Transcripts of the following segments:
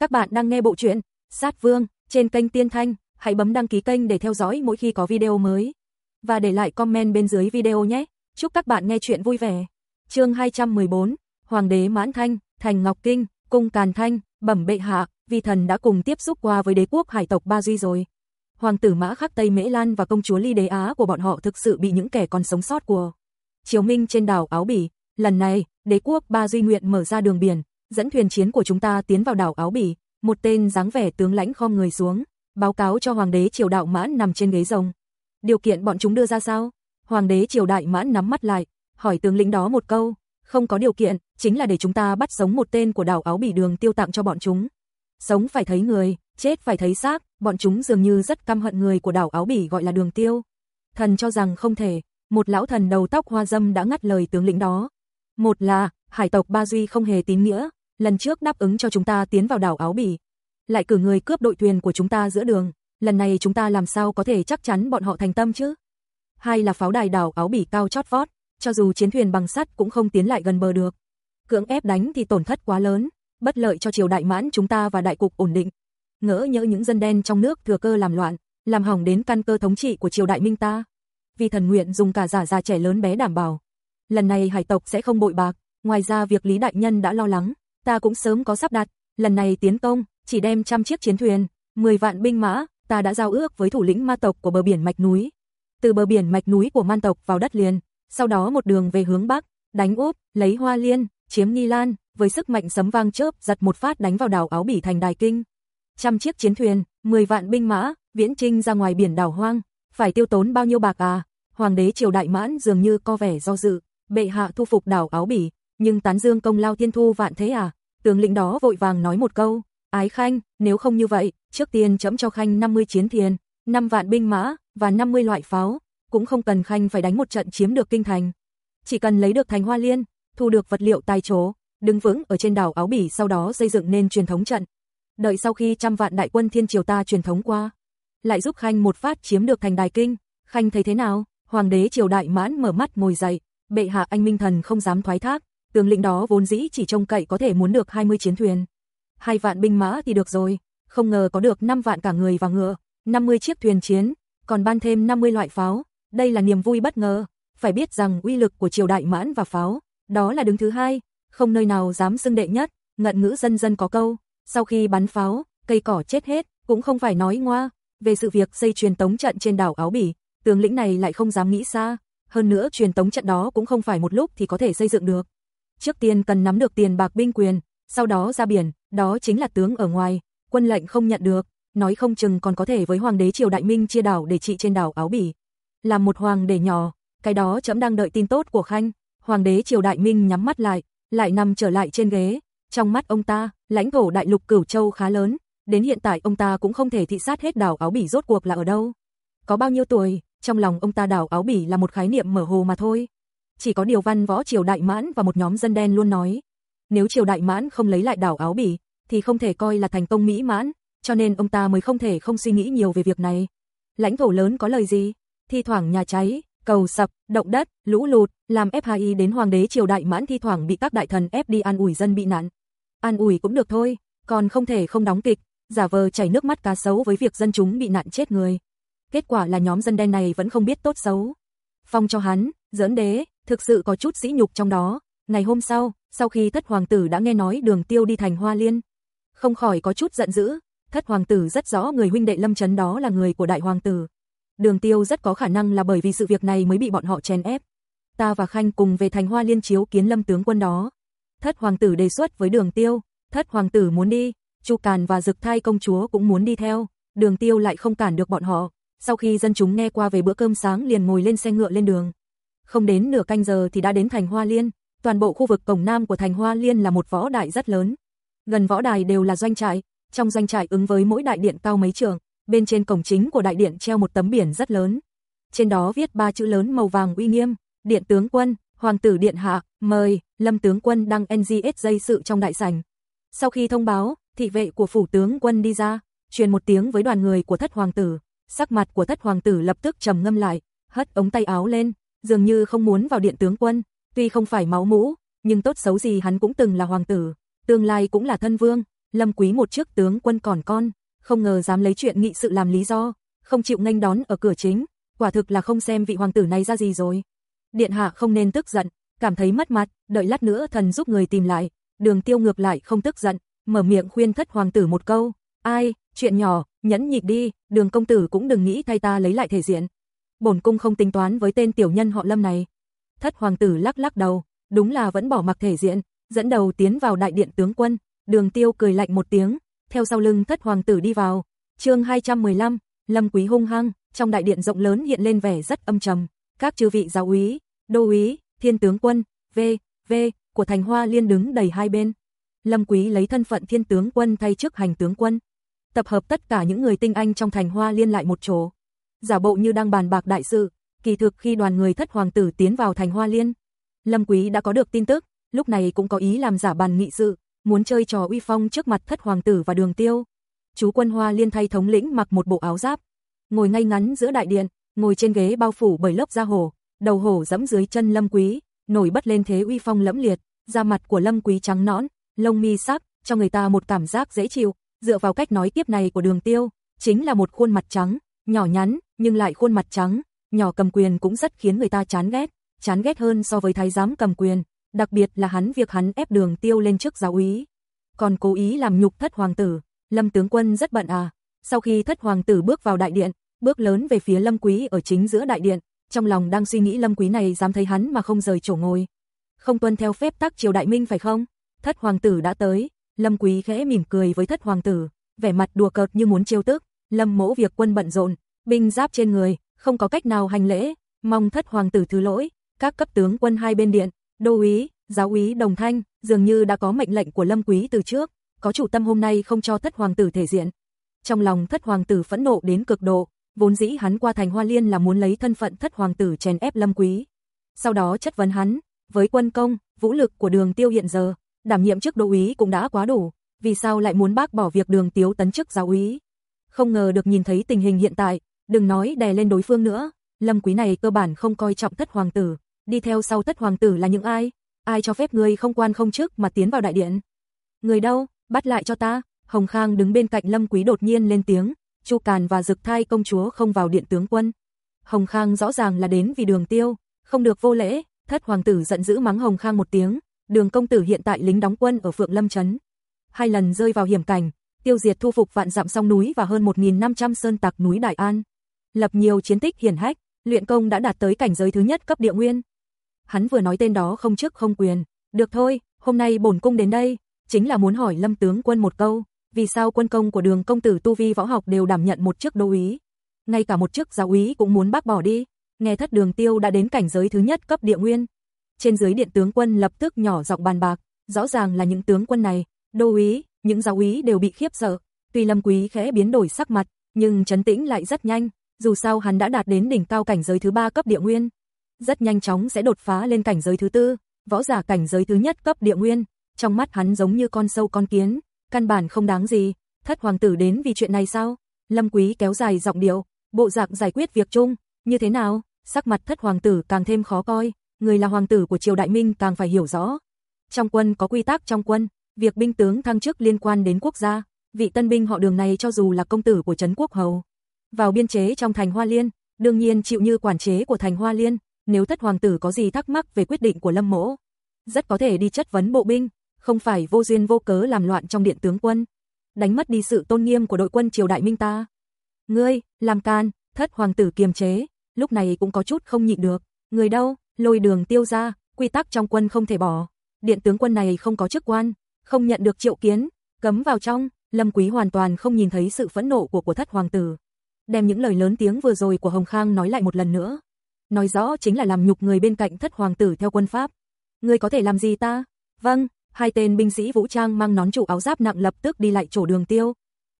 Các bạn đang nghe bộ truyện Sát Vương trên kênh Tiên Thanh, hãy bấm đăng ký kênh để theo dõi mỗi khi có video mới. Và để lại comment bên dưới video nhé. Chúc các bạn nghe chuyện vui vẻ. chương 214, Hoàng đế Mãn Thanh, Thành Ngọc Kinh, Cung Càn Thanh, Bẩm Bệ Hạ, vì thần đã cùng tiếp xúc qua với đế quốc hải tộc Ba Duy rồi. Hoàng tử Mã Khắc Tây Mễ Lan và công chúa Ly Đế Á của bọn họ thực sự bị những kẻ còn sống sót của Triều Minh trên đảo Áo Bỉ. Lần này, đế quốc Ba Duy nguyện mở ra đường biển, dẫn thuyền chiến của chúng ta tiến vào đảo Áo Bỉ, một tên dáng vẻ tướng lãnh khom người xuống, báo cáo cho hoàng đế Triều Đạo Mãn nằm trên ghế rồng. Điều kiện bọn chúng đưa ra sao? Hoàng đế Triều Đại Mãn nắm mắt lại, hỏi tướng lĩnh đó một câu, không có điều kiện, chính là để chúng ta bắt sống một tên của đảo Áo Bỉ đường tiêu tặng cho bọn chúng. Sống phải thấy người, chết phải thấy xác, bọn chúng dường như rất căm hận người của đảo Áo Bỉ gọi là đường tiêu. Thần cho rằng không thể, một lão thần đầu tóc hoa dâm đã ngắt lời tướng lĩnh đó. Một là, hải tộc Ba Duy không hề tín nghĩa, lần trước đáp ứng cho chúng ta tiến vào đảo Áo Bỉ. Lại cử người cướp đội thuyền của chúng ta giữa đường, lần này chúng ta làm sao có thể chắc chắn bọn họ thành tâm chứ? Hai là pháo đài đảo Áo Bỉ cao chót vót, cho dù chiến thuyền bằng sắt cũng không tiến lại gần bờ được. Cưỡng ép đánh thì tổn thất quá lớn, bất lợi cho triều đại mãn chúng ta và đại cục ổn định. Ngỡ nhỡ những dân đen trong nước thừa cơ làm loạn, làm hỏng đến căn cơ thống trị của triều đại minh ta. Vì thần nguyện dùng cả giả già trẻ lớn bé đảm bảo. Lần này hải tộc sẽ không bội bạc, ngoài ra việc Lý Đại Nhân đã lo lắng, ta cũng sớm có sắp đặt, lần này tiến công, chỉ đem trăm chiếc chiến thuyền, 10 vạn binh mã, ta đã giao ước với thủ lĩnh ma tộc của bờ biển mạch núi. Từ bờ biển mạch núi của man tộc vào đất liền, sau đó một đường về hướng bắc, đánh úp, lấy Hoa Liên, chiếm ni Lan, với sức mạnh sấm vang chớp giật một phát đánh vào đảo Áo Bỉ thành Đài Kinh. Trăm chiếc chiến thuyền, 10 vạn binh mã, viễn trinh ra ngoài biển đảo hoang, phải tiêu tốn bao nhiêu bạc à? Hoàng đế triều đại mãn dường như co vẻ do dự, bệ hạ thu phục đảo Áo Bỉ, nhưng tán dương công lao thiên thu vạn thế à? Tướng lĩnh đó vội vàng nói một câu, ái khanh, nếu không như vậy, trước tiên chấm cho khanh 50 chiến thiền, 5 vạn binh mã, và 50 loại pháo, cũng không cần khanh phải đánh một trận chiếm được kinh thành. Chỉ cần lấy được thành hoa liên, thu được vật liệu tài chỗ, đứng vững ở trên đảo Áo Bỉ sau đó xây dựng nên truyền thống trận. Đợi sau khi trăm vạn đại quân thiên triều ta truyền thống qua, lại giúp khanh một phát chiếm được thành đài kinh, khanh thấy thế nào? Hoàng đế triều đại mãn mở mắt ngồi dậy, bệ hạ anh minh thần không dám thoái thác, tướng lĩnh đó vốn dĩ chỉ trông cậy có thể muốn được 20 chiến thuyền. Hai vạn binh mã thì được rồi, không ngờ có được 5 vạn cả người và ngựa, 50 chiếc thuyền chiến, còn ban thêm 50 loại pháo, đây là niềm vui bất ngờ, phải biết rằng uy lực của triều đại mãn và pháo, đó là đứng thứ hai, không nơi nào dám xưng đệ nhất, ngận ngữ dân dân có câu, sau khi bắn pháo, cây cỏ chết hết, cũng không phải nói ngoa, về sự việc xây truyền tống trận trên đảo Áo Bỉ, tướng lĩnh này lại không dám nghĩ xa, hơn nữa truyền tống trận đó cũng không phải một lúc thì có thể xây dựng được. Trước tiên cần nắm được tiền bạc binh quyền, sau đó ra biển, đó chính là tướng ở ngoài, quân lệnh không nhận được, nói không chừng còn có thể với hoàng đế triều đại minh chia đảo để trị trên đảo Áo Bỉ. Làm một hoàng đế nhỏ, cái đó chấm đang đợi tin tốt của khanh. Hoàng đế triều đại minh nhắm mắt lại, lại nằm trở lại trên ghế. Trong mắt ông ta, lãnh thổ đại lục Cửu Châu khá lớn, đến hiện tại ông ta cũng không thể thị sát hết đảo Áo Bỉ rốt cuộc là ở đâu. Có bao nhiêu tuổi, trong lòng ông ta đảo Áo Bỉ là một khái niệm mở hồ mà thôi. Chỉ có điều văn võ triều đại mãn và một nhóm dân đen luôn nói, nếu triều đại mãn không lấy lại đảo Áo Bỉ, thì không thể coi là thành công mỹ mãn, cho nên ông ta mới không thể không suy nghĩ nhiều về việc này. Lãnh thổ lớn có lời gì? Thi thoảng nhà cháy, cầu sập, động đất, lũ lụt, làm FHI đến hoàng đế triều đại mãn thi thoảng bị các đại thần ép đi an ủi dân bị nạn. An ủi cũng được thôi, còn không thể không đóng kịch, giả vờ chảy nước mắt cá sấu với việc dân chúng bị nạn chết người. Kết quả là nhóm dân đen này vẫn không biết tốt xấu. Phong cho hắn, giỡn đế, thực sự có chút sĩ nhục trong đó. Ngày hôm sau, sau khi thất hoàng tử đã nghe nói đường tiêu đi thành hoa liên, không khỏi có chút giận dữ, thất hoàng tử rất rõ người huynh đệ lâm chấn đó là người của đại hoàng tử. Đường tiêu rất có khả năng là bởi vì sự việc này mới bị bọn họ chèn ép. Ta và Khanh cùng về thành hoa liên chiếu kiến lâm tướng quân đó. Thất hoàng tử đề xuất với đường tiêu, thất hoàng tử muốn đi, Chu Càn và Dực Thai công chúa cũng muốn đi theo, đường tiêu lại không cản được bọn họ. Sau khi dân chúng nghe qua về bữa cơm sáng liền ngồi lên xe ngựa lên đường. Không đến nửa canh giờ thì đã đến thành Hoa Liên, toàn bộ khu vực cổng nam của thành Hoa Liên là một võ đại rất lớn. Gần võ đài đều là doanh trại, trong doanh trại ứng với mỗi đại điện cao mấy trường, bên trên cổng chính của đại điện treo một tấm biển rất lớn. Trên đó viết ba chữ lớn màu vàng uy nghiêm, Điện tướng quân, Hoàng tử điện hạ, mời, Lâm tướng quân đăng NGS dây sự trong đại sảnh. Sau khi thông báo, thị vệ của phủ tướng quân đi ra, truyền một tiếng với đoàn người của thất hoàng tử, sắc mặt của thất hoàng tử lập tức trầm ngâm lại, hất ống tay áo lên, dường như không muốn vào điện tướng quân, tuy không phải máu mũ, nhưng tốt xấu gì hắn cũng từng là hoàng tử, tương lai cũng là thân vương, Lâm Quý một trước tướng quân còn con, không ngờ dám lấy chuyện nghị sự làm lý do, không chịu nghênh đón ở cửa chính, quả thực là không xem vị hoàng tử này ra gì rồi. Điện hạ không nên tức giận, cảm thấy mất mặt, đợi lát nữa thần giúp người tìm lại, đường tiêu ngược lại không tức giận, mở miệng khuyên thất hoàng tử một câu, ai, chuyện nhỏ, nhẫn nhịn đi, đường công tử cũng đừng nghĩ thay ta lấy lại thể diện. Bổn cung không tính toán với tên tiểu nhân họ lâm này. Thất hoàng tử lắc lắc đầu, đúng là vẫn bỏ mặc thể diện, dẫn đầu tiến vào đại điện tướng quân, đường tiêu cười lạnh một tiếng, theo sau lưng thất hoàng tử đi vào. chương 215, lâm quý hung hăng, trong đại điện rộng lớn hiện lên vẻ rất âm trầm, các chư vị giáo úy, đô úy, thiên tướng quân, v, v, của thành hoa liên đứng đầy hai bên. Lâm Quý lấy thân phận thiên tướng quân thay trước hành tướng quân. Tập hợp tất cả những người tinh anh trong thành hoa liên lại một chỗ. Giả bộ như đang bàn bạc đại sự, kỳ thực khi đoàn người thất hoàng tử tiến vào thành hoa liên. Lâm Quý đã có được tin tức, lúc này cũng có ý làm giả bàn nghị sự, muốn chơi trò uy phong trước mặt thất hoàng tử và đường tiêu. Chú quân hoa liên thay thống lĩnh mặc một bộ áo giáp, ngồi ngay ngắn giữa đại điện, ngồi trên ghế bao phủ bởi lớp da hổ, đầu hổ dẫm dưới chân Lâm Quý, nổi bất lên thế uy phong lẫm liệt, da mặt của Lâm Quý trắng nõn, lông mi sắc, cho người ta một cảm giác dễ chịu, dựa vào cách nói tiếp này của Đường Tiêu, chính là một khuôn mặt trắng, nhỏ nhắn, nhưng lại khuôn mặt trắng, nhỏ cầm quyền cũng rất khiến người ta chán ghét, chán ghét hơn so với thái giám cầm quyền, đặc biệt là hắn việc hắn ép Đường Tiêu lên trước giáo úy, còn cố ý làm nhục thất hoàng tử, Lâm tướng quân rất bận à. Sau khi thất hoàng tử bước vào đại điện, bước lớn về phía Lâm Quý ở chính giữa đại điện, trong lòng đang suy nghĩ Lâm Quý này dám thấy hắn mà không rời chỗ ngồi. Không tuân theo phép tắc triều đại minh phải không? Thất hoàng tử đã tới, Lâm Quý khẽ mỉm cười với thất hoàng tử, vẻ mặt đùa cợt như muốn trêu tức, Lâm mỗ việc quân bận rộn, binh giáp trên người, không có cách nào hành lễ, mong thất hoàng tử thứ lỗi, các cấp tướng quân hai bên điện, đô úy, giáo úy đồng thanh, dường như đã có mệnh lệnh của Lâm Quý từ trước, có chủ tâm hôm nay không cho thất hoàng tử thể diện. Trong lòng thất hoàng tử phẫn nộ đến cực độ, vốn dĩ hắn qua thành Hoa Liên là muốn lấy thân phận thất hoàng tử chèn ép Lâm Quý. Sau đó chất vấn hắn, với quân công, vũ lực của đường tiêu hiện giờ, đảm nhiệm chức đô úy cũng đã quá đủ, vì sao lại muốn bác bỏ việc đường tiếu tấn chức giáo úy. Không ngờ được nhìn thấy tình hình hiện tại, đừng nói đè lên đối phương nữa, Lâm Quý này cơ bản không coi trọng thất hoàng tử, đi theo sau thất hoàng tử là những ai, ai cho phép ngươi không quan không chức mà tiến vào đại điện. Người đâu, bắt lại cho ta, Hồng Khang đứng bên cạnh Lâm Quý đột nhiên lên tiếng, Chu Càn và Dực Thai công chúa không vào điện tướng quân. Hồng Khang rõ ràng là đến vì đường tiêu, không được vô lễ, thất hoàng tử giận dữ mắng Hồng Khang một tiếng, đường công tử hiện tại lính đóng quân ở Phượng Lâm Trấn. Hai lần rơi vào hiểm cảnh, tiêu diệt thu phục vạn dặm sông núi và hơn 1.500 sơn tặc núi Đại An. Lập nhiều chiến tích hiển hách, luyện công đã đạt tới cảnh giới thứ nhất cấp địa nguyên. Hắn vừa nói tên đó không chức không quyền, được thôi, hôm nay bổn cung đến đây, chính là muốn hỏi Lâm tướng quân một câu, vì sao quân công của đường công tử tu vi võ học đều đảm nhận một chức đô úy, ngay cả một chức giáo úy cũng muốn bác bỏ đi. Nghe thất đường tiêu đã đến cảnh giới thứ nhất cấp địa nguyên. Trên dưới điện tướng quân lập tức nhỏ giọng bàn bạc, rõ ràng là những tướng quân này, đô úy, những giáo úy đều bị khiếp sợ. Tuy Lâm Quý khẽ biến đổi sắc mặt, nhưng chấn tĩnh lại rất nhanh, dù sao hắn đã đạt đến đỉnh cao cảnh giới thứ ba cấp địa nguyên. Rất nhanh chóng sẽ đột phá lên cảnh giới thứ tư, võ giả cảnh giới thứ nhất cấp địa nguyên, trong mắt hắn giống như con sâu con kiến, căn bản không đáng gì, thất hoàng tử đến vì chuyện này sao? Lâm Quý kéo dài giọng điệu, bộ dạng giải quyết việc chung, như thế nào? Sắc mặt thất hoàng tử càng thêm khó coi, người là hoàng tử của triều đại minh càng phải hiểu rõ. Trong quân có quy tắc trong quân, việc binh tướng thăng chức liên quan đến quốc gia, vị tân binh họ đường này cho dù là công tử của trấn quốc hầu, vào biên chế trong thành Hoa Liên, đương nhiên chịu như quản chế của thành Hoa Liên, nếu thất hoàng tử có gì thắc mắc về quyết định của Lâm Mỗ, rất có thể đi chất vấn bộ binh, không phải vô duyên vô cớ làm loạn trong điện tướng quân, đánh mất đi sự tôn nghiêm của đội quân triều đại minh ta. Ngươi, làm can, thất hoàng tử kiềm chế, lúc này cũng có chút không nhịn được, người đâu, lôi đường tiêu ra, quy tắc trong quân không thể bỏ. Điện tướng quân này không có chức quan, không nhận được triệu kiến, cấm vào trong, Lâm Quý hoàn toàn không nhìn thấy sự phẫn nộ của của thất hoàng tử. Đem những lời lớn tiếng vừa rồi của Hồng Khang nói lại một lần nữa. Nói rõ chính là làm nhục người bên cạnh thất hoàng tử theo quân pháp. Ngươi có thể làm gì ta? Vâng, hai tên binh sĩ vũ trang mang nón trụ áo giáp nặng lập tức đi lại chỗ đường tiêu.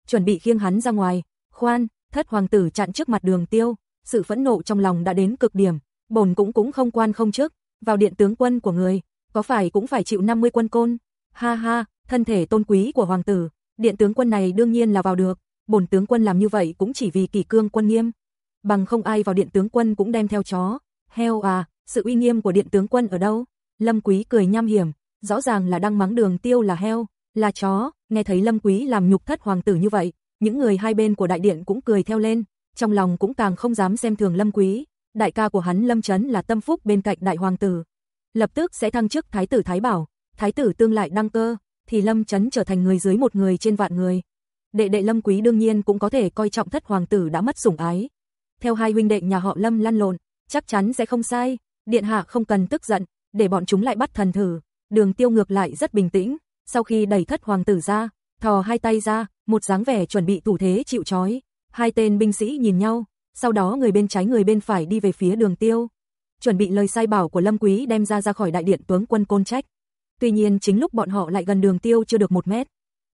Chuẩn bị khiêng hắn ra ngoài. Khoan, thất hoàng tử chặn trước mặt đường tiêu. Sự phẫn nộ trong lòng đã đến cực điểm. Bồn cũng cũng không quan không trước, Vào điện tướng quân của người. Có phải cũng phải chịu 50 quân côn. Ha ha, thân thể tôn quý của hoàng tử. Điện tướng quân này đương nhiên là vào được. Bổn tướng quân làm như vậy cũng chỉ vì kỳ cương quân nghiêm. Bằng không ai vào điện tướng quân cũng đem theo chó. Heo à, sự uy nghiêm của điện tướng quân ở đâu? Lâm Quý cười nham hiểm, rõ ràng là đang mắng đường tiêu là heo, Là chó, nghe thấy Lâm Quý làm nhục thất hoàng tử như vậy, những người hai bên của đại điện cũng cười theo lên, trong lòng cũng càng không dám xem thường Lâm Quý, đại ca của hắn Lâm Chấn là tâm phúc bên cạnh đại hoàng tử. Lập tức sẽ thăng chức thái tử Thái Bảo, thái tử tương lại đăng cơ, thì Lâm Chấn trở thành người dưới một người trên vạn người. Đệ đệ Lâm Quý đương nhiên cũng có thể coi trọng thất hoàng tử đã mất sủng ái. Theo hai huynh đệ nhà họ Lâm lăn lộn, chắc chắn sẽ không sai, điện hạ không cần tức giận, để bọn chúng lại bắt thần thử. Đường Tiêu ngược lại rất bình tĩnh, sau khi đẩy thất hoàng tử ra, thò hai tay ra, một dáng vẻ chuẩn bị thủ thế chịu trói. Hai tên binh sĩ nhìn nhau, sau đó người bên trái người bên phải đi về phía đường tiêu. Chuẩn bị lời sai bảo của Lâm Quý đem ra ra khỏi đại điện tướng quân côn trách. Tuy nhiên chính lúc bọn họ lại gần đường tiêu chưa được một mét.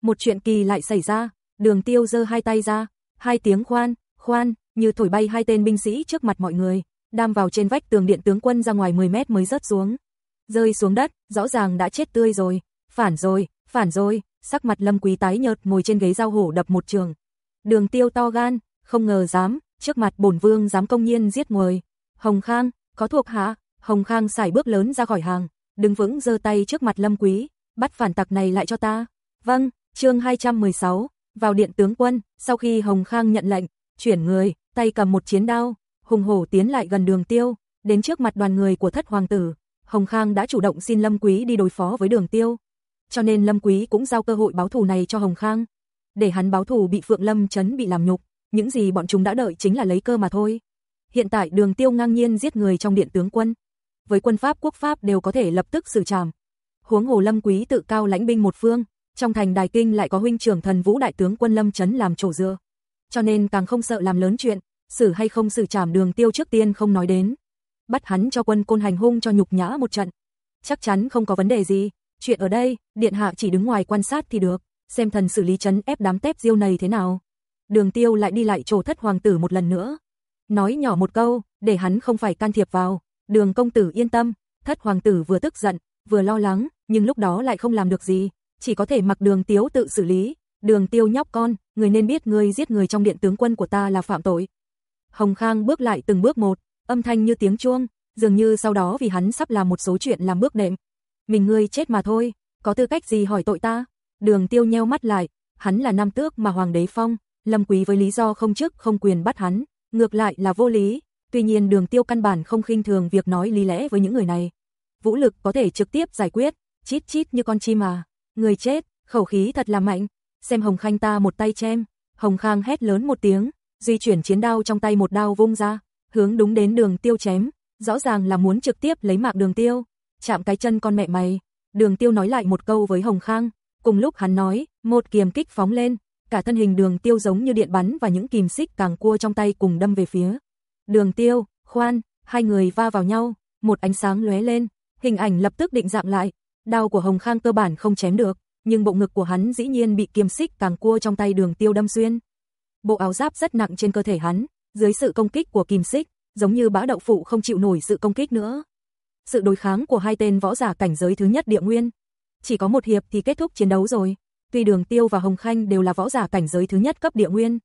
Một chuyện kỳ lại xảy ra, đường tiêu giơ hai tay ra, hai tiếng khoan, khoan, như thổi bay hai tên binh sĩ trước mặt mọi người, đam vào trên vách tường điện tướng quân ra ngoài 10 mét mới rớt xuống. Rơi xuống đất, rõ ràng đã chết tươi rồi, phản rồi, phản rồi, sắc mặt lâm quý tái nhợt ngồi trên ghế giao hổ đập một trường. Đường tiêu to gan, không ngờ dám, trước mặt bổn vương dám công nhiên giết người. Hồng Khang, có thuộc hạ, Hồng Khang xài bước lớn ra khỏi hàng, đứng vững giơ tay trước mặt Lâm Quý, bắt phản tặc này lại cho ta. Vâng, chương 216, vào điện tướng quân, sau khi Hồng Khang nhận lệnh, chuyển người, tay cầm một chiến đao, hùng hổ tiến lại gần đường tiêu, đến trước mặt đoàn người của thất hoàng tử. Hồng Khang đã chủ động xin Lâm Quý đi đối phó với đường tiêu. Cho nên Lâm Quý cũng giao cơ hội báo thù này cho Hồng Khang. Để hắn báo thù bị Phượng Lâm chấn bị làm nhục, những gì bọn chúng đã đợi chính là lấy cơ mà thôi. Hiện tại đường tiêu ngang nhiên giết người trong điện tướng quân. Với quân Pháp quốc Pháp đều có thể lập tức xử trảm. Huống hồ Lâm Quý tự cao lãnh binh một phương, trong thành Đài Kinh lại có huynh trưởng thần vũ đại tướng quân Lâm Chấn làm chỗ dựa. Cho nên càng không sợ làm lớn chuyện, xử hay không xử trảm đường tiêu trước tiên không nói đến. Bắt hắn cho quân côn hành hung cho nhục nhã một trận. Chắc chắn không có vấn đề gì, chuyện ở đây, điện hạ chỉ đứng ngoài quan sát thì được, xem thần xử lý chấn ép đám tép diêu này thế nào. Đường tiêu lại đi lại chỗ thất hoàng tử một lần nữa. Nói nhỏ một câu, để hắn không phải can thiệp vào. Đường công tử yên tâm, thất hoàng tử vừa tức giận, vừa lo lắng, nhưng lúc đó lại không làm được gì. Chỉ có thể mặc đường tiêu tự xử lý. Đường tiêu nhóc con, người nên biết người giết người trong điện tướng quân của ta là phạm tội. Hồng Khang bước lại từng bước một, âm thanh như tiếng chuông, dường như sau đó vì hắn sắp làm một số chuyện làm bước đệm. Mình ngươi chết mà thôi, có tư cách gì hỏi tội ta? Đường tiêu nheo mắt lại, hắn là nam tước mà hoàng đế phong, Lâm Quý với lý do không chức không quyền bắt hắn, ngược lại là vô lý, tuy nhiên đường tiêu căn bản không khinh thường việc nói lý lẽ với những người này. Vũ lực có thể trực tiếp giải quyết, chít chít như con chim mà, người chết, khẩu khí thật là mạnh, xem Hồng Khanh ta một tay chém, Hồng Khang hét lớn một tiếng, di chuyển chiến đao trong tay một đao vung ra, hướng đúng đến đường tiêu chém, rõ ràng là muốn trực tiếp lấy mạng đường tiêu, chạm cái chân con mẹ mày. Đường tiêu nói lại một câu với Hồng Khang, cùng lúc hắn nói, một kiềm kích phóng lên, cả thân hình đường tiêu giống như điện bắn và những kìm xích càng cua trong tay cùng đâm về phía. Đường tiêu, khoan, hai người va vào nhau, một ánh sáng lóe lên, hình ảnh lập tức định dạng lại, đao của Hồng Khang cơ bản không chém được, nhưng bộ ngực của hắn dĩ nhiên bị kiềm xích càng cua trong tay đường tiêu đâm xuyên. Bộ áo giáp rất nặng trên cơ thể hắn, dưới sự công kích của kìm xích, giống như bã đậu phụ không chịu nổi sự công kích nữa. Sự đối kháng của hai tên võ giả cảnh giới thứ nhất địa nguyên. Chỉ có một hiệp thì kết thúc chiến đấu rồi. Tuy Đường Tiêu và Hồng Khanh đều là võ giả cảnh giới thứ nhất cấp địa nguyên,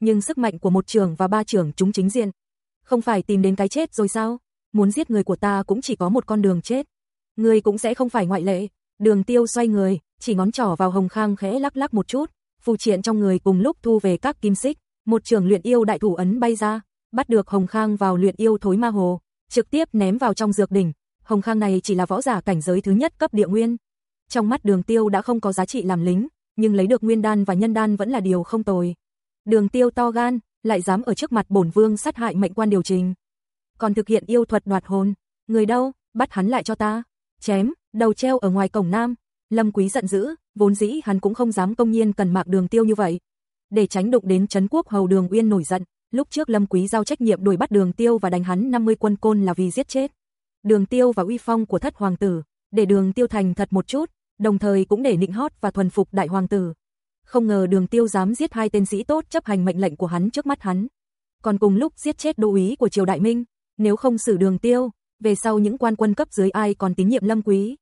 nhưng sức mạnh của một trưởng và ba trưởng chúng chính diện. Không phải tìm đến cái chết rồi sao? Muốn giết người của ta cũng chỉ có một con đường chết. Người cũng sẽ không phải ngoại lệ. Đường Tiêu xoay người, chỉ ngón trỏ vào Hồng Khang khẽ lắc lắc một chút, phù triện trong người cùng lúc thu về các kim xích, một trường luyện yêu đại thủ ấn bay ra, bắt được Hồng Khang vào luyện yêu thối ma hồ, trực tiếp ném vào trong dược đỉnh. Hồng Khang này chỉ là võ giả cảnh giới thứ nhất cấp địa nguyên, trong mắt đường tiêu đã không có giá trị làm lính, nhưng lấy được nguyên đan và nhân đan vẫn là điều không tồi. Đường tiêu to gan, lại dám ở trước mặt bổn vương sát hại mệnh quan điều trình. Còn thực hiện yêu thuật đoạt hồn, người đâu, bắt hắn lại cho ta. Chém, đầu treo ở ngoài cổng nam. Lâm Quý giận dữ, vốn dĩ hắn cũng không dám công nhiên cần mạc đường tiêu như vậy. Để tránh đụng đến chấn quốc hầu đường uyên nổi giận, lúc trước Lâm Quý giao trách nhiệm đuổi bắt đường tiêu và đánh hắn 50 quân côn là vì giết chết. Đường tiêu và uy phong của thất hoàng tử, để đường tiêu thành thật một chút, đồng thời cũng để nịnh hót và thuần phục đại hoàng tử. Không ngờ đường tiêu dám giết hai tên sĩ tốt chấp hành mệnh lệnh của hắn trước mắt hắn. Còn cùng lúc giết chết đô úy của triều đại minh, nếu không xử đường tiêu, về sau những quan quân cấp dưới ai còn tín nhiệm lâm quý.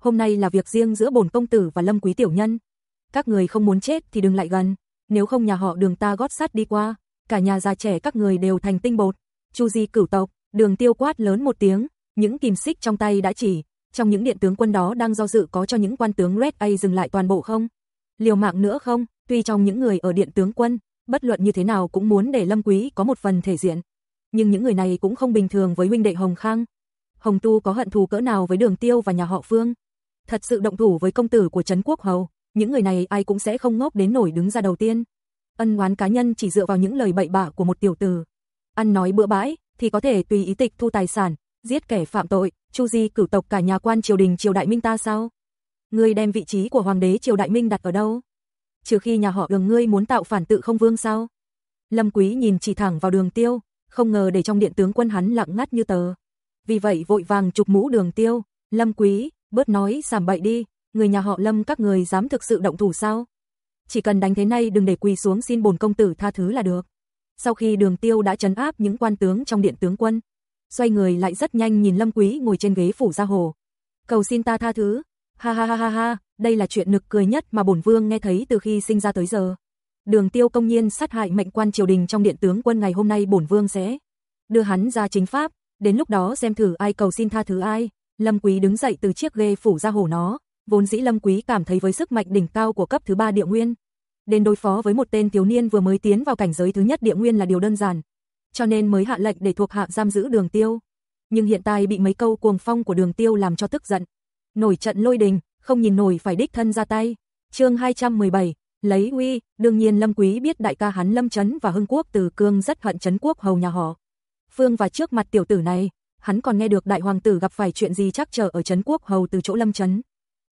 Hôm nay là việc riêng giữa bổn công tử và lâm quý tiểu nhân. Các người không muốn chết thì đừng lại gần, nếu không nhà họ đường ta gót sát đi qua, cả nhà già trẻ các người đều thành tinh bột. Chu di cửu tộc, đường tiêu quát lớn một tiếng, những kìm xích trong tay đã chỉ, Trong những điện tướng quân đó đang do dự có cho những quan tướng Red A dừng lại toàn bộ không? Liều mạng nữa không? Tuy trong những người ở điện tướng quân, bất luận như thế nào cũng muốn để Lâm Quý có một phần thể diện. Nhưng những người này cũng không bình thường với huynh đệ Hồng Khang. Hồng Tu có hận thù cỡ nào với Đường Tiêu và nhà họ Phương? Thật sự động thủ với công tử của Trấn Quốc Hầu, những người này ai cũng sẽ không ngốc đến nổi đứng ra đầu tiên. Ân oán cá nhân chỉ dựa vào những lời bậy bạ của một tiểu tử. Ăn nói bữa bãi thì có thể tùy ý tịch thu tài sản, giết kẻ phạm tội, chu di cửu tộc cả nhà quan triều đình triều đại minh ta sao? Ngươi đem vị trí của hoàng đế triều đại minh đặt ở đâu? Trừ khi nhà họ đường ngươi muốn tạo phản tự không vương sao? Lâm Quý nhìn chỉ thẳng vào đường tiêu, không ngờ để trong điện tướng quân hắn lặng ngắt như tờ. Vì vậy vội vàng chụp mũ đường tiêu, Lâm Quý, bớt nói giảm bậy đi, người nhà họ Lâm các người dám thực sự động thủ sao? Chỉ cần đánh thế này đừng để quỳ xuống xin bổn công tử tha thứ là được. Sau khi đường tiêu đã trấn áp những quan tướng trong điện tướng quân, xoay người lại rất nhanh nhìn Lâm Quý ngồi trên ghế phủ gia hồ. Cầu xin ta tha thứ. Ha ha ha ha ha, đây là chuyện nực cười nhất mà bổn vương nghe thấy từ khi sinh ra tới giờ. Đường Tiêu công nhiên sát hại mệnh quan triều đình trong điện tướng quân ngày hôm nay bổn vương sẽ đưa hắn ra chính pháp, đến lúc đó xem thử ai cầu xin tha thứ ai. Lâm Quý đứng dậy từ chiếc ghê phủ ra hồ nó, vốn dĩ Lâm Quý cảm thấy với sức mạnh đỉnh cao của cấp thứ ba địa nguyên, đến đối phó với một tên thiếu niên vừa mới tiến vào cảnh giới thứ nhất địa nguyên là điều đơn giản, cho nên mới hạ lệnh để thuộc hạ giam giữ Đường Tiêu. Nhưng hiện tại bị mấy câu cuồng phong của Đường Tiêu làm cho tức giận, nổi trận lôi đình, không nhìn nổi phải đích thân ra tay. Chương 217, lấy uy, đương nhiên Lâm Quý biết đại ca hắn Lâm Chấn và Hưng Quốc Từ Cương rất hận Chấn Quốc hầu nhà họ. Phương và trước mặt tiểu tử này, hắn còn nghe được đại hoàng tử gặp phải chuyện gì chắc chờ ở Chấn Quốc hầu từ chỗ Lâm Chấn.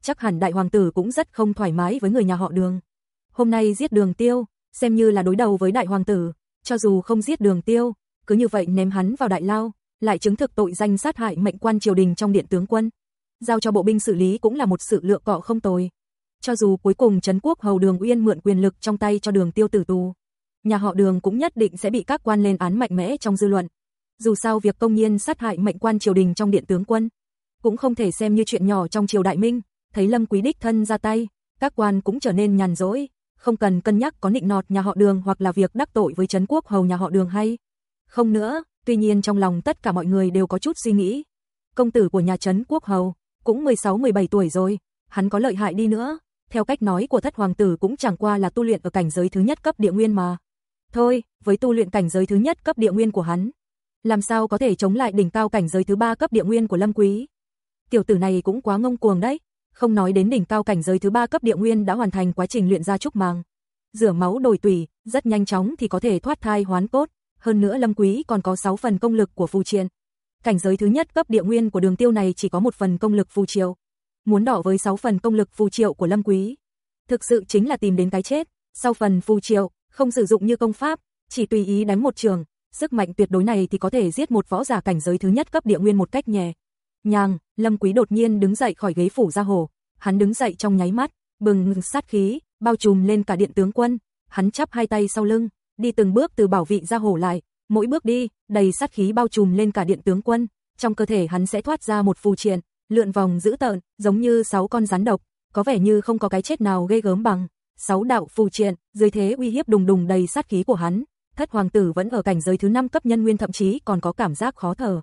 Chắc hẳn đại hoàng tử cũng rất không thoải mái với người nhà họ Đường. Hôm nay giết Đường Tiêu, xem như là đối đầu với đại hoàng tử, cho dù không giết Đường Tiêu, cứ như vậy ném hắn vào đại lao, lại chứng thực tội danh sát hại mệnh quan triều đình trong điện tướng quân giao cho bộ binh xử lý cũng là một sự lựa cọ không tồi. Cho dù cuối cùng Trấn Quốc Hầu Đường Uyên mượn quyền lực trong tay cho đường tiêu tử tù, nhà họ đường cũng nhất định sẽ bị các quan lên án mạnh mẽ trong dư luận. Dù sao việc công nhiên sát hại mệnh quan triều đình trong điện tướng quân, cũng không thể xem như chuyện nhỏ trong triều đại minh, thấy Lâm Quý đích thân ra tay, các quan cũng trở nên nhàn rỗi, không cần cân nhắc có nịnh nọt nhà họ đường hoặc là việc đắc tội với Trấn Quốc Hầu nhà họ đường hay. Không nữa, tuy nhiên trong lòng tất cả mọi người đều có chút suy nghĩ. Công tử của nhà Trấn Quốc Hầu, cũng 16-17 tuổi rồi, hắn có lợi hại đi nữa, theo cách nói của thất hoàng tử cũng chẳng qua là tu luyện ở cảnh giới thứ nhất cấp địa nguyên mà. Thôi, với tu luyện cảnh giới thứ nhất cấp địa nguyên của hắn, làm sao có thể chống lại đỉnh cao cảnh giới thứ ba cấp địa nguyên của Lâm Quý? Tiểu tử này cũng quá ngông cuồng đấy, không nói đến đỉnh cao cảnh giới thứ ba cấp địa nguyên đã hoàn thành quá trình luyện ra trúc màng, rửa máu đổi tủy, rất nhanh chóng thì có thể thoát thai hoán cốt, hơn nữa Lâm Quý còn có 6 phần công lực của phù triện, cảnh giới thứ nhất cấp địa nguyên của đường tiêu này chỉ có một phần công lực phù triệu. Muốn đỏ với 6 phần công lực phù triệu của Lâm Quý. Thực sự chính là tìm đến cái chết, sau phần phù triệu, không sử dụng như công pháp, chỉ tùy ý đánh một trường, sức mạnh tuyệt đối này thì có thể giết một võ giả cảnh giới thứ nhất cấp địa nguyên một cách nhẹ. Nhàng, Lâm Quý đột nhiên đứng dậy khỏi ghế phủ gia hồ, hắn đứng dậy trong nháy mắt, bừng sát khí, bao trùm lên cả điện tướng quân, hắn chắp hai tay sau lưng, đi từng bước từ bảo vị gia hồ lại, Mỗi bước đi, đầy sát khí bao trùm lên cả điện tướng quân, trong cơ thể hắn sẽ thoát ra một phù triện, lượn vòng dữ tợn, giống như sáu con rắn độc, có vẻ như không có cái chết nào ghê gớm bằng. Sáu đạo phù triện, dưới thế uy hiếp đùng đùng đầy sát khí của hắn, thất hoàng tử vẫn ở cảnh giới thứ năm cấp nhân nguyên thậm chí còn có cảm giác khó thở.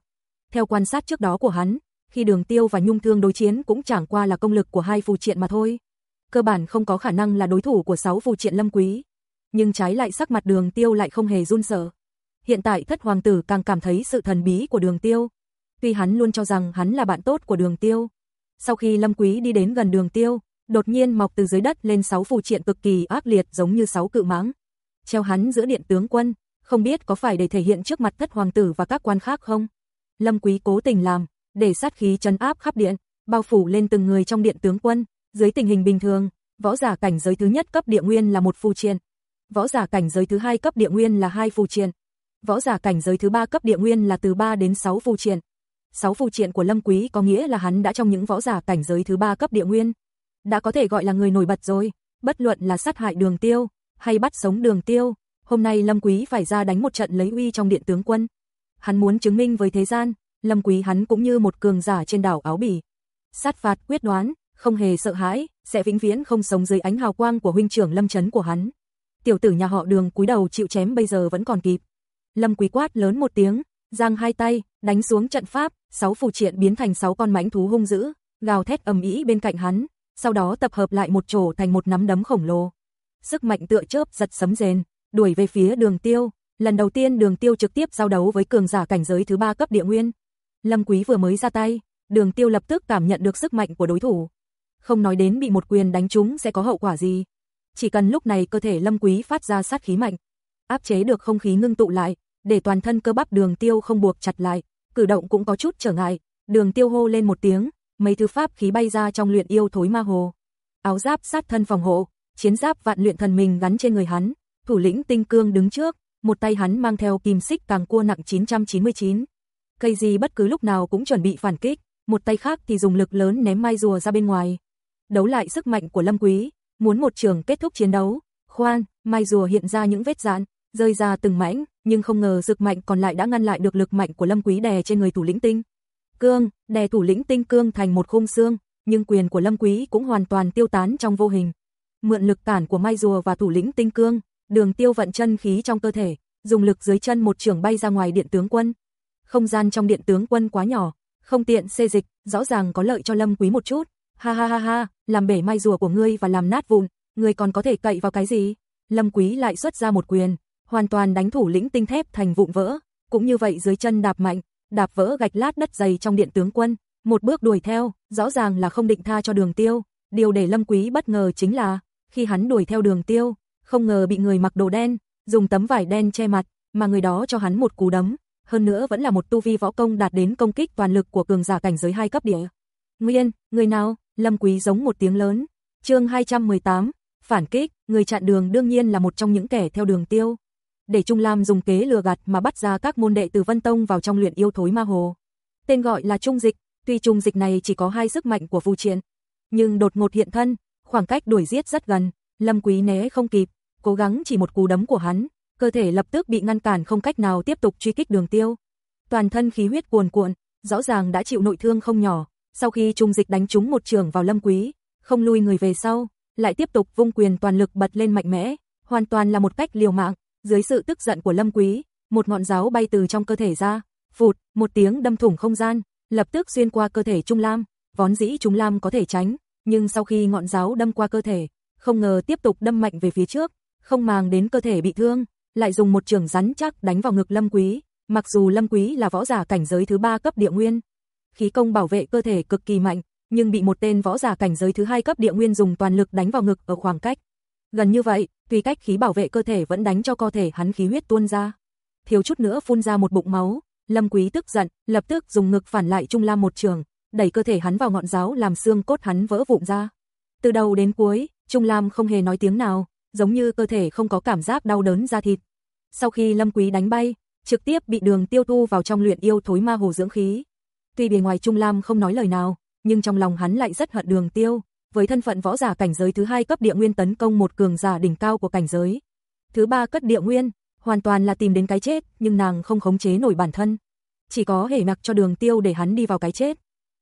Theo quan sát trước đó của hắn, khi đường tiêu và nhung thương đối chiến cũng chẳng qua là công lực của hai phù triện mà thôi. Cơ bản không có khả năng là đối thủ của sáu phù triện lâm quý. Nhưng trái lại sắc mặt đường tiêu lại không hề run sợ. Hiện tại thất hoàng tử càng cảm thấy sự thần bí của đường tiêu. Tuy hắn luôn cho rằng hắn là bạn tốt của đường tiêu. Sau khi Lâm Quý đi đến gần đường tiêu, đột nhiên mọc từ dưới đất lên sáu phù triện cực kỳ ác liệt giống như sáu cự mãng. Treo hắn giữa điện tướng quân, không biết có phải để thể hiện trước mặt thất hoàng tử và các quan khác không? Lâm Quý cố tình làm, để sát khí trấn áp khắp điện, bao phủ lên từng người trong điện tướng quân, dưới tình hình bình thường, võ giả cảnh giới thứ nhất cấp địa nguyên là một phù triện, võ giả cảnh giới thứ hai cấp địa nguyên là hai phù triện, Võ giả cảnh giới thứ ba cấp địa nguyên là từ 3 đến 6 phù triện. 6 phù triện của Lâm Quý có nghĩa là hắn đã trong những võ giả cảnh giới thứ ba cấp địa nguyên. Đã có thể gọi là người nổi bật rồi, bất luận là sát hại đường tiêu, hay bắt sống đường tiêu. Hôm nay Lâm Quý phải ra đánh một trận lấy uy trong điện tướng quân. Hắn muốn chứng minh với thế gian, Lâm Quý hắn cũng như một cường giả trên đảo áo bỉ. Sát phạt quyết đoán, không hề sợ hãi, sẽ vĩnh viễn không sống dưới ánh hào quang của huynh trưởng Lâm Chấn của hắn. Tiểu tử nhà họ Đường cúi đầu chịu chém bây giờ vẫn còn kịp. Lâm Quý quát lớn một tiếng, giang hai tay, đánh xuống trận pháp, sáu phù triện biến thành sáu con mãnh thú hung dữ, gào thét ầm ĩ bên cạnh hắn, sau đó tập hợp lại một chỗ thành một nắm đấm khổng lồ. Sức mạnh tựa chớp giật sấm rền, đuổi về phía Đường Tiêu, lần đầu tiên Đường Tiêu trực tiếp giao đấu với cường giả cảnh giới thứ ba cấp địa nguyên. Lâm Quý vừa mới ra tay, Đường Tiêu lập tức cảm nhận được sức mạnh của đối thủ. Không nói đến bị một quyền đánh trúng sẽ có hậu quả gì, chỉ cần lúc này cơ thể Lâm Quý phát ra sát khí mạnh, áp chế được không khí ngưng tụ lại, để toàn thân cơ bắp Đường Tiêu không buộc chặt lại, cử động cũng có chút trở ngại. Đường Tiêu hô lên một tiếng, mấy thứ pháp khí bay ra trong luyện yêu thối ma hồ. Áo giáp sát thân phòng hộ, chiến giáp vạn luyện thần mình gắn trên người hắn, thủ lĩnh tinh cương đứng trước, một tay hắn mang theo kim xích càng cua nặng 999. Cây gì bất cứ lúc nào cũng chuẩn bị phản kích, một tay khác thì dùng lực lớn ném mai rùa ra bên ngoài. Đấu lại sức mạnh của Lâm Quý, muốn một trường kết thúc chiến đấu. Khoan, mai rùa hiện ra những vết dạn, rơi ra từng mảnh, nhưng không ngờ dược mạnh còn lại đã ngăn lại được lực mạnh của Lâm Quý đè trên người thủ lĩnh tinh. Cương, đè thủ lĩnh tinh cương thành một khung xương, nhưng quyền của Lâm Quý cũng hoàn toàn tiêu tán trong vô hình. Mượn lực cản của Mai Rùa và thủ lĩnh tinh cương, đường tiêu vận chân khí trong cơ thể, dùng lực dưới chân một trường bay ra ngoài điện tướng quân. Không gian trong điện tướng quân quá nhỏ, không tiện xê dịch, rõ ràng có lợi cho Lâm Quý một chút. Ha ha ha ha, làm bể mai rùa của ngươi và làm nát vụn, ngươi còn có thể cậy vào cái gì? Lâm Quý lại xuất ra một quyền, hoàn toàn đánh thủ lĩnh tinh thép thành vụn vỡ, cũng như vậy dưới chân đạp mạnh, đạp vỡ gạch lát đất dày trong điện tướng quân, một bước đuổi theo, rõ ràng là không định tha cho đường tiêu. Điều để Lâm Quý bất ngờ chính là, khi hắn đuổi theo đường tiêu, không ngờ bị người mặc đồ đen, dùng tấm vải đen che mặt, mà người đó cho hắn một cú đấm, hơn nữa vẫn là một tu vi võ công đạt đến công kích toàn lực của cường giả cảnh giới hai cấp địa. Nguyên, người nào? Lâm Quý giống một tiếng lớn. Chương 218, phản kích, người chặn đường đương nhiên là một trong những kẻ theo đường tiêu. Để Trung Lam dùng kế lừa gạt mà bắt ra các môn đệ từ Vân Tông vào trong luyện yêu thối ma hồ. Tên gọi là Trung Dịch, tuy Trung Dịch này chỉ có hai sức mạnh của Vu triện, nhưng đột ngột hiện thân, khoảng cách đuổi giết rất gần, Lâm Quý né không kịp, cố gắng chỉ một cú đấm của hắn, cơ thể lập tức bị ngăn cản không cách nào tiếp tục truy kích đường tiêu. Toàn thân khí huyết cuồn cuộn, rõ ràng đã chịu nội thương không nhỏ, sau khi trung dịch đánh trúng một trường vào lâm quý, không lui người về sau, lại tiếp tục vung quyền toàn lực bật lên mạnh mẽ, hoàn toàn là một cách liều mạng, dưới sự tức giận của lâm quý, một ngọn giáo bay từ trong cơ thể ra, phụt, một tiếng đâm thủng không gian, lập tức xuyên qua cơ thể Trung Lam, vốn dĩ Trung Lam có thể tránh, nhưng sau khi ngọn giáo đâm qua cơ thể, không ngờ tiếp tục đâm mạnh về phía trước, không màng đến cơ thể bị thương, lại dùng một trường rắn chắc đánh vào ngực Lâm Quý, mặc dù Lâm Quý là võ giả cảnh giới thứ ba cấp địa nguyên, khí công bảo vệ cơ thể cực kỳ mạnh, nhưng bị một tên võ giả cảnh giới thứ hai cấp địa nguyên dùng toàn lực đánh vào ngực ở khoảng cách. Gần như vậy, tuy cách khí bảo vệ cơ thể vẫn đánh cho cơ thể hắn khí huyết tuôn ra. Thiếu chút nữa phun ra một bụng máu, Lâm Quý tức giận, lập tức dùng ngực phản lại Trung Lam một trường, đẩy cơ thể hắn vào ngọn giáo làm xương cốt hắn vỡ vụn ra. Từ đầu đến cuối, Trung Lam không hề nói tiếng nào, giống như cơ thể không có cảm giác đau đớn da thịt. Sau khi Lâm Quý đánh bay, trực tiếp bị đường tiêu thu vào trong luyện yêu thối ma hồ dưỡng khí. Tuy bề ngoài Trung Lam không nói lời nào, nhưng trong lòng hắn lại rất hận đường tiêu, với thân phận võ giả cảnh giới thứ hai cấp địa nguyên tấn công một cường giả đỉnh cao của cảnh giới. Thứ ba cất địa nguyên, hoàn toàn là tìm đến cái chết, nhưng nàng không khống chế nổi bản thân. Chỉ có hề mặc cho đường tiêu để hắn đi vào cái chết.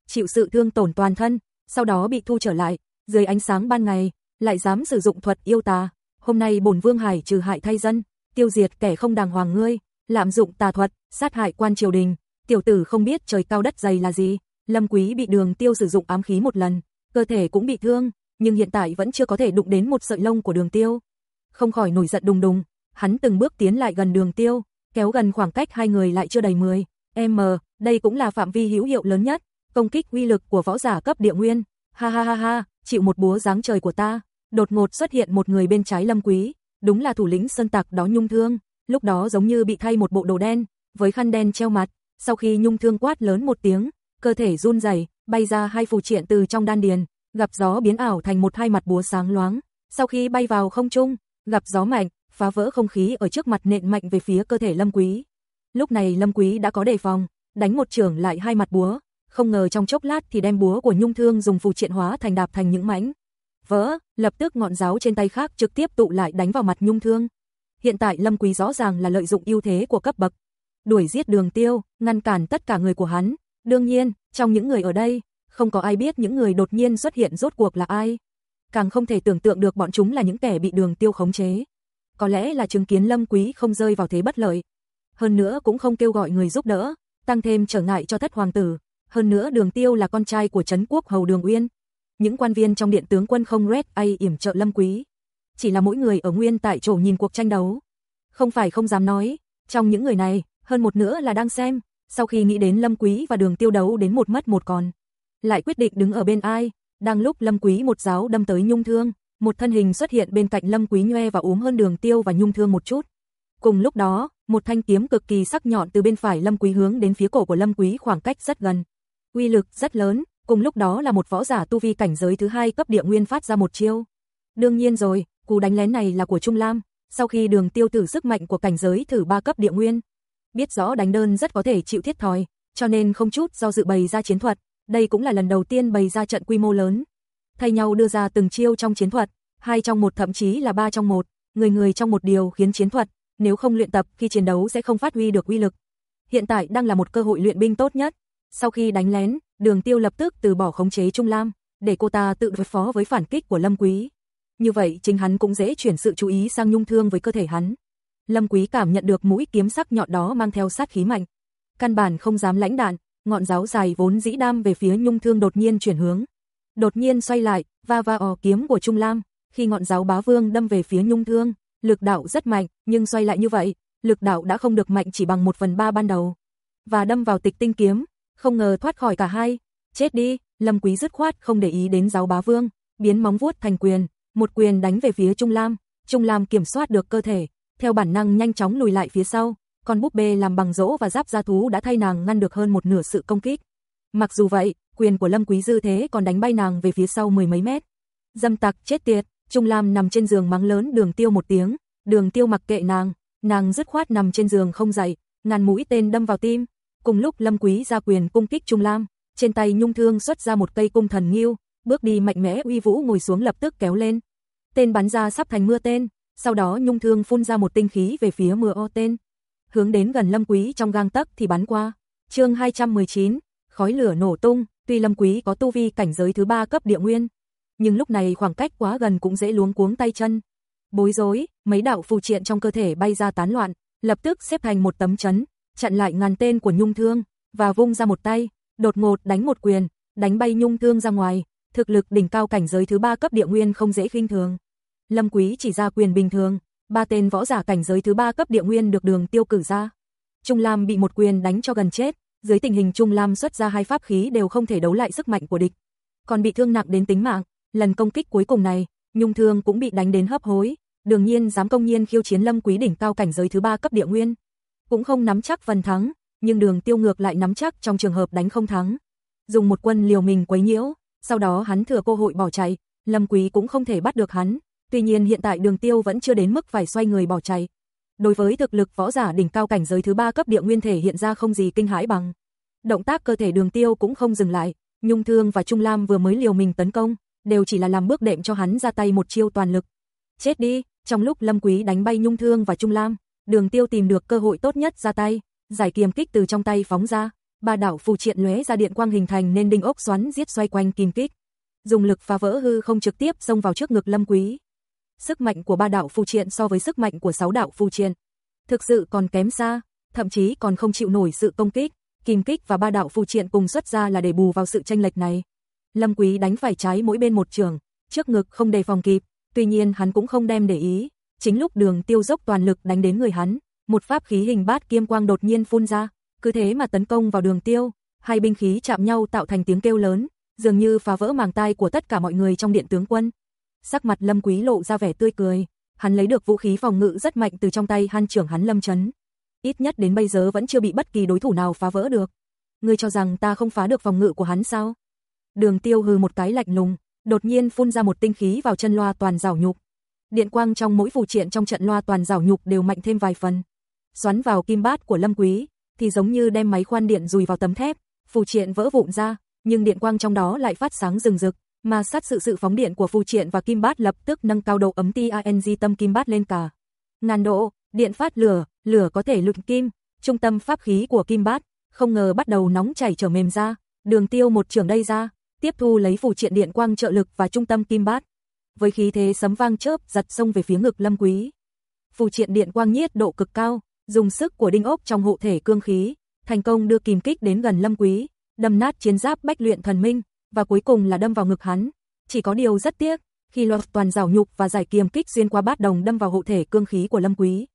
Chịu sự thương tổn toàn thân, sau đó bị thu trở lại, dưới ánh sáng ban ngày, lại dám sử dụng thuật yêu tà. Hôm nay bổn vương hải trừ hại thay dân, tiêu diệt kẻ không đàng hoàng ngươi, lạm dụng tà thuật, sát hại quan triều đình. Tiểu tử không biết trời cao đất dày là gì, Lâm Quý bị đường tiêu sử dụng ám khí một lần, cơ thể cũng bị thương, nhưng hiện tại vẫn chưa có thể đụng đến một sợi lông của đường tiêu. Không khỏi nổi giận đùng đùng, hắn từng bước tiến lại gần đường tiêu, kéo gần khoảng cách hai người lại chưa đầy 10 m, đây cũng là phạm vi hữu hiệu lớn nhất, công kích uy lực của võ giả cấp địa nguyên. Ha ha ha ha, chịu một búa giáng trời của ta. Đột ngột xuất hiện một người bên trái Lâm Quý, đúng là thủ lĩnh sơn tặc đó Nhung Thương, lúc đó giống như bị thay một bộ đồ đen, với khăn đen treo mặt, sau khi Nhung Thương quát lớn một tiếng, cơ thể run rẩy, bay ra hai phù triện từ trong đan điền, gặp gió biến ảo thành một hai mặt búa sáng loáng, sau khi bay vào không trung, gặp gió mạnh, phá vỡ không khí ở trước mặt nện mạnh về phía cơ thể Lâm Quý. Lúc này Lâm Quý đã có đề phòng, đánh một trường lại hai mặt búa, không ngờ trong chốc lát thì đem búa của Nhung Thương dùng phù triện hóa thành đạp thành những mảnh vỡ, lập tức ngọn giáo trên tay khác trực tiếp tụ lại đánh vào mặt Nhung Thương. Hiện tại Lâm Quý rõ ràng là lợi dụng ưu thế của cấp bậc, đuổi giết Đường Tiêu, ngăn cản tất cả người của hắn. Đương nhiên, trong những người ở đây, không có ai biết những người đột nhiên xuất hiện rốt cuộc là ai. Càng không thể tưởng tượng được bọn chúng là những kẻ bị Đường Tiêu khống chế. Có lẽ là chứng kiến Lâm Quý không rơi vào thế bất lợi. Hơn nữa cũng không kêu gọi người giúp đỡ, tăng thêm trở ngại cho thất hoàng tử, hơn nữa Đường Tiêu là con trai của Trấn Quốc hầu Đường Uyên. Những quan viên trong điện tướng quân không rét ai yểm trợ Lâm Quý. Chỉ là mỗi người ở nguyên tại chỗ nhìn cuộc tranh đấu. Không phải không dám nói, trong những người này, hơn một nữa là đang xem, sau khi nghĩ đến Lâm Quý và Đường Tiêu đấu đến một mất một còn, lại quyết định đứng ở bên ai, đang lúc Lâm Quý một giáo đâm tới Nhung Thương, một thân hình xuất hiện bên cạnh Lâm Quý nhoe và uống hơn Đường Tiêu và Nhung Thương một chút. Cùng lúc đó, một thanh kiếm cực kỳ sắc nhọn từ bên phải Lâm Quý hướng đến phía cổ của Lâm Quý khoảng cách rất gần. Uy lực rất lớn, cùng lúc đó là một võ giả tu vi cảnh giới thứ hai cấp địa nguyên phát ra một chiêu. Đương nhiên rồi, cú đánh lén này là của Trung Lam, sau khi Đường Tiêu thử sức mạnh của cảnh giới thử ba cấp địa nguyên, biết rõ đánh đơn rất có thể chịu thiết thòi, cho nên không chút do dự bày ra chiến thuật, đây cũng là lần đầu tiên bày ra trận quy mô lớn. Thay nhau đưa ra từng chiêu trong chiến thuật, hai trong một thậm chí là ba trong một, người người trong một điều khiến chiến thuật, nếu không luyện tập khi chiến đấu sẽ không phát huy được uy lực. Hiện tại đang là một cơ hội luyện binh tốt nhất. Sau khi đánh lén, Đường Tiêu lập tức từ bỏ khống chế Trung Lam, để cô ta tự đối phó với phản kích của Lâm Quý. Như vậy chính hắn cũng dễ chuyển sự chú ý sang nhung thương với cơ thể hắn. Lâm Quý cảm nhận được mũi kiếm sắc nhọn đó mang theo sát khí mạnh. Căn bản không dám lãnh đạn, ngọn giáo dài vốn dĩ đam về phía nhung thương đột nhiên chuyển hướng. Đột nhiên xoay lại, va va ò kiếm của Trung Lam, khi ngọn giáo bá vương đâm về phía nhung thương, lực đạo rất mạnh, nhưng xoay lại như vậy, lực đạo đã không được mạnh chỉ bằng một phần ba ban đầu. Và đâm vào tịch tinh kiếm, không ngờ thoát khỏi cả hai. Chết đi, Lâm Quý dứt khoát không để ý đến giáo bá vương, biến móng vuốt thành quyền, một quyền đánh về phía Trung Lam. Trung Lam kiểm soát được cơ thể, theo bản năng nhanh chóng lùi lại phía sau, con búp bê làm bằng gỗ và giáp da thú đã thay nàng ngăn được hơn một nửa sự công kích. Mặc dù vậy, quyền của Lâm Quý dư thế còn đánh bay nàng về phía sau mười mấy mét. Dâm tặc chết tiệt, Trung Lam nằm trên giường mắng lớn Đường Tiêu một tiếng, Đường Tiêu mặc kệ nàng, nàng dứt khoát nằm trên giường không dậy, ngàn mũi tên đâm vào tim. Cùng lúc Lâm Quý ra quyền cung kích Trung Lam, trên tay Nhung Thương xuất ra một cây cung thần nghiêu, bước đi mạnh mẽ uy vũ ngồi xuống lập tức kéo lên. Tên bắn ra sắp thành mưa tên, sau đó Nhung Thương phun ra một tinh khí về phía mưa o tên, hướng đến gần Lâm Quý trong gang tấc thì bắn qua. Chương 219, khói lửa nổ tung, tuy Lâm Quý có tu vi cảnh giới thứ ba cấp địa nguyên, nhưng lúc này khoảng cách quá gần cũng dễ luống cuống tay chân. Bối rối, mấy đạo phù triện trong cơ thể bay ra tán loạn, lập tức xếp thành một tấm chấn, chặn lại ngàn tên của Nhung Thương, và vung ra một tay, đột ngột đánh một quyền, đánh bay Nhung Thương ra ngoài, thực lực đỉnh cao cảnh giới thứ ba cấp địa nguyên không dễ khinh thường. Lâm Quý chỉ ra quyền bình thường, ba tên võ giả cảnh giới thứ ba cấp địa nguyên được đường tiêu cử ra. Trung Lam bị một quyền đánh cho gần chết, dưới tình hình Trung Lam xuất ra hai pháp khí đều không thể đấu lại sức mạnh của địch. Còn bị thương nặng đến tính mạng, lần công kích cuối cùng này, Nhung Thương cũng bị đánh đến hấp hối, đương nhiên dám công nhiên khiêu chiến Lâm Quý đỉnh cao cảnh giới thứ ba cấp địa nguyên. Cũng không nắm chắc phần thắng, nhưng đường tiêu ngược lại nắm chắc trong trường hợp đánh không thắng. Dùng một quân liều mình quấy nhiễu, sau đó hắn thừa cơ hội bỏ chạy, Lâm Quý cũng không thể bắt được hắn, tuy nhiên hiện tại đường tiêu vẫn chưa đến mức phải xoay người bỏ chạy. Đối với thực lực võ giả đỉnh cao cảnh giới thứ ba cấp địa nguyên thể hiện ra không gì kinh hãi bằng. Động tác cơ thể đường tiêu cũng không dừng lại, Nhung Thương và Trung Lam vừa mới liều mình tấn công, đều chỉ là làm bước đệm cho hắn ra tay một chiêu toàn lực. Chết đi, trong lúc Lâm Quý đánh bay Nhung Thương và Trung Lam, Đường Tiêu tìm được cơ hội tốt nhất ra tay, giải kiềm kích từ trong tay phóng ra, ba đảo phù triện lóe ra điện quang hình thành nên đinh ốc xoắn giết xoay quanh kim kích. Dùng lực phá vỡ hư không trực tiếp xông vào trước ngực Lâm Quý. Sức mạnh của ba đảo phù triện so với sức mạnh của sáu đảo phù triện thực sự còn kém xa, thậm chí còn không chịu nổi sự công kích, kim kích và ba đảo phù triện cùng xuất ra là để bù vào sự tranh lệch này. Lâm Quý đánh phải trái mỗi bên một trường, trước ngực không đề phòng kịp, tuy nhiên hắn cũng không đem để ý, chính lúc Đường Tiêu dốc toàn lực đánh đến người hắn, một pháp khí hình bát kiêm quang đột nhiên phun ra, cứ thế mà tấn công vào Đường Tiêu, hai binh khí chạm nhau tạo thành tiếng kêu lớn, dường như phá vỡ màng tai của tất cả mọi người trong điện tướng quân. Sắc mặt Lâm Quý lộ ra vẻ tươi cười, hắn lấy được vũ khí phòng ngự rất mạnh từ trong tay Han trưởng hắn Lâm Chấn. Ít nhất đến bây giờ vẫn chưa bị bất kỳ đối thủ nào phá vỡ được. Ngươi cho rằng ta không phá được phòng ngự của hắn sao? Đường Tiêu hừ một cái lạnh lùng, đột nhiên phun ra một tinh khí vào chân loa toàn rào nhục. Điện quang trong mỗi phù triện trong trận loa toàn rào nhục đều mạnh thêm vài phần. Xoắn vào kim bát của Lâm Quý, thì giống như đem máy khoan điện dùi vào tấm thép, phù triện vỡ vụn ra, nhưng điện quang trong đó lại phát sáng rừng rực, mà sát sự sự phóng điện của phù triện và kim bát lập tức nâng cao độ ấm TANG tâm kim bát lên cả. Ngàn độ, điện phát lửa, lửa có thể luyện kim, trung tâm pháp khí của kim bát, không ngờ bắt đầu nóng chảy trở mềm ra, đường tiêu một trường đây ra, tiếp thu lấy phù triện điện quang trợ lực và trung tâm kim bát. Với khí thế sấm vang chớp giật xông về phía ngực Lâm Quý. Phù triện điện quang nhiết độ cực cao, dùng sức của đinh ốc trong hộ thể cương khí, thành công đưa kìm kích đến gần Lâm Quý, đâm nát chiến giáp bách luyện thần minh, và cuối cùng là đâm vào ngực hắn. Chỉ có điều rất tiếc, khi loạt toàn rào nhục và giải kiềm kích xuyên qua bát đồng đâm vào hộ thể cương khí của Lâm Quý.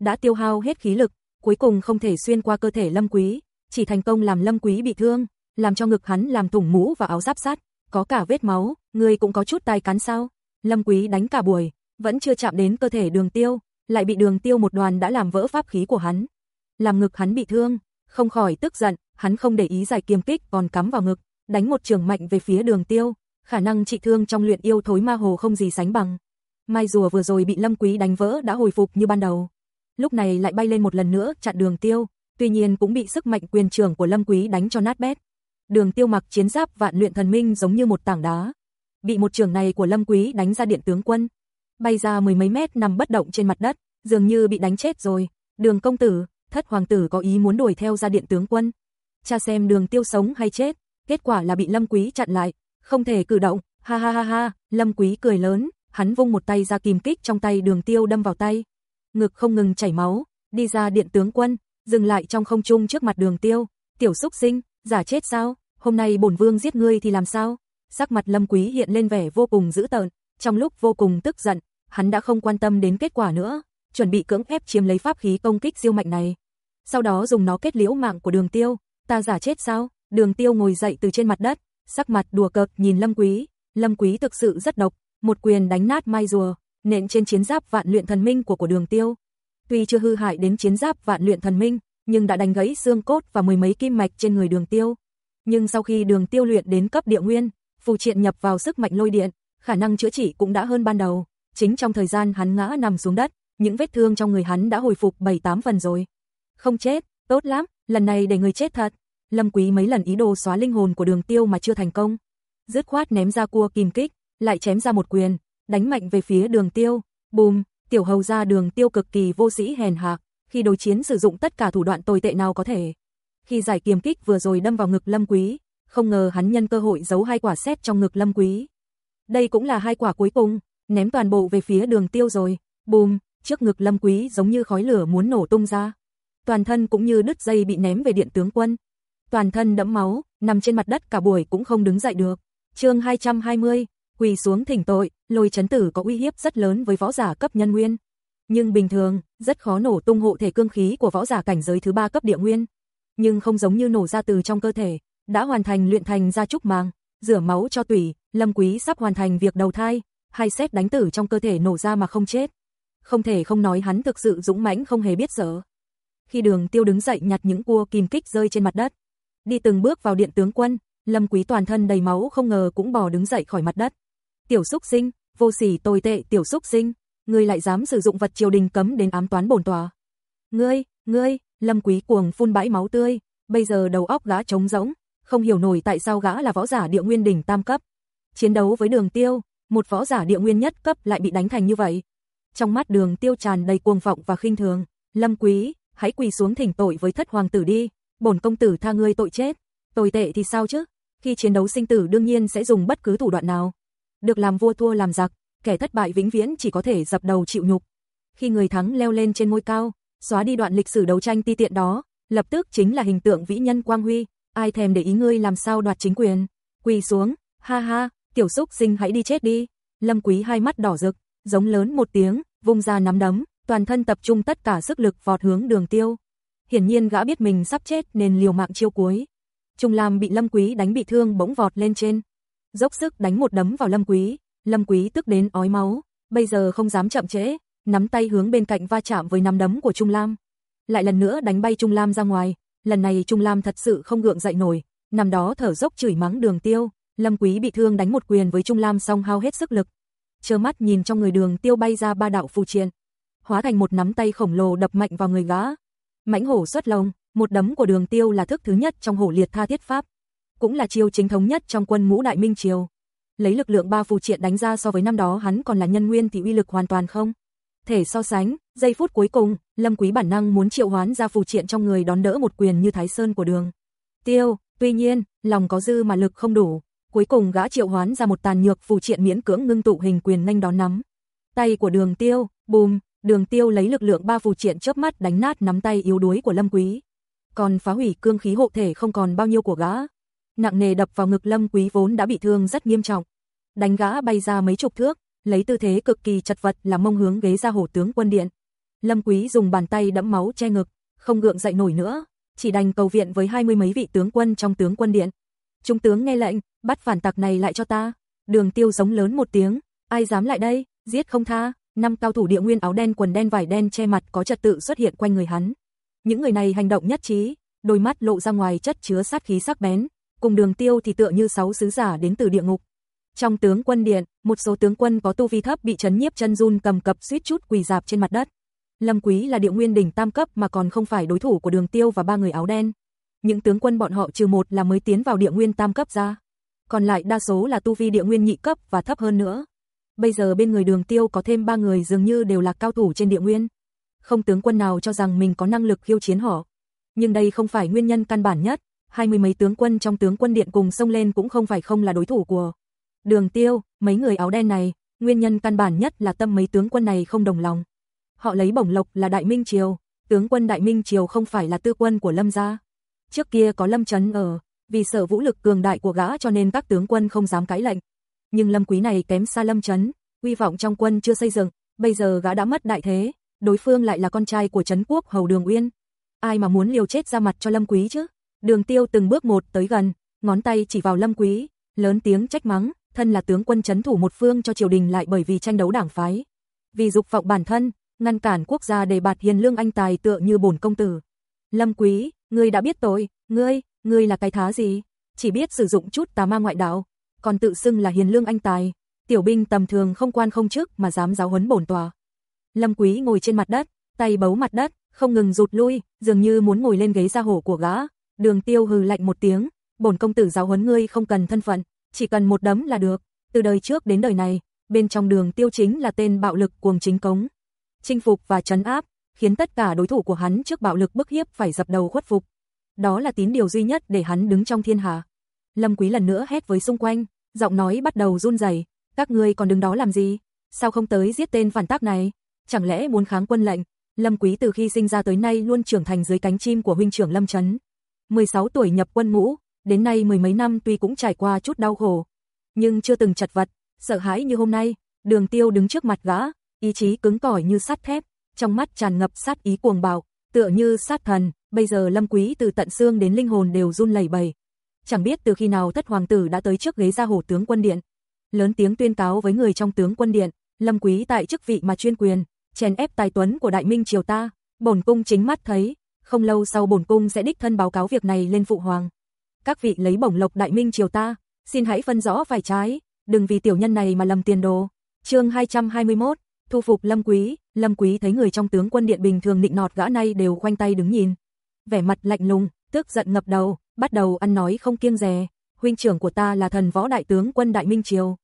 Đã tiêu hao hết khí lực, cuối cùng không thể xuyên qua cơ thể Lâm Quý, chỉ thành công làm Lâm Quý bị thương, làm cho ngực hắn làm thủng mũ và áo giáp sắt, có cả vết máu, người cũng có chút tai cắn sao? Lâm Quý đánh cả buổi, vẫn chưa chạm đến cơ thể Đường Tiêu, lại bị Đường Tiêu một đoàn đã làm vỡ pháp khí của hắn. Làm ngực hắn bị thương, không khỏi tức giận, hắn không để ý giải kiềm kích còn cắm vào ngực, đánh một trường mạnh về phía Đường Tiêu, khả năng trị thương trong luyện yêu thối ma hồ không gì sánh bằng. Mai rùa vừa rồi bị Lâm Quý đánh vỡ đã hồi phục như ban đầu. Lúc này lại bay lên một lần nữa chặn Đường Tiêu, tuy nhiên cũng bị sức mạnh quyền trưởng của Lâm Quý đánh cho nát bét. Đường Tiêu mặc chiến giáp vạn luyện thần minh giống như một tảng đá, bị một trường này của Lâm Quý đánh ra điện tướng quân, bay ra mười mấy mét nằm bất động trên mặt đất, dường như bị đánh chết rồi. Đường công tử, thất hoàng tử có ý muốn đuổi theo ra điện tướng quân. Cha xem đường tiêu sống hay chết, kết quả là bị Lâm Quý chặn lại, không thể cử động, ha ha ha ha, Lâm Quý cười lớn, hắn vung một tay ra kìm kích trong tay đường tiêu đâm vào tay. Ngực không ngừng chảy máu, đi ra điện tướng quân, dừng lại trong không trung trước mặt đường tiêu, tiểu xúc sinh, giả chết sao, hôm nay bổn vương giết ngươi thì làm sao? Sắc mặt Lâm Quý hiện lên vẻ vô cùng dữ tợn, trong lúc vô cùng tức giận, hắn đã không quan tâm đến kết quả nữa, chuẩn bị cưỡng ép chiếm lấy pháp khí công kích siêu mạnh này. Sau đó dùng nó kết liễu mạng của Đường Tiêu, ta giả chết sao? Đường Tiêu ngồi dậy từ trên mặt đất, sắc mặt đùa cợt nhìn Lâm Quý, Lâm Quý thực sự rất độc, một quyền đánh nát mai rùa, nện trên chiến giáp vạn luyện thần minh của của Đường Tiêu. Tuy chưa hư hại đến chiến giáp vạn luyện thần minh, nhưng đã đánh gãy xương cốt và mười mấy kim mạch trên người Đường Tiêu. Nhưng sau khi Đường Tiêu luyện đến cấp địa nguyên, phù triện nhập vào sức mạnh lôi điện, khả năng chữa trị cũng đã hơn ban đầu. Chính trong thời gian hắn ngã nằm xuống đất, những vết thương trong người hắn đã hồi phục 7-8 phần rồi. Không chết, tốt lắm, lần này để người chết thật. Lâm Quý mấy lần ý đồ xóa linh hồn của đường tiêu mà chưa thành công. Dứt khoát ném ra cua kìm kích, lại chém ra một quyền, đánh mạnh về phía đường tiêu. Bùm, tiểu hầu ra đường tiêu cực kỳ vô sĩ hèn hạ, khi đối chiến sử dụng tất cả thủ đoạn tồi tệ nào có thể. Khi giải kiềm kích vừa rồi đâm vào ngực Lâm Quý, không ngờ hắn nhân cơ hội giấu hai quả xét trong ngực Lâm Quý. Đây cũng là hai quả cuối cùng, ném toàn bộ về phía đường tiêu rồi. Bùm, trước ngực Lâm Quý giống như khói lửa muốn nổ tung ra. Toàn thân cũng như đứt dây bị ném về điện tướng quân. Toàn thân đẫm máu, nằm trên mặt đất cả buổi cũng không đứng dậy được. chương 220, quỳ xuống thỉnh tội, lôi chấn tử có uy hiếp rất lớn với võ giả cấp nhân nguyên. Nhưng bình thường, rất khó nổ tung hộ thể cương khí của võ giả cảnh giới thứ ba cấp địa nguyên. Nhưng không giống như nổ ra từ trong cơ thể, đã hoàn thành luyện thành ra trúc màng, rửa máu cho tủy, Lâm Quý sắp hoàn thành việc đầu thai, hai xét đánh tử trong cơ thể nổ ra mà không chết. Không thể không nói hắn thực sự dũng mãnh không hề biết sợ. Khi đường tiêu đứng dậy nhặt những cua kim kích rơi trên mặt đất, đi từng bước vào điện tướng quân, Lâm Quý toàn thân đầy máu không ngờ cũng bò đứng dậy khỏi mặt đất. Tiểu xúc sinh, vô sỉ tồi tệ tiểu xúc sinh, ngươi lại dám sử dụng vật triều đình cấm đến ám toán bổn tòa. Ngươi, ngươi, Lâm Quý cuồng phun bãi máu tươi, bây giờ đầu óc gã trống rỗng, không hiểu nổi tại sao gã là võ giả địa nguyên đỉnh tam cấp. Chiến đấu với đường tiêu, một võ giả địa nguyên nhất cấp lại bị đánh thành như vậy. Trong mắt đường tiêu tràn đầy cuồng vọng và khinh thường, lâm quý, hãy quỳ xuống thỉnh tội với thất hoàng tử đi, bổn công tử tha ngươi tội chết, tồi tệ thì sao chứ, khi chiến đấu sinh tử đương nhiên sẽ dùng bất cứ thủ đoạn nào. Được làm vua thua làm giặc, kẻ thất bại vĩnh viễn chỉ có thể dập đầu chịu nhục. Khi người thắng leo lên trên ngôi cao, xóa đi đoạn lịch sử đấu tranh ti tiện đó, lập tức chính là hình tượng vĩ nhân quang huy, ai thèm để ý ngươi làm sao đoạt chính quyền. Quỳ xuống, ha ha, tiểu xúc sinh hãy đi chết đi. Lâm Quý hai mắt đỏ rực, giống lớn một tiếng, vung ra nắm đấm, toàn thân tập trung tất cả sức lực vọt hướng đường tiêu. Hiển nhiên gã biết mình sắp chết nên liều mạng chiêu cuối. Trung Lam bị Lâm Quý đánh bị thương bỗng vọt lên trên. Dốc sức đánh một đấm vào Lâm Quý, Lâm Quý tức đến ói máu, bây giờ không dám chậm trễ, nắm tay hướng bên cạnh va chạm với nắm đấm của Trung Lam. Lại lần nữa đánh bay Trung Lam ra ngoài, lần này Trung Lam thật sự không gượng dậy nổi, nằm đó thở dốc chửi mắng đường tiêu, Lâm Quý bị thương đánh một quyền với Trung Lam xong hao hết sức lực. Chơ mắt nhìn trong người đường tiêu bay ra ba đạo phù triện, hóa thành một nắm tay khổng lồ đập mạnh vào người gã. Mãnh hổ xuất lông, một đấm của đường tiêu là thức thứ nhất trong hổ liệt tha thiết pháp. Cũng là chiêu chính thống nhất trong quân ngũ đại minh triều. Lấy lực lượng ba phù triện đánh ra so với năm đó hắn còn là nhân nguyên thì uy lực hoàn toàn không. Thể so sánh, giây phút cuối cùng, Lâm Quý bản năng muốn triệu hoán ra phù triện trong người đón đỡ một quyền như Thái Sơn của đường. Tiêu, tuy nhiên, lòng có dư mà lực không đủ, cuối cùng gã triệu hoán ra một tàn nhược phù triện miễn cưỡng ngưng tụ hình quyền nhanh đón nắm. Tay của Đường Tiêu, bùm, Đường Tiêu lấy lực lượng ba phù triện chớp mắt đánh nát nắm tay yếu đuối của Lâm Quý. Còn phá hủy cương khí hộ thể không còn bao nhiêu của gã, nặng nề đập vào ngực Lâm Quý vốn đã bị thương rất nghiêm trọng. Đánh gã bay ra mấy chục thước, lấy tư thế cực kỳ chật vật là mông hướng ghế ra hổ tướng quân điện. Lâm Quý dùng bàn tay đẫm máu che ngực, không gượng dậy nổi nữa, chỉ đành cầu viện với hai mươi mấy vị tướng quân trong tướng quân điện. Trung tướng nghe lệnh, bắt phản tặc này lại cho ta. Đường Tiêu giống lớn một tiếng, ai dám lại đây, giết không tha. Năm cao thủ địa nguyên áo đen quần đen vải đen che mặt có trật tự xuất hiện quanh người hắn. Những người này hành động nhất trí, đôi mắt lộ ra ngoài chất chứa sát khí sắc bén, cùng Đường Tiêu thì tựa như sáu sứ giả đến từ địa ngục. Trong tướng quân điện, một số tướng quân có tu vi thấp bị chấn nhiếp chân run cầm cập suýt chút quỳ dạp trên mặt đất. Lâm Quý là địa nguyên đỉnh tam cấp mà còn không phải đối thủ của Đường Tiêu và ba người áo đen. Những tướng quân bọn họ trừ một là mới tiến vào địa nguyên tam cấp ra, còn lại đa số là tu vi địa nguyên nhị cấp và thấp hơn nữa. Bây giờ bên người Đường Tiêu có thêm ba người dường như đều là cao thủ trên địa nguyên. Không tướng quân nào cho rằng mình có năng lực khiêu chiến họ. Nhưng đây không phải nguyên nhân căn bản nhất, hai mươi mấy tướng quân trong tướng quân điện cùng xông lên cũng không phải không là đối thủ của Đường Tiêu, mấy người áo đen này, nguyên nhân căn bản nhất là tâm mấy tướng quân này không đồng lòng. Họ lấy bổng lộc là Đại Minh Triều, tướng quân Đại Minh Triều không phải là tư quân của Lâm gia. Trước kia có Lâm Chấn ở, vì sợ vũ lực cường đại của gã cho nên các tướng quân không dám cãi lệnh. Nhưng Lâm Quý này kém xa Lâm Chấn, uy vọng trong quân chưa xây dựng, bây giờ gã đã mất đại thế, đối phương lại là con trai của Trấn Quốc Hầu Đường Uyên. Ai mà muốn liều chết ra mặt cho Lâm Quý chứ? Đường Tiêu từng bước một tới gần, ngón tay chỉ vào Lâm Quý, lớn tiếng trách mắng, thân là tướng quân chấn thủ một phương cho triều đình lại bởi vì tranh đấu đảng phái. Vì dục vọng bản thân, ngăn cản quốc gia đề bạt hiền lương anh tài tựa như bổn công tử. Lâm Quý, ngươi đã biết tội, ngươi, ngươi là cái thá gì? Chỉ biết sử dụng chút tà ma ngoại đạo, còn tự xưng là hiền lương anh tài, tiểu binh tầm thường không quan không chức mà dám giáo huấn bổn tòa. Lâm Quý ngồi trên mặt đất, tay bấu mặt đất, không ngừng rụt lui, dường như muốn ngồi lên ghế gia hổ của gã. Đường Tiêu hừ lạnh một tiếng, bổn công tử giáo huấn ngươi không cần thân phận, chỉ cần một đấm là được. Từ đời trước đến đời này, bên trong Đường Tiêu chính là tên bạo lực cuồng chính cống, chinh phục và trấn áp, khiến tất cả đối thủ của hắn trước bạo lực bức hiếp phải dập đầu khuất phục. Đó là tín điều duy nhất để hắn đứng trong thiên hạ. Lâm Quý lần nữa hét với xung quanh, giọng nói bắt đầu run rẩy, "Các ngươi còn đứng đó làm gì? Sao không tới giết tên phản tác này? Chẳng lẽ muốn kháng quân lệnh?" Lâm Quý từ khi sinh ra tới nay luôn trưởng thành dưới cánh chim của huynh trưởng Lâm Trấn. 16 tuổi nhập quân ngũ, đến nay mười mấy năm tuy cũng trải qua chút đau khổ, nhưng chưa từng chật vật, sợ hãi như hôm nay. Đường Tiêu đứng trước mặt gã, ý chí cứng cỏi như sắt thép, trong mắt tràn ngập sát ý cuồng bạo, tựa như sát thần, bây giờ Lâm Quý từ tận xương đến linh hồn đều run lẩy bẩy. Chẳng biết từ khi nào thất hoàng tử đã tới trước ghế gia hổ tướng quân điện, lớn tiếng tuyên cáo với người trong tướng quân điện, Lâm Quý tại chức vị mà chuyên quyền, chèn ép tài tuấn của đại minh triều ta, bổn cung chính mắt thấy, không lâu sau bổn cung sẽ đích thân báo cáo việc này lên phụ hoàng. Các vị lấy bổng lộc đại minh triều ta, xin hãy phân rõ phải trái, đừng vì tiểu nhân này mà lầm tiền đồ. Chương 221 thu phục Lâm Quý, Lâm Quý thấy người trong tướng quân điện bình thường nịnh nọt gã này đều khoanh tay đứng nhìn. Vẻ mặt lạnh lùng, tức giận ngập đầu, bắt đầu ăn nói không kiêng dè, huynh trưởng của ta là thần võ đại tướng quân Đại Minh Triều.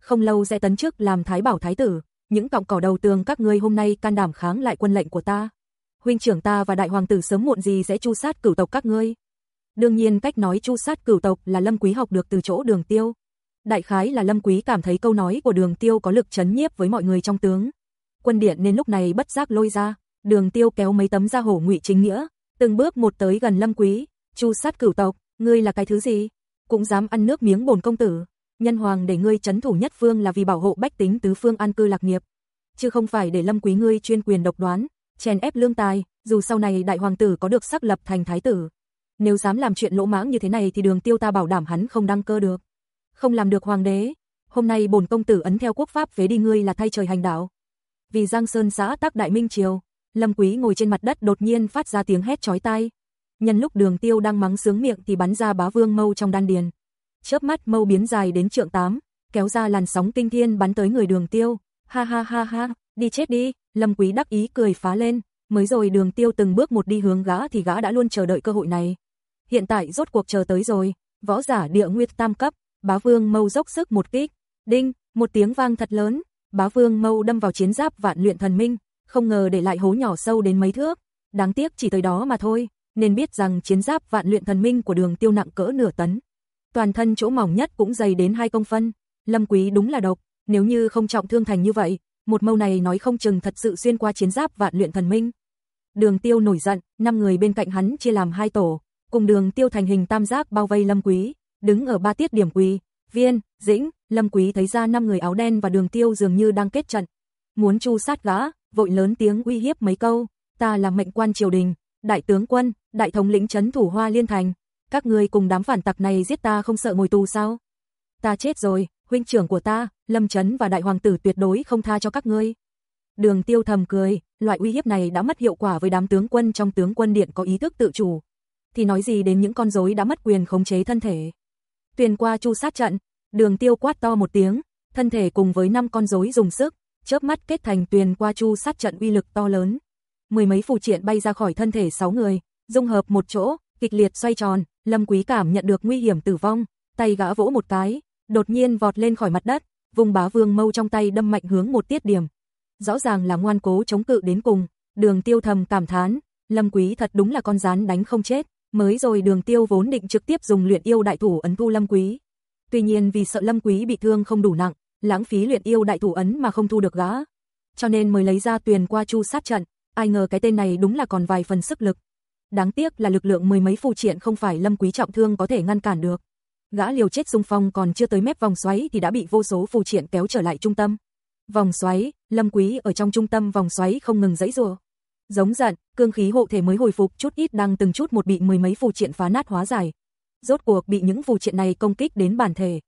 Không lâu sẽ tấn chức làm thái bảo thái tử, những cọng cỏ đầu tường các ngươi hôm nay can đảm kháng lại quân lệnh của ta. Huynh trưởng ta và đại hoàng tử sớm muộn gì sẽ chu sát cửu tộc các ngươi. Đương nhiên cách nói chu sát cửu tộc là Lâm Quý học được từ chỗ đường tiêu. Đại khái là Lâm Quý cảm thấy câu nói của đường tiêu có lực chấn nhiếp với mọi người trong tướng. Quân điện nên lúc này bất giác lôi ra, đường tiêu kéo mấy tấm da hổ ngụy chính nghĩa, từng bước một tới gần Lâm Quý, chu sát cửu tộc, ngươi là cái thứ gì? Cũng dám ăn nước miếng bổn công tử. Nhân hoàng để ngươi chấn thủ nhất phương là vì bảo hộ bách tính tứ phương an cư lạc nghiệp, chứ không phải để Lâm Quý ngươi chuyên quyền độc đoán, chèn ép lương tài, dù sau này đại hoàng tử có được sắc lập thành thái tử. Nếu dám làm chuyện lỗ mãng như thế này thì đường tiêu ta bảo đảm hắn không đăng cơ được không làm được hoàng đế. Hôm nay bổn công tử ấn theo quốc pháp phế đi ngươi là thay trời hành đạo. Vì Giang Sơn xã tắc đại minh triều, Lâm Quý ngồi trên mặt đất đột nhiên phát ra tiếng hét chói tai. Nhân lúc Đường Tiêu đang mắng sướng miệng thì bắn ra bá vương mâu trong đan điền. Chớp mắt mâu biến dài đến trượng 8, kéo ra làn sóng kinh thiên bắn tới người Đường Tiêu. Ha ha ha ha, đi chết đi, Lâm Quý đắc ý cười phá lên, mới rồi Đường Tiêu từng bước một đi hướng gã thì gã đã luôn chờ đợi cơ hội này. Hiện tại rốt cuộc chờ tới rồi, võ giả địa nguyệt tam cấp, Bá Vương Mâu dốc sức một kích, đinh, một tiếng vang thật lớn, Bá Vương Mâu đâm vào chiến giáp vạn luyện thần minh, không ngờ để lại hố nhỏ sâu đến mấy thước, đáng tiếc chỉ tới đó mà thôi, nên biết rằng chiến giáp vạn luyện thần minh của Đường Tiêu nặng cỡ nửa tấn. Toàn thân chỗ mỏng nhất cũng dày đến hai công phân, Lâm Quý đúng là độc, nếu như không trọng thương thành như vậy, một mâu này nói không chừng thật sự xuyên qua chiến giáp vạn luyện thần minh. Đường Tiêu nổi giận, năm người bên cạnh hắn chia làm hai tổ, cùng Đường Tiêu thành hình tam giác bao vây Lâm Quý, đứng ở ba tiết điểm quỳ, Viên, Dĩnh, Lâm Quý thấy ra năm người áo đen và Đường Tiêu dường như đang kết trận, muốn chu sát gã, vội lớn tiếng uy hiếp mấy câu, ta là mệnh quan triều đình, đại tướng quân, đại thống lĩnh trấn thủ Hoa Liên thành, các ngươi cùng đám phản tặc này giết ta không sợ ngồi tù sao? Ta chết rồi, huynh trưởng của ta, Lâm Chấn và đại hoàng tử tuyệt đối không tha cho các ngươi. Đường Tiêu thầm cười, loại uy hiếp này đã mất hiệu quả với đám tướng quân trong tướng quân điện có ý thức tự chủ. Thì nói gì đến những con rối đã mất quyền khống chế thân thể. Tuyền qua chu sát trận, đường tiêu quát to một tiếng, thân thể cùng với năm con rối dùng sức, chớp mắt kết thành tuyền qua chu sát trận uy lực to lớn. Mười mấy phù triện bay ra khỏi thân thể sáu người, dung hợp một chỗ, kịch liệt xoay tròn, Lâm Quý cảm nhận được nguy hiểm tử vong, tay gã vỗ một cái, đột nhiên vọt lên khỏi mặt đất, vùng bá vương mâu trong tay đâm mạnh hướng một tiết điểm. Rõ ràng là ngoan cố chống cự đến cùng, đường tiêu thầm cảm thán, Lâm Quý thật đúng là con rán đánh không chết, mới rồi đường tiêu vốn định trực tiếp dùng luyện yêu đại thủ ấn thu Lâm Quý. Tuy nhiên vì sợ Lâm Quý bị thương không đủ nặng, lãng phí luyện yêu đại thủ ấn mà không thu được gã. Cho nên mới lấy ra tuyền qua chu sát trận, ai ngờ cái tên này đúng là còn vài phần sức lực. Đáng tiếc là lực lượng mười mấy phù triện không phải Lâm Quý trọng thương có thể ngăn cản được. Gã liều chết xung phong còn chưa tới mép vòng xoáy thì đã bị vô số phù triện kéo trở lại trung tâm. Vòng xoáy, Lâm Quý ở trong trung tâm vòng xoáy không ngừng dãy rùa. Giống giận, cương khí hộ thể mới hồi phục chút ít đang từng chút một bị mười mấy phù triện phá nát hóa giải. Rốt cuộc bị những phù triện này công kích đến bản thể.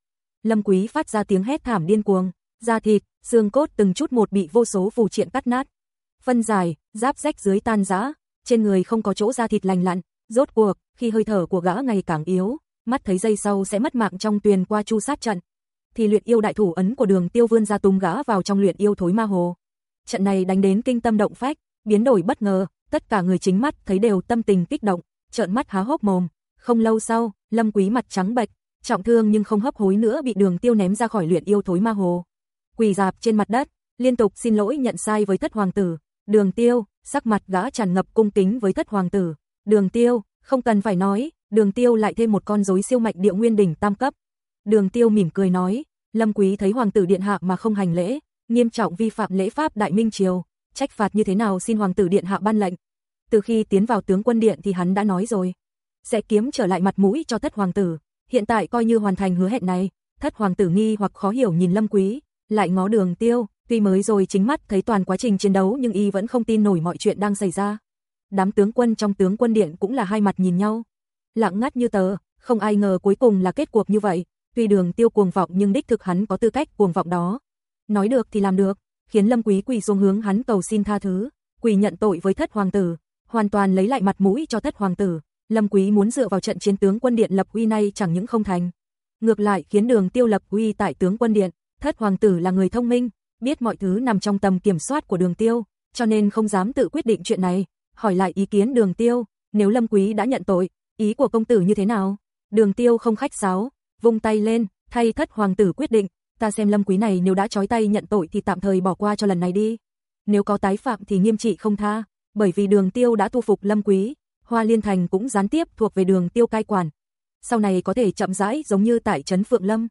Lâm Quý phát ra tiếng hét thảm điên cuồng, da thịt, xương cốt từng chút một bị vô số phù triện cắt nát. Phân giải, giáp rách dưới tan rã, trên người không có chỗ da thịt lành lặn, rốt cuộc, khi hơi thở của gã ngày càng yếu, mắt thấy dây sau sẽ mất mạng trong tuyền qua chu sát trận, thì luyện yêu đại thủ ấn của Đường Tiêu vươn ra tung gã vào trong luyện yêu thối ma hồ. Trận này đánh đến kinh tâm động phách, biến đổi bất ngờ, tất cả người chính mắt thấy đều tâm tình kích động, trợn mắt há hốc mồm. Không lâu sau, Lâm Quý mặt trắng bệch, trọng thương nhưng không hấp hối nữa bị Đường Tiêu ném ra khỏi luyện yêu thối ma hồ. Quỳ rạp trên mặt đất, liên tục xin lỗi nhận sai với thất hoàng tử. Đường Tiêu, sắc mặt gã tràn ngập cung kính với thất hoàng tử. Đường Tiêu, không cần phải nói, Đường Tiêu lại thêm một con rối siêu mạnh địa nguyên đỉnh tam cấp. Đường Tiêu mỉm cười nói, Lâm Quý thấy hoàng tử điện hạ mà không hành lễ, nghiêm trọng vi phạm lễ pháp Đại Minh triều, trách phạt như thế nào xin hoàng tử điện hạ ban lệnh. Từ khi tiến vào tướng quân điện thì hắn đã nói rồi, sẽ kiếm trở lại mặt mũi cho thất hoàng tử, hiện tại coi như hoàn thành hứa hẹn này. Thất hoàng tử nghi hoặc khó hiểu nhìn Lâm Quý, lại ngó Đường Tiêu, tuy mới rồi chính mắt thấy toàn quá trình chiến đấu nhưng y vẫn không tin nổi mọi chuyện đang xảy ra. Đám tướng quân trong tướng quân điện cũng là hai mặt nhìn nhau, lặng ngắt như tờ, không ai ngờ cuối cùng là kết cuộc như vậy, tuy đường tiêu cuồng vọng nhưng đích thực hắn có tư cách cuồng vọng đó. Nói được thì làm được, khiến Lâm Quý quỳ xuống hướng hắn cầu xin tha thứ, quỳ nhận tội với thất hoàng tử, hoàn toàn lấy lại mặt mũi cho thất hoàng tử. Lâm Quý muốn dựa vào trận chiến tướng quân điện lập uy này chẳng những không thành, ngược lại khiến đường tiêu lập uy tại tướng quân điện, thất hoàng tử là người thông minh, biết mọi thứ nằm trong tầm kiểm soát của đường tiêu, cho nên không dám tự quyết định chuyện này, hỏi lại ý kiến đường tiêu, nếu Lâm Quý đã nhận tội, ý của công tử như thế nào? Đường tiêu không khách sáo, vung tay lên, thay thất hoàng tử quyết định, ta xem lâm quý này nếu đã chói tay nhận tội thì tạm thời bỏ qua cho lần này đi. Nếu có tái phạm thì nghiêm trị không tha, bởi vì đường tiêu đã thu phục lâm quý, hoa liên thành cũng gián tiếp thuộc về đường tiêu cai quản. Sau này có thể chậm rãi giống như tại trấn Phượng Lâm.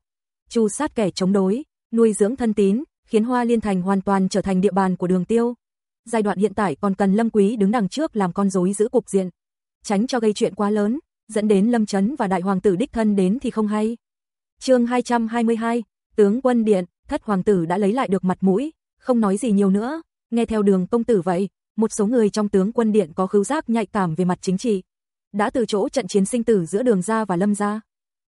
Chu sát kẻ chống đối, nuôi dưỡng thân tín, khiến hoa liên thành hoàn toàn trở thành địa bàn của đường tiêu. Giai đoạn hiện tại còn cần lâm quý đứng đằng trước làm con rối giữ cục diện. Tránh cho gây chuyện quá lớn, dẫn đến lâm chấn và đại hoàng tử đích thân đến thì không hay chương 222, tướng quân điện, thất hoàng tử đã lấy lại được mặt mũi, không nói gì nhiều nữa, nghe theo đường công tử vậy, một số người trong tướng quân điện có khứu giác nhạy cảm về mặt chính trị, đã từ chỗ trận chiến sinh tử giữa đường gia và lâm gia.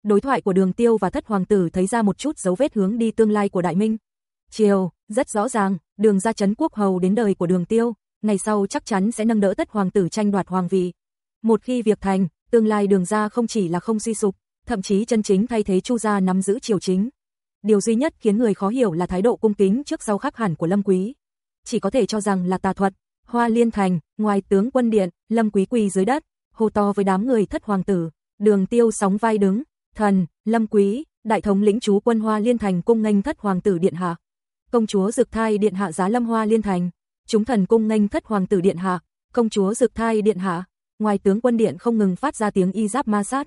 Đối thoại của đường tiêu và thất hoàng tử thấy ra một chút dấu vết hướng đi tương lai của đại minh. Chiều, rất rõ ràng, đường gia chấn quốc hầu đến đời của đường tiêu, ngày sau chắc chắn sẽ nâng đỡ thất hoàng tử tranh đoạt hoàng vị. Một khi việc thành, tương lai đường gia không chỉ là không suy sụp, thậm chí chân chính thay thế Chu gia nắm giữ triều chính. Điều duy nhất khiến người khó hiểu là thái độ cung kính trước sau khác hẳn của Lâm Quý. Chỉ có thể cho rằng là tà thuật. Hoa Liên Thành, ngoài tướng quân điện, Lâm Quý quỳ dưới đất, hô to với đám người thất hoàng tử, Đường Tiêu sóng vai đứng, "Thần, Lâm Quý, đại thống lĩnh chú quân Hoa Liên Thành cung nghênh thất hoàng tử điện hạ." Công chúa Dực Thai điện hạ giá Lâm Hoa Liên Thành, chúng thần cung nghênh thất hoàng tử điện hạ, công chúa Dực Thai điện hạ. Ngoài tướng quân điện không ngừng phát ra tiếng y giáp ma sát,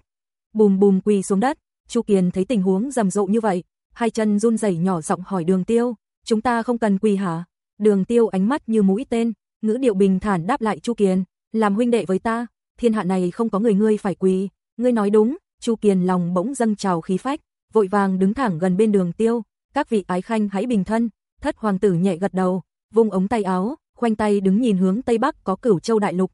bùm bùm quỳ xuống đất. Chu Kiền thấy tình huống rầm rộ như vậy, hai chân run rẩy nhỏ giọng hỏi Đường Tiêu, "Chúng ta không cần quỳ hả?" Đường Tiêu ánh mắt như mũi tên, ngữ điệu bình thản đáp lại Chu Kiền, "Làm huynh đệ với ta, thiên hạ này không có người ngươi phải quỳ." "Ngươi nói đúng." Chu Kiền lòng bỗng dâng trào khí phách, vội vàng đứng thẳng gần bên đường tiêu, các vị ái khanh hãy bình thân, thất hoàng tử nhẹ gật đầu, vung ống tay áo, khoanh tay đứng nhìn hướng tây bắc có cửu châu đại lục.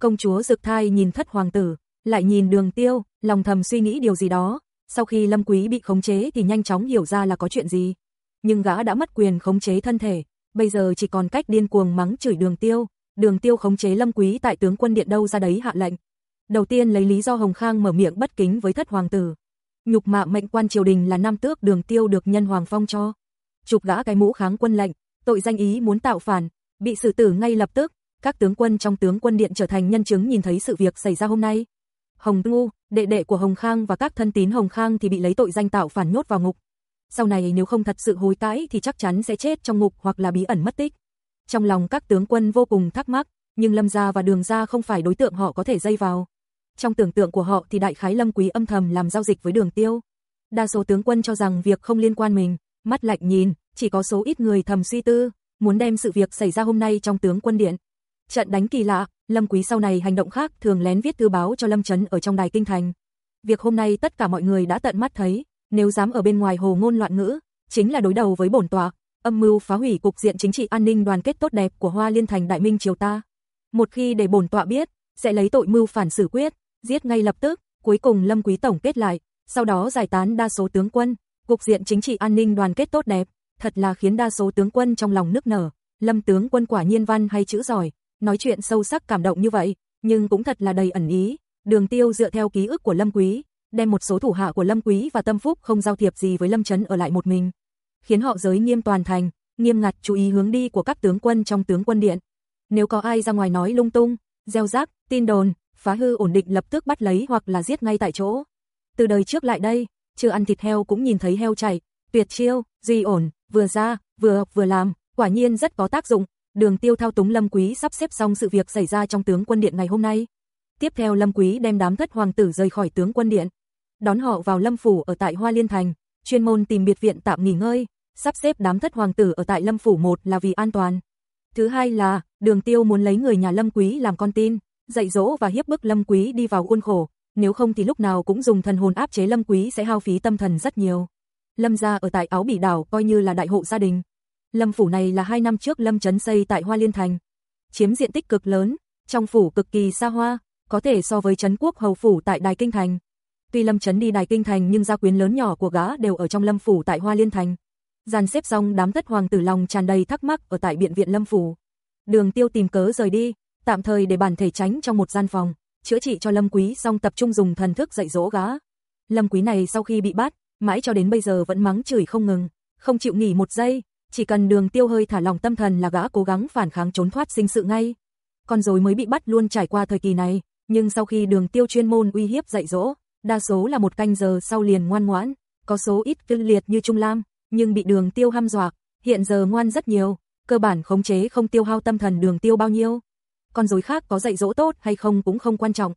Công chúa Dực Thai nhìn thất hoàng tử, lại nhìn đường tiêu, lòng thầm suy nghĩ điều gì đó, sau khi Lâm Quý bị khống chế thì nhanh chóng hiểu ra là có chuyện gì. Nhưng gã đã mất quyền khống chế thân thể, bây giờ chỉ còn cách điên cuồng mắng chửi đường tiêu, đường tiêu khống chế Lâm Quý tại tướng quân điện đâu ra đấy hạ lệnh. Đầu tiên lấy lý do Hồng Khang mở miệng bất kính với thất hoàng tử. Nhục mạ mệnh quan triều đình là nam tước đường tiêu được nhân hoàng phong cho. Chụp gã cái mũ kháng quân lệnh, tội danh ý muốn tạo phản, bị xử tử ngay lập tức, các tướng quân trong tướng quân điện trở thành nhân chứng nhìn thấy sự việc xảy ra hôm nay. Hồng Ngu, đệ đệ của Hồng Khang và các thân tín Hồng Khang thì bị lấy tội danh tạo phản nhốt vào ngục. Sau này nếu không thật sự hối cãi thì chắc chắn sẽ chết trong ngục hoặc là bí ẩn mất tích. Trong lòng các tướng quân vô cùng thắc mắc, nhưng Lâm gia và Đường gia không phải đối tượng họ có thể dây vào. Trong tưởng tượng của họ thì đại khái Lâm Quý âm thầm làm giao dịch với Đường Tiêu. Đa số tướng quân cho rằng việc không liên quan mình, mắt lạnh nhìn, chỉ có số ít người thầm suy tư, muốn đem sự việc xảy ra hôm nay trong tướng quân điện. Trận đánh kỳ lạ, Lâm Quý sau này hành động khác thường lén viết thư báo cho Lâm Chấn ở trong đài kinh thành. Việc hôm nay tất cả mọi người đã tận mắt thấy, nếu dám ở bên ngoài hồ ngôn loạn ngữ, chính là đối đầu với bổn tọa, âm mưu phá hủy cục diện chính trị an ninh đoàn kết tốt đẹp của Hoa Liên thành Đại Minh triều ta. Một khi để bổn tọa biết, sẽ lấy tội mưu phản xử quyết, giết ngay lập tức, cuối cùng Lâm Quý tổng kết lại, sau đó giải tán đa số tướng quân, cục diện chính trị an ninh đoàn kết tốt đẹp, thật là khiến đa số tướng quân trong lòng nức nở, Lâm tướng quân quả nhiên văn hay chữ giỏi, nói chuyện sâu sắc cảm động như vậy, nhưng cũng thật là đầy ẩn ý. Đường Tiêu dựa theo ký ức của Lâm Quý, đem một số thủ hạ của Lâm Quý và Tâm Phúc không giao thiệp gì với Lâm Chấn ở lại một mình, khiến họ giới nghiêm toàn thành, nghiêm ngặt chú ý hướng đi của các tướng quân trong tướng quân điện. Nếu có ai ra ngoài nói lung tung, gieo rắc, tin đồn, phá hư ổn định lập tức bắt lấy hoặc là giết ngay tại chỗ. Từ đời trước lại đây, chưa ăn thịt heo cũng nhìn thấy heo chạy, tuyệt chiêu, duy ổn, vừa ra, vừa học vừa làm, quả nhiên rất có tác dụng. Đường Tiêu thao túng Lâm Quý sắp xếp xong sự việc xảy ra trong tướng quân điện ngày hôm nay. Tiếp theo Lâm Quý đem đám thất hoàng tử rời khỏi tướng quân điện, đón họ vào Lâm phủ ở tại Hoa Liên thành, chuyên môn tìm biệt viện tạm nghỉ ngơi, sắp xếp đám thất hoàng tử ở tại Lâm phủ một là vì an toàn. Thứ hai là, Đường Tiêu muốn lấy người nhà Lâm Quý làm con tin, dạy dỗ và hiếp bức Lâm Quý đi vào khuôn khổ, nếu không thì lúc nào cũng dùng thần hồn áp chế Lâm Quý sẽ hao phí tâm thần rất nhiều. Lâm gia ở tại Áo Bỉ đảo coi như là đại hộ gia đình. Lâm phủ này là hai năm trước Lâm trấn xây tại Hoa Liên thành, chiếm diện tích cực lớn, trong phủ cực kỳ xa hoa, có thể so với trấn quốc hầu phủ tại Đài Kinh thành. Tuy Lâm trấn đi Đài Kinh thành nhưng gia quyến lớn nhỏ của gã đều ở trong Lâm phủ tại Hoa Liên thành. Dàn xếp xong đám thất hoàng tử lòng tràn đầy thắc mắc ở tại biện viện Lâm phủ. Đường Tiêu tìm cớ rời đi, tạm thời để bản thể tránh trong một gian phòng, chữa trị cho Lâm Quý xong tập trung dùng thần thức dạy dỗ gã. Lâm Quý này sau khi bị bắt, mãi cho đến bây giờ vẫn mắng chửi không ngừng, không chịu nghỉ một giây, chỉ cần đường tiêu hơi thả lòng tâm thần là gã cố gắng phản kháng trốn thoát sinh sự ngay. Con rồi mới bị bắt luôn trải qua thời kỳ này, nhưng sau khi đường tiêu chuyên môn uy hiếp dạy dỗ, đa số là một canh giờ sau liền ngoan ngoãn, có số ít cưng liệt như Trung Lam, nhưng bị đường tiêu ham dọa, hiện giờ ngoan rất nhiều, cơ bản khống chế không tiêu hao tâm thần đường tiêu bao nhiêu. Con rối khác có dạy dỗ tốt hay không cũng không quan trọng,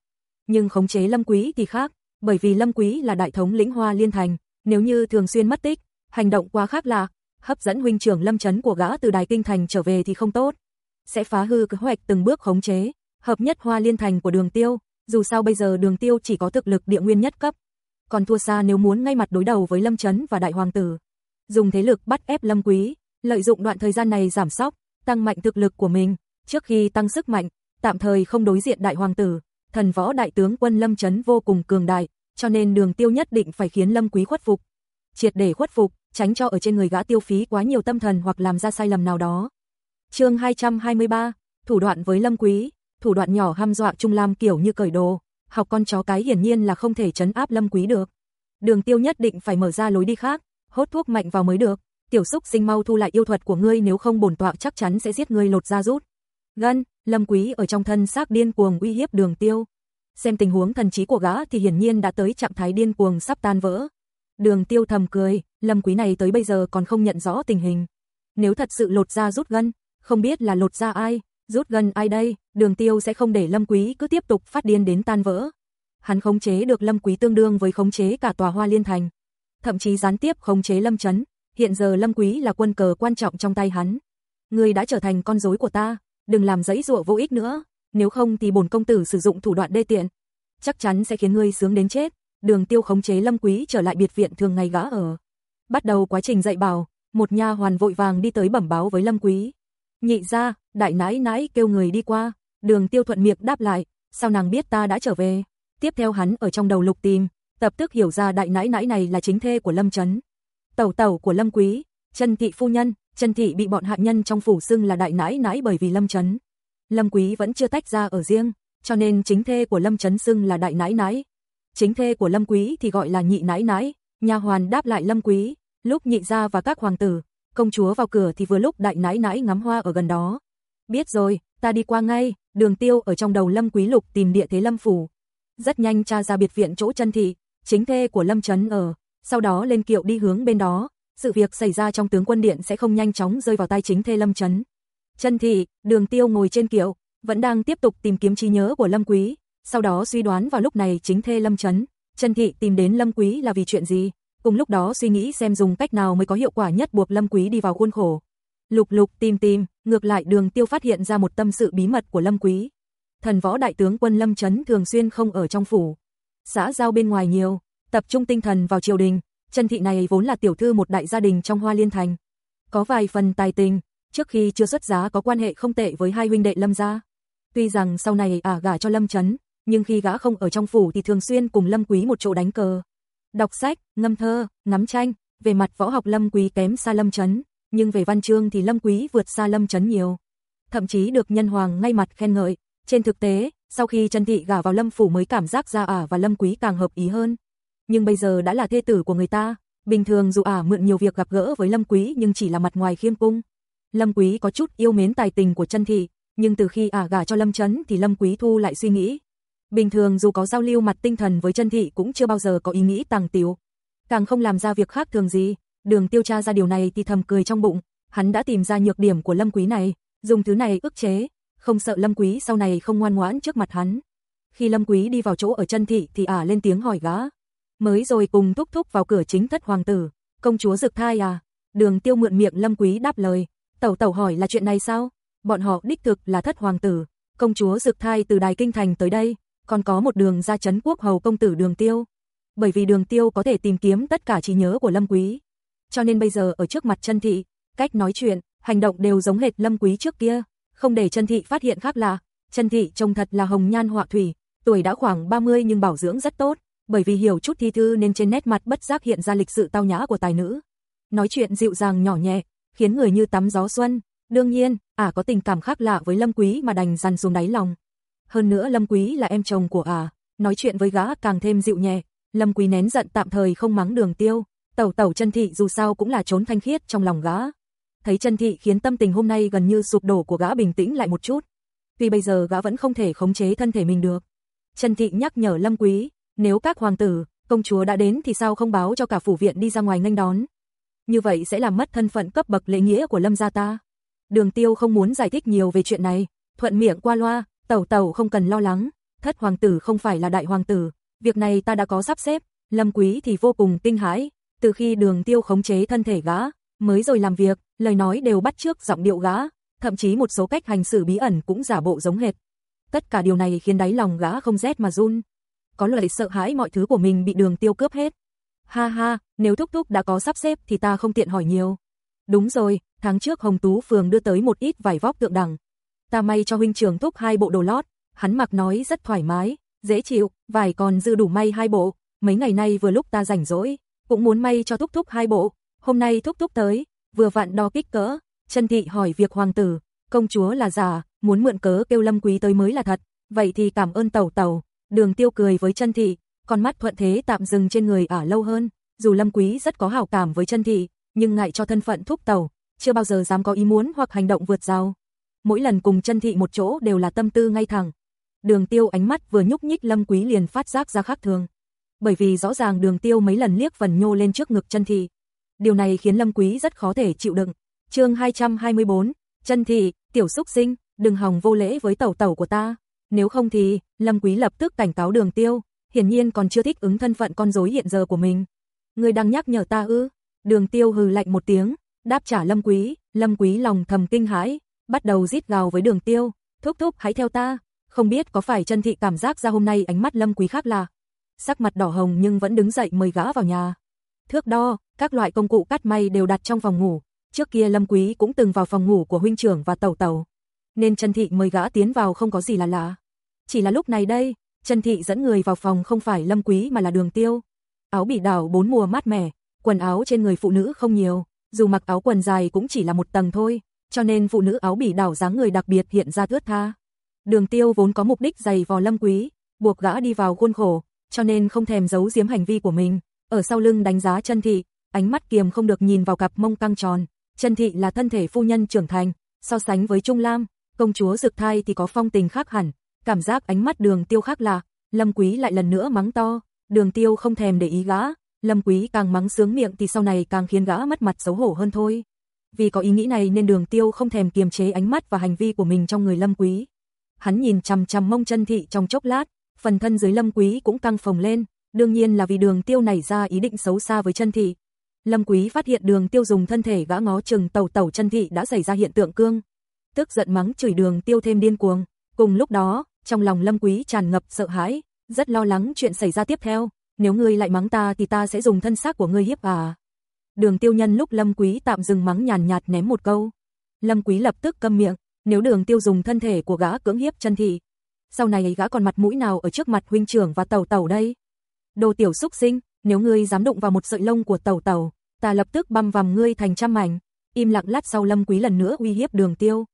nhưng khống chế Lâm Quý thì khác, bởi vì Lâm Quý là đại thống lĩnh Hoa Liên Thành, nếu như thường xuyên mất tích, hành động quá khác lạ, hấp dẫn huynh trưởng Lâm Chấn của gã từ Đài Kinh Thành trở về thì không tốt, sẽ phá hư kế hoạch từng bước khống chế, hợp nhất Hoa Liên Thành của Đường Tiêu, dù sao bây giờ Đường Tiêu chỉ có thực lực địa nguyên nhất cấp, còn thua xa nếu muốn ngay mặt đối đầu với Lâm Chấn và Đại Hoàng tử. Dùng thế lực bắt ép Lâm Quý, lợi dụng đoạn thời gian này giảm sóc, tăng mạnh thực lực của mình, trước khi tăng sức mạnh, tạm thời không đối diện Đại Hoàng tử, thần võ đại tướng quân Lâm Chấn vô cùng cường đại, cho nên Đường Tiêu nhất định phải khiến Lâm Quý khuất phục. Triệt để khuất phục, tránh cho ở trên người gã tiêu phí quá nhiều tâm thần hoặc làm ra sai lầm nào đó. Chương 223, thủ đoạn với Lâm Quý, thủ đoạn nhỏ ham dọa Trung Lam kiểu như cởi đồ, học con chó cái hiển nhiên là không thể trấn áp Lâm Quý được. Đường Tiêu nhất định phải mở ra lối đi khác, hốt thuốc mạnh vào mới được. Tiểu xúc Sinh mau thu lại yêu thuật của ngươi nếu không bổn tọa chắc chắn sẽ giết ngươi lột ra rút. Gân, Lâm Quý ở trong thân xác điên cuồng uy hiếp Đường Tiêu. Xem tình huống thần trí của gã thì hiển nhiên đã tới trạng thái điên cuồng sắp tan vỡ. Đường Tiêu thầm cười, Lâm Quý này tới bây giờ còn không nhận rõ tình hình. Nếu thật sự lột ra rút gân, không biết là lột ra ai, rút gân ai đây, Đường Tiêu sẽ không để Lâm Quý cứ tiếp tục phát điên đến tan vỡ. Hắn khống chế được Lâm Quý tương đương với khống chế cả tòa Hoa Liên thành, thậm chí gián tiếp khống chế Lâm Chấn, hiện giờ Lâm Quý là quân cờ quan trọng trong tay hắn. Ngươi đã trở thành con rối của ta, đừng làm dãy dụa vô ích nữa, nếu không thì bổn công tử sử dụng thủ đoạn đê tiện, chắc chắn sẽ khiến ngươi sướng đến chết. Đường Tiêu khống chế Lâm Quý trở lại biệt viện thường ngày gã ở. Bắt đầu quá trình dạy bảo, một nha hoàn vội vàng đi tới bẩm báo với Lâm Quý. Nhị ra, đại nãi nãi kêu người đi qua, đường tiêu thuận miệng đáp lại, sao nàng biết ta đã trở về. Tiếp theo hắn ở trong đầu lục tìm, tập tức hiểu ra đại nãi nãi này là chính thê của Lâm Trấn. Tẩu tẩu của Lâm Quý, chân thị phu nhân, chân thị bị bọn hạ nhân trong phủ xưng là đại nãi nãi bởi vì Lâm Trấn. Lâm Quý vẫn chưa tách ra ở riêng, cho nên chính thê của Lâm Trấn xưng là đại nãi nãi. Chính thê của Lâm Quý thì gọi là nhị nãi nãi, nha hoàn đáp lại Lâm Quý, lúc nhị gia và các hoàng tử, công chúa vào cửa thì vừa lúc đại nãi nãi ngắm hoa ở gần đó. Biết rồi, ta đi qua ngay, đường tiêu ở trong đầu Lâm Quý Lục tìm địa thế Lâm Phủ. Rất nhanh tra ra biệt viện chỗ chân thị, chính thê của Lâm Trấn ở, sau đó lên kiệu đi hướng bên đó, sự việc xảy ra trong tướng quân điện sẽ không nhanh chóng rơi vào tay chính thê Lâm Trấn. Chân thị, đường tiêu ngồi trên kiệu, vẫn đang tiếp tục tìm kiếm trí nhớ của Lâm Quý, sau đó suy đoán vào lúc này chính thê Lâm Trấn, chân thị tìm đến Lâm Quý là vì chuyện gì, cùng lúc đó suy nghĩ xem dùng cách nào mới có hiệu quả nhất buộc Lâm Quý đi vào khuôn khổ. Lục lục tìm tìm, ngược lại đường tiêu phát hiện ra một tâm sự bí mật của Lâm Quý. Thần võ đại tướng quân Lâm Trấn thường xuyên không ở trong phủ. Xã giao bên ngoài nhiều, tập trung tinh thần vào triều đình, chân thị này vốn là tiểu thư một đại gia đình trong Hoa Liên Thành. Có vài phần tài tình, trước khi chưa xuất giá có quan hệ không tệ với hai huynh đệ Lâm gia. Tuy rằng sau này ả gả cho Lâm Trấn, nhưng khi gã không ở trong phủ thì thường xuyên cùng Lâm Quý một chỗ đánh cờ. Đọc sách, ngâm thơ, ngắm tranh, về mặt võ học Lâm Quý kém xa Lâm Trấn, nhưng về văn chương thì Lâm Quý vượt xa Lâm Trấn nhiều. Thậm chí được nhân hoàng ngay mặt khen ngợi, trên thực tế, sau khi Trần Thị gả vào Lâm Phủ mới cảm giác ra ả và Lâm Quý càng hợp ý hơn. Nhưng bây giờ đã là thê tử của người ta, bình thường dù ả mượn nhiều việc gặp gỡ với Lâm Quý nhưng chỉ là mặt ngoài khiêm cung. Lâm Quý có chút yêu mến tài tình của Trân Thị, nhưng từ khi ả gả cho Lâm Trấn thì Lâm Quý thu lại suy nghĩ. Bình thường dù có giao lưu mặt tinh thần với chân Thị cũng chưa bao giờ có ý nghĩ tàng tiểu. Càng không làm ra việc khác thường gì, đường tiêu tra ra điều này thì thầm cười trong bụng, hắn đã tìm ra nhược điểm của Lâm Quý này, dùng thứ này ức chế, không sợ Lâm Quý sau này không ngoan ngoãn trước mặt hắn. Khi Lâm Quý đi vào chỗ ở chân thị thì ả lên tiếng hỏi gã. Mới rồi cùng thúc thúc vào cửa chính thất hoàng tử, công chúa dực thai à? Đường tiêu mượn miệng Lâm Quý đáp lời, tẩu tẩu hỏi là chuyện này sao? Bọn họ đích thực là thất hoàng tử, công chúa dực thai từ đài kinh thành tới đây, còn có một đường ra chấn quốc hầu công tử đường tiêu. Bởi vì đường tiêu có thể tìm kiếm tất cả trí nhớ của Lâm Quý. Cho nên bây giờ ở trước mặt chân thị, cách nói chuyện, hành động đều giống hệt Lâm Quý trước kia không để chân thị phát hiện khác lạ. Chân thị trông thật là hồng nhan họa thủy, tuổi đã khoảng 30 nhưng bảo dưỡng rất tốt, bởi vì hiểu chút thi thư nên trên nét mặt bất giác hiện ra lịch sự tao nhã của tài nữ. Nói chuyện dịu dàng nhỏ nhẹ, khiến người như tắm gió xuân. Đương nhiên, ả à có tình cảm khác lạ với Lâm Quý mà đành dằn xuống đáy lòng. Hơn nữa Lâm Quý là em chồng của à, nói chuyện với gã càng thêm dịu nhẹ. Lâm Quý nén giận tạm thời không mắng đường tiêu, tẩu tẩu chân thị dù sao cũng là trốn thanh khiết trong lòng gã thấy chân thị khiến tâm tình hôm nay gần như sụp đổ của gã bình tĩnh lại một chút. Tuy bây giờ gã vẫn không thể khống chế thân thể mình được. Chân thị nhắc nhở Lâm Quý, nếu các hoàng tử, công chúa đã đến thì sao không báo cho cả phủ viện đi ra ngoài nghênh đón. Như vậy sẽ làm mất thân phận cấp bậc lễ nghĩa của Lâm gia ta. Đường tiêu không muốn giải thích nhiều về chuyện này, thuận miệng qua loa, tẩu tẩu không cần lo lắng, thất hoàng tử không phải là đại hoàng tử, việc này ta đã có sắp xếp, Lâm Quý thì vô cùng kinh hãi, từ khi đường tiêu khống chế thân thể gã, mới rồi làm việc, lời nói đều bắt trước giọng điệu gã, thậm chí một số cách hành xử bí ẩn cũng giả bộ giống hệt. Tất cả điều này khiến đáy lòng gã không rét mà run. Có lời sợ hãi mọi thứ của mình bị đường tiêu cướp hết. Ha ha, nếu thúc thúc đã có sắp xếp thì ta không tiện hỏi nhiều. Đúng rồi, tháng trước Hồng Tú Phường đưa tới một ít vải vóc tượng đẳng. Ta may cho huynh trưởng thúc hai bộ đồ lót, hắn mặc nói rất thoải mái, dễ chịu, vải còn dư đủ may hai bộ. Mấy ngày nay vừa lúc ta rảnh rỗi, cũng muốn may cho thúc thúc hai bộ. Hôm nay thúc thúc tới, vừa vặn đo kích cỡ, chân thị hỏi việc hoàng tử, công chúa là giả, muốn mượn cớ kêu lâm quý tới mới là thật, vậy thì cảm ơn tàu tàu. đường tiêu cười với chân thị, con mắt thuận thế tạm dừng trên người ả lâu hơn, dù lâm quý rất có hảo cảm với chân thị, nhưng ngại cho thân phận thúc tàu, chưa bao giờ dám có ý muốn hoặc hành động vượt rào. Mỗi lần cùng chân thị một chỗ đều là tâm tư ngay thẳng. Đường tiêu ánh mắt vừa nhúc nhích lâm quý liền phát giác ra khác thường. Bởi vì rõ ràng đường tiêu mấy lần liếc phần nhô lên trước ngực chân thị, Điều này khiến Lâm Quý rất khó thể chịu đựng. Chương 224, chân thị, tiểu xúc sinh, đừng hòng vô lễ với tẩu tẩu của ta. Nếu không thì, Lâm Quý lập tức cảnh cáo Đường Tiêu, hiển nhiên còn chưa thích ứng thân phận con rối hiện giờ của mình. Người đang nhắc nhở ta ư? Đường Tiêu hừ lạnh một tiếng, đáp trả Lâm Quý, Lâm Quý lòng thầm kinh hãi, bắt đầu rít gào với Đường Tiêu, "Thúc thúc hãy theo ta." Không biết có phải chân thị cảm giác ra hôm nay ánh mắt Lâm Quý khác lạ. sắc mặt đỏ hồng nhưng vẫn đứng dậy mời gã vào nhà. Thước đo, các loại công cụ cắt may đều đặt trong phòng ngủ, trước kia Lâm Quý cũng từng vào phòng ngủ của huynh trưởng và tẩu tẩu, nên chân Thị mời gã tiến vào không có gì là lạ. Chỉ là lúc này đây, chân Thị dẫn người vào phòng không phải Lâm Quý mà là Đường Tiêu. Áo bị đảo bốn mùa mát mẻ, quần áo trên người phụ nữ không nhiều, dù mặc áo quần dài cũng chỉ là một tầng thôi, cho nên phụ nữ áo bỉ đảo dáng người đặc biệt hiện ra thướt tha. Đường Tiêu vốn có mục đích giày vò Lâm Quý, buộc gã đi vào khuôn khổ, cho nên không thèm giấu giếm hành vi của mình, ở sau lưng đánh giá chân thị, ánh mắt kiềm không được nhìn vào cặp mông căng tròn, chân thị là thân thể phu nhân trưởng thành, so sánh với Trung Lam, công chúa dực thai thì có phong tình khác hẳn, cảm giác ánh mắt đường tiêu khác lạ, Lâm Quý lại lần nữa mắng to, đường tiêu không thèm để ý gã, Lâm Quý càng mắng sướng miệng thì sau này càng khiến gã mất mặt xấu hổ hơn thôi. Vì có ý nghĩ này nên đường tiêu không thèm kiềm chế ánh mắt và hành vi của mình trong người Lâm Quý. Hắn nhìn chằm chằm mông chân thị trong chốc lát, phần thân dưới Lâm Quý cũng căng phồng lên, đương nhiên là vì đường tiêu nảy ra ý định xấu xa với chân thị. Lâm Quý phát hiện đường tiêu dùng thân thể gã ngó chừng tàu tàu chân thị đã xảy ra hiện tượng cương. Tức giận mắng chửi đường tiêu thêm điên cuồng. Cùng lúc đó, trong lòng Lâm Quý tràn ngập sợ hãi, rất lo lắng chuyện xảy ra tiếp theo. Nếu ngươi lại mắng ta thì ta sẽ dùng thân xác của ngươi hiếp à. Đường tiêu nhân lúc Lâm Quý tạm dừng mắng nhàn nhạt ném một câu. Lâm Quý lập tức câm miệng, nếu đường tiêu dùng thân thể của gã cưỡng hiếp chân thị. Sau này gã còn mặt mũi nào ở trước mặt huynh trưởng và tàu tàu đây? Đồ tiểu xúc sinh, nếu ngươi dám đụng vào một sợi lông của tàu tàu, ta lập tức băm vằm ngươi thành trăm mảnh. Im lặng lát sau Lâm Quý lần nữa uy hiếp đường tiêu.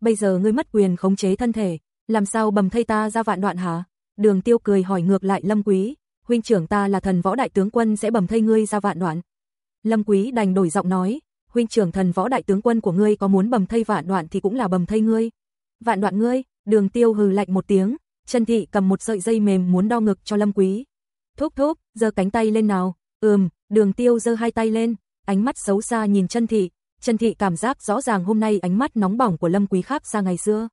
Bây giờ ngươi mất quyền khống chế thân thể, làm sao bầm thây ta ra vạn đoạn hả? Đường tiêu cười hỏi ngược lại Lâm Quý, huynh trưởng ta là thần võ đại tướng quân sẽ bầm thây ngươi ra vạn đoạn. Lâm Quý đành đổi giọng nói, huynh trưởng thần võ đại tướng quân của ngươi có muốn bầm thây vạn đoạn thì cũng là bầm thây ngươi. Vạn đoạn ngươi, đường tiêu hừ lạnh một tiếng, chân thị cầm một sợi dây mềm muốn đo ngực cho Lâm Quý. Thúc thúc, giơ cánh tay lên nào, ừm, đường tiêu giơ hai tay lên, ánh mắt xấu xa nhìn chân thị, chân thị cảm giác rõ ràng hôm nay ánh mắt nóng bỏng của Lâm Quý khác xa ngày xưa.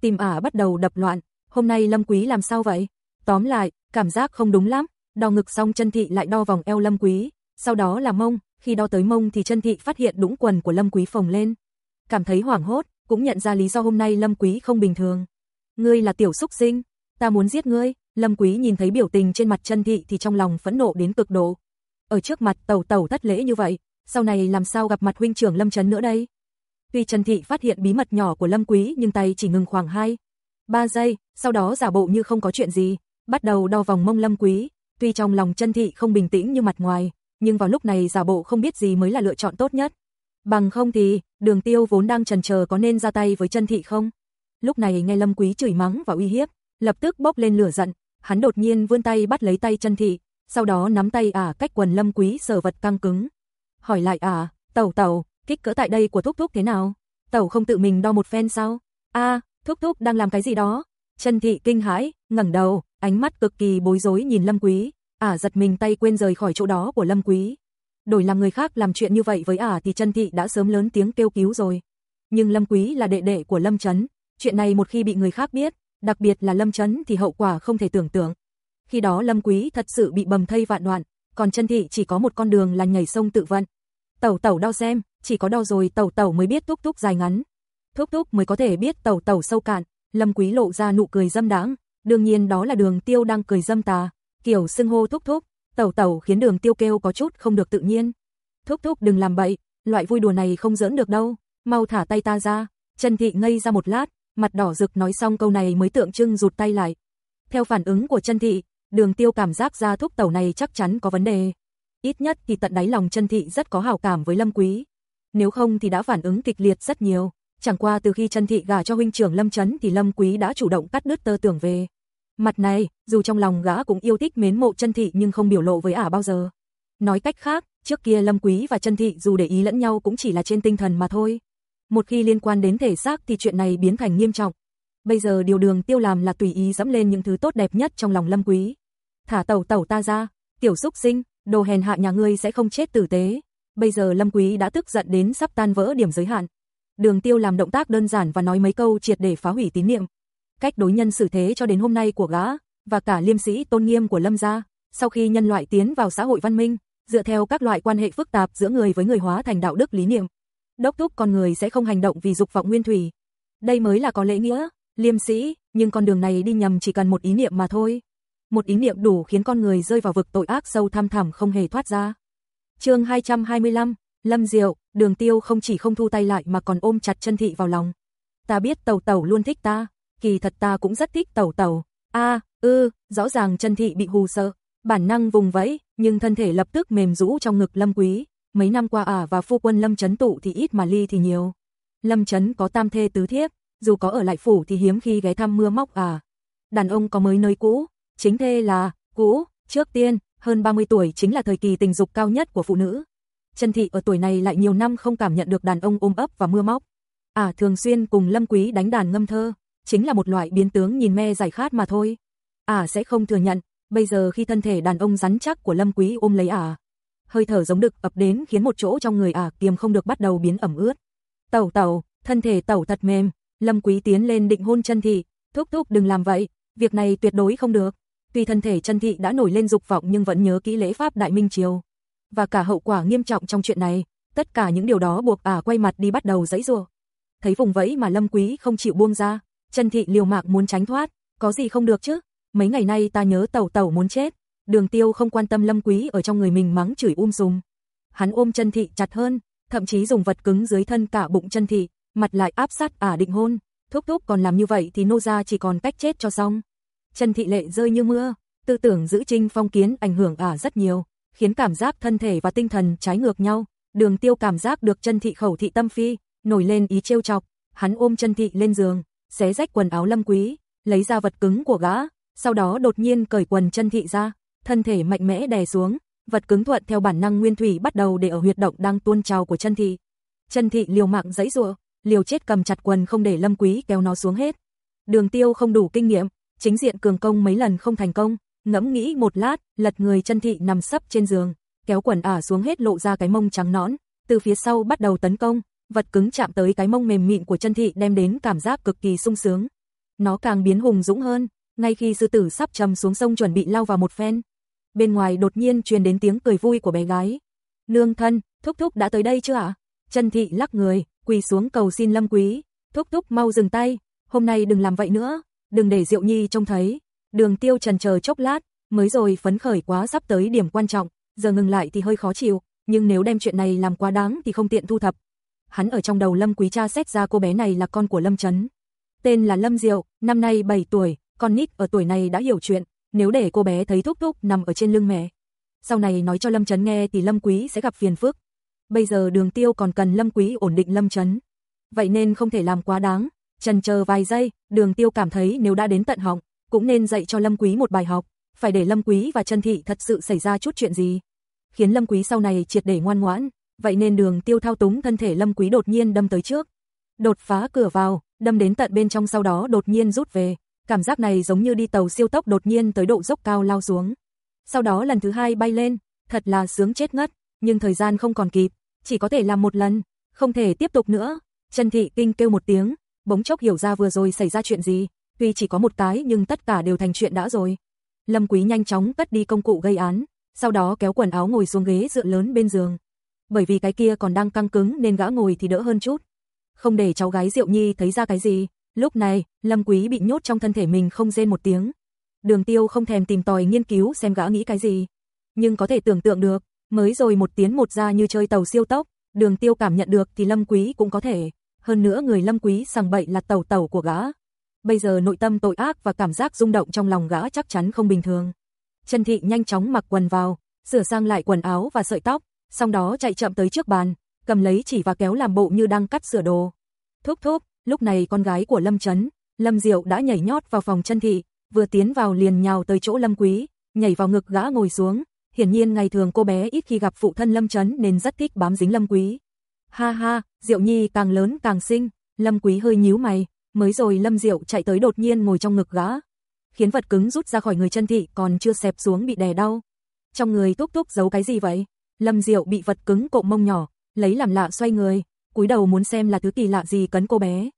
Tim ả bắt đầu đập loạn, hôm nay Lâm Quý làm sao vậy? Tóm lại, cảm giác không đúng lắm, đo ngực xong chân thị lại đo vòng eo Lâm Quý, sau đó là mông, khi đo tới mông thì chân thị phát hiện đũng quần của Lâm Quý phồng lên. Cảm thấy hoảng hốt, cũng nhận ra lý do hôm nay Lâm Quý không bình thường. Ngươi là tiểu xúc sinh, ta muốn giết ngươi, Lâm Quý nhìn thấy biểu tình trên mặt chân thị thì trong lòng phẫn nộ đến cực độ. Ở trước mặt tàu tàu thất lễ như vậy, sau này làm sao gặp mặt huynh trưởng Lâm Trấn nữa đây? Tuy Trần Thị phát hiện bí mật nhỏ của Lâm Quý nhưng tay chỉ ngừng khoảng 2, 3 giây, sau đó giả bộ như không có chuyện gì, bắt đầu đo vòng mông Lâm Quý, tuy trong lòng Trần Thị không bình tĩnh như mặt ngoài, nhưng vào lúc này giả bộ không biết gì mới là lựa chọn tốt nhất. Bằng không thì, đường tiêu vốn đang trần chờ có nên ra tay với chân thị không? Lúc này nghe Lâm Quý chửi mắng và uy hiếp, lập tức bốc lên lửa giận, hắn đột nhiên vươn tay bắt lấy tay chân thị, sau đó nắm tay ả cách quần Lâm Quý sờ vật căng cứng. Hỏi lại ả, tẩu tẩu, kích cỡ tại đây của thúc thúc thế nào? Tẩu không tự mình đo một phen sao? a thúc thúc đang làm cái gì đó? Chân thị kinh hãi, ngẩng đầu, ánh mắt cực kỳ bối rối nhìn Lâm Quý, ả giật mình tay quên rời khỏi chỗ đó của Lâm Quý. Đổi làm người khác làm chuyện như vậy với ả thì chân thị đã sớm lớn tiếng kêu cứu rồi. Nhưng Lâm Quý là đệ đệ của Lâm Chấn, chuyện này một khi bị người khác biết, đặc biệt là Lâm Chấn thì hậu quả không thể tưởng tượng. Khi đó Lâm Quý thật sự bị bầm thây vạn đoạn, còn chân thị chỉ có một con đường là nhảy sông tự vận. Tẩu tẩu đo xem, chỉ có đo rồi tẩu tẩu mới biết thúc thúc dài ngắn. Thúc thúc mới có thể biết tẩu tẩu sâu cạn, Lâm Quý lộ ra nụ cười dâm đáng, đương nhiên đó là đường tiêu đang cười dâm tà, kiểu xưng hô thúc thúc, tẩu tẩu khiến đường tiêu kêu có chút không được tự nhiên. Thúc thúc đừng làm bậy, loại vui đùa này không giỡn được đâu, mau thả tay ta ra, Trần Thị ngây ra một lát, mặt đỏ rực nói xong câu này mới tượng trưng rụt tay lại. Theo phản ứng của Trần Thị, đường tiêu cảm giác ra thúc tẩu này chắc chắn có vấn đề. Ít nhất thì tận đáy lòng Trần Thị rất có hảo cảm với Lâm Quý. Nếu không thì đã phản ứng kịch liệt rất nhiều. Chẳng qua từ khi Trần Thị gả cho huynh trưởng Lâm Trấn thì Lâm Quý đã chủ động cắt đứt tơ tưởng về. Mặt này, dù trong lòng gã cũng yêu thích mến mộ chân thị nhưng không biểu lộ với ả bao giờ. Nói cách khác, trước kia Lâm Quý và chân thị dù để ý lẫn nhau cũng chỉ là trên tinh thần mà thôi. Một khi liên quan đến thể xác thì chuyện này biến thành nghiêm trọng. Bây giờ điều đường tiêu làm là tùy ý dẫm lên những thứ tốt đẹp nhất trong lòng Lâm Quý. Thả tẩu tẩu ta ra, tiểu xúc sinh, đồ hèn hạ nhà ngươi sẽ không chết tử tế. Bây giờ Lâm Quý đã tức giận đến sắp tan vỡ điểm giới hạn. Đường tiêu làm động tác đơn giản và nói mấy câu triệt để phá hủy tín niệm cách đối nhân xử thế cho đến hôm nay của gã, và cả liêm sĩ tôn nghiêm của Lâm gia, sau khi nhân loại tiến vào xã hội văn minh, dựa theo các loại quan hệ phức tạp giữa người với người hóa thành đạo đức lý niệm. Đốc thúc con người sẽ không hành động vì dục vọng nguyên thủy. Đây mới là có lễ nghĩa, liêm sĩ, nhưng con đường này đi nhầm chỉ cần một ý niệm mà thôi. một ý niệm đủ khiến con người rơi vào vực tội ác sâu thăm thẳm không hề thoát ra. Chương 225, Lâm Diệu, Đường Tiêu không chỉ không thu tay lại mà còn ôm chặt chân thị vào lòng. Ta biết Tẩu Tẩu luôn thích ta, kỳ thật ta cũng rất thích Tẩu Tẩu. A, ư, rõ ràng chân thị bị hù sợ, bản năng vùng vẫy, nhưng thân thể lập tức mềm rũ trong ngực Lâm Quý. Mấy năm qua ả và phu quân Lâm Chấn tụ thì ít mà ly thì nhiều. Lâm Chấn có tam thê tứ thiếp, dù có ở lại phủ thì hiếm khi ghé thăm mưa móc à. Đàn ông có mới nơi cũ, chính thê là cũ, trước tiên, hơn 30 tuổi chính là thời kỳ tình dục cao nhất của phụ nữ. Chân thị ở tuổi này lại nhiều năm không cảm nhận được đàn ông ôm ấp và mưa móc. À thường xuyên cùng Lâm Quý đánh đàn ngâm thơ, chính là một loại biến tướng nhìn me giải khát mà thôi. À sẽ không thừa nhận, bây giờ khi thân thể đàn ông rắn chắc của Lâm Quý ôm lấy à, hơi thở giống đực ập đến khiến một chỗ trong người à kiềm không được bắt đầu biến ẩm ướt. Tẩu tẩu, thân thể tẩu thật mềm, Lâm Quý tiến lên định hôn chân thị, thúc thúc đừng làm vậy, việc này tuyệt đối không được. Tuy thân thể chân thị đã nổi lên dục vọng nhưng vẫn nhớ kỹ lễ pháp Đại Minh Triều. Và cả hậu quả nghiêm trọng trong chuyện này, tất cả những điều đó buộc ả à quay mặt đi bắt đầu dãy rùa Thấy vùng vẫy mà Lâm Quý không chịu buông ra, Trần thị liều mạng muốn tránh thoát, có gì không được chứ? Mấy ngày nay ta nhớ tẩu tẩu muốn chết. Đường Tiêu không quan tâm Lâm Quý ở trong người mình mắng chửi um sùm. Hắn ôm Trần thị chặt hơn, thậm chí dùng vật cứng dưới thân cả bụng Trần thị, mặt lại áp sát ả định hôn, thúc thúc còn làm như vậy thì nô gia chỉ còn cách chết cho xong. Trần thị lệ rơi như mưa, tư tưởng giữ trinh phong kiến ảnh hưởng ả rất nhiều, khiến cảm giác thân thể và tinh thần trái ngược nhau. Đường tiêu cảm giác được Trần thị khẩu thị tâm phi, nổi lên ý trêu chọc, hắn ôm Trần thị lên giường, xé rách quần áo lâm quý, lấy ra vật cứng của gã, sau đó đột nhiên cởi quần chân thị ra, thân thể mạnh mẽ đè xuống, vật cứng thuận theo bản năng nguyên thủy bắt đầu để ở huyệt động đang tuôn trào của chân thị. Chân thị liều mạng giãy giụa, liều chết cầm chặt quần không để Lâm Quý kéo nó xuống hết. Đường Tiêu không đủ kinh nghiệm, chính diện cường công mấy lần không thành công, ngẫm nghĩ một lát, lật người chân thị nằm sấp trên giường, kéo quần ả xuống hết lộ ra cái mông trắng nõn, từ phía sau bắt đầu tấn công, vật cứng chạm tới cái mông mềm mịn của chân thị đem đến cảm giác cực kỳ sung sướng. Nó càng biến hùng dũng hơn, ngay khi sư tử sắp trầm xuống sông chuẩn bị lao vào một phen. Bên ngoài đột nhiên truyền đến tiếng cười vui của bé gái. Nương thân, thúc thúc đã tới đây chưa ạ? Chân thị lắc người, quỳ xuống cầu xin Lâm Quý, thúc thúc mau dừng tay, hôm nay đừng làm vậy nữa, đừng để Diệu Nhi trông thấy. Đường Tiêu trần chờ chốc lát, mới rồi phấn khởi quá sắp tới điểm quan trọng, giờ ngừng lại thì hơi khó chịu, nhưng nếu đem chuyện này làm quá đáng thì không tiện thu thập. Hắn ở trong đầu Lâm Quý cha xét ra cô bé này là con của Lâm Chấn. Tên là Lâm Diệu, năm nay 7 tuổi, con nít ở tuổi này đã hiểu chuyện, nếu để cô bé thấy thúc thúc nằm ở trên lưng mẹ. Sau này nói cho Lâm Chấn nghe thì Lâm Quý sẽ gặp phiền phức, bây giờ đường tiêu còn cần lâm quý ổn định lâm chấn. Vậy nên không thể làm quá đáng, trần chờ vài giây, đường tiêu cảm thấy nếu đã đến tận họng, cũng nên dạy cho lâm quý một bài học, phải để lâm quý và trần thị thật sự xảy ra chút chuyện gì. Khiến lâm quý sau này triệt để ngoan ngoãn, vậy nên đường tiêu thao túng thân thể lâm quý đột nhiên đâm tới trước. Đột phá cửa vào, đâm đến tận bên trong sau đó đột nhiên rút về, cảm giác này giống như đi tàu siêu tốc đột nhiên tới độ dốc cao lao xuống. Sau đó lần thứ hai bay lên, thật là sướng chết ngất, nhưng thời gian không còn kịp, chỉ có thể làm một lần, không thể tiếp tục nữa. Trần Thị Kinh kêu một tiếng, bỗng chốc hiểu ra vừa rồi xảy ra chuyện gì, tuy chỉ có một cái nhưng tất cả đều thành chuyện đã rồi. Lâm Quý nhanh chóng cất đi công cụ gây án, sau đó kéo quần áo ngồi xuống ghế dựa lớn bên giường. Bởi vì cái kia còn đang căng cứng nên gã ngồi thì đỡ hơn chút. Không để cháu gái Diệu Nhi thấy ra cái gì, lúc này, Lâm Quý bị nhốt trong thân thể mình không rên một tiếng. Đường Tiêu không thèm tìm tòi nghiên cứu xem gã nghĩ cái gì, nhưng có thể tưởng tượng được, Mới rồi một tiến một ra như chơi tàu siêu tốc, đường tiêu cảm nhận được thì lâm quý cũng có thể. Hơn nữa người lâm quý sằng bậy là tàu tàu của gã. Bây giờ nội tâm tội ác và cảm giác rung động trong lòng gã chắc chắn không bình thường. Trần Thị nhanh chóng mặc quần vào, sửa sang lại quần áo và sợi tóc, sau đó chạy chậm tới trước bàn, cầm lấy chỉ và kéo làm bộ như đang cắt sửa đồ. Thúc thúc, lúc này con gái của Lâm Chấn, Lâm Diệu đã nhảy nhót vào phòng chân Thị, vừa tiến vào liền nhào tới chỗ Lâm Quý, nhảy vào ngực gã ngồi xuống, hiển nhiên ngày thường cô bé ít khi gặp phụ thân Lâm Chấn nên rất thích bám dính Lâm Quý. Ha ha, Diệu Nhi càng lớn càng xinh, Lâm Quý hơi nhíu mày, mới rồi Lâm Diệu chạy tới đột nhiên ngồi trong ngực gã, khiến vật cứng rút ra khỏi người chân thị còn chưa xẹp xuống bị đè đau. Trong người túc túc giấu cái gì vậy? Lâm Diệu bị vật cứng cộm mông nhỏ, lấy làm lạ xoay người, cúi đầu muốn xem là thứ kỳ lạ gì cấn cô bé.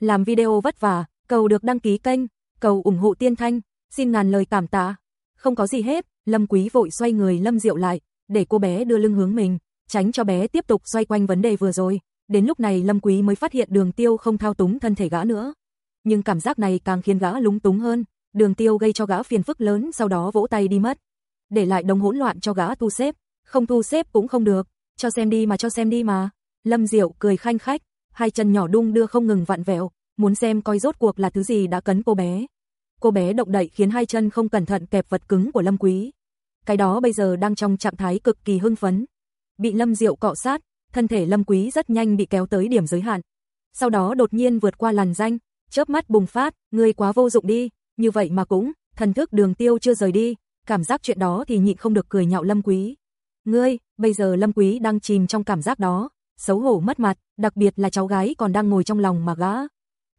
Làm video vất vả, cầu được đăng ký kênh, cầu ủng hộ tiên thanh, xin ngàn lời cảm tạ. Không có gì hết, Lâm Quý vội xoay người Lâm Diệu lại, để cô bé đưa lưng hướng mình, tránh cho bé tiếp tục xoay quanh vấn đề vừa rồi. Đến lúc này Lâm Quý mới phát hiện đường tiêu không thao túng thân thể gã nữa. Nhưng cảm giác này càng khiến gã lúng túng hơn, Đường Tiêu gây cho gã phiền phức lớn sau đó vỗ tay đi mất. Để lại đồng hỗn loạn cho gã thu xếp, không thu xếp cũng không được, cho xem đi mà cho xem đi mà. Lâm Diệu cười khanh khách, hai chân nhỏ đung đưa không ngừng vặn vẹo, muốn xem coi rốt cuộc là thứ gì đã cấn cô bé. Cô bé động đậy khiến hai chân không cẩn thận kẹp vật cứng của Lâm Quý. Cái đó bây giờ đang trong trạng thái cực kỳ hưng phấn. Bị Lâm Diệu cọ sát, thân thể Lâm Quý rất nhanh bị kéo tới điểm giới hạn. Sau đó đột nhiên vượt qua làn danh, chớp mắt bùng phát, ngươi quá vô dụng đi, như vậy mà cũng, thần thức đường tiêu chưa rời đi, cảm giác chuyện đó thì nhịn không được cười nhạo Lâm Quý. Ngươi, bây giờ Lâm Quý đang chìm trong cảm giác đó, xấu hổ mất mặt, đặc biệt là cháu gái còn đang ngồi trong lòng mà gã.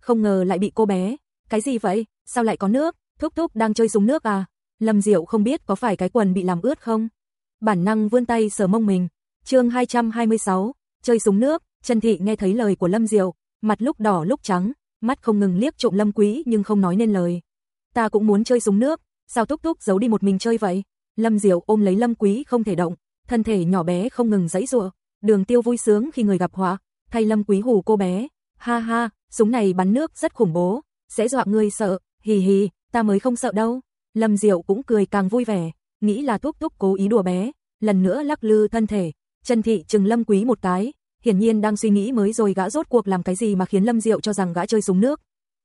Không ngờ lại bị cô bé, cái gì vậy, sao lại có nước, thúc thúc đang chơi súng nước à? Lâm Diệu không biết có phải cái quần bị làm ướt không? Bản năng vươn tay sờ mông mình. Chương 226, chơi súng nước, Trần Thị nghe thấy lời của Lâm Diệu, mặt lúc đỏ lúc trắng, mắt không ngừng liếc trộm Lâm Quý nhưng không nói nên lời. Ta cũng muốn chơi súng nước, sao thúc thúc giấu đi một mình chơi vậy? Lâm Diệu ôm lấy Lâm Quý không thể động, thân thể nhỏ bé không ngừng giãy giụa. Đường Tiêu vui sướng khi người gặp họa, thay Lâm Quý hù cô bé. Ha ha, súng này bắn nước rất khủng bố, sẽ dọa ngươi sợ, hì hì, ta mới không sợ đâu. Lâm Diệu cũng cười càng vui vẻ, nghĩ là thúc thúc cố ý đùa bé, lần nữa lắc lư thân thể. Trần Thị chừng Lâm Quý một cái, hiển nhiên đang suy nghĩ mới rồi gã rốt cuộc làm cái gì mà khiến Lâm Diệu cho rằng gã chơi súng nước.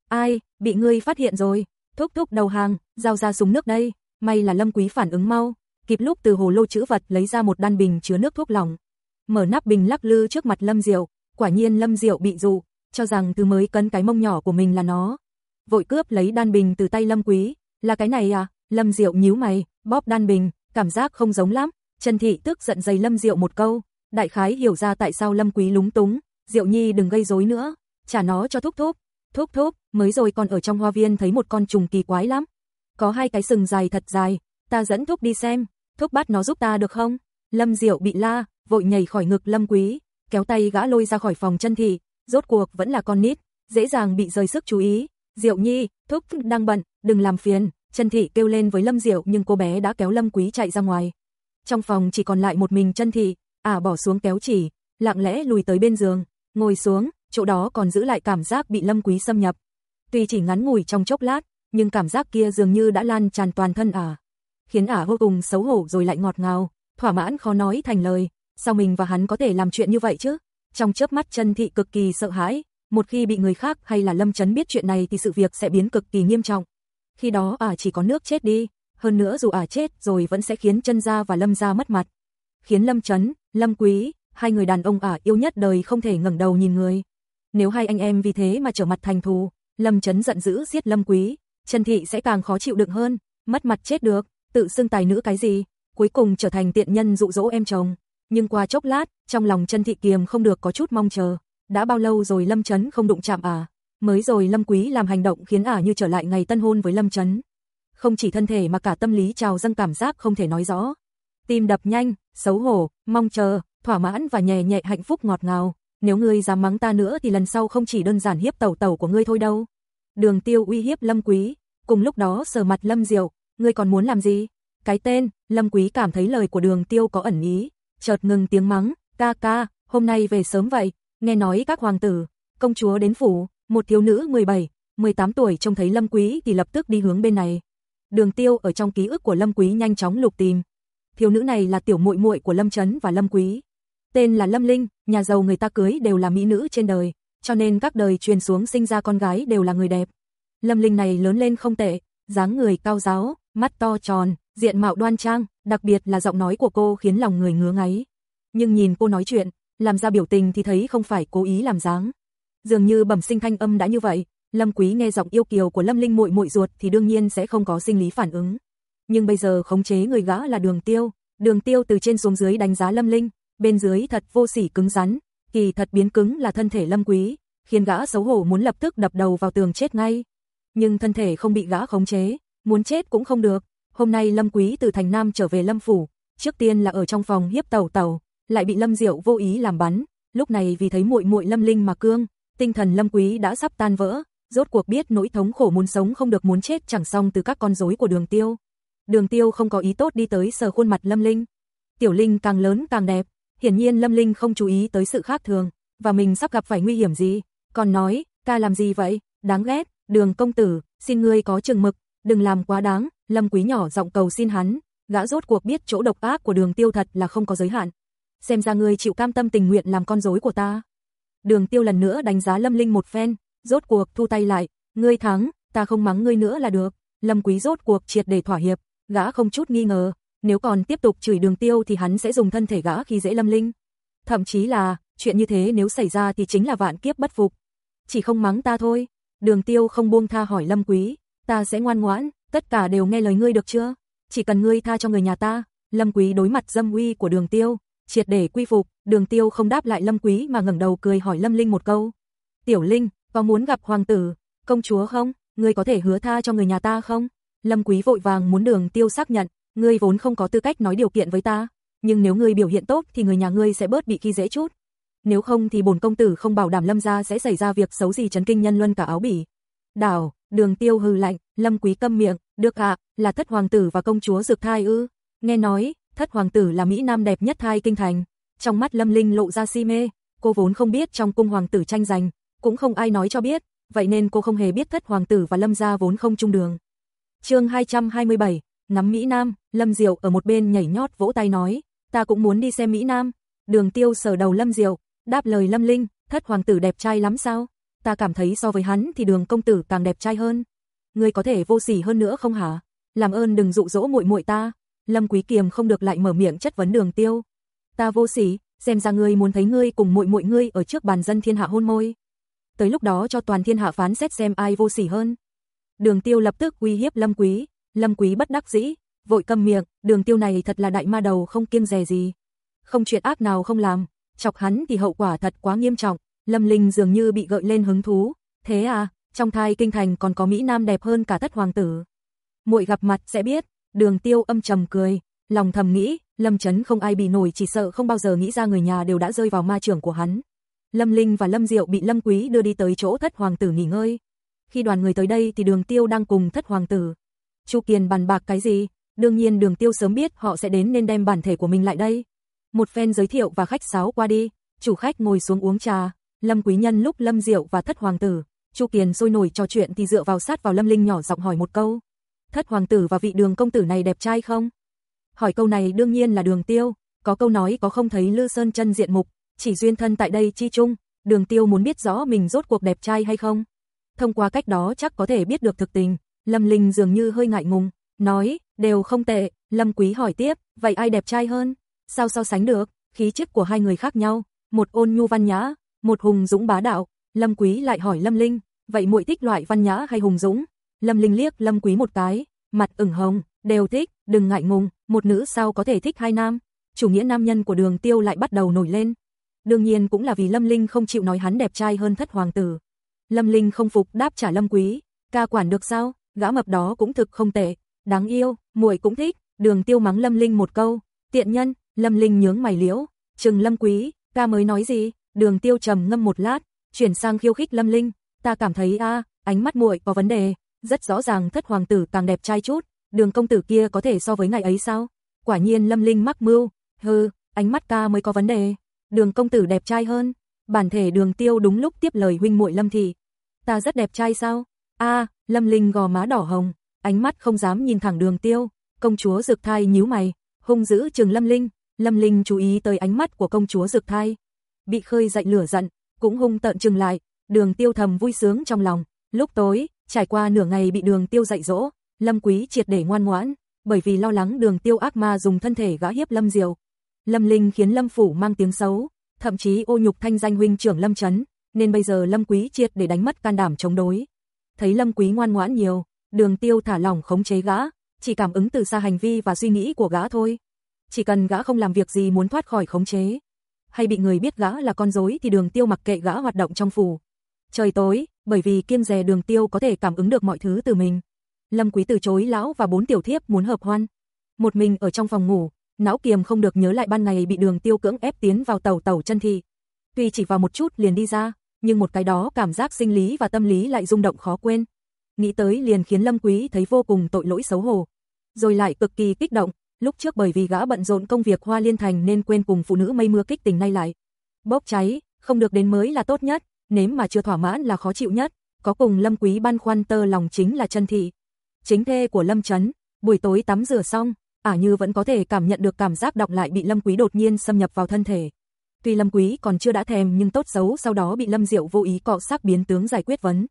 Ai, bị ngươi phát hiện rồi, thúc thúc đầu hàng, giao ra súng nước đây, may là Lâm Quý phản ứng mau, kịp lúc từ hồ lô chữ vật lấy ra một đan bình chứa nước thuốc lỏng. Mở nắp bình lắc lư trước mặt Lâm Diệu, quả nhiên Lâm Diệu bị dụ, cho rằng từ mới cấn cái mông nhỏ của mình là nó. Vội cướp lấy đan bình từ tay Lâm Quý, là cái này à? Lâm Diệu nhíu mày, bóp đan bình, cảm giác không giống lắm. Trần Thị tức giận dày Lâm Diệu một câu, đại khái hiểu ra tại sao Lâm Quý lúng túng, Diệu Nhi đừng gây rối nữa, trả nó cho thúc thúc. Thúc thúc, mới rồi còn ở trong hoa viên thấy một con trùng kỳ quái lắm. Có hai cái sừng dài thật dài, ta dẫn thúc đi xem, thúc bắt nó giúp ta được không? Lâm Diệu bị la, vội nhảy khỏi ngực Lâm Quý, kéo tay gã lôi ra khỏi phòng chân thị, rốt cuộc vẫn là con nít, dễ dàng bị rời sức chú ý. Diệu Nhi, thúc đang bận, đừng làm phiền, chân thị kêu lên với Lâm Diệu nhưng cô bé đã kéo Lâm Quý chạy ra ngoài. Trong phòng chỉ còn lại một mình chân thị, ả bỏ xuống kéo chỉ, lặng lẽ lùi tới bên giường, ngồi xuống, chỗ đó còn giữ lại cảm giác bị Lâm Quý xâm nhập. Tuy chỉ ngắn ngủi trong chốc lát, nhưng cảm giác kia dường như đã lan tràn toàn thân ả. Khiến ả vô cùng xấu hổ rồi lại ngọt ngào, thỏa mãn khó nói thành lời, sao mình và hắn có thể làm chuyện như vậy chứ? Trong chớp mắt chân thị cực kỳ sợ hãi, một khi bị người khác hay là Lâm Chấn biết chuyện này thì sự việc sẽ biến cực kỳ nghiêm trọng. Khi đó ả chỉ có nước chết đi, hơn nữa dù ả chết rồi vẫn sẽ khiến chân gia và Lâm gia mất mặt. Khiến Lâm Chấn, Lâm Quý, hai người đàn ông ả yêu nhất đời không thể ngẩng đầu nhìn người. Nếu hai anh em vì thế mà trở mặt thành thù, Lâm Chấn giận dữ giết Lâm Quý, Trần Thị sẽ càng khó chịu đựng hơn, mất mặt chết được, tự xưng tài nữ cái gì, cuối cùng trở thành tiện nhân dụ dỗ em chồng. Nhưng qua chốc lát, trong lòng Trần Thị Kiềm không được có chút mong chờ, đã bao lâu rồi Lâm Chấn không đụng chạm à? Mới rồi Lâm Quý làm hành động khiến ả như trở lại ngày tân hôn với Lâm Chấn. Không chỉ thân thể mà cả tâm lý trào dâng cảm giác không thể nói rõ. Tim đập nhanh, xấu hổ, mong chờ, thỏa mãn và nhẹ nhẹ hạnh phúc ngọt ngào. Nếu ngươi dám mắng ta nữa thì lần sau không chỉ đơn giản hiếp tẩu tẩu của ngươi thôi đâu. Đường tiêu uy hiếp Lâm Quý, cùng lúc đó sờ mặt Lâm Diệu, ngươi còn muốn làm gì? Cái tên, Lâm Quý cảm thấy lời của đường tiêu có ẩn ý, chợt ngừng tiếng mắng, ca ca, hôm nay về sớm vậy, nghe nói các hoàng tử, công chúa đến phủ, một thiếu nữ 17, 18 tuổi trông thấy Lâm Quý thì lập tức đi hướng bên này. Đường tiêu ở trong ký ức của Lâm Quý nhanh chóng lục tìm. Thiếu nữ này là tiểu muội muội của Lâm Chấn và Lâm Quý. Tên là Lâm Linh, nhà giàu người ta cưới đều là mỹ nữ trên đời, cho nên các đời truyền xuống sinh ra con gái đều là người đẹp. Lâm Linh này lớn lên không tệ, dáng người cao giáo, mắt to tròn, diện mạo đoan trang, đặc biệt là giọng nói của cô khiến lòng người ngứa ngáy. Nhưng nhìn cô nói chuyện, làm ra biểu tình thì thấy không phải cố ý làm dáng. Dường như bẩm sinh thanh âm đã như vậy, Lâm Quý nghe giọng yêu kiều của Lâm Linh muội muội ruột thì đương nhiên sẽ không có sinh lý phản ứng. Nhưng bây giờ khống chế người gã là Đường Tiêu, Đường Tiêu từ trên xuống dưới đánh giá Lâm Linh, bên dưới thật vô sỉ cứng rắn, kỳ thật biến cứng là thân thể Lâm Quý, khiến gã xấu hổ muốn lập tức đập đầu vào tường chết ngay. Nhưng thân thể không bị gã khống chế, muốn chết cũng không được. Hôm nay Lâm Quý từ thành Nam trở về Lâm phủ, trước tiên là ở trong phòng hiếp tàu tàu, lại bị Lâm Diệu vô ý làm bắn, lúc này vì thấy muội muội Lâm Linh mà cương, tinh thần Lâm Quý đã sắp tan vỡ, rốt cuộc biết nỗi thống khổ muốn sống không được muốn chết chẳng xong từ các con rối của Đường Tiêu. Đường Tiêu không có ý tốt đi tới sờ khuôn mặt Lâm Linh. Tiểu Linh càng lớn càng đẹp, hiển nhiên Lâm Linh không chú ý tới sự khác thường, và mình sắp gặp phải nguy hiểm gì, còn nói, ta làm gì vậy, đáng ghét, Đường công tử, xin ngươi có chừng mực, đừng làm quá đáng, Lâm Quý nhỏ giọng cầu xin hắn, gã rốt cuộc biết chỗ độc ác của đường tiêu thật là không có giới hạn. Xem ra ngươi chịu cam tâm tình nguyện làm con rối của ta. Đường tiêu lần nữa đánh giá Lâm Linh một phen, rốt cuộc thu tay lại, ngươi thắng, ta không mắng ngươi nữa là được. Lâm Quý rốt cuộc triệt để thỏa hiệp, gã không chút nghi ngờ, nếu còn tiếp tục chửi đường tiêu thì hắn sẽ dùng thân thể gã khi dễ Lâm Linh. Thậm chí là, chuyện như thế nếu xảy ra thì chính là vạn kiếp bất phục. Chỉ không mắng ta thôi. Đường tiêu không buông tha hỏi Lâm Quý, ta sẽ ngoan ngoãn, tất cả đều nghe lời ngươi được chưa? Chỉ cần ngươi tha cho người nhà ta. Lâm Quý đối mặt dâm uy của đường tiêu, triệt để quy phục, đường tiêu không đáp lại Lâm Quý mà ngẩng đầu cười hỏi Lâm Linh một câu. Tiểu Linh, có muốn gặp hoàng tử, công chúa không? Ngươi có thể hứa tha cho người nhà ta không? Lâm Quý vội vàng muốn đường tiêu xác nhận, ngươi vốn không có tư cách nói điều kiện với ta, nhưng nếu ngươi biểu hiện tốt thì người nhà ngươi sẽ bớt bị khi dễ chút. Nếu không thì bổn công tử không bảo đảm Lâm gia sẽ xảy ra việc xấu gì chấn kinh nhân luân cả áo bỉ. Đảo, Đường Tiêu hừ lạnh, Lâm Quý câm miệng, "Được ạ, là thất hoàng tử và công chúa dược thai ư?" Nghe nói, thất hoàng tử là mỹ nam đẹp nhất thai kinh thành. Trong mắt Lâm Linh lộ ra si mê, cô vốn không biết trong cung hoàng tử tranh giành, cũng không ai nói cho biết, vậy nên cô không hề biết thất hoàng tử và Lâm gia vốn không chung đường. Chương 227, ngắm Mỹ Nam, Lâm Diệu ở một bên nhảy nhót vỗ tay nói, ta cũng muốn đi xem Mỹ Nam. Đường Tiêu sờ đầu Lâm Diệu, đáp lời Lâm Linh, thất hoàng tử đẹp trai lắm sao? Ta cảm thấy so với hắn thì đường công tử càng đẹp trai hơn. Ngươi có thể vô sỉ hơn nữa không hả? Làm ơn đừng dụ dỗ muội muội ta. Lâm Quý Kiềm không được lại mở miệng chất vấn Đường Tiêu. Ta vô sỉ, xem ra ngươi muốn thấy ngươi cùng muội muội ngươi ở trước bàn dân thiên hạ hôn môi. Tới lúc đó cho toàn thiên hạ phán xét xem ai vô sỉ hơn. Đường Tiêu lập tức uy hiếp Lâm Quý, Lâm Quý bất đắc dĩ, vội câm miệng, Đường Tiêu này thật là đại ma đầu không kiêng dè gì. Không chuyện ác nào không làm, chọc hắn thì hậu quả thật quá nghiêm trọng. Lâm Linh dường như bị gợi lên hứng thú, thế à, trong thai kinh thành còn có mỹ nam đẹp hơn cả thất hoàng tử. Muội gặp mặt sẽ biết, Đường Tiêu âm trầm cười, lòng thầm nghĩ, Lâm Chấn không ai bị nổi chỉ sợ không bao giờ nghĩ ra người nhà đều đã rơi vào ma trưởng của hắn. Lâm Linh và Lâm Diệu bị Lâm Quý đưa đi tới chỗ thất hoàng tử nghỉ ngơi. Khi đoàn người tới đây thì Đường Tiêu đang cùng thất hoàng tử. Chu Kiền bàn bạc cái gì? Đương nhiên Đường Tiêu sớm biết họ sẽ đến nên đem bản thể của mình lại đây. Một phen giới thiệu và khách sáo qua đi, chủ khách ngồi xuống uống trà, Lâm Quý Nhân lúc Lâm Diệu và thất hoàng tử, Chu Kiền sôi nổi trò chuyện thì dựa vào sát vào Lâm Linh nhỏ giọng hỏi một câu. Thất hoàng tử và vị đường công tử này đẹp trai không? Hỏi câu này đương nhiên là đường tiêu, có câu nói có không thấy Lư Sơn chân diện mục, chỉ duyên thân tại đây chi chung, đường tiêu muốn biết rõ mình rốt cuộc đẹp trai hay không. Thông qua cách đó chắc có thể biết được thực tình, Lâm Linh dường như hơi ngại ngùng, nói, đều không tệ, Lâm Quý hỏi tiếp, vậy ai đẹp trai hơn? Sao so sánh được, khí chất của hai người khác nhau, một ôn nhu văn nhã, một hùng dũng bá đạo, Lâm Quý lại hỏi Lâm Linh, vậy muội thích loại văn nhã hay hùng dũng? Lâm Linh liếc Lâm Quý một cái, mặt ửng hồng, đều thích, đừng ngại ngùng, một nữ sao có thể thích hai nam? Chủ nghĩa nam nhân của Đường Tiêu lại bắt đầu nổi lên. Đương nhiên cũng là vì Lâm Linh không chịu nói hắn đẹp trai hơn thất hoàng tử. Lâm Linh không phục đáp trả Lâm Quý, ca quản được sao? Gã mập đó cũng thực không tệ, đáng yêu, muội cũng thích. Đường Tiêu mắng Lâm Linh một câu, tiện nhân, Lâm Linh nhướng mày liễu, trừng Lâm Quý, ca mới nói gì? Đường Tiêu trầm ngâm một lát, chuyển sang khiêu khích Lâm Linh, ta cảm thấy a, ánh mắt muội có vấn đề, rất rõ ràng thất hoàng tử càng đẹp trai chút, đường công tử kia có thể so với ngày ấy sao? Quả nhiên Lâm Linh mắc mưu, hừ, ánh mắt ca mới có vấn đề, đường công tử đẹp trai hơn, bản thể đường tiêu đúng lúc tiếp lời huynh muội Lâm Thị. Ta rất đẹp trai sao? a Lâm Linh gò má đỏ hồng, ánh mắt không dám nhìn thẳng đường tiêu, công chúa Dực thai nhíu mày, hung dữ trừng Lâm Linh, Lâm Linh chú ý tới ánh mắt của công chúa Dực thai. Bị khơi dậy lửa giận, cũng hung tợn trừng lại, đường tiêu thầm vui sướng trong lòng. Lúc tối, trải qua nửa ngày bị đường tiêu dạy dỗ, Lâm Quý triệt để ngoan ngoãn, bởi vì lo lắng đường tiêu ác ma dùng thân thể gã hiếp Lâm Diều. Lâm Linh khiến Lâm Phủ mang tiếng xấu, thậm chí ô nhục thanh danh huynh trưởng Lâm Trấn, nên bây giờ Lâm Quý triệt để đánh mất can đảm chống đối. Thấy Lâm Quý ngoan ngoãn nhiều, đường tiêu thả lỏng khống chế gã, chỉ cảm ứng từ xa hành vi và suy nghĩ của gã thôi. Chỉ cần gã không làm việc gì muốn thoát khỏi khống chế, hay bị người biết gã là con rối thì đường tiêu mặc kệ gã hoạt động trong phủ. Trời tối, bởi vì kiêng dè đường tiêu có thể cảm ứng được mọi thứ từ mình. Lâm Quý từ chối lão và bốn tiểu thiếp muốn hợp hoan. Một mình ở trong phòng ngủ, não kiềm không được nhớ lại ban ngày bị đường tiêu cưỡng ép tiến vào tàu tàu chân thị. Tuy chỉ vào một chút liền đi ra, nhưng một cái đó cảm giác sinh lý và tâm lý lại rung động khó quên. Nghĩ tới liền khiến Lâm Quý thấy vô cùng tội lỗi xấu hổ. Rồi lại cực kỳ kích động, lúc trước bởi vì gã bận rộn công việc Hoa Liên Thành nên quên cùng phụ nữ mây mưa kích tình nay lại. Bốc cháy, không được đến mới là tốt nhất, nếm mà chưa thỏa mãn là khó chịu nhất, có cùng Lâm Quý băn khoăn tơ lòng chính là chân thị. chính thê của Lâm Chấn, buổi tối tắm rửa xong, Ả Như vẫn có thể cảm nhận được cảm giác đọc lại bị Lâm Quý đột nhiên xâm nhập vào thân thể. Tuy Lâm Quý còn chưa đã thèm nhưng tốt xấu sau đó bị Lâm Diệu vô ý cọ sát biến tướng giải quyết vấn.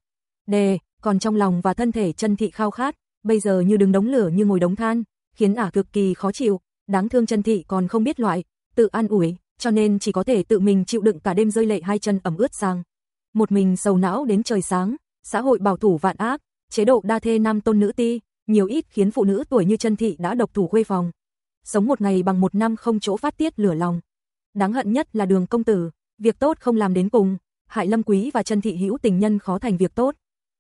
Đề, còn trong lòng và thân thể chân thị khao khát, bây giờ như đứng đống lửa như ngồi đống than, khiến Ả cực kỳ khó chịu, đáng thương chân thị còn không biết loại, tự an ủi, cho nên chỉ có thể tự mình chịu đựng cả đêm rơi lệ hai chân ẩm ướt sang. Một mình sầu não đến trời sáng, xã hội bảo thủ vạn ác, chế độ đa thê nam tôn nữ ti, nhiều ít khiến phụ nữ tuổi như chân thị đã độc thủ khuê phòng. Sống một ngày bằng một năm không chỗ phát tiết lửa lòng. Đáng hận nhất là đường công tử, việc tốt không làm đến cùng, hại lâm quý và chân thị hữu tình nhân khó thành việc tốt.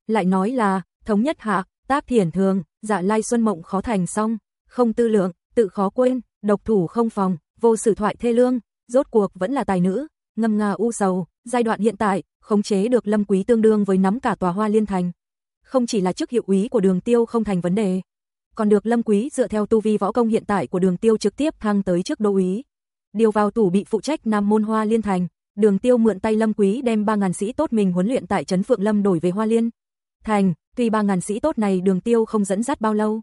Lại nói là, thống nhất hạ, tác thiển thường, dạ lai xuân mộng khó thành xong, không tư lượng, tự khó quên, độc thủ không phòng, vô sử thoại thê lương, rốt cuộc vẫn là tài nữ, ngâm nga u sầu, giai đoạn hiện tại, khống chế được lâm quý tương đương với nắm cả tòa hoa liên thành không chỉ là chức hiệu úy của đường tiêu không thành vấn đề, còn được Lâm Quý dựa theo tu vi võ công hiện tại của đường tiêu trực tiếp thăng tới chức đô úy. Điều vào tủ bị phụ trách Nam Môn Hoa Liên Thành, đường tiêu mượn tay Lâm Quý đem 3000 sĩ tốt mình huấn luyện tại Trấn Phượng Lâm đổi về Hoa Liên. Thành, tuy 3000 sĩ tốt này đường tiêu không dẫn dắt bao lâu,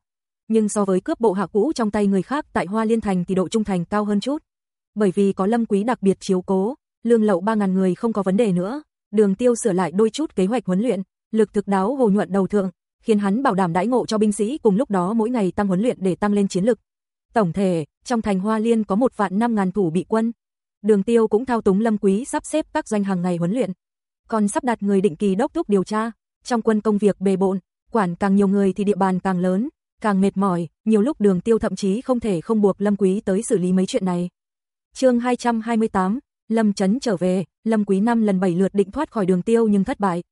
nhưng so với cướp bộ hạ cũ trong tay người khác tại Hoa Liên Thành thì độ trung thành cao hơn chút. Bởi vì có Lâm Quý đặc biệt chiếu cố, lương lậu 3000 người không có vấn đề nữa, đường tiêu sửa lại đôi chút kế hoạch huấn luyện, lực thực đáo hồ nhuận đầu thượng, khiến hắn bảo đảm đãi ngộ cho binh sĩ cùng lúc đó mỗi ngày tăng huấn luyện để tăng lên chiến lực. Tổng thể, trong thành Hoa Liên có một vạn năm ngàn thủ bị quân. Đường Tiêu cũng thao túng Lâm Quý sắp xếp các doanh hàng ngày huấn luyện, còn sắp đặt người định kỳ đốc thúc điều tra. Trong quân công việc bề bộn, quản càng nhiều người thì địa bàn càng lớn, càng mệt mỏi, nhiều lúc Đường Tiêu thậm chí không thể không buộc Lâm Quý tới xử lý mấy chuyện này. Chương 228, Lâm Chấn trở về, Lâm Quý năm lần bảy lượt định thoát khỏi Đường Tiêu nhưng thất bại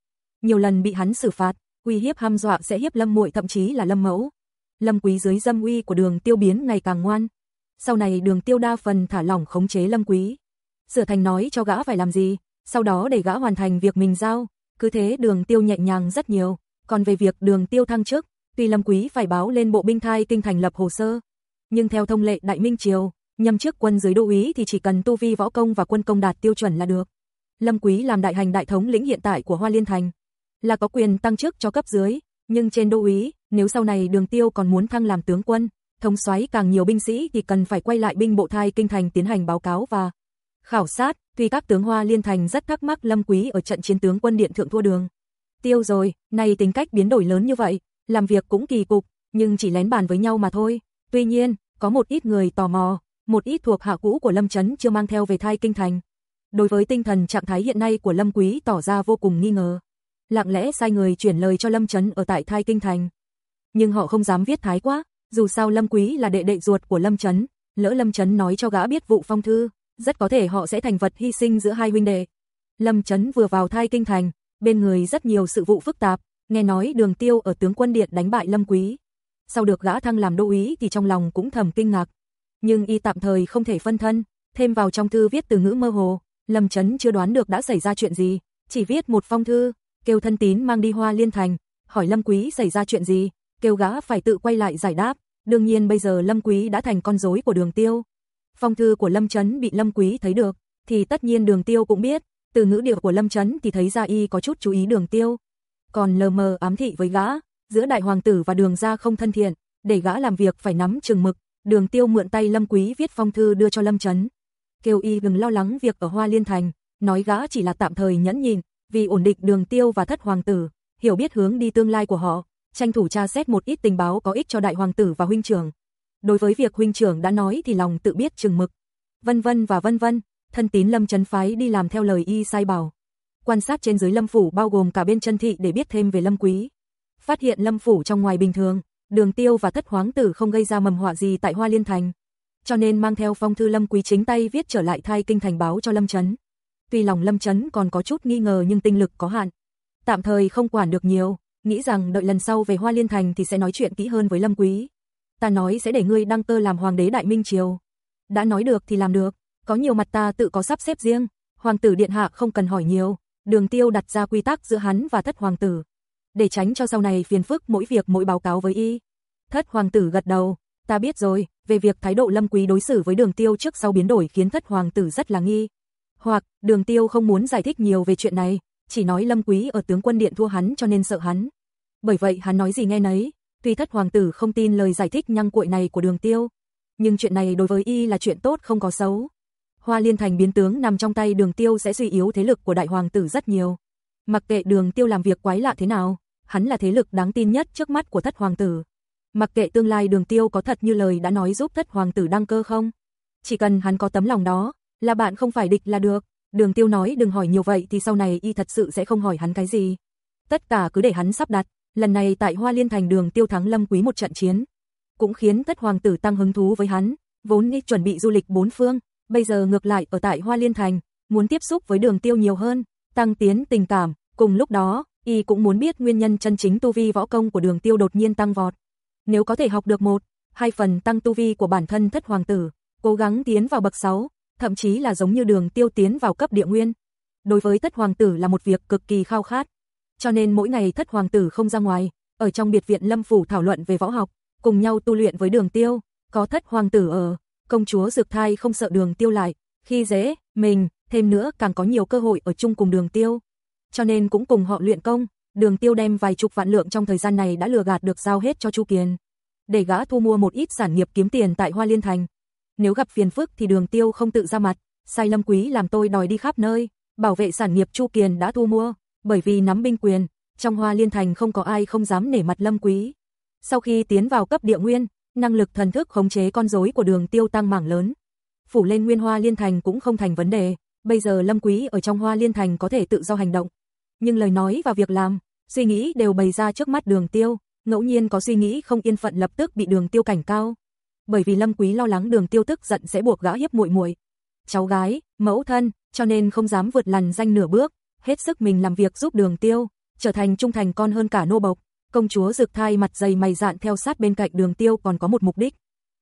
nhiều lần bị hắn xử phạt, uy hiếp ham dọa sẽ hiếp Lâm muội thậm chí là Lâm mẫu. Lâm Quý dưới dâm uy của Đường Tiêu biến ngày càng ngoan. Sau này Đường Tiêu đa phần thả lỏng khống chế Lâm Quý. Sửa thành nói cho gã phải làm gì, sau đó để gã hoàn thành việc mình giao, cứ thế Đường Tiêu nhẹ nhàng rất nhiều, còn về việc Đường Tiêu thăng chức, tuy Lâm Quý phải báo lên bộ binh thai kinh thành lập hồ sơ, nhưng theo thông lệ Đại Minh triều, nhâm chức quân dưới đô úy thì chỉ cần tu vi võ công và quân công đạt tiêu chuẩn là được. Lâm Quý làm đại hành đại thống lĩnh hiện tại của Hoa Liên thành, là có quyền tăng chức cho cấp dưới, nhưng trên đô úy, nếu sau này Đường Tiêu còn muốn thăng làm tướng quân, thống soái càng nhiều binh sĩ thì cần phải quay lại binh bộ thai kinh thành tiến hành báo cáo và khảo sát, tuy các tướng Hoa Liên thành rất thắc mắc Lâm Quý ở trận chiến tướng quân điện thượng thua đường. Tiêu rồi, nay tính cách biến đổi lớn như vậy, làm việc cũng kỳ cục, nhưng chỉ lén bàn với nhau mà thôi. Tuy nhiên, có một ít người tò mò, một ít thuộc hạ cũ của Lâm Chấn chưa mang theo về thai kinh thành. Đối với tinh thần trạng thái hiện nay của Lâm Quý tỏ ra vô cùng nghi ngờ lặng lẽ sai người chuyển lời cho Lâm Chấn ở tại Thai Kinh Thành. Nhưng họ không dám viết thái quá, dù sao Lâm Quý là đệ đệ ruột của Lâm Chấn, lỡ Lâm Chấn nói cho gã biết vụ phong thư, rất có thể họ sẽ thành vật hy sinh giữa hai huynh đệ. Lâm Chấn vừa vào Thai Kinh Thành, bên người rất nhiều sự vụ phức tạp, nghe nói Đường Tiêu ở tướng quân điện đánh bại Lâm Quý. Sau được gã thăng làm đô úy thì trong lòng cũng thầm kinh ngạc. Nhưng y tạm thời không thể phân thân, thêm vào trong thư viết từ ngữ mơ hồ, Lâm Chấn chưa đoán được đã xảy ra chuyện gì, chỉ viết một phong thư, kêu thân tín mang đi hoa liên thành, hỏi Lâm Quý xảy ra chuyện gì, kêu gã phải tự quay lại giải đáp, đương nhiên bây giờ Lâm Quý đã thành con rối của đường tiêu. Phong thư của Lâm Chấn bị Lâm Quý thấy được, thì tất nhiên đường tiêu cũng biết, từ ngữ điệu của Lâm Chấn thì thấy ra y có chút chú ý đường tiêu. Còn lờ mờ ám thị với gã, giữa đại hoàng tử và đường gia không thân thiện, để gã làm việc phải nắm chừng mực, đường tiêu mượn tay Lâm Quý viết phong thư đưa cho Lâm Chấn. Kêu y đừng lo lắng việc ở Hoa Liên Thành, nói gã chỉ là tạm thời nhẫn nhịn, vì ổn định đường tiêu và thất hoàng tử, hiểu biết hướng đi tương lai của họ, tranh thủ tra xét một ít tình báo có ích cho đại hoàng tử và huynh trưởng. Đối với việc huynh trưởng đã nói thì lòng tự biết chừng mực. Vân vân và vân vân, thân tín lâm chấn phái đi làm theo lời y sai bảo. Quan sát trên dưới lâm phủ bao gồm cả bên chân thị để biết thêm về lâm quý. Phát hiện lâm phủ trong ngoài bình thường, đường tiêu và thất hoàng tử không gây ra mầm họa gì tại Hoa Liên Thành. Cho nên mang theo phong thư lâm quý chính tay viết trở lại thai kinh thành báo cho lâm chấn. Tuy lòng Lâm Chấn còn có chút nghi ngờ nhưng tinh lực có hạn. Tạm thời không quản được nhiều, nghĩ rằng đợi lần sau về Hoa Liên Thành thì sẽ nói chuyện kỹ hơn với Lâm Quý. Ta nói sẽ để ngươi đăng cơ làm hoàng đế Đại Minh Triều. Đã nói được thì làm được, có nhiều mặt ta tự có sắp xếp riêng, hoàng tử điện hạ không cần hỏi nhiều, đường tiêu đặt ra quy tắc giữa hắn và thất hoàng tử. Để tránh cho sau này phiền phức mỗi việc mỗi báo cáo với y. Thất hoàng tử gật đầu, ta biết rồi, về việc thái độ lâm quý đối xử với đường tiêu trước sau biến đổi khiến thất hoàng tử rất là nghi. Hoặc, đường tiêu không muốn giải thích nhiều về chuyện này, chỉ nói Lâm Quý ở tướng quân điện thua hắn cho nên sợ hắn. Bởi vậy hắn nói gì nghe nấy, Tuy thất hoàng tử không tin lời giải thích nhăng cuội này của đường tiêu, nhưng chuyện này đối với y là chuyện tốt không có xấu. Hoa liên thành biến tướng nằm trong tay đường tiêu sẽ suy yếu thế lực của đại hoàng tử rất nhiều. Mặc kệ đường tiêu làm việc quái lạ thế nào, hắn là thế lực đáng tin nhất trước mắt của thất hoàng tử. Mặc kệ tương lai đường tiêu có thật như lời đã nói giúp thất hoàng tử đăng cơ không. Chỉ cần hắn có tấm lòng đó, là bạn không phải địch là được. Đường tiêu nói đừng hỏi nhiều vậy thì sau này y thật sự sẽ không hỏi hắn cái gì. Tất cả cứ để hắn sắp đặt, lần này tại Hoa Liên Thành đường tiêu thắng lâm quý một trận chiến. Cũng khiến thất hoàng tử tăng hứng thú với hắn, vốn đi chuẩn bị du lịch bốn phương, bây giờ ngược lại ở tại Hoa Liên Thành, muốn tiếp xúc với đường tiêu nhiều hơn, tăng tiến tình cảm, cùng lúc đó, y cũng muốn biết nguyên nhân chân chính tu vi võ công của đường tiêu đột nhiên tăng vọt. Nếu có thể học được một, hai phần tăng tu vi của bản thân thất hoàng tử, cố gắng tiến vào bậc 6, thậm chí là giống như đường tiêu tiến vào cấp địa nguyên. Đối với thất hoàng tử là một việc cực kỳ khao khát. Cho nên mỗi ngày thất hoàng tử không ra ngoài, ở trong biệt viện lâm phủ thảo luận về võ học, cùng nhau tu luyện với đường tiêu, có thất hoàng tử ở, công chúa dược thai không sợ đường tiêu lại, khi dễ, mình, thêm nữa càng có nhiều cơ hội ở chung cùng đường tiêu. Cho nên cũng cùng họ luyện công, đường tiêu đem vài chục vạn lượng trong thời gian này đã lừa gạt được giao hết cho Chu Kiền. Để gã thu mua một ít sản nghiệp kiếm tiền tại Hoa Liên Thành. Nếu gặp phiền phức thì đường tiêu không tự ra mặt, sai lâm quý làm tôi đòi đi khắp nơi, bảo vệ sản nghiệp Chu Kiền đã thu mua, bởi vì nắm binh quyền, trong Hoa Liên Thành không có ai không dám nể mặt lâm quý. Sau khi tiến vào cấp địa nguyên, năng lực thần thức khống chế con rối của đường tiêu tăng mảng lớn. Phủ lên nguyên Hoa Liên Thành cũng không thành vấn đề, bây giờ lâm quý ở trong Hoa Liên Thành có thể tự do hành động. Nhưng lời nói và việc làm, suy nghĩ đều bày ra trước mắt đường tiêu, ngẫu nhiên có suy nghĩ không yên phận lập tức bị đường tiêu cảnh cao bởi vì Lâm Quý lo lắng Đường Tiêu tức giận sẽ buộc gã hiếp muội muội. Cháu gái, mẫu thân, cho nên không dám vượt lằn danh nửa bước, hết sức mình làm việc giúp Đường Tiêu, trở thành trung thành con hơn cả nô bộc. Công chúa Dực Thai mặt dày mày dạn theo sát bên cạnh Đường Tiêu còn có một mục đích.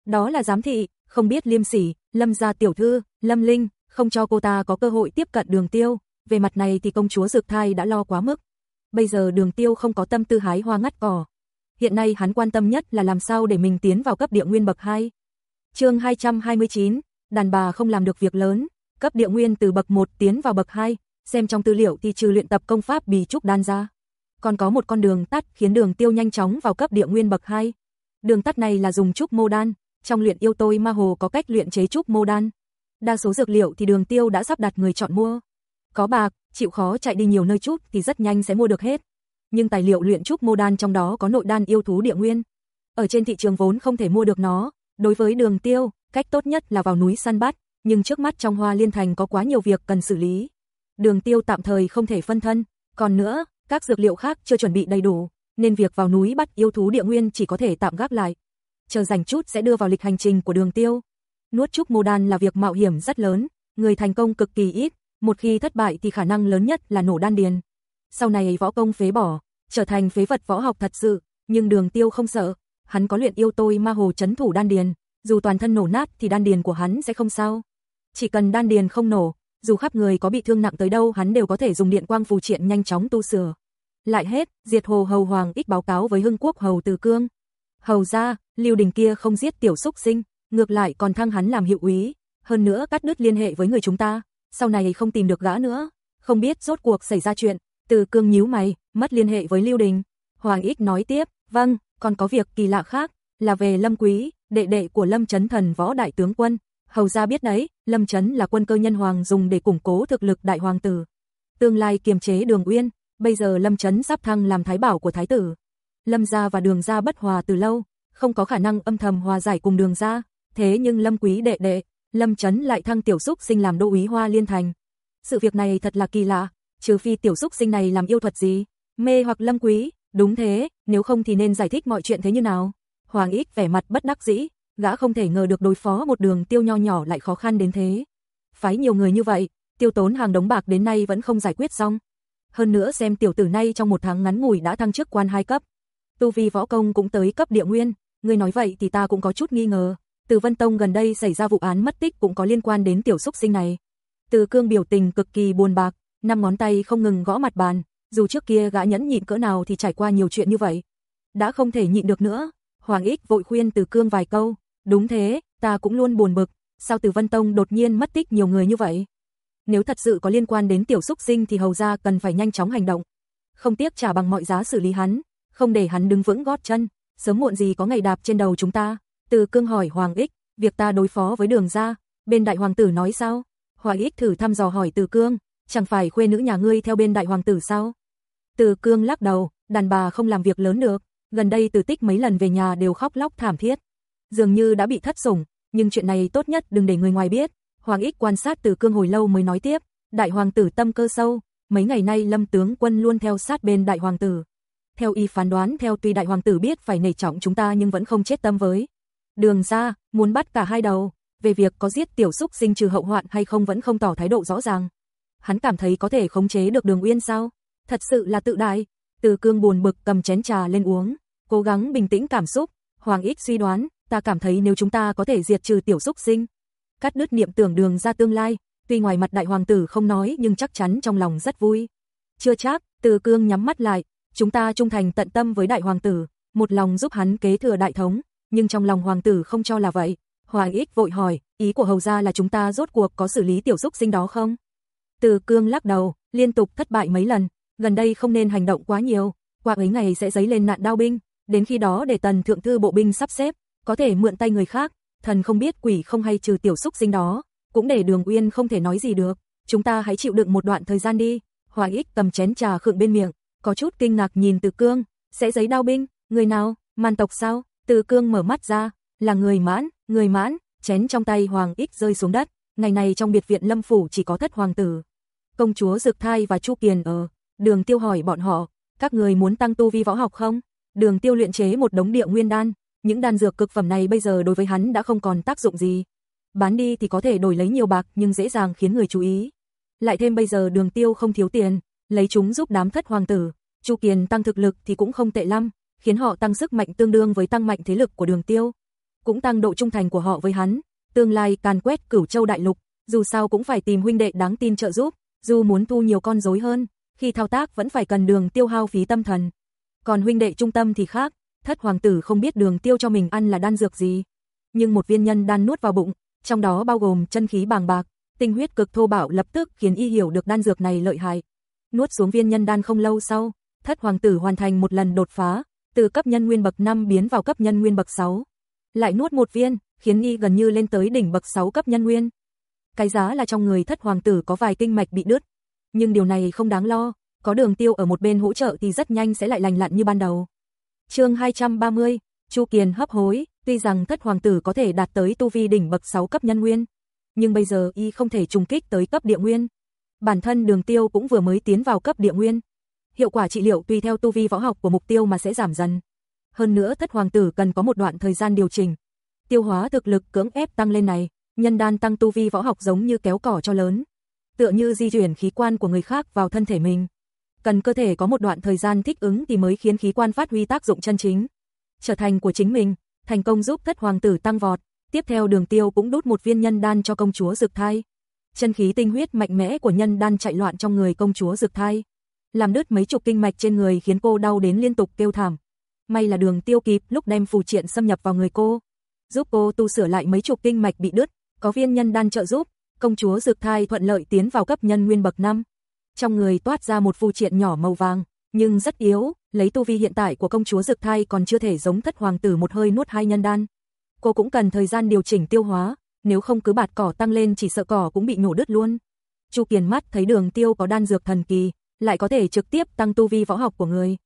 Đó là giám thị, không biết liêm sỉ, Lâm gia tiểu thư, Lâm Linh, không cho cô ta có cơ hội tiếp cận Đường Tiêu, về mặt này thì công chúa Dực Thai đã lo quá mức. Bây giờ Đường Tiêu không có tâm tư hái hoa ngắt cỏ, hiện nay hắn quan tâm nhất là làm sao để mình tiến vào cấp địa nguyên bậc 2. Chương 229, đàn bà không làm được việc lớn, cấp địa nguyên từ bậc 1 tiến vào bậc 2, xem trong tư liệu thì trừ luyện tập công pháp bì trúc đan ra, còn có một con đường tắt khiến Đường Tiêu nhanh chóng vào cấp địa nguyên bậc 2. Đường tắt này là dùng trúc mô đan, trong luyện yêu tôi ma hồ có cách luyện chế trúc mô đan. Đa số dược liệu thì Đường Tiêu đã sắp đặt người chọn mua. Có bạc, chịu khó chạy đi nhiều nơi chút thì rất nhanh sẽ mua được hết nhưng tài liệu luyện trúc mô đan trong đó có nội đan yêu thú địa nguyên. Ở trên thị trường vốn không thể mua được nó, đối với đường tiêu, cách tốt nhất là vào núi săn bắt, nhưng trước mắt trong hoa liên thành có quá nhiều việc cần xử lý. Đường tiêu tạm thời không thể phân thân, còn nữa, các dược liệu khác chưa chuẩn bị đầy đủ, nên việc vào núi bắt yêu thú địa nguyên chỉ có thể tạm gác lại. Chờ dành chút sẽ đưa vào lịch hành trình của đường tiêu. Nuốt trúc mô đan là việc mạo hiểm rất lớn, người thành công cực kỳ ít, một khi thất bại thì khả năng lớn nhất là nổ đan điền sau này võ công phế bỏ, trở thành phế vật võ học thật sự, nhưng đường tiêu không sợ, hắn có luyện yêu tôi ma hồ chấn thủ đan điền, dù toàn thân nổ nát thì đan điền của hắn sẽ không sao. Chỉ cần đan điền không nổ, dù khắp người có bị thương nặng tới đâu hắn đều có thể dùng điện quang phù triện nhanh chóng tu sửa. Lại hết, diệt hồ hầu hoàng ích báo cáo với hưng quốc hầu từ cương. Hầu ra, lưu đình kia không giết tiểu xúc sinh, ngược lại còn thăng hắn làm hiệu úy, hơn nữa cắt đứt liên hệ với người chúng ta, sau này không tìm được gã nữa, không biết rốt cuộc xảy ra chuyện, từ cương nhíu mày, mất liên hệ với Lưu Đình. Hoàng Ích nói tiếp, vâng, còn có việc kỳ lạ khác, là về Lâm Quý, đệ đệ của Lâm Chấn Thần võ đại tướng quân. Hầu ra biết đấy, Lâm Chấn là quân cơ nhân hoàng dùng để củng cố thực lực đại hoàng tử. Tương lai kiềm chế đường uyên, bây giờ Lâm Chấn sắp thăng làm thái bảo của thái tử. Lâm gia và đường gia bất hòa từ lâu, không có khả năng âm thầm hòa giải cùng đường gia. Thế nhưng Lâm Quý đệ đệ, Lâm Chấn lại thăng tiểu xúc sinh làm đô úy hoa liên thành. Sự việc này thật là kỳ lạ, trừ phi tiểu xúc sinh này làm yêu thuật gì, mê hoặc lâm quý, đúng thế, nếu không thì nên giải thích mọi chuyện thế như nào. Hoàng Ích vẻ mặt bất đắc dĩ, gã không thể ngờ được đối phó một đường tiêu nho nhỏ lại khó khăn đến thế. Phái nhiều người như vậy, tiêu tốn hàng đống bạc đến nay vẫn không giải quyết xong. Hơn nữa xem tiểu tử này trong một tháng ngắn ngủi đã thăng chức quan hai cấp. Tu vi võ công cũng tới cấp địa nguyên, người nói vậy thì ta cũng có chút nghi ngờ. Từ Vân Tông gần đây xảy ra vụ án mất tích cũng có liên quan đến tiểu xúc sinh này. Từ cương biểu tình cực kỳ buồn bạc, năm ngón tay không ngừng gõ mặt bàn, dù trước kia gã nhẫn nhịn cỡ nào thì trải qua nhiều chuyện như vậy. Đã không thể nhịn được nữa, Hoàng Ích vội khuyên Từ Cương vài câu, đúng thế, ta cũng luôn buồn bực, sao Từ Vân Tông đột nhiên mất tích nhiều người như vậy? Nếu thật sự có liên quan đến tiểu xúc sinh thì hầu ra cần phải nhanh chóng hành động. Không tiếc trả bằng mọi giá xử lý hắn, không để hắn đứng vững gót chân, sớm muộn gì có ngày đạp trên đầu chúng ta. Từ cương hỏi Hoàng Ích, việc ta đối phó với đường ra, bên đại hoàng tử nói sao? Hoàng Ích thử thăm dò hỏi Từ cương, chẳng phải khuê nữ nhà ngươi theo bên đại hoàng tử sao? Từ cương lắc đầu, đàn bà không làm việc lớn được, gần đây từ tích mấy lần về nhà đều khóc lóc thảm thiết. Dường như đã bị thất sủng, nhưng chuyện này tốt nhất đừng để người ngoài biết. Hoàng Ích quan sát từ cương hồi lâu mới nói tiếp, đại hoàng tử tâm cơ sâu, mấy ngày nay lâm tướng quân luôn theo sát bên đại hoàng tử. Theo y phán đoán theo tuy đại hoàng tử biết phải nể trọng chúng ta nhưng vẫn không chết tâm với. Đường ra, muốn bắt cả hai đầu, về việc có giết tiểu xúc sinh trừ hậu hoạn hay không vẫn không tỏ thái độ rõ ràng. Hắn cảm thấy có thể khống chế được đường uyên sao? Thật sự là tự đại. Từ cương buồn bực cầm chén trà lên uống, cố gắng bình tĩnh cảm xúc. Hoàng ích suy đoán, ta cảm thấy nếu chúng ta có thể diệt trừ tiểu xúc sinh, cắt đứt niệm tưởng đường ra tương lai, tuy ngoài mặt đại hoàng tử không nói nhưng chắc chắn trong lòng rất vui. Chưa chắc, từ cương nhắm mắt lại, chúng ta trung thành tận tâm với đại hoàng tử, một lòng giúp hắn kế thừa đại thống, nhưng trong lòng hoàng tử không cho là vậy. Hoàng ích vội hỏi, ý của hầu gia là chúng ta rốt cuộc có xử lý tiểu xúc sinh đó không? Từ cương lắc đầu, liên tục thất bại mấy lần, gần đây không nên hành động quá nhiều, qua ấy ngày sẽ giấy lên nạn đao binh, đến khi đó để tần thượng thư bộ binh sắp xếp, có thể mượn tay người khác, thần không biết quỷ không hay trừ tiểu xúc sinh đó, cũng để đường uyên không thể nói gì được, chúng ta hãy chịu đựng một đoạn thời gian đi. Hoài ích cầm chén trà khựng bên miệng, có chút kinh ngạc nhìn từ cương, sẽ giấy đao binh, người nào, man tộc sao, từ cương mở mắt ra, là người mãn, người mãn, chén trong tay hoàng ích rơi xuống đất, ngày này trong biệt viện lâm phủ chỉ có thất hoàng tử. Công chúa Dực Thai và Chu Kiền ở, đường tiêu hỏi bọn họ, các người muốn tăng tu vi võ học không? Đường tiêu luyện chế một đống địa nguyên đan, những đan dược cực phẩm này bây giờ đối với hắn đã không còn tác dụng gì. Bán đi thì có thể đổi lấy nhiều bạc nhưng dễ dàng khiến người chú ý. Lại thêm bây giờ đường tiêu không thiếu tiền, lấy chúng giúp đám thất hoàng tử. Chu Kiền tăng thực lực thì cũng không tệ lắm, khiến họ tăng sức mạnh tương đương với tăng mạnh thế lực của đường tiêu. Cũng tăng độ trung thành của họ với hắn, tương lai càn quét cửu châu đại lục, dù sao cũng phải tìm huynh đệ đáng tin trợ giúp, dù muốn thu nhiều con rối hơn, khi thao tác vẫn phải cần đường tiêu hao phí tâm thần. Còn huynh đệ trung tâm thì khác, thất hoàng tử không biết đường tiêu cho mình ăn là đan dược gì. Nhưng một viên nhân đan nuốt vào bụng, trong đó bao gồm chân khí bàng bạc, tinh huyết cực thô bạo lập tức khiến y hiểu được đan dược này lợi hại. Nuốt xuống viên nhân đan không lâu sau, thất hoàng tử hoàn thành một lần đột phá, từ cấp nhân nguyên bậc 5 biến vào cấp nhân nguyên bậc 6. Lại nuốt một viên, khiến y gần như lên tới đỉnh bậc 6 cấp nhân nguyên. Cái giá là trong người thất hoàng tử có vài kinh mạch bị đứt, nhưng điều này không đáng lo, có đường tiêu ở một bên hỗ trợ thì rất nhanh sẽ lại lành lặn như ban đầu chương 230, Chu Kiền hấp hối, tuy rằng thất hoàng tử có thể đạt tới tu vi đỉnh bậc 6 cấp nhân nguyên, nhưng bây giờ y không thể trùng kích tới cấp địa nguyên. Bản thân đường tiêu cũng vừa mới tiến vào cấp địa nguyên. Hiệu quả trị liệu tùy theo tu vi võ học của mục tiêu mà sẽ giảm dần. Hơn nữa thất hoàng tử cần có một đoạn thời gian điều chỉnh. Tiêu hóa thực lực cưỡng ép tăng lên này, nhân đan tăng tu vi võ học giống như kéo cỏ cho lớn. Tựa như di chuyển khí quan của người khác vào thân thể mình cần cơ thể có một đoạn thời gian thích ứng thì mới khiến khí quan phát huy tác dụng chân chính. Trở thành của chính mình, thành công giúp thất hoàng tử tăng vọt, tiếp theo đường tiêu cũng đút một viên nhân đan cho công chúa dược thai. Chân khí tinh huyết mạnh mẽ của nhân đan chạy loạn trong người công chúa dược thai. Làm đứt mấy chục kinh mạch trên người khiến cô đau đến liên tục kêu thảm. May là đường tiêu kịp lúc đem phù triện xâm nhập vào người cô. Giúp cô tu sửa lại mấy chục kinh mạch bị đứt, có viên nhân đan trợ giúp, công chúa dược thai thuận lợi tiến vào cấp nhân nguyên bậc 5 trong người toát ra một phù triện nhỏ màu vàng, nhưng rất yếu, lấy tu vi hiện tại của công chúa Dực Thai còn chưa thể giống thất hoàng tử một hơi nuốt hai nhân đan. Cô cũng cần thời gian điều chỉnh tiêu hóa, nếu không cứ bạt cỏ tăng lên chỉ sợ cỏ cũng bị nhổ đứt luôn. Chu Kiền mắt thấy Đường Tiêu có đan dược thần kỳ, lại có thể trực tiếp tăng tu vi võ học của người.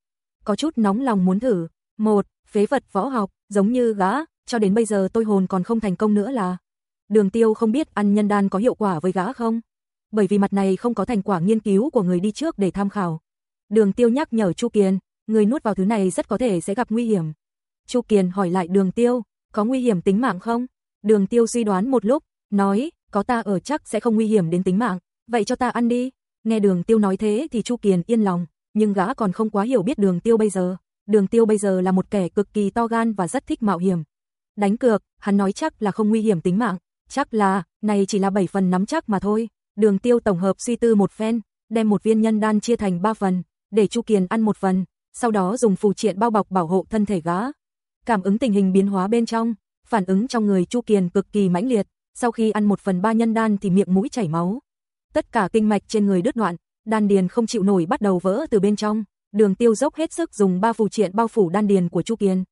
Có chút nóng lòng muốn thử. Một, phế vật võ học, giống như gã, cho đến bây giờ tôi hồn còn không thành công nữa là. Đường Tiêu không biết ăn nhân đan có hiệu quả với gã không? Bởi vì mặt này không có thành quả nghiên cứu của người đi trước để tham khảo. Đường Tiêu nhắc nhở Chu Kiền, người nuốt vào thứ này rất có thể sẽ gặp nguy hiểm. Chu Kiền hỏi lại Đường Tiêu, có nguy hiểm tính mạng không? Đường Tiêu suy đoán một lúc, nói, có ta ở chắc sẽ không nguy hiểm đến tính mạng, vậy cho ta ăn đi. Nghe Đường Tiêu nói thế thì Chu Kiền yên lòng, nhưng gã còn không quá hiểu biết Đường Tiêu bây giờ. Đường Tiêu bây giờ là một kẻ cực kỳ to gan và rất thích mạo hiểm. Đánh cược, hắn nói chắc là không nguy hiểm tính mạng, chắc là, này chỉ là 7 phần nắm chắc mà thôi. Đường tiêu tổng hợp suy tư một phen, đem một viên nhân đan chia thành ba phần, để Chu Kiền ăn một phần, sau đó dùng phù triện bao bọc bảo hộ thân thể gã. Cảm ứng tình hình biến hóa bên trong, phản ứng trong người Chu Kiền cực kỳ mãnh liệt, sau khi ăn một phần ba nhân đan thì miệng mũi chảy máu. Tất cả kinh mạch trên người đứt đoạn, đan điền không chịu nổi bắt đầu vỡ từ bên trong, đường tiêu dốc hết sức dùng ba phù triện bao phủ đan điền của Chu Kiền.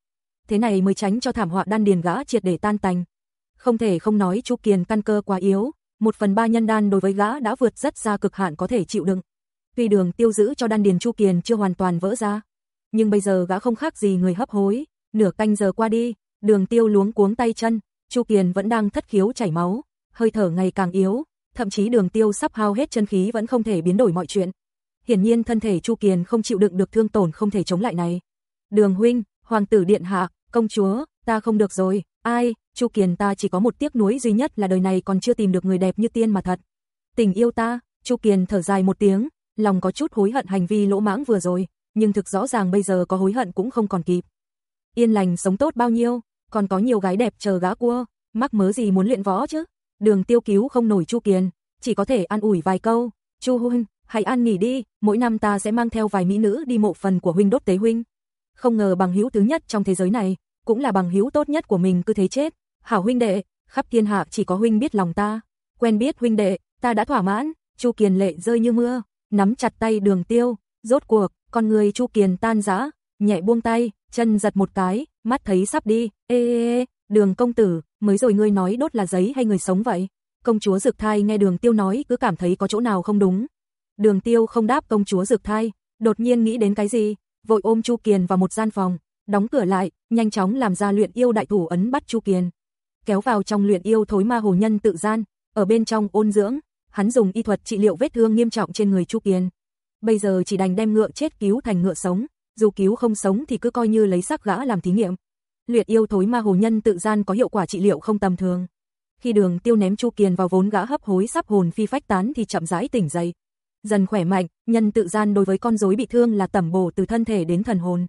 thế này mới tránh cho thảm họa đan điền gã triệt để tan tành. Không thể không nói Chu Kiền căn cơ quá yếu, một phần ba nhân đan đối với gã đã vượt rất xa cực hạn có thể chịu đựng. Tuy đường tiêu giữ cho đan điền Chu Kiền chưa hoàn toàn vỡ ra, nhưng bây giờ gã không khác gì người hấp hối, nửa canh giờ qua đi, đường tiêu luống cuống tay chân, Chu Kiền vẫn đang thất khiếu chảy máu, hơi thở ngày càng yếu, thậm chí đường tiêu sắp hao hết chân khí vẫn không thể biến đổi mọi chuyện. Hiển nhiên thân thể Chu Kiền không chịu đựng được thương tổn không thể chống lại này. Đường huynh, hoàng tử điện hạ, công chúa, ta không được rồi, ai, Chu Kiền ta chỉ có một tiếc nuối duy nhất là đời này còn chưa tìm được người đẹp như tiên mà thật. Tình yêu ta, Chu Kiền thở dài một tiếng, lòng có chút hối hận hành vi lỗ mãng vừa rồi, nhưng thực rõ ràng bây giờ có hối hận cũng không còn kịp. Yên lành sống tốt bao nhiêu, còn có nhiều gái đẹp chờ gã cua, mắc mớ gì muốn luyện võ chứ? Đường Tiêu cứu không nổi Chu Kiền, chỉ có thể an ủi vài câu, "Chu huynh, hãy ăn nghỉ đi, mỗi năm ta sẽ mang theo vài mỹ nữ đi mộ phần của huynh đốt tế huynh." Không ngờ bằng hữu thứ nhất trong thế giới này, cũng là bằng hữu tốt nhất của mình cứ thế chết. "Hảo huynh đệ, khắp thiên hạ chỉ có huynh biết lòng ta, quen biết huynh đệ, ta đã thỏa mãn." Chu Kiền lệ rơi như mưa, nắm chặt tay Đường Tiêu, rốt cuộc, con người Chu Kiền tan rã, nhẹ buông tay, chân giật một cái, mắt thấy sắp đi, ê ê ê, đường công tử, mới rồi ngươi nói đốt là giấy hay người sống vậy? Công chúa Dược Thai nghe đường tiêu nói cứ cảm thấy có chỗ nào không đúng. Đường tiêu không đáp công chúa Dược Thai, đột nhiên nghĩ đến cái gì, vội ôm Chu Kiền vào một gian phòng, đóng cửa lại, nhanh chóng làm ra luyện yêu đại thủ ấn bắt Chu Kiền. Kéo vào trong luyện yêu thối ma hồ nhân tự gian, ở bên trong ôn dưỡng, hắn dùng y thuật trị liệu vết thương nghiêm trọng trên người Chu Kiền. Bây giờ chỉ đành đem ngựa chết cứu thành ngựa sống, dù cứu không sống thì cứ coi như lấy xác gã làm thí nghiệm. Luyện yêu thối ma hồ nhân tự gian có hiệu quả trị liệu không tầm thường. Khi Đường Tiêu ném Chu Kiền vào vốn gã hấp hối sắp hồn phi phách tán thì chậm rãi tỉnh dậy. Dần khỏe mạnh, nhân tự gian đối với con rối bị thương là tẩm bổ từ thân thể đến thần hồn.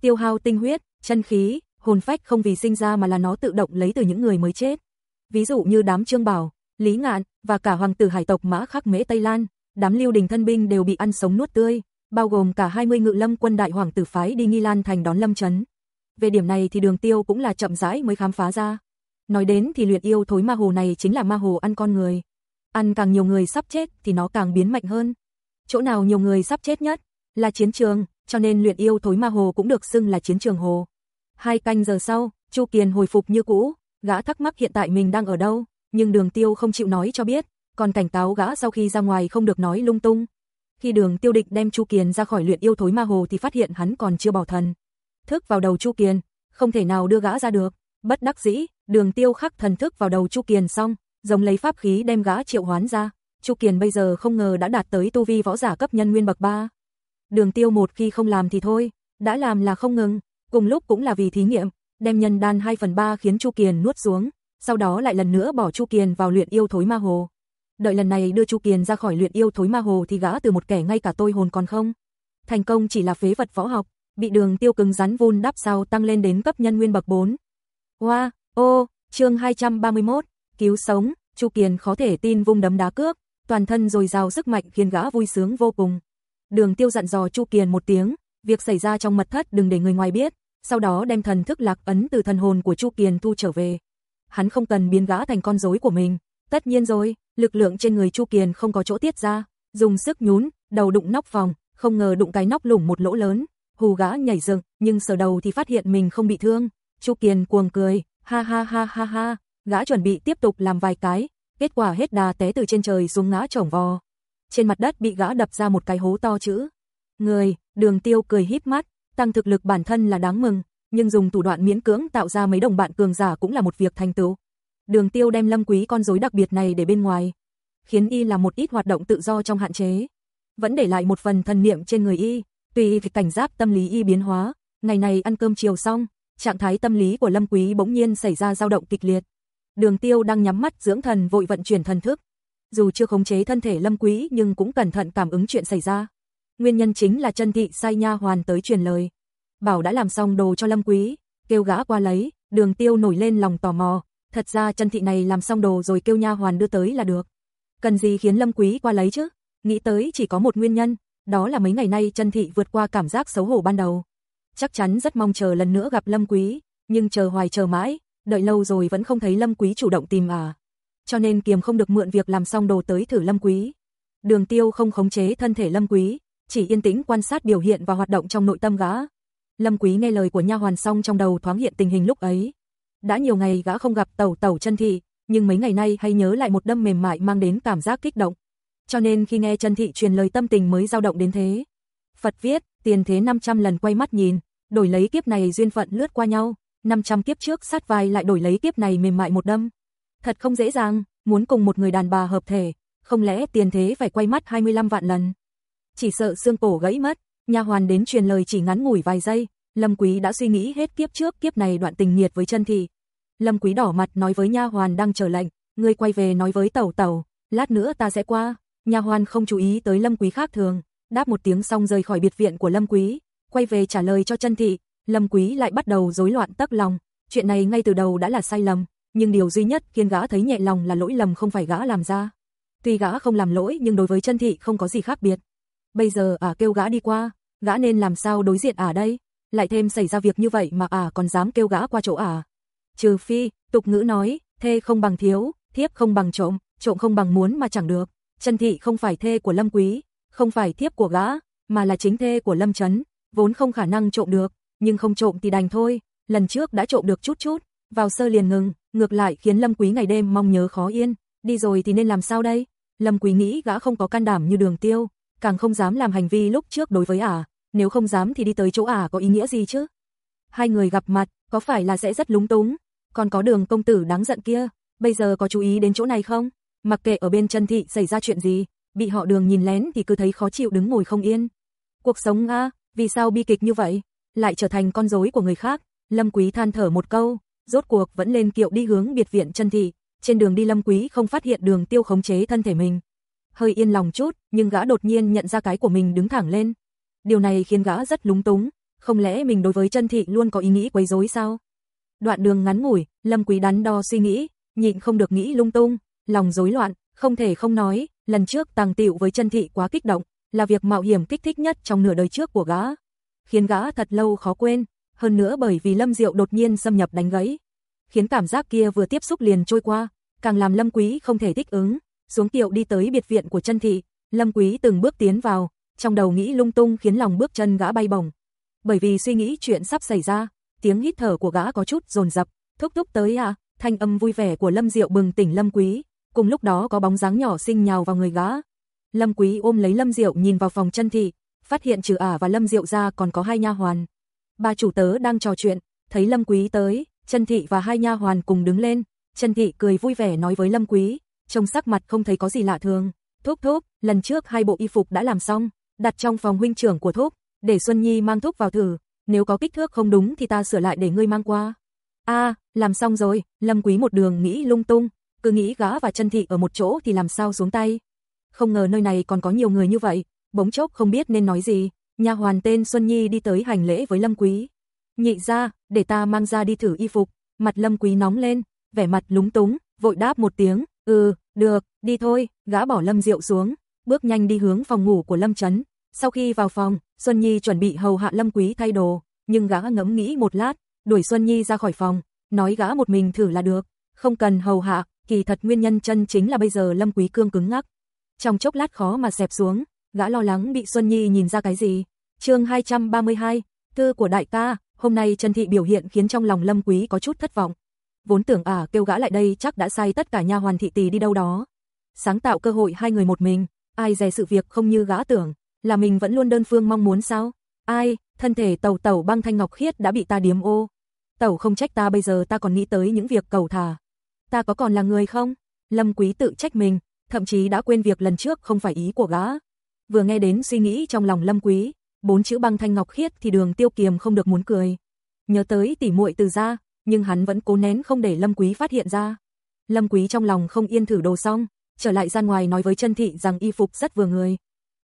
Tiêu hao tinh huyết, chân khí, hồn phách không vì sinh ra mà là nó tự động lấy từ những người mới chết. Ví dụ như đám Trương Bảo, Lý Ngạn và cả hoàng tử hải tộc Mã Khắc Mễ Tây Lan, đám Lưu Đình thân binh đều bị ăn sống nuốt tươi, bao gồm cả 20 ngự lâm quân đại hoàng tử phái đi Nghi Lan thành đón Lâm Chấn. Về điểm này thì Đường Tiêu cũng là chậm rãi mới khám phá ra. Nói đến thì luyện yêu thối ma hồ này chính là ma hồ ăn con người. Ăn càng nhiều người sắp chết thì nó càng biến mạnh hơn. Chỗ nào nhiều người sắp chết nhất là chiến trường, cho nên luyện yêu thối ma hồ cũng được xưng là chiến trường hồ. Hai canh giờ sau, Chu Kiền hồi phục như cũ, gã thắc mắc hiện tại mình đang ở đâu, nhưng Đường Tiêu không chịu nói cho biết, còn cảnh cáo gã sau khi ra ngoài không được nói lung tung. Khi Đường Tiêu Địch đem Chu Kiền ra khỏi luyện yêu thối ma hồ thì phát hiện hắn còn chưa bỏ thần. Thức vào đầu Chu Kiền, không thể nào đưa gã ra được, bất đắc dĩ, Đường Tiêu khắc thần thức vào đầu Chu Kiền xong, giống lấy pháp khí đem gã triệu hoán ra. Chu Kiền bây giờ không ngờ đã đạt tới tu vi võ giả cấp nhân nguyên bậc 3. Đường Tiêu một khi không làm thì thôi, đã làm là không ngừng, cùng lúc cũng là vì thí nghiệm, đem nhân đan 2 phần 3 khiến Chu Kiền nuốt xuống, sau đó lại lần nữa bỏ Chu Kiền vào luyện yêu thối ma hồ đợi lần này đưa Chu Kiền ra khỏi luyện yêu thối ma hồ thì gã từ một kẻ ngay cả tôi hồn còn không. Thành công chỉ là phế vật võ học, bị đường tiêu cứng rắn vun đắp sau tăng lên đến cấp nhân nguyên bậc 4. Hoa, wow, ô, chương 231, cứu sống, Chu Kiền khó thể tin vung đấm đá cước, toàn thân rồi rào sức mạnh khiến gã vui sướng vô cùng. Đường tiêu dặn dò Chu Kiền một tiếng, việc xảy ra trong mật thất đừng để người ngoài biết, sau đó đem thần thức lạc ấn từ thần hồn của Chu Kiền thu trở về. Hắn không cần biến gã thành con rối của mình, Tất nhiên rồi, lực lượng trên người Chu Kiền không có chỗ tiết ra, dùng sức nhún, đầu đụng nóc phòng, không ngờ đụng cái nóc lủng một lỗ lớn, hù gã nhảy dựng, nhưng sờ đầu thì phát hiện mình không bị thương. Chu Kiền cuồng cười, ha ha ha ha ha, gã chuẩn bị tiếp tục làm vài cái, kết quả hết đà té từ trên trời xuống ngã chổng vò. Trên mặt đất bị gã đập ra một cái hố to chữ. Người, đường tiêu cười híp mắt, tăng thực lực bản thân là đáng mừng, nhưng dùng thủ đoạn miễn cưỡng tạo ra mấy đồng bạn cường giả cũng là một việc thành tựu. Đường Tiêu đem Lâm Quý con rối đặc biệt này để bên ngoài, khiến y làm một ít hoạt động tự do trong hạn chế, vẫn để lại một phần thần niệm trên người y, tùy y cảnh giác tâm lý y biến hóa, ngày này ăn cơm chiều xong, trạng thái tâm lý của Lâm Quý bỗng nhiên xảy ra dao động kịch liệt. Đường Tiêu đang nhắm mắt dưỡng thần vội vận chuyển thần thức, dù chưa khống chế thân thể Lâm Quý nhưng cũng cẩn thận cảm ứng chuyện xảy ra. Nguyên nhân chính là chân thị sai nha hoàn tới truyền lời, bảo đã làm xong đồ cho Lâm Quý, kêu gã qua lấy, Đường Tiêu nổi lên lòng tò mò, Thật ra chân thị này làm xong đồ rồi kêu nha hoàn đưa tới là được. Cần gì khiến Lâm Quý qua lấy chứ? Nghĩ tới chỉ có một nguyên nhân, đó là mấy ngày nay chân thị vượt qua cảm giác xấu hổ ban đầu. Chắc chắn rất mong chờ lần nữa gặp Lâm Quý, nhưng chờ hoài chờ mãi, đợi lâu rồi vẫn không thấy Lâm Quý chủ động tìm à. Cho nên kiềm không được mượn việc làm xong đồ tới thử Lâm Quý. Đường tiêu không khống chế thân thể Lâm Quý, chỉ yên tĩnh quan sát biểu hiện và hoạt động trong nội tâm gã. Lâm Quý nghe lời của nha hoàn xong trong đầu thoáng hiện tình hình lúc ấy. Đã nhiều ngày gã không gặp tẩu tẩu chân thị, nhưng mấy ngày nay hay nhớ lại một đâm mềm mại mang đến cảm giác kích động. Cho nên khi nghe chân thị truyền lời tâm tình mới dao động đến thế. Phật viết, tiền thế 500 lần quay mắt nhìn, đổi lấy kiếp này duyên phận lướt qua nhau, 500 kiếp trước sát vai lại đổi lấy kiếp này mềm mại một đâm. Thật không dễ dàng, muốn cùng một người đàn bà hợp thể, không lẽ tiền thế phải quay mắt 25 vạn lần. Chỉ sợ xương cổ gãy mất, nha hoàn đến truyền lời chỉ ngắn ngủi vài giây, Lâm Quý đã suy nghĩ hết kiếp trước kiếp này đoạn tình nghiệt với chân thị. Lâm Quý đỏ mặt nói với nha hoàn đang chờ lệnh, ngươi quay về nói với tẩu tẩu, lát nữa ta sẽ qua. Nha hoàn không chú ý tới Lâm Quý khác thường, đáp một tiếng xong rời khỏi biệt viện của Lâm Quý, quay về trả lời cho chân thị, Lâm Quý lại bắt đầu rối loạn tắc lòng, chuyện này ngay từ đầu đã là sai lầm, nhưng điều duy nhất khiến gã thấy nhẹ lòng là lỗi lầm không phải gã làm ra. Tuy gã không làm lỗi nhưng đối với chân thị không có gì khác biệt. Bây giờ ả à kêu gã đi qua, gã nên làm sao đối diện ả à đây? Lại thêm xảy ra việc như vậy mà ả à còn dám kêu gã qua chỗ ả. Trừ phi, tục ngữ nói, thê không bằng thiếu, thiếp không bằng trộm, trộm không bằng muốn mà chẳng được. Chân thị không phải thê của Lâm Quý, không phải thiếp của gã, mà là chính thê của Lâm Trấn, vốn không khả năng trộm được, nhưng không trộm thì đành thôi, lần trước đã trộm được chút chút, vào sơ liền ngừng, ngược lại khiến Lâm Quý ngày đêm mong nhớ khó yên, đi rồi thì nên làm sao đây? Lâm Quý nghĩ gã không có can đảm như đường tiêu, càng không dám làm hành vi lúc trước đối với ả, nếu không dám thì đi tới chỗ ả có ý nghĩa gì chứ? Hai người gặp mặt, có phải là sẽ rất lúng túng, còn có đường công tử đáng giận kia, bây giờ có chú ý đến chỗ này không? Mặc kệ ở bên chân thị xảy ra chuyện gì, bị họ đường nhìn lén thì cứ thấy khó chịu đứng ngồi không yên. Cuộc sống a, vì sao bi kịch như vậy, lại trở thành con rối của người khác? Lâm Quý than thở một câu, rốt cuộc vẫn lên kiệu đi hướng biệt viện chân thị, trên đường đi Lâm Quý không phát hiện đường tiêu khống chế thân thể mình. Hơi yên lòng chút, nhưng gã đột nhiên nhận ra cái của mình đứng thẳng lên. Điều này khiến gã rất lúng túng, không lẽ mình đối với chân thị luôn có ý nghĩ quấy rối sao? Đoạn đường ngắn ngủi, Lâm Quý đắn đo suy nghĩ, nhịn không được nghĩ lung tung, lòng rối loạn, không thể không nói, lần trước tàng tiệu với chân thị quá kích động, là việc mạo hiểm kích thích nhất trong nửa đời trước của gã. Khiến gã thật lâu khó quên, hơn nữa bởi vì Lâm Diệu đột nhiên xâm nhập đánh gãy. Khiến cảm giác kia vừa tiếp xúc liền trôi qua, càng làm Lâm Quý không thể thích ứng, xuống tiệu đi tới biệt viện của chân thị, Lâm Quý từng bước tiến vào, trong đầu nghĩ lung tung khiến lòng bước chân gã bay bổng. Bởi vì suy nghĩ chuyện sắp xảy ra, tiếng hít thở của gã có chút dồn dập, thúc thúc tới à, thanh âm vui vẻ của Lâm Diệu bừng tỉnh Lâm Quý, cùng lúc đó có bóng dáng nhỏ xinh nhào vào người gã. Lâm Quý ôm lấy Lâm Diệu nhìn vào phòng chân thị, phát hiện trừ ả và Lâm Diệu ra còn có hai nha hoàn. Ba chủ tớ đang trò chuyện, thấy Lâm Quý tới, chân thị và hai nha hoàn cùng đứng lên, chân thị cười vui vẻ nói với Lâm Quý, trông sắc mặt không thấy có gì lạ thường. Thúc thúc, lần trước hai bộ y phục đã làm xong, đặt trong phòng huynh trưởng của thúc, để Xuân Nhi mang thúc vào thử, nếu có kích thước không đúng thì ta sửa lại để ngươi mang qua. A, làm xong rồi, Lâm Quý một đường nghĩ lung tung, cứ nghĩ gã và chân thị ở một chỗ thì làm sao xuống tay. Không ngờ nơi này còn có nhiều người như vậy, bỗng chốc không biết nên nói gì, nha hoàn tên Xuân Nhi đi tới hành lễ với Lâm Quý. Nhị ra, để ta mang ra đi thử y phục, mặt Lâm Quý nóng lên, vẻ mặt lúng túng, vội đáp một tiếng, ừ, được, đi thôi, gã bỏ Lâm Diệu xuống, bước nhanh đi hướng phòng ngủ của Lâm Trấn. Sau khi vào phòng, Xuân Nhi chuẩn bị hầu hạ Lâm Quý thay đồ, nhưng gã ngẫm nghĩ một lát, đuổi Xuân Nhi ra khỏi phòng, nói gã một mình thử là được, không cần hầu hạ, kỳ thật nguyên nhân chân chính là bây giờ Lâm Quý cương cứng ngắc. Trong chốc lát khó mà xẹp xuống, gã lo lắng bị Xuân Nhi nhìn ra cái gì. Chương 232, thư của đại ca, hôm nay Trần Thị biểu hiện khiến trong lòng Lâm Quý có chút thất vọng. Vốn tưởng à kêu gã lại đây chắc đã sai tất cả nha hoàn thị tỳ đi đâu đó. Sáng tạo cơ hội hai người một mình, ai dè sự việc không như gã tưởng, là mình vẫn luôn đơn phương mong muốn sao? Ai, thân thể tẩu tẩu băng thanh ngọc khiết đã bị ta điếm ô. Tẩu không trách ta bây giờ ta còn nghĩ tới những việc cầu thả. Ta có còn là người không? Lâm Quý tự trách mình, thậm chí đã quên việc lần trước không phải ý của gã. Vừa nghe đến suy nghĩ trong lòng Lâm Quý, bốn chữ băng thanh ngọc khiết thì đường tiêu kiềm không được muốn cười. Nhớ tới tỉ muội từ ra, nhưng hắn vẫn cố nén không để Lâm Quý phát hiện ra. Lâm Quý trong lòng không yên thử đồ xong, trở lại ra ngoài nói với Trân thị rằng y phục rất vừa người.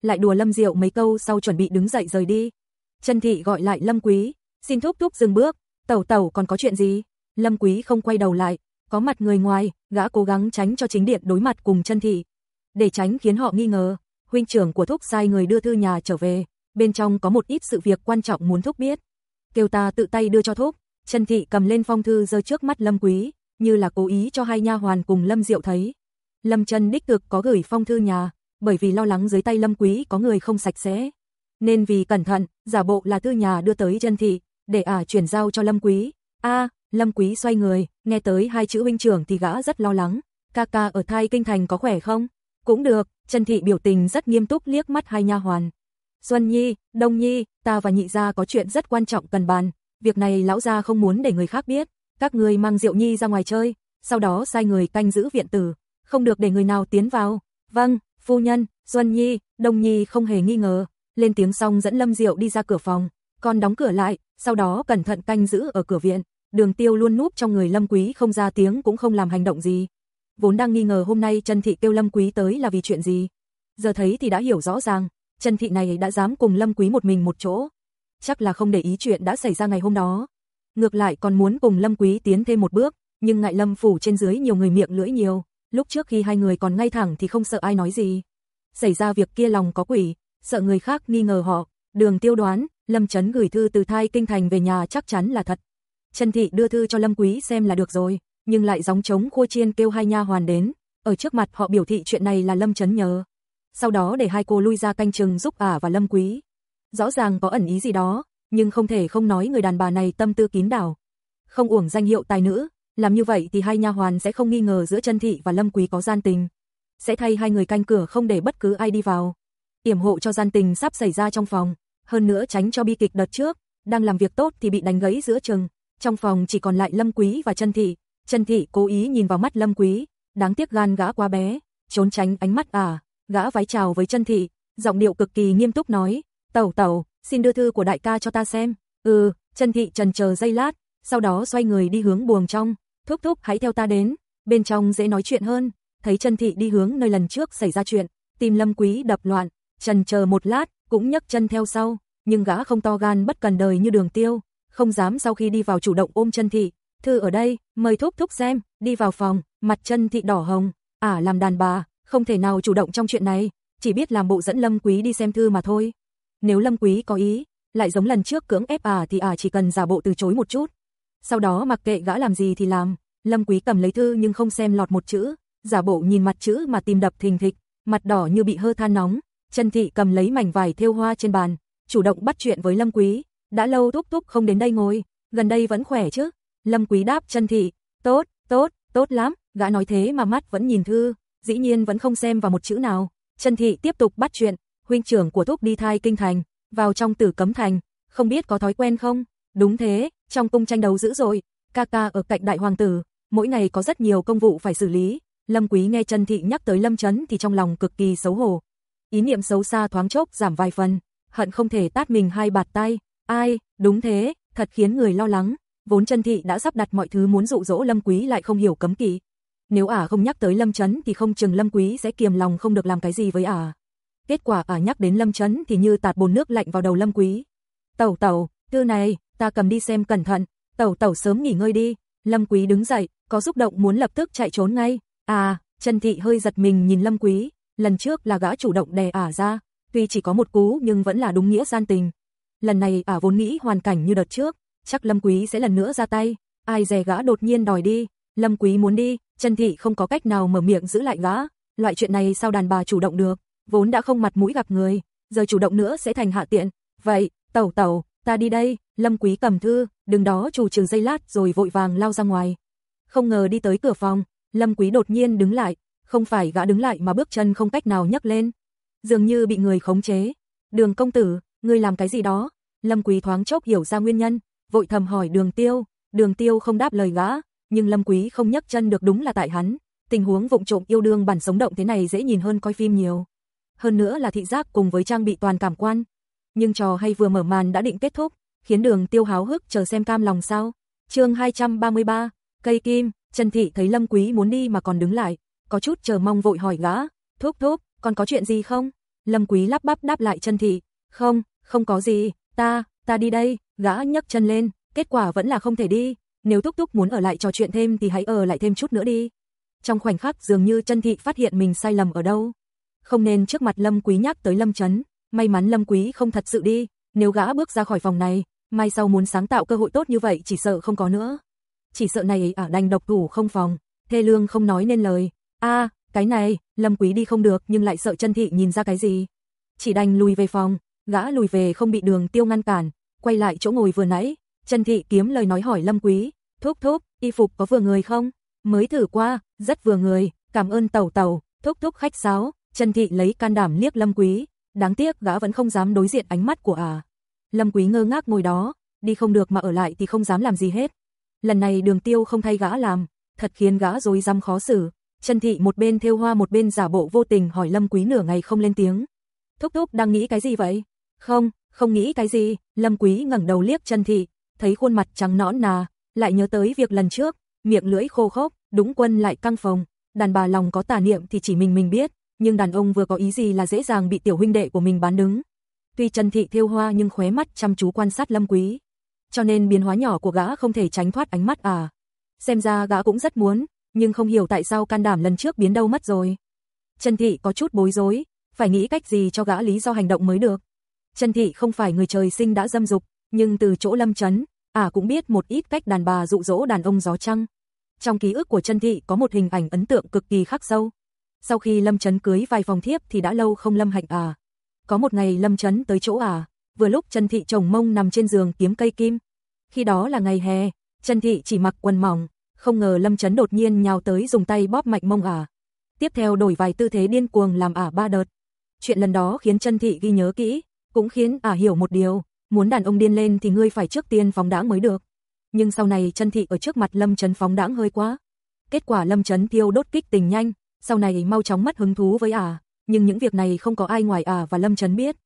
Lại đùa Lâm Diệu mấy câu sau chuẩn bị đứng dậy rời đi. Trân thị gọi lại Lâm Quý, xin thúc thúc dừng bước, tẩu tẩu còn có chuyện gì? Lâm Quý không quay đầu lại, có mặt người ngoài, gã cố gắng tránh cho chính điện đối mặt cùng Trân thị. Để tránh khiến họ nghi ngờ, huynh trưởng của thúc sai người đưa thư nhà trở về, bên trong có một ít sự việc quan trọng muốn thúc biết. Kêu ta tự tay đưa cho thúc, Trần thị cầm lên phong thư dơ trước mắt Lâm Quý, như là cố ý cho hai nha hoàn cùng Lâm Diệu thấy. Lâm Trần đích thực có gửi phong thư nhà, bởi vì lo lắng dưới tay Lâm Quý có người không sạch sẽ. nên vì cẩn thận, giả bộ là thư nhà đưa tới Trần thị, để ả chuyển giao cho Lâm Quý. A, Lâm Quý xoay người, nghe tới hai chữ huynh trưởng thì gã rất lo lắng. Ca ca ở thai kinh thành có khỏe không? Cũng được, Trần thị biểu tình rất nghiêm túc liếc mắt hai nha hoàn. Xuân Nhi, Đông Nhi, ta và nhị gia có chuyện rất quan trọng cần bàn, việc này lão gia không muốn để người khác biết, các người mang Diệu Nhi ra ngoài chơi, sau đó sai người canh giữ viện tử, không được để người nào tiến vào. Vâng, phu nhân, Xuân Nhi, Đông Nhi không hề nghi ngờ, lên tiếng xong dẫn Lâm Diệu đi ra cửa phòng, còn đóng cửa lại, sau đó cẩn thận canh giữ ở cửa viện. Đường Tiêu luôn núp trong người Lâm Quý không ra tiếng cũng không làm hành động gì. Vốn đang nghi ngờ hôm nay Trần Thị kêu Lâm Quý tới là vì chuyện gì. Giờ thấy thì đã hiểu rõ ràng, Trần Thị này đã dám cùng Lâm Quý một mình một chỗ. Chắc là không để ý chuyện đã xảy ra ngày hôm đó. Ngược lại còn muốn cùng Lâm Quý tiến thêm một bước, nhưng ngại Lâm phủ trên dưới nhiều người miệng lưỡi nhiều, lúc trước khi hai người còn ngay thẳng thì không sợ ai nói gì. Xảy ra việc kia lòng có quỷ, sợ người khác nghi ngờ họ, đường tiêu đoán, Lâm Chấn gửi thư từ thai kinh thành về nhà chắc chắn là thật. Trần Thị đưa thư cho Lâm Quý xem là được rồi, nhưng lại gióng trống khua chiên kêu hai nha hoàn đến, ở trước mặt họ biểu thị chuyện này là Lâm Chấn nhờ. Sau đó để hai cô lui ra canh chừng giúp ả và Lâm Quý. Rõ ràng có ẩn ý gì đó, nhưng không thể không nói người đàn bà này tâm tư kín đảo. Không uổng danh hiệu tài nữ, làm như vậy thì hai nha hoàn sẽ không nghi ngờ giữa Trân Thị và Lâm Quý có gian tình. Sẽ thay hai người canh cửa không để bất cứ ai đi vào. Yểm hộ cho gian tình sắp xảy ra trong phòng, hơn nữa tránh cho bi kịch đợt trước, đang làm việc tốt thì bị đánh gãy giữa chừng. Trong phòng chỉ còn lại Lâm Quý và Trân Thị, Trân Thị cố ý nhìn vào mắt Lâm Quý, đáng tiếc gan gã quá bé, trốn tránh ánh mắt à, gã vái chào với Trân Thị, giọng điệu cực kỳ nghiêm túc nói, tẩu tẩu, xin đưa thư của đại ca cho ta xem, ừ, Trần Thị trần chờ giây lát, sau đó xoay người đi hướng buồng trong, thúc thúc hãy theo ta đến, bên trong dễ nói chuyện hơn, thấy Trần Thị đi hướng nơi lần trước xảy ra chuyện, tim Lâm Quý đập loạn, trần chờ một lát, cũng nhấc chân theo sau, nhưng gã không to gan bất cần đời như đường tiêu, không dám sau khi đi vào chủ động ôm chân thị, thư ở đây, mời thúc thúc xem, đi vào phòng, mặt chân thị đỏ hồng, ả làm đàn bà, không thể nào chủ động trong chuyện này, chỉ biết làm bộ dẫn Lâm Quý đi xem thư mà thôi. Nếu Lâm Quý có ý, lại giống lần trước cưỡng ép à thì à chỉ cần giả bộ từ chối một chút. Sau đó mặc kệ gã làm gì thì làm, Lâm Quý cầm lấy thư nhưng không xem lọt một chữ, giả bộ nhìn mặt chữ mà tim đập thình thịch, mặt đỏ như bị hơ than nóng, chân thị cầm lấy mảnh vải thêu hoa trên bàn, chủ động bắt chuyện với Lâm Quý, đã lâu thúc thúc không đến đây ngồi, gần đây vẫn khỏe chứ? Lâm Quý đáp chân thị, tốt, tốt, tốt lắm, gã nói thế mà mắt vẫn nhìn thư, dĩ nhiên vẫn không xem vào một chữ nào. Chân thị tiếp tục bắt chuyện, huynh trưởng của thúc đi thai kinh thành, vào trong tử cấm thành, không biết có thói quen không? Đúng thế, trong cung tranh đấu dữ dội, ca ca ở cạnh đại hoàng tử, mỗi ngày có rất nhiều công vụ phải xử lý. Lâm Quý nghe Trần thị nhắc tới Lâm Trấn thì trong lòng cực kỳ xấu hổ. Ý niệm xấu xa thoáng chốc giảm vài phần, hận không thể tát mình hai bạt tay, Ai, đúng thế, thật khiến người lo lắng, vốn Trần thị đã sắp đặt mọi thứ muốn dụ dỗ Lâm Quý lại không hiểu cấm kỵ. Nếu ả không nhắc tới Lâm Trấn thì không chừng Lâm Quý sẽ kiềm lòng không được làm cái gì với ả. Kết quả ả nhắc đến Lâm Chấn thì như tạt bồn nước lạnh vào đầu Lâm Quý. Tẩu tẩu, thư này, ta cầm đi xem cẩn thận, tẩu tẩu sớm nghỉ ngơi đi. Lâm Quý đứng dậy, có xúc động muốn lập tức chạy trốn ngay. À, chân thị hơi giật mình nhìn Lâm Quý, lần trước là gã chủ động đè ả ra, tuy chỉ có một cú nhưng vẫn là đúng nghĩa gian tình, lần này ả vốn nghĩ hoàn cảnh như đợt trước, chắc Lâm Quý sẽ lần nữa ra tay, ai dè gã đột nhiên đòi đi, Lâm Quý muốn đi, chân thị không có cách nào mở miệng giữ lại gã, loại chuyện này sao đàn bà chủ động được, vốn đã không mặt mũi gặp người, giờ chủ động nữa sẽ thành hạ tiện, vậy, tẩu tẩu, ta đi đây, Lâm Quý cầm thư, đừng đó chủ trường dây lát rồi vội vàng lao ra ngoài. Không ngờ đi tới cửa phòng, Lâm Quý đột nhiên đứng lại, không phải gã đứng lại mà bước chân không cách nào nhấc lên. Dường như bị người khống chế. Đường công tử, ngươi làm cái gì đó? Lâm Quý thoáng chốc hiểu ra nguyên nhân, vội thầm hỏi Đường Tiêu, Đường Tiêu không đáp lời gã, nhưng Lâm Quý không nhấc chân được đúng là tại hắn, tình huống vụng trộm yêu đương bản sống động thế này dễ nhìn hơn coi phim nhiều. Hơn nữa là thị giác cùng với trang bị toàn cảm quan. Nhưng trò hay vừa mở màn đã định kết thúc, khiến Đường Tiêu háo hức chờ xem cam lòng sao. Chương 233, cây kim, Trần Thị thấy Lâm Quý muốn đi mà còn đứng lại, có chút chờ mong vội hỏi gã, "Thúc thúc, còn có chuyện gì không?" Lâm Quý lắp bắp đáp lại Trần Thị, "Không, không có gì, ta, ta đi đây." Gã nhấc chân lên, kết quả vẫn là không thể đi, nếu thúc thúc muốn ở lại trò chuyện thêm thì hãy ở lại thêm chút nữa đi. Trong khoảnh khắc dường như Trân Thị phát hiện mình sai lầm ở đâu. Không nên trước mặt Lâm Quý nhắc tới Lâm Chấn, may mắn Lâm Quý không thật sự đi, nếu gã bước ra khỏi phòng này, mai sau muốn sáng tạo cơ hội tốt như vậy chỉ sợ không có nữa. Chỉ sợ này ở đành độc thủ không phòng, thê lương không nói nên lời. A, cái này, Lâm Quý đi không được nhưng lại sợ chân thị nhìn ra cái gì. Chỉ đành lùi về phòng, Gã lùi về không bị đường tiêu ngăn cản, quay lại chỗ ngồi vừa nãy, Trần Thị kiếm lời nói hỏi Lâm Quý, thúc thúc, y phục có vừa người không? Mới thử qua, rất vừa người, cảm ơn tẩu tẩu, thúc thúc khách sáo, Trần Thị lấy can đảm liếc Lâm Quý, đáng tiếc gã vẫn không dám đối diện ánh mắt của à. Lâm Quý ngơ ngác ngồi đó, đi không được mà ở lại thì không dám làm gì hết. Lần này đường tiêu không thay gã làm, thật khiến gã rối rắm khó xử. Trần Thị một bên thêu hoa một bên giả bộ vô tình hỏi Lâm Quý nửa ngày không lên tiếng. Thúc thúc đang nghĩ cái gì vậy? Không, không nghĩ cái gì, Lâm Quý ngẩng đầu liếc Trần Thị, thấy khuôn mặt trắng nõn nà, lại nhớ tới việc lần trước, miệng lưỡi khô khốc, đúng quân lại căng phòng, đàn bà lòng có tà niệm thì chỉ mình mình biết, nhưng đàn ông vừa có ý gì là dễ dàng bị tiểu huynh đệ của mình bán đứng. Tuy Trần Thị thêu hoa nhưng khóe mắt chăm chú quan sát Lâm Quý, cho nên biến hóa nhỏ của gã không thể tránh thoát ánh mắt à. Xem ra gã cũng rất muốn, nhưng không hiểu tại sao can đảm lần trước biến đâu mất rồi. Trần Thị có chút bối rối, phải nghĩ cách gì cho gã lý do hành động mới được. Trần Thị không phải người trời sinh đã dâm dục, nhưng từ chỗ lâm chấn, à cũng biết một ít cách đàn bà dụ dỗ đàn ông gió trăng. Trong ký ức của Trần Thị có một hình ảnh ấn tượng cực kỳ khắc sâu. Sau khi Lâm Chấn cưới vài vòng thiếp thì đã lâu không Lâm Hạnh à. Có một ngày Lâm Chấn tới chỗ à, vừa lúc Trần Thị chồng mông nằm trên giường kiếm cây kim. Khi đó là ngày hè, Trần Thị chỉ mặc quần mỏng, không ngờ Lâm Chấn đột nhiên nhào tới dùng tay bóp mạnh mông à. Tiếp theo đổi vài tư thế điên cuồng làm ả ba đợt. Chuyện lần đó khiến Trần Thị ghi nhớ kỹ, cũng khiến ả hiểu một điều, muốn đàn ông điên lên thì ngươi phải trước tiên phóng đãng mới được. Nhưng sau này Trần Thị ở trước mặt Lâm Chấn phóng đãng hơi quá. Kết quả Lâm Chấn thiêu đốt kích tình nhanh, sau này mau chóng mất hứng thú với ả, nhưng những việc này không có ai ngoài ả và Lâm Chấn biết.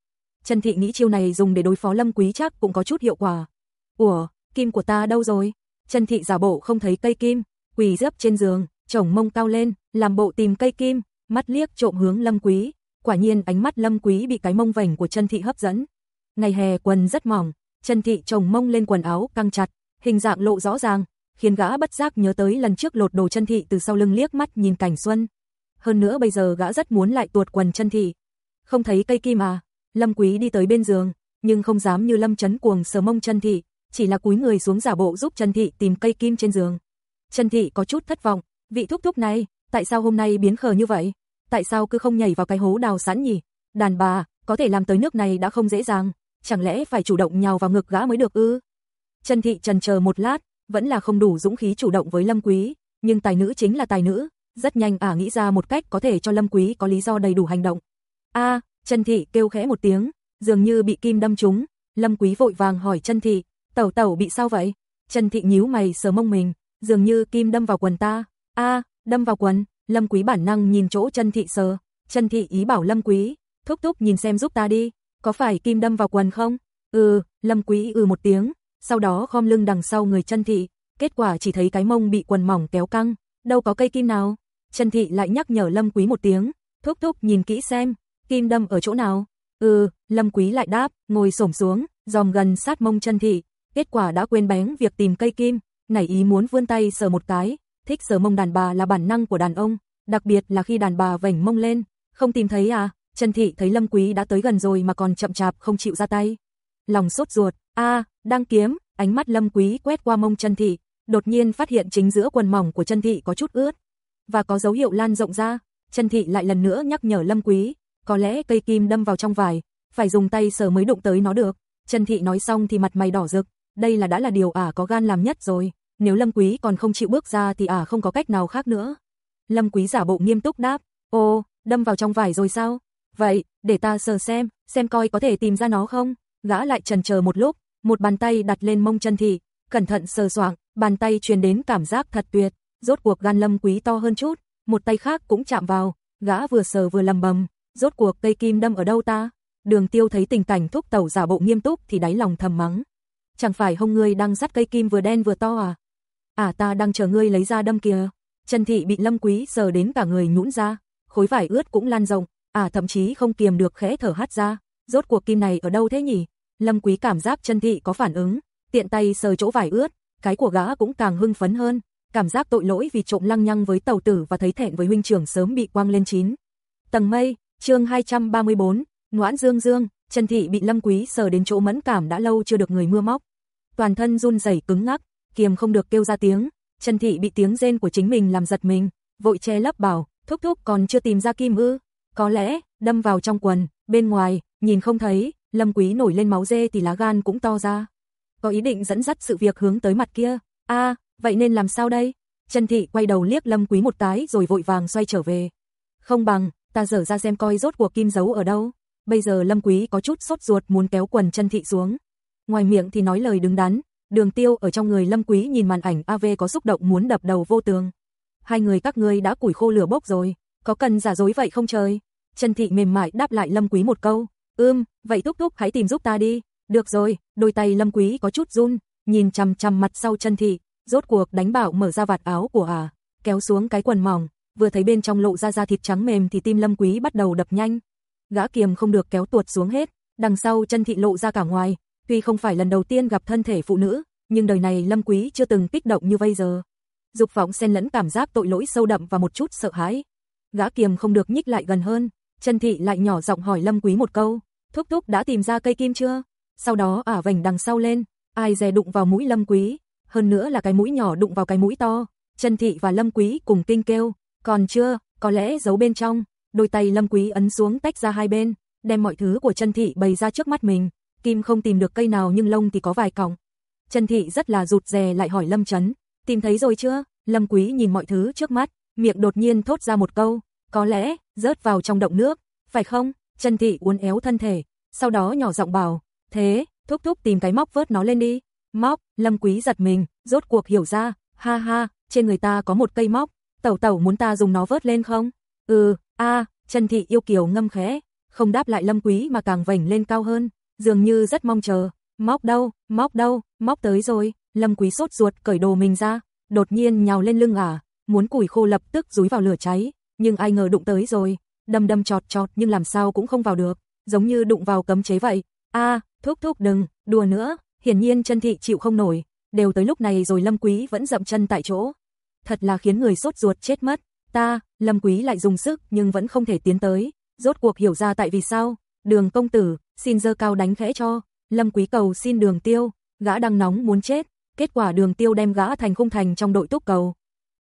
Trần Thị nghĩ chiêu này dùng để đối phó Lâm Quý chắc cũng có chút hiệu quả. Ủa, kim của ta đâu rồi? Trần Thị giả bộ không thấy cây kim, quỳ dấp trên giường, chồng mông cao lên, làm bộ tìm cây kim, mắt liếc trộm hướng Lâm Quý. Quả nhiên ánh mắt Lâm Quý bị cái mông vành của Trần Thị hấp dẫn. Ngày hè quần rất mỏng, Trần Thị chồng mông lên quần áo căng chặt, hình dạng lộ rõ ràng, khiến gã bất giác nhớ tới lần trước lột đồ Trần Thị từ sau lưng liếc mắt nhìn cảnh xuân. Hơn nữa bây giờ gã rất muốn lại tuột quần chân Thị. Không thấy cây kim à? Lâm Quý đi tới bên giường, nhưng không dám như Lâm Chấn cuồng sờ mông chân Thị, chỉ là cúi người xuống giả bộ giúp chân Thị tìm cây kim trên giường. chân Thị có chút thất vọng, vị thúc thúc này, tại sao hôm nay biến khờ như vậy? Tại sao cứ không nhảy vào cái hố đào sẵn nhỉ? Đàn bà, có thể làm tới nước này đã không dễ dàng, chẳng lẽ phải chủ động nhào vào ngực gã mới được ư? Trần Thị trần chờ một lát, vẫn là không đủ dũng khí chủ động với Lâm Quý, nhưng tài nữ chính là tài nữ, rất nhanh ả nghĩ ra một cách có thể cho Lâm Quý có lý do đầy đủ hành động. A, Trần Thị kêu khẽ một tiếng, dường như bị kim đâm trúng, Lâm Quý vội vàng hỏi Trần Thị, tẩu tẩu bị sao vậy? Trần Thị nhíu mày sờ mông mình, dường như kim đâm vào quần ta. A, đâm vào quần, Lâm Quý bản năng nhìn chỗ Trần Thị sờ, Trần Thị ý bảo Lâm Quý, thúc thúc nhìn xem giúp ta đi, có phải kim đâm vào quần không? Ừ, Lâm Quý ừ một tiếng, sau đó khom lưng đằng sau người Trần Thị, kết quả chỉ thấy cái mông bị quần mỏng kéo căng, đâu có cây kim nào. Trần Thị lại nhắc nhở Lâm Quý một tiếng, thúc thúc nhìn kỹ xem, kim đâm ở chỗ nào? Ừ, Lâm Quý lại đáp, ngồi xổm xuống, dòm gần sát mông Trần Thị, kết quả đã quên bén việc tìm cây kim, nảy ý muốn vươn tay sờ một cái, thích sờ mông đàn bà là bản năng của đàn ông, đặc biệt là khi đàn bà vảnh mông lên, không tìm thấy à? Trần Thị thấy Lâm Quý đã tới gần rồi mà còn chậm chạp không chịu ra tay. Lòng sốt ruột, a, đang kiếm, ánh mắt Lâm Quý quét qua mông Trần Thị, đột nhiên phát hiện chính giữa quần mỏng của Trần Thị có chút ướt và có dấu hiệu lan rộng ra. Trần Thị lại lần nữa nhắc nhở Lâm Quý, có lẽ cây kim đâm vào trong vải, phải dùng tay sờ mới đụng tới nó được. Trần Thị nói xong thì mặt mày đỏ rực, đây là đã là điều ả có gan làm nhất rồi, nếu Lâm Quý còn không chịu bước ra thì ả không có cách nào khác nữa. Lâm Quý giả bộ nghiêm túc đáp, ô, đâm vào trong vải rồi sao? Vậy, để ta sờ xem, xem coi có thể tìm ra nó không? Gã lại trần chờ một lúc, một bàn tay đặt lên mông Trần Thị, cẩn thận sờ soạng, bàn tay truyền đến cảm giác thật tuyệt, rốt cuộc gan Lâm Quý to hơn chút, một tay khác cũng chạm vào, gã vừa sờ vừa lầm bầm, rốt cuộc cây kim đâm ở đâu ta? Đường Tiêu thấy tình cảnh thúc tẩu giả bộ nghiêm túc thì đáy lòng thầm mắng. Chẳng phải hông ngươi đang dắt cây kim vừa đen vừa to à? À ta đang chờ ngươi lấy ra đâm kìa. Trần Thị bị Lâm Quý sờ đến cả người nhũn ra, khối vải ướt cũng lan rộng, à thậm chí không kiềm được khẽ thở hắt ra, rốt cuộc kim này ở đâu thế nhỉ? Lâm Quý cảm giác Trần Thị có phản ứng, tiện tay sờ chỗ vải ướt, cái của gã cũng càng hưng phấn hơn, cảm giác tội lỗi vì trộm lăng nhăng với tàu tử và thấy thẹn với huynh trưởng sớm bị quang lên chín. Tầng mây, chương 234, Noãn Dương Dương, Trần Thị bị Lâm Quý sờ đến chỗ mẫn cảm đã lâu chưa được người mưa móc. Toàn thân run rẩy cứng ngắc, kiềm không được kêu ra tiếng, Trần Thị bị tiếng rên của chính mình làm giật mình, vội che lấp bảo, thúc thúc còn chưa tìm ra kim ư, có lẽ, đâm vào trong quần, bên ngoài, nhìn không thấy, Lâm Quý nổi lên máu dê thì lá gan cũng to ra. Có ý định dẫn dắt sự việc hướng tới mặt kia. a vậy nên làm sao đây? Trần Thị quay đầu liếc Lâm Quý một cái rồi vội vàng xoay trở về. Không bằng, ta dở ra xem coi rốt cuộc kim giấu ở đâu. Bây giờ Lâm Quý có chút sốt ruột muốn kéo quần Trần Thị xuống. Ngoài miệng thì nói lời đứng đắn, đường tiêu ở trong người Lâm Quý nhìn màn ảnh AV có xúc động muốn đập đầu vô tường. Hai người các ngươi đã củi khô lửa bốc rồi, có cần giả dối vậy không trời? Trần Thị mềm mại đáp lại Lâm Quý một câu, ưm, vậy thúc thúc hãy tìm giúp ta đi. Được rồi, đôi tay Lâm Quý có chút run, nhìn chằm chằm mặt sau Trần Thị, rốt cuộc đánh bảo mở ra vạt áo của à, kéo xuống cái quần mỏng, vừa thấy bên trong lộ ra da thịt trắng mềm thì tim Lâm Quý bắt đầu đập nhanh. Gã kiềm không được kéo tuột xuống hết, đằng sau chân thị lộ ra cả ngoài, tuy không phải lần đầu tiên gặp thân thể phụ nữ, nhưng đời này Lâm Quý chưa từng kích động như bây giờ. Dục vọng xen lẫn cảm giác tội lỗi sâu đậm và một chút sợ hãi. Gã kiềm không được nhích lại gần hơn, chân thị lại nhỏ giọng hỏi Lâm Quý một câu, thúc thúc đã tìm ra cây kim chưa? Sau đó ả vành đằng sau lên, ai dè đụng vào mũi Lâm Quý, hơn nữa là cái mũi nhỏ đụng vào cái mũi to, chân thị và Lâm Quý cùng kinh kêu, còn chưa, có lẽ giấu bên trong, đôi tay Lâm Quý ấn xuống tách ra hai bên, đem mọi thứ của chân thị bày ra trước mắt mình, kim không tìm được cây nào nhưng lông thì có vài cọng. Chân thị rất là rụt rè lại hỏi Lâm Chấn, tìm thấy rồi chưa? Lâm Quý nhìn mọi thứ trước mắt, miệng đột nhiên thốt ra một câu, có lẽ, rớt vào trong động nước, phải không? Chân thị uốn éo thân thể, sau đó nhỏ giọng bảo, thế, thúc thúc tìm cái móc vớt nó lên đi. Móc, Lâm Quý giật mình, rốt cuộc hiểu ra, ha ha, trên người ta có một cây móc, tẩu tẩu muốn ta dùng nó vớt lên không? Ừ, a, Trần Thị yêu kiều ngâm khẽ, không đáp lại Lâm Quý mà càng vảnh lên cao hơn, dường như rất mong chờ. Móc đâu, móc đâu, móc tới rồi, Lâm Quý sốt ruột cởi đồ mình ra, đột nhiên nhào lên lưng ả, muốn củi khô lập tức rúi vào lửa cháy, nhưng ai ngờ đụng tới rồi, đâm đâm chọt chọt nhưng làm sao cũng không vào được, giống như đụng vào cấm chế vậy. A, thúc thúc đừng, đùa nữa, hiển nhiên chân thị chịu không nổi, đều tới lúc này rồi Lâm Quý vẫn dậm chân tại chỗ. Thật là khiến người sốt ruột chết mất. Ta, Lâm Quý lại dùng sức nhưng vẫn không thể tiến tới, rốt cuộc hiểu ra tại vì sao. Đường công tử, xin dơ cao đánh khẽ cho, Lâm Quý cầu xin đường tiêu, gã đang nóng muốn chết, kết quả đường tiêu đem gã thành khung thành trong đội túc cầu.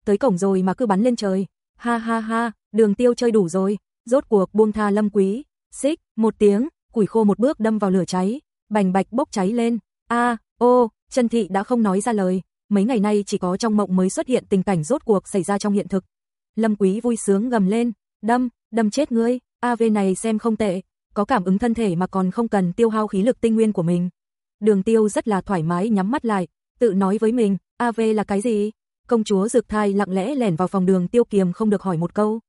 Tới cổng rồi mà cứ bắn lên trời, ha ha ha, đường tiêu chơi đủ rồi, rốt cuộc buông tha Lâm Quý, xích, một tiếng, củi khô một bước đâm vào lửa cháy, bành bạch bốc cháy lên, a ô, Trần Thị đã không nói ra lời, mấy ngày nay chỉ có trong mộng mới xuất hiện tình cảnh rốt cuộc xảy ra trong hiện thực. Lâm Quý vui sướng gầm lên, đâm, đâm chết ngươi, AV này xem không tệ, có cảm ứng thân thể mà còn không cần tiêu hao khí lực tinh nguyên của mình. Đường tiêu rất là thoải mái nhắm mắt lại, tự nói với mình, AV là cái gì? Công chúa Dực Thai lặng lẽ lẻn vào phòng đường tiêu kiềm không được hỏi một câu.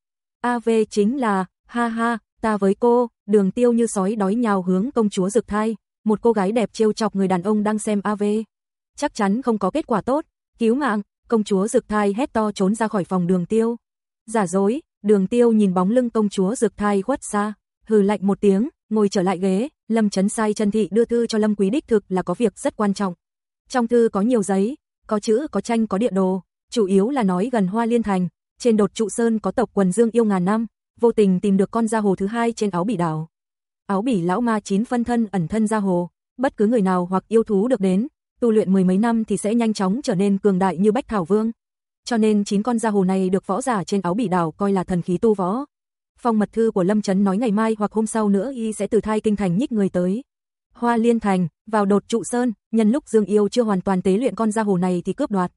AV chính là, ha ha, ta với cô, đường tiêu như sói đói nhào hướng công chúa Dực Thai, một cô gái đẹp trêu chọc người đàn ông đang xem AV. Chắc chắn không có kết quả tốt, cứu mạng, công chúa rực Thai hét to trốn ra khỏi phòng đường tiêu. Giả dối, đường tiêu nhìn bóng lưng công chúa rực Thai khuất xa, hừ lạnh một tiếng, ngồi trở lại ghế, Lâm Chấn sai chân thị đưa thư cho Lâm Quý đích thực là có việc rất quan trọng. Trong thư có nhiều giấy, có chữ, có tranh, có địa đồ, chủ yếu là nói gần Hoa Liên Thành, trên đột trụ sơn có tộc quần dương yêu ngàn năm, vô tình tìm được con gia hồ thứ hai trên áo bỉ đảo. Áo bỉ lão ma chín phân thân ẩn thân gia hồ, bất cứ người nào hoặc yêu thú được đến, tu luyện mười mấy năm thì sẽ nhanh chóng trở nên cường đại như Bách Thảo Vương. Cho nên chín con gia hồ này được võ giả trên áo bỉ đảo coi là thần khí tu võ. Phong mật thư của Lâm Trấn nói ngày mai hoặc hôm sau nữa y sẽ từ thai kinh thành nhích người tới. Hoa Liên Thành, vào đột trụ sơn, nhân lúc Dương Yêu chưa hoàn toàn tế luyện con gia hồ này thì cướp đoạt.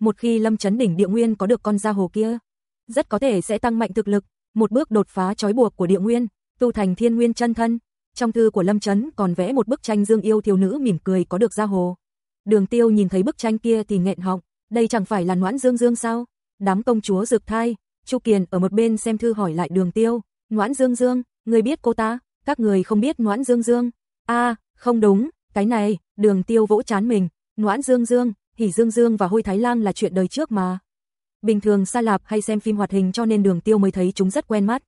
Một khi Lâm Trấn đỉnh địa nguyên có được con gia hồ kia, rất có thể sẽ tăng mạnh thực lực, một bước đột phá trói buộc của địa nguyên, tu thành thiên nguyên chân thân. Trong thư của Lâm Trấn còn vẽ một bức tranh Dương Yêu thiếu nữ mỉm cười có được gia hồ. Đường Tiêu nhìn thấy bức tranh kia thì nghẹn họng, đây chẳng phải là Noãn Dương Dương sao? Đám công chúa rực thai, Chu Kiền ở một bên xem thư hỏi lại Đường Tiêu, "Noãn Dương Dương, người biết cô ta?" Các người không biết Noãn Dương Dương? A, không đúng, cái này, Đường Tiêu vỗ chán mình, Noãn Dương Dương, Hỉ Dương Dương và Hôi Thái Lang là chuyện đời trước mà. Bình thường xa lạp hay xem phim hoạt hình cho nên Đường Tiêu mới thấy chúng rất quen mắt.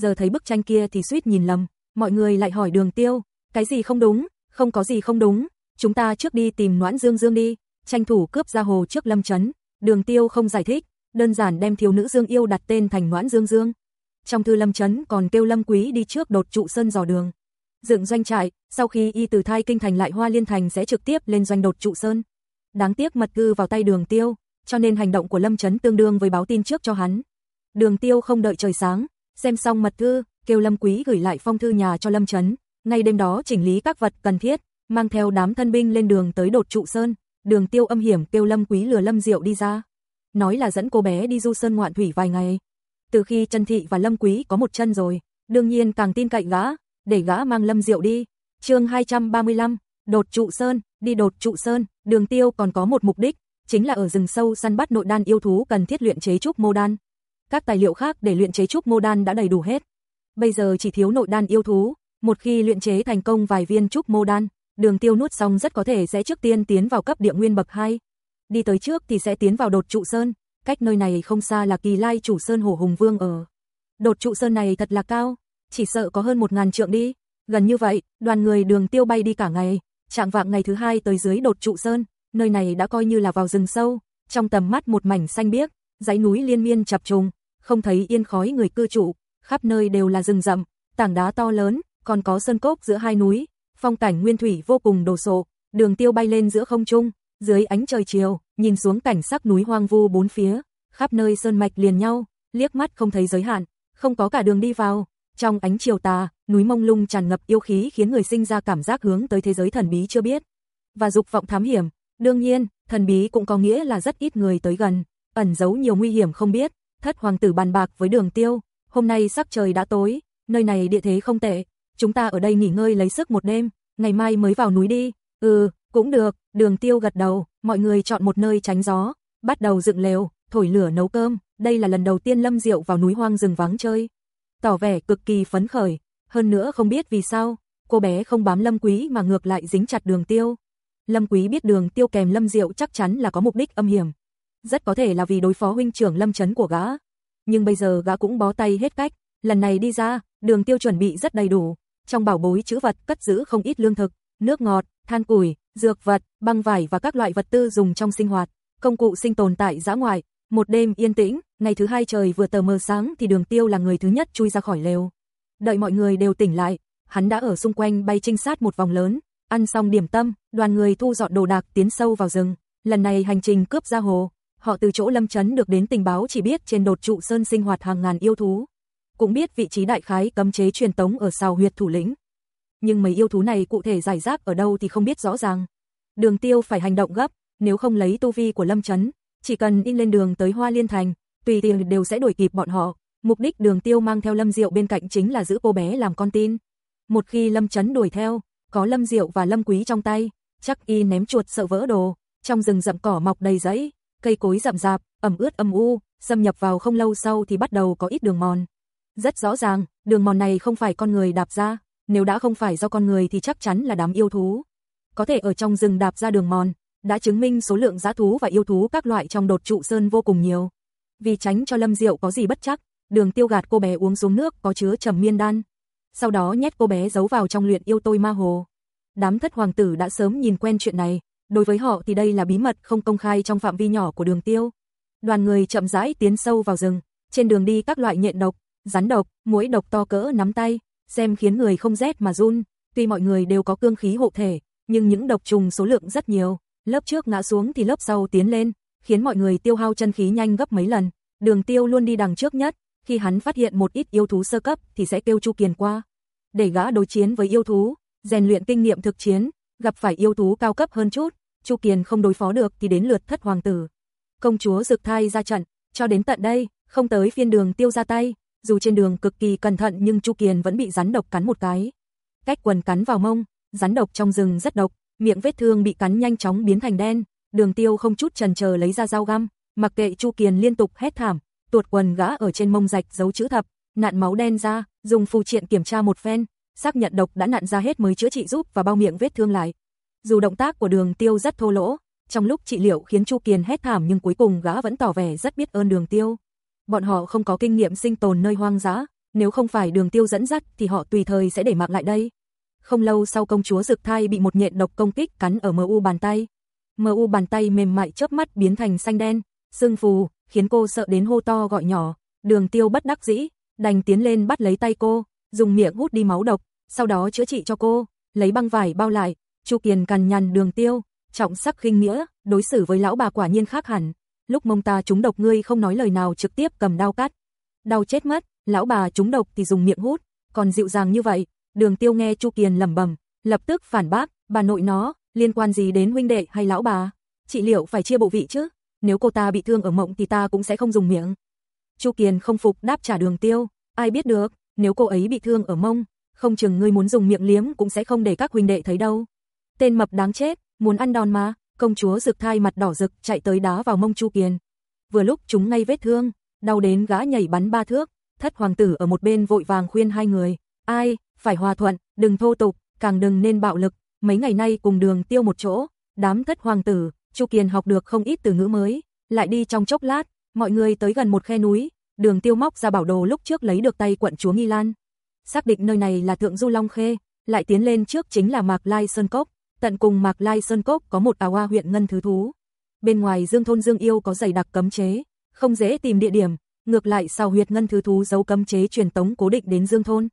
Giờ thấy bức tranh kia thì suýt nhìn lầm, mọi người lại hỏi Đường Tiêu, cái gì không đúng? Không có gì không đúng, chúng ta trước đi tìm Noãn Dương Dương đi, tranh thủ cướp ra hồ trước Lâm Chấn. Đường Tiêu không giải thích, đơn giản đem thiếu nữ Dương yêu đặt tên thành Noãn Dương Dương. Trong thư Lâm Chấn còn kêu Lâm Quý đi trước đột trụ sơn dò đường. Dựng doanh trại, sau khi y từ thai kinh thành lại Hoa Liên thành sẽ trực tiếp lên doanh đột trụ sơn. Đáng tiếc mật thư vào tay Đường Tiêu, cho nên hành động của Lâm Chấn tương đương với báo tin trước cho hắn. Đường Tiêu không đợi trời sáng, xem xong mật thư, kêu Lâm Quý gửi lại phong thư nhà cho Lâm Trấn. ngay đêm đó chỉnh lý các vật cần thiết, mang theo đám thân binh lên đường tới đột trụ sơn, đường tiêu âm hiểm kêu Lâm Quý lừa Lâm Diệu đi ra. Nói là dẫn cô bé đi du sơn ngoạn thủy vài ngày. Từ khi Trần Thị và Lâm Quý có một chân rồi, đương nhiên càng tin cậy gã, để gã mang Lâm Diệu đi. chương 235, đột trụ sơn, đi đột trụ sơn, đường tiêu còn có một mục đích, chính là ở rừng sâu săn bắt nội đan yêu thú cần thiết luyện chế trúc mô đan. Các tài liệu khác để luyện chế trúc mô đan đã đầy đủ hết. Bây giờ chỉ thiếu nội đan yêu thú, một khi luyện chế thành công vài viên trúc mô đan, đường tiêu nuốt xong rất có thể sẽ trước tiên tiến vào cấp địa nguyên bậc 2. Đi tới trước thì sẽ tiến vào đột trụ sơn, cách nơi này không xa là kỳ lai chủ sơn hổ hùng vương ở. Đột trụ sơn này thật là cao, chỉ sợ có hơn một ngàn trượng đi. Gần như vậy, đoàn người đường tiêu bay đi cả ngày, trạng vạng ngày thứ hai tới dưới đột trụ sơn, nơi này đã coi như là vào rừng sâu, trong tầm mắt một mảnh xanh biếc, dãy núi liên miên chập trùng, không thấy yên khói người cư trụ, khắp nơi đều là rừng rậm, tảng đá to lớn, còn có sơn cốc giữa hai núi, phong cảnh nguyên thủy vô cùng đồ sộ, đường tiêu bay lên giữa không trung, dưới ánh trời chiều, nhìn xuống cảnh sắc núi hoang vu bốn phía, khắp nơi sơn mạch liền nhau, liếc mắt không thấy giới hạn, không có cả đường đi vào, trong ánh chiều tà, núi mông lung tràn ngập yêu khí khiến người sinh ra cảm giác hướng tới thế giới thần bí chưa biết, và dục vọng thám hiểm, đương nhiên, thần bí cũng có nghĩa là rất ít người tới gần, ẩn giấu nhiều nguy hiểm không biết, thất hoàng tử bàn bạc với đường tiêu, hôm nay sắc trời đã tối, nơi này địa thế không tệ, chúng ta ở đây nghỉ ngơi lấy sức một đêm, ngày mai mới vào núi đi. Ừ, cũng được, đường tiêu gật đầu, mọi người chọn một nơi tránh gió, bắt đầu dựng lều, thổi lửa nấu cơm, đây là lần đầu tiên Lâm Diệu vào núi hoang rừng vắng chơi. Tỏ vẻ cực kỳ phấn khởi, hơn nữa không biết vì sao, cô bé không bám Lâm Quý mà ngược lại dính chặt đường tiêu. Lâm Quý biết đường tiêu kèm Lâm Diệu chắc chắn là có mục đích âm hiểm. Rất có thể là vì đối phó huynh trưởng Lâm Chấn của gã. Nhưng bây giờ gã cũng bó tay hết cách, lần này đi ra, đường tiêu chuẩn bị rất đầy đủ, trong bảo bối chữ vật cất giữ không ít lương thực, nước ngọt, than củi, dược vật, băng vải và các loại vật tư dùng trong sinh hoạt, công cụ sinh tồn tại dã ngoại. Một đêm yên tĩnh, ngày thứ hai trời vừa tờ mờ sáng thì đường tiêu là người thứ nhất chui ra khỏi lều. Đợi mọi người đều tỉnh lại, hắn đã ở xung quanh bay trinh sát một vòng lớn, ăn xong điểm tâm, đoàn người thu dọn đồ đạc tiến sâu vào rừng. Lần này hành trình cướp ra hồ, họ từ chỗ lâm chấn được đến tình báo chỉ biết trên đột trụ sơn sinh hoạt hàng ngàn yêu thú, cũng biết vị trí đại khái cấm chế truyền tống ở sào huyệt thủ lĩnh. Nhưng mấy yêu thú này cụ thể giải rác ở đâu thì không biết rõ ràng. Đường tiêu phải hành động gấp, nếu không lấy tu vi của Lâm Chấn, chỉ cần in lên đường tới Hoa Liên Thành, tùy tiện đều sẽ đuổi kịp bọn họ. Mục đích đường tiêu mang theo Lâm Diệu bên cạnh chính là giữ cô bé làm con tin. Một khi Lâm Chấn đuổi theo, có Lâm Diệu và Lâm Quý trong tay, chắc y ném chuột sợ vỡ đồ, trong rừng rậm cỏ mọc đầy rẫy, cây cối rậm rạp, ẩm ướt âm u, xâm nhập vào không lâu sau thì bắt đầu có ít đường mòn. Rất rõ ràng, đường mòn này không phải con người đạp ra, nếu đã không phải do con người thì chắc chắn là đám yêu thú. Có thể ở trong rừng đạp ra đường mòn, đã chứng minh số lượng giá thú và yêu thú các loại trong đột trụ sơn vô cùng nhiều. Vì tránh cho Lâm Diệu có gì bất chắc, đường tiêu gạt cô bé uống xuống nước có chứa trầm miên đan. Sau đó nhét cô bé giấu vào trong luyện yêu tôi ma hồ. Đám thất hoàng tử đã sớm nhìn quen chuyện này, đối với họ thì đây là bí mật không công khai trong phạm vi nhỏ của đường tiêu. Đoàn người chậm rãi tiến sâu vào rừng, trên đường đi các loại nhện độc, rắn độc, muỗi độc to cỡ nắm tay, xem khiến người không rét mà run, tuy mọi người đều có cương khí hộ thể, nhưng những độc trùng số lượng rất nhiều, lớp trước ngã xuống thì lớp sau tiến lên, khiến mọi người tiêu hao chân khí nhanh gấp mấy lần. Đường Tiêu luôn đi đằng trước nhất, khi hắn phát hiện một ít yêu thú sơ cấp thì sẽ kêu Chu Kiền qua, để gã đối chiến với yêu thú, rèn luyện kinh nghiệm thực chiến, gặp phải yêu thú cao cấp hơn chút, Chu Kiền không đối phó được thì đến lượt thất hoàng tử. Công chúa Dực Thai ra trận, cho đến tận đây, không tới phiên đường tiêu ra tay, dù trên đường cực kỳ cẩn thận nhưng Chu Kiền vẫn bị rắn độc cắn một cái. Cách quần cắn vào mông, rắn độc trong rừng rất độc, miệng vết thương bị cắn nhanh chóng biến thành đen, Đường Tiêu không chút chần chờ lấy ra dao găm, mặc kệ Chu Kiền liên tục hét thảm, tuột quần gã ở trên mông rạch dấu chữ thập, nạn máu đen ra, dùng phù triện kiểm tra một phen, xác nhận độc đã nạn ra hết mới chữa trị giúp và bao miệng vết thương lại. Dù động tác của Đường Tiêu rất thô lỗ, trong lúc trị liệu khiến Chu Kiền hét thảm nhưng cuối cùng gã vẫn tỏ vẻ rất biết ơn Đường Tiêu bọn họ không có kinh nghiệm sinh tồn nơi hoang dã, nếu không phải đường tiêu dẫn dắt thì họ tùy thời sẽ để mạng lại đây. Không lâu sau công chúa Dực Thai bị một nhện độc công kích cắn ở MU bàn tay. MU bàn tay mềm mại chớp mắt biến thành xanh đen, sưng phù, khiến cô sợ đến hô to gọi nhỏ. Đường tiêu bất đắc dĩ, đành tiến lên bắt lấy tay cô, dùng miệng hút đi máu độc, sau đó chữa trị cho cô, lấy băng vải bao lại. Chu Kiền cằn nhằn đường tiêu, trọng sắc khinh nghĩa, đối xử với lão bà quả nhiên khác hẳn lúc mông ta trúng độc ngươi không nói lời nào trực tiếp cầm đao cắt. Đau chết mất, lão bà trúng độc thì dùng miệng hút, còn dịu dàng như vậy, Đường Tiêu nghe Chu Kiền lẩm bẩm, lập tức phản bác, bà nội nó, liên quan gì đến huynh đệ hay lão bà? Chị liệu phải chia bộ vị chứ? Nếu cô ta bị thương ở mộng thì ta cũng sẽ không dùng miệng. Chu Kiền không phục đáp trả Đường Tiêu, ai biết được, nếu cô ấy bị thương ở mông, không chừng ngươi muốn dùng miệng liếm cũng sẽ không để các huynh đệ thấy đâu. Tên mập đáng chết, muốn ăn đòn mà, công chúa rực thai mặt đỏ rực chạy tới đá vào mông Chu Kiền. Vừa lúc chúng ngay vết thương, đau đến gã nhảy bắn ba thước, thất hoàng tử ở một bên vội vàng khuyên hai người, ai, phải hòa thuận, đừng thô tục, càng đừng nên bạo lực, mấy ngày nay cùng đường tiêu một chỗ, đám thất hoàng tử, Chu Kiền học được không ít từ ngữ mới, lại đi trong chốc lát, mọi người tới gần một khe núi, đường tiêu móc ra bảo đồ lúc trước lấy được tay quận chúa Nghi Lan. Xác định nơi này là thượng du Long Khê, lại tiến lên trước chính là Mạc Lai Sơn Cốc, tận cùng Mạc Lai Sơn Cốc có một ảo hoa huyện ngân thứ thú. Bên ngoài Dương thôn Dương yêu có dày đặc cấm chế, không dễ tìm địa điểm, ngược lại sau huyệt ngân thứ thú giấu cấm chế truyền tống cố định đến Dương thôn.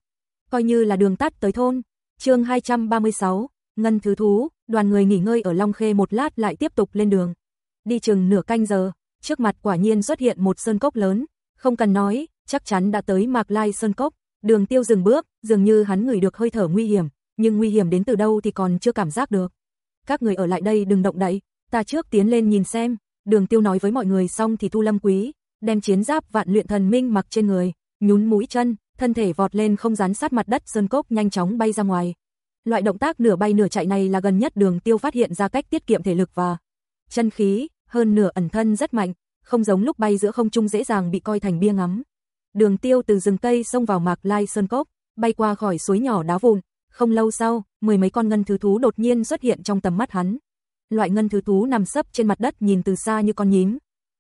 Coi như là đường tắt tới thôn. Chương 236, ngân thứ thú, đoàn người nghỉ ngơi ở Long Khê một lát lại tiếp tục lên đường. Đi chừng nửa canh giờ, trước mặt quả nhiên xuất hiện một sơn cốc lớn, không cần nói, chắc chắn đã tới Mạc Lai sơn cốc. Đường Tiêu dừng bước, dường như hắn ngửi được hơi thở nguy hiểm, nhưng nguy hiểm đến từ đâu thì còn chưa cảm giác được. Các người ở lại đây đừng động đậy, ta trước tiến lên nhìn xem. Đường Tiêu nói với mọi người xong thì Thu Lâm Quý đem chiến giáp vạn luyện thần minh mặc trên người, nhún mũi chân, thân thể vọt lên không dán sát mặt đất sơn cốc nhanh chóng bay ra ngoài. Loại động tác nửa bay nửa chạy này là gần nhất Đường Tiêu phát hiện ra cách tiết kiệm thể lực và chân khí, hơn nửa ẩn thân rất mạnh, không giống lúc bay giữa không trung dễ dàng bị coi thành bia ngắm. Đường Tiêu từ rừng cây xông vào Mạc Lai Sơn Cốc, bay qua khỏi suối nhỏ đá vụn, không lâu sau, mười mấy con ngân thứ thú đột nhiên xuất hiện trong tầm mắt hắn. Loại ngân thứ thú nằm sấp trên mặt đất nhìn từ xa như con nhím,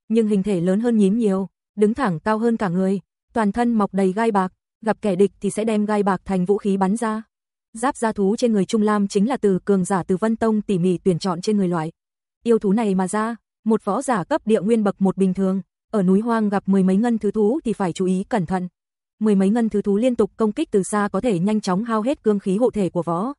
nhưng hình thể lớn hơn nhím nhiều, đứng thẳng cao hơn cả người, toàn thân mọc đầy gai bạc, gặp kẻ địch thì sẽ đem gai bạc thành vũ khí bắn ra. Giáp da thú trên người Trung Lam chính là từ cường giả từ Vân Tông tỉ mỉ tuyển chọn trên người loại. Yêu thú này mà ra, một võ giả cấp địa nguyên bậc một bình thường, ở núi hoang gặp mười mấy ngân thứ thú thì phải chú ý cẩn thận. Mười mấy ngân thứ thú liên tục công kích từ xa có thể nhanh chóng hao hết cương khí hộ thể của võ.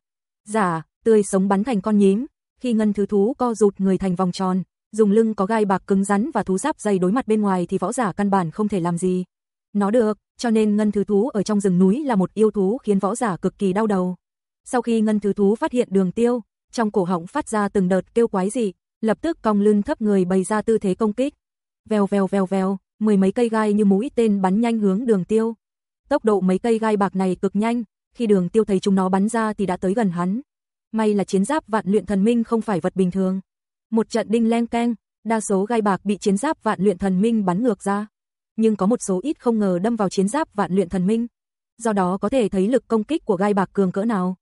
Giả, tươi sống bắn thành con nhím, khi ngân thứ thú co rụt người thành vòng tròn, dùng lưng có gai bạc cứng rắn và thú giáp dày đối mặt bên ngoài thì võ giả căn bản không thể làm gì. Nó được, cho nên ngân thứ thú ở trong rừng núi là một yêu thú khiến võ giả cực kỳ đau đầu. Sau khi ngân thứ thú phát hiện đường tiêu, trong cổ họng phát ra từng đợt kêu quái dị, lập tức cong lưng thấp người bày ra tư thế công kích. Vèo vèo vèo vèo, mười mấy cây gai như mũi tên bắn nhanh hướng đường tiêu. Tốc độ mấy cây gai bạc này cực nhanh, khi đường tiêu thấy chúng nó bắn ra thì đã tới gần hắn. May là chiến giáp vạn luyện thần minh không phải vật bình thường. Một trận đinh len keng, đa số gai bạc bị chiến giáp vạn luyện thần minh bắn ngược ra. Nhưng có một số ít không ngờ đâm vào chiến giáp vạn luyện thần minh. Do đó có thể thấy lực công kích của gai bạc cường cỡ nào.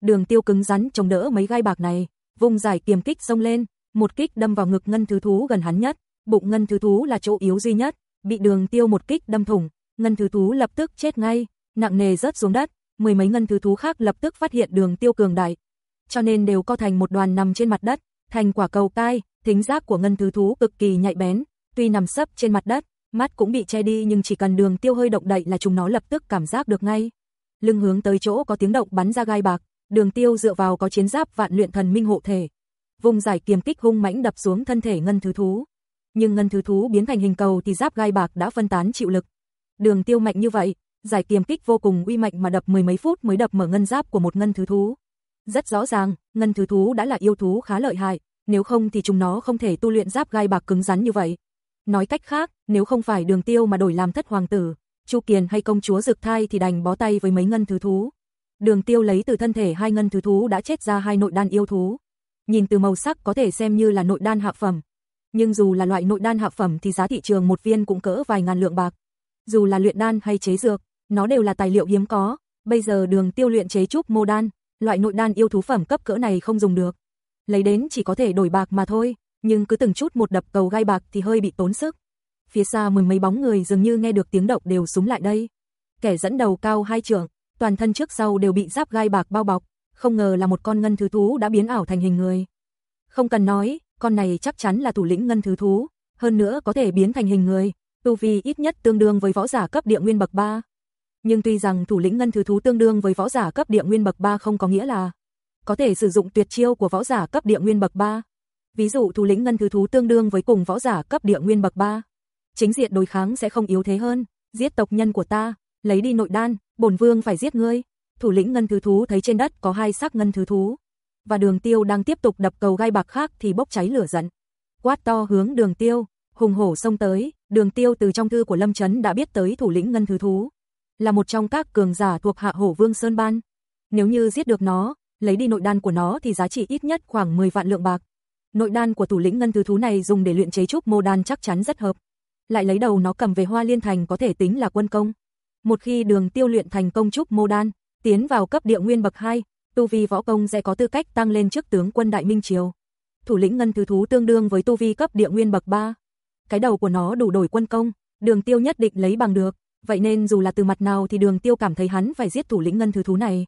Đường tiêu cứng rắn chống đỡ mấy gai bạc này, vùng giải kiềm kích xông lên, một kích đâm vào ngực ngân thứ thú gần hắn nhất, bụng ngân thứ thú là chỗ yếu duy nhất, bị đường tiêu một kích đâm thủng, ngân thứ thú lập tức chết ngay, nặng nề rớt xuống đất, mười mấy ngân thứ thú khác lập tức phát hiện đường tiêu cường đại, cho nên đều co thành một đoàn nằm trên mặt đất, thành quả cầu cai, thính giác của ngân thứ thú cực kỳ nhạy bén, tuy nằm sấp trên mặt đất, mắt cũng bị che đi nhưng chỉ cần đường tiêu hơi động đậy là chúng nó lập tức cảm giác được ngay. Lưng hướng tới chỗ có tiếng động bắn ra gai bạc, đường tiêu dựa vào có chiến giáp vạn luyện thần minh hộ thể. Vùng giải kiềm kích hung mãnh đập xuống thân thể ngân thứ thú. Nhưng ngân thứ thú biến thành hình cầu thì giáp gai bạc đã phân tán chịu lực. Đường tiêu mạnh như vậy, giải kiềm kích vô cùng uy mạnh mà đập mười mấy phút mới đập mở ngân giáp của một ngân thứ thú. Rất rõ ràng, ngân thứ thú đã là yêu thú khá lợi hại, nếu không thì chúng nó không thể tu luyện giáp gai bạc cứng rắn như vậy. Nói cách khác, nếu không phải đường tiêu mà đổi làm thất hoàng tử, Chu Kiền hay công chúa Dực Thai thì đành bó tay với mấy ngân thứ thú. Đường tiêu lấy từ thân thể hai ngân thứ thú đã chết ra hai nội đan yêu thú. Nhìn từ màu sắc có thể xem như là nội đan hạ phẩm. Nhưng dù là loại nội đan hạ phẩm thì giá thị trường một viên cũng cỡ vài ngàn lượng bạc. Dù là luyện đan hay chế dược, nó đều là tài liệu hiếm có. Bây giờ đường tiêu luyện chế trúc mô đan, loại nội đan yêu thú phẩm cấp cỡ này không dùng được. Lấy đến chỉ có thể đổi bạc mà thôi, nhưng cứ từng chút một đập cầu gai bạc thì hơi bị tốn sức. Phía xa mười mấy bóng người dường như nghe được tiếng động đều súng lại đây. Kẻ dẫn đầu cao hai trượng, toàn thân trước sau đều bị giáp gai bạc bao bọc, không ngờ là một con ngân thứ thú đã biến ảo thành hình người. Không cần nói, con này chắc chắn là thủ lĩnh ngân thứ thú, hơn nữa có thể biến thành hình người, tu vi ít nhất tương đương với võ giả cấp địa nguyên bậc 3. Nhưng tuy rằng thủ lĩnh ngân thứ thú tương đương với võ giả cấp địa nguyên bậc 3 không có nghĩa là có thể sử dụng tuyệt chiêu của võ giả cấp địa nguyên bậc 3. Ví dụ thủ lĩnh ngân thứ thú tương đương với cùng võ giả cấp địa nguyên bậc 3. Chính diện đối kháng sẽ không yếu thế hơn, giết tộc nhân của ta, lấy đi nội đan, bổn vương phải giết ngươi. Thủ lĩnh ngân thứ thú thấy trên đất có hai xác ngân thứ thú, và đường tiêu đang tiếp tục đập cầu gai bạc khác thì bốc cháy lửa giận. Quát to hướng đường tiêu, hùng hổ xông tới, đường tiêu từ trong thư của Lâm Trấn đã biết tới thủ lĩnh ngân thứ thú. Là một trong các cường giả thuộc hạ hổ vương Sơn Ban. Nếu như giết được nó, lấy đi nội đan của nó thì giá trị ít nhất khoảng 10 vạn lượng bạc. Nội đan của thủ lĩnh ngân thứ thú này dùng để luyện chế trúc mô đan chắc chắn rất hợp. Lại lấy đầu nó cầm về Hoa Liên Thành có thể tính là quân công. Một khi đường tiêu luyện thành công trúc mô đan, tiến vào cấp địa nguyên bậc 2, tu vi võ công sẽ có tư cách tăng lên trước tướng quân Đại Minh Triều. Thủ lĩnh ngân thứ thú tương đương với tu vi cấp địa nguyên bậc 3. Cái đầu của nó đủ đổi quân công, đường tiêu nhất định lấy bằng được, vậy nên dù là từ mặt nào thì đường tiêu cảm thấy hắn phải giết thủ lĩnh ngân thứ thú này.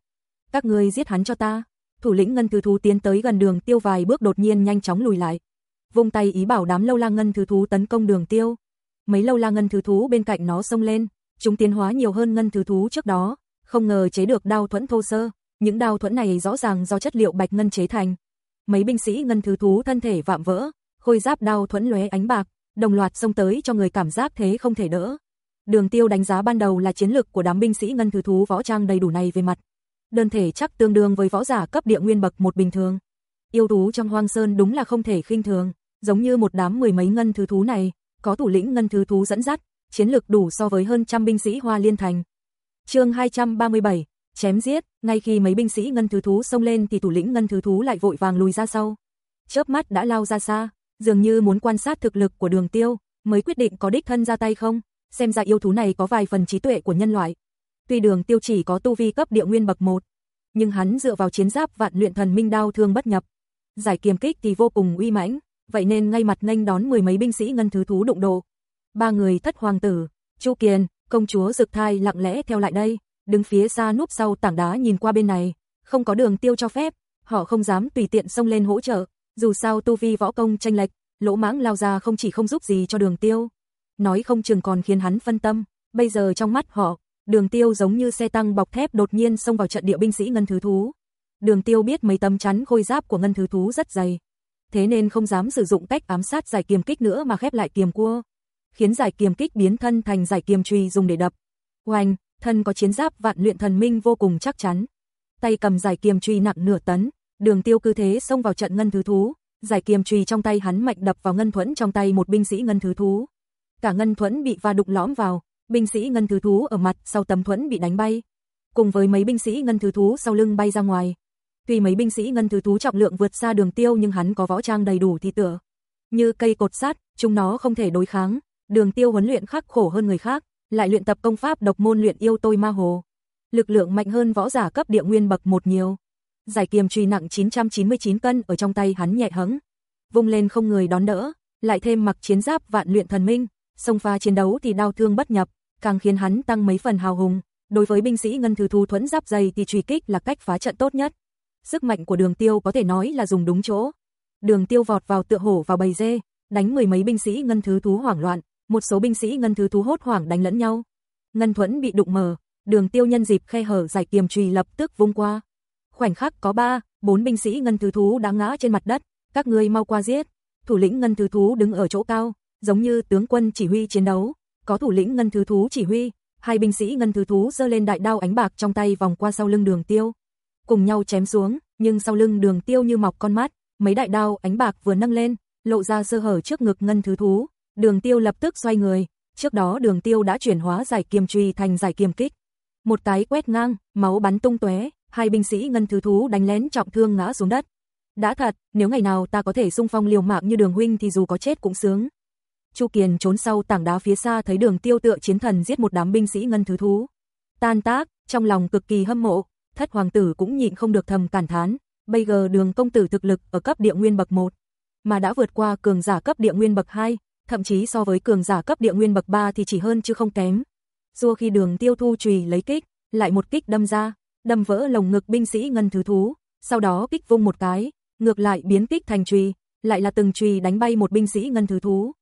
Các ngươi giết hắn cho ta. Thủ lĩnh ngân thứ thú tiến tới gần đường tiêu vài bước đột nhiên nhanh chóng lùi lại. Vung tay ý bảo đám lâu la ngân thứ thú tấn công đường tiêu. Mấy lâu la ngân thứ thú bên cạnh nó xông lên, chúng tiến hóa nhiều hơn ngân thứ thú trước đó, không ngờ chế được đao thuẫn thô sơ, những đao thuẫn này rõ ràng do chất liệu bạch ngân chế thành. Mấy binh sĩ ngân thứ thú thân thể vạm vỡ, khôi giáp đao thuẫn lóe ánh bạc, đồng loạt xông tới cho người cảm giác thế không thể đỡ. Đường Tiêu đánh giá ban đầu là chiến lực của đám binh sĩ ngân thứ thú võ trang đầy đủ này về mặt. Đơn thể chắc tương đương với võ giả cấp địa nguyên bậc một bình thường. Yêu thú trong hoang sơn đúng là không thể khinh thường, giống như một đám mười mấy ngân thứ thú này, có thủ lĩnh ngân thứ thú dẫn dắt, chiến lực đủ so với hơn trăm binh sĩ Hoa Liên Thành. Chương 237, chém giết, ngay khi mấy binh sĩ ngân thứ thú xông lên thì thủ lĩnh ngân thứ thú lại vội vàng lùi ra sau. Chớp mắt đã lao ra xa, dường như muốn quan sát thực lực của Đường Tiêu, mới quyết định có đích thân ra tay không, xem ra yêu thú này có vài phần trí tuệ của nhân loại. Tuy Đường Tiêu chỉ có tu vi cấp địa nguyên bậc 1, nhưng hắn dựa vào chiến giáp vạn luyện thần minh đao thương bất nhập, giải kiềm kích thì vô cùng uy mãnh, vậy nên ngay mặt nhanh đón mười mấy binh sĩ ngân thứ thú đụng độ. Ba người thất hoàng tử, Chu Kiền, công chúa Dực Thai lặng lẽ theo lại đây, đứng phía xa núp sau tảng đá nhìn qua bên này, không có đường tiêu cho phép, họ không dám tùy tiện xông lên hỗ trợ, dù sao tu vi võ công tranh lệch, lỗ mãng lao ra không chỉ không giúp gì cho đường tiêu, nói không chừng còn khiến hắn phân tâm, bây giờ trong mắt họ, đường tiêu giống như xe tăng bọc thép đột nhiên xông vào trận địa binh sĩ ngân thứ thú. Đường tiêu biết mấy tấm chắn khôi giáp của ngân thứ thú rất dày, thế nên không dám sử dụng cách ám sát giải kiềm kích nữa mà khép lại kiềm cua, khiến giải kiềm kích biến thân thành giải kiềm truy dùng để đập. hoành thân có chiến giáp vạn luyện thần minh vô cùng chắc chắn. Tay cầm giải kiềm truy nặng nửa tấn, đường tiêu cư thế xông vào trận ngân thứ thú, giải kiềm truy trong tay hắn mạnh đập vào ngân thuẫn trong tay một binh sĩ ngân thứ thú. Cả ngân thuẫn bị va đục lõm vào, binh sĩ ngân thứ thú ở mặt sau tấm thuẫn bị đánh bay, cùng với mấy binh sĩ ngân thứ thú sau lưng bay ra ngoài. Tuy mấy binh sĩ ngân thứ thú trọng lượng vượt xa đường tiêu nhưng hắn có võ trang đầy đủ thì tựa. Như cây cột sắt, chúng nó không thể đối kháng, đường tiêu huấn luyện khắc khổ hơn người khác, lại luyện tập công pháp độc môn luyện yêu tôi ma hồ. Lực lượng mạnh hơn võ giả cấp địa nguyên bậc một nhiều. Giải kiềm truy nặng 999 cân ở trong tay hắn nhẹ hẫng, vung lên không người đón đỡ, lại thêm mặc chiến giáp vạn luyện thần minh, xông pha chiến đấu thì đau thương bất nhập, càng khiến hắn tăng mấy phần hào hùng. Đối với binh sĩ ngân thứ thu thuẫn giáp dày thì truy kích là cách phá trận tốt nhất. Sức mạnh của Đường Tiêu có thể nói là dùng đúng chỗ. Đường Tiêu vọt vào tựa hổ vào bầy dê, đánh mười mấy binh sĩ ngân thứ thú hoảng loạn, một số binh sĩ ngân thứ thú hốt hoảng đánh lẫn nhau. Ngân thuẫn bị đụng mờ đường tiêu nhân dịp khe hở giải kiềm truy lập tức vung qua. Khoảnh khắc có ba, bốn binh sĩ ngân thứ thú đã ngã trên mặt đất, các ngươi mau qua giết. Thủ lĩnh ngân thứ thú đứng ở chỗ cao, giống như tướng quân chỉ huy chiến đấu, có thủ lĩnh ngân thứ thú chỉ huy, hai binh sĩ ngân thứ thú giơ lên đại đao ánh bạc trong tay vòng qua sau lưng đường tiêu. Cùng nhau chém xuống, nhưng sau lưng đường tiêu như mọc con mắt, mấy đại đao ánh bạc vừa nâng lên, lộ ra sơ hở trước ngực ngân thứ thú, Đường tiêu lập tức xoay người, trước đó đường tiêu đã chuyển hóa giải kiềm truy thành giải kiềm kích. Một tái quét ngang, máu bắn tung tóe, hai binh sĩ ngân thứ thú đánh lén trọng thương ngã xuống đất. Đã thật, nếu ngày nào ta có thể xung phong liều mạng như đường huynh thì dù có chết cũng sướng. Chu Kiền trốn sau tảng đá phía xa thấy đường tiêu tựa chiến thần giết một đám binh sĩ ngân thứ thú. Tan tác, trong lòng cực kỳ hâm mộ, thất hoàng tử cũng nhịn không được thầm cảm thán. Bây giờ đường công tử thực lực ở cấp địa nguyên bậc 1, mà đã vượt qua cường giả cấp địa nguyên bậc 2, thậm chí so với cường giả cấp địa nguyên bậc 3 thì chỉ hơn chứ không kém. Dù khi đường tiêu thu chùy lấy kích, lại một kích đâm ra, đâm vỡ lồng ngực binh sĩ ngân thứ thú, sau đó kích vung một cái, ngược lại biến kích thành chùy, lại là từng chùy đánh bay một binh sĩ ngân thứ thú.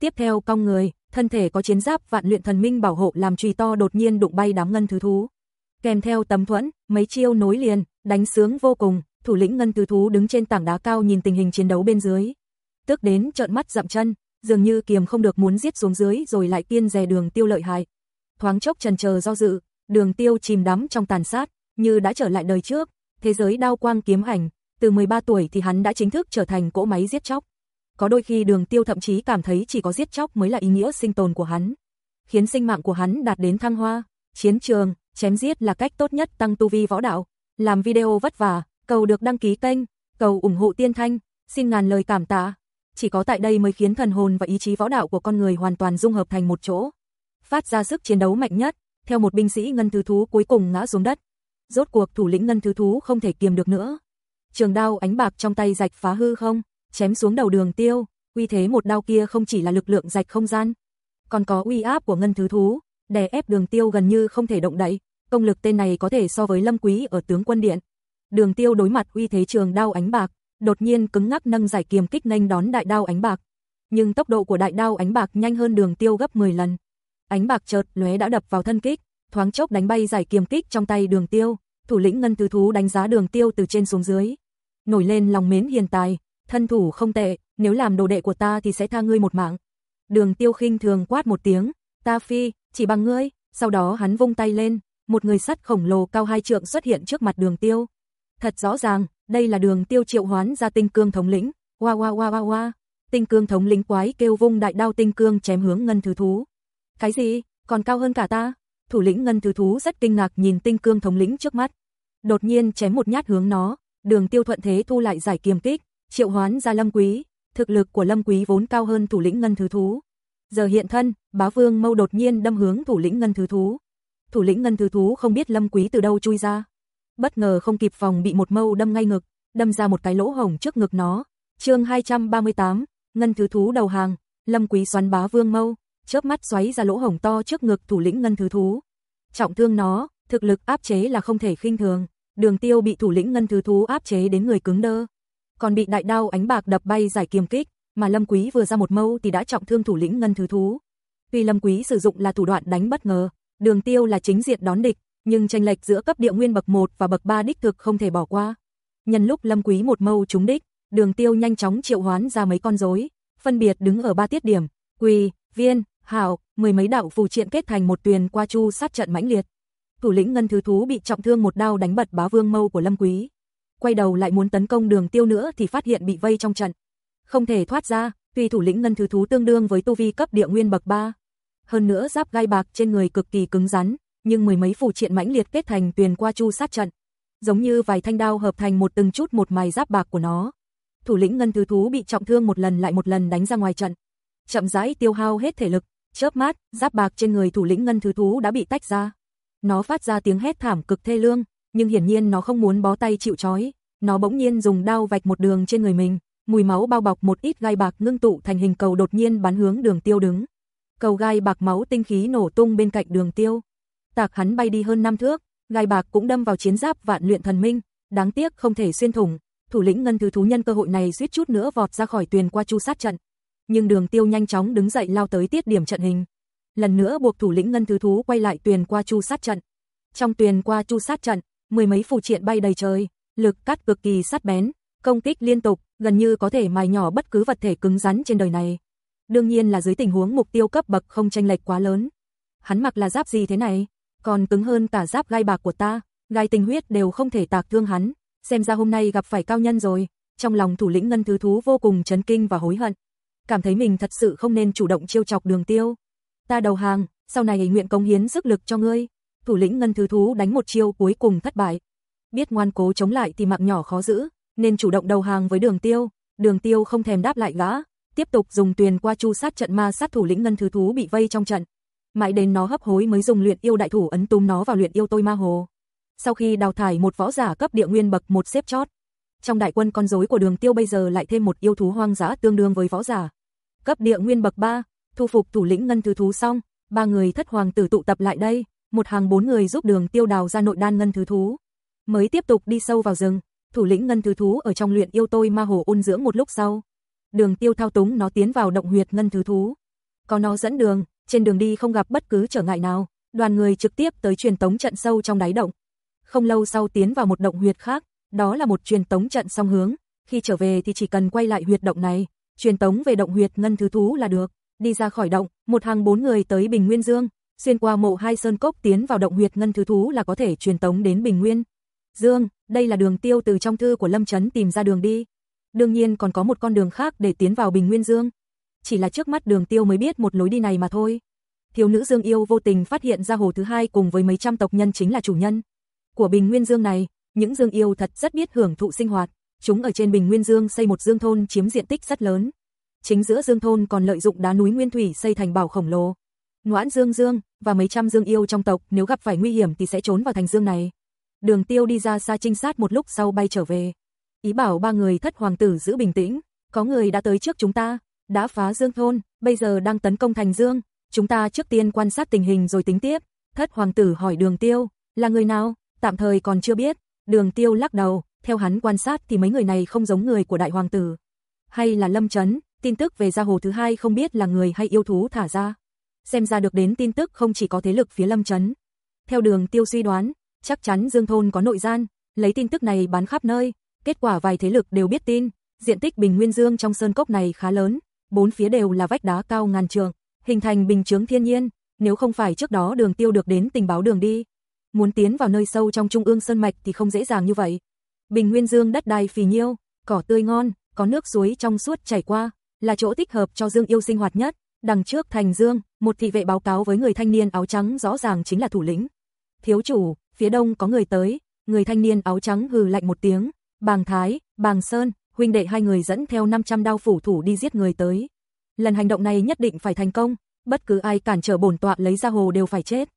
Tiếp theo cong người, thân thể có chiến giáp vạn luyện thần minh bảo hộ làm chùy to đột nhiên đụng bay đám ngân thứ thú. Kèm theo tấm thuẫn, mấy chiêu nối liền, đánh sướng vô cùng, thủ lĩnh ngân thứ thú đứng trên tảng đá cao nhìn tình hình chiến đấu bên dưới. Tức đến trợn mắt dậm chân, dường như kiềm không được muốn giết xuống dưới rồi lại kiên dè đường tiêu lợi hại. Thoáng chốc trần chờ do dự, đường tiêu chìm đắm trong tàn sát, như đã trở lại đời trước, thế giới đao quang kiếm ảnh, từ 13 tuổi thì hắn đã chính thức trở thành cỗ máy giết chóc. Có đôi khi đường tiêu thậm chí cảm thấy chỉ có giết chóc mới là ý nghĩa sinh tồn của hắn. Khiến sinh mạng của hắn đạt đến thăng hoa, chiến trường, chém giết là cách tốt nhất tăng tu vi võ đạo. Làm video vất vả, cầu được đăng ký kênh, cầu ủng hộ tiên thanh, xin ngàn lời cảm tạ. Chỉ có tại đây mới khiến thần hồn và ý chí võ đạo của con người hoàn toàn dung hợp thành một chỗ. Phát ra sức chiến đấu mạnh nhất, theo một binh sĩ ngân thứ thú cuối cùng ngã xuống đất. Rốt cuộc thủ lĩnh ngân thứ thú không thể kiềm được nữa. Trường đao ánh bạc trong tay rạch phá hư không, chém xuống đầu đường tiêu, uy thế một đao kia không chỉ là lực lượng rạch không gian, còn có uy áp của ngân thứ thú, đè ép đường tiêu gần như không thể động đậy, công lực tên này có thể so với lâm quý ở tướng quân điện. Đường tiêu đối mặt uy thế trường đao ánh bạc, đột nhiên cứng ngắc nâng giải kiềm kích nhanh đón đại đao ánh bạc. Nhưng tốc độ của đại đao ánh bạc nhanh hơn đường tiêu gấp 10 lần. Ánh bạc chợt lóe đã đập vào thân kích, thoáng chốc đánh bay giải kiềm kích trong tay đường tiêu, thủ lĩnh ngân tứ thú đánh giá đường tiêu từ trên xuống dưới. Nổi lên lòng mến hiền tài, thân thủ không tệ, nếu làm đồ đệ của ta thì sẽ tha ngươi một mạng. Đường tiêu khinh thường quát một tiếng, ta phi, chỉ bằng ngươi, sau đó hắn vung tay lên, một người sắt khổng lồ cao hai trượng xuất hiện trước mặt đường tiêu. Thật rõ ràng, đây là đường tiêu triệu hoán ra tinh cương thống lĩnh, wa wa wa wa wa. Tinh cương thống lĩnh quái kêu vung đại đao tinh cương chém hướng ngân thứ thú. Cái gì, còn cao hơn cả ta? Thủ lĩnh ngân thứ thú rất kinh ngạc nhìn tinh cương thống lĩnh trước mắt. Đột nhiên chém một nhát hướng nó, đường tiêu thuận thế thu lại giải kiềm kích, triệu hoán ra lâm quý. Thực lực của lâm quý vốn cao hơn thủ lĩnh ngân thứ thú. Giờ hiện thân, bá vương mâu đột nhiên đâm hướng thủ lĩnh ngân thứ thú. Thủ lĩnh ngân thứ thú không biết lâm quý từ đâu chui ra. Bất ngờ không kịp phòng bị một mâu đâm ngay ngực, đâm ra một cái lỗ hổng trước ngực nó. chương 238, ngân thứ thú đầu hàng, lâm quý xoắn bá vương mâu, chớp mắt xoáy ra lỗ hổng to trước ngực thủ lĩnh ngân thứ thú. Trọng thương nó, thực lực áp chế là không thể khinh thường. Đường tiêu bị thủ lĩnh ngân thứ thú áp chế đến người cứng đơ. Còn bị đại đao ánh bạc đập bay giải kiềm kích, mà Lâm Quý vừa ra một mâu thì đã trọng thương thủ lĩnh ngân thứ thú. Tuy Lâm Quý sử dụng là thủ đoạn đánh bất ngờ, đường tiêu là chính diện đón địch, nhưng tranh lệch giữa cấp địa nguyên bậc 1 và bậc 3 đích thực không thể bỏ qua. Nhân lúc Lâm Quý một mâu trúng đích, đường tiêu nhanh chóng triệu hoán ra mấy con rối, phân biệt đứng ở ba tiết điểm, quỳ, viên, hảo, mười mấy đạo phù triện kết thành một tuyền qua chu sát trận mãnh liệt. Thủ lĩnh ngân thứ thú bị trọng thương một đao đánh bật bá vương mâu của Lâm Quý. Quay đầu lại muốn tấn công đường tiêu nữa thì phát hiện bị vây trong trận. Không thể thoát ra, tuy thủ lĩnh ngân thứ thú tương đương với tu vi cấp địa nguyên bậc 3. Hơn nữa giáp gai bạc trên người cực kỳ cứng rắn, nhưng mười mấy phù triện mãnh liệt kết thành tuyền qua chu sát trận. Giống như vài thanh đao hợp thành một từng chút một mài giáp bạc của nó. Thủ lĩnh ngân thứ thú bị trọng thương một lần lại một lần đánh ra ngoài trận. Chậm rãi tiêu hao hết thể lực, chớp mắt, giáp bạc trên người thủ lĩnh ngân thứ thú đã bị tách ra. Nó phát ra tiếng hét thảm cực thê lương, nhưng hiển nhiên nó không muốn bó tay chịu trói, nó bỗng nhiên dùng đao vạch một đường trên người mình, mùi máu bao bọc một ít gai bạc ngưng tụ thành hình cầu đột nhiên bắn hướng Đường Tiêu đứng. Cầu gai bạc máu tinh khí nổ tung bên cạnh Đường Tiêu. Tạc hắn bay đi hơn năm thước, gai bạc cũng đâm vào chiến giáp vạn luyện thần minh, đáng tiếc không thể xuyên thủng. Thủ lĩnh ngân thứ thú nhân cơ hội này suýt chút nữa vọt ra khỏi tuyền qua chu sát trận. Nhưng Đường Tiêu nhanh chóng đứng dậy lao tới tiết điểm trận hình lần nữa buộc thủ lĩnh ngân thứ thú quay lại tuyền qua chu sát trận. Trong tuyền qua chu sát trận, mười mấy phù triện bay đầy trời, lực cắt cực kỳ sát bén, công kích liên tục, gần như có thể mài nhỏ bất cứ vật thể cứng rắn trên đời này. Đương nhiên là dưới tình huống mục tiêu cấp bậc không tranh lệch quá lớn. Hắn mặc là giáp gì thế này, còn cứng hơn cả giáp gai bạc của ta, gai tinh huyết đều không thể tạc thương hắn, xem ra hôm nay gặp phải cao nhân rồi. Trong lòng thủ lĩnh ngân thứ thú vô cùng chấn kinh và hối hận, cảm thấy mình thật sự không nên chủ động chiêu chọc Đường Tiêu ta đầu hàng, sau này nguyện cống hiến sức lực cho ngươi. Thủ lĩnh ngân thứ thú đánh một chiêu cuối cùng thất bại. Biết ngoan cố chống lại thì mạng nhỏ khó giữ, nên chủ động đầu hàng với đường tiêu. Đường tiêu không thèm đáp lại gã, tiếp tục dùng tuyền qua chu sát trận ma sát thủ lĩnh ngân thứ thú bị vây trong trận. Mãi đến nó hấp hối mới dùng luyện yêu đại thủ ấn túm nó vào luyện yêu tôi ma hồ. Sau khi đào thải một võ giả cấp địa nguyên bậc một xếp chót, trong đại quân con rối của đường tiêu bây giờ lại thêm một yêu thú hoang dã tương đương với võ giả. Cấp địa nguyên bậc 3, thu phục thủ lĩnh ngân thứ thú xong, ba người thất hoàng tử tụ tập lại đây, một hàng bốn người giúp đường tiêu đào ra nội đan ngân thứ thú. Mới tiếp tục đi sâu vào rừng, thủ lĩnh ngân thứ thú ở trong luyện yêu tôi ma hồ ôn dưỡng một lúc sau. Đường tiêu thao túng nó tiến vào động huyệt ngân thứ thú. Có nó dẫn đường, trên đường đi không gặp bất cứ trở ngại nào, đoàn người trực tiếp tới truyền tống trận sâu trong đáy động. Không lâu sau tiến vào một động huyệt khác, đó là một truyền tống trận song hướng, khi trở về thì chỉ cần quay lại huyệt động này, truyền tống về động huyệt ngân thứ thú là được. Đi ra khỏi động, một hàng bốn người tới Bình Nguyên Dương, xuyên qua mộ hai sơn cốc tiến vào động huyệt ngân thứ thú là có thể truyền tống đến Bình Nguyên. Dương, đây là đường tiêu từ trong thư của Lâm Chấn tìm ra đường đi. Đương nhiên còn có một con đường khác để tiến vào Bình Nguyên Dương. Chỉ là trước mắt đường tiêu mới biết một lối đi này mà thôi. Thiếu nữ Dương Yêu vô tình phát hiện ra hồ thứ hai cùng với mấy trăm tộc nhân chính là chủ nhân của Bình Nguyên Dương này. Những Dương Yêu thật rất biết hưởng thụ sinh hoạt. Chúng ở trên Bình Nguyên Dương xây một dương thôn chiếm diện tích rất lớn. Chính giữa dương thôn còn lợi dụng đá núi nguyên thủy xây thành bảo khổng lồ. Ngoãn Dương Dương và mấy trăm Dương Yêu trong tộc nếu gặp phải nguy hiểm thì sẽ trốn vào thành dương này. Đường Tiêu đi ra xa trinh sát một lúc sau bay trở về. Ý bảo ba người thất hoàng tử giữ bình tĩnh, có người đã tới trước chúng ta, đã phá Dương thôn, bây giờ đang tấn công thành Dương, chúng ta trước tiên quan sát tình hình rồi tính tiếp. Thất hoàng tử hỏi Đường Tiêu, là người nào? Tạm thời còn chưa biết. Đường Tiêu lắc đầu, theo hắn quan sát thì mấy người này không giống người của đại hoàng tử. Hay là Lâm Chấn, tin tức về gia hồ thứ hai không biết là người hay yêu thú thả ra. Xem ra được đến tin tức không chỉ có thế lực phía Lâm Chấn. Theo đường Tiêu suy đoán, chắc chắn Dương thôn có nội gian, lấy tin tức này bán khắp nơi, kết quả vài thế lực đều biết tin, diện tích Bình Nguyên Dương trong sơn cốc này khá lớn, bốn phía đều là vách đá cao ngàn trường, hình thành bình chướng thiên nhiên, nếu không phải trước đó Đường Tiêu được đến tình báo đường đi, muốn tiến vào nơi sâu trong trung ương sơn mạch thì không dễ dàng như vậy. Bình Nguyên Dương đất đai phì nhiêu, cỏ tươi ngon, có nước suối trong suốt chảy qua, là chỗ thích hợp cho Dương yêu sinh hoạt nhất. Đằng trước thành Dương, một thị vệ báo cáo với người thanh niên áo trắng rõ ràng chính là thủ lĩnh. Thiếu chủ, phía đông có người tới, người thanh niên áo trắng hừ lạnh một tiếng, Bàng Thái, Bàng Sơn, huynh đệ hai người dẫn theo 500 đao phủ thủ đi giết người tới. Lần hành động này nhất định phải thành công, bất cứ ai cản trở bổn tọa lấy ra hồ đều phải chết.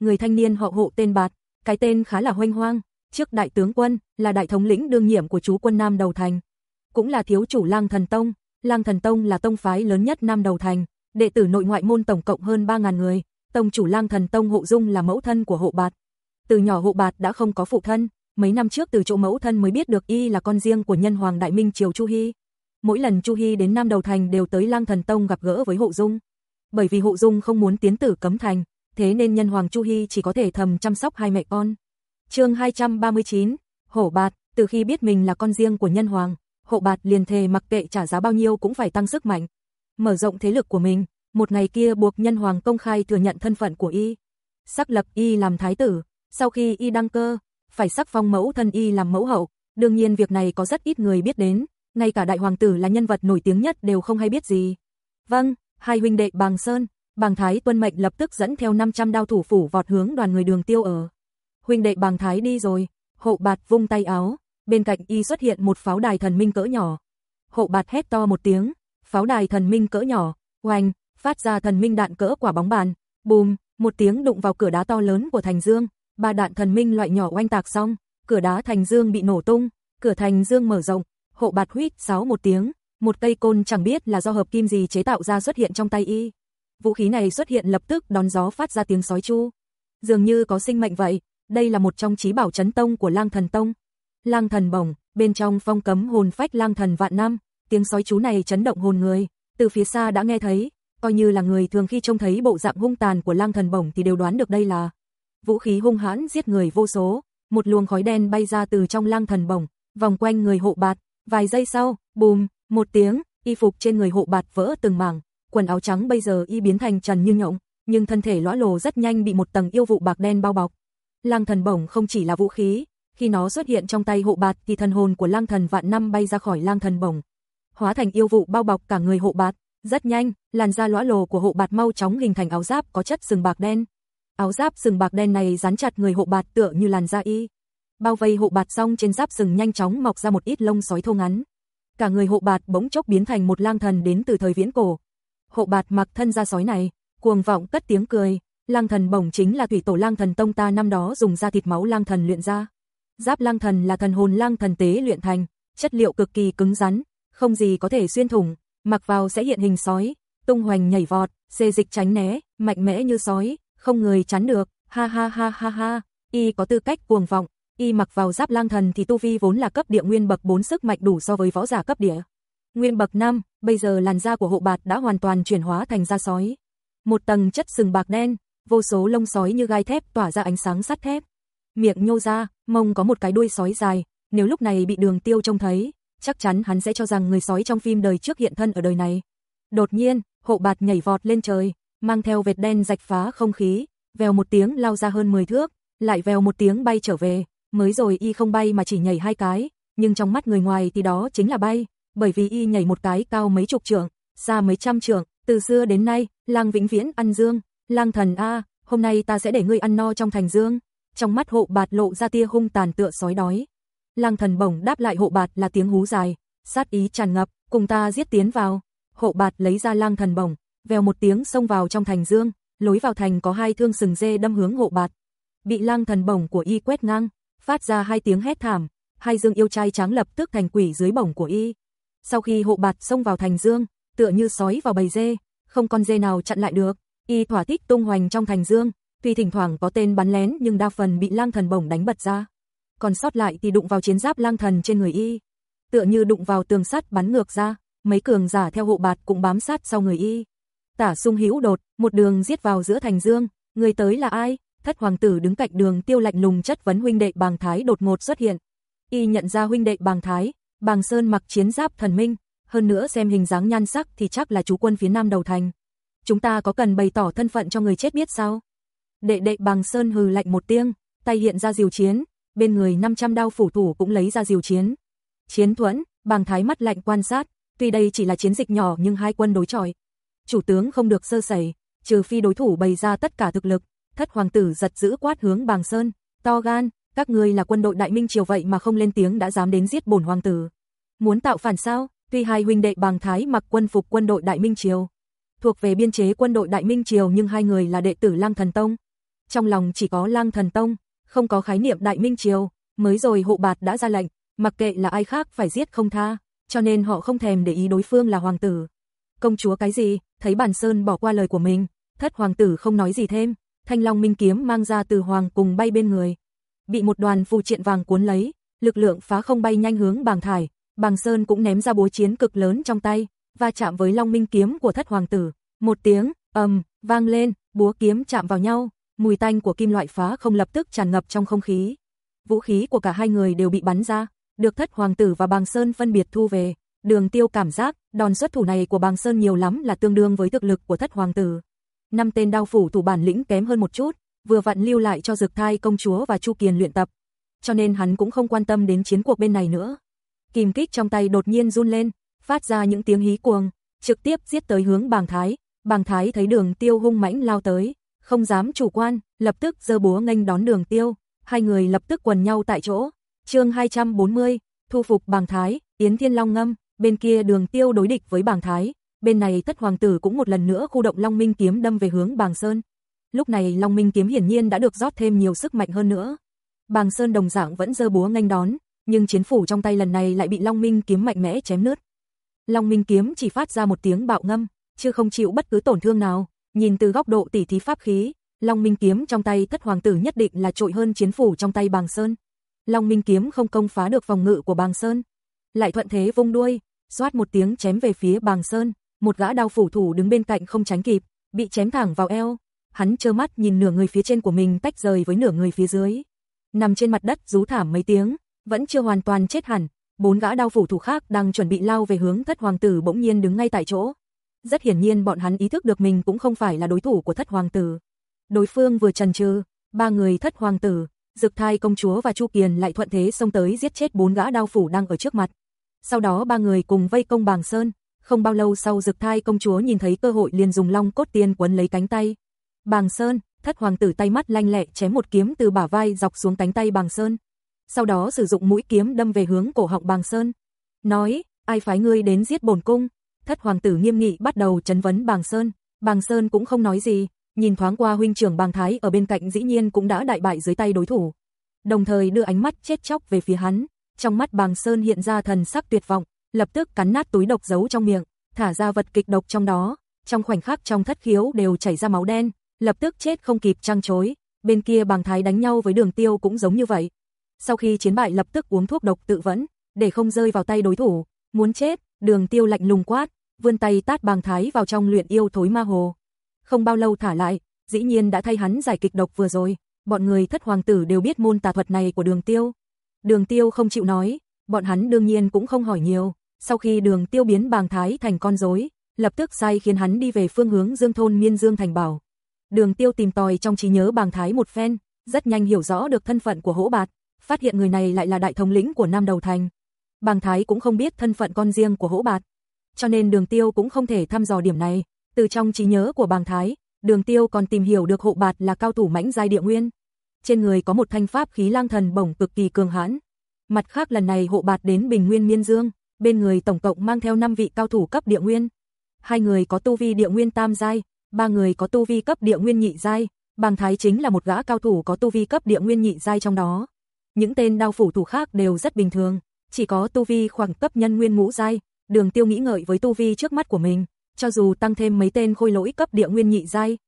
Người thanh niên họ hộ tên Bạt, cái tên khá là hoanh hoang, trước đại tướng quân, là đại thống lĩnh đương nhiệm của chú quân Nam Đầu Thành. Cũng là thiếu chủ Lang Thần Tông, Lang Thần Tông là tông phái lớn nhất Nam Đầu Thành, đệ tử nội ngoại môn tổng cộng hơn 3.000 người, tông chủ Lang Thần Tông hộ dung là mẫu thân của hộ Bạt. Từ nhỏ hộ Bạt đã không có phụ thân, mấy năm trước từ chỗ mẫu thân mới biết được y là con riêng của nhân hoàng đại minh triều Chu Hy. Mỗi lần Chu Hy đến Nam Đầu Thành đều tới Lang Thần Tông gặp gỡ với hộ dung. Bởi vì hộ dung không muốn tiến tử cấm thành, thế nên nhân hoàng Chu Hy chỉ có thể thầm chăm sóc hai mẹ con. Chương 239, Hổ Bạt, từ khi biết mình là con riêng của nhân hoàng, hổ Bạt liền thề mặc kệ trả giá bao nhiêu cũng phải tăng sức mạnh, mở rộng thế lực của mình, một ngày kia buộc nhân hoàng công khai thừa nhận thân phận của y, xác lập y làm thái tử, sau khi y đăng cơ, phải sắc phong mẫu thân y làm mẫu hậu, đương nhiên việc này có rất ít người biết đến, ngay cả đại hoàng tử là nhân vật nổi tiếng nhất đều không hay biết gì. Vâng, hai huynh đệ Bàng Sơn, Bàng Thái tuân mệnh lập tức dẫn theo 500 đao thủ phủ vọt hướng đoàn người đường tiêu ở. Huynh đệ Bàng Thái đi rồi, hộ bạt vung tay áo, bên cạnh y xuất hiện một pháo đài thần minh cỡ nhỏ. Hộ bạt hét to một tiếng, pháo đài thần minh cỡ nhỏ, oanh, phát ra thần minh đạn cỡ quả bóng bàn, bùm, một tiếng đụng vào cửa đá to lớn của thành dương, ba đạn thần minh loại nhỏ oanh tạc xong, cửa đá thành dương bị nổ tung, cửa thành dương mở rộng, hộ bạt huýt sáu một tiếng, một cây côn chẳng biết là do hợp kim gì chế tạo ra xuất hiện trong tay y. Vũ khí này xuất hiện lập tức đón gió phát ra tiếng sói chu. Dường như có sinh mệnh vậy, đây là một trong trí bảo chấn tông của lang thần tông. Lang thần bổng, bên trong phong cấm hồn phách lang thần vạn năm, tiếng sói chú này chấn động hồn người, từ phía xa đã nghe thấy, coi như là người thường khi trông thấy bộ dạng hung tàn của lang thần bổng thì đều đoán được đây là vũ khí hung hãn giết người vô số, một luồng khói đen bay ra từ trong lang thần bổng, vòng quanh người hộ bạt, vài giây sau, bùm, một tiếng, y phục trên người hộ bạt vỡ từng mảng, quần áo trắng bây giờ y biến thành trần như nhộng, nhưng thân thể lõa lồ rất nhanh bị một tầng yêu vụ bạc đen bao bọc. Lang thần bổng không chỉ là vũ khí, khi nó xuất hiện trong tay hộ bạt thì thần hồn của lang thần vạn năm bay ra khỏi lang thần bổng, hóa thành yêu vụ bao bọc cả người hộ bạt, rất nhanh, làn da lõa lồ của hộ bạt mau chóng hình thành áo giáp có chất sừng bạc đen, Áo giáp sừng bạc đen này dán chặt người hộ bạt tựa như làn da y. Bao vây hộ bạt xong trên giáp sừng nhanh chóng mọc ra một ít lông sói thô ngắn. Cả người hộ bạt bỗng chốc biến thành một lang thần đến từ thời viễn cổ. Hộ bạt mặc thân da sói này, cuồng vọng cất tiếng cười, lang thần bổng chính là thủy tổ lang thần tông ta năm đó dùng da thịt máu lang thần luyện ra. Giáp lang thần là thần hồn lang thần tế luyện thành, chất liệu cực kỳ cứng rắn, không gì có thể xuyên thủng, mặc vào sẽ hiện hình sói, tung hoành nhảy vọt, xê dịch tránh né, mạnh mẽ như sói, không người chắn được, ha ha ha ha ha, y có tư cách cuồng vọng, y mặc vào giáp lang thần thì tu vi vốn là cấp địa nguyên bậc 4 sức mạnh đủ so với võ giả cấp địa. Nguyên bậc 5, bây giờ làn da của hộ bạt đã hoàn toàn chuyển hóa thành da sói. Một tầng chất sừng bạc đen, vô số lông sói như gai thép tỏa ra ánh sáng sắt thép. Miệng nhô ra, mông có một cái đuôi sói dài, nếu lúc này bị đường tiêu trông thấy, chắc chắn hắn sẽ cho rằng người sói trong phim đời trước hiện thân ở đời này. Đột nhiên, hộ bạt nhảy vọt lên trời, mang theo vệt đen rạch phá không khí, vèo một tiếng lao ra hơn 10 thước, lại vèo một tiếng bay trở về, mới rồi y không bay mà chỉ nhảy hai cái, nhưng trong mắt người ngoài thì đó chính là bay, bởi vì y nhảy một cái cao mấy chục trượng, xa mấy trăm trượng, từ xưa đến nay, lang vĩnh viễn ăn dương, lang thần a, hôm nay ta sẽ để ngươi ăn no trong thành dương. Trong mắt hộ bạt lộ ra tia hung tàn tựa sói đói. Lang thần bổng đáp lại hộ bạt là tiếng hú dài, sát ý tràn ngập, cùng ta giết tiến vào. Hộ bạt lấy ra lang thần bổng, vèo một tiếng xông vào trong thành dương, lối vào thành có hai thương sừng dê đâm hướng hộ bạt. Bị lang thần bổng của y quét ngang, phát ra hai tiếng hét thảm, hai dương yêu trai trắng lập tức thành quỷ dưới bổng của y. Sau khi hộ bạt xông vào thành dương, tựa như sói vào bầy dê, không con dê nào chặn lại được, y thỏa thích tung hoành trong thành dương, tuy thỉnh thoảng có tên bắn lén nhưng đa phần bị lang thần bổng đánh bật ra. Còn sót lại thì đụng vào chiến giáp lang thần trên người y, tựa như đụng vào tường sắt bắn ngược ra, mấy cường giả theo hộ bạt cũng bám sát sau người y. Tả sung hữu đột, một đường giết vào giữa thành dương, người tới là ai? Thất hoàng tử đứng cạnh đường tiêu lạnh lùng chất vấn huynh đệ bàng thái đột ngột xuất hiện. Y nhận ra huynh đệ bàng thái, bàng sơn mặc chiến giáp thần minh, hơn nữa xem hình dáng nhan sắc thì chắc là chú quân phía nam đầu thành. Chúng ta có cần bày tỏ thân phận cho người chết biết sao? Đệ đệ bằng sơn hừ lạnh một tiếng, tay hiện ra diều chiến, bên người 500 đao phủ thủ cũng lấy ra diều chiến. Chiến thuẫn, bàng thái mắt lạnh quan sát, tuy đây chỉ là chiến dịch nhỏ nhưng hai quân đối chọi. Chủ tướng không được sơ sẩy, trừ phi đối thủ bày ra tất cả thực lực, thất hoàng tử giật giữ quát hướng bàng sơn, to gan, các ngươi là quân đội đại minh triều vậy mà không lên tiếng đã dám đến giết bổn hoàng tử. Muốn tạo phản sao? Tuy hai huynh đệ bàng thái mặc quân phục quân đội đại minh triều, thuộc về biên chế quân đội đại minh triều nhưng hai người là đệ tử lang thần tông. Trong lòng chỉ có lang thần tông, không có khái niệm đại minh triều, mới rồi hộ bạt đã ra lệnh, mặc kệ là ai khác phải giết không tha, cho nên họ không thèm để ý đối phương là hoàng tử. Công chúa cái gì, thấy bản sơn bỏ qua lời của mình, thất hoàng tử không nói gì thêm, thanh long minh kiếm mang ra từ hoàng cùng bay bên người. Bị một đoàn phù triện vàng cuốn lấy, lực lượng phá không bay nhanh hướng bàng thải, bàng sơn cũng ném ra búa chiến cực lớn trong tay, va chạm với long minh kiếm của thất hoàng tử. Một tiếng, ầm, vang lên, búa kiếm chạm vào nhau, mùi tanh của kim loại phá không lập tức tràn ngập trong không khí. Vũ khí của cả hai người đều bị bắn ra, được thất hoàng tử và bàng sơn phân biệt thu về. Đường tiêu cảm giác, đòn xuất thủ này của bàng sơn nhiều lắm là tương đương với thực lực của thất hoàng tử năm tên đao phủ thủ bản lĩnh kém hơn một chút, vừa vặn lưu lại cho Dực Thai công chúa và Chu Kiền luyện tập. Cho nên hắn cũng không quan tâm đến chiến cuộc bên này nữa. Kìm kích trong tay đột nhiên run lên, phát ra những tiếng hí cuồng, trực tiếp giết tới hướng Bàng Thái. Bàng Thái thấy Đường Tiêu hung mãnh lao tới, không dám chủ quan, lập tức giơ búa nghênh đón Đường Tiêu, hai người lập tức quần nhau tại chỗ. Chương 240, thu phục Bàng Thái, Yến Thiên Long ngâm, bên kia Đường Tiêu đối địch với Bàng Thái, bên này thất hoàng tử cũng một lần nữa khu động Long Minh kiếm đâm về hướng Bàng Sơn. Lúc này Long Minh kiếm hiển nhiên đã được rót thêm nhiều sức mạnh hơn nữa. Bàng Sơn đồng dạng vẫn giơ búa nghênh đón, nhưng chiến phủ trong tay lần này lại bị Long Minh kiếm mạnh mẽ chém nứt. Long Minh kiếm chỉ phát ra một tiếng bạo ngâm, chưa không chịu bất cứ tổn thương nào, nhìn từ góc độ tỉ thí pháp khí, Long Minh kiếm trong tay thất hoàng tử nhất định là trội hơn chiến phủ trong tay Bàng Sơn. Long Minh kiếm không công phá được phòng ngự của Bàng Sơn, lại thuận thế vung đuôi, xoát một tiếng chém về phía Bàng Sơn, một gã đao phủ thủ đứng bên cạnh không tránh kịp, bị chém thẳng vào eo. Hắn trơ mắt nhìn nửa người phía trên của mình tách rời với nửa người phía dưới. Nằm trên mặt đất rú thảm mấy tiếng, vẫn chưa hoàn toàn chết hẳn. Bốn gã đao phủ thủ khác đang chuẩn bị lao về hướng thất hoàng tử bỗng nhiên đứng ngay tại chỗ. Rất hiển nhiên bọn hắn ý thức được mình cũng không phải là đối thủ của thất hoàng tử. Đối phương vừa trần trừ, ba người thất hoàng tử, Dực Thai công chúa và Chu Kiền lại thuận thế xông tới giết chết bốn gã đao phủ đang ở trước mặt. Sau đó ba người cùng vây công Bàng Sơn, không bao lâu sau Dực Thai công chúa nhìn thấy cơ hội liền dùng long cốt tiên quấn lấy cánh tay. Bàng Sơn, thất hoàng tử tay mắt lanh lẹ chém một kiếm từ bả vai dọc xuống cánh tay Bàng Sơn. Sau đó sử dụng mũi kiếm đâm về hướng cổ họng Bàng Sơn. Nói, ai phái ngươi đến giết bổn cung? Thất hoàng tử nghiêm nghị bắt đầu chấn vấn Bàng Sơn. Bàng Sơn cũng không nói gì, nhìn thoáng qua huynh trưởng Bàng Thái ở bên cạnh dĩ nhiên cũng đã đại bại dưới tay đối thủ. Đồng thời đưa ánh mắt chết chóc về phía hắn, trong mắt Bàng Sơn hiện ra thần sắc tuyệt vọng, lập tức cắn nát túi độc giấu trong miệng, thả ra vật kịch độc trong đó, trong khoảnh khắc trong thất khiếu đều chảy ra máu đen, lập tức chết không kịp trăng chối, bên kia bàng thái đánh nhau với đường tiêu cũng giống như vậy. Sau khi chiến bại lập tức uống thuốc độc tự vẫn, để không rơi vào tay đối thủ, muốn chết, đường tiêu lạnh lùng quát, vươn tay tát bàng thái vào trong luyện yêu thối ma hồ. Không bao lâu thả lại, dĩ nhiên đã thay hắn giải kịch độc vừa rồi, bọn người thất hoàng tử đều biết môn tà thuật này của đường tiêu. Đường tiêu không chịu nói, bọn hắn đương nhiên cũng không hỏi nhiều, sau khi đường tiêu biến bàng thái thành con rối, lập tức sai khiến hắn đi về phương hướng Dương thôn Miên Dương thành bảo. Đường Tiêu tìm tòi trong trí nhớ Bàng Thái một phen, rất nhanh hiểu rõ được thân phận của Hỗ Bạt, phát hiện người này lại là đại thống lĩnh của Nam Đầu thành. Bàng Thái cũng không biết thân phận con riêng của Hỗ Bạt, cho nên Đường Tiêu cũng không thể thăm dò điểm này, từ trong trí nhớ của Bàng Thái, Đường Tiêu còn tìm hiểu được Hộ Bạt là cao thủ mãnh giai địa nguyên. Trên người có một thanh pháp khí lang thần bổng cực kỳ cường hãn. Mặt khác lần này Hộ Bạt đến Bình Nguyên Miên Dương, bên người tổng cộng mang theo 5 vị cao thủ cấp địa nguyên. Hai người có tu vi địa nguyên tam giai, ba người có tu vi cấp địa nguyên nhị giai, Bàng Thái chính là một gã cao thủ có tu vi cấp địa nguyên nhị giai trong đó. Những tên đao phủ thủ khác đều rất bình thường, chỉ có tu vi khoảng cấp nhân nguyên ngũ giai, Đường Tiêu nghĩ ngợi với tu vi trước mắt của mình, cho dù tăng thêm mấy tên khôi lỗi cấp địa nguyên nhị giai,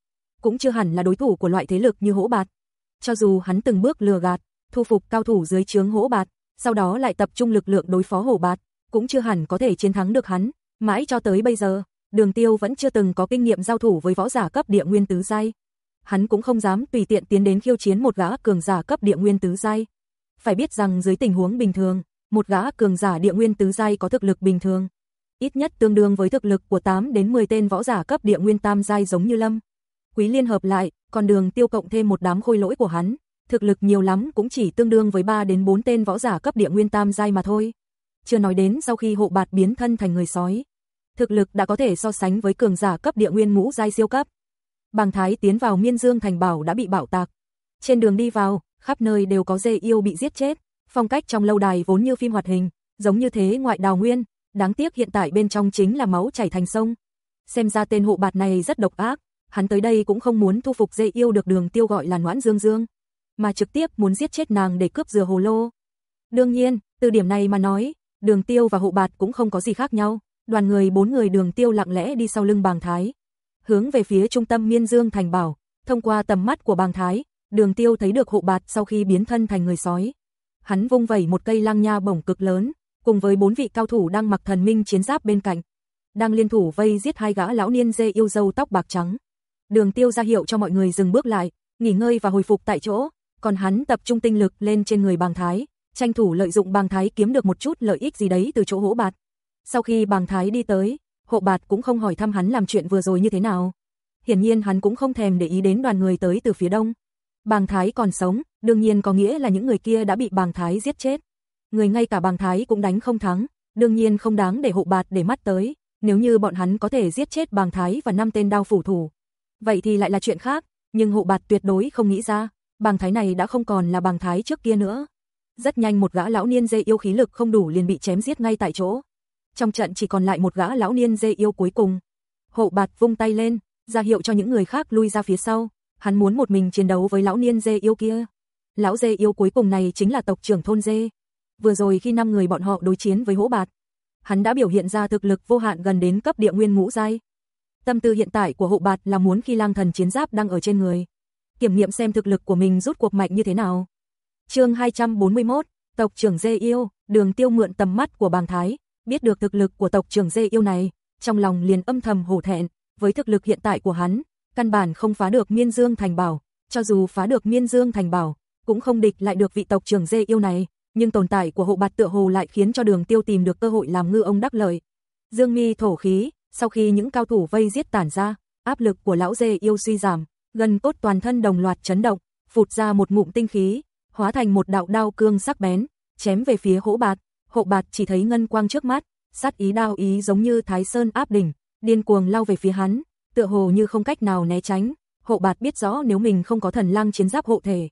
cũng chưa hẳn là đối thủ của loại thế lực như Hỗ Bạt. Cho dù hắn từng bước lừa gạt, thu phục cao thủ dưới trướng Hỗ Bạt, sau đó lại tập trung lực lượng đối phó Hổ Bạt, cũng chưa hẳn có thể chiến thắng được hắn. Mãi cho tới bây giờ, Đường Tiêu vẫn chưa từng có kinh nghiệm giao thủ với võ giả cấp địa nguyên tứ giai. Hắn cũng không dám tùy tiện tiến đến khiêu chiến một gã cường giả cấp địa nguyên tứ giai. Phải biết rằng dưới tình huống bình thường, một gã cường giả địa nguyên tứ giai có thực lực bình thường, ít nhất tương đương với thực lực của 8 đến 10 tên võ giả cấp địa nguyên tam giai giống như Lâm. Quý liên hợp lại, còn đường tiêu cộng thêm một đám khôi lỗi của hắn, thực lực nhiều lắm cũng chỉ tương đương với 3 đến 4 tên võ giả cấp địa nguyên tam giai mà thôi. Chưa nói đến sau khi hộ bạt biến thân thành người sói, thực lực đã có thể so sánh với cường giả cấp địa nguyên ngũ giai siêu cấp. Bàng Thái tiến vào Miên Dương thành bảo đã bị bảo tạc. Trên đường đi vào, khắp nơi đều có dê yêu bị giết chết, phong cách trong lâu đài vốn như phim hoạt hình, giống như thế ngoại đào nguyên, đáng tiếc hiện tại bên trong chính là máu chảy thành sông. Xem ra tên hộ bạt này rất độc ác, hắn tới đây cũng không muốn thu phục dê yêu được đường tiêu gọi là noãn dương dương, mà trực tiếp muốn giết chết nàng để cướp dừa hồ lô. Đương nhiên, từ điểm này mà nói, đường tiêu và hộ bạt cũng không có gì khác nhau, đoàn người bốn người đường tiêu lặng lẽ đi sau lưng bàng thái. Hướng về phía trung tâm miên dương thành bảo, thông qua tầm mắt của bàng thái, đường tiêu thấy được hộ bạt sau khi biến thân thành người sói. Hắn vung vẩy một cây lăng nha bổng cực lớn, cùng với bốn vị cao thủ đang mặc thần minh chiến giáp bên cạnh, đang liên thủ vây giết hai gã lão niên dê yêu dâu tóc bạc trắng. Đường Tiêu ra hiệu cho mọi người dừng bước lại, nghỉ ngơi và hồi phục tại chỗ, còn hắn tập trung tinh lực lên trên người Bàng Thái, tranh thủ lợi dụng Bàng Thái kiếm được một chút lợi ích gì đấy từ chỗ hỗ bạt. Sau khi Bàng Thái đi tới, hộ bạt cũng không hỏi thăm hắn làm chuyện vừa rồi như thế nào. Hiển nhiên hắn cũng không thèm để ý đến đoàn người tới từ phía đông. Bàng Thái còn sống, đương nhiên có nghĩa là những người kia đã bị Bàng Thái giết chết người ngay cả bàng thái cũng đánh không thắng, đương nhiên không đáng để hộ bạt để mắt tới, nếu như bọn hắn có thể giết chết bàng thái và năm tên đao phủ thủ. Vậy thì lại là chuyện khác, nhưng hộ bạt tuyệt đối không nghĩ ra, bàng thái này đã không còn là bàng thái trước kia nữa. Rất nhanh một gã lão niên dê yêu khí lực không đủ liền bị chém giết ngay tại chỗ. Trong trận chỉ còn lại một gã lão niên dê yêu cuối cùng. Hộ bạt vung tay lên, ra hiệu cho những người khác lui ra phía sau, hắn muốn một mình chiến đấu với lão niên dê yêu kia. Lão dê yêu cuối cùng này chính là tộc trưởng thôn dê vừa rồi khi năm người bọn họ đối chiến với hỗ bạt. Hắn đã biểu hiện ra thực lực vô hạn gần đến cấp địa nguyên ngũ giai. Tâm tư hiện tại của hộ bạt là muốn khi lang thần chiến giáp đang ở trên người. Kiểm nghiệm xem thực lực của mình rút cuộc mạnh như thế nào. chương 241, tộc trưởng dê yêu, đường tiêu mượn tầm mắt của bàng thái, biết được thực lực của tộc trưởng dê yêu này, trong lòng liền âm thầm hổ thẹn, với thực lực hiện tại của hắn, căn bản không phá được miên dương thành bảo, cho dù phá được miên dương thành bảo, cũng không địch lại được vị tộc trưởng dê yêu này. Nhưng tồn tại của hộ bạt tựa hồ lại khiến cho đường tiêu tìm được cơ hội làm ngư ông đắc lợi. Dương mi thổ khí, sau khi những cao thủ vây giết tản ra, áp lực của lão dê yêu suy giảm, gần cốt toàn thân đồng loạt chấn động, phụt ra một ngụm tinh khí, hóa thành một đạo đao cương sắc bén, chém về phía hỗ bạt, hộ bạt chỉ thấy ngân quang trước mắt, sát ý đao ý giống như thái sơn áp đỉnh, điên cuồng lao về phía hắn, tựa hồ như không cách nào né tránh, hộ bạt biết rõ nếu mình không có thần lang chiến giáp hộ thể.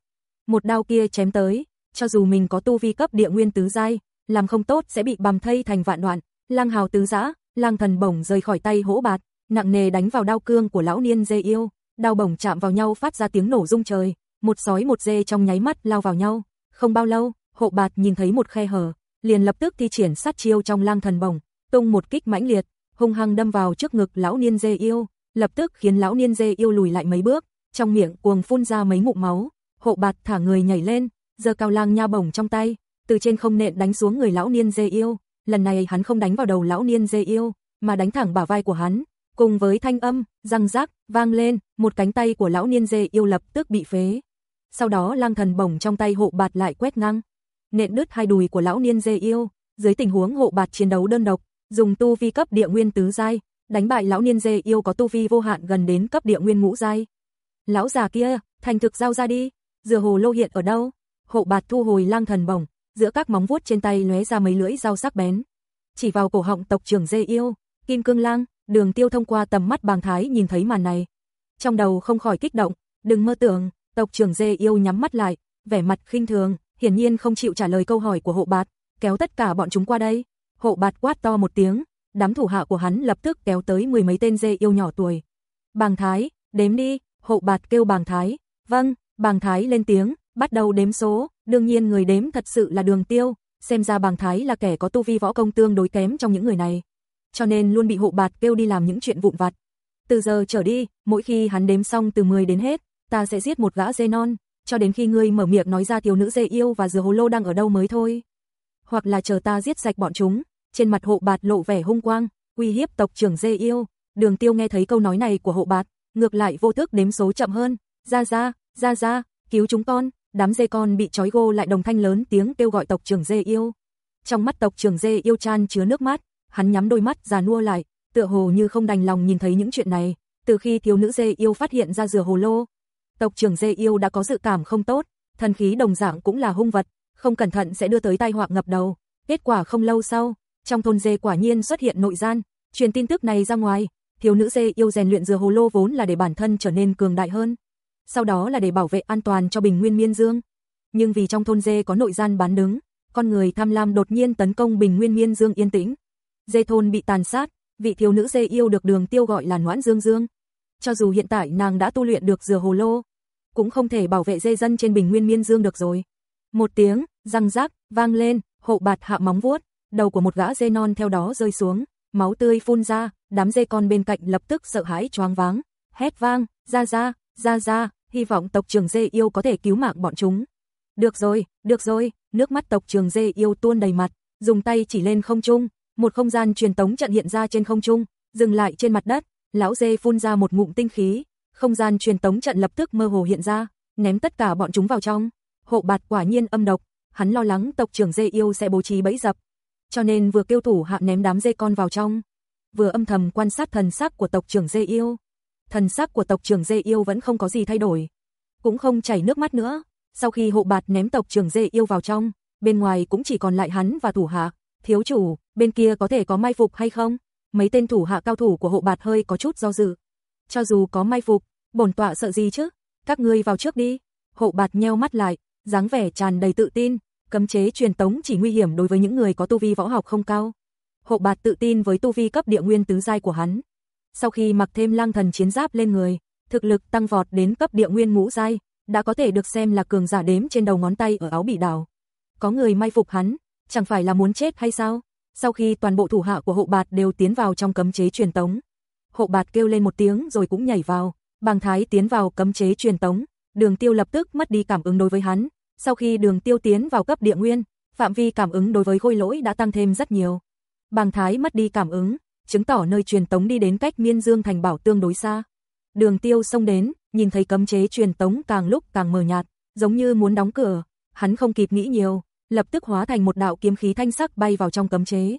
Một đao kia chém tới, cho dù mình có tu vi cấp địa nguyên tứ giai, làm không tốt sẽ bị bầm thây thành vạn đoạn. Lang hào tứ giã, lang thần bổng rời khỏi tay hỗ bạt, nặng nề đánh vào đao cương của lão niên dê yêu, đao bổng chạm vào nhau phát ra tiếng nổ rung trời, một sói một dê trong nháy mắt lao vào nhau. Không bao lâu, hộ bạt nhìn thấy một khe hở, liền lập tức thi triển sát chiêu trong lang thần bổng, tung một kích mãnh liệt, hung hăng đâm vào trước ngực lão niên dê yêu, lập tức khiến lão niên dê yêu lùi lại mấy bước, trong miệng cuồng phun ra mấy ngụm máu. Hộ bạt thả người nhảy lên, giờ cao lang nha bổng trong tay, từ trên không nện đánh xuống người lão niên dê yêu, lần này hắn không đánh vào đầu lão niên dê yêu, mà đánh thẳng bả vai của hắn, cùng với thanh âm, răng rác, vang lên, một cánh tay của lão niên dê yêu lập tức bị phế. Sau đó lang thần bổng trong tay hộ bạt lại quét ngang, nện đứt hai đùi của lão niên dê yêu, dưới tình huống hộ bạt chiến đấu đơn độc, dùng tu vi cấp địa nguyên tứ giai, đánh bại lão niên dê yêu có tu vi vô hạn gần đến cấp địa nguyên ngũ giai. Lão già kia, thành thực giao ra đi, dừa hồ lô hiện ở đâu? Hộ bạt thu hồi lang thần bổng, giữa các móng vuốt trên tay lóe ra mấy lưỡi dao sắc bén. Chỉ vào cổ họng tộc trưởng dê yêu, Kim Cương Lang, Đường Tiêu thông qua tầm mắt bàng thái nhìn thấy màn này. Trong đầu không khỏi kích động, đừng mơ tưởng, tộc trưởng dê yêu nhắm mắt lại, vẻ mặt khinh thường, hiển nhiên không chịu trả lời câu hỏi của hộ bạt, kéo tất cả bọn chúng qua đây. Hộ bạt quát to một tiếng, đám thủ hạ của hắn lập tức kéo tới mười mấy tên dê yêu nhỏ tuổi. Bàng Thái, đếm đi, Hậu bạt kêu Bàng Thái. Vâng, Bàng Thái lên tiếng, bắt đầu đếm số, đương nhiên người đếm thật sự là đường tiêu, xem ra Bàng Thái là kẻ có tu vi võ công tương đối kém trong những người này. Cho nên luôn bị hộ bạt kêu đi làm những chuyện vụn vặt. Từ giờ trở đi, mỗi khi hắn đếm xong từ 10 đến hết, ta sẽ giết một gã dê non, cho đến khi ngươi mở miệng nói ra thiếu nữ dê yêu và dừa hồ lô đang ở đâu mới thôi. Hoặc là chờ ta giết sạch bọn chúng, trên mặt hộ bạt lộ vẻ hung quang, uy hiếp tộc trưởng dê yêu. Đường tiêu nghe thấy câu nói này của hộ bạt, ngược lại vô thức đếm số chậm hơn. Ra ra, ra ra, cứu chúng con, đám dê con bị trói gô lại đồng thanh lớn tiếng kêu gọi tộc trưởng dê yêu. Trong mắt tộc trưởng dê yêu chan chứa nước mắt, hắn nhắm đôi mắt già nua lại, tựa hồ như không đành lòng nhìn thấy những chuyện này. Từ khi thiếu nữ dê yêu phát hiện ra dừa hồ lô, tộc trưởng dê yêu đã có dự cảm không tốt, thần khí đồng dạng cũng là hung vật, không cẩn thận sẽ đưa tới tai họa ngập đầu. Kết quả không lâu sau, trong thôn dê quả nhiên xuất hiện nội gian, truyền tin tức này ra ngoài, thiếu nữ dê yêu rèn luyện dừa hồ lô vốn là để bản thân trở nên cường đại hơn, sau đó là để bảo vệ an toàn cho Bình Nguyên Miên Dương. Nhưng vì trong thôn dê có nội gian bán đứng, con người tham lam đột nhiên tấn công Bình Nguyên Miên Dương yên tĩnh. Dê thôn bị tàn sát, vị thiếu nữ dê yêu được Đường Tiêu gọi là Noãn Dương Dương. Cho dù hiện tại nàng đã tu luyện được dừa hồ lô, cũng không thể bảo vệ dê dân trên Bình Nguyên Miên Dương được rồi. Một tiếng, răng rác, vang lên, hộ bạt hạ móng vuốt, đầu của một gã dê non theo đó rơi xuống, máu tươi phun ra, đám dê con bên cạnh lập tức sợ hãi choáng váng, hét vang, ra ra, ra ra, hy vọng tộc trưởng dê yêu có thể cứu mạng bọn chúng. Được rồi, được rồi, nước mắt tộc trưởng dê yêu tuôn đầy mặt, dùng tay chỉ lên không trung, một không gian truyền tống trận hiện ra trên không trung, dừng lại trên mặt đất, lão dê phun ra một ngụm tinh khí, không gian truyền tống trận lập tức mơ hồ hiện ra, ném tất cả bọn chúng vào trong. Hộ bạt quả nhiên âm độc, hắn lo lắng tộc trưởng dê yêu sẽ bố trí bẫy dập, cho nên vừa kêu thủ hạ ném đám dê con vào trong, vừa âm thầm quan sát thần sắc của tộc trưởng dê yêu. Thần sắc của tộc trưởng dê yêu vẫn không có gì thay đổi, cũng không chảy nước mắt nữa. Sau khi hộ bạt ném tộc trưởng dê yêu vào trong, bên ngoài cũng chỉ còn lại hắn và thủ hạ. Thiếu chủ, bên kia có thể có mai phục hay không? Mấy tên thủ hạ cao thủ của hộ bạt hơi có chút do dự. Cho dù có mai phục, bổn tọa sợ gì chứ? Các ngươi vào trước đi. Hộ bạt nheo mắt lại, dáng vẻ tràn đầy tự tin, cấm chế truyền tống chỉ nguy hiểm đối với những người có tu vi võ học không cao. Hộ bạt tự tin với tu vi cấp địa nguyên tứ giai của hắn. Sau khi mặc thêm lang thần chiến giáp lên người, thực lực tăng vọt đến cấp địa nguyên ngũ giai, đã có thể được xem là cường giả đếm trên đầu ngón tay ở áo bị đảo. Có người may phục hắn, chẳng phải là muốn chết hay sao? Sau khi toàn bộ thủ hạ của hộ bạt đều tiến vào trong cấm chế truyền tống, hộ bạt kêu lên một tiếng rồi cũng nhảy vào, bàng thái tiến vào cấm chế truyền tống, đường tiêu lập tức mất đi cảm ứng đối với hắn, sau khi đường tiêu tiến vào cấp địa nguyên, phạm vi cảm ứng đối với khôi lỗi đã tăng thêm rất nhiều. Bàng thái mất đi cảm ứng, chứng tỏ nơi truyền tống đi đến cách miên dương thành bảo tương đối xa. Đường tiêu xông đến, nhìn thấy cấm chế truyền tống càng lúc càng mờ nhạt, giống như muốn đóng cửa, hắn không kịp nghĩ nhiều, lập tức hóa thành một đạo kiếm khí thanh sắc bay vào trong cấm chế.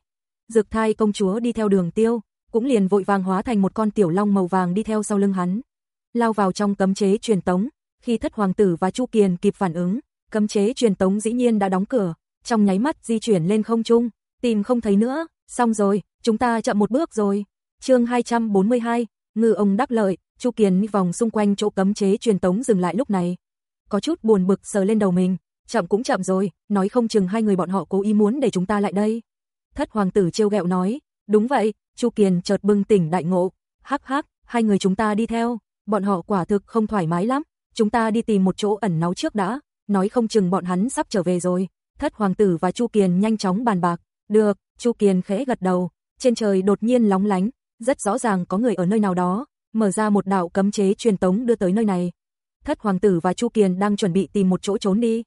Dược thai công chúa đi theo đường tiêu, cũng liền vội vàng hóa thành một con tiểu long màu vàng đi theo sau lưng hắn. Lao vào trong cấm chế truyền tống, khi thất hoàng tử và Chu Kiền kịp phản ứng, cấm chế truyền tống dĩ nhiên đã đóng cửa, trong nháy mắt di chuyển lên không trung, tìm không thấy nữa, xong rồi, chúng ta chậm một bước rồi. Chương 242, ngư ông đắc lợi, Chu Kiền vòng xung quanh chỗ cấm chế truyền tống dừng lại lúc này. Có chút buồn bực sờ lên đầu mình, chậm cũng chậm rồi, nói không chừng hai người bọn họ cố ý muốn để chúng ta lại đây. Thất hoàng tử trêu ghẹo nói, đúng vậy, Chu Kiền chợt bừng tỉnh đại ngộ, hắc hắc, hai người chúng ta đi theo, bọn họ quả thực không thoải mái lắm, chúng ta đi tìm một chỗ ẩn náu trước đã, nói không chừng bọn hắn sắp trở về rồi. Thất hoàng tử và Chu Kiền nhanh chóng bàn bạc, được, Chu Kiền khẽ gật đầu, trên trời đột nhiên lóng lánh, rất rõ ràng có người ở nơi nào đó, mở ra một đạo cấm chế truyền tống đưa tới nơi này. Thất hoàng tử và Chu Kiền đang chuẩn bị tìm một chỗ trốn đi.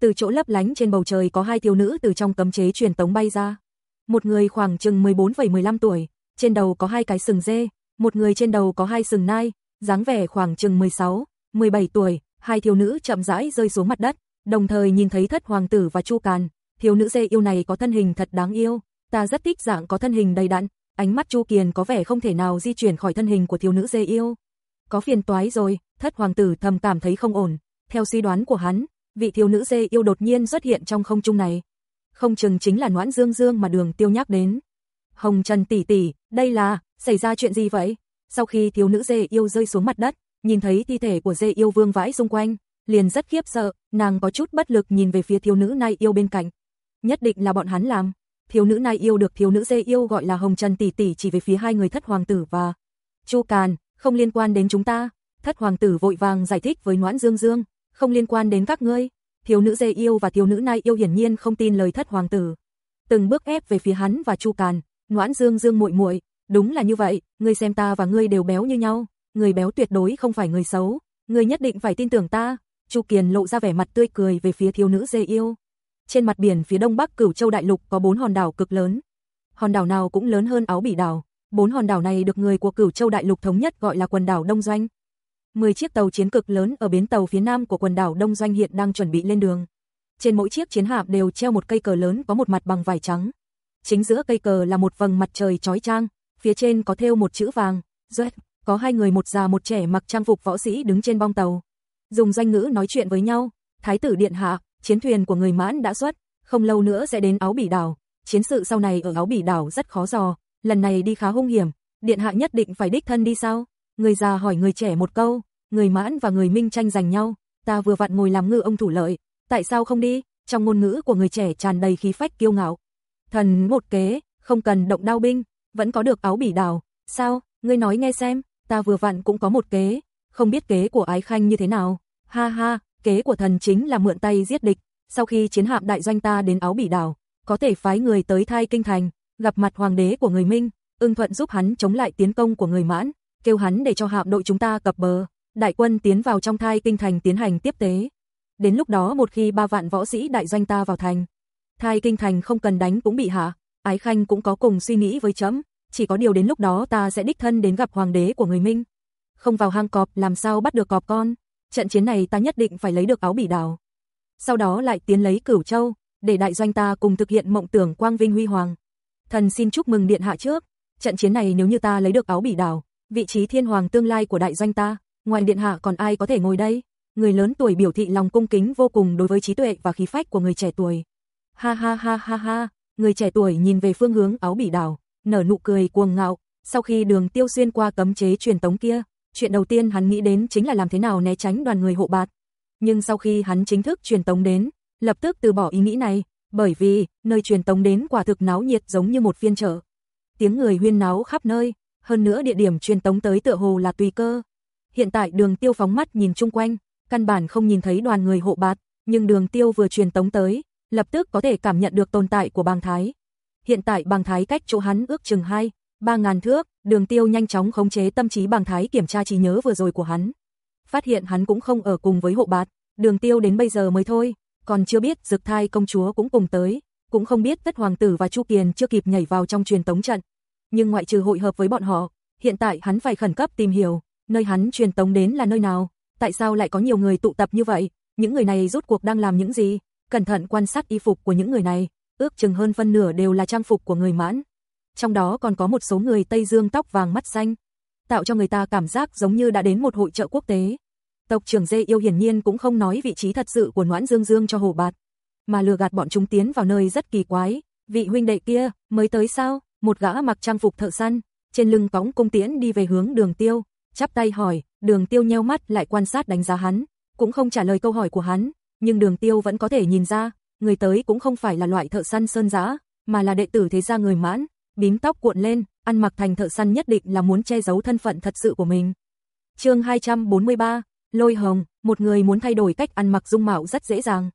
Từ chỗ lấp lánh trên bầu trời có hai thiếu nữ từ trong cấm chế truyền tống bay ra. Một người khoảng chừng 14,15 tuổi, trên đầu có hai cái sừng dê, một người trên đầu có hai sừng nai, dáng vẻ khoảng chừng 16, 17 tuổi, hai thiếu nữ chậm rãi rơi xuống mặt đất, đồng thời nhìn thấy thất hoàng tử và Chu Càn, thiếu nữ dê yêu này có thân hình thật đáng yêu, ta rất thích dạng có thân hình đầy đặn, ánh mắt Chu Kiền có vẻ không thể nào di chuyển khỏi thân hình của thiếu nữ dê yêu. Có phiền toái rồi, thất hoàng tử thầm cảm thấy không ổn, theo suy đoán của hắn, vị thiếu nữ dê yêu đột nhiên xuất hiện trong không trung này. Không chừng chính là Noãn Dương Dương mà Đường Tiêu nhắc đến. Hồng Trần tỷ tỷ, đây là, xảy ra chuyện gì vậy? Sau khi thiếu nữ dê yêu rơi xuống mặt đất, nhìn thấy thi thể của dê yêu vương vãi xung quanh, liền rất khiếp sợ, nàng có chút bất lực nhìn về phía thiếu nữ nai yêu bên cạnh. Nhất định là bọn hắn làm. Thiếu nữ nai yêu được thiếu nữ dê yêu gọi là Hồng Trần tỷ tỷ chỉ về phía hai người thất hoàng tử và Chu Càn, không liên quan đến chúng ta. Thất hoàng tử vội vàng giải thích với Noãn Dương Dương, không liên quan đến các ngươi. Thiếu nữ dê yêu và thiếu nữ nai yêu hiển nhiên không tin lời thất hoàng tử. Từng bước ép về phía hắn và Chu Càn, Noãn Dương Dương muội muội, đúng là như vậy, ngươi xem ta và ngươi đều béo như nhau, người béo tuyệt đối không phải người xấu, người nhất định phải tin tưởng ta. Chu Kiền lộ ra vẻ mặt tươi cười về phía thiếu nữ dê yêu. Trên mặt biển phía đông bắc Cửu Châu đại lục có bốn hòn đảo cực lớn. Hòn đảo nào cũng lớn hơn Áo Bỉ đảo. Bốn hòn đảo này được người của Cửu Châu đại lục thống nhất gọi là quần đảo Đông Doanh. 10 chiếc tàu chiến cực lớn ở bến tàu phía nam của quần đảo Đông Doanh hiện đang chuẩn bị lên đường. Trên mỗi chiếc chiến hạm đều treo một cây cờ lớn có một mặt bằng vải trắng. Chính giữa cây cờ là một vầng mặt trời chói chang, phía trên có thêu một chữ vàng, Duet, có hai người một già một trẻ mặc trang phục võ sĩ đứng trên bong tàu. Dùng danh ngữ nói chuyện với nhau, Thái tử điện hạ, chiến thuyền của người mãn đã xuất, không lâu nữa sẽ đến Áo Bỉ đảo. Chiến sự sau này ở Áo Bỉ đảo rất khó dò, lần này đi khá hung hiểm, điện hạ nhất định phải đích thân đi sao? Người già hỏi người trẻ một câu, người mãn và người minh tranh giành nhau, ta vừa vặn ngồi làm ngư ông thủ lợi, tại sao không đi? Trong ngôn ngữ của người trẻ tràn đầy khí phách kiêu ngạo. Thần một kế, không cần động đao binh, vẫn có được áo bỉ đảo, sao, ngươi nói nghe xem, ta vừa vặn cũng có một kế, không biết kế của ái khanh như thế nào, ha ha, kế của thần chính là mượn tay giết địch, sau khi chiến hạm đại doanh ta đến áo bỉ đảo, có thể phái người tới thai kinh thành, gặp mặt hoàng đế của người Minh, ưng thuận giúp hắn chống lại tiến công của người mãn, kêu hắn để cho hạm đội chúng ta cập bờ, đại quân tiến vào trong thai kinh thành tiến hành tiếp tế. Đến lúc đó một khi ba vạn võ sĩ đại doanh ta vào thành, thai kinh thành không cần đánh cũng bị hạ, ái khanh cũng có cùng suy nghĩ với chấm, chỉ có điều đến lúc đó ta sẽ đích thân đến gặp hoàng đế của người Minh. Không vào hang cọp làm sao bắt được cọp con, trận chiến này ta nhất định phải lấy được áo bỉ đào. Sau đó lại tiến lấy cửu châu, để đại doanh ta cùng thực hiện mộng tưởng quang vinh huy hoàng. Thần xin chúc mừng điện hạ trước, trận chiến này nếu như ta lấy được áo bỉ đào, vị trí thiên hoàng tương lai của đại doanh ta, ngoài điện hạ còn ai có thể ngồi đây? Người lớn tuổi biểu thị lòng cung kính vô cùng đối với trí tuệ và khí phách của người trẻ tuổi. Ha ha ha ha ha, người trẻ tuổi nhìn về phương hướng áo bỉ đào nở nụ cười cuồng ngạo, sau khi đường tiêu xuyên qua cấm chế truyền tống kia, chuyện đầu tiên hắn nghĩ đến chính là làm thế nào né tránh đoàn người hộ bạt. Nhưng sau khi hắn chính thức truyền tống đến, lập tức từ bỏ ý nghĩ này, bởi vì, nơi truyền tống đến quả thực náo nhiệt giống như một phiên chợ. Tiếng người huyên náo khắp nơi, hơn nữa địa điểm truyền tống tới tựa hồ là tùy cơ. Hiện tại đường tiêu phóng mắt nhìn chung quanh, căn bản không nhìn thấy đoàn người hộ bạt, nhưng đường tiêu vừa truyền tống tới, lập tức có thể cảm nhận được tồn tại của bang thái. Hiện tại bàng thái cách chỗ hắn ước chừng 2, 3 ngàn thước, đường tiêu nhanh chóng khống chế tâm trí bàng thái kiểm tra trí nhớ vừa rồi của hắn. Phát hiện hắn cũng không ở cùng với hộ bạt, đường tiêu đến bây giờ mới thôi, còn chưa biết dực thai công chúa cũng cùng tới, cũng không biết tất hoàng tử và chu kiền chưa kịp nhảy vào trong truyền tống trận. Nhưng ngoại trừ hội hợp với bọn họ, hiện tại hắn phải khẩn cấp tìm hiểu, nơi hắn truyền tống đến là nơi nào, tại sao lại có nhiều người tụ tập như vậy, những người này rút cuộc đang làm những gì, cẩn thận quan sát y phục của những người này, ước chừng hơn phân nửa đều là trang phục của người mãn. Trong đó còn có một số người Tây Dương tóc vàng mắt xanh, tạo cho người ta cảm giác giống như đã đến một hội trợ quốc tế. Tộc trưởng Dê yêu hiển nhiên cũng không nói vị trí thật sự của Noãn Dương Dương cho Hồ Bạt, mà lừa gạt bọn chúng tiến vào nơi rất kỳ quái. Vị huynh đệ kia, mới tới sao? Một gã mặc trang phục thợ săn, trên lưng cõng cung tiễn đi về hướng Đường Tiêu, chắp tay hỏi, Đường Tiêu nheo mắt lại quan sát đánh giá hắn, cũng không trả lời câu hỏi của hắn, nhưng đường tiêu vẫn có thể nhìn ra, người tới cũng không phải là loại thợ săn sơn giã, mà là đệ tử thế gia người mãn, bím tóc cuộn lên, ăn mặc thành thợ săn nhất định là muốn che giấu thân phận thật sự của mình. chương 243, Lôi Hồng, một người muốn thay đổi cách ăn mặc dung mạo rất dễ dàng,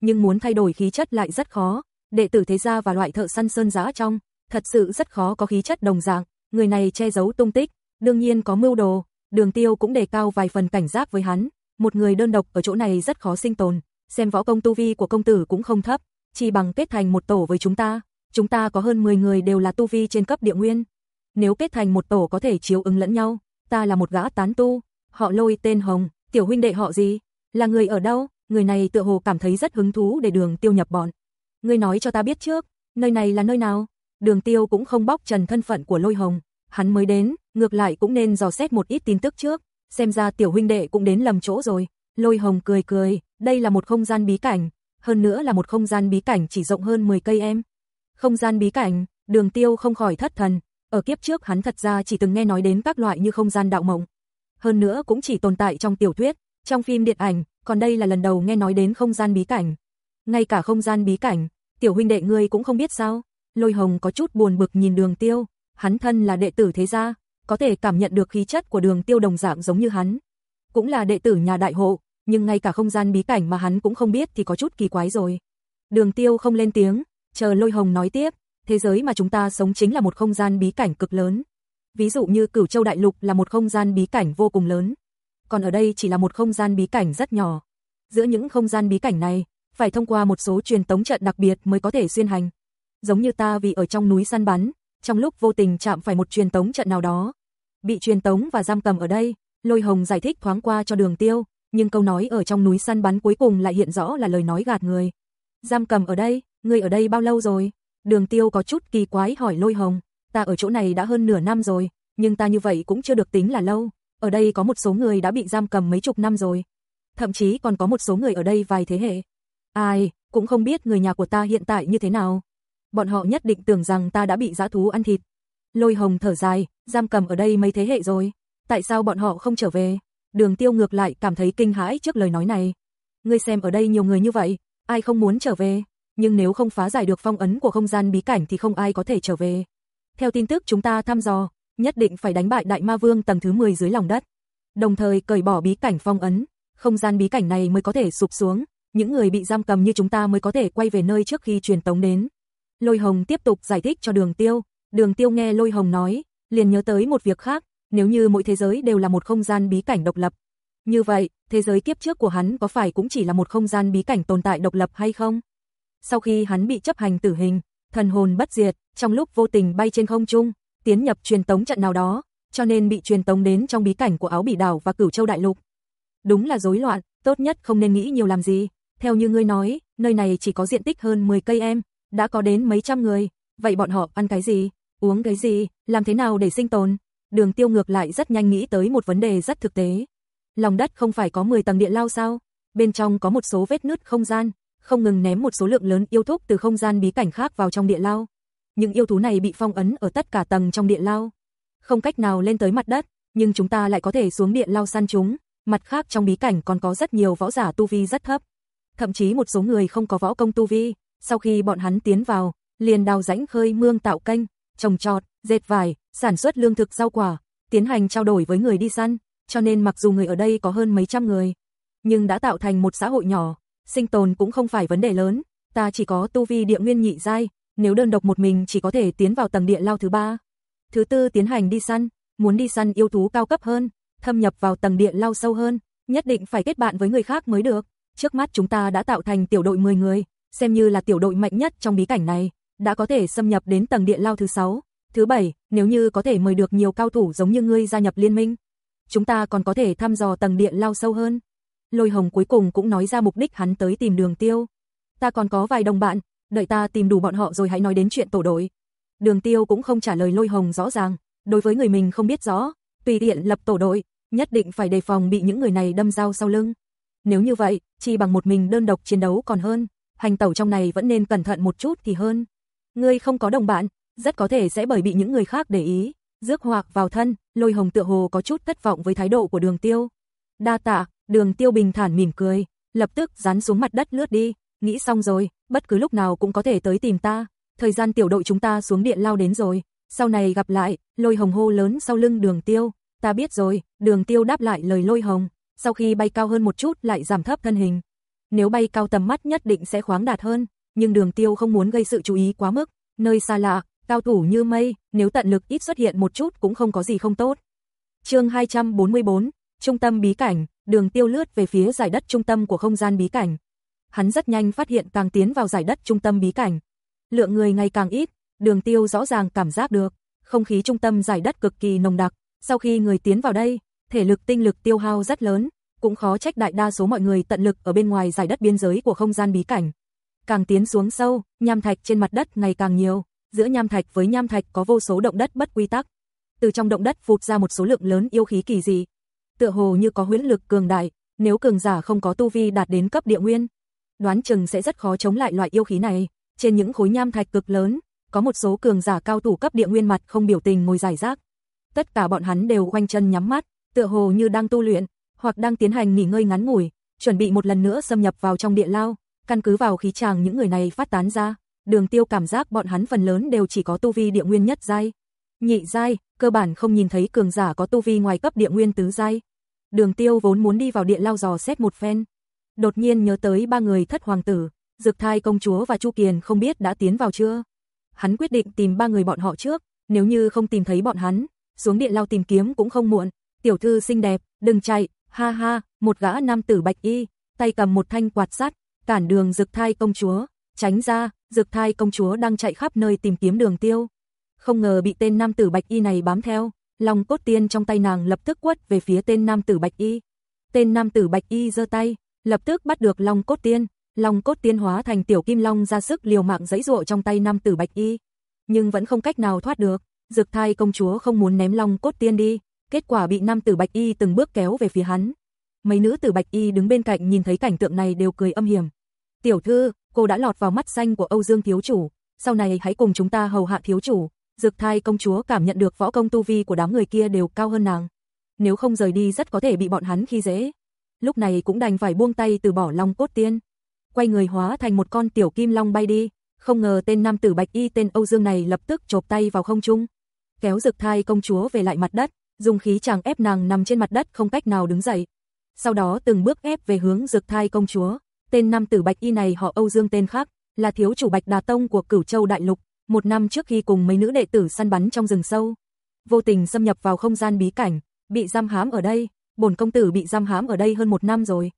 nhưng muốn thay đổi khí chất lại rất khó, đệ tử thế gia và loại thợ săn sơn giã trong, thật sự rất khó có khí chất đồng dạng, người này che giấu tung tích, đương nhiên có mưu đồ, đường tiêu cũng đề cao vài phần cảnh giác với hắn, một người đơn độc ở chỗ này rất khó sinh tồn, xem võ công tu vi của công tử cũng không thấp, chỉ bằng kết thành một tổ với chúng ta, chúng ta có hơn 10 người đều là tu vi trên cấp địa nguyên. Nếu kết thành một tổ có thể chiếu ứng lẫn nhau, ta là một gã tán tu, họ lôi tên Hồng, tiểu huynh đệ họ gì, là người ở đâu, người này tựa hồ cảm thấy rất hứng thú để đường tiêu nhập bọn. Ngươi nói cho ta biết trước, nơi này là nơi nào? Đường Tiêu cũng không bóc trần thân phận của Lôi Hồng, hắn mới đến, ngược lại cũng nên dò xét một ít tin tức trước, xem ra tiểu huynh đệ cũng đến lầm chỗ rồi. Lôi Hồng cười cười, đây là một không gian bí cảnh, hơn nữa là một không gian bí cảnh chỉ rộng hơn 10 cây em. Không gian bí cảnh, Đường Tiêu không khỏi thất thần, ở kiếp trước hắn thật ra chỉ từng nghe nói đến các loại như không gian đạo mộng. Hơn nữa cũng chỉ tồn tại trong tiểu thuyết, trong phim điện ảnh, còn đây là lần đầu nghe nói đến không gian bí cảnh. Ngay cả không gian bí cảnh, tiểu huynh đệ ngươi cũng không biết sao? Lôi Hồng có chút buồn bực nhìn Đường Tiêu, hắn thân là đệ tử thế gia, có thể cảm nhận được khí chất của Đường Tiêu đồng dạng giống như hắn. Cũng là đệ tử nhà đại hộ, nhưng ngay cả không gian bí cảnh mà hắn cũng không biết thì có chút kỳ quái rồi. Đường Tiêu không lên tiếng, chờ Lôi Hồng nói tiếp, thế giới mà chúng ta sống chính là một không gian bí cảnh cực lớn. Ví dụ như Cửu Châu Đại Lục là một không gian bí cảnh vô cùng lớn, còn ở đây chỉ là một không gian bí cảnh rất nhỏ. Giữa những không gian bí cảnh này, phải thông qua một số truyền tống trận đặc biệt mới có thể xuyên hành. Giống như ta vì ở trong núi săn bắn, trong lúc vô tình chạm phải một truyền tống trận nào đó, bị truyền tống và giam cầm ở đây, Lôi Hồng giải thích thoáng qua cho Đường Tiêu, nhưng câu nói ở trong núi săn bắn cuối cùng lại hiện rõ là lời nói gạt người. Giam cầm ở đây, ngươi ở đây bao lâu rồi? Đường Tiêu có chút kỳ quái hỏi Lôi Hồng, ta ở chỗ này đã hơn nửa năm rồi, nhưng ta như vậy cũng chưa được tính là lâu, ở đây có một số người đã bị giam cầm mấy chục năm rồi. Thậm chí còn có một số người ở đây vài thế hệ. Ai, cũng không biết người nhà của ta hiện tại như thế nào. Bọn họ nhất định tưởng rằng ta đã bị dã thú ăn thịt. Lôi hồng thở dài, giam cầm ở đây mấy thế hệ rồi. Tại sao bọn họ không trở về? Đường tiêu ngược lại cảm thấy kinh hãi trước lời nói này. Ngươi xem ở đây nhiều người như vậy, ai không muốn trở về? Nhưng nếu không phá giải được phong ấn của không gian bí cảnh thì không ai có thể trở về. Theo tin tức chúng ta thăm dò, nhất định phải đánh bại Đại Ma Vương tầng thứ 10 dưới lòng đất. Đồng thời cởi bỏ bí cảnh phong ấn, không gian bí cảnh này mới có thể sụp xuống, những người bị giam cầm như chúng ta mới có thể quay về nơi trước khi truyền tống đến. Lôi Hồng tiếp tục giải thích cho Đường Tiêu, Đường Tiêu nghe Lôi Hồng nói, liền nhớ tới một việc khác, nếu như mỗi thế giới đều là một không gian bí cảnh độc lập. Như vậy, thế giới kiếp trước của hắn có phải cũng chỉ là một không gian bí cảnh tồn tại độc lập hay không? Sau khi hắn bị chấp hành tử hình, thần hồn bất diệt, trong lúc vô tình bay trên không trung, tiến nhập truyền tống trận nào đó, cho nên bị truyền tống đến trong bí cảnh của áo bỉ đảo và cửu châu đại lục. Đúng là rối loạn, tốt nhất không nên nghĩ nhiều làm gì. Theo như ngươi nói, nơi này chỉ có diện tích hơn 10 cây em, đã có đến mấy trăm người, vậy bọn họ ăn cái gì, uống cái gì, làm thế nào để sinh tồn? Đường tiêu ngược lại rất nhanh nghĩ tới một vấn đề rất thực tế. Lòng đất không phải có 10 tầng địa lao sao? Bên trong có một số vết nứt không gian, không ngừng ném một số lượng lớn yêu thúc từ không gian bí cảnh khác vào trong địa lao. Những yêu thú này bị phong ấn ở tất cả tầng trong địa lao. Không cách nào lên tới mặt đất, nhưng chúng ta lại có thể xuống địa lao săn chúng. Mặt khác trong bí cảnh còn có rất nhiều võ giả tu vi rất thấp. Thậm chí một số người không có võ công tu vi, sau khi bọn hắn tiến vào, liền đào rãnh khơi mương tạo kênh, trồng trọt, dệt vải, sản xuất lương thực rau quả, tiến hành trao đổi với người đi săn, cho nên mặc dù người ở đây có hơn mấy trăm người, nhưng đã tạo thành một xã hội nhỏ, sinh tồn cũng không phải vấn đề lớn, ta chỉ có tu vi địa nguyên nhị giai, nếu đơn độc một mình chỉ có thể tiến vào tầng địa lao thứ ba. Thứ tư tiến hành đi săn, muốn đi săn yêu thú cao cấp hơn, thâm nhập vào tầng địa lao sâu hơn, nhất định phải kết bạn với người khác mới được. Trước mắt chúng ta đã tạo thành tiểu đội 10 người, xem như là tiểu đội mạnh nhất trong bí cảnh này, đã có thể xâm nhập đến tầng địa lao thứ 6. Thứ bảy, nếu như có thể mời được nhiều cao thủ giống như ngươi gia nhập liên minh, chúng ta còn có thể thăm dò tầng địa lao sâu hơn. Lôi Hồng cuối cùng cũng nói ra mục đích hắn tới tìm Đường Tiêu. Ta còn có vài đồng bạn, đợi ta tìm đủ bọn họ rồi hãy nói đến chuyện tổ đội. Đường Tiêu cũng không trả lời Lôi Hồng rõ ràng, đối với người mình không biết rõ, tùy tiện lập tổ đội, nhất định phải đề phòng bị những người này đâm dao sau lưng. Nếu như vậy, chỉ bằng một mình đơn độc chiến đấu còn hơn, hành tẩu trong này vẫn nên cẩn thận một chút thì hơn. Ngươi không có đồng bạn, rất có thể sẽ bởi bị những người khác để ý, rước hoặc vào thân, Lôi Hồng tựa hồ có chút thất vọng với thái độ của Đường Tiêu. Đa tạ, Đường Tiêu bình thản mỉm cười, lập tức dán xuống mặt đất lướt đi, nghĩ xong rồi, bất cứ lúc nào cũng có thể tới tìm ta, thời gian tiểu đội chúng ta xuống điện lao đến rồi, sau này gặp lại, lôi hồng hô lớn sau lưng đường tiêu, ta biết rồi, đường tiêu đáp lại lời lôi hồng, sau khi bay cao hơn một chút lại giảm thấp thân hình. Nếu bay cao tầm mắt nhất định sẽ khoáng đạt hơn, nhưng đường tiêu không muốn gây sự chú ý quá mức, nơi xa lạ, cao thủ như mây, nếu tận lực ít xuất hiện một chút cũng không có gì không tốt. chương 244, Trung tâm bí cảnh, đường tiêu lướt về phía giải đất trung tâm của không gian bí cảnh. Hắn rất nhanh phát hiện càng tiến vào giải đất trung tâm bí cảnh. Lượng người ngày càng ít, đường tiêu rõ ràng cảm giác được, không khí trung tâm giải đất cực kỳ nồng đặc. Sau khi người tiến vào đây, thể lực tinh lực tiêu hao rất lớn, cũng khó trách đại đa số mọi người tận lực ở bên ngoài giải đất biên giới của không gian bí cảnh. Càng tiến xuống sâu, nham thạch trên mặt đất ngày càng nhiều, giữa nham thạch với nham thạch có vô số động đất bất quy tắc. Từ trong động đất phụt ra một số lượng lớn yêu khí kỳ dị. Tựa hồ như có huyễn lực cường đại, nếu cường giả không có tu vi đạt đến cấp địa nguyên, đoán chừng sẽ rất khó chống lại loại yêu khí này. Trên những khối nham thạch cực lớn, có một số cường giả cao thủ cấp địa nguyên mặt không biểu tình ngồi giải rác. Tất cả bọn hắn đều quanh chân nhắm mắt, tựa hồ như đang tu luyện, hoặc đang tiến hành nghỉ ngơi ngắn ngủi, chuẩn bị một lần nữa xâm nhập vào trong địa lao, căn cứ vào khí tràng những người này phát tán ra, Đường Tiêu cảm giác bọn hắn phần lớn đều chỉ có tu vi địa nguyên nhất giai. Nhị giai, cơ bản không nhìn thấy cường giả có tu vi ngoài cấp địa nguyên tứ giai. Đường Tiêu vốn muốn đi vào điện lao dò xét một phen, đột nhiên nhớ tới ba người thất hoàng tử, Dực Thai công chúa và Chu Kiền không biết đã tiến vào chưa. Hắn quyết định tìm ba người bọn họ trước, nếu như không tìm thấy bọn hắn, xuống điện lao tìm kiếm cũng không muộn. Tiểu thư xinh đẹp, đừng chạy, ha ha, một gã nam tử bạch y, tay cầm một thanh quạt sắt, cản đường Dực Thai công chúa, tránh ra, Dực Thai công chúa đang chạy khắp nơi tìm kiếm Đường Tiêu. Không ngờ bị tên nam tử bạch y này bám theo, lòng cốt tiên trong tay nàng lập tức quất về phía tên nam tử bạch y. Tên nam tử bạch y giơ tay, lập tức bắt được long cốt tiên, long cốt tiên hóa thành tiểu kim long ra sức liều mạng giãy giụa trong tay nam tử bạch y, nhưng vẫn không cách nào thoát được. Dực Thai công chúa không muốn ném long cốt tiên đi, kết quả bị nam tử bạch y từng bước kéo về phía hắn. Mấy nữ tử bạch y đứng bên cạnh nhìn thấy cảnh tượng này đều cười âm hiểm. "Tiểu thư, cô đã lọt vào mắt xanh của Âu Dương thiếu chủ, sau này hãy cùng chúng ta hầu hạ thiếu chủ." Dực Thai công chúa cảm nhận được võ công tu vi của đám người kia đều cao hơn nàng. Nếu không rời đi rất có thể bị bọn hắn khi dễ. Lúc này cũng đành phải buông tay từ bỏ Long cốt tiên. Quay người hóa thành một con tiểu kim long bay đi, không ngờ tên nam tử bạch y tên Âu Dương này lập tức chộp tay vào không trung, kéo Dực Thai công chúa về lại mặt đất, dùng khí chàng ép nàng nằm trên mặt đất không cách nào đứng dậy. Sau đó từng bước ép về hướng Dực Thai công chúa. Tên nam tử bạch y này họ Âu Dương tên khác, là thiếu chủ Bạch Đà Tông của Cửu Châu Đại Lục, một năm trước khi cùng mấy nữ đệ tử săn bắn trong rừng sâu, vô tình xâm nhập vào không gian bí cảnh, bị giam hãm ở đây, bổn công tử bị giam hãm ở đây hơn một năm rồi.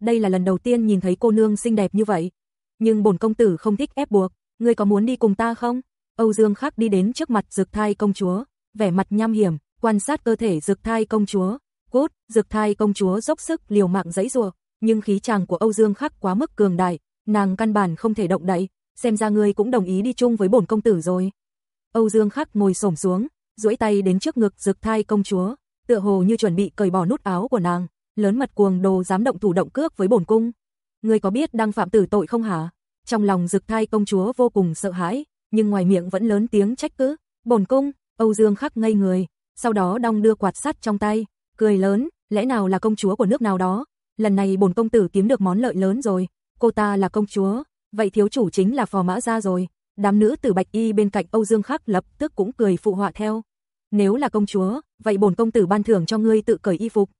Đây là lần đầu tiên nhìn thấy cô nương xinh đẹp như vậy. Nhưng bổn công tử không thích ép buộc, ngươi có muốn đi cùng ta không? Âu Dương Khắc đi đến trước mặt Dực Thai công chúa, vẻ mặt nham hiểm, quan sát cơ thể Dực Thai công chúa. Cút, Dực Thai công chúa dốc sức liều mạng giãy giụa, nhưng khí chàng của Âu Dương Khắc quá mức cường đại, nàng căn bản không thể động đậy, xem ra ngươi cũng đồng ý đi chung với bổn công tử rồi. Âu Dương Khắc ngồi xổm xuống, duỗi tay đến trước ngực Dực Thai công chúa, tựa hồ như chuẩn bị cởi bỏ nút áo của nàng, lớn mật cuồng đồ dám động thủ động cước với bổn cung. Ngươi có biết đang phạm tử tội không hả? Trong lòng Dực Thai công chúa vô cùng sợ hãi, nhưng ngoài miệng vẫn lớn tiếng trách cứ. Bổn cung, Âu Dương Khắc ngây người, sau đó đong đưa quạt sắt trong tay, cười lớn, lẽ nào là công chúa của nước nào đó? Lần này bổn công tử kiếm được món lợi lớn rồi, cô ta là công chúa, vậy thiếu chủ chính là phò mã gia rồi. Đám nữ tử bạch y bên cạnh Âu Dương Khắc lập tức cũng cười phụ họa theo. Nếu là công chúa, vậy bổn công tử ban thưởng cho ngươi tự cởi y phục.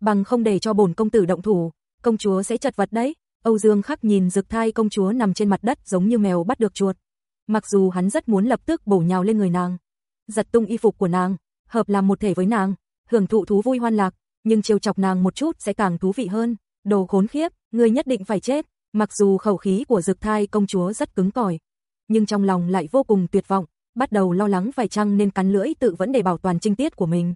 Bằng không để cho bổn công tử động thủ, công chúa sẽ chật vật đấy. Âu Dương Khắc nhìn Dực Thai công chúa nằm trên mặt đất giống như mèo bắt được chuột. Mặc dù hắn rất muốn lập tức bổ nhào lên người nàng, giật tung y phục của nàng, hợp làm một thể với nàng, hưởng thụ thú vui hoan lạc, nhưng trêu chọc nàng một chút sẽ càng thú vị hơn. Đồ khốn khiếp, ngươi nhất định phải chết. Mặc dù khẩu khí của Dực Thai công chúa rất cứng cỏi, nhưng trong lòng lại vô cùng tuyệt vọng, bắt đầu lo lắng phải chăng nên cắn lưỡi tự vẫn để bảo toàn trinh tiết của mình.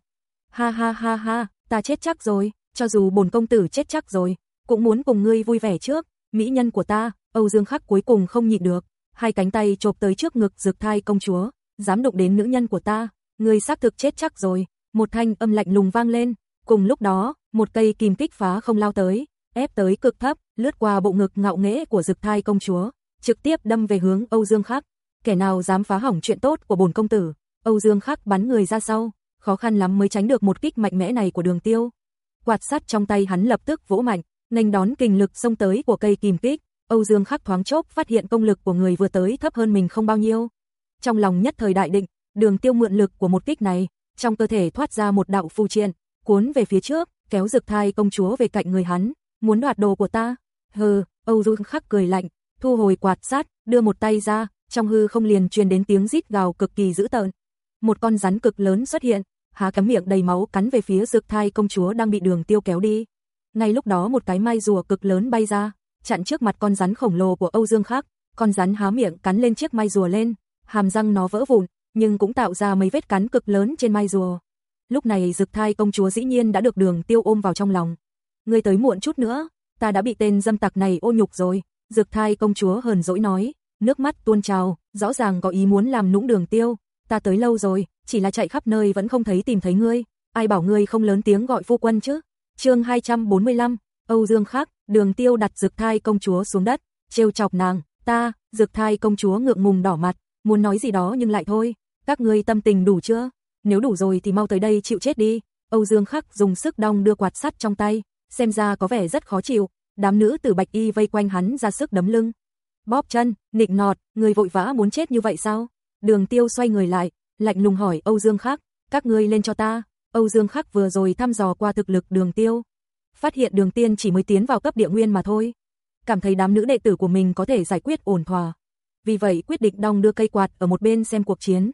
Ha ha ha ha, ta chết chắc rồi, cho dù bổn công tử chết chắc rồi, cũng muốn cùng ngươi vui vẻ trước, mỹ nhân của ta, Âu Dương Khắc cuối cùng không nhịn được, hai cánh tay chộp tới trước ngực Dực Thai công chúa, dám đụng đến nữ nhân của ta, ngươi xác thực chết chắc rồi. Một thanh âm lạnh lùng vang lên, cùng lúc đó, một cây kìm kích phá không lao tới, ép tới cực thấp, lướt qua bộ ngực ngạo nghễ của Dực Thai công chúa, trực tiếp đâm về hướng Âu Dương Khắc. Kẻ nào dám phá hỏng chuyện tốt của bổn công tử? Âu Dương Khắc bắn người ra sau, khó khăn lắm mới tránh được một kích mạnh mẽ này của Đường Tiêu. Quạt sắt trong tay hắn lập tức vỗ mạnh, nghênh đón kình lực xông tới của cây kìm kích. Âu Dương Khắc thoáng chốc phát hiện công lực của người vừa tới thấp hơn mình không bao nhiêu. Trong lòng nhất thời đại định, Đường Tiêu mượn lực của một kích này, trong cơ thể thoát ra một đạo phù triện, cuốn về phía trước, kéo Dực Thai công chúa về cạnh người hắn, muốn đoạt đồ của ta. Hừ, Âu Dương Khắc cười lạnh, thu hồi quạt sát, đưa một tay ra, trong hư không liền truyền đến tiếng rít gào cực kỳ dữ tợn. Một con rắn cực lớn xuất hiện, há cắm miệng đầy máu cắn về phía Dực Thai công chúa đang bị Đường Tiêu kéo đi. Ngay lúc đó một cái mai rùa cực lớn bay ra, chặn trước mặt con rắn khổng lồ của Âu Dương Khắc, con rắn há miệng cắn lên chiếc mai rùa lên, hàm răng nó vỡ vụn, nhưng cũng tạo ra mấy vết cắn cực lớn trên mai rùa. Lúc này Dực Thai công chúa dĩ nhiên đã được Đường Tiêu ôm vào trong lòng. Ngươi tới muộn chút nữa, ta đã bị tên dâm tặc này ô nhục rồi, Dực Thai công chúa hờn dỗi nói, nước mắt tuôn trào, rõ ràng có ý muốn làm nũng đường tiêu, ta tới lâu rồi, chỉ là chạy khắp nơi vẫn không thấy tìm thấy ngươi, ai bảo ngươi không lớn tiếng gọi phu quân chứ. chương 245, Âu Dương Khắc, đường tiêu đặt dực thai công chúa xuống đất, trêu chọc nàng, ta, dực thai công chúa ngượng ngùng đỏ mặt, muốn nói gì đó nhưng lại thôi, các ngươi tâm tình đủ chưa? Nếu đủ rồi thì mau tới đây chịu chết đi. Âu Dương Khắc dùng sức đong đưa quạt sắt trong tay, xem ra có vẻ rất khó chịu, đám nữ tử bạch y vây quanh hắn ra sức đấm lưng. Bóp chân, nịnh nọt, người vội vã muốn chết như vậy sao? Đường tiêu xoay người lại, lạnh lùng hỏi Âu Dương Khắc, các ngươi lên cho ta. Âu Dương Khắc vừa rồi thăm dò qua thực lực đường tiêu. Phát hiện đường tiên chỉ mới tiến vào cấp địa nguyên mà thôi. Cảm thấy đám nữ đệ tử của mình có thể giải quyết ổn thỏa. Vì vậy quyết định đong đưa cây quạt ở một bên xem cuộc chiến.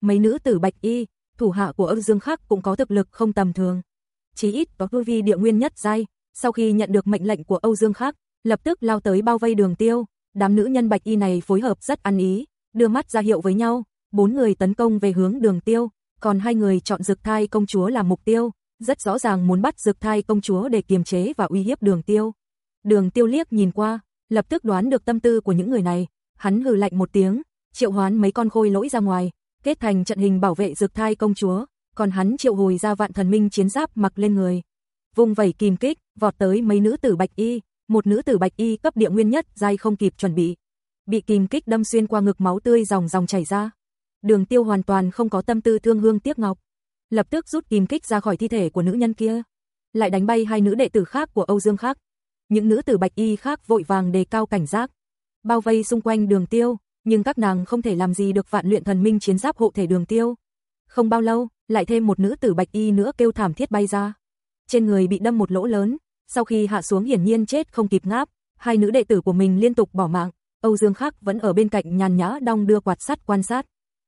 Mấy nữ tử bạch y, thủ hạ của Âu Dương Khắc cũng có thực lực không tầm thường. Chí ít có tu vi địa nguyên nhất giai, sau khi nhận được mệnh lệnh của Âu Dương Khắc, lập tức lao tới bao vây đường tiêu, đám nữ nhân bạch y này phối hợp rất ăn ý, đưa mắt ra hiệu với nhau, bốn người tấn công về hướng đường tiêu, còn hai người chọn dực thai công chúa làm mục tiêu, rất rõ ràng muốn bắt dực thai công chúa để kiềm chế và uy hiếp đường tiêu. Đường tiêu liếc nhìn qua, lập tức đoán được tâm tư của những người này, hắn hừ lạnh một tiếng, triệu hoán mấy con khôi lỗi ra ngoài, kết thành trận hình bảo vệ dược thai công chúa, còn hắn triệu hồi ra vạn thần minh chiến giáp mặc lên người. Vùng vẩy kìm kích, vọt tới mấy nữ tử bạch y, một nữ tử bạch y cấp địa nguyên nhất dai không kịp chuẩn bị. Bị kìm kích đâm xuyên qua ngực máu tươi dòng dòng chảy ra. Đường tiêu hoàn toàn không có tâm tư thương hương tiếc ngọc. Lập tức rút kìm kích ra khỏi thi thể của nữ nhân kia. Lại đánh bay hai nữ đệ tử khác của Âu Dương khác. Những nữ tử bạch y khác vội vàng đề cao cảnh giác. Bao vây xung quanh đường tiêu, nhưng các nàng không thể làm gì được vạn luyện thần minh chiến giáp hộ thể đường tiêu. Không bao lâu, lại thêm một nữ tử bạch y nữa kêu thảm thiết bay ra. Trên người bị đâm một lỗ lớn, sau khi hạ xuống hiển nhiên chết không kịp ngáp, hai nữ đệ tử của mình liên tục bỏ mạng, Âu Dương Khắc vẫn ở bên cạnh nhàn nhã đong đưa quạt sắt quan sát.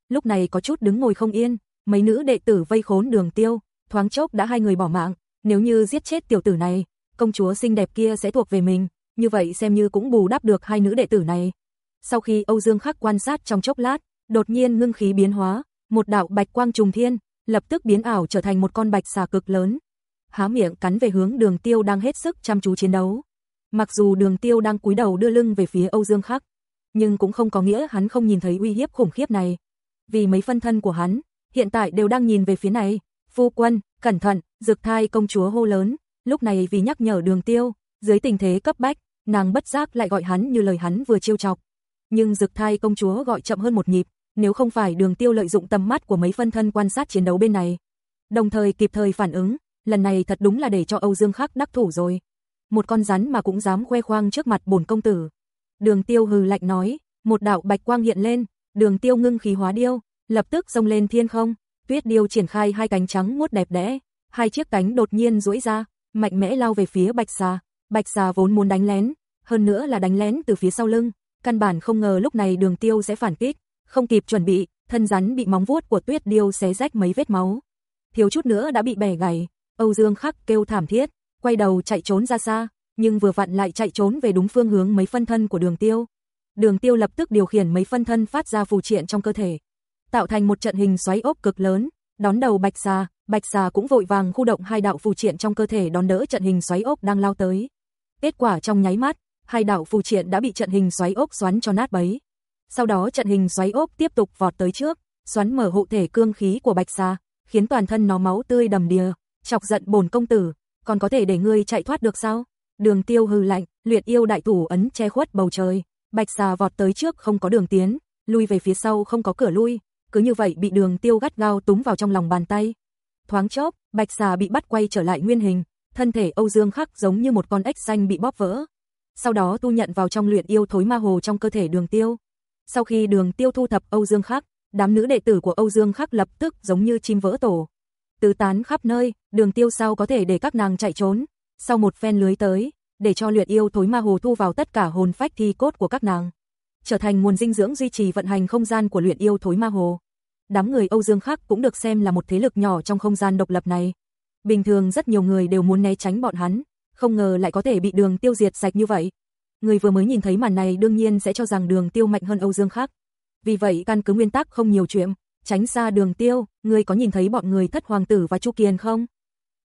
Lúc này có chút đứng ngồi không yên, mấy nữ đệ tử vây khốn đường tiêu, thoáng chốc đã hai người bỏ mạng, nếu như giết chết tiểu tử này, công chúa xinh đẹp kia sẽ thuộc về mình, như vậy xem như cũng bù đắp được hai nữ đệ tử này. Sau khi Âu Dương Khắc quan sát trong chốc lát, đột nhiên ngưng khí biến hóa, một đạo bạch quang trùng thiên, lập tức biến ảo trở thành một con bạch xà cực lớn. Há miệng cắn về hướng Đường Tiêu đang hết sức chăm chú chiến đấu. Mặc dù Đường Tiêu đang cúi đầu đưa lưng về phía Âu Dương Khắc, nhưng cũng không có nghĩa hắn không nhìn thấy uy hiếp khủng khiếp này. Vì mấy phân thân của hắn hiện tại đều đang nhìn về phía này. Phu quân, cẩn thận, Dực Thai công chúa hô lớn, lúc này vì nhắc nhở Đường Tiêu, dưới tình thế cấp bách, nàng bất giác lại gọi hắn như lời hắn vừa trêu chọc nhưng Dực Thai công chúa gọi chậm hơn một nhịp, nếu không phải Đường Tiêu lợi dụng tầm mắt của mấy phân thân quan sát chiến đấu bên này, đồng thời kịp thời phản ứng, lần này thật đúng là để cho Âu Dương Khắc đắc thủ rồi. Một con rắn mà cũng dám khoe khoang trước mặt bổn công tử. Đường Tiêu hừ lạnh nói, một đạo bạch quang hiện lên, Đường Tiêu ngưng khí hóa điêu, lập tức xông lên thiên không, Tuyết điêu triển khai hai cánh trắng muốt đẹp đẽ, hai chiếc cánh đột nhiên duỗi ra, mạnh mẽ lao về phía Bạch Xà. Bạch Xà vốn muốn đánh lén, hơn nữa là đánh lén từ phía sau lưng, căn bản không ngờ lúc này đường tiêu sẽ phản kích, không kịp chuẩn bị, thân rắn bị móng vuốt của tuyết điêu xé rách mấy vết máu. Thiếu chút nữa đã bị bẻ gãy, Âu Dương Khắc kêu thảm thiết, quay đầu chạy trốn ra xa, nhưng vừa vặn lại chạy trốn về đúng phương hướng mấy phân thân của đường tiêu. Đường tiêu lập tức điều khiển mấy phân thân phát ra phù triện trong cơ thể, tạo thành một trận hình xoáy ốc cực lớn, đón đầu bạch xà, bạch xà cũng vội vàng khu động hai đạo phù triện trong cơ thể đón đỡ trận hình xoáy ốc đang lao tới. Kết quả trong nháy mắt, hai đảo phù triện đã bị trận hình xoáy ốc xoắn cho nát bấy. Sau đó trận hình xoáy ốc tiếp tục vọt tới trước, xoắn mở hộ thể cương khí của Bạch Sa, khiến toàn thân nó máu tươi đầm đìa, chọc giận bổn công tử, còn có thể để ngươi chạy thoát được sao? Đường Tiêu hừ lạnh, luyện yêu đại thủ ấn che khuất bầu trời, Bạch Sa vọt tới trước không có đường tiến, lui về phía sau không có cửa lui, cứ như vậy bị Đường Tiêu gắt gao túm vào trong lòng bàn tay. Thoáng chốc, Bạch Sa bị bắt quay trở lại nguyên hình, thân thể Âu Dương Khắc giống như một con ếch xanh bị bóp vỡ, sau đó tu nhận vào trong luyện yêu thối ma hồ trong cơ thể đường tiêu. Sau khi đường tiêu thu thập Âu Dương Khắc, đám nữ đệ tử của Âu Dương Khắc lập tức giống như chim vỡ tổ. Tứ tán khắp nơi, đường tiêu sao có thể để các nàng chạy trốn. Sau một phen lưới tới, để cho luyện yêu thối ma hồ thu vào tất cả hồn phách thi cốt của các nàng. Trở thành nguồn dinh dưỡng duy trì vận hành không gian của luyện yêu thối ma hồ. Đám người Âu Dương Khắc cũng được xem là một thế lực nhỏ trong không gian độc lập này. Bình thường rất nhiều người đều muốn né tránh bọn hắn, không ngờ lại có thể bị đường tiêu diệt sạch như vậy. Người vừa mới nhìn thấy màn này đương nhiên sẽ cho rằng đường tiêu mạnh hơn Âu Dương khác. Vì vậy căn cứ nguyên tắc không nhiều chuyện, tránh xa đường tiêu, người có nhìn thấy bọn người thất hoàng tử và Chu Kiền không?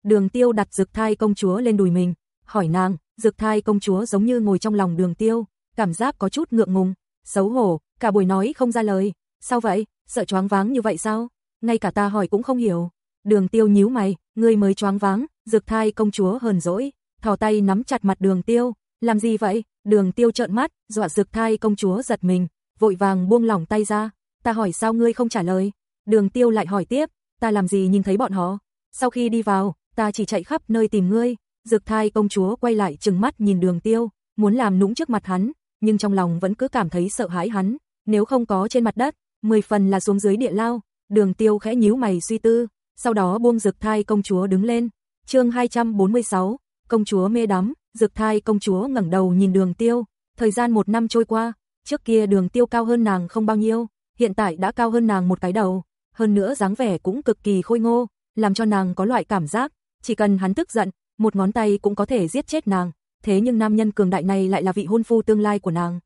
Đường tiêu đặt dực thai công chúa lên đùi mình, hỏi nàng, dực thai công chúa giống như ngồi trong lòng đường tiêu, cảm giác có chút ngượng ngùng, xấu hổ, cả buổi nói không ra lời. Sao vậy, sợ choáng váng như vậy sao? Ngay cả ta hỏi cũng không hiểu. Đường tiêu nhíu mày, ngươi mới choáng váng, dược thai công chúa hờn dỗi, thò tay nắm chặt mặt đường tiêu. Làm gì vậy? Đường tiêu trợn mắt, dọa rực thai công chúa giật mình, vội vàng buông lỏng tay ra. Ta hỏi sao ngươi không trả lời? Đường tiêu lại hỏi tiếp, ta làm gì nhìn thấy bọn họ? Sau khi đi vào, ta chỉ chạy khắp nơi tìm ngươi. Dược thai công chúa quay lại trừng mắt nhìn đường tiêu, muốn làm nũng trước mặt hắn, nhưng trong lòng vẫn cứ cảm thấy sợ hãi hắn. Nếu không có trên mặt đất, mười phần là xuống dưới địa lao. Đường tiêu khẽ nhíu mày suy tư, sau đó buông dược thai công chúa đứng lên. chương 246, công chúa mê đắm, dược thai công chúa ngẩng đầu nhìn đường tiêu. Thời gian một năm trôi qua, trước kia đường tiêu cao hơn nàng không bao nhiêu, hiện tại đã cao hơn nàng một cái đầu. Hơn nữa dáng vẻ cũng cực kỳ khôi ngô, làm cho nàng có loại cảm giác, chỉ cần hắn tức giận, một ngón tay cũng có thể giết chết nàng. Thế nhưng nam nhân cường đại này lại là vị hôn phu tương lai của nàng.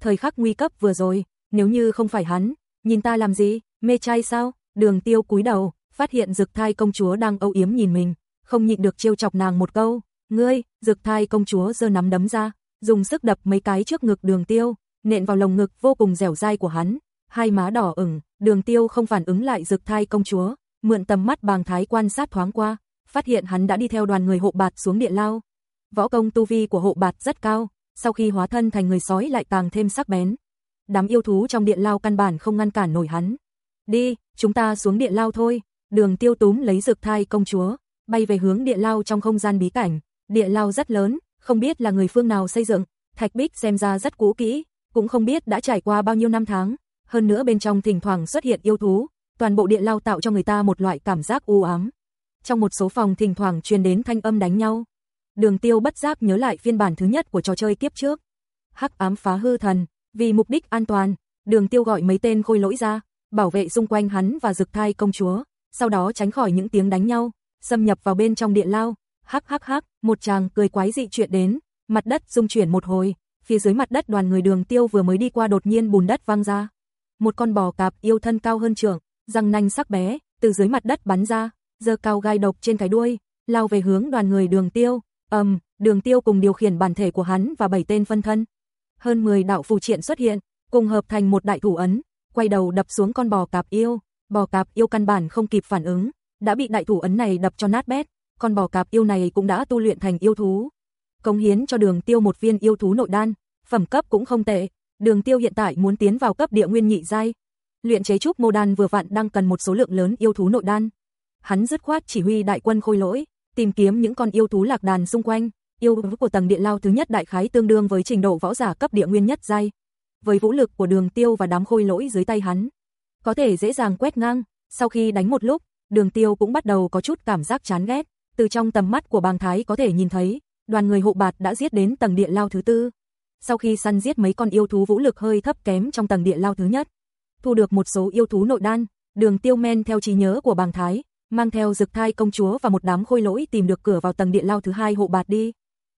Thời khắc nguy cấp vừa rồi, nếu như không phải hắn, nhìn ta làm gì, mê trai sao? Đường tiêu cúi đầu, phát hiện dực thai công chúa đang âu yếm nhìn mình, không nhịn được trêu chọc nàng một câu. Ngươi, rực thai công chúa giơ nắm đấm ra, dùng sức đập mấy cái trước ngực đường tiêu, nện vào lồng ngực vô cùng dẻo dai của hắn. Hai má đỏ ửng, đường tiêu không phản ứng lại rực thai công chúa, mượn tầm mắt bàng thái quan sát thoáng qua, phát hiện hắn đã đi theo đoàn người hộ bạt xuống địa lao. Võ công tu vi của hộ bạt rất cao, sau khi hóa thân thành người sói lại càng thêm sắc bén. Đám yêu thú trong điện lao căn bản không ngăn cản nổi hắn. Đi, chúng ta xuống điện lao thôi. Đường tiêu túm lấy dược thai công chúa, bay về hướng địa lao trong không gian bí cảnh. Địa lao rất lớn, không biết là người phương nào xây dựng, thạch bích xem ra rất cũ kỹ, cũng không biết đã trải qua bao nhiêu năm tháng. Hơn nữa bên trong thỉnh thoảng xuất hiện yêu thú, toàn bộ địa lao tạo cho người ta một loại cảm giác u ám. Trong một số phòng thỉnh thoảng truyền đến thanh âm đánh nhau. Đường Tiêu bất giác nhớ lại phiên bản thứ nhất của trò chơi kiếp trước. Hắc ám phá hư thần, vì mục đích an toàn, Đường Tiêu gọi mấy tên khôi lỗi ra, bảo vệ xung quanh hắn và Dực Thai công chúa, sau đó tránh khỏi những tiếng đánh nhau, xâm nhập vào bên trong địa lao. Hắc hắc hắc, một chàng cười quái dị chuyện đến, mặt đất rung chuyển một hồi, phía dưới mặt đất đoàn người Đường Tiêu vừa mới đi qua đột nhiên bùn đất văng ra. Một con bò cạp yêu thân cao hơn trưởng, răng nanh sắc bé, từ dưới mặt đất bắn ra, giơ cao gai độc trên cái đuôi, lao về hướng đoàn người Đường Tiêu. Ầm, um, Đường Tiêu cùng điều khiển bản thể của hắn và bảy tên phân thân. Hơn 10 đạo phù triện xuất hiện, cùng hợp thành một đại thủ ấn, quay đầu đập xuống con bò cạp yêu. Bò cạp yêu căn bản không kịp phản ứng, đã bị đại thủ ấn này đập cho nát bét. Con bò cạp yêu này cũng đã tu luyện thành yêu thú. Cống hiến cho Đường Tiêu một viên yêu thú nội đan, phẩm cấp cũng không tệ. Đường Tiêu hiện tại muốn tiến vào cấp địa nguyên nhị giai, luyện chế trúc mô đan vừa vặn đang cần một số lượng lớn yêu thú nội đan. Hắn dứt khoát chỉ huy đại quân khôi lỗi, tìm kiếm những con yêu thú lạc đàn xung quanh, yêu thú của tầng địa lao thứ nhất đại khái tương đương với trình độ võ giả cấp địa nguyên nhất giai. Với vũ lực của Đường Tiêu và đám khôi lỗi dưới tay hắn, có thể dễ dàng quét ngang, sau khi đánh một lúc, Đường Tiêu cũng bắt đầu có chút cảm giác chán ghét, từ trong tầm mắt của Bàng Thái có thể nhìn thấy, đoàn người hộ bạt đã giết đến tầng địa lao thứ tư. Sau khi săn giết mấy con yêu thú vũ lực hơi thấp kém trong tầng địa lao thứ nhất, thu được một số yêu thú nội đan, Đường Tiêu men theo trí nhớ của Bàng Thái, mang theo Dực Thai công chúa và một đám khôi lỗi tìm được cửa vào tầng địa lao thứ hai hộ bạt đi.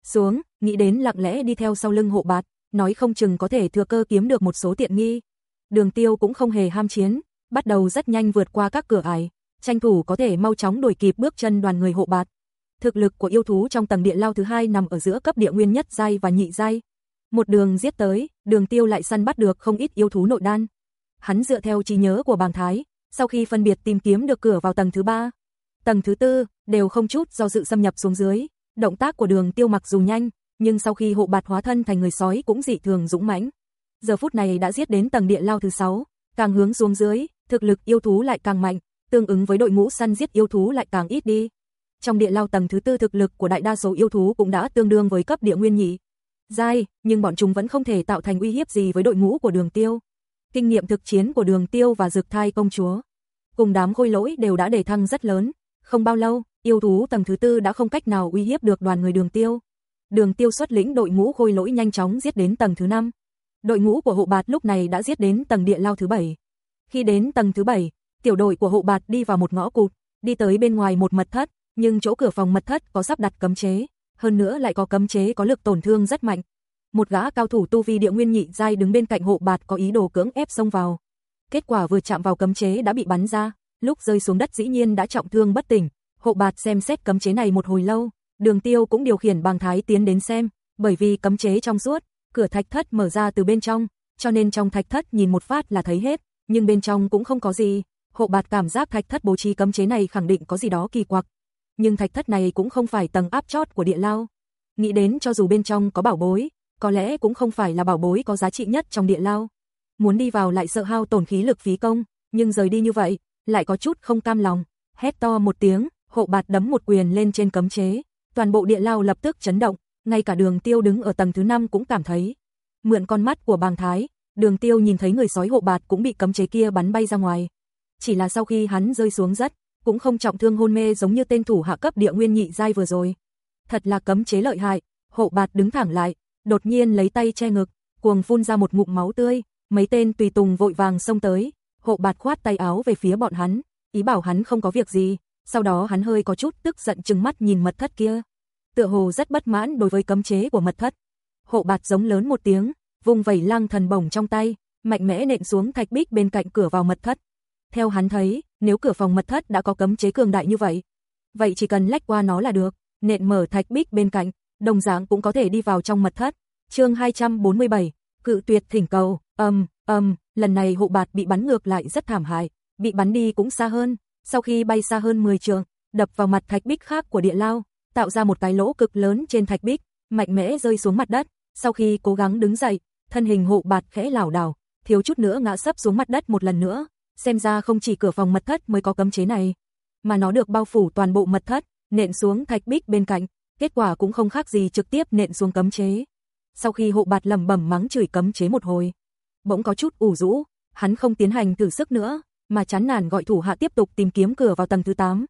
Xuống, nghĩ đến lặng lẽ đi theo sau lưng hộ bạt, nói không chừng có thể thừa cơ kiếm được một số tiện nghi. Đường Tiêu cũng không hề ham chiến, bắt đầu rất nhanh vượt qua các cửa ải, tranh thủ có thể mau chóng đuổi kịp bước chân đoàn người hộ bạt. Thực lực của yêu thú trong tầng địa lao thứ hai nằm ở giữa cấp địa nguyên nhất giai và nhị giai. Một đường giết tới, Đường Tiêu lại săn bắt được không ít yêu thú nội đan, hắn dựa theo trí nhớ của bàng thái, sau khi phân biệt tìm kiếm được cửa vào tầng thứ ba, tầng thứ tư, đều không chút do dự xâm nhập xuống dưới. Động tác của đường tiêu mặc dù nhanh, nhưng sau khi hộ bạt hóa thân thành người sói cũng dị thường dũng mãnh. Giờ phút này đã giết đến tầng địa lao thứ sáu, càng hướng xuống dưới, thực lực yêu thú lại càng mạnh, tương ứng với đội ngũ săn giết yêu thú lại càng ít đi. Trong địa lao tầng thứ tư thực lực của đại đa số yêu thú cũng đã tương đương với cấp địa nguyên nhị. Giai, nhưng bọn chúng vẫn không thể tạo thành uy hiếp gì với đội ngũ của đường tiêu kinh nghiệm thực chiến của đường tiêu và dược thai công chúa. Cùng đám khôi lỗi đều đã đề thăng rất lớn, không bao lâu, yêu thú tầng thứ tư đã không cách nào uy hiếp được đoàn người đường tiêu. Đường tiêu xuất lĩnh đội ngũ khôi lỗi nhanh chóng giết đến tầng thứ 5. Đội ngũ của hộ bạt lúc này đã giết đến tầng địa lao thứ 7. Khi đến tầng thứ 7, tiểu đội của hộ bạt đi vào một ngõ cụt, đi tới bên ngoài một mật thất, nhưng chỗ cửa phòng mật thất có sắp đặt cấm chế, hơn nữa lại có cấm chế có lực tổn thương rất mạnh, một gã cao thủ tu vi địa nguyên nhị giai đứng bên cạnh hộ bạt có ý đồ cưỡng ép xông vào. Kết quả vừa chạm vào cấm chế đã bị bắn ra, lúc rơi xuống đất dĩ nhiên đã trọng thương bất tỉnh. Hộ bạt xem xét cấm chế này một hồi lâu, đường tiêu cũng điều khiển bàng thái tiến đến xem, bởi vì cấm chế trong suốt, cửa thạch thất mở ra từ bên trong, cho nên trong thạch thất nhìn một phát là thấy hết, nhưng bên trong cũng không có gì. Hộ bạt cảm giác thạch thất bố trí cấm chế này khẳng định có gì đó kỳ quặc. Nhưng thạch thất này cũng không phải tầng áp chót của địa lao. Nghĩ đến cho dù bên trong có bảo bối, có lẽ cũng không phải là bảo bối có giá trị nhất trong địa lao. Muốn đi vào lại sợ hao tổn khí lực phí công, nhưng rời đi như vậy, lại có chút không cam lòng. Hét to một tiếng, hộ bạt đấm một quyền lên trên cấm chế. Toàn bộ địa lao lập tức chấn động, ngay cả đường tiêu đứng ở tầng thứ 5 cũng cảm thấy. Mượn con mắt của bàng thái, đường tiêu nhìn thấy người sói hộ bạt cũng bị cấm chế kia bắn bay ra ngoài. Chỉ là sau khi hắn rơi xuống rất, cũng không trọng thương hôn mê giống như tên thủ hạ cấp địa nguyên nhị giai vừa rồi. Thật là cấm chế lợi hại, hộ bạt đứng thẳng lại, đột nhiên lấy tay che ngực, cuồng phun ra một ngụm máu tươi, mấy tên tùy tùng vội vàng xông tới, hộ bạt khoát tay áo về phía bọn hắn, ý bảo hắn không có việc gì, sau đó hắn hơi có chút tức giận chừng mắt nhìn mật thất kia. Tựa hồ rất bất mãn đối với cấm chế của mật thất. Hộ bạt giống lớn một tiếng, vùng vẩy lang thần bổng trong tay, mạnh mẽ nện xuống thạch bích bên cạnh cửa vào mật thất. Theo hắn thấy, nếu cửa phòng mật thất đã có cấm chế cường đại như vậy, vậy chỉ cần lách qua nó là được, nện mở thạch bích bên cạnh, đồng dạng cũng có thể đi vào trong mật thất. Chương 247, cự tuyệt thỉnh cầu, âm, âm, lần này hộ bạt bị bắn ngược lại rất thảm hại, bị bắn đi cũng xa hơn, sau khi bay xa hơn 10 trường, đập vào mặt thạch bích khác của địa lao, tạo ra một cái lỗ cực lớn trên thạch bích, mạnh mẽ rơi xuống mặt đất, sau khi cố gắng đứng dậy, thân hình hộ bạt khẽ lảo đảo, thiếu chút nữa ngã sấp xuống mặt đất một lần nữa, xem ra không chỉ cửa phòng mật thất mới có cấm chế này, mà nó được bao phủ toàn bộ mật thất, nện xuống thạch bích bên cạnh, kết quả cũng không khác gì trực tiếp nện xuống cấm chế. Sau khi hộ bạt lầm bẩm mắng chửi cấm chế một hồi, bỗng có chút ủ rũ, hắn không tiến hành thử sức nữa, mà chán nản gọi thủ hạ tiếp tục tìm kiếm cửa vào tầng thứ 8.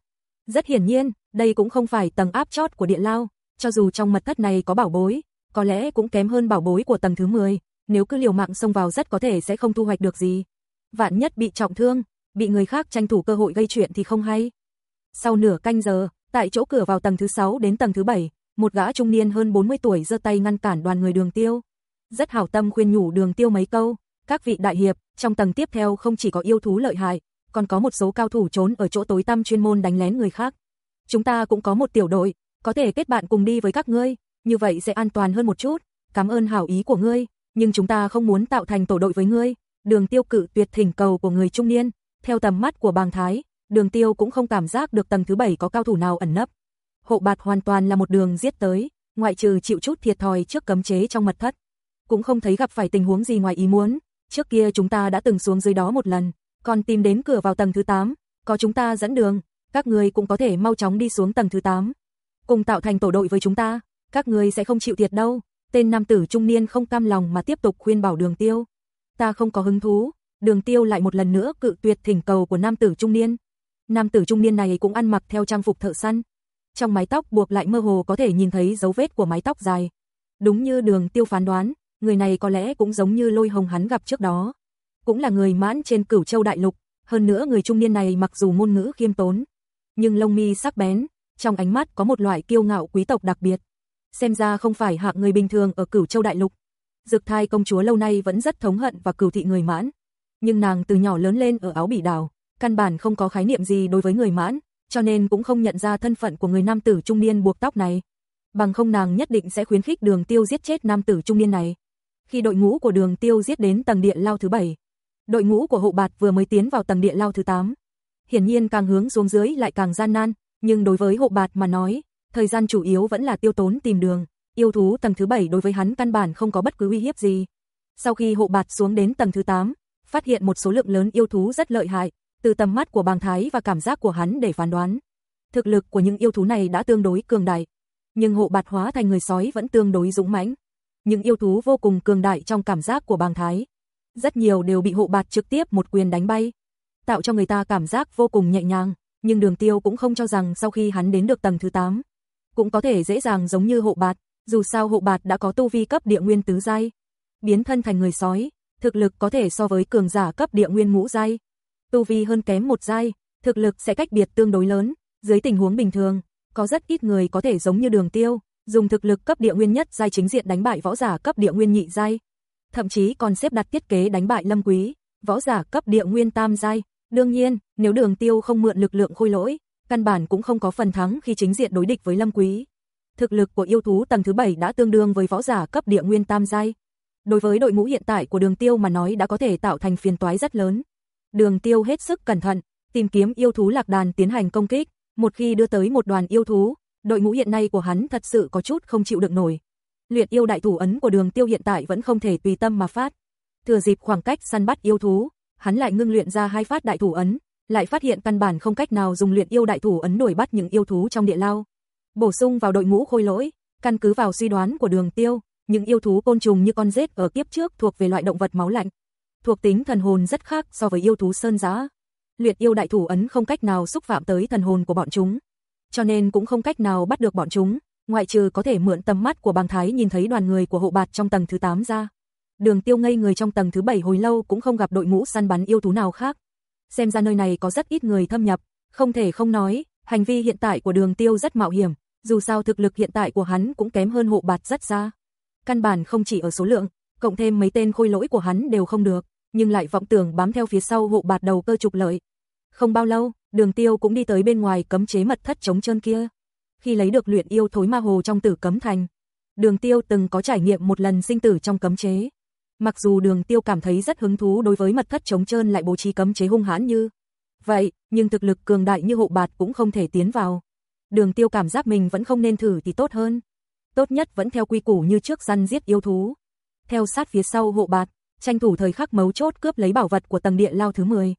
Rất hiển nhiên, đây cũng không phải tầng áp chót của địa lao, cho dù trong mật thất này có bảo bối, có lẽ cũng kém hơn bảo bối của tầng thứ 10, nếu cứ liều mạng xông vào rất có thể sẽ không thu hoạch được gì. Vạn nhất bị trọng thương, bị người khác tranh thủ cơ hội gây chuyện thì không hay. Sau nửa canh giờ, tại chỗ cửa vào tầng thứ 6 đến tầng thứ 7, một gã trung niên hơn 40 tuổi giơ tay ngăn cản đoàn người đường tiêu. Rất hảo tâm khuyên nhủ đường tiêu mấy câu, các vị đại hiệp, trong tầng tiếp theo không chỉ có yêu thú lợi hại, còn có một số cao thủ trốn ở chỗ tối tăm chuyên môn đánh lén người khác. Chúng ta cũng có một tiểu đội, có thể kết bạn cùng đi với các ngươi, như vậy sẽ an toàn hơn một chút. Cảm ơn hảo ý của ngươi, nhưng chúng ta không muốn tạo thành tổ đội với ngươi. Đường Tiêu cự tuyệt thỉnh cầu của người trung niên, theo tầm mắt của Bàng Thái, Đường Tiêu cũng không cảm giác được tầng thứ bảy có cao thủ nào ẩn nấp. Hộ Bạt hoàn toàn là một đường giết tới, ngoại trừ chịu chút thiệt thòi trước cấm chế trong mật thất, cũng không thấy gặp phải tình huống gì ngoài ý muốn, trước kia chúng ta đã từng xuống dưới đó một lần, còn tìm đến cửa vào tầng thứ 8, có chúng ta dẫn đường, các người cũng có thể mau chóng đi xuống tầng thứ 8. Cùng tạo thành tổ đội với chúng ta, các người sẽ không chịu thiệt đâu. Tên nam tử trung niên không cam lòng mà tiếp tục khuyên bảo đường tiêu. Ta không có hứng thú, đường tiêu lại một lần nữa cự tuyệt thỉnh cầu của nam tử trung niên. Nam tử trung niên này cũng ăn mặc theo trang phục thợ săn. Trong mái tóc buộc lại mơ hồ có thể nhìn thấy dấu vết của mái tóc dài. Đúng như đường tiêu phán đoán, người này có lẽ cũng giống như lôi hồng hắn gặp trước đó. Cũng là người mãn trên cửu châu đại lục, hơn nữa người trung niên này mặc dù ngôn ngữ khiêm tốn, nhưng lông mi sắc bén, trong ánh mắt có một loại kiêu ngạo quý tộc đặc biệt. Xem ra không phải hạng người bình thường ở cửu châu đại lục. Dực thai công chúa lâu nay vẫn rất thống hận và cừu thị người mãn. Nhưng nàng từ nhỏ lớn lên ở áo bỉ đảo, căn bản không có khái niệm gì đối với người mãn, cho nên cũng không nhận ra thân phận của người nam tử trung niên buộc tóc này. Bằng không nàng nhất định sẽ khuyến khích đường tiêu giết chết nam tử trung niên này. Khi đội ngũ của đường tiêu giết đến tầng địa lao thứ 7, đội ngũ của hộ bạt vừa mới tiến vào tầng địa lao thứ 8. Hiển nhiên càng hướng xuống dưới lại càng gian nan, nhưng đối với hộ bạt mà nói, thời gian chủ yếu vẫn là tiêu tốn tìm đường, yêu thú tầng thứ 7 đối với hắn căn bản không có bất cứ uy hiếp gì. Sau khi hộ bạt xuống đến tầng thứ 8, phát hiện một số lượng lớn yêu thú rất lợi hại, từ tầm mắt của bàng thái và cảm giác của hắn để phán đoán. Thực lực của những yêu thú này đã tương đối cường đại, nhưng hộ bạt hóa thành người sói vẫn tương đối dũng mãnh những yêu thú vô cùng cường đại trong cảm giác của bàng thái. Rất nhiều đều bị hộ bạt trực tiếp một quyền đánh bay, tạo cho người ta cảm giác vô cùng nhẹ nhàng, nhưng đường tiêu cũng không cho rằng sau khi hắn đến được tầng thứ 8, cũng có thể dễ dàng giống như hộ bạt, dù sao hộ bạt đã có tu vi cấp địa nguyên tứ giai, biến thân thành người sói, thực lực có thể so với cường giả cấp địa nguyên ngũ giai. Tu vi hơn kém một giai, thực lực sẽ cách biệt tương đối lớn, dưới tình huống bình thường, có rất ít người có thể giống như đường tiêu, dùng thực lực cấp địa nguyên nhất giai chính diện đánh bại võ giả cấp địa nguyên nhị giai, thậm chí còn xếp đặt thiết kế đánh bại Lâm Quý, võ giả cấp địa nguyên tam giai. Đương nhiên, nếu Đường Tiêu không mượn lực lượng khôi lỗi, căn bản cũng không có phần thắng khi chính diện đối địch với Lâm Quý. Thực lực của yêu thú tầng thứ 7 đã tương đương với võ giả cấp địa nguyên tam giai. đối với đội ngũ hiện tại của đường tiêu mà nói đã có thể tạo thành phiền toái rất lớn. Đường tiêu hết sức cẩn thận, tìm kiếm yêu thú lạc đàn tiến hành công kích, một khi đưa tới một đoàn yêu thú, đội ngũ hiện nay của hắn thật sự có chút không chịu đựng nổi. Luyện yêu đại thủ ấn của đường tiêu hiện tại vẫn không thể tùy tâm mà phát. Thừa dịp khoảng cách săn bắt yêu thú, hắn lại ngưng luyện ra hai phát đại thủ ấn, lại phát hiện căn bản không cách nào dùng luyện yêu đại thủ ấn đuổi bắt những yêu thú trong địa lao. Bổ sung vào đội ngũ khôi lỗi, căn cứ vào suy đoán của đường tiêu, những yêu thú côn trùng như con rết ở kiếp trước thuộc về loại động vật máu lạnh. Thuộc tính thần hồn rất khác so với yêu thú sơn giá. Luyện yêu đại thủ ấn không cách nào xúc phạm tới thần hồn của bọn chúng. Cho nên cũng không cách nào bắt được bọn chúng, ngoại trừ có thể mượn tầm mắt của bàng thái nhìn thấy đoàn người của hộ bạt trong tầng thứ 8 ra. Đường tiêu ngây người trong tầng thứ 7 hồi lâu cũng không gặp đội ngũ săn bắn yêu thú nào khác. Xem ra nơi này có rất ít người thâm nhập, không thể không nói, hành vi hiện tại của đường tiêu rất mạo hiểm, dù sao thực lực hiện tại của hắn cũng kém hơn hộ bạt rất xa. Căn bản không chỉ ở số lượng, cộng thêm mấy tên khôi lỗi của hắn đều không được, nhưng lại vọng tưởng bám theo phía sau hộ bạt đầu cơ trục lợi. Không bao lâu, đường tiêu cũng đi tới bên ngoài cấm chế mật thất chống trơn kia. Khi lấy được luyện yêu thối ma hồ trong tử cấm thành, đường tiêu từng có trải nghiệm một lần sinh tử trong cấm chế. Mặc dù đường tiêu cảm thấy rất hứng thú đối với mật thất chống trơn lại bố trí cấm chế hung hãn như vậy, nhưng thực lực cường đại như hộ bạt cũng không thể tiến vào. Đường tiêu cảm giác mình vẫn không nên thử thì tốt hơn. Tốt nhất vẫn theo quy củ như trước săn giết yêu thú. Theo sát phía sau hộ bạt, tranh thủ thời khắc mấu chốt cướp lấy bảo vật của tầng địa lao thứ 10.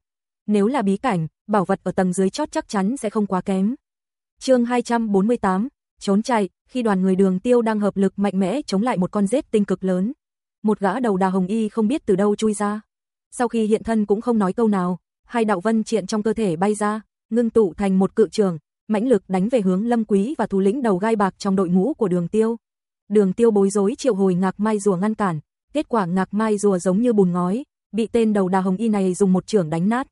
Nếu là bí cảnh, bảo vật ở tầng dưới chót chắc chắn sẽ không quá kém. chương 248, trốn chạy, khi đoàn người đường tiêu đang hợp lực mạnh mẽ chống lại một con rết tinh cực lớn. Một gã đầu đà hồng y không biết từ đâu chui ra. Sau khi hiện thân cũng không nói câu nào, hai đạo vân triện trong cơ thể bay ra, ngưng tụ thành một cự trường, mãnh lực đánh về hướng Lâm Quý và thủ lĩnh đầu gai bạc trong đội ngũ của Đường Tiêu. Đường Tiêu bối rối triệu hồi ngạc mai rùa ngăn cản, kết quả ngạc mai rùa giống như bùn ngói, bị tên đầu đà hồng y này dùng một chưởng đánh nát.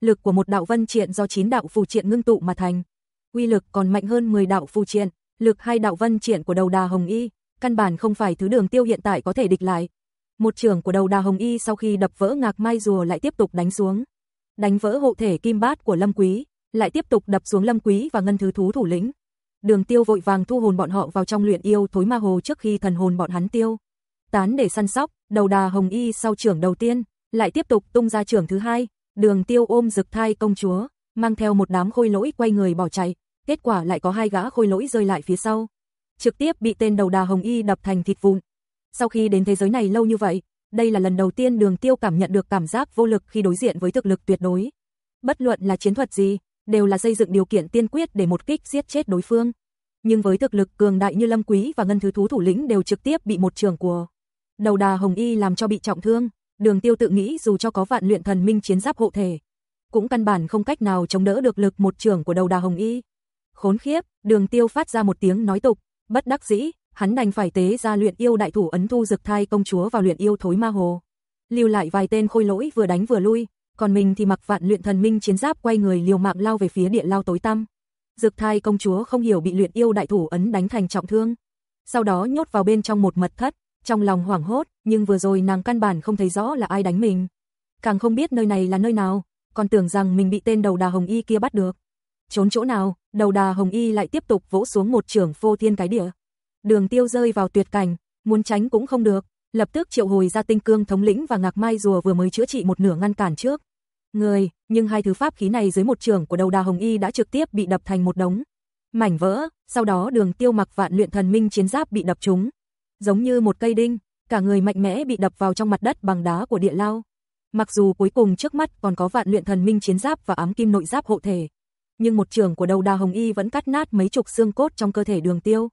Lực của một đạo vân triện do chín đạo phù triện ngưng tụ mà thành. Uy lực còn mạnh hơn 10 đạo phù triện, lực hai đạo vân triện của đầu đà hồng y, căn bản không phải thứ Đường Tiêu hiện tại có thể địch lại. Một trưởng của đầu đà hồng y sau khi đập vỡ ngạc mai rùa lại tiếp tục đánh xuống. Đánh vỡ hộ thể kim bát của Lâm Quý, lại tiếp tục đập xuống Lâm Quý và ngân thứ thú thủ lĩnh. Đường Tiêu vội vàng thu hồn bọn họ vào trong luyện yêu thối ma hồ trước khi thần hồn bọn hắn tiêu. Tán để săn sóc, đầu đà hồng y sau trưởng đầu tiên, lại tiếp tục tung ra trưởng thứ hai, Đường Tiêu ôm Dực Thai công chúa, mang theo một đám khôi lỗi quay người bỏ chạy, kết quả lại có hai gã khôi lỗi rơi lại phía sau, trực tiếp bị tên đầu đà hồng y đập thành thịt vụn. Sau khi đến thế giới này lâu như vậy, đây là lần đầu tiên Đường Tiêu cảm nhận được cảm giác vô lực khi đối diện với thực lực tuyệt đối. Bất luận là chiến thuật gì, đều là xây dựng điều kiện tiên quyết để một kích giết chết đối phương. Nhưng với thực lực cường đại như Lâm Quý và Ngân Thứ Thú thủ lĩnh đều trực tiếp bị một trường của đầu đà Hồng Y làm cho bị trọng thương, Đường Tiêu tự nghĩ dù cho có vạn luyện thần minh chiến giáp hộ thể, cũng căn bản không cách nào chống đỡ được lực một trường của đầu đà Hồng Y. Khốn khiếp, Đường Tiêu phát ra một tiếng nói tục, bất đắc dĩ, hắn đành phải tế ra luyện yêu đại thủ ấn thu dực thai công chúa vào luyện yêu thối ma hồ. Lưu lại vài tên khôi lỗi vừa đánh vừa lui, còn mình thì mặc vạn luyện thần minh chiến giáp quay người liều mạng lao về phía địa lao tối tăm. Dực thai công chúa không hiểu bị luyện yêu đại thủ ấn đánh thành trọng thương. Sau đó nhốt vào bên trong một mật thất, trong lòng hoảng hốt, nhưng vừa rồi nàng căn bản không thấy rõ là ai đánh mình. Càng không biết nơi này là nơi nào, còn tưởng rằng mình bị tên đầu đà hồng y kia bắt được. Trốn chỗ nào, đầu đà hồng y lại tiếp tục vỗ xuống một trường phô thiên cái địa. Đường tiêu rơi vào tuyệt cảnh, muốn tránh cũng không được, lập tức triệu hồi ra tinh cương thống lĩnh và ngạc mai rùa vừa mới chữa trị một nửa ngăn cản trước người, nhưng hai thứ pháp khí này dưới một trường của đầu đà hồng y đã trực tiếp bị đập thành một đống. Mảnh vỡ, sau đó đường tiêu mặc vạn luyện thần minh chiến giáp bị đập trúng. Giống như một cây đinh, cả người mạnh mẽ bị đập vào trong mặt đất bằng đá của địa lao. Mặc dù cuối cùng trước mắt còn có vạn luyện thần minh chiến giáp và ám kim nội giáp hộ thể. Nhưng một trường của đầu đà hồng y vẫn cắt nát mấy chục xương cốt trong cơ thể đường tiêu.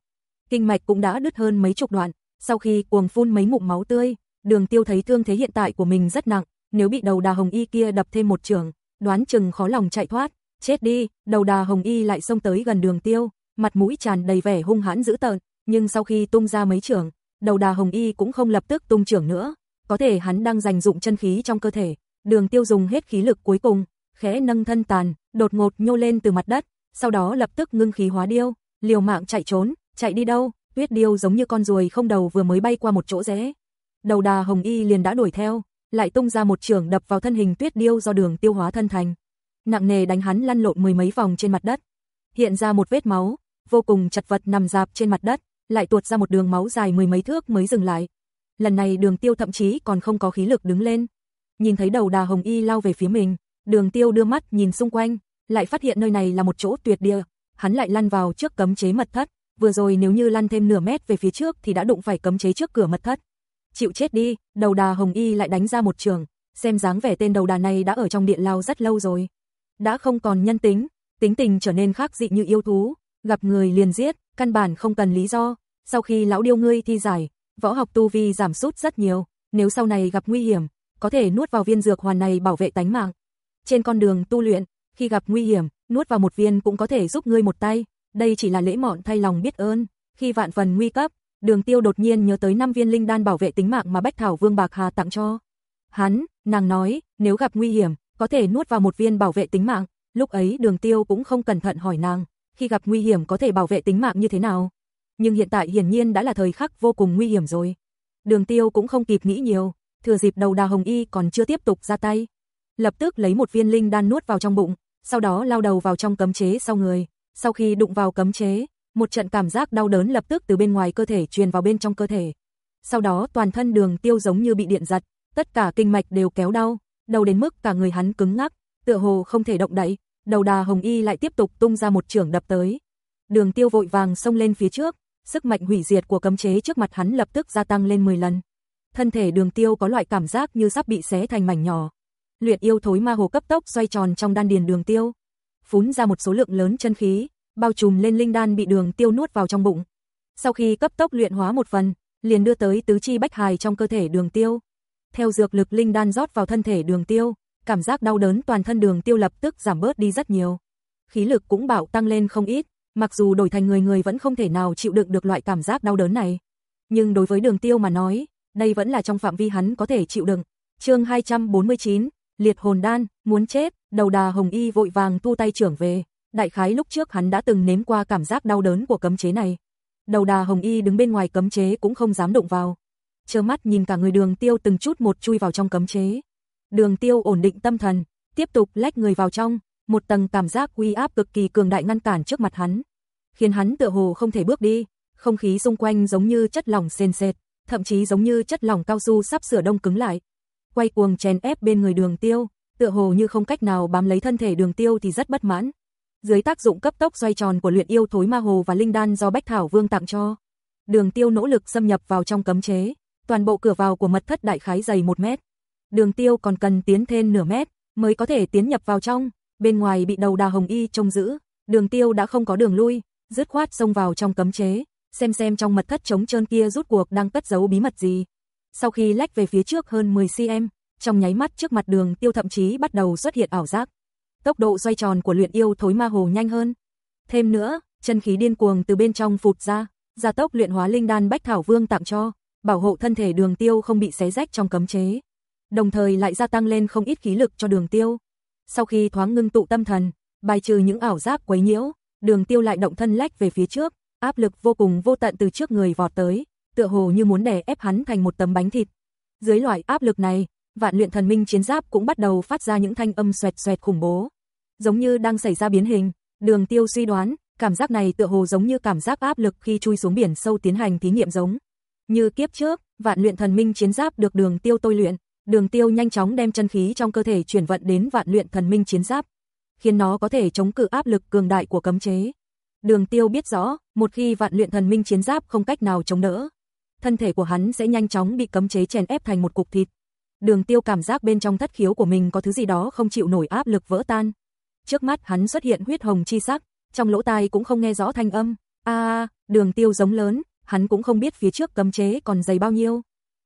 Kinh mạch cũng đã đứt hơn mấy chục đoạn, sau khi cuồng phun mấy ngụm máu tươi, đường tiêu thấy thương thế hiện tại của mình rất nặng, nếu bị đầu đà hồng y kia đập thêm một trường, đoán chừng khó lòng chạy thoát, chết đi, đầu đà hồng y lại xông tới gần đường tiêu, mặt mũi tràn đầy vẻ hung hãn dữ tợn, nhưng sau khi tung ra mấy trường, đầu đà hồng y cũng không lập tức tung trường nữa, có thể hắn đang dành dụng chân khí trong cơ thể, đường tiêu dùng hết khí lực cuối cùng, khẽ nâng thân tàn, đột ngột nhô lên từ mặt đất, sau đó lập tức ngưng khí hóa điêu, liều mạng chạy trốn, chạy đi đâu, tuyết điêu giống như con ruồi không đầu vừa mới bay qua một chỗ rẽ. Đầu đà hồng y liền đã đuổi theo, lại tung ra một trường đập vào thân hình tuyết điêu do đường tiêu hóa thân thành. Nặng nề đánh hắn lăn lộn mười mấy vòng trên mặt đất. Hiện ra một vết máu, vô cùng chật vật nằm dạp trên mặt đất, lại tuột ra một đường máu dài mười mấy thước mới dừng lại. lần này đường tiêu thậm chí còn không có khí lực đứng lên. Nhìn thấy đầu đà hồng y lao về phía mình, đường tiêu đưa mắt nhìn xung quanh, lại phát hiện nơi này là một chỗ tuyệt địa, hắn lại lăn vào trước cấm chế mật thất, vừa rồi nếu như lăn thêm nửa mét về phía trước thì đã đụng phải cấm chế trước cửa mật thất. Chịu chết đi, đầu đà hồng y lại đánh ra một trường, xem dáng vẻ tên đầu đà này đã ở trong điện lao rất lâu rồi. Đã không còn nhân tính, tính tình trở nên khác dị như yêu thú, gặp người liền giết, căn bản không cần lý do. Sau khi lão điêu ngươi thi giải, võ học tu vi giảm sút rất nhiều, nếu sau này gặp nguy hiểm, có thể nuốt vào viên dược hoàn này bảo vệ tánh mạng. Trên con đường tu luyện, khi gặp nguy hiểm, nuốt vào một viên cũng có thể giúp ngươi một tay, đây chỉ là lễ mọn thay lòng biết ơn. Khi vạn phần nguy cấp, Đường Tiêu đột nhiên nhớ tới năm viên linh đan bảo vệ tính mạng mà Bách Thảo Vương Bạc Hà tặng cho. Hắn, nàng nói, nếu gặp nguy hiểm, có thể nuốt vào một viên bảo vệ tính mạng, lúc ấy Đường Tiêu cũng không cẩn thận hỏi nàng, khi gặp nguy hiểm có thể bảo vệ tính mạng như thế nào. Nhưng hiện tại hiển nhiên đã là thời khắc vô cùng nguy hiểm rồi. Đường Tiêu cũng không kịp nghĩ nhiều, thừa dịp đầu đà hồng y còn chưa tiếp tục ra tay. Lập tức lấy một viên linh đan nuốt vào trong bụng, sau đó lao đầu vào trong cấm chế sau người. Sau khi đụng vào cấm chế, một trận cảm giác đau đớn lập tức từ bên ngoài cơ thể truyền vào bên trong cơ thể. Sau đó toàn thân đường tiêu giống như bị điện giật, tất cả kinh mạch đều kéo đau, đầu đến mức cả người hắn cứng ngắc, tựa hồ không thể động đậy, đầu đà hồng y lại tiếp tục tung ra một trường đập tới. Đường tiêu vội vàng xông lên phía trước, sức mạnh hủy diệt của cấm chế trước mặt hắn lập tức gia tăng lên 10 lần. Thân thể đường tiêu có loại cảm giác như sắp bị xé thành mảnh nhỏ. Luyện yêu thối ma hồ cấp tốc xoay tròn trong đan điền đường tiêu. Phún ra một số lượng lớn chân khí, bao trùm lên linh đan bị đường tiêu nuốt vào trong bụng. Sau khi cấp tốc luyện hóa một phần, liền đưa tới tứ chi bách hài trong cơ thể đường tiêu. Theo dược lực linh đan rót vào thân thể đường tiêu, cảm giác đau đớn toàn thân đường tiêu lập tức giảm bớt đi rất nhiều. Khí lực cũng bảo tăng lên không ít, mặc dù đổi thành người người vẫn không thể nào chịu đựng được loại cảm giác đau đớn này. Nhưng đối với đường tiêu mà nói, đây vẫn là trong phạm vi hắn có thể chịu đựng. chương 249, liệt hồn đan, muốn chết, đầu đà hồng y vội vàng tu tay trưởng về, đại khái lúc trước hắn đã từng nếm qua cảm giác đau đớn của cấm chế này. Đầu đà hồng y đứng bên ngoài cấm chế cũng không dám động vào. Chơ mắt nhìn cả người đường tiêu từng chút một chui vào trong cấm chế. Đường tiêu ổn định tâm thần, tiếp tục lách người vào trong, một tầng cảm giác uy áp cực kỳ cường đại ngăn cản trước mặt hắn. Khiến hắn tựa hồ không thể bước đi, không khí xung quanh giống như chất lỏng sền sệt, thậm chí giống như chất lỏng cao su sắp sửa đông cứng lại. Quay cuồng chèn ép bên người đường tiêu, tựa hồ như không cách nào bám lấy thân thể đường tiêu thì rất bất mãn dưới tác dụng cấp tốc xoay tròn của luyện yêu thối ma hồ và linh đan do Bách Thảo Vương tặng cho. Đường Tiêu nỗ lực xâm nhập vào trong cấm chế, toàn bộ cửa vào của mật thất đại khái dày 1 mét. Đường Tiêu còn cần tiến thêm nửa mét mới có thể tiến nhập vào trong, bên ngoài bị đầu đà hồng y trông giữ, Đường Tiêu đã không có đường lui, dứt khoát xông vào trong cấm chế, xem xem trong mật thất trống trơn kia rút cuộc đang cất giấu bí mật gì. Sau khi lách về phía trước hơn 10 cm, trong nháy mắt trước mặt Đường Tiêu thậm chí bắt đầu xuất hiện ảo giác tốc độ xoay tròn của luyện yêu thối ma hồ nhanh hơn. Thêm nữa, chân khí điên cuồng từ bên trong phụt ra, gia tốc luyện hóa linh đan Bách Thảo Vương tặng cho, bảo hộ thân thể Đường Tiêu không bị xé rách trong cấm chế. Đồng thời lại gia tăng lên không ít khí lực cho Đường Tiêu. Sau khi thoáng ngưng tụ tâm thần, bài trừ những ảo giác quấy nhiễu, Đường Tiêu lại động thân lách về phía trước, áp lực vô cùng vô tận từ trước người vọt tới, tựa hồ như muốn đè ép hắn thành một tấm bánh thịt. Dưới loại áp lực này, Vạn Luyện Thần Minh chiến giáp cũng bắt đầu phát ra những thanh âm xoẹt xoẹt khủng bố giống như đang xảy ra biến hình. Đường Tiêu suy đoán, cảm giác này tựa hồ giống như cảm giác áp lực khi chui xuống biển sâu tiến hành thí nghiệm giống. Như kiếp trước, vạn luyện thần minh chiến giáp được Đường Tiêu tôi luyện, Đường Tiêu nhanh chóng đem chân khí trong cơ thể chuyển vận đến vạn luyện thần minh chiến giáp, khiến nó có thể chống cự áp lực cường đại của cấm chế. Đường Tiêu biết rõ, một khi vạn luyện thần minh chiến giáp không cách nào chống đỡ, thân thể của hắn sẽ nhanh chóng bị cấm chế chèn ép thành một cục thịt. Đường Tiêu cảm giác bên trong thất khiếu của mình có thứ gì đó không chịu nổi áp lực vỡ tan trước mắt hắn xuất hiện huyết hồng chi sắc, trong lỗ tai cũng không nghe rõ thanh âm. A, đường tiêu giống lớn, hắn cũng không biết phía trước cấm chế còn dày bao nhiêu.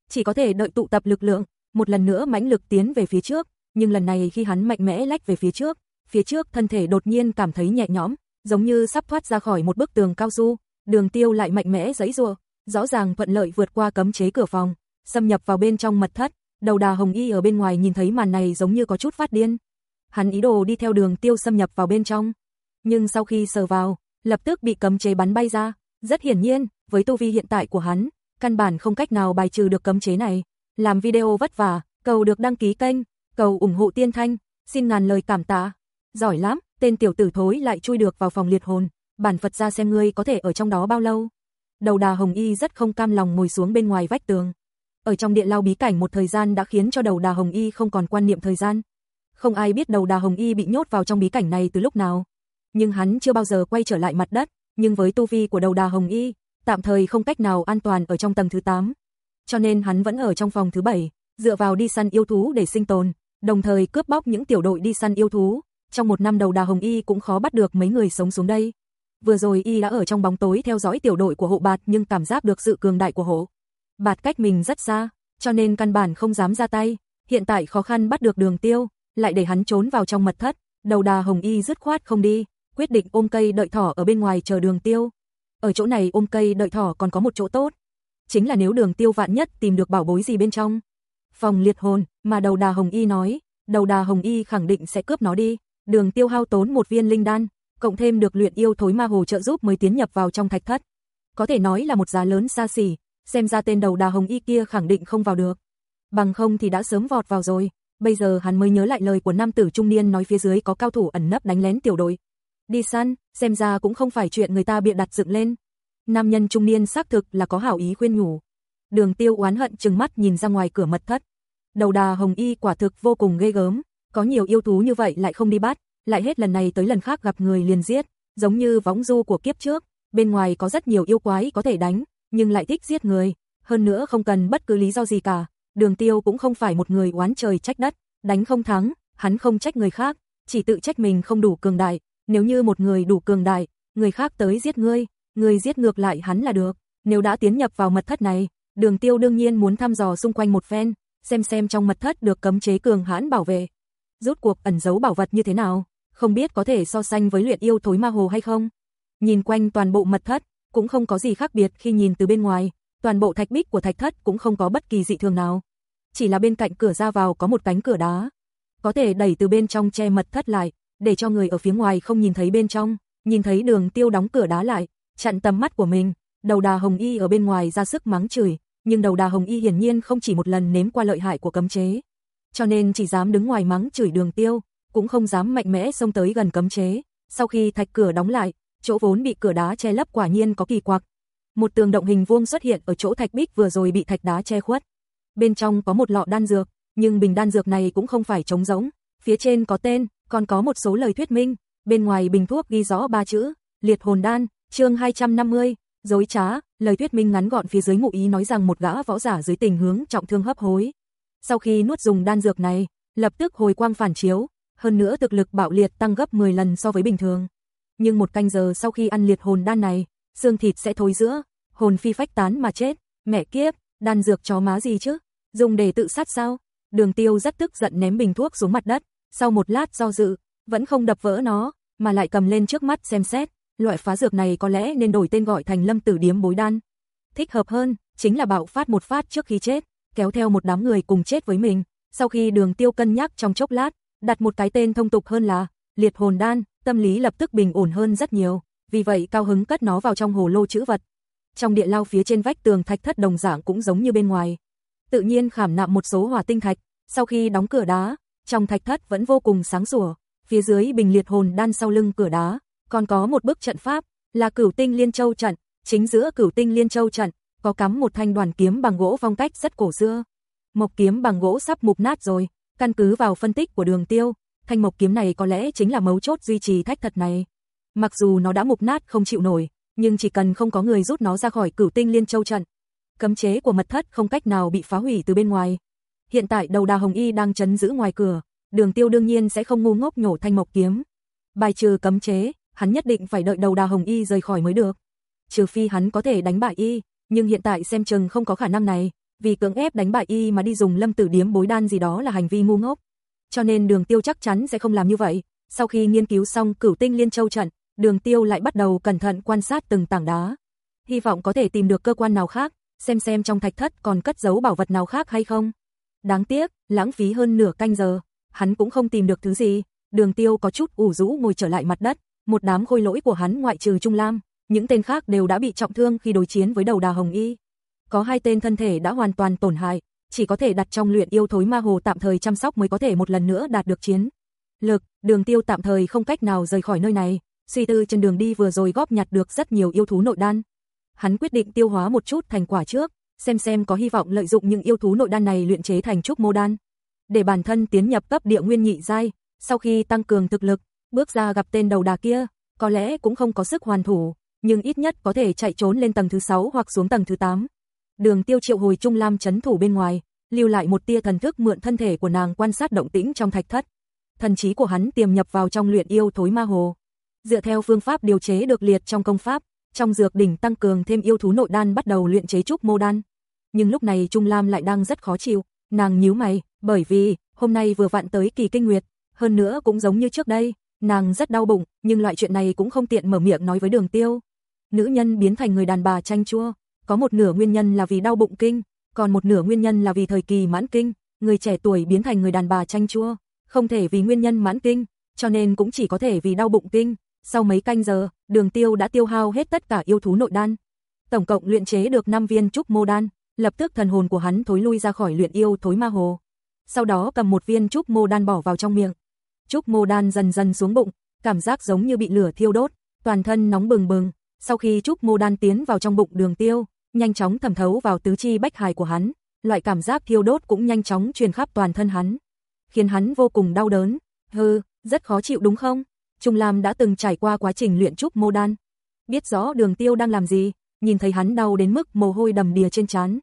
Chỉ có thể đợi tụ tập lực lượng, một lần nữa mãnh lực tiến về phía trước, nhưng lần này khi hắn mạnh mẽ lách về phía trước, phía trước thân thể đột nhiên cảm thấy nhẹ nhõm, giống như sắp thoát ra khỏi một bức tường cao su, đường tiêu lại mạnh mẽ giãy giụa, rõ ràng thuận lợi vượt qua cấm chế cửa phòng, xâm nhập vào bên trong mật thất, đầu đà hồng y ở bên ngoài nhìn thấy màn này giống như có chút phát điên, hắn ý đồ đi theo đường tiêu xâm nhập vào bên trong. Nhưng sau khi sờ vào, lập tức bị cấm chế bắn bay ra. Rất hiển nhiên, với tu vi hiện tại của hắn, căn bản không cách nào bài trừ được cấm chế này. Làm video vất vả, cầu được đăng ký kênh, cầu ủng hộ tiên thanh, xin ngàn lời cảm tạ. Giỏi lắm, tên tiểu tử thối lại chui được vào phòng liệt hồn, bản Phật ra xem ngươi có thể ở trong đó bao lâu. Đầu đà hồng y rất không cam lòng ngồi xuống bên ngoài vách tường. Ở trong địa lao bí cảnh một thời gian đã khiến cho đầu đà hồng y không còn quan niệm thời gian. Không ai biết đầu đà hồng y bị nhốt vào trong bí cảnh này từ lúc nào. Nhưng hắn chưa bao giờ quay trở lại mặt đất, nhưng với tu vi của đầu đà hồng y, tạm thời không cách nào an toàn ở trong tầng thứ 8. Cho nên hắn vẫn ở trong phòng thứ 7, dựa vào đi săn yêu thú để sinh tồn, đồng thời cướp bóc những tiểu đội đi săn yêu thú. Trong một năm đầu đà hồng y cũng khó bắt được mấy người sống xuống đây. Vừa rồi y đã ở trong bóng tối theo dõi tiểu đội của hộ bạt nhưng cảm giác được sự cường đại của hộ. Bạt cách mình rất xa, cho nên căn bản không dám ra tay. Hiện tại khó khăn bắt được đường tiêu, lại để hắn trốn vào trong mật thất. Đầu đà hồng y dứt khoát không đi, quyết định ôm cây đợi thỏ ở bên ngoài chờ đường tiêu. Ở chỗ này ôm cây đợi thỏ còn có một chỗ tốt. Chính là nếu đường tiêu vạn nhất tìm được bảo bối gì bên trong. Phòng liệt hồn, mà đầu đà hồng y nói, đầu đà hồng y khẳng định sẽ cướp nó đi. Đường tiêu hao tốn một viên linh đan, cộng thêm được luyện yêu thối ma hồ trợ giúp mới tiến nhập vào trong thạch thất. Có thể nói là một giá lớn xa xỉ, xem ra tên đầu đà hồng y kia khẳng định không vào được. Bằng không thì đã sớm vọt vào rồi, bây giờ hắn mới nhớ lại lời của nam tử trung niên nói phía dưới có cao thủ ẩn nấp đánh lén tiểu đội. Đi săn, xem ra cũng không phải chuyện người ta bịa đặt dựng lên. Nam nhân trung niên xác thực là có hảo ý khuyên nhủ. Đường tiêu oán hận chừng mắt nhìn ra ngoài cửa mật thất. Đầu đà hồng y quả thực vô cùng ghê gớm, có nhiều yêu thú như vậy lại không đi bắt, lại hết lần này tới lần khác gặp người liền giết, giống như võng du của kiếp trước, bên ngoài có rất nhiều yêu quái có thể đánh, nhưng lại thích giết người, hơn nữa không cần bất cứ lý do gì cả, đường tiêu cũng không phải một người oán trời trách đất, đánh không thắng, hắn không trách người khác, chỉ tự trách mình không đủ cường đại, nếu như một người đủ cường đại, người khác tới giết ngươi, người giết ngược lại hắn là được, nếu đã tiến nhập vào mật thất này, đường tiêu đương nhiên muốn thăm dò xung quanh một phen, xem xem trong mật thất được cấm chế cường hãn bảo vệ. Rốt cuộc ẩn giấu bảo vật như thế nào, không biết có thể so sánh với luyện yêu thối ma hồ hay không. Nhìn quanh toàn bộ mật thất, cũng không có gì khác biệt khi nhìn từ bên ngoài, toàn bộ thạch bích của thạch thất cũng không có bất kỳ dị thường nào. Chỉ là bên cạnh cửa ra vào có một cánh cửa đá, có thể đẩy từ bên trong che mật thất lại, để cho người ở phía ngoài không nhìn thấy bên trong, nhìn thấy đường tiêu đóng cửa đá lại, chặn tầm mắt của mình, đầu đà hồng y ở bên ngoài ra sức mắng chửi, nhưng đầu đà hồng y hiển nhiên không chỉ một lần nếm qua lợi hại của cấm chế. Cho nên chỉ dám đứng ngoài mắng chửi đường tiêu, cũng không dám mạnh mẽ xông tới gần cấm chế. Sau khi thạch cửa đóng lại, chỗ vốn bị cửa đá che lấp quả nhiên có kỳ quặc. Một tường động hình vuông xuất hiện ở chỗ thạch bích vừa rồi bị thạch đá che khuất. Bên trong có một lọ đan dược, nhưng bình đan dược này cũng không phải trống rỗng, phía trên có tên, còn có một số lời thuyết minh, bên ngoài bình thuốc ghi rõ ba chữ, liệt hồn đan, chương 250, dối trá, lời thuyết minh ngắn gọn phía dưới ngụ ý nói rằng một gã võ giả dưới tình hướng trọng thương hấp hối. Sau khi nuốt dùng đan dược này, lập tức hồi quang phản chiếu, hơn nữa thực lực bạo liệt tăng gấp 10 lần so với bình thường. Nhưng một canh giờ sau khi ăn liệt hồn đan này, xương thịt sẽ thối giữa, hồn phi phách tán mà chết, mẹ kiếp, đan dược chó má gì chứ, dùng để tự sát sao? Đường Tiêu rất tức giận ném bình thuốc xuống mặt đất, sau một lát do dự, vẫn không đập vỡ nó, mà lại cầm lên trước mắt xem xét, loại phá dược này có lẽ nên đổi tên gọi thành Lâm Tử Điếm Bối Đan. Thích hợp hơn, chính là bạo phát một phát trước khi chết, kéo theo một đám người cùng chết với mình. Sau khi Đường Tiêu cân nhắc trong chốc lát, đặt một cái tên thông tục hơn là Liệt Hồn Đan, tâm lý lập tức bình ổn hơn rất nhiều, vì vậy cao hứng cất nó vào trong hồ lô chữ vật. Trong địa lao phía trên vách tường thạch thất đồng dạng cũng giống như bên ngoài. Tự nhiên khảm nạm một số hỏa tinh thạch, sau khi đóng cửa đá, trong thạch thất vẫn vô cùng sáng sủa, phía dưới bình liệt hồn đan sau lưng cửa đá, còn có một bức trận pháp, là Cửu Tinh Liên Châu trận, chính giữa Cửu Tinh Liên Châu trận có cắm một thanh đoàn kiếm bằng gỗ phong cách rất cổ xưa. Mộc kiếm bằng gỗ sắp mục nát rồi, căn cứ vào phân tích của Đường Tiêu, thanh mộc kiếm này có lẽ chính là mấu chốt duy trì thách thật này. Mặc dù nó đã mục nát không chịu nổi, nhưng chỉ cần không có người rút nó ra khỏi Cửu Tinh Liên Châu trận, cấm chế của mật thất không cách nào bị phá hủy từ bên ngoài. Hiện tại đầu đà hồng y đang chấn giữ ngoài cửa, Đường Tiêu đương nhiên sẽ không ngu ngốc nhổ thanh mộc kiếm. Bài trừ cấm chế, hắn nhất định phải đợi đầu đà hồng y rời khỏi mới được. Trừ phi hắn có thể đánh bại y, nhưng hiện tại xem chừng không có khả năng này, vì cưỡng ép đánh bại y mà đi dùng lâm tử điếm bối đan gì đó là hành vi ngu ngốc. Cho nên đường tiêu chắc chắn sẽ không làm như vậy. Sau khi nghiên cứu xong cửu tinh liên châu trận, đường tiêu lại bắt đầu cẩn thận quan sát từng tảng đá. Hy vọng có thể tìm được cơ quan nào khác, xem xem trong thạch thất còn cất giấu bảo vật nào khác hay không. Đáng tiếc, lãng phí hơn nửa canh giờ, hắn cũng không tìm được thứ gì. Đường tiêu có chút ủ rũ ngồi trở lại mặt đất, một đám khôi lỗi của hắn ngoại trừ Trung Lam, những tên khác đều đã bị trọng thương khi đối chiến với đầu đà hồng y. Có hai tên thân thể đã hoàn toàn tổn hại, chỉ có thể đặt trong luyện yêu thối ma hồ tạm thời chăm sóc mới có thể một lần nữa đạt được chiến. Lực, đường tiêu tạm thời không cách nào rời khỏi nơi này, suy tư trên đường đi vừa rồi góp nhặt được rất nhiều yêu thú nội đan. Hắn quyết định tiêu hóa một chút thành quả trước, xem xem có hy vọng lợi dụng những yêu thú nội đan này luyện chế thành trúc mô đan. Để bản thân tiến nhập cấp địa nguyên nhị giai, sau khi tăng cường thực lực, bước ra gặp tên đầu đà kia, có lẽ cũng không có sức hoàn thủ, nhưng ít nhất có thể chạy trốn lên tầng thứ 6 hoặc xuống tầng thứ 8. Đường Tiêu triệu hồi Trung Lam chấn thủ bên ngoài, lưu lại một tia thần thức mượn thân thể của nàng quan sát động tĩnh trong thạch thất. Thần trí của hắn tiềm nhập vào trong luyện yêu thối ma hồ. Dựa theo phương pháp điều chế được liệt trong công pháp, trong dược đỉnh tăng cường thêm yêu thú nội đan bắt đầu luyện chế trúc mô đan. Nhưng lúc này Trung Lam lại đang rất khó chịu, nàng nhíu mày, bởi vì hôm nay vừa vặn tới kỳ kinh nguyệt, hơn nữa cũng giống như trước đây, nàng rất đau bụng, nhưng loại chuyện này cũng không tiện mở miệng nói với Đường Tiêu. Nữ nhân biến thành người đàn bà chanh chua, có một nửa nguyên nhân là vì đau bụng kinh, còn một nửa nguyên nhân là vì thời kỳ mãn kinh, người trẻ tuổi biến thành người đàn bà chanh chua, không thể vì nguyên nhân mãn kinh, cho nên cũng chỉ có thể vì đau bụng kinh. Sau mấy canh giờ, Đường Tiêu đã tiêu hao hết tất cả yêu thú nội đan. Tổng cộng luyện chế được 5 viên trúc mô đan, lập tức thần hồn của hắn thối lui ra khỏi luyện yêu thối ma hồ. Sau đó cầm một viên trúc mô đan bỏ vào trong miệng. Trúc mô đan dần dần xuống bụng, cảm giác giống như bị lửa thiêu đốt, toàn thân nóng bừng bừng. Sau khi trúc mô đan tiến vào trong bụng Đường Tiêu, nhanh chóng thẩm thấu vào tứ chi bách hài của hắn, loại cảm giác thiêu đốt cũng nhanh chóng truyền khắp toàn thân hắn, khiến hắn vô cùng đau đớn. Hừ, rất khó chịu đúng không? Trung Lam đã từng trải qua quá trình luyện trúc mô đan, biết rõ Đường Tiêu đang làm gì, nhìn thấy hắn đau đến mức mồ hôi đầm đìa trên trán,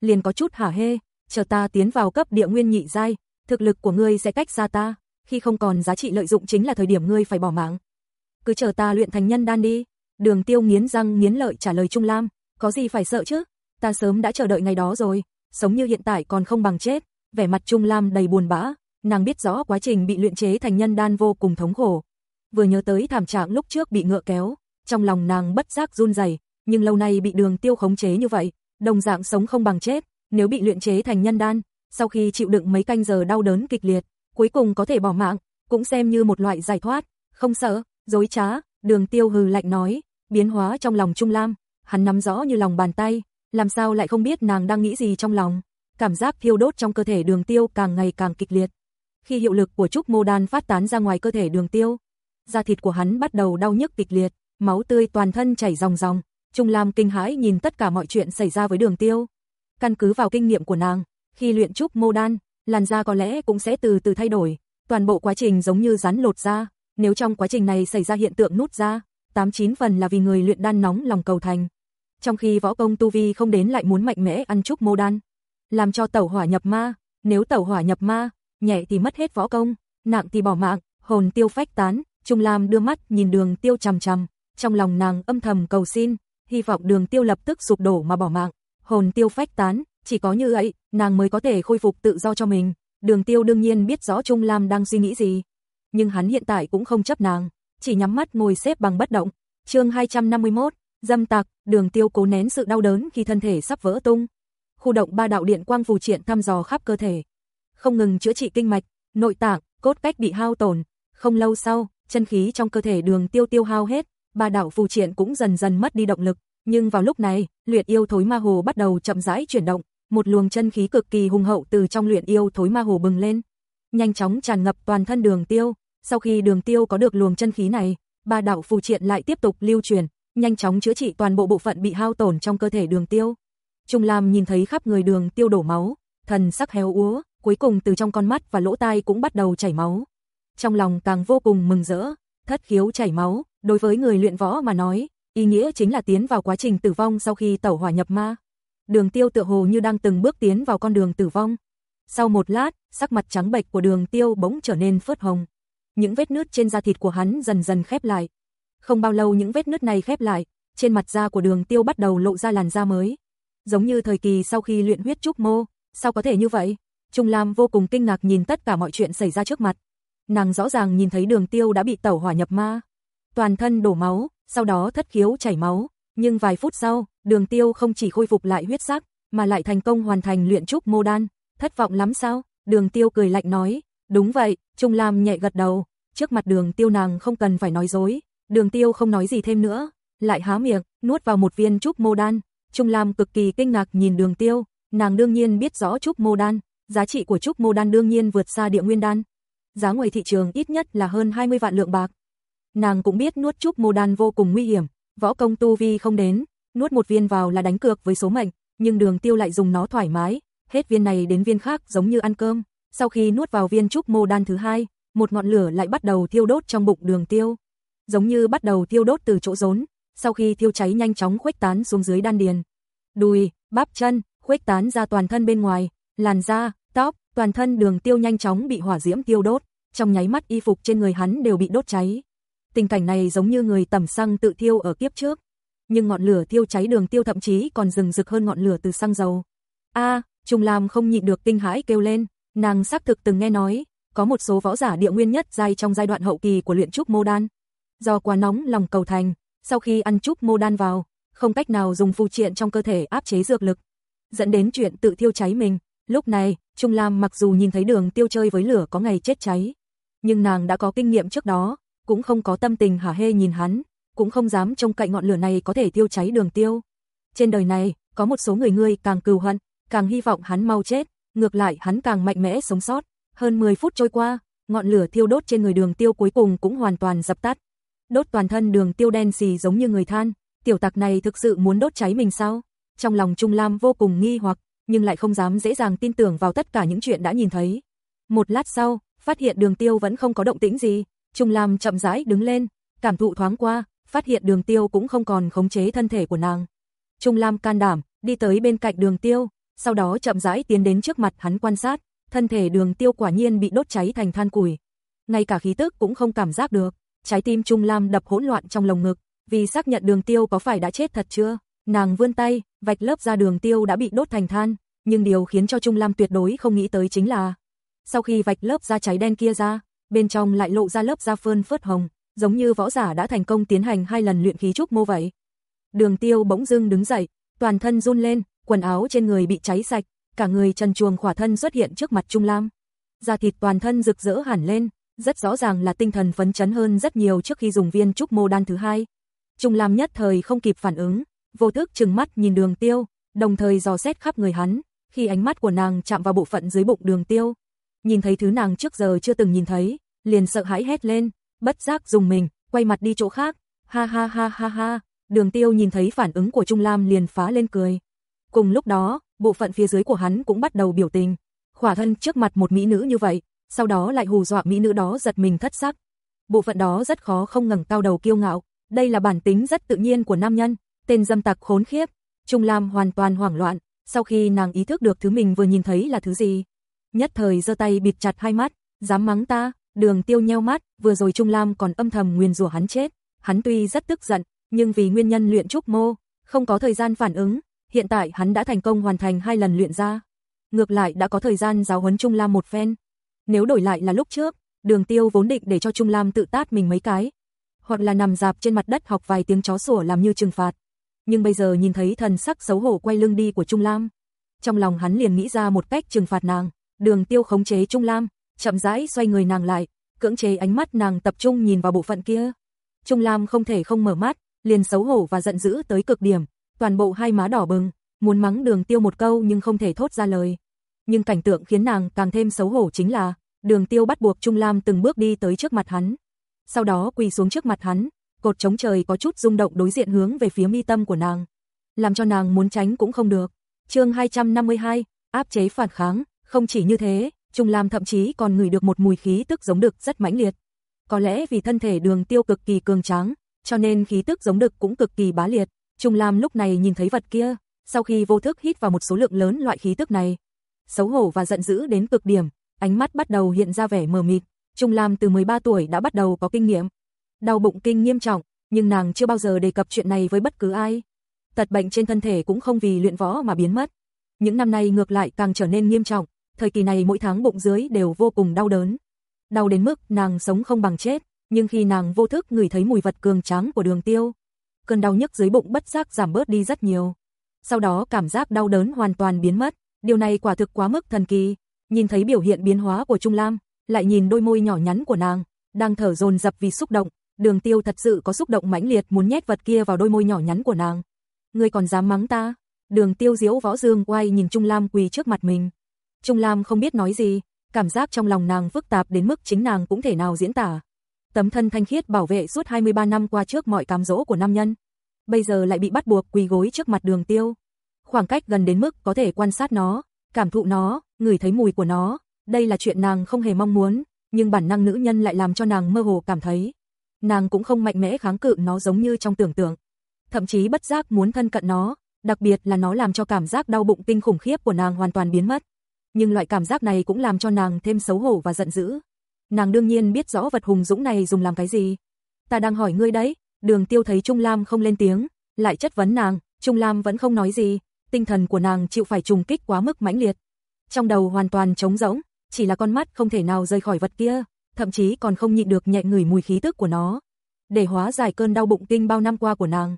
liền có chút hả hê, chờ ta tiến vào cấp địa nguyên nhị giai, thực lực của ngươi sẽ cách xa ta, khi không còn giá trị lợi dụng chính là thời điểm ngươi phải bỏ mạng. Cứ chờ ta luyện thành nhân đan đi. Đường Tiêu nghiến răng nghiến lợi trả lời Trung Lam, có gì phải sợ chứ, ta sớm đã chờ đợi ngày đó rồi, sống như hiện tại còn không bằng chết. Vẻ mặt Trung Lam đầy buồn bã, nàng biết rõ quá trình bị luyện chế thành nhân đan vô cùng thống khổ. Vừa nhớ tới thảm trạng lúc trước bị ngựa kéo, trong lòng nàng bất giác run rẩy, nhưng lâu nay bị Đường Tiêu khống chế như vậy, đồng dạng sống không bằng chết, nếu bị luyện chế thành nhân đan, sau khi chịu đựng mấy canh giờ đau đớn kịch liệt, cuối cùng có thể bỏ mạng, cũng xem như một loại giải thoát, không sợ, dối trá, Đường Tiêu hừ lạnh nói, biến hóa trong lòng Trung Lam, hắn nắm rõ như lòng bàn tay, làm sao lại không biết nàng đang nghĩ gì trong lòng. Cảm giác thiêu đốt trong cơ thể đường tiêu càng ngày càng kịch liệt. Khi hiệu lực của trúc mô đan phát tán ra ngoài cơ thể đường tiêu, da thịt của hắn bắt đầu đau nhức kịch liệt, máu tươi toàn thân chảy ròng ròng. Trung Lam kinh hãi nhìn tất cả mọi chuyện xảy ra với đường tiêu. Căn cứ vào kinh nghiệm của nàng, khi luyện trúc mô đan, làn da có lẽ cũng sẽ từ từ thay đổi, toàn bộ quá trình giống như rắn lột da, nếu trong quá trình này xảy ra hiện tượng nút da, 89 phần là vì người luyện đan nóng lòng cầu thành. Trong khi võ công tu vi không đến lại muốn mạnh mẽ ăn trúc mô đan, làm cho tẩu hỏa nhập ma, nếu tẩu hỏa nhập ma, nhẹ thì mất hết võ công, nặng thì bỏ mạng, hồn tiêu phách tán, Trung Lam đưa mắt nhìn đường tiêu chằm chằm, trong lòng nàng âm thầm cầu xin, hy vọng đường tiêu lập tức sụp đổ mà bỏ mạng, hồn tiêu phách tán, chỉ có như vậy, nàng mới có thể khôi phục tự do cho mình. Đường tiêu đương nhiên biết rõ Trung Lam đang suy nghĩ gì, nhưng hắn hiện tại cũng không chấp nàng, chỉ nhắm mắt ngồi xếp bằng bất động. Chương 251, dâm tặc, Đường Tiêu cố nén sự đau đớn khi thân thể sắp vỡ tung. Khu động ba đạo điện quang phù triện thăm dò khắp cơ thể, không ngừng chữa trị kinh mạch, nội tạng, cốt cách bị hao tổn. Không lâu sau, chân khí trong cơ thể Đường Tiêu tiêu hao hết, ba đảo phù triện cũng dần dần mất đi động lực, nhưng vào lúc này, luyện yêu thối ma hồ bắt đầu chậm rãi chuyển động, một luồng chân khí cực kỳ hùng hậu từ trong luyện yêu thối ma hồ bừng lên, nhanh chóng tràn ngập toàn thân Đường Tiêu, sau khi đường tiêu có được luồng chân khí này, ba đảo phù triện lại tiếp tục lưu truyền, nhanh chóng chữa trị toàn bộ bộ phận bị hao tổn trong cơ thể đường tiêu. Trung Lam nhìn thấy khắp người đường tiêu đổ máu, thần sắc héo úa, cuối cùng từ trong con mắt và lỗ tai cũng bắt đầu chảy máu. Trong lòng càng vô cùng mừng rỡ, thất khiếu chảy máu, đối với người luyện võ mà nói, ý nghĩa chính là tiến vào quá trình tử vong sau khi tẩu hỏa nhập ma. Đường tiêu tựa hồ như đang từng bước tiến vào con đường tử vong. Sau một lát, sắc mặt trắng bệch của đường tiêu bỗng trở nên phớt hồng những vết nứt trên da thịt của hắn dần dần khép lại. Không bao lâu những vết nứt này khép lại, trên mặt da của đường tiêu bắt đầu lộ ra làn da mới. Giống như thời kỳ sau khi luyện huyết trúc mô, sao có thể như vậy? Trung Lam vô cùng kinh ngạc nhìn tất cả mọi chuyện xảy ra trước mặt. Nàng rõ ràng nhìn thấy đường tiêu đã bị tẩu hỏa nhập ma. Toàn thân đổ máu, sau đó thất khiếu chảy máu. Nhưng vài phút sau, đường tiêu không chỉ khôi phục lại huyết sắc, mà lại thành công hoàn thành luyện trúc mô đan. Thất vọng lắm sao? Đường tiêu cười lạnh nói. Đúng vậy, Trung Lam nhẹ gật đầu trước mặt đường tiêu nàng không cần phải nói dối, đường tiêu không nói gì thêm nữa, lại há miệng, nuốt vào một viên trúc mô đan, Trung Lam cực kỳ kinh ngạc nhìn đường tiêu, nàng đương nhiên biết rõ trúc mô đan, giá trị của trúc mô đan đương nhiên vượt xa địa nguyên đan. Giá ngoài thị trường ít nhất là hơn 20 vạn lượng bạc. Nàng cũng biết nuốt trúc mô đan vô cùng nguy hiểm, võ công tu vi không đến, nuốt một viên vào là đánh cược với số mệnh, nhưng đường tiêu lại dùng nó thoải mái, hết viên này đến viên khác giống như ăn cơm. Sau khi nuốt vào viên trúc mô đan thứ hai, một ngọn lửa lại bắt đầu thiêu đốt trong bụng đường tiêu. Giống như bắt đầu thiêu đốt từ chỗ rốn, sau khi thiêu cháy nhanh chóng khuếch tán xuống dưới đan điền. Đùi, bắp chân, khuếch tán ra toàn thân bên ngoài, làn da, tóc, toàn thân đường tiêu nhanh chóng bị hỏa diễm tiêu đốt, trong nháy mắt y phục trên người hắn đều bị đốt cháy. Tình cảnh này giống như người tẩm xăng tự thiêu ở kiếp trước. Nhưng ngọn lửa thiêu cháy đường tiêu thậm chí còn rừng rực hơn ngọn lửa từ xăng dầu. A, Trung Lam không nhịn được kinh hãi kêu lên, nàng xác thực từng nghe nói, có một số võ giả địa nguyên nhất giai trong giai đoạn hậu kỳ của luyện trúc mô đan. Do quá nóng lòng cầu thành, sau khi ăn trúc mô đan vào, không cách nào dùng phù triện trong cơ thể áp chế dược lực, dẫn đến chuyện tự thiêu cháy mình. Lúc này, Trung Lam mặc dù nhìn thấy đường tiêu chơi với lửa có ngày chết cháy, nhưng nàng đã có kinh nghiệm trước đó, cũng không có tâm tình hả hê nhìn hắn, cũng không dám trông cậy ngọn lửa này có thể tiêu cháy đường tiêu. Trên đời này, có một số người ngươi càng cừu hận, càng hy vọng hắn mau chết, ngược lại hắn càng mạnh mẽ sống sót. Hơn 10 phút trôi qua, ngọn lửa thiêu đốt trên người đường tiêu cuối cùng cũng hoàn toàn dập tắt. Đốt toàn thân đường tiêu đen xì giống như người than, tiểu tặc này thực sự muốn đốt cháy mình sao? Trong lòng Trung Lam vô cùng nghi hoặc, nhưng lại không dám dễ dàng tin tưởng vào tất cả những chuyện đã nhìn thấy. Một lát sau, phát hiện đường tiêu vẫn không có động tĩnh gì, Trung Lam chậm rãi đứng lên, cảm thụ thoáng qua, phát hiện đường tiêu cũng không còn khống chế thân thể của nàng. Trung Lam can đảm, đi tới bên cạnh đường tiêu, sau đó chậm rãi tiến đến trước mặt hắn quan sát, thân thể đường tiêu quả nhiên bị đốt cháy thành than củi. Ngay cả khí tức cũng không cảm giác được, trái tim Trung Lam đập hỗn loạn trong lồng ngực, vì xác nhận đường tiêu có phải đã chết thật chưa. Nàng vươn tay, vạch lớp ra đường tiêu đã bị đốt thành than, nhưng điều khiến cho Trung Lam tuyệt đối không nghĩ tới chính là sau khi vạch lớp da cháy đen kia ra, bên trong lại lộ ra lớp da phơn phớt hồng, giống như võ giả đã thành công tiến hành hai lần luyện khí trúc mô vậy. Đường Tiêu bỗng dưng đứng dậy, toàn thân run lên, quần áo trên người bị cháy sạch, cả người trần chuồng khỏa thân xuất hiện trước mặt Trung Lam. Da thịt toàn thân rực rỡ hẳn lên, rất rõ ràng là tinh thần phấn chấn hơn rất nhiều trước khi dùng viên trúc mô đan thứ hai. Trung Lam nhất thời không kịp phản ứng, vô thức trừng mắt nhìn Đường Tiêu, đồng thời dò xét khắp người hắn, khi ánh mắt của nàng chạm vào bộ phận dưới bụng Đường Tiêu, nhìn thấy thứ nàng trước giờ chưa từng nhìn thấy, liền sợ hãi hét lên, bất giác dùng mình, quay mặt đi chỗ khác, ha ha ha ha ha, đường tiêu nhìn thấy phản ứng của Trung Lam liền phá lên cười. Cùng lúc đó, bộ phận phía dưới của hắn cũng bắt đầu biểu tình, khỏa thân trước mặt một mỹ nữ như vậy, sau đó lại hù dọa mỹ nữ đó giật mình thất sắc. Bộ phận đó rất khó không ngẩng cao đầu kiêu ngạo, đây là bản tính rất tự nhiên của nam nhân, tên dâm tặc khốn khiếp. Trung Lam hoàn toàn hoảng loạn, sau khi nàng ý thức được thứ mình vừa nhìn thấy là thứ gì, nhất thời giơ tay bịt chặt hai mắt, dám mắng ta, đường tiêu nheo mắt, vừa rồi Trung Lam còn âm thầm nguyền rủa hắn chết, hắn tuy rất tức giận, nhưng vì nguyên nhân luyện trúc mô, không có thời gian phản ứng, hiện tại hắn đã thành công hoàn thành hai lần luyện ra. Ngược lại đã có thời gian giáo huấn Trung Lam một phen. Nếu đổi lại là lúc trước, đường tiêu vốn định để cho Trung Lam tự tát mình mấy cái, hoặc là nằm dạp trên mặt đất học vài tiếng chó sủa làm như trừng phạt. Nhưng bây giờ nhìn thấy thần sắc xấu hổ quay lưng đi của Trung Lam, trong lòng hắn liền nghĩ ra một cách trừng phạt nàng. Đường Tiêu khống chế Trung Lam, chậm rãi xoay người nàng lại, cưỡng chế ánh mắt nàng tập trung nhìn vào bộ phận kia. Trung Lam không thể không mở mắt, liền xấu hổ và giận dữ tới cực điểm, toàn bộ hai má đỏ bừng, muốn mắng Đường Tiêu một câu nhưng không thể thốt ra lời. Nhưng cảnh tượng khiến nàng càng thêm xấu hổ chính là, Đường Tiêu bắt buộc Trung Lam từng bước đi tới trước mặt hắn. Sau đó quỳ xuống trước mặt hắn, cột chống trời có chút rung động đối diện hướng về phía mi tâm của nàng, làm cho nàng muốn tránh cũng không được. Chương 252, áp chế phản kháng. Không chỉ như thế, Trung Lam thậm chí còn ngửi được một mùi khí tức giống đực rất mãnh liệt. Có lẽ vì thân thể đường tiêu cực kỳ cường tráng, cho nên khí tức giống đực cũng cực kỳ bá liệt. Trung Lam lúc này nhìn thấy vật kia, sau khi vô thức hít vào một số lượng lớn loại khí tức này. Xấu hổ và giận dữ đến cực điểm, ánh mắt bắt đầu hiện ra vẻ mờ mịt. Trung Lam từ 13 tuổi đã bắt đầu có kinh nghiệm. Đau bụng kinh nghiêm trọng, nhưng nàng chưa bao giờ đề cập chuyện này với bất cứ ai. Tật bệnh trên thân thể cũng không vì luyện võ mà biến mất. Những năm nay ngược lại càng trở nên nghiêm trọng, thời kỳ này mỗi tháng bụng dưới đều vô cùng đau đớn. Đau đến mức nàng sống không bằng chết, nhưng khi nàng vô thức ngửi thấy mùi vật cường tráng của đường tiêu, cơn đau nhức dưới bụng bất giác giảm bớt đi rất nhiều. Sau đó cảm giác đau đớn hoàn toàn biến mất, điều này quả thực quá mức thần kỳ. Nhìn thấy biểu hiện biến hóa của Trung Lam, lại nhìn đôi môi nhỏ nhắn của nàng, đang thở dồn dập vì xúc động, đường tiêu thật sự có xúc động mãnh liệt muốn nhét vật kia vào đôi môi nhỏ nhắn của nàng. Ngươi còn dám mắng ta? Đường tiêu diễu võ dương quay nhìn Trung Lam quỳ trước mặt mình. Trung Lam không biết nói gì, cảm giác trong lòng nàng phức tạp đến mức chính nàng cũng thể nào diễn tả. Tấm thân thanh khiết bảo vệ suốt 23 năm qua trước mọi cám dỗ của nam nhân, bây giờ lại bị bắt buộc quỳ gối trước mặt Đường Tiêu. khoảng cách gần đến mức có thể quan sát nó, cảm thụ nó, ngửi thấy mùi của nó, đây là chuyện nàng không hề mong muốn, nhưng bản năng nữ nhân lại làm cho nàng mơ hồ cảm thấy. Nàng cũng không mạnh mẽ kháng cự nó giống như trong tưởng tượng. Thậm chí bất giác muốn thân cận nó, đặc biệt là nó làm cho cảm giác đau bụng kinh khủng khiếp của nàng hoàn toàn biến mất. Nhưng loại cảm giác này cũng làm cho nàng thêm xấu hổ và giận dữ. Nàng đương nhiên biết rõ vật hùng dũng này dùng làm cái gì. Ta đang hỏi ngươi đấy, đường tiêu thấy Trung Lam không lên tiếng, lại chất vấn nàng, Trung Lam vẫn không nói gì, tinh thần của nàng chịu phải trùng kích quá mức mãnh liệt. Trong đầu hoàn toàn trống rỗng, chỉ là con mắt không thể nào rời khỏi vật kia, thậm chí còn không nhịn được nhẹ ngửi mùi khí tức của nó. Để hóa giải cơn đau bụng kinh bao năm qua của nàng.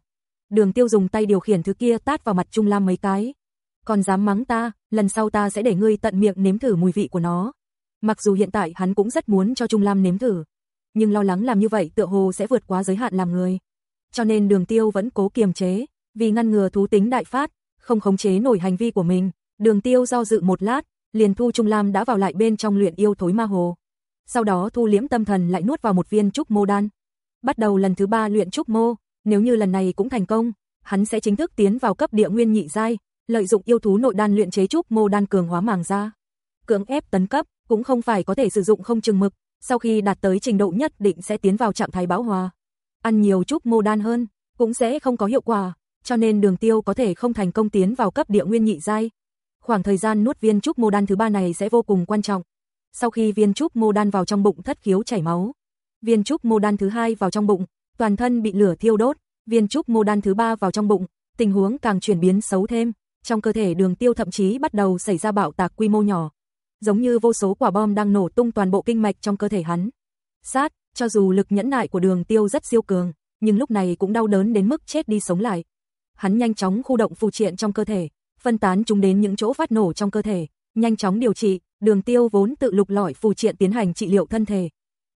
Đường tiêu dùng tay điều khiển thứ kia tát vào mặt Trung Lam mấy cái. Còn dám mắng ta, lần sau ta sẽ để ngươi tận miệng nếm thử mùi vị của nó. Mặc dù hiện tại hắn cũng rất muốn cho Trung Lam nếm thử. Nhưng lo lắng làm như vậy tựa hồ sẽ vượt quá giới hạn làm người. Cho nên đường tiêu vẫn cố kiềm chế, vì ngăn ngừa thú tính đại phát, không khống chế nổi hành vi của mình. Đường tiêu do dự một lát, liền thu Trung Lam đã vào lại bên trong luyện yêu thối ma hồ. Sau đó thu liễm tâm thần lại nuốt vào một viên trúc mô đan. Bắt đầu lần thứ ba luyện trúc mô, nếu như lần này cũng thành công, hắn sẽ chính thức tiến vào cấp địa nguyên nhị giai, lợi dụng yêu thú nội đan luyện chế trúc mô đan cường hóa màng ra. Cưỡng ép tấn cấp, cũng không phải có thể sử dụng không chừng mực, sau khi đạt tới trình độ nhất định sẽ tiến vào trạng thái bão hòa. Ăn nhiều trúc mô đan hơn, cũng sẽ không có hiệu quả, cho nên đường tiêu có thể không thành công tiến vào cấp địa nguyên nhị giai. Khoảng thời gian nuốt viên trúc mô đan thứ ba này sẽ vô cùng quan trọng. Sau khi viên trúc mô đan vào trong bụng thất khiếu chảy máu, viên trúc mô đan thứ hai vào trong bụng, toàn thân bị lửa thiêu đốt, viên trúc mô đan thứ ba vào trong bụng, tình huống càng chuyển biến xấu thêm, trong cơ thể đường tiêu thậm chí bắt đầu xảy ra bạo tạc quy mô nhỏ. Giống như vô số quả bom đang nổ tung toàn bộ kinh mạch trong cơ thể hắn. Sát, cho dù lực nhẫn nại của đường tiêu rất siêu cường, nhưng lúc này cũng đau đớn đến mức chết đi sống lại. Hắn nhanh chóng khu động phù triện trong cơ thể, phân tán chúng đến những chỗ phát nổ trong cơ thể, nhanh chóng điều trị, đường tiêu vốn tự lục lọi phù triện tiến hành trị liệu thân thể.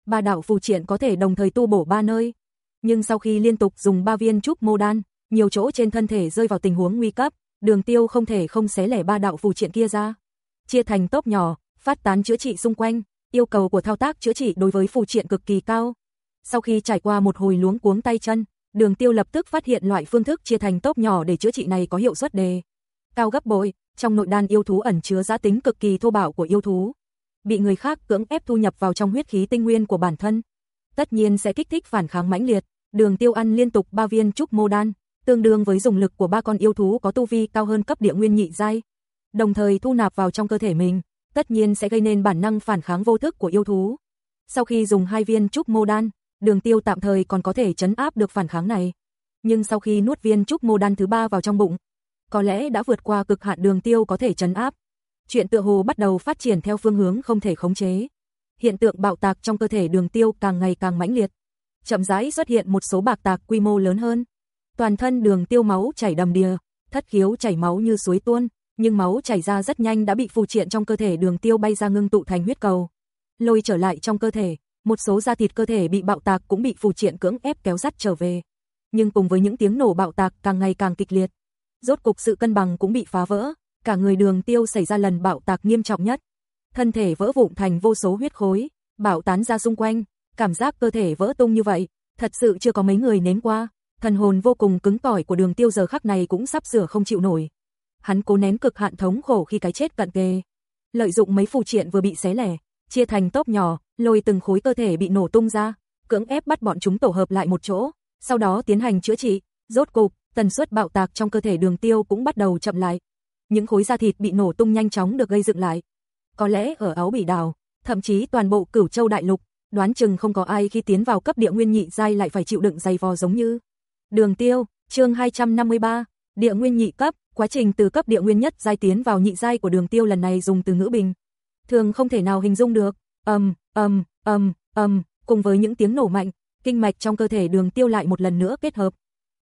Ba đạo phù triện có thể đồng thời tu bổ ba nơi, nhưng sau khi liên tục dùng ba viên trúc mô đan, nhiều chỗ trên thân thể rơi vào tình huống nguy cấp, đường tiêu không thể không xé lẻ ba đạo phù triện kia ra. Chia thành tốc nhỏ, phát tán chữa trị xung quanh, yêu cầu của thao tác chữa trị đối với phù triện cực kỳ cao. Sau khi trải qua một hồi luống cuống tay chân, đường tiêu lập tức phát hiện loại phương thức chia thành tốc nhỏ để chữa trị này có hiệu suất đề. Cao gấp bội, trong nội đan yêu thú ẩn chứa giá tính cực kỳ thô bạo của yêu thú. Bị người khác cưỡng ép thu nhập vào trong huyết khí tinh nguyên của bản thân. Tất nhiên sẽ kích thích phản kháng mãnh liệt, đường tiêu ăn liên tục ba viên trúc mô đan, tương đương với dùng lực của ba con yêu thú có tu vi cao hơn cấp địa nguyên nhị giai. Đồng thời thu nạp vào trong cơ thể mình, tất nhiên sẽ gây nên bản năng phản kháng vô thức của yêu thú. Sau khi dùng hai viên trúc mô đan, đường tiêu tạm thời còn có thể chấn áp được phản kháng này. Nhưng sau khi nuốt viên trúc mô đan thứ ba vào trong bụng, có lẽ đã vượt qua cực hạn đường tiêu có thể chấn áp. Chuyện tựa hồ bắt đầu phát triển theo phương hướng không thể khống chế. Hiện tượng bạo tạc trong cơ thể đường tiêu càng ngày càng mãnh liệt. Chậm rãi xuất hiện một số bạc tạc quy mô lớn hơn. Toàn thân đường tiêu máu chảy đầm đìa, thất khiếu chảy máu như suối tuôn, nhưng máu chảy ra rất nhanh đã bị phù triện trong cơ thể đường tiêu bay ra ngưng tụ thành huyết cầu. Lôi trở lại trong cơ thể, một số da thịt cơ thể bị bạo tạc cũng bị phù triện cưỡng ép kéo dắt trở về. Nhưng cùng với những tiếng nổ bạo tạc càng ngày càng kịch liệt, rốt cục sự cân bằng cũng bị phá vỡ, cả người đường tiêu xảy ra lần bạo tạc nghiêm trọng nhất. Thân thể vỡ vụn thành vô số huyết khối, bạo tán ra xung quanh, cảm giác cơ thể vỡ tung như vậy, thật sự chưa có mấy người nếm qua. Thần hồn vô cùng cứng cỏi của đường tiêu giờ khắc này cũng sắp sửa không chịu nổi. Hắn cố nén cực hạn thống khổ khi cái chết cận kề. Lợi dụng mấy phù triện vừa bị xé lẻ, chia thành tốp nhỏ, lôi từng khối cơ thể bị nổ tung ra, cưỡng ép bắt bọn chúng tổ hợp lại một chỗ, sau đó tiến hành chữa trị, rốt cục, tần suất bạo tạc trong cơ thể đường tiêu cũng bắt đầu chậm lại. Những khối da thịt bị nổ tung nhanh chóng được gây dựng lại. Có lẽ ở áo bỉ đào thậm chí toàn bộ cửu châu đại lục, đoán chừng không có ai khi tiến vào cấp địa nguyên nhị giai lại phải chịu đựng dày vò giống như. Đường tiêu, chương 253, địa nguyên nhị cấp, quá trình từ cấp địa nguyên nhất giai tiến vào nhị giai của đường tiêu lần này dùng từ ngữ bình. Thường không thể nào hình dung được, ầm, ầm, ầm, ầm, cùng với những tiếng nổ mạnh, kinh mạch trong cơ thể đường tiêu lại một lần nữa kết hợp.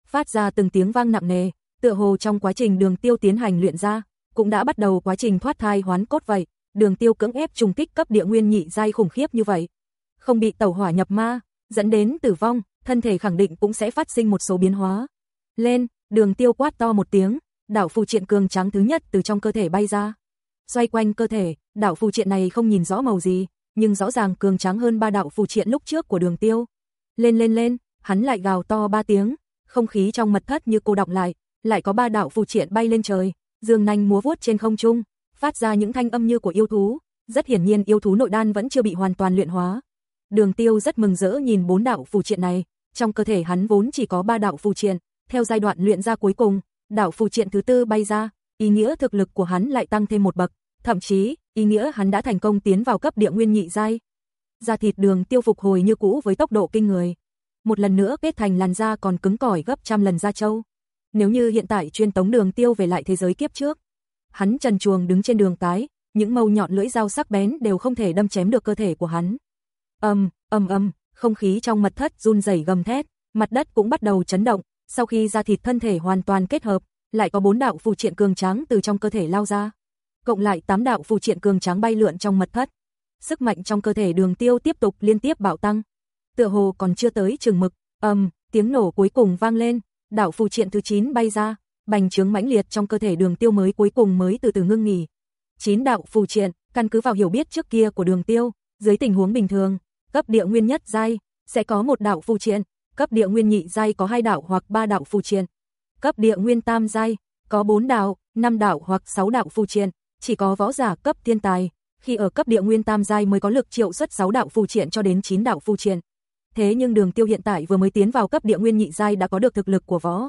Phát ra từng tiếng vang nặng nề, tựa hồ trong quá trình đường tiêu tiến hành luyện ra, cũng đã bắt đầu quá trình thoát thai hoán cốt vậy, đường tiêu cưỡng ép trùng kích cấp địa nguyên nhị giai khủng khiếp như vậy. Không bị tẩu hỏa nhập ma, dẫn đến tử vong, thân thể khẳng định cũng sẽ phát sinh một số biến hóa. Lên, đường tiêu quát to một tiếng, đảo phù triện cường trắng thứ nhất từ trong cơ thể bay ra. Xoay quanh cơ thể, đảo phù triện này không nhìn rõ màu gì, nhưng rõ ràng cường trắng hơn ba đạo phù triện lúc trước của đường tiêu. Lên lên lên, hắn lại gào to ba tiếng, không khí trong mật thất như cô đọng lại, lại có ba đạo phù triện bay lên trời, Dương nanh múa vuốt trên không trung, phát ra những thanh âm như của yêu thú, rất hiển nhiên yêu thú nội đan vẫn chưa bị hoàn toàn luyện hóa. Đường Tiêu rất mừng rỡ nhìn bốn đạo phù triện này, trong cơ thể hắn vốn chỉ có ba đạo phù triện, theo giai đoạn luyện ra cuối cùng, đạo phù triện thứ tư bay ra, ý nghĩa thực lực của hắn lại tăng thêm một bậc, thậm chí, ý nghĩa hắn đã thành công tiến vào cấp địa nguyên nhị giai. Da thịt Đường Tiêu phục hồi như cũ với tốc độ kinh người. Một lần nữa kết thành làn da còn cứng cỏi gấp trăm lần da trâu. Nếu như hiện tại chuyên tống Đường Tiêu về lại thế giới kiếp trước, hắn trần chuồng đứng trên đường cái những mâu nhọn lưỡi dao sắc bén đều không thể đâm chém được cơ thể của hắn. âm âm âm không khí trong mật thất run rẩy gầm thét, mặt đất cũng bắt đầu chấn động, sau khi da thịt thân thể hoàn toàn kết hợp, lại có bốn đạo phù triện cường tráng từ trong cơ thể lao ra. Cộng lại tám đạo phù triện cường tráng bay lượn trong mật thất. Sức mạnh trong cơ thể Đường Tiêu tiếp tục liên tiếp bạo tăng. Tựa hồ còn chưa tới chừng mực, ầm, tiếng nổ cuối cùng vang lên, đạo phù triện thứ 9 bay ra, bành trướng mãnh liệt trong cơ thể Đường Tiêu mới cuối cùng mới từ từ ngưng nghỉ. Chín đạo phù triện, căn cứ vào hiểu biết trước kia của Đường Tiêu, dưới tình huống bình thường, cấp địa nguyên nhất giai sẽ có một đạo phù triện, cấp địa nguyên nhị giai có hai đạo hoặc ba đạo phù triện. Cấp địa nguyên tam giai có bốn đạo, năm đạo hoặc sáu đạo phù triện, chỉ có võ giả cấp thiên tài, khi ở cấp địa nguyên tam giai mới có lực triệu xuất sáu đạo phù triện cho đến chín đạo phù triện. Thế nhưng Đường Tiêu hiện tại vừa mới tiến vào cấp địa nguyên nhị giai đã có được thực lực của võ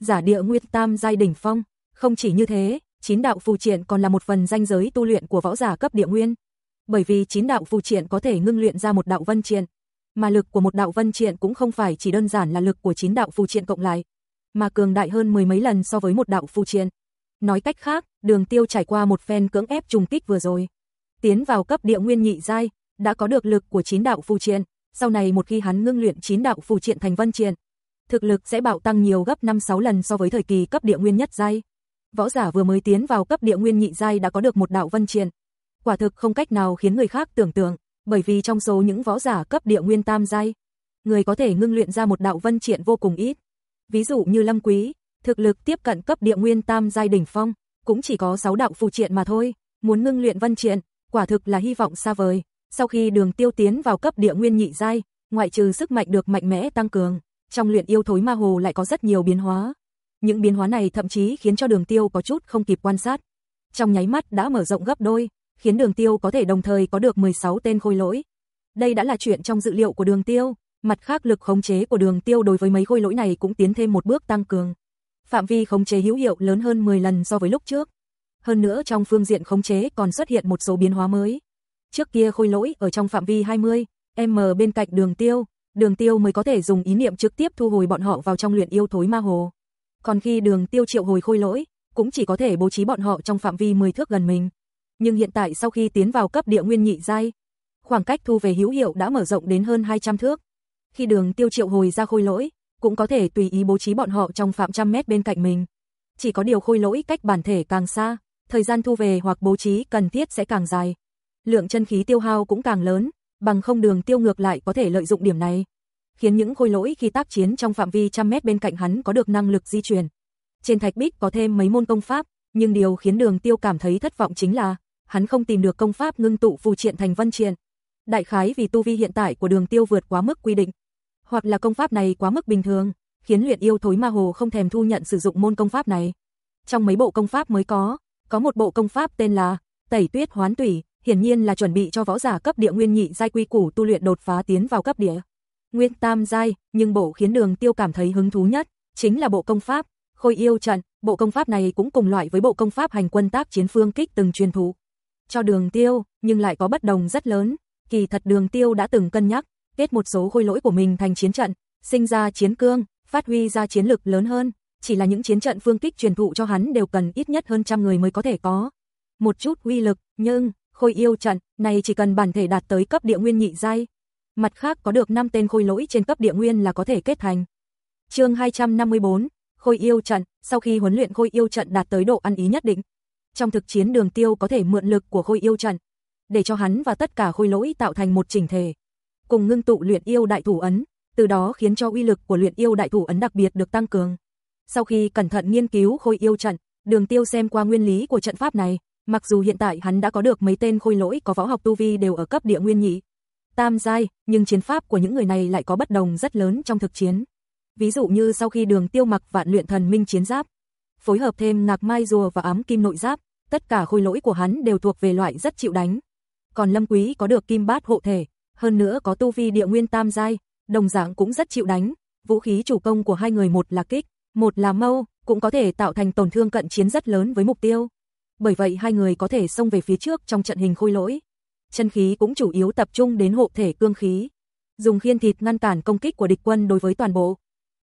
giả địa nguyên tam giai đỉnh phong, không chỉ như thế, chín đạo phù triện còn là một phần danh giới tu luyện của võ giả cấp địa nguyên. Bởi vì chín đạo phù triện có thể ngưng luyện ra một đạo vân triện, mà lực của một đạo vân triện cũng không phải chỉ đơn giản là lực của chín đạo phù triện cộng lại, mà cường đại hơn mười mấy lần so với một đạo phù triện. Nói cách khác, Đường Tiêu trải qua một phen cưỡng ép trùng kích vừa rồi, tiến vào cấp địa nguyên nhị giai, đã có được lực của chín đạo phù triện, sau này một khi hắn ngưng luyện chín đạo phù triện thành vân triện, thực lực sẽ bạo tăng nhiều gấp 5-6 lần so với thời kỳ cấp địa nguyên nhất giai. Võ giả vừa mới tiến vào cấp địa nguyên nhị giai đã có được một đạo vân triện, quả thực không cách nào khiến người khác tưởng tượng, bởi vì trong số những võ giả cấp địa nguyên tam giai, người có thể ngưng luyện ra một đạo vân triện vô cùng ít. Ví dụ như Lâm Quý, thực lực tiếp cận cấp địa nguyên tam giai đỉnh phong, cũng chỉ có 6 đạo phù triện mà thôi, muốn ngưng luyện vân triện, quả thực là hy vọng xa vời. Sau khi Đường Tiêu tiến vào cấp địa nguyên nhị giai, ngoại trừ sức mạnh được mạnh mẽ tăng cường, trong luyện yêu thối ma hồ lại có rất nhiều biến hóa. Những biến hóa này thậm chí khiến cho Đường Tiêu có chút không kịp quan sát. Trong nháy mắt đã mở rộng gấp đôi, khiến Đường Tiêu có thể đồng thời có được 16 tên khôi lỗi. Đây đã là chuyện trong dự liệu của Đường Tiêu, mặt khác lực khống chế của Đường Tiêu đối với mấy khôi lỗi này cũng tiến thêm một bước tăng cường. Phạm vi khống chế hữu hiệu lớn hơn 10 lần so với lúc trước. Hơn nữa trong phương diện khống chế còn xuất hiện một số biến hóa mới. Trước kia khôi lỗi ở trong phạm vi 20 m bên cạnh Đường Tiêu, Đường Tiêu mới có thể dùng ý niệm trực tiếp thu hồi bọn họ vào trong luyện yêu thối ma hồ. Còn khi Đường Tiêu triệu hồi khôi lỗi, cũng chỉ có thể bố trí bọn họ trong phạm vi 10 thước gần mình nhưng hiện tại sau khi tiến vào cấp địa nguyên nhị giai, khoảng cách thu về hữu hiệu đã mở rộng đến hơn 200 thước. Khi đường tiêu triệu hồi ra khôi lỗi, cũng có thể tùy ý bố trí bọn họ trong phạm trăm mét bên cạnh mình. Chỉ có điều khôi lỗi cách bản thể càng xa, thời gian thu về hoặc bố trí cần thiết sẽ càng dài. Lượng chân khí tiêu hao cũng càng lớn, bằng không đường tiêu ngược lại có thể lợi dụng điểm này. Khiến những khôi lỗi khi tác chiến trong phạm vi trăm mét bên cạnh hắn có được năng lực di chuyển. Trên thạch bích có thêm mấy môn công pháp, nhưng điều khiến đường tiêu cảm thấy thất vọng chính là hắn không tìm được công pháp ngưng tụ phù triện thành văn triện. Đại khái vì tu vi hiện tại của Đường Tiêu vượt quá mức quy định, hoặc là công pháp này quá mức bình thường, khiến luyện yêu thối ma hồ không thèm thu nhận sử dụng môn công pháp này. Trong mấy bộ công pháp mới có, có một bộ công pháp tên là Tẩy Tuyết Hoán Tủy, hiển nhiên là chuẩn bị cho võ giả cấp địa nguyên nhị giai quy củ tu luyện đột phá tiến vào cấp địa nguyên tam giai, nhưng bộ khiến Đường Tiêu cảm thấy hứng thú nhất chính là bộ công pháp Khôi yêu trận, bộ công pháp này cũng cùng loại với bộ công pháp hành quân tác chiến phương kích từng truyền thụ cho đường tiêu, nhưng lại có bất đồng rất lớn. Kỳ thật đường tiêu đã từng cân nhắc, kết một số khôi lỗi của mình thành chiến trận, sinh ra chiến cương, phát huy ra chiến lực lớn hơn. Chỉ là những chiến trận phương kích truyền thụ cho hắn đều cần ít nhất hơn trăm người mới có thể có. Một chút uy lực, nhưng, khôi yêu trận, này chỉ cần bản thể đạt tới cấp địa nguyên nhị giai. Mặt khác có được 5 tên khôi lỗi trên cấp địa nguyên là có thể kết thành. chương 254, khôi yêu trận, sau khi huấn luyện khôi yêu trận đạt tới độ ăn ý nhất định, trong thực chiến đường tiêu có thể mượn lực của khôi yêu trận, để cho hắn và tất cả khôi lỗi tạo thành một chỉnh thể. Cùng ngưng tụ luyện yêu đại thủ ấn, từ đó khiến cho uy lực của luyện yêu đại thủ ấn đặc biệt được tăng cường. Sau khi cẩn thận nghiên cứu khôi yêu trận, đường tiêu xem qua nguyên lý của trận pháp này, mặc dù hiện tại hắn đã có được mấy tên khôi lỗi có võ học tu vi đều ở cấp địa nguyên nhị. Tam giai, nhưng chiến pháp của những người này lại có bất đồng rất lớn trong thực chiến. Ví dụ như sau khi đường tiêu mặc vạn luyện thần minh chiến giáp, phối hợp thêm ngạc mai rùa và ám kim nội giáp, tất cả khôi lỗi của hắn đều thuộc về loại rất chịu đánh. Còn Lâm Quý có được kim bát hộ thể, hơn nữa có tu vi địa nguyên tam giai, đồng dạng cũng rất chịu đánh. Vũ khí chủ công của hai người một là kích, một là mâu, cũng có thể tạo thành tổn thương cận chiến rất lớn với mục tiêu. Bởi vậy hai người có thể xông về phía trước trong trận hình khôi lỗi. Chân khí cũng chủ yếu tập trung đến hộ thể cương khí, dùng khiên thịt ngăn cản công kích của địch quân đối với toàn bộ.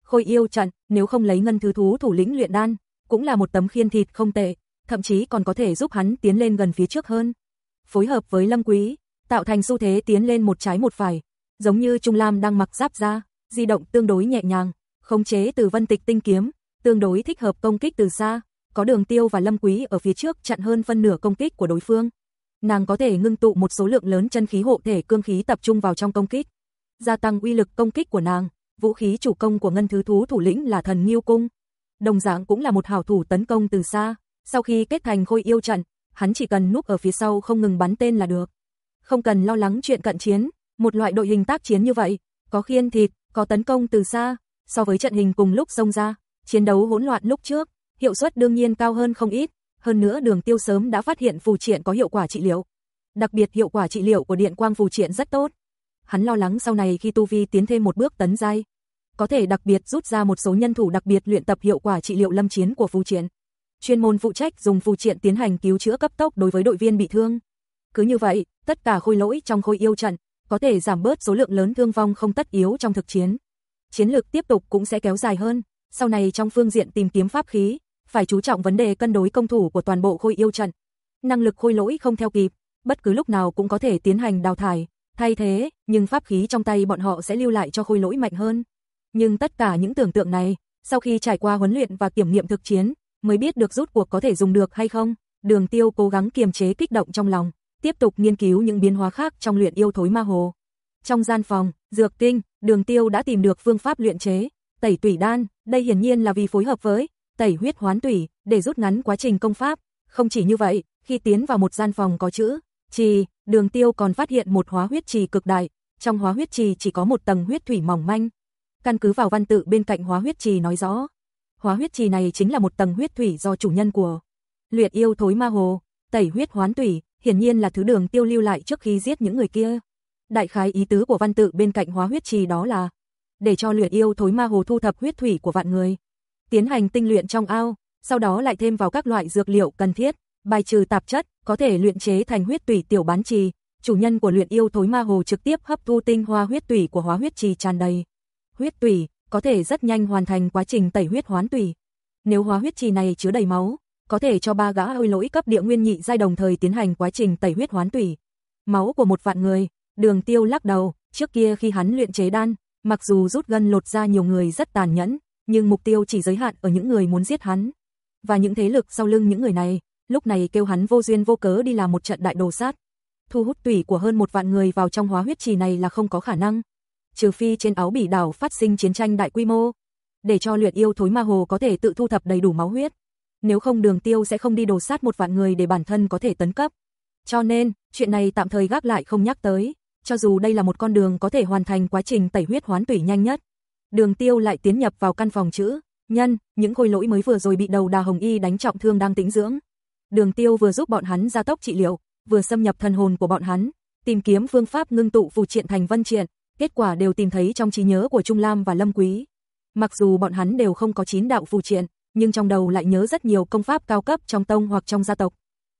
Khôi yêu trận, nếu không lấy ngân thứ thú thủ lĩnh luyện đan, cũng là một tấm khiên thịt không tệ, thậm chí còn có thể giúp hắn tiến lên gần phía trước hơn. Phối hợp với Lâm Quý, tạo thành xu thế tiến lên một trái một phải, giống như Trung Lam đang mặc giáp ra, di động tương đối nhẹ nhàng, khống chế từ vân tịch tinh kiếm, tương đối thích hợp công kích từ xa, có đường tiêu và lâm quý ở phía trước chặn hơn phân nửa công kích của đối phương. Nàng có thể ngưng tụ một số lượng lớn chân khí hộ thể cương khí tập trung vào trong công kích, gia tăng uy lực công kích của nàng. Vũ khí chủ công của ngân thứ thú thủ lĩnh là thần Nghiêu cung, đồng dạng cũng là một hảo thủ tấn công từ xa. Sau khi kết thành khôi yêu trận, hắn chỉ cần núp ở phía sau không ngừng bắn tên là được. Không cần lo lắng chuyện cận chiến, một loại đội hình tác chiến như vậy, có khiên thịt, có tấn công từ xa, so với trận hình cùng lúc xông ra, chiến đấu hỗn loạn lúc trước, hiệu suất đương nhiên cao hơn không ít, hơn nữa Đường Tiêu sớm đã phát hiện phù triện có hiệu quả trị liệu. Đặc biệt hiệu quả trị liệu của điện quang phù triện rất tốt. Hắn lo lắng sau này khi tu vi tiến thêm một bước tấn giai, có thể đặc biệt rút ra một số nhân thủ đặc biệt luyện tập hiệu quả trị liệu lâm chiến của phù triện. Chuyên môn phụ trách dùng phù triện tiến hành cứu chữa cấp tốc đối với đội viên bị thương. Cứ như vậy, tất cả khôi lỗi trong khôi yêu trận có thể giảm bớt số lượng lớn thương vong không tất yếu trong thực chiến. Chiến lược tiếp tục cũng sẽ kéo dài hơn, sau này trong phương diện tìm kiếm pháp khí, phải chú trọng vấn đề cân đối công thủ của toàn bộ khôi yêu trận. Năng lực khôi lỗi không theo kịp, bất cứ lúc nào cũng có thể tiến hành đào thải, thay thế, nhưng pháp khí trong tay bọn họ sẽ lưu lại cho khôi lỗi mạnh hơn. Nhưng tất cả những tưởng tượng này, sau khi trải qua huấn luyện và kiểm nghiệm thực chiến, mới biết được rút cuộc có thể dùng được hay không. Đường Tiêu cố gắng kiềm chế kích động trong lòng, tiếp tục nghiên cứu những biến hóa khác trong luyện yêu thối ma hồ. Trong gian phòng, dược kinh, Đường Tiêu đã tìm được phương pháp luyện chế, tẩy tủy đan, đây hiển nhiên là vì phối hợp với tẩy huyết hoán tủy, để rút ngắn quá trình công pháp. Không chỉ như vậy, khi tiến vào một gian phòng có chữ trì, Đường Tiêu còn phát hiện một hóa huyết trì cực đại, trong hóa huyết trì chỉ có một tầng huyết thủy mỏng manh. Căn cứ vào văn tự bên cạnh hóa huyết trì nói rõ, hóa huyết trì này chính là một tầng huyết thủy do chủ nhân của luyện yêu thối ma hồ, tẩy huyết hoán tủy, hiển nhiên là thứ Đường Tiêu lưu lại trước khi giết những người kia. Đại khái ý tứ của văn tự bên cạnh hóa huyết trì đó là để cho luyện yêu thối ma hồ thu thập huyết thủy của vạn người, tiến hành tinh luyện trong ao, sau đó lại thêm vào các loại dược liệu cần thiết, bài trừ tạp chất, có thể luyện chế thành huyết tủy tiểu bán trì. Chủ nhân của luyện yêu thối ma hồ trực tiếp hấp thu tinh hoa huyết tủy của hóa huyết trì tràn đầy. Huyết tủy có thể rất nhanh hoàn thành quá trình tẩy huyết hoán tủy. Nếu hóa huyết trì này chứa đầy máu, có thể cho ba gã hơi lỗi cấp địa nguyên nhị giai đồng thời tiến hành quá trình tẩy huyết hoán tủy. Máu của một vạn người, Đường Tiêu lắc đầu, trước kia khi hắn luyện chế đan, mặc dù rút gân lột ra nhiều người rất tàn nhẫn, nhưng mục tiêu chỉ giới hạn ở những người muốn giết hắn. Và những thế lực sau lưng những người này, lúc này kêu hắn vô duyên vô cớ đi làm một trận đại đồ sát. Thu hút tủy của hơn một vạn người vào trong hóa huyết trì này là không có khả năng. Trừ phi trên áo bỉ đảo phát sinh chiến tranh đại quy mô, để cho luyện yêu thối ma hồ có thể tự thu thập đầy đủ máu huyết. Nếu không đường tiêu sẽ không đi đồ sát một vạn người để bản thân có thể tấn cấp. Cho nên, chuyện này tạm thời gác lại không nhắc tới, cho dù đây là một con đường có thể hoàn thành quá trình tẩy huyết hoán tủy nhanh nhất. Đường Tiêu lại tiến nhập vào căn phòng chữ, nhân, những khôi lỗi mới vừa rồi bị đầu đà hồng y đánh trọng thương đang tĩnh dưỡng. Đường Tiêu vừa giúp bọn hắn gia tốc trị liệu, vừa xâm nhập thần hồn của bọn hắn, tìm kiếm phương pháp ngưng tụ phù triện thành vân triện, kết quả đều tìm thấy trong trí nhớ của Trung Lam và Lâm Quý. Mặc dù bọn hắn đều không có chín đạo phù triện, nhưng trong đầu lại nhớ rất nhiều công pháp cao cấp trong tông hoặc trong gia tộc.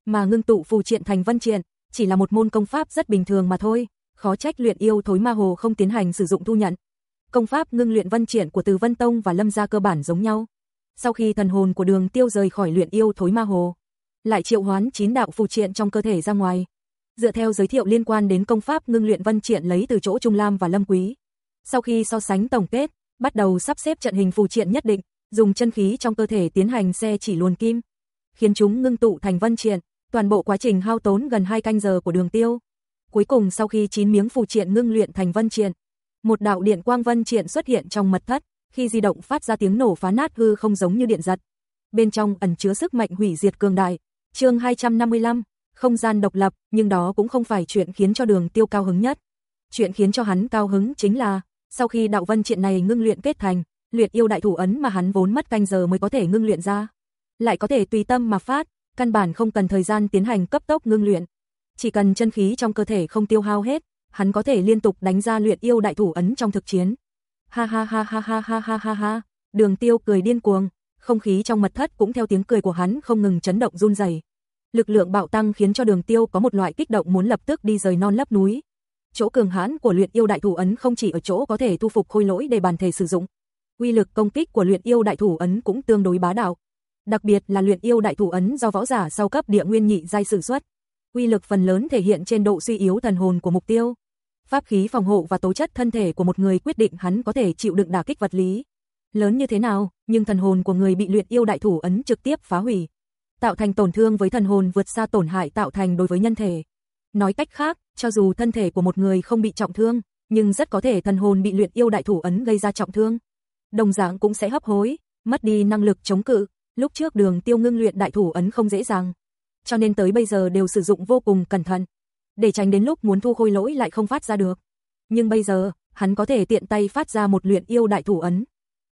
Mà ngưng tụ phù triện thành vân triện, chỉ là một môn công pháp rất bình thường mà thôi, khó trách luyện yêu thối ma hồ không tiến hành sử dụng thu nhận. Công pháp ngưng luyện vân triển của Từ Vân Tông và Lâm gia cơ bản giống nhau. Sau khi thần hồn của Đường Tiêu rời khỏi luyện yêu thối ma hồ, lại triệu hoán chín đạo phù triện trong cơ thể ra ngoài. Dựa theo giới thiệu liên quan đến công pháp ngưng luyện vân triển lấy từ chỗ Trung Lam và Lâm Quý. Sau khi so sánh tổng kết, bắt đầu sắp xếp trận hình phù triện nhất định, dùng chân khí trong cơ thể tiến hành xe chỉ luồn kim, khiến chúng ngưng tụ thành vân triện, toàn bộ quá trình hao tốn gần 2 canh giờ của Đường Tiêu. Cuối cùng sau khi chín miếng phù triện ngưng luyện thành vân triện, một đạo điện quang vân triện xuất hiện trong mật thất, khi di động phát ra tiếng nổ phá nát hư không giống như điện giật. Bên trong ẩn chứa sức mạnh hủy diệt cường đại. Chương 255, không gian độc lập, nhưng đó cũng không phải chuyện khiến cho Đường Tiêu cao hứng nhất. Chuyện khiến cho hắn cao hứng chính là, sau khi đạo vân triện này ngưng luyện kết thành, luyện yêu đại thủ ấn mà hắn vốn mất canh giờ mới có thể ngưng luyện ra, lại có thể tùy tâm mà phát, căn bản không cần thời gian tiến hành cấp tốc ngưng luyện. Chỉ cần chân khí trong cơ thể không tiêu hao hết, hắn có thể liên tục đánh ra luyện yêu đại thủ ấn trong thực chiến. Ha ha ha ha ha ha ha ha ha. Đường Tiêu cười điên cuồng, không khí trong mật thất cũng theo tiếng cười của hắn không ngừng chấn động run rẩy. Lực lượng bạo tăng khiến cho Đường Tiêu có một loại kích động muốn lập tức đi rời non lấp núi. Chỗ cường hãn của luyện yêu đại thủ ấn không chỉ ở chỗ có thể thu phục khôi lỗi để bàn thể sử dụng, quy lực công kích của luyện yêu đại thủ ấn cũng tương đối bá đạo. Đặc biệt là luyện yêu đại thủ ấn do võ giả sau cấp địa nguyên nhị giai sử xuất, uy lực phần lớn thể hiện trên độ suy yếu thần hồn của mục tiêu. Pháp khí phòng hộ và tố chất thân thể của một người quyết định hắn có thể chịu đựng đả kích vật lý lớn như thế nào, nhưng thần hồn của người bị luyện yêu đại thủ ấn trực tiếp phá hủy, tạo thành tổn thương với thần hồn vượt xa tổn hại tạo thành đối với nhân thể. Nói cách khác, cho dù thân thể của một người không bị trọng thương, nhưng rất có thể thần hồn bị luyện yêu đại thủ ấn gây ra trọng thương. Đồng dạng cũng sẽ hấp hối, mất đi năng lực chống cự, lúc trước đường tiêu ngưng luyện đại thủ ấn không dễ dàng. Cho nên tới bây giờ đều sử dụng vô cùng cẩn thận, để tránh đến lúc muốn thu khôi lỗi lại không phát ra được. Nhưng bây giờ, hắn có thể tiện tay phát ra một luyện yêu đại thủ ấn,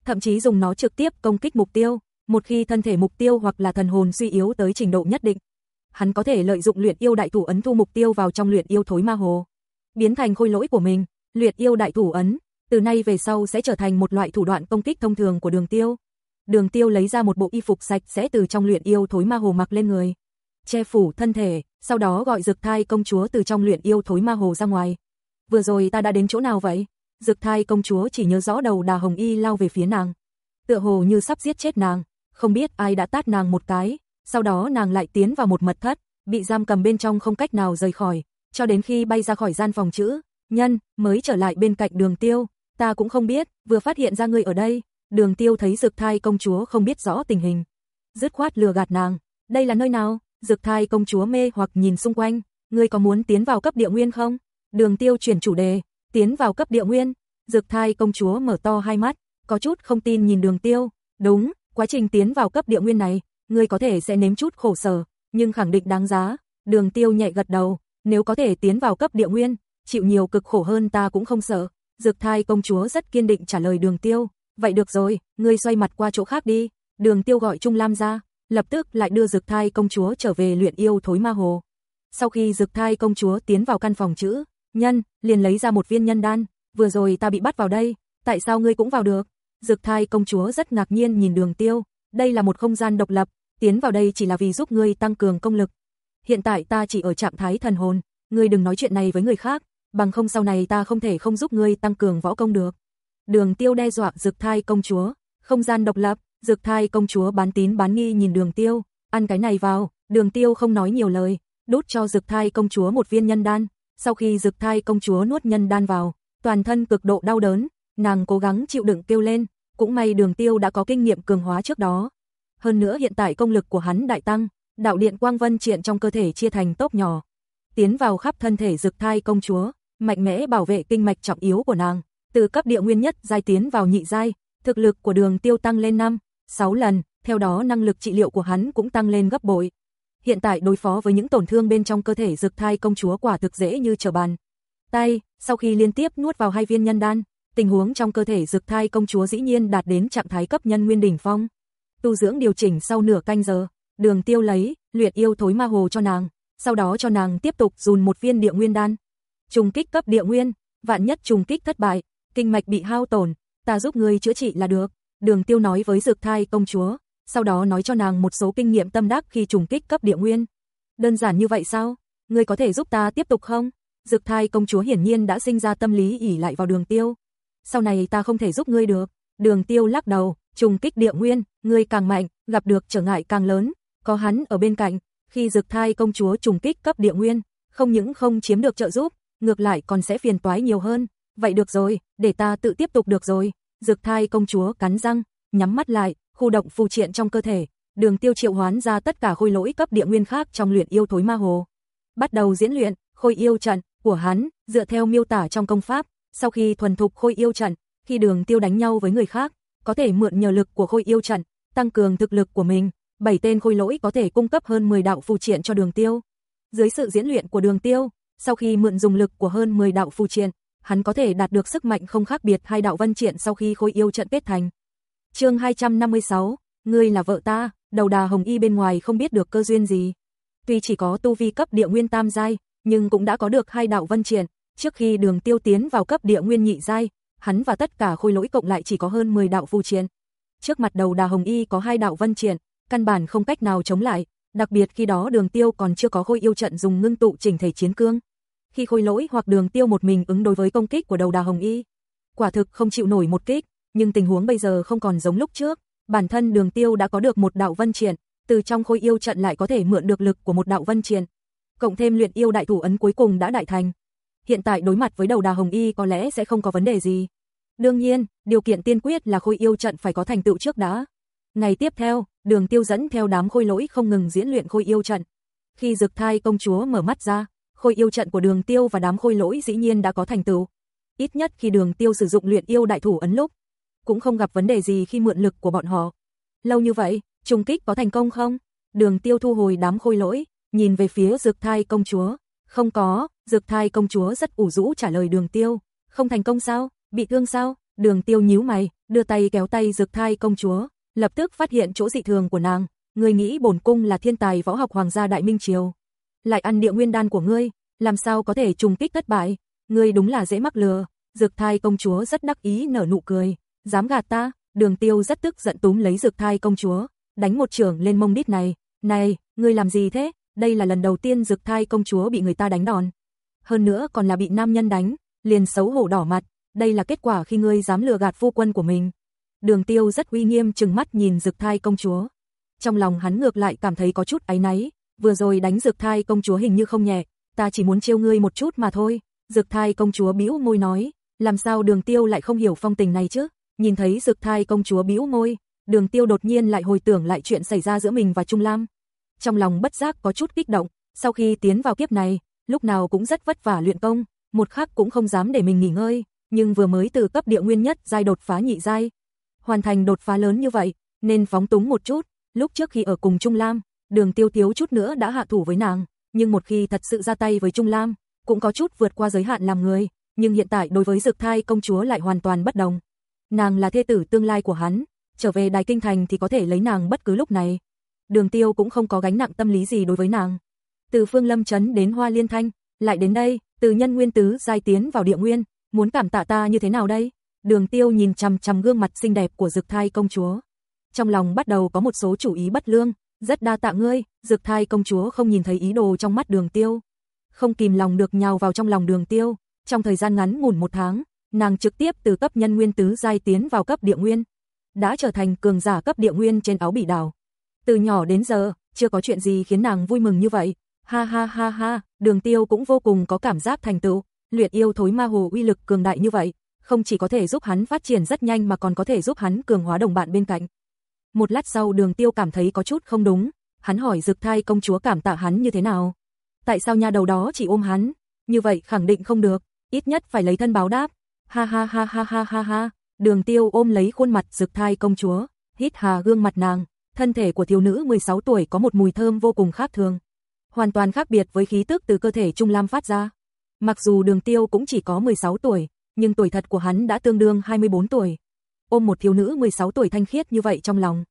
thậm chí dùng nó trực tiếp công kích mục tiêu, một khi thân thể mục tiêu hoặc là thần hồn suy yếu tới trình độ nhất định. Hắn có thể lợi dụng luyện yêu đại thủ ấn thu mục tiêu vào trong luyện yêu thối ma hồ, biến thành khôi lỗi của mình, luyện yêu đại thủ ấn, từ nay về sau sẽ trở thành một loại thủ đoạn công kích thông thường của Đường Tiêu. Đường Tiêu lấy ra một bộ y phục sạch sẽ từ trong luyện yêu thối ma hồ mặc lên người, che phủ thân thể, sau đó gọi Dực Thai công chúa từ trong luyện yêu thối ma hồ ra ngoài. Vừa rồi ta đã đến chỗ nào vậy? Dực thai công chúa chỉ nhớ rõ đầu đà hồng y lao về phía nàng. Tựa hồ như sắp giết chết nàng, không biết ai đã tát nàng một cái, sau đó nàng lại tiến vào một mật thất, bị giam cầm bên trong không cách nào rời khỏi, cho đến khi bay ra khỏi gian phòng chữ, nhân, mới trở lại bên cạnh đường tiêu, ta cũng không biết, vừa phát hiện ra ngươi ở đây, đường tiêu thấy dực thai công chúa không biết rõ tình hình. Dứt khoát lừa gạt nàng, đây là nơi nào, dực thai công chúa mê hoặc nhìn xung quanh, ngươi có muốn tiến vào cấp địa nguyên không? Đường tiêu chuyển chủ đề, tiến vào cấp địa nguyên. Dược thai công chúa mở to hai mắt, có chút không tin nhìn đường tiêu. Đúng, quá trình tiến vào cấp địa nguyên này, ngươi có thể sẽ nếm chút khổ sở, nhưng khẳng định đáng giá. Đường tiêu nhẹ gật đầu, nếu có thể tiến vào cấp địa nguyên, chịu nhiều cực khổ hơn ta cũng không sợ. Dược thai công chúa rất kiên định trả lời đường tiêu. Vậy được rồi, ngươi xoay mặt qua chỗ khác đi. Đường tiêu gọi Trung Lam ra, lập tức lại đưa dược thai công chúa trở về luyện yêu thối ma hồ. Sau khi dược thai công chúa tiến vào căn phòng chữ, nhân, liền lấy ra một viên nhân đan, vừa rồi ta bị bắt vào đây, tại sao ngươi cũng vào được? Dực thai công chúa rất ngạc nhiên nhìn đường tiêu, đây là một không gian độc lập, tiến vào đây chỉ là vì giúp ngươi tăng cường công lực. Hiện tại ta chỉ ở trạng thái thần hồn, ngươi đừng nói chuyện này với người khác, bằng không sau này ta không thể không giúp ngươi tăng cường võ công được. Đường tiêu đe dọa dực thai công chúa, không gian độc lập, dược thai công chúa bán tín bán nghi nhìn đường tiêu, ăn cái này vào, đường tiêu không nói nhiều lời, đút cho dược thai công chúa một viên nhân đan, sau khi dược thai công chúa nuốt nhân đan vào, toàn thân cực độ đau đớn, nàng cố gắng chịu đựng kêu lên, cũng may đường tiêu đã có kinh nghiệm cường hóa trước đó. Hơn nữa hiện tại công lực của hắn đại tăng, đạo điện quang vân triện trong cơ thể chia thành tốc nhỏ, tiến vào khắp thân thể dược thai công chúa, mạnh mẽ bảo vệ kinh mạch trọng yếu của nàng, từ cấp địa nguyên nhất giai tiến vào nhị giai, thực lực của đường tiêu tăng lên 5, 6 lần, theo đó năng lực trị liệu của hắn cũng tăng lên gấp bội hiện tại đối phó với những tổn thương bên trong cơ thể dược thai công chúa quả thực dễ như trở bàn. Tay, sau khi liên tiếp nuốt vào hai viên nhân đan, tình huống trong cơ thể dược thai công chúa dĩ nhiên đạt đến trạng thái cấp nhân nguyên đỉnh phong. Tu dưỡng điều chỉnh sau nửa canh giờ, đường tiêu lấy, luyện yêu thối ma hồ cho nàng, sau đó cho nàng tiếp tục dùn một viên địa nguyên đan. Trùng kích cấp địa nguyên, vạn nhất trùng kích thất bại, kinh mạch bị hao tổn, ta giúp ngươi chữa trị là được. Đường tiêu nói với Dược thai công chúa, sau đó nói cho nàng một số kinh nghiệm tâm đắc khi trùng kích cấp địa nguyên. Đơn giản như vậy sao? Ngươi có thể giúp ta tiếp tục không? Dược thai công chúa hiển nhiên đã sinh ra tâm lý ỉ lại vào đường tiêu. Sau này ta không thể giúp ngươi được. Đường tiêu lắc đầu, trùng kích địa nguyên, ngươi càng mạnh, gặp được trở ngại càng lớn, có hắn ở bên cạnh, khi Dược thai công chúa trùng kích cấp địa nguyên, không những không chiếm được trợ giúp, ngược lại còn sẽ phiền toái nhiều hơn. Vậy được rồi, để ta tự tiếp tục được rồi dược thai công chúa cắn răng, nhắm mắt lại, khu động phù triện trong cơ thể, Đường Tiêu triệu hoán ra tất cả khôi lỗi cấp địa nguyên khác trong luyện yêu thối ma hồ. Bắt đầu diễn luyện khôi yêu trận của hắn, dựa theo miêu tả trong công pháp, sau khi thuần thục khôi yêu trận, khi Đường Tiêu đánh nhau với người khác, có thể mượn nhờ lực của khôi yêu trận, tăng cường thực lực của mình. Bảy tên khôi lỗi có thể cung cấp hơn 10 đạo phù triện cho Đường Tiêu. Dưới sự diễn luyện của Đường Tiêu, sau khi mượn dùng lực của hơn 10 đạo phù triện, hắn có thể đạt được sức mạnh không khác biệt hai đạo vân triện sau khi khôi yêu trận kết thành chương 256, ngươi là vợ ta, đầu đà hồng y bên ngoài không biết được cơ duyên gì. Tuy chỉ có tu vi cấp địa nguyên tam giai, nhưng cũng đã có được hai đạo vân triển, trước khi đường tiêu tiến vào cấp địa nguyên nhị giai, hắn và tất cả khôi lỗi cộng lại chỉ có hơn 10 đạo phù triển. Trước mặt đầu đà hồng y có hai đạo vân triển, căn bản không cách nào chống lại, đặc biệt khi đó đường tiêu còn chưa có khôi yêu trận dùng ngưng tụ chỉnh thể chiến cương. Khi khôi lỗi hoặc đường tiêu một mình ứng đối với công kích của đầu đà hồng y, quả thực không chịu nổi một kích, nhưng tình huống bây giờ không còn giống lúc trước, bản thân đường tiêu đã có được một đạo vân triển, từ trong khôi yêu trận lại có thể mượn được lực của một đạo vân triển. Cộng thêm luyện yêu đại thủ ấn cuối cùng đã đại thành. Hiện tại đối mặt với đầu đà hồng y có lẽ sẽ không có vấn đề gì. Đương nhiên, điều kiện tiên quyết là khôi yêu trận phải có thành tựu trước đã. Ngày tiếp theo, đường tiêu dẫn theo đám khôi lỗi không ngừng diễn luyện khôi yêu trận. Khi dực thai công chúa mở mắt ra, khôi yêu trận của đường tiêu và đám khôi lỗi dĩ nhiên đã có thành tựu. Ít nhất khi đường tiêu sử dụng luyện yêu đại thủ ấn lúc, cũng không gặp vấn đề gì khi mượn lực của bọn họ. Lâu như vậy, trùng kích có thành công không? Đường tiêu thu hồi đám khôi lỗi, nhìn về phía dược thai công chúa. Không có, dược thai công chúa rất ủ rũ trả lời đường tiêu. Không thành công sao? Bị thương sao? Đường tiêu nhíu mày, đưa tay kéo tay dược thai công chúa, lập tức phát hiện chỗ dị thường của nàng. Người nghĩ bổn cung là thiên tài võ học hoàng gia đại minh triều. Lại ăn địa nguyên đan của ngươi, làm sao có thể trùng kích thất bại? Ngươi đúng là dễ mắc lừa. Dược thai công chúa rất đắc ý nở nụ cười. Dám gạt ta, đường tiêu rất tức giận túm lấy dược thai công chúa, đánh một trưởng lên mông đít này. Này, ngươi làm gì thế? Đây là lần đầu tiên dược thai công chúa bị người ta đánh đòn. Hơn nữa còn là bị nam nhân đánh, liền xấu hổ đỏ mặt. Đây là kết quả khi ngươi dám lừa gạt phu quân của mình. Đường tiêu rất uy nghiêm trừng mắt nhìn dược thai công chúa. Trong lòng hắn ngược lại cảm thấy có chút áy náy, vừa rồi đánh dược thai công chúa hình như không nhẹ, ta chỉ muốn trêu ngươi một chút mà thôi. Dược thai công chúa bĩu môi nói, làm sao đường tiêu lại không hiểu phong tình này chứ? Nhìn thấy dược thai công chúa bĩu môi, đường tiêu đột nhiên lại hồi tưởng lại chuyện xảy ra giữa mình và Trung Lam. Trong lòng bất giác có chút kích động, sau khi tiến vào kiếp này, lúc nào cũng rất vất vả luyện công, một khắc cũng không dám để mình nghỉ ngơi, nhưng vừa mới từ cấp địa nguyên nhất giai đột phá nhị giai, hoàn thành đột phá lớn như vậy, nên phóng túng một chút, lúc trước khi ở cùng Trung Lam, Đường Tiêu thiếu chút nữa đã hạ thủ với nàng, nhưng một khi thật sự ra tay với Trung Lam, cũng có chút vượt qua giới hạn làm người, nhưng hiện tại đối với Dực Thai công chúa lại hoàn toàn bất đồng. Nàng là thê tử tương lai của hắn, trở về Đài Kinh Thành thì có thể lấy nàng bất cứ lúc này. Đường Tiêu cũng không có gánh nặng tâm lý gì đối với nàng. Từ Phương Lâm trấn đến Hoa Liên Thanh, lại đến đây, từ Nhân Nguyên tứ giai tiến vào Địa Nguyên, muốn cảm tạ ta như thế nào đây? Đường Tiêu nhìn chằm chằm gương mặt xinh đẹp của Dực Thai công chúa. Trong lòng bắt đầu có một số chủ ý bất lương, rất đa tạ ngươi, dược Thai công chúa không nhìn thấy ý đồ trong mắt Đường Tiêu, không kìm lòng được nhào vào trong lòng Đường Tiêu, trong thời gian ngắn ngủn một tháng, nàng trực tiếp từ cấp nhân nguyên tứ giai tiến vào cấp địa nguyên, đã trở thành cường giả cấp địa nguyên trên áo bỉ đảo. Từ nhỏ đến giờ, chưa có chuyện gì khiến nàng vui mừng như vậy. Ha ha ha ha, Đường Tiêu cũng vô cùng có cảm giác thành tựu, luyện yêu thối ma hồ uy lực cường đại như vậy, không chỉ có thể giúp hắn phát triển rất nhanh mà còn có thể giúp hắn cường hóa đồng bạn bên cạnh. Một lát sau Đường Tiêu cảm thấy có chút không đúng, hắn hỏi Dực Thai công chúa cảm tạ hắn như thế nào. Tại sao nha đầu đó chỉ ôm hắn? Như vậy khẳng định không được, ít nhất phải lấy thân báo đáp. Ha ha ha ha ha ha ha. Đường Tiêu ôm lấy khuôn mặt Dực Thai công chúa, hít hà gương mặt nàng, thân thể của thiếu nữ 16 tuổi có một mùi thơm vô cùng khác thường, hoàn toàn khác biệt với khí tức từ cơ thể Trung Lam phát ra. Mặc dù Đường Tiêu cũng chỉ có 16 tuổi, nhưng tuổi thật của hắn đã tương đương 24 tuổi. Ôm một thiếu nữ 16 tuổi thanh khiết như vậy trong lòng,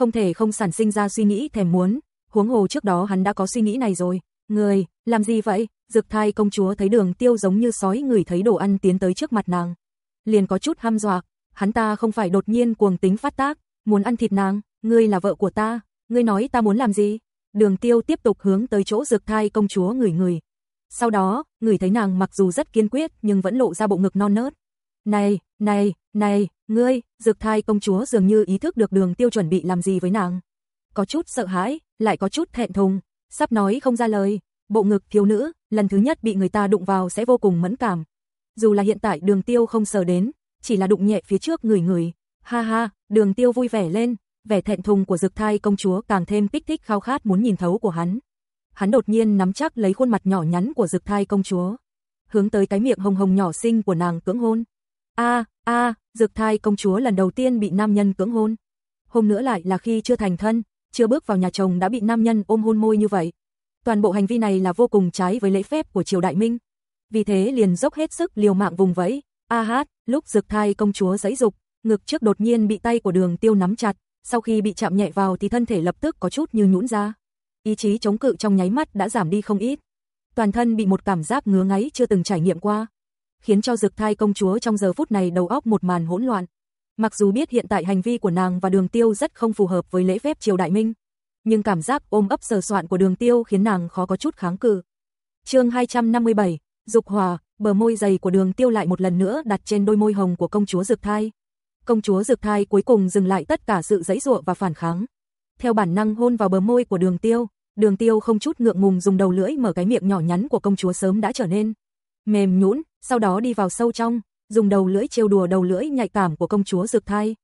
không thể không sản sinh ra suy nghĩ thèm muốn, huống hồ trước đó hắn đã có suy nghĩ này rồi. Người, làm gì vậy? Dực thai công chúa thấy đường tiêu giống như sói người thấy đồ ăn tiến tới trước mặt nàng. Liền có chút ham dọa, hắn ta không phải đột nhiên cuồng tính phát tác, muốn ăn thịt nàng, ngươi là vợ của ta, ngươi nói ta muốn làm gì? Đường tiêu tiếp tục hướng tới chỗ Dược thai công chúa người người. Sau đó, người thấy nàng mặc dù rất kiên quyết nhưng vẫn lộ ra bộ ngực non nớt. Này, này, này, ngươi, dực thai công chúa dường như ý thức được đường tiêu chuẩn bị làm gì với nàng. Có chút sợ hãi, lại có chút thẹn thùng, sắp nói không ra lời, bộ ngực thiếu nữ, lần thứ nhất bị người ta đụng vào sẽ vô cùng mẫn cảm. Dù là hiện tại đường tiêu không sờ đến, chỉ là đụng nhẹ phía trước người người. Ha ha, đường tiêu vui vẻ lên, vẻ thẹn thùng của dực thai công chúa càng thêm kích thích khao khát muốn nhìn thấu của hắn. Hắn đột nhiên nắm chắc lấy khuôn mặt nhỏ nhắn của dực thai công chúa, hướng tới cái miệng hồng hồng nhỏ xinh của nàng cưỡng hôn. A, a, dực thai công chúa lần đầu tiên bị nam nhân cưỡng hôn. Hôm nữa lại là khi chưa thành thân, chưa bước vào nhà chồng đã bị nam nhân ôm hôn môi như vậy. Toàn bộ hành vi này là vô cùng trái với lễ phép của triều đại minh. Vì thế liền dốc hết sức liều mạng vùng vẫy. A hát, lúc dực thai công chúa giấy dục, ngực trước đột nhiên bị tay của đường tiêu nắm chặt, sau khi bị chạm nhẹ vào thì thân thể lập tức có chút như nhũn ra. Ý chí chống cự trong nháy mắt đã giảm đi không ít. Toàn thân bị một cảm giác ngứa ngáy chưa từng trải nghiệm qua, khiến cho Dực Thai công chúa trong giờ phút này đầu óc một màn hỗn loạn. Mặc dù biết hiện tại hành vi của nàng và Đường Tiêu rất không phù hợp với lễ phép triều đại minh, nhưng cảm giác ôm ấp sờ soạn của Đường Tiêu khiến nàng khó có chút kháng cự. Chương 257, Dục Hòa, bờ môi dày của Đường Tiêu lại một lần nữa đặt trên đôi môi hồng của công chúa Dực Thai. Công chúa Dực Thai cuối cùng dừng lại tất cả sự giãy giụa và phản kháng. Theo bản năng hôn vào bờ môi của Đường Tiêu, Đường Tiêu không chút ngượng ngùng dùng đầu lưỡi mở cái miệng nhỏ nhắn của công chúa sớm đã trở nên mềm nhũn, sau đó đi vào sâu trong, dùng đầu lưỡi trêu đùa đầu lưỡi nhạy cảm của công chúa dược Thai.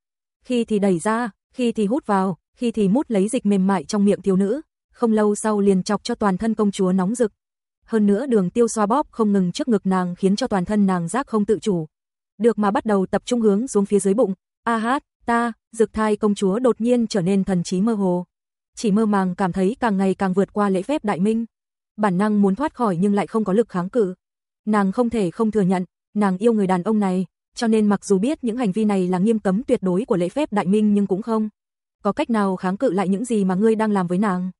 Khi thì đẩy ra, khi thì hút vào, khi thì mút lấy dịch mềm mại trong miệng thiếu nữ, không lâu sau liền chọc cho toàn thân công chúa nóng rực. Hơn nữa đường tiêu xoa bóp không ngừng trước ngực nàng khiến cho toàn thân nàng giác không tự chủ. Được mà bắt đầu tập trung hướng xuống phía dưới bụng. A hát, ta, dược thai công chúa đột nhiên trở nên thần trí mơ hồ. Chỉ mơ màng cảm thấy càng ngày càng vượt qua lễ phép đại minh. Bản năng muốn thoát khỏi nhưng lại không có lực kháng cự. Nàng không thể không thừa nhận, nàng yêu người đàn ông này, cho nên mặc dù biết những hành vi này là nghiêm cấm tuyệt đối của lễ phép đại minh nhưng cũng không có cách nào kháng cự lại những gì mà ngươi đang làm với nàng.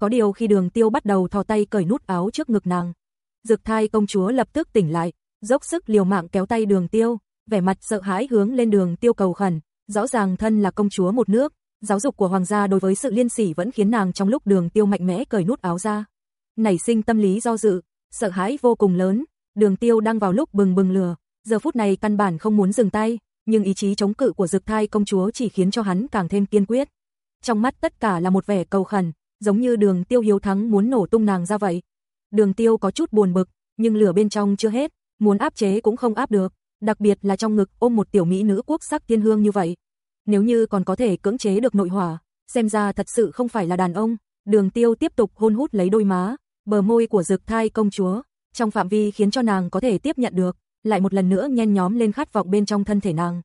Có điều khi đường tiêu bắt đầu thò tay cởi nút áo trước ngực nàng. Dực thai công chúa lập tức tỉnh lại, dốc sức liều mạng kéo tay đường tiêu, vẻ mặt sợ hãi hướng lên đường tiêu cầu khẩn, rõ ràng thân là công chúa một nước, giáo dục của hoàng gia đối với sự liên sỉ vẫn khiến nàng trong lúc đường tiêu mạnh mẽ cởi nút áo ra. Nảy sinh tâm lý do dự, sợ hãi vô cùng lớn, đường tiêu đang vào lúc bừng bừng lửa, giờ phút này căn bản không muốn dừng tay, nhưng ý chí chống cự của dực thai công chúa chỉ khiến cho hắn càng thêm kiên quyết. Trong mắt tất cả là một vẻ cầu khẩn, giống như đường tiêu hiếu thắng muốn nổ tung nàng ra vậy. Đường tiêu có chút buồn bực, nhưng lửa bên trong chưa hết, muốn áp chế cũng không áp được, đặc biệt là trong ngực ôm một tiểu mỹ nữ quốc sắc tiên hương như vậy. Nếu như còn có thể cưỡng chế được nội hỏa, xem ra thật sự không phải là đàn ông. Đường tiêu tiếp tục hôn hút lấy đôi má, bờ môi của dực thai công chúa, trong phạm vi khiến cho nàng có thể tiếp nhận được, lại một lần nữa nhen nhóm lên khát vọng bên trong thân thể nàng.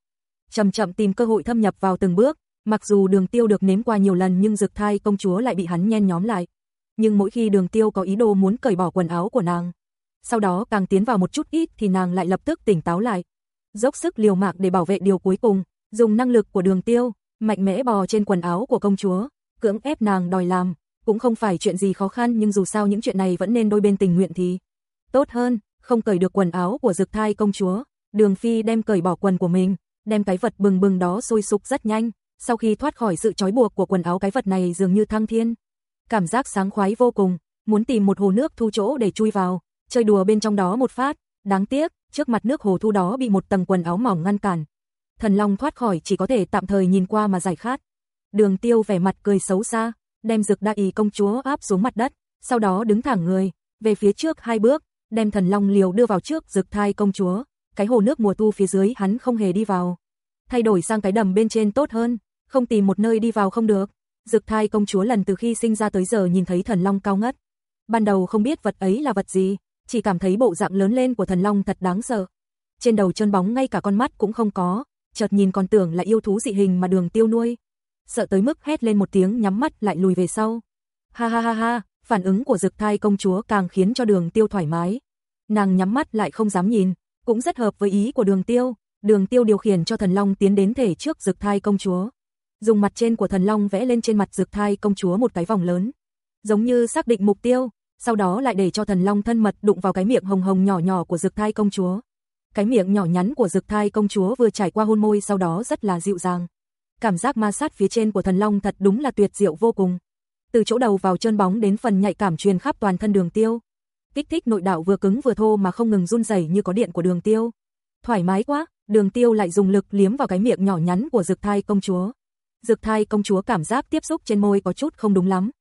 Chậm chậm tìm cơ hội thâm nhập vào từng bước, mặc dù đường tiêu được nếm qua nhiều lần nhưng dực thai công chúa lại bị hắn nhen nhóm lại. Nhưng mỗi khi đường tiêu có ý đồ muốn cởi bỏ quần áo của nàng, sau đó càng tiến vào một chút ít thì nàng lại lập tức tỉnh táo lại. Dốc sức liều mạng để bảo vệ điều cuối cùng, dùng năng lực của đường tiêu, mạnh mẽ bò trên quần áo của công chúa, cưỡng ép nàng đòi làm, cũng không phải chuyện gì khó khăn nhưng dù sao những chuyện này vẫn nên đôi bên tình nguyện thì tốt hơn, không cởi được quần áo của dực thai công chúa, đường phi đem cởi bỏ quần của mình, đem cái vật bừng bừng đó sôi sục rất nhanh, sau khi thoát khỏi sự trói buộc của quần áo cái vật này dường như thăng thiên. Cảm giác sáng khoái vô cùng, muốn tìm một hồ nước thu chỗ để chui vào, chơi đùa bên trong đó một phát, đáng tiếc, trước mặt nước hồ thu đó bị một tầng quần áo mỏng ngăn cản. Thần Long thoát khỏi chỉ có thể tạm thời nhìn qua mà giải khát. Đường Tiêu vẻ mặt cười xấu xa, đem Dực Đại công chúa áp xuống mặt đất, sau đó đứng thẳng người, về phía trước hai bước, đem Thần Long liều đưa vào trước Dực Thai công chúa, cái hồ nước mùa tu phía dưới hắn không hề đi vào. Thay đổi sang cái đầm bên trên tốt hơn, không tìm một nơi đi vào không được. Dực thai công chúa lần từ khi sinh ra tới giờ nhìn thấy thần long cao ngất. Ban đầu không biết vật ấy là vật gì, chỉ cảm thấy bộ dạng lớn lên của thần long thật đáng sợ. Trên đầu chân bóng ngay cả con mắt cũng không có, chợt nhìn còn tưởng là yêu thú dị hình mà đường tiêu nuôi. Sợ tới mức hét lên một tiếng nhắm mắt lại lùi về sau. Ha ha ha ha, phản ứng của dực thai công chúa càng khiến cho đường tiêu thoải mái. Nàng nhắm mắt lại không dám nhìn, cũng rất hợp với ý của đường tiêu. Đường tiêu điều khiển cho thần long tiến đến thể trước dực thai công chúa dùng mặt trên của thần long vẽ lên trên mặt dực thai công chúa một cái vòng lớn. Giống như xác định mục tiêu, sau đó lại để cho thần long thân mật đụng vào cái miệng hồng hồng nhỏ nhỏ của dực thai công chúa. Cái miệng nhỏ nhắn của dực thai công chúa vừa trải qua hôn môi sau đó rất là dịu dàng. Cảm giác ma sát phía trên của thần long thật đúng là tuyệt diệu vô cùng. Từ chỗ đầu vào chân bóng đến phần nhạy cảm truyền khắp toàn thân đường tiêu. Kích thích nội đạo vừa cứng vừa thô mà không ngừng run rẩy như có điện của đường tiêu. Thoải mái quá, đường tiêu lại dùng lực liếm vào cái miệng nhỏ nhắn của dược thai công chúa. Dược thai công chúa cảm giác tiếp xúc trên môi có chút không đúng lắm.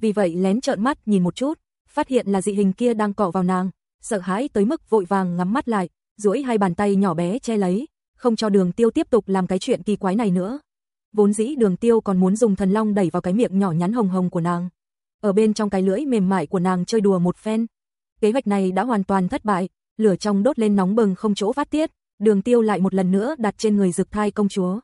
Vì vậy lén trợn mắt nhìn một chút, phát hiện là dị hình kia đang cọ vào nàng, sợ hãi tới mức vội vàng ngắm mắt lại, duỗi hai bàn tay nhỏ bé che lấy, không cho đường tiêu tiếp tục làm cái chuyện kỳ quái này nữa. Vốn dĩ đường tiêu còn muốn dùng thần long đẩy vào cái miệng nhỏ nhắn hồng hồng của nàng. Ở bên trong cái lưỡi mềm mại của nàng chơi đùa một phen. Kế hoạch này đã hoàn toàn thất bại, lửa trong đốt lên nóng bừng không chỗ phát tiết, đường tiêu lại một lần nữa đặt trên người dực thai công chúa.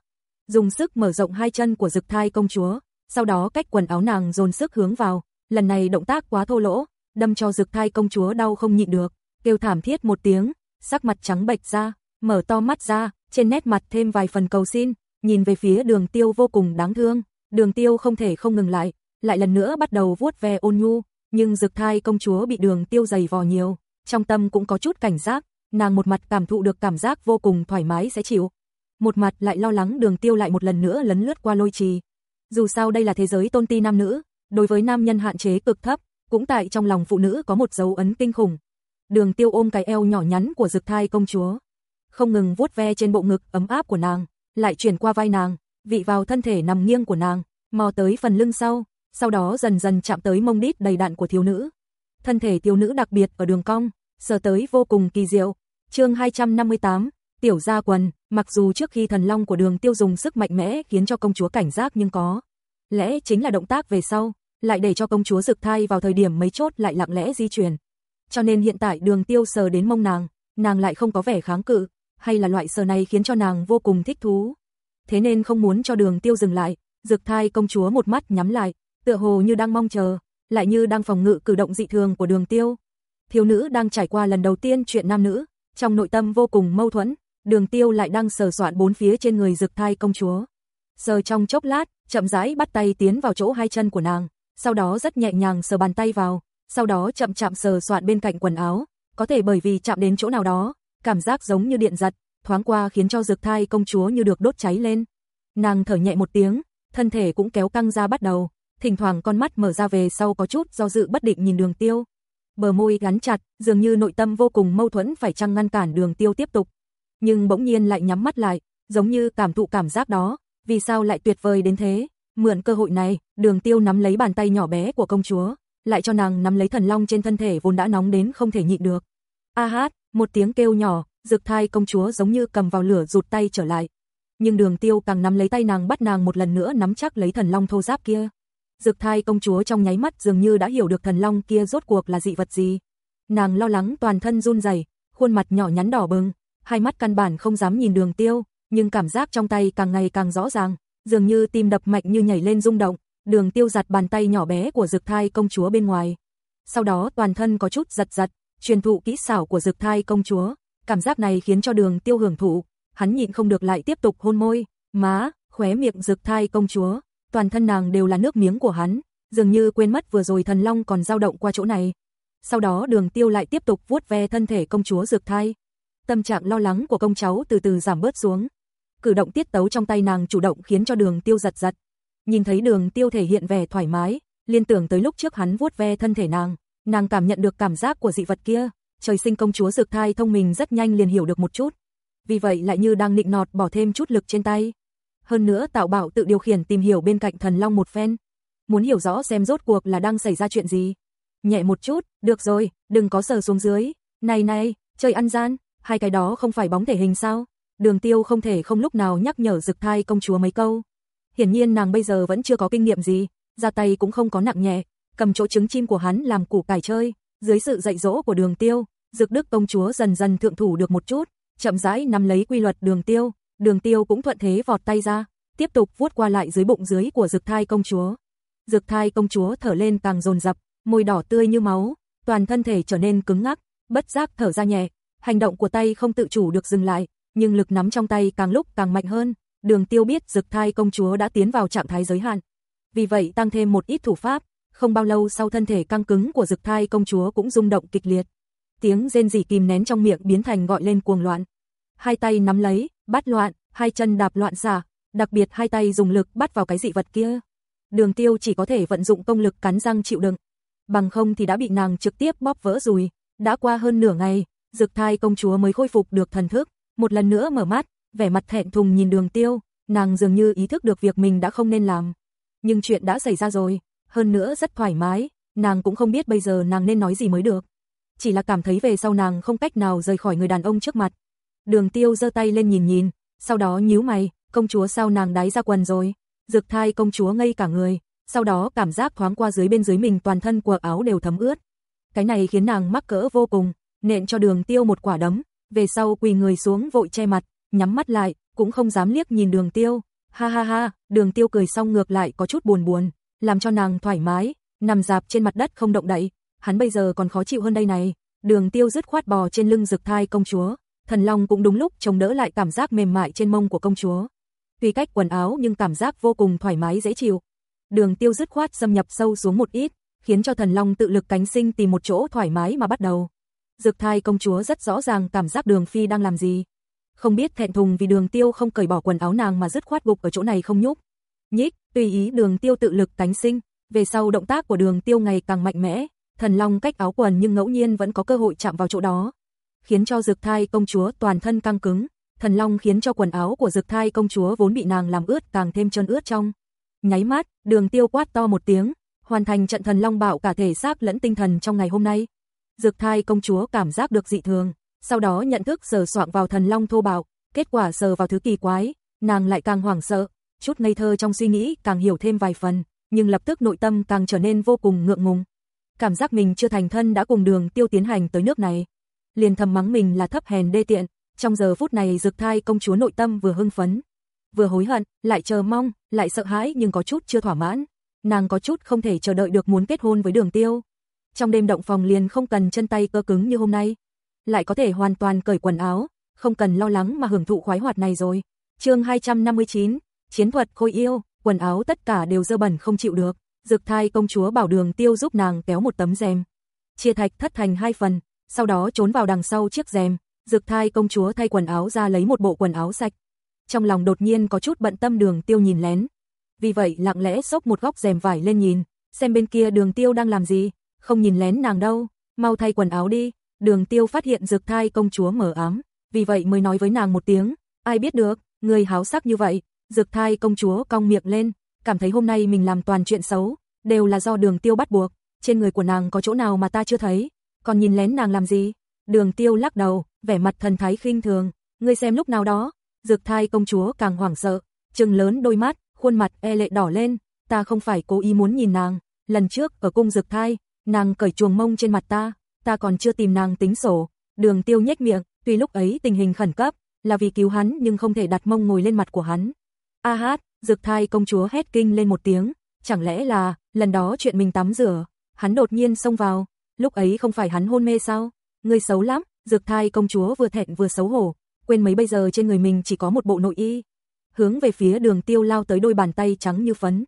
Dùng sức mở rộng hai chân của dực thai công chúa, sau đó cách quần áo nàng dồn sức hướng vào, lần này động tác quá thô lỗ, đâm cho dực thai công chúa đau không nhịn được, kêu thảm thiết một tiếng, sắc mặt trắng bệch ra, mở to mắt ra, trên nét mặt thêm vài phần cầu xin, nhìn về phía đường tiêu vô cùng đáng thương, Đường Tiêu không thể không ngừng lại, lại lần nữa bắt đầu vuốt ve ôn nhu, nhưng Dực Thai công chúa bị Đường Tiêu dày vò nhiều, trong tâm cũng có chút cảnh giác, nàng một mặt cảm thụ được cảm giác vô cùng thoải mái sẽ chịu, một mặt lại lo lắng Đường Tiêu lại một lần nữa lấn lướt qua lôi trì. Dù sao đây là thế giới tôn ti nam nữ, đối với nam nhân hạn chế cực thấp, cũng tại trong lòng phụ nữ có một dấu ấn kinh khủng. Đường Tiêu ôm cái eo nhỏ nhắn của Dực Thai công chúa, không ngừng vuốt ve trên bộ ngực ấm áp của nàng, lại chuyển qua vai nàng, vị vào thân thể nằm nghiêng của nàng, mò tới phần lưng sau, sau đó dần dần chạm tới mông đít đầy đặn của thiếu nữ. Thân thể thiếu nữ đặc biệt ở đường cong, sờ tới vô cùng kỳ diệu. Chương 258, tiểu gia quần, mặc dù trước khi thần long của Đường Tiêu dùng sức mạnh mẽ khiến cho công chúa cảnh giác nhưng có lẽ chính là động tác về sau, lại để cho công chúa rực thai vào thời điểm mấy chốt lại lặng lẽ di chuyển. Cho nên hiện tại Đường Tiêu sờ đến mông nàng, nàng lại không có vẻ kháng cự, hay là loại sờ này khiến cho nàng vô cùng thích thú. Thế nên không muốn cho Đường Tiêu dừng lại, rực thai công chúa một mắt nhắm lại, tựa hồ như đang mong chờ, lại như đang phòng ngự cử động dị thường của Đường Tiêu. Thiếu nữ đang trải qua lần đầu tiên chuyện nam nữ, trong nội tâm vô cùng mâu thuẫn, Đường Tiêu lại đang sờ soạn bốn phía trên người Dực Thai công chúa. Sờ trong chốc lát, chậm rãi bắt tay tiến vào chỗ hai chân của nàng, sau đó rất nhẹ nhàng sờ bàn tay vào, sau đó chậm chậm sờ soạn bên cạnh quần áo, có thể bởi vì chạm đến chỗ nào đó, cảm giác giống như điện giật, thoáng qua khiến cho Dực Thai công chúa như được đốt cháy lên. Nàng thở nhẹ một tiếng, thân thể cũng kéo căng ra bắt đầu, thỉnh thoảng con mắt mở ra về sau có chút do dự bất định nhìn Đường Tiêu. Bờ môi gắn chặt, dường như nội tâm vô cùng mâu thuẫn phải chăng ngăn cản Đường Tiêu tiếp tục nhưng bỗng nhiên lại nhắm mắt lại, giống như cảm thụ cảm giác đó, vì sao lại tuyệt vời đến thế? Mượn cơ hội này, Đường Tiêu nắm lấy bàn tay nhỏ bé của công chúa, lại cho nàng nắm lấy thần long trên thân thể vốn đã nóng đến không thể nhịn được. A hát, một tiếng kêu nhỏ, Dực Thai công chúa giống như cầm vào lửa rụt tay trở lại. Nhưng Đường Tiêu càng nắm lấy tay nàng bắt nàng một lần nữa nắm chắc lấy thần long thô giáp kia. Dực Thai công chúa trong nháy mắt dường như đã hiểu được thần long kia rốt cuộc là dị vật gì. Nàng lo lắng toàn thân run rẩy, khuôn mặt nhỏ nhắn đỏ bừng, hai mắt căn bản không dám nhìn đường tiêu, nhưng cảm giác trong tay càng ngày càng rõ ràng, dường như tim đập mạnh như nhảy lên rung động, đường tiêu giặt bàn tay nhỏ bé của dực thai công chúa bên ngoài. Sau đó toàn thân có chút giật giật, truyền thụ kỹ xảo của dực thai công chúa, cảm giác này khiến cho đường tiêu hưởng thụ, hắn nhịn không được lại tiếp tục hôn môi, má, khóe miệng dực thai công chúa, toàn thân nàng đều là nước miếng của hắn, dường như quên mất vừa rồi thần long còn dao động qua chỗ này. Sau đó đường tiêu lại tiếp tục vuốt ve thân thể công chúa dược thai, tâm trạng lo lắng của công cháu từ từ giảm bớt xuống. Cử động tiết tấu trong tay nàng chủ động khiến cho đường tiêu giật giật. Nhìn thấy đường tiêu thể hiện vẻ thoải mái, liên tưởng tới lúc trước hắn vuốt ve thân thể nàng, nàng cảm nhận được cảm giác của dị vật kia, trời sinh công chúa dược thai thông minh rất nhanh liền hiểu được một chút. Vì vậy lại như đang nịnh nọt bỏ thêm chút lực trên tay. Hơn nữa tạo bảo tự điều khiển tìm hiểu bên cạnh thần long một phen. Muốn hiểu rõ xem rốt cuộc là đang xảy ra chuyện gì. Nhẹ một chút, được rồi, đừng có sờ xuống dưới. Này này, chơi ăn gian, hai cái đó không phải bóng thể hình sao? Đường Tiêu không thể không lúc nào nhắc nhở Dực Thai công chúa mấy câu. Hiển nhiên nàng bây giờ vẫn chưa có kinh nghiệm gì, ra tay cũng không có nặng nhẹ, cầm chỗ trứng chim của hắn làm củ cải chơi, dưới sự dạy dỗ của Đường Tiêu, Dực Đức công chúa dần dần thượng thủ được một chút, chậm rãi nắm lấy quy luật Đường Tiêu, Đường Tiêu cũng thuận thế vọt tay ra, tiếp tục vuốt qua lại dưới bụng dưới của Dực Thai công chúa. Dực Thai công chúa thở lên càng dồn dập, môi đỏ tươi như máu, toàn thân thể trở nên cứng ngắc, bất giác thở ra nhẹ, hành động của tay không tự chủ được dừng lại, nhưng lực nắm trong tay càng lúc càng mạnh hơn, đường tiêu biết dực thai công chúa đã tiến vào trạng thái giới hạn. Vì vậy tăng thêm một ít thủ pháp, không bao lâu sau thân thể căng cứng của dực thai công chúa cũng rung động kịch liệt. Tiếng rên rỉ kìm nén trong miệng biến thành gọi lên cuồng loạn. Hai tay nắm lấy, bắt loạn, hai chân đạp loạn xả, đặc biệt hai tay dùng lực bắt vào cái dị vật kia. Đường tiêu chỉ có thể vận dụng công lực cắn răng chịu đựng. Bằng không thì đã bị nàng trực tiếp bóp vỡ rồi. Đã qua hơn nửa ngày, Dực thai công chúa mới khôi phục được thần thức, một lần nữa mở mắt, vẻ mặt thẹn thùng nhìn đường tiêu, nàng dường như ý thức được việc mình đã không nên làm. Nhưng chuyện đã xảy ra rồi, hơn nữa rất thoải mái, nàng cũng không biết bây giờ nàng nên nói gì mới được. Chỉ là cảm thấy về sau nàng không cách nào rời khỏi người đàn ông trước mặt. Đường tiêu giơ tay lên nhìn nhìn, sau đó nhíu mày, công chúa sao nàng đáy ra quần rồi. dược thai công chúa ngây cả người, sau đó cảm giác thoáng qua dưới bên dưới mình toàn thân của áo đều thấm ướt. Cái này khiến nàng mắc cỡ vô cùng, nện cho đường tiêu một quả đấm, về sau quỳ người xuống vội che mặt, nhắm mắt lại, cũng không dám liếc nhìn đường tiêu. Ha ha ha, đường tiêu cười xong ngược lại có chút buồn buồn, làm cho nàng thoải mái, nằm dạp trên mặt đất không động đậy, hắn bây giờ còn khó chịu hơn đây này. Đường tiêu dứt khoát bò trên lưng rực thai công chúa, thần long cũng đúng lúc chống đỡ lại cảm giác mềm mại trên mông của công chúa. tuy cách quần áo nhưng cảm giác vô cùng thoải mái dễ chịu. Đường tiêu dứt khoát xâm nhập sâu xuống một ít, khiến cho thần long tự lực cánh sinh tìm một chỗ thoải mái mà bắt đầu. dược thai công chúa rất rõ ràng cảm giác đường phi đang làm gì. Không biết thẹn thùng vì đường tiêu không cởi bỏ quần áo nàng mà dứt khoát gục ở chỗ này không nhúc. Nhích, tùy ý đường tiêu tự lực cánh sinh, về sau động tác của đường tiêu ngày càng mạnh mẽ, thần long cách áo quần nhưng ngẫu nhiên vẫn có cơ hội chạm vào chỗ đó. Khiến cho dực thai công chúa toàn thân căng cứng, thần long khiến cho quần áo của dực thai công chúa vốn bị nàng làm ướt càng thêm trơn ướt trong. Nháy mắt, đường tiêu quát to một tiếng, hoàn thành trận thần long bạo cả thể xác lẫn tinh thần trong ngày hôm nay. Dực thai công chúa cảm giác được dị thường, sau đó nhận thức sờ soạng vào thần long thô bạo, kết quả sờ vào thứ kỳ quái, nàng lại càng hoảng sợ, chút ngây thơ trong suy nghĩ càng hiểu thêm vài phần, nhưng lập tức nội tâm càng trở nên vô cùng ngượng ngùng. Cảm giác mình chưa thành thân đã cùng đường tiêu tiến hành tới nước này. Liền thầm mắng mình là thấp hèn đê tiện, trong giờ phút này dực thai công chúa nội tâm vừa hưng phấn, vừa hối hận, lại chờ mong, lại sợ hãi nhưng có chút chưa thỏa mãn. Nàng có chút không thể chờ đợi được muốn kết hôn với đường tiêu. Trong đêm động phòng liền không cần chân tay cơ cứng như hôm nay. Lại có thể hoàn toàn cởi quần áo, không cần lo lắng mà hưởng thụ khoái hoạt này rồi. chương 259, Chiến thuật khôi yêu, quần áo tất cả đều dơ bẩn không chịu được. Dực thai công chúa bảo đường tiêu giúp nàng kéo một tấm rèm. Chia thạch thất thành hai phần, sau đó trốn vào đằng sau chiếc rèm. dược thai công chúa thay quần áo ra lấy một bộ quần áo sạch, trong lòng đột nhiên có chút bận tâm đường tiêu nhìn lén. Vì vậy lặng lẽ xốc một góc rèm vải lên nhìn, xem bên kia đường tiêu đang làm gì, không nhìn lén nàng đâu, mau thay quần áo đi. Đường tiêu phát hiện dược thai công chúa mở ám, vì vậy mới nói với nàng một tiếng, ai biết được, người háo sắc như vậy. Dược thai công chúa cong miệng lên, cảm thấy hôm nay mình làm toàn chuyện xấu, đều là do đường tiêu bắt buộc, trên người của nàng có chỗ nào mà ta chưa thấy, còn nhìn lén nàng làm gì? Đường tiêu lắc đầu, vẻ mặt thần thái khinh thường, ngươi xem lúc nào đó, Dược thai công chúa càng hoảng sợ, trừng lớn đôi mắt, khuôn mặt e lệ đỏ lên, ta không phải cố ý muốn nhìn nàng, lần trước ở cung dược thai, nàng cởi chuồng mông trên mặt ta, ta còn chưa tìm nàng tính sổ. Đường Tiêu nhếch miệng, tuy lúc ấy tình hình khẩn cấp, là vì cứu hắn nhưng không thể đặt mông ngồi lên mặt của hắn. A hát, dược thai công chúa hét kinh lên một tiếng, chẳng lẽ là, lần đó chuyện mình tắm rửa, hắn đột nhiên xông vào, lúc ấy không phải hắn hôn mê sao? Ngươi xấu lắm, dược thai công chúa vừa thẹn vừa xấu hổ, quên mấy bây giờ trên người mình chỉ có một bộ nội y. Hướng về phía đường tiêu lao tới đôi bàn tay trắng như phấn.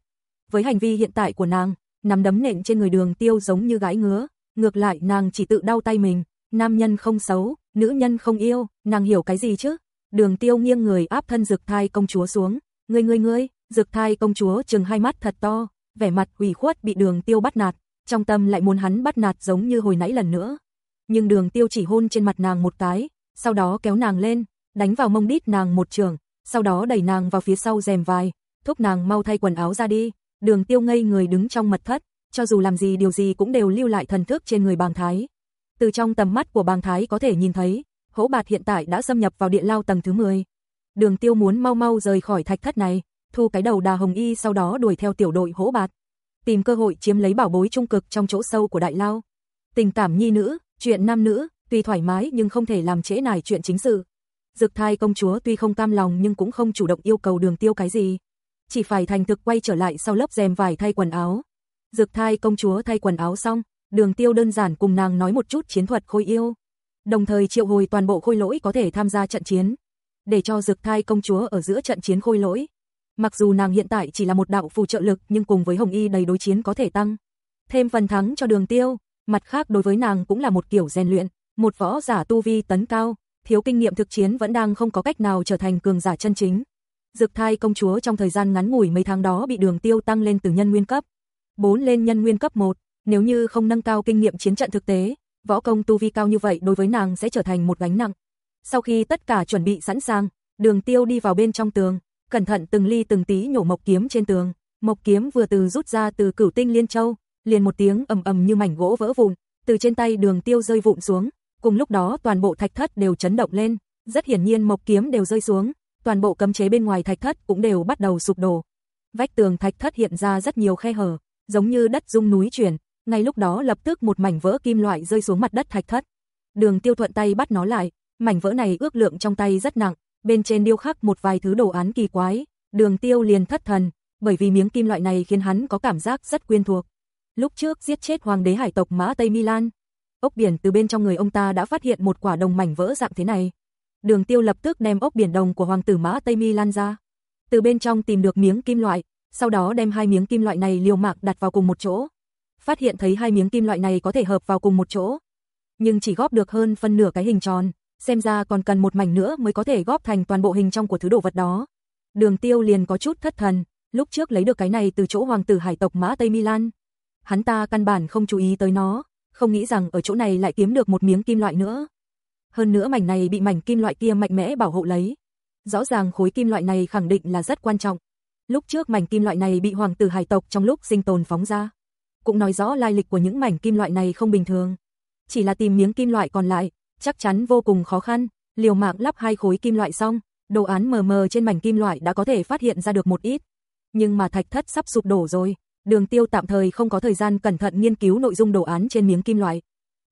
Với hành vi hiện tại của nàng, nắm đấm nện trên người đường tiêu giống như gãi ngứa, ngược lại nàng chỉ tự đau tay mình, nam nhân không xấu, nữ nhân không yêu, nàng hiểu cái gì chứ? Đường tiêu nghiêng người áp thân dược thai công chúa xuống, ngươi ngươi ngươi, dược thai công chúa trừng hai mắt thật to, vẻ mặt ủy khuất bị đường tiêu bắt nạt, trong tâm lại muốn hắn bắt nạt giống như hồi nãy lần nữa. Nhưng đường tiêu chỉ hôn trên mặt nàng một cái, sau đó kéo nàng lên, đánh vào mông đít nàng một trường, sau đó đẩy nàng vào phía sau rèm vai, thúc nàng mau thay quần áo ra đi. Đường Tiêu ngây người đứng trong mật thất, cho dù làm gì điều gì cũng đều lưu lại thần thức trên người Bàng Thái. Từ trong tầm mắt của Bàng Thái có thể nhìn thấy, Hỗ Bạt hiện tại đã xâm nhập vào địa lao tầng thứ 10. Đường Tiêu muốn mau mau rời khỏi thạch thất này, thu cái đầu đà hồng y sau đó đuổi theo tiểu đội Hỗ Bạt, tìm cơ hội chiếm lấy bảo bối trung cực trong chỗ sâu của đại lao. Tình cảm nhi nữ, chuyện nam nữ, tuy thoải mái nhưng không thể làm trễ nải chuyện chính sự. Dực thai công chúa tuy không cam lòng nhưng cũng không chủ động yêu cầu đường tiêu cái gì. Chỉ phải thành thực quay trở lại sau lớp rèm vải thay quần áo. Dực thai công chúa thay quần áo xong, đường tiêu đơn giản cùng nàng nói một chút chiến thuật khôi yêu. Đồng thời triệu hồi toàn bộ khôi lỗi có thể tham gia trận chiến. Để cho dực thai công chúa ở giữa trận chiến khôi lỗi. Mặc dù nàng hiện tại chỉ là một đạo phù trợ lực nhưng cùng với hồng y đầy đối chiến có thể tăng. Thêm phần thắng cho đường tiêu, mặt khác đối với nàng cũng là một kiểu rèn luyện, một võ giả tu vi tấn cao, thiếu kinh nghiệm thực chiến vẫn đang không có cách nào trở thành cường giả chân chính. Dực thai công chúa trong thời gian ngắn ngủi mấy tháng đó bị đường tiêu tăng lên từ nhân nguyên cấp 4 lên nhân nguyên cấp 1, nếu như không nâng cao kinh nghiệm chiến trận thực tế, võ công tu vi cao như vậy đối với nàng sẽ trở thành một gánh nặng. Sau khi tất cả chuẩn bị sẵn sàng, đường tiêu đi vào bên trong tường, cẩn thận từng ly từng tí nhổ mộc kiếm trên tường, mộc kiếm vừa từ rút ra từ cửu tinh liên châu, liền một tiếng ầm ầm như mảnh gỗ vỡ vụn, từ trên tay đường tiêu rơi vụn xuống, Cùng lúc đó toàn bộ thạch thất đều chấn động lên, rất hiển nhiên mộc kiếm đều rơi xuống, toàn bộ cấm chế bên ngoài thạch thất cũng đều bắt đầu sụp đổ. Vách tường thạch thất hiện ra rất nhiều khe hở, giống như đất rung núi chuyển, ngay lúc đó lập tức một mảnh vỡ kim loại rơi xuống mặt đất thạch thất. Đường Tiêu thuận tay bắt nó lại, mảnh vỡ này ước lượng trong tay rất nặng, bên trên điêu khắc một vài thứ đồ án kỳ quái, Đường Tiêu liền thất thần, bởi vì miếng kim loại này khiến hắn có cảm giác rất quen thuộc. Lúc trước giết chết hoàng đế hải tộc Mã Tây Milan, ốc biển từ bên trong người ông ta đã phát hiện một quả đồng mảnh vỡ dạng thế này. Đường Tiêu lập tức đem ốc biển đồng của hoàng tử Mã Tây Mi lan ra. từ bên trong tìm được miếng kim loại, sau đó đem hai miếng kim loại này liều mạng đặt vào cùng một chỗ. Phát hiện thấy hai miếng kim loại này có thể hợp vào cùng một chỗ, nhưng chỉ góp được hơn phân nửa cái hình tròn, xem ra còn cần một mảnh nữa mới có thể góp thành toàn bộ hình trong của thứ đồ vật đó. Đường Tiêu liền có chút thất thần, lúc trước lấy được cái này từ chỗ hoàng tử hải tộc Mã Tây Milan. Hắn ta căn bản không chú ý tới nó, không nghĩ rằng ở chỗ này lại kiếm được một miếng kim loại nữa. Hơn nữa mảnh này bị mảnh kim loại kia mạnh mẽ bảo hộ lấy. Rõ ràng khối kim loại này khẳng định là rất quan trọng. Lúc trước mảnh kim loại này bị hoàng tử hải tộc trong lúc sinh tồn phóng ra. Cũng nói rõ lai lịch của những mảnh kim loại này không bình thường. Chỉ là tìm miếng kim loại còn lại, chắc chắn vô cùng khó khăn, liều mạng lắp hai khối kim loại xong, đồ án mờ mờ trên mảnh kim loại đã có thể phát hiện ra được một ít. Nhưng mà thạch thất sắp sụp đổ rồi, đường tiêu tạm thời không có thời gian cẩn thận nghiên cứu nội dung đồ án trên miếng kim loại.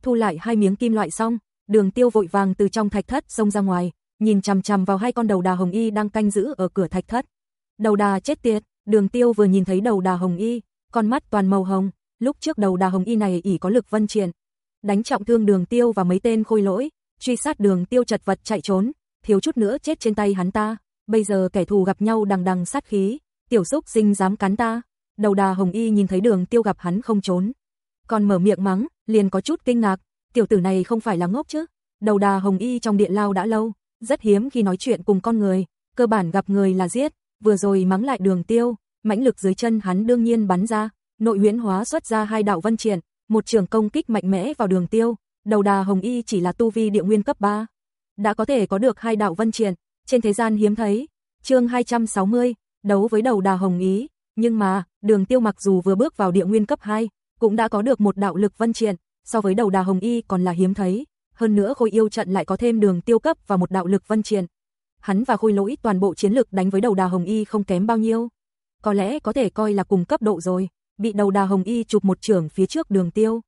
Thu lại hai miếng kim loại xong, đường tiêu vội vàng từ trong thạch thất xông ra ngoài, nhìn chằm chằm vào hai con đầu đà hồng y đang canh giữ ở cửa thạch thất. Đầu đà chết tiệt, đường tiêu vừa nhìn thấy đầu đà hồng y, con mắt toàn màu hồng, lúc trước đầu đà hồng y này ỉ có lực vân triển. Đánh trọng thương đường tiêu và mấy tên khôi lỗi, truy sát đường tiêu chật vật chạy trốn, thiếu chút nữa chết trên tay hắn ta. Bây giờ kẻ thù gặp nhau đằng đằng sát khí, tiểu xúc Dinh dám cắn ta. Đầu đà hồng y nhìn thấy đường tiêu gặp hắn không trốn. Còn mở miệng mắng, liền có chút kinh ngạc, tiểu tử này không phải là ngốc chứ. Đầu đà hồng y trong điện lao đã lâu, rất hiếm khi nói chuyện cùng con người, cơ bản gặp người là giết, vừa rồi mắng lại đường tiêu, mãnh lực dưới chân hắn đương nhiên bắn ra, nội huyễn hóa xuất ra hai đạo vân triển, một trường công kích mạnh mẽ vào đường tiêu, đầu đà hồng y chỉ là tu vi địa nguyên cấp 3. Đã có thể có được hai đạo vân triển, trên thế gian hiếm thấy. chương 260, đấu với đầu đà hồng ý, nhưng mà, đường tiêu mặc dù vừa bước vào địa nguyên cấp 2, cũng đã có được một đạo lực vân triển, so với đầu đà hồng y còn là hiếm thấy. Hơn nữa khôi yêu trận lại có thêm đường tiêu cấp và một đạo lực vân triển. Hắn và khôi lỗi toàn bộ chiến lực đánh với đầu đà hồng y không kém bao nhiêu. Có lẽ có thể coi là cùng cấp độ rồi, bị đầu đà hồng y chụp một trường phía trước đường tiêu.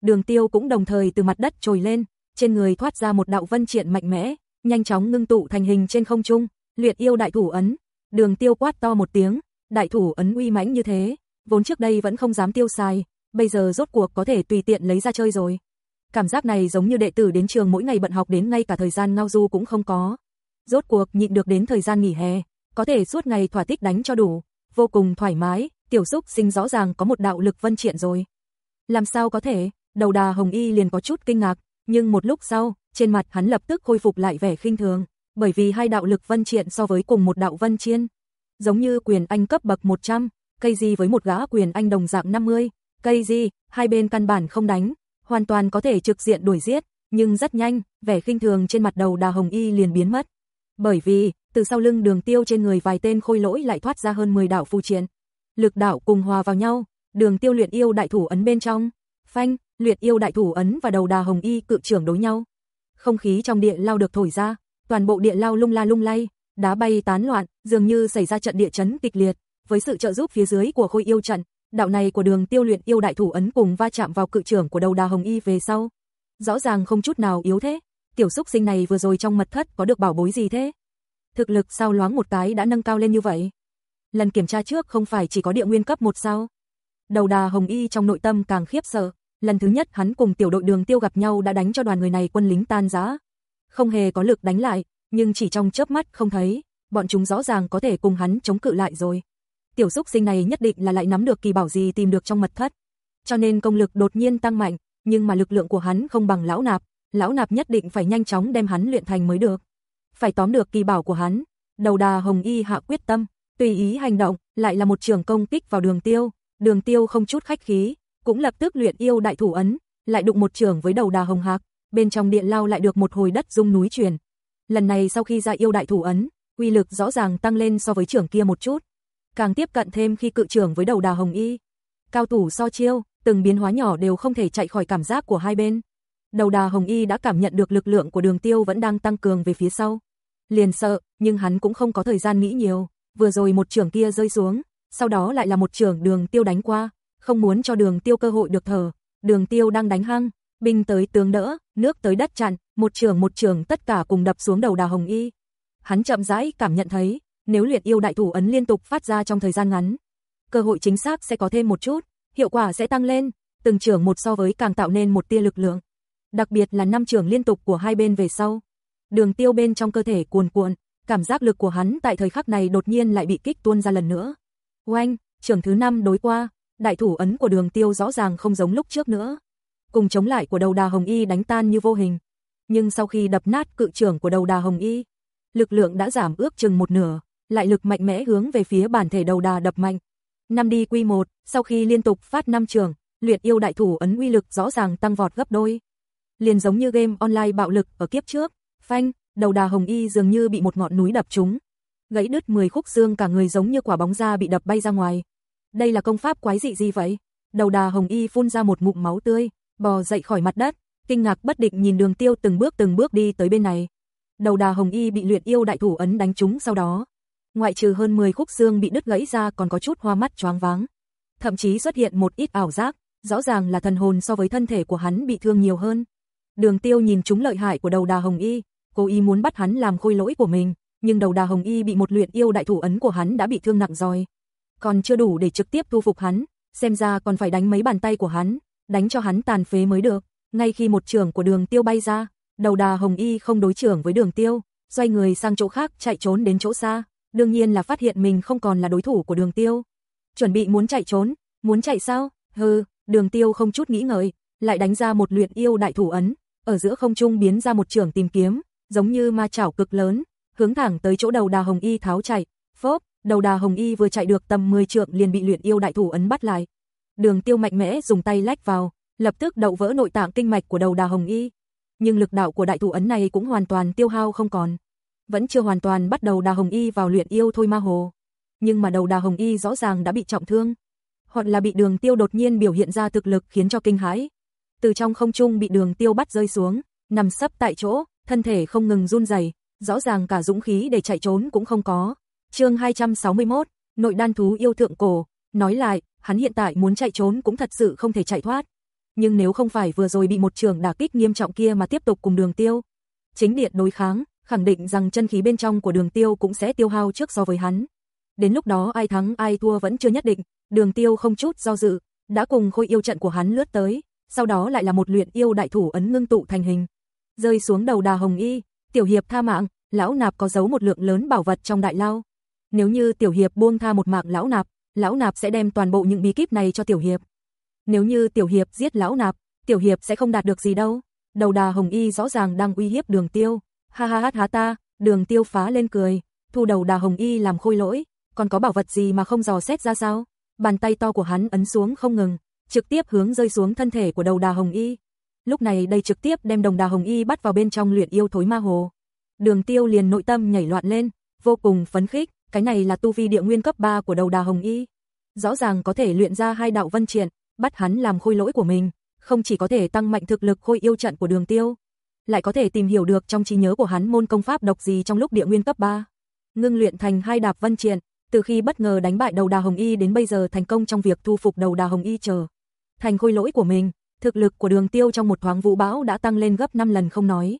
Đường tiêu cũng đồng thời từ mặt đất trồi lên, trên người thoát ra một đạo vân triện mạnh mẽ, nhanh chóng ngưng tụ thành hình trên không trung, luyện yêu đại thủ ấn. Đường tiêu quát to một tiếng, đại thủ ấn uy mãnh như thế, vốn trước đây vẫn không dám tiêu xài, bây giờ rốt cuộc có thể tùy tiện lấy ra chơi rồi. Cảm giác này giống như đệ tử đến trường mỗi ngày bận học đến ngay cả thời gian ngao du cũng không có. Rốt cuộc nhịn được đến thời gian nghỉ hè, có thể suốt ngày thỏa thích đánh cho đủ, vô cùng thoải mái, tiểu xúc sinh rõ ràng có một đạo lực vân triện rồi. Làm sao có thể, đầu đà hồng y liền có chút kinh ngạc, nhưng một lúc sau, trên mặt hắn lập tức khôi phục lại vẻ khinh thường, bởi vì hai đạo lực vân triện so với cùng một đạo vân chiên. Giống như quyền anh cấp bậc 100, cây gì với một gã quyền anh đồng dạng 50, cây gì, hai bên căn bản không đánh, hoàn toàn có thể trực diện đuổi giết, nhưng rất nhanh, vẻ khinh thường trên mặt đầu đà hồng y liền biến mất. Bởi vì, từ sau lưng đường tiêu trên người vài tên khôi lỗi lại thoát ra hơn 10 đạo phù triện. Lực đạo cùng hòa vào nhau, đường tiêu luyện yêu đại thủ ấn bên trong. Phanh, luyện yêu đại thủ ấn và đầu đà hồng y cự trưởng đối nhau. Không khí trong địa lao được thổi ra, toàn bộ địa lao lung la lung lay, đá bay tán loạn, dường như xảy ra trận địa chấn kịch liệt, với sự trợ giúp phía dưới của khôi yêu trận, đạo này của đường tiêu luyện yêu đại thủ ấn cùng va chạm vào cự trưởng của đầu đà hồng y về sau. Rõ ràng không chút nào yếu thế, tiểu xúc sinh này vừa rồi trong mật thất có được bảo bối gì thế? Thực lực sao loáng một cái đã nâng cao lên như vậy? Lần kiểm tra trước không phải chỉ có địa nguyên cấp một sao? Đầu đà hồng y trong nội tâm càng khiếp sợ, lần thứ nhất hắn cùng tiểu đội đường tiêu gặp nhau đã đánh cho đoàn người này quân lính tan rã. Không hề có lực đánh lại, nhưng chỉ trong chớp mắt không thấy, bọn chúng rõ ràng có thể cùng hắn chống cự lại rồi. Tiểu xúc sinh này nhất định là lại nắm được kỳ bảo gì tìm được trong mật thất. Cho nên công lực đột nhiên tăng mạnh, nhưng mà lực lượng của hắn không bằng lão nạp, lão nạp nhất định phải nhanh chóng đem hắn luyện thành mới được. Phải tóm được kỳ bảo của hắn. Đầu đà hồng y hạ quyết tâm, tùy ý hành động, lại là một trường công kích vào đường tiêu. Đường tiêu không chút khách khí, cũng lập tức luyện yêu đại thủ ấn, lại đụng một trường với đầu đà hồng hạc, bên trong điện lao lại được một hồi đất rung núi chuyển. Lần này sau khi ra yêu đại thủ ấn, uy lực rõ ràng tăng lên so với trường kia một chút. Càng tiếp cận thêm khi cự trường với đầu đà hồng y. Cao thủ so chiêu, từng biến hóa nhỏ đều không thể chạy khỏi cảm giác của hai bên. Đầu đà hồng y đã cảm nhận được lực lượng của đường tiêu vẫn đang tăng cường về phía sau. Liền sợ, nhưng hắn cũng không có thời gian nghĩ nhiều, vừa rồi một trưởng kia rơi xuống, sau đó lại là một trưởng đường tiêu đánh qua, không muốn cho đường tiêu cơ hội được thở, đường tiêu đang đánh hăng, binh tới tướng đỡ, nước tới đất chặn, một trường một trường tất cả cùng đập xuống đầu đào hồng y. Hắn chậm rãi cảm nhận thấy, nếu luyện yêu đại thủ ấn liên tục phát ra trong thời gian ngắn, cơ hội chính xác sẽ có thêm một chút, hiệu quả sẽ tăng lên, từng trường một so với càng tạo nên một tia lực lượng. Đặc biệt là năm trường liên tục của hai bên về sau. Đường tiêu bên trong cơ thể cuồn cuộn, cảm giác lực của hắn tại thời khắc này đột nhiên lại bị kích tuôn ra lần nữa. Oanh, trưởng thứ năm đối qua, đại thủ ấn của đường tiêu rõ ràng không giống lúc trước nữa. Cùng chống lại của đầu đà hồng y đánh tan như vô hình. Nhưng sau khi đập nát cự trưởng của đầu đà hồng y, lực lượng đã giảm ước chừng một nửa, lại lực mạnh mẽ hướng về phía bản thể đầu đà đập mạnh. Năm đi quy một, sau khi liên tục phát năm trường, luyện yêu đại thủ ấn uy lực rõ ràng tăng vọt gấp đôi. Liền giống như game online bạo lực ở kiếp trước, phanh, đầu đà hồng y dường như bị một ngọn núi đập trúng. Gãy đứt 10 khúc xương cả người giống như quả bóng da bị đập bay ra ngoài. Đây là công pháp quái dị gì vậy? Đầu đà hồng y phun ra một ngụm máu tươi, bò dậy khỏi mặt đất, kinh ngạc bất định nhìn đường tiêu từng bước từng bước đi tới bên này. Đầu đà hồng y bị luyện yêu đại thủ ấn đánh trúng sau đó. Ngoại trừ hơn 10 khúc xương bị đứt gãy ra còn có chút hoa mắt choáng váng. Thậm chí xuất hiện một ít ảo giác, rõ ràng là thần hồn so với thân thể của hắn bị thương nhiều hơn. Đường tiêu nhìn chúng lợi hại của đầu đà hồng y, cố ý muốn bắt hắn làm khôi lỗi của mình, nhưng đầu đà hồng y bị một luyện yêu đại thủ ấn của hắn đã bị thương nặng rồi. Còn chưa đủ để trực tiếp thu phục hắn, xem ra còn phải đánh mấy bàn tay của hắn, đánh cho hắn tàn phế mới được. Ngay khi một trường của đường tiêu bay ra, đầu đà hồng y không đối trưởng với đường tiêu, xoay người sang chỗ khác chạy trốn đến chỗ xa, đương nhiên là phát hiện mình không còn là đối thủ của đường tiêu. Chuẩn bị muốn chạy trốn, muốn chạy sao? Hừ, đường tiêu không chút nghĩ ngợi, lại đánh ra một luyện yêu đại thủ ấn, ở giữa không trung biến ra một trường tìm kiếm, giống như ma chảo cực lớn, hướng thẳng tới chỗ đầu đà hồng y tháo chạy, phốp, đầu đà hồng y vừa chạy được tầm 10 trượng liền bị luyện yêu đại thủ ấn bắt lại. Đường tiêu mạnh mẽ dùng tay lách vào, lập tức đậu vỡ nội tạng kinh mạch của đầu đà hồng y. Nhưng lực đạo của đại thủ ấn này cũng hoàn toàn tiêu hao không còn. Vẫn chưa hoàn toàn bắt đầu đà hồng y vào luyện yêu thôi ma hồ. Nhưng mà đầu đà hồng y rõ ràng đã bị trọng thương. Hoặc là bị đường tiêu đột nhiên biểu hiện ra thực lực khiến cho kinh hãi. Từ trong không trung bị đường tiêu bắt rơi xuống, nằm sấp tại chỗ, thân thể không ngừng run rẩy, rõ ràng cả dũng khí để chạy trốn cũng không có. Chương 261, nội đan thú yêu thượng cổ, nói lại, hắn hiện tại muốn chạy trốn cũng thật sự không thể chạy thoát. Nhưng nếu không phải vừa rồi bị một trường đả kích nghiêm trọng kia mà tiếp tục cùng Đường Tiêu, chính điện đối kháng, khẳng định rằng chân khí bên trong của Đường Tiêu cũng sẽ tiêu hao trước so với hắn. Đến lúc đó ai thắng ai thua vẫn chưa nhất định, Đường Tiêu không chút do dự, đã cùng khôi yêu trận của hắn lướt tới, sau đó lại là một luyện yêu đại thủ ấn ngưng tụ thành hình rơi xuống đầu đà hồng y, tiểu hiệp tha mạng, lão nạp có giấu một lượng lớn bảo vật trong đại lao. Nếu như tiểu hiệp buông tha một mạng lão nạp, lão nạp sẽ đem toàn bộ những bí kíp này cho tiểu hiệp. Nếu như tiểu hiệp giết lão nạp, tiểu hiệp sẽ không đạt được gì đâu. Đầu đà hồng y rõ ràng đang uy hiếp đường tiêu. Ha ha ha há ta, đường tiêu phá lên cười, thu đầu đà hồng y làm khôi lỗi, còn có bảo vật gì mà không dò xét ra sao? Bàn tay to của hắn ấn xuống không ngừng, trực tiếp hướng rơi xuống thân thể của đầu đà hồng y lúc này đây trực tiếp đem đồng đà hồng y bắt vào bên trong luyện yêu thối ma hồ. Đường tiêu liền nội tâm nhảy loạn lên, vô cùng phấn khích, cái này là tu vi địa nguyên cấp 3 của đầu đà hồng y. Rõ ràng có thể luyện ra hai đạo vân triện, bắt hắn làm khôi lỗi của mình, không chỉ có thể tăng mạnh thực lực khôi yêu trận của đường tiêu, lại có thể tìm hiểu được trong trí nhớ của hắn môn công pháp độc gì trong lúc địa nguyên cấp 3. Ngưng luyện thành hai đạp vân triện, từ khi bất ngờ đánh bại đầu đà hồng y đến bây giờ thành công trong việc thu phục đầu đà hồng y chờ. Thành khôi lỗi của mình, thực lực của đường tiêu trong một thoáng vũ bão đã tăng lên gấp 5 lần không nói.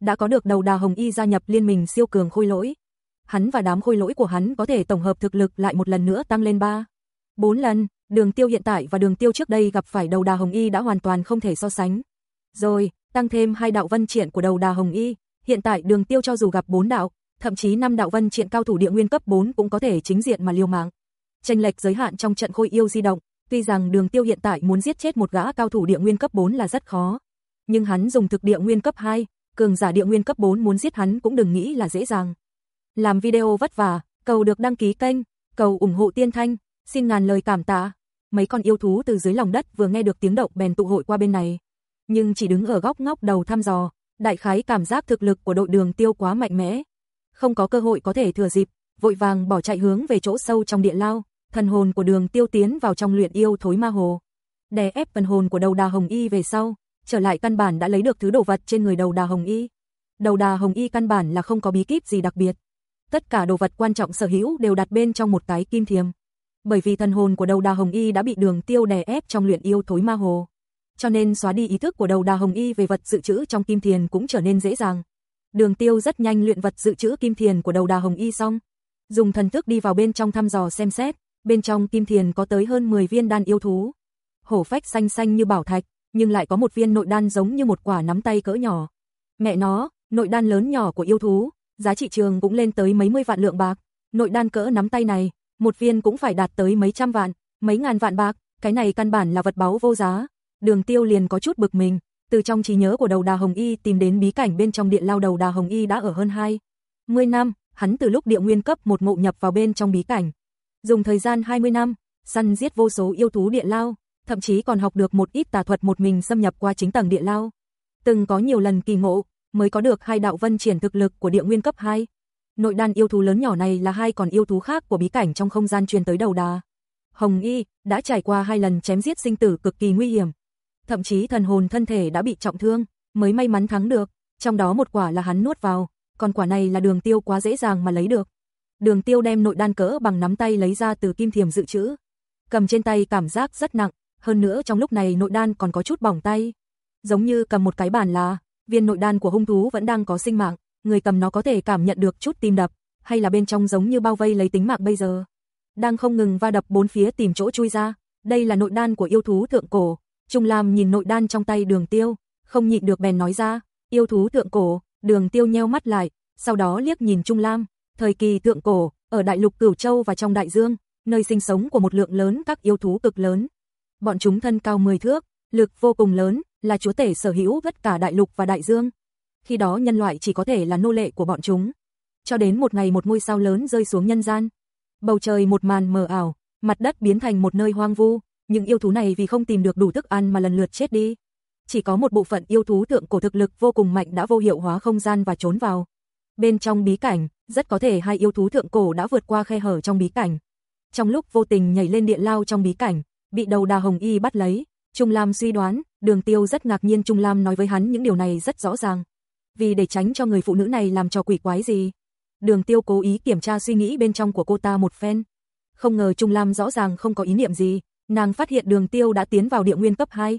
Đã có được đầu đà hồng y gia nhập liên minh siêu cường khôi lỗi. Hắn và đám khôi lỗi của hắn có thể tổng hợp thực lực lại một lần nữa tăng lên 3. 4 lần, đường tiêu hiện tại và đường tiêu trước đây gặp phải đầu đà hồng y đã hoàn toàn không thể so sánh. Rồi, tăng thêm hai đạo vân triển của đầu đà hồng y, hiện tại đường tiêu cho dù gặp 4 đạo, thậm chí 5 đạo vân triển cao thủ địa nguyên cấp 4 cũng có thể chính diện mà liều mạng. Tranh lệch giới hạn trong trận khôi yêu di động, Tuy rằng đường tiêu hiện tại muốn giết chết một gã cao thủ địa nguyên cấp 4 là rất khó. Nhưng hắn dùng thực địa nguyên cấp 2, cường giả địa nguyên cấp 4 muốn giết hắn cũng đừng nghĩ là dễ dàng. Làm video vất vả, cầu được đăng ký kênh, cầu ủng hộ tiên thanh, xin ngàn lời cảm tạ. Mấy con yêu thú từ dưới lòng đất vừa nghe được tiếng động bèn tụ hội qua bên này. Nhưng chỉ đứng ở góc ngóc đầu thăm dò, đại khái cảm giác thực lực của đội đường tiêu quá mạnh mẽ. Không có cơ hội có thể thừa dịp, vội vàng bỏ chạy hướng về chỗ sâu trong địa lao thần hồn của đường tiêu tiến vào trong luyện yêu thối ma hồ. Đè ép phần hồn của đầu đà hồng y về sau, trở lại căn bản đã lấy được thứ đồ vật trên người đầu đà hồng y. Đầu đà hồng y căn bản là không có bí kíp gì đặc biệt. Tất cả đồ vật quan trọng sở hữu đều đặt bên trong một cái kim thiềm. Bởi vì thần hồn của đầu đà hồng y đã bị đường tiêu đè ép trong luyện yêu thối ma hồ. Cho nên xóa đi ý thức của đầu đà hồng y về vật dự trữ trong kim thiền cũng trở nên dễ dàng. Đường tiêu rất nhanh luyện vật dự trữ kim thiền của đầu đà hồng y xong. Dùng thần thức đi vào bên trong thăm dò xem xét, bên trong kim thiền có tới hơn 10 viên đan yêu thú. Hổ phách xanh xanh như bảo thạch, nhưng lại có một viên nội đan giống như một quả nắm tay cỡ nhỏ. Mẹ nó, nội đan lớn nhỏ của yêu thú, giá trị trường cũng lên tới mấy mươi vạn lượng bạc. Nội đan cỡ nắm tay này, một viên cũng phải đạt tới mấy trăm vạn, mấy ngàn vạn bạc, cái này căn bản là vật báu vô giá. Đường Tiêu liền có chút bực mình, từ trong trí nhớ của đầu đà Hồng Y tìm đến bí cảnh bên trong điện lao đầu đà Hồng Y đã ở hơn 20 năm, hắn từ lúc địa nguyên cấp một ngộ nhập vào bên trong bí cảnh. Dùng thời gian 20 năm, săn giết vô số yêu thú địa lao, thậm chí còn học được một ít tà thuật một mình xâm nhập qua chính tầng địa lao. Từng có nhiều lần kỳ ngộ, mới có được hai đạo vân triển thực lực của địa nguyên cấp 2. Nội đan yêu thú lớn nhỏ này là hai còn yêu thú khác của bí cảnh trong không gian truyền tới đầu đà. Hồng Y đã trải qua hai lần chém giết sinh tử cực kỳ nguy hiểm. Thậm chí thần hồn thân thể đã bị trọng thương, mới may mắn thắng được, trong đó một quả là hắn nuốt vào, còn quả này là đường tiêu quá dễ dàng mà lấy được. Đường tiêu đem nội đan cỡ bằng nắm tay lấy ra từ kim thiềm dự trữ. Cầm trên tay cảm giác rất nặng, hơn nữa trong lúc này nội đan còn có chút bỏng tay. Giống như cầm một cái bàn là, viên nội đan của hung thú vẫn đang có sinh mạng, người cầm nó có thể cảm nhận được chút tim đập, hay là bên trong giống như bao vây lấy tính mạng bây giờ. Đang không ngừng va đập bốn phía tìm chỗ chui ra, đây là nội đan của yêu thú thượng cổ. Trung Lam nhìn nội đan trong tay đường tiêu, không nhịn được bèn nói ra, yêu thú thượng cổ, đường tiêu nheo mắt lại, sau đó liếc nhìn Trung Lam, thời kỳ thượng cổ, ở đại lục Cửu Châu và trong đại dương, nơi sinh sống của một lượng lớn các yêu thú cực lớn. Bọn chúng thân cao 10 thước, lực vô cùng lớn, là chúa tể sở hữu tất cả đại lục và đại dương. Khi đó nhân loại chỉ có thể là nô lệ của bọn chúng. Cho đến một ngày một ngôi sao lớn rơi xuống nhân gian. Bầu trời một màn mờ ảo, mặt đất biến thành một nơi hoang vu, những yêu thú này vì không tìm được đủ thức ăn mà lần lượt chết đi. Chỉ có một bộ phận yêu thú thượng cổ thực lực vô cùng mạnh đã vô hiệu hóa không gian và trốn vào. Bên trong bí cảnh, rất có thể hai yêu thú thượng cổ đã vượt qua khe hở trong bí cảnh. Trong lúc vô tình nhảy lên điện lao trong bí cảnh, bị đầu đà hồng y bắt lấy, Trung Lam suy đoán, đường tiêu rất ngạc nhiên Trung Lam nói với hắn những điều này rất rõ ràng. Vì để tránh cho người phụ nữ này làm trò quỷ quái gì. Đường tiêu cố ý kiểm tra suy nghĩ bên trong của cô ta một phen. Không ngờ Trung Lam rõ ràng không có ý niệm gì, nàng phát hiện đường tiêu đã tiến vào địa nguyên cấp 2.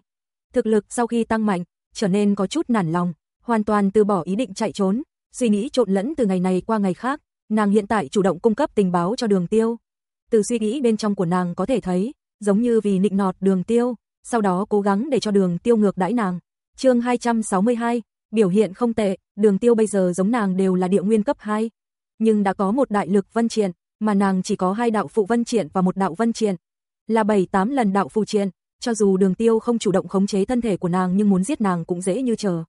Thực lực sau khi tăng mạnh, trở nên có chút nản lòng, hoàn toàn từ bỏ ý định chạy trốn, suy nghĩ trộn lẫn từ ngày này qua ngày khác, nàng hiện tại chủ động cung cấp tình báo cho đường tiêu. Từ suy nghĩ bên trong của nàng có thể thấy, giống như vì nịnh nọt đường tiêu, sau đó cố gắng để cho đường tiêu ngược đãi nàng. chương 262, biểu hiện không tệ, đường tiêu bây giờ giống nàng đều là địa nguyên cấp 2. Nhưng đã có một đại lực vân triện, mà nàng chỉ có hai đạo phụ vân triện và một đạo vân triện. Là 7-8 lần đạo phụ triện, cho dù đường tiêu không chủ động khống chế thân thể của nàng nhưng muốn giết nàng cũng dễ như chờ.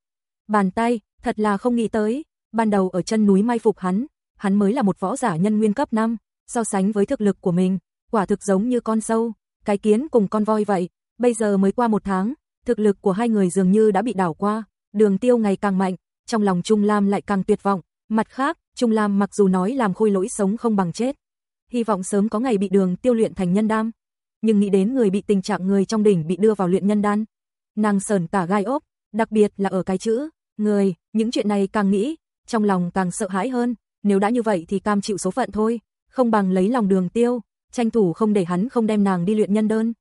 Bàn tay, thật là không nghĩ tới, ban đầu ở chân núi mai phục hắn, hắn mới là một võ giả nhân nguyên cấp 5, so sánh với thực lực của mình, quả thực giống như con sâu, cái kiến cùng con voi vậy, bây giờ mới qua một tháng, thực lực của hai người dường như đã bị đảo qua, đường tiêu ngày càng mạnh, trong lòng Trung Lam lại càng tuyệt vọng, mặt khác, Trung Lam mặc dù nói làm khôi lỗi sống không bằng chết, hy vọng sớm có ngày bị đường tiêu luyện thành nhân đam, nhưng nghĩ đến người bị tình trạng người trong đỉnh bị đưa vào luyện nhân đan, nàng sờn cả gai ốc, đặc biệt là ở cái chữ, người, những chuyện này càng nghĩ, trong lòng càng sợ hãi hơn, nếu đã như vậy thì cam chịu số phận thôi, không bằng lấy lòng đường tiêu, tranh thủ không để hắn không đem nàng đi luyện nhân đơn,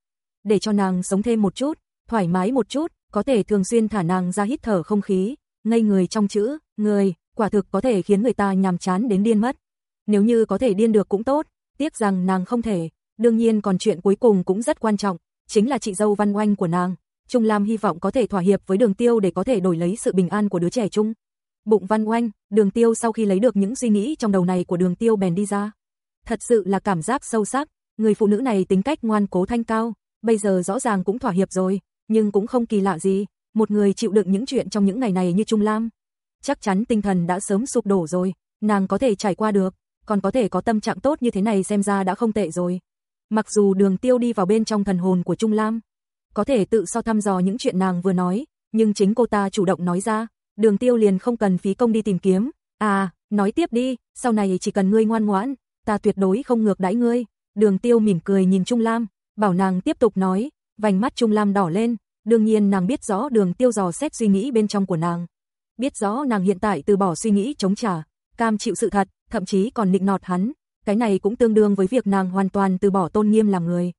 để cho nàng sống thêm một chút, thoải mái một chút, có thể thường xuyên thả nàng ra hít thở không khí, ngây người trong chữ, người, quả thực có thể khiến người ta nhàm chán đến điên mất. Nếu như có thể điên được cũng tốt, tiếc rằng nàng không thể, đương nhiên còn chuyện cuối cùng cũng rất quan trọng, chính là chị dâu văn oanh của nàng. Trung Lam hy vọng có thể thỏa hiệp với đường tiêu để có thể đổi lấy sự bình an của đứa trẻ chung. Bụng văn oanh, đường tiêu sau khi lấy được những suy nghĩ trong đầu này của đường tiêu bèn đi ra. Thật sự là cảm giác sâu sắc, người phụ nữ này tính cách ngoan cố thanh cao, bây giờ rõ ràng cũng thỏa hiệp rồi, nhưng cũng không kỳ lạ gì, một người chịu đựng những chuyện trong những ngày này như Trung Lam. Chắc chắn tinh thần đã sớm sụp đổ rồi, nàng có thể trải qua được, còn có thể có tâm trạng tốt như thế này xem ra đã không tệ rồi. Mặc dù đường tiêu đi vào bên trong thần hồn của Trung Lam, có thể tự so thăm dò những chuyện nàng vừa nói, nhưng chính cô ta chủ động nói ra, đường tiêu liền không cần phí công đi tìm kiếm. À, nói tiếp đi, sau này chỉ cần ngươi ngoan ngoãn, ta tuyệt đối không ngược đãi ngươi. Đường tiêu mỉm cười nhìn Trung Lam, bảo nàng tiếp tục nói, vành mắt Trung Lam đỏ lên, đương nhiên nàng biết rõ đường tiêu dò xét suy nghĩ bên trong của nàng. Biết rõ nàng hiện tại từ bỏ suy nghĩ chống trả, cam chịu sự thật, thậm chí còn nịnh nọt hắn, cái này cũng tương đương với việc nàng hoàn toàn từ bỏ tôn nghiêm làm người.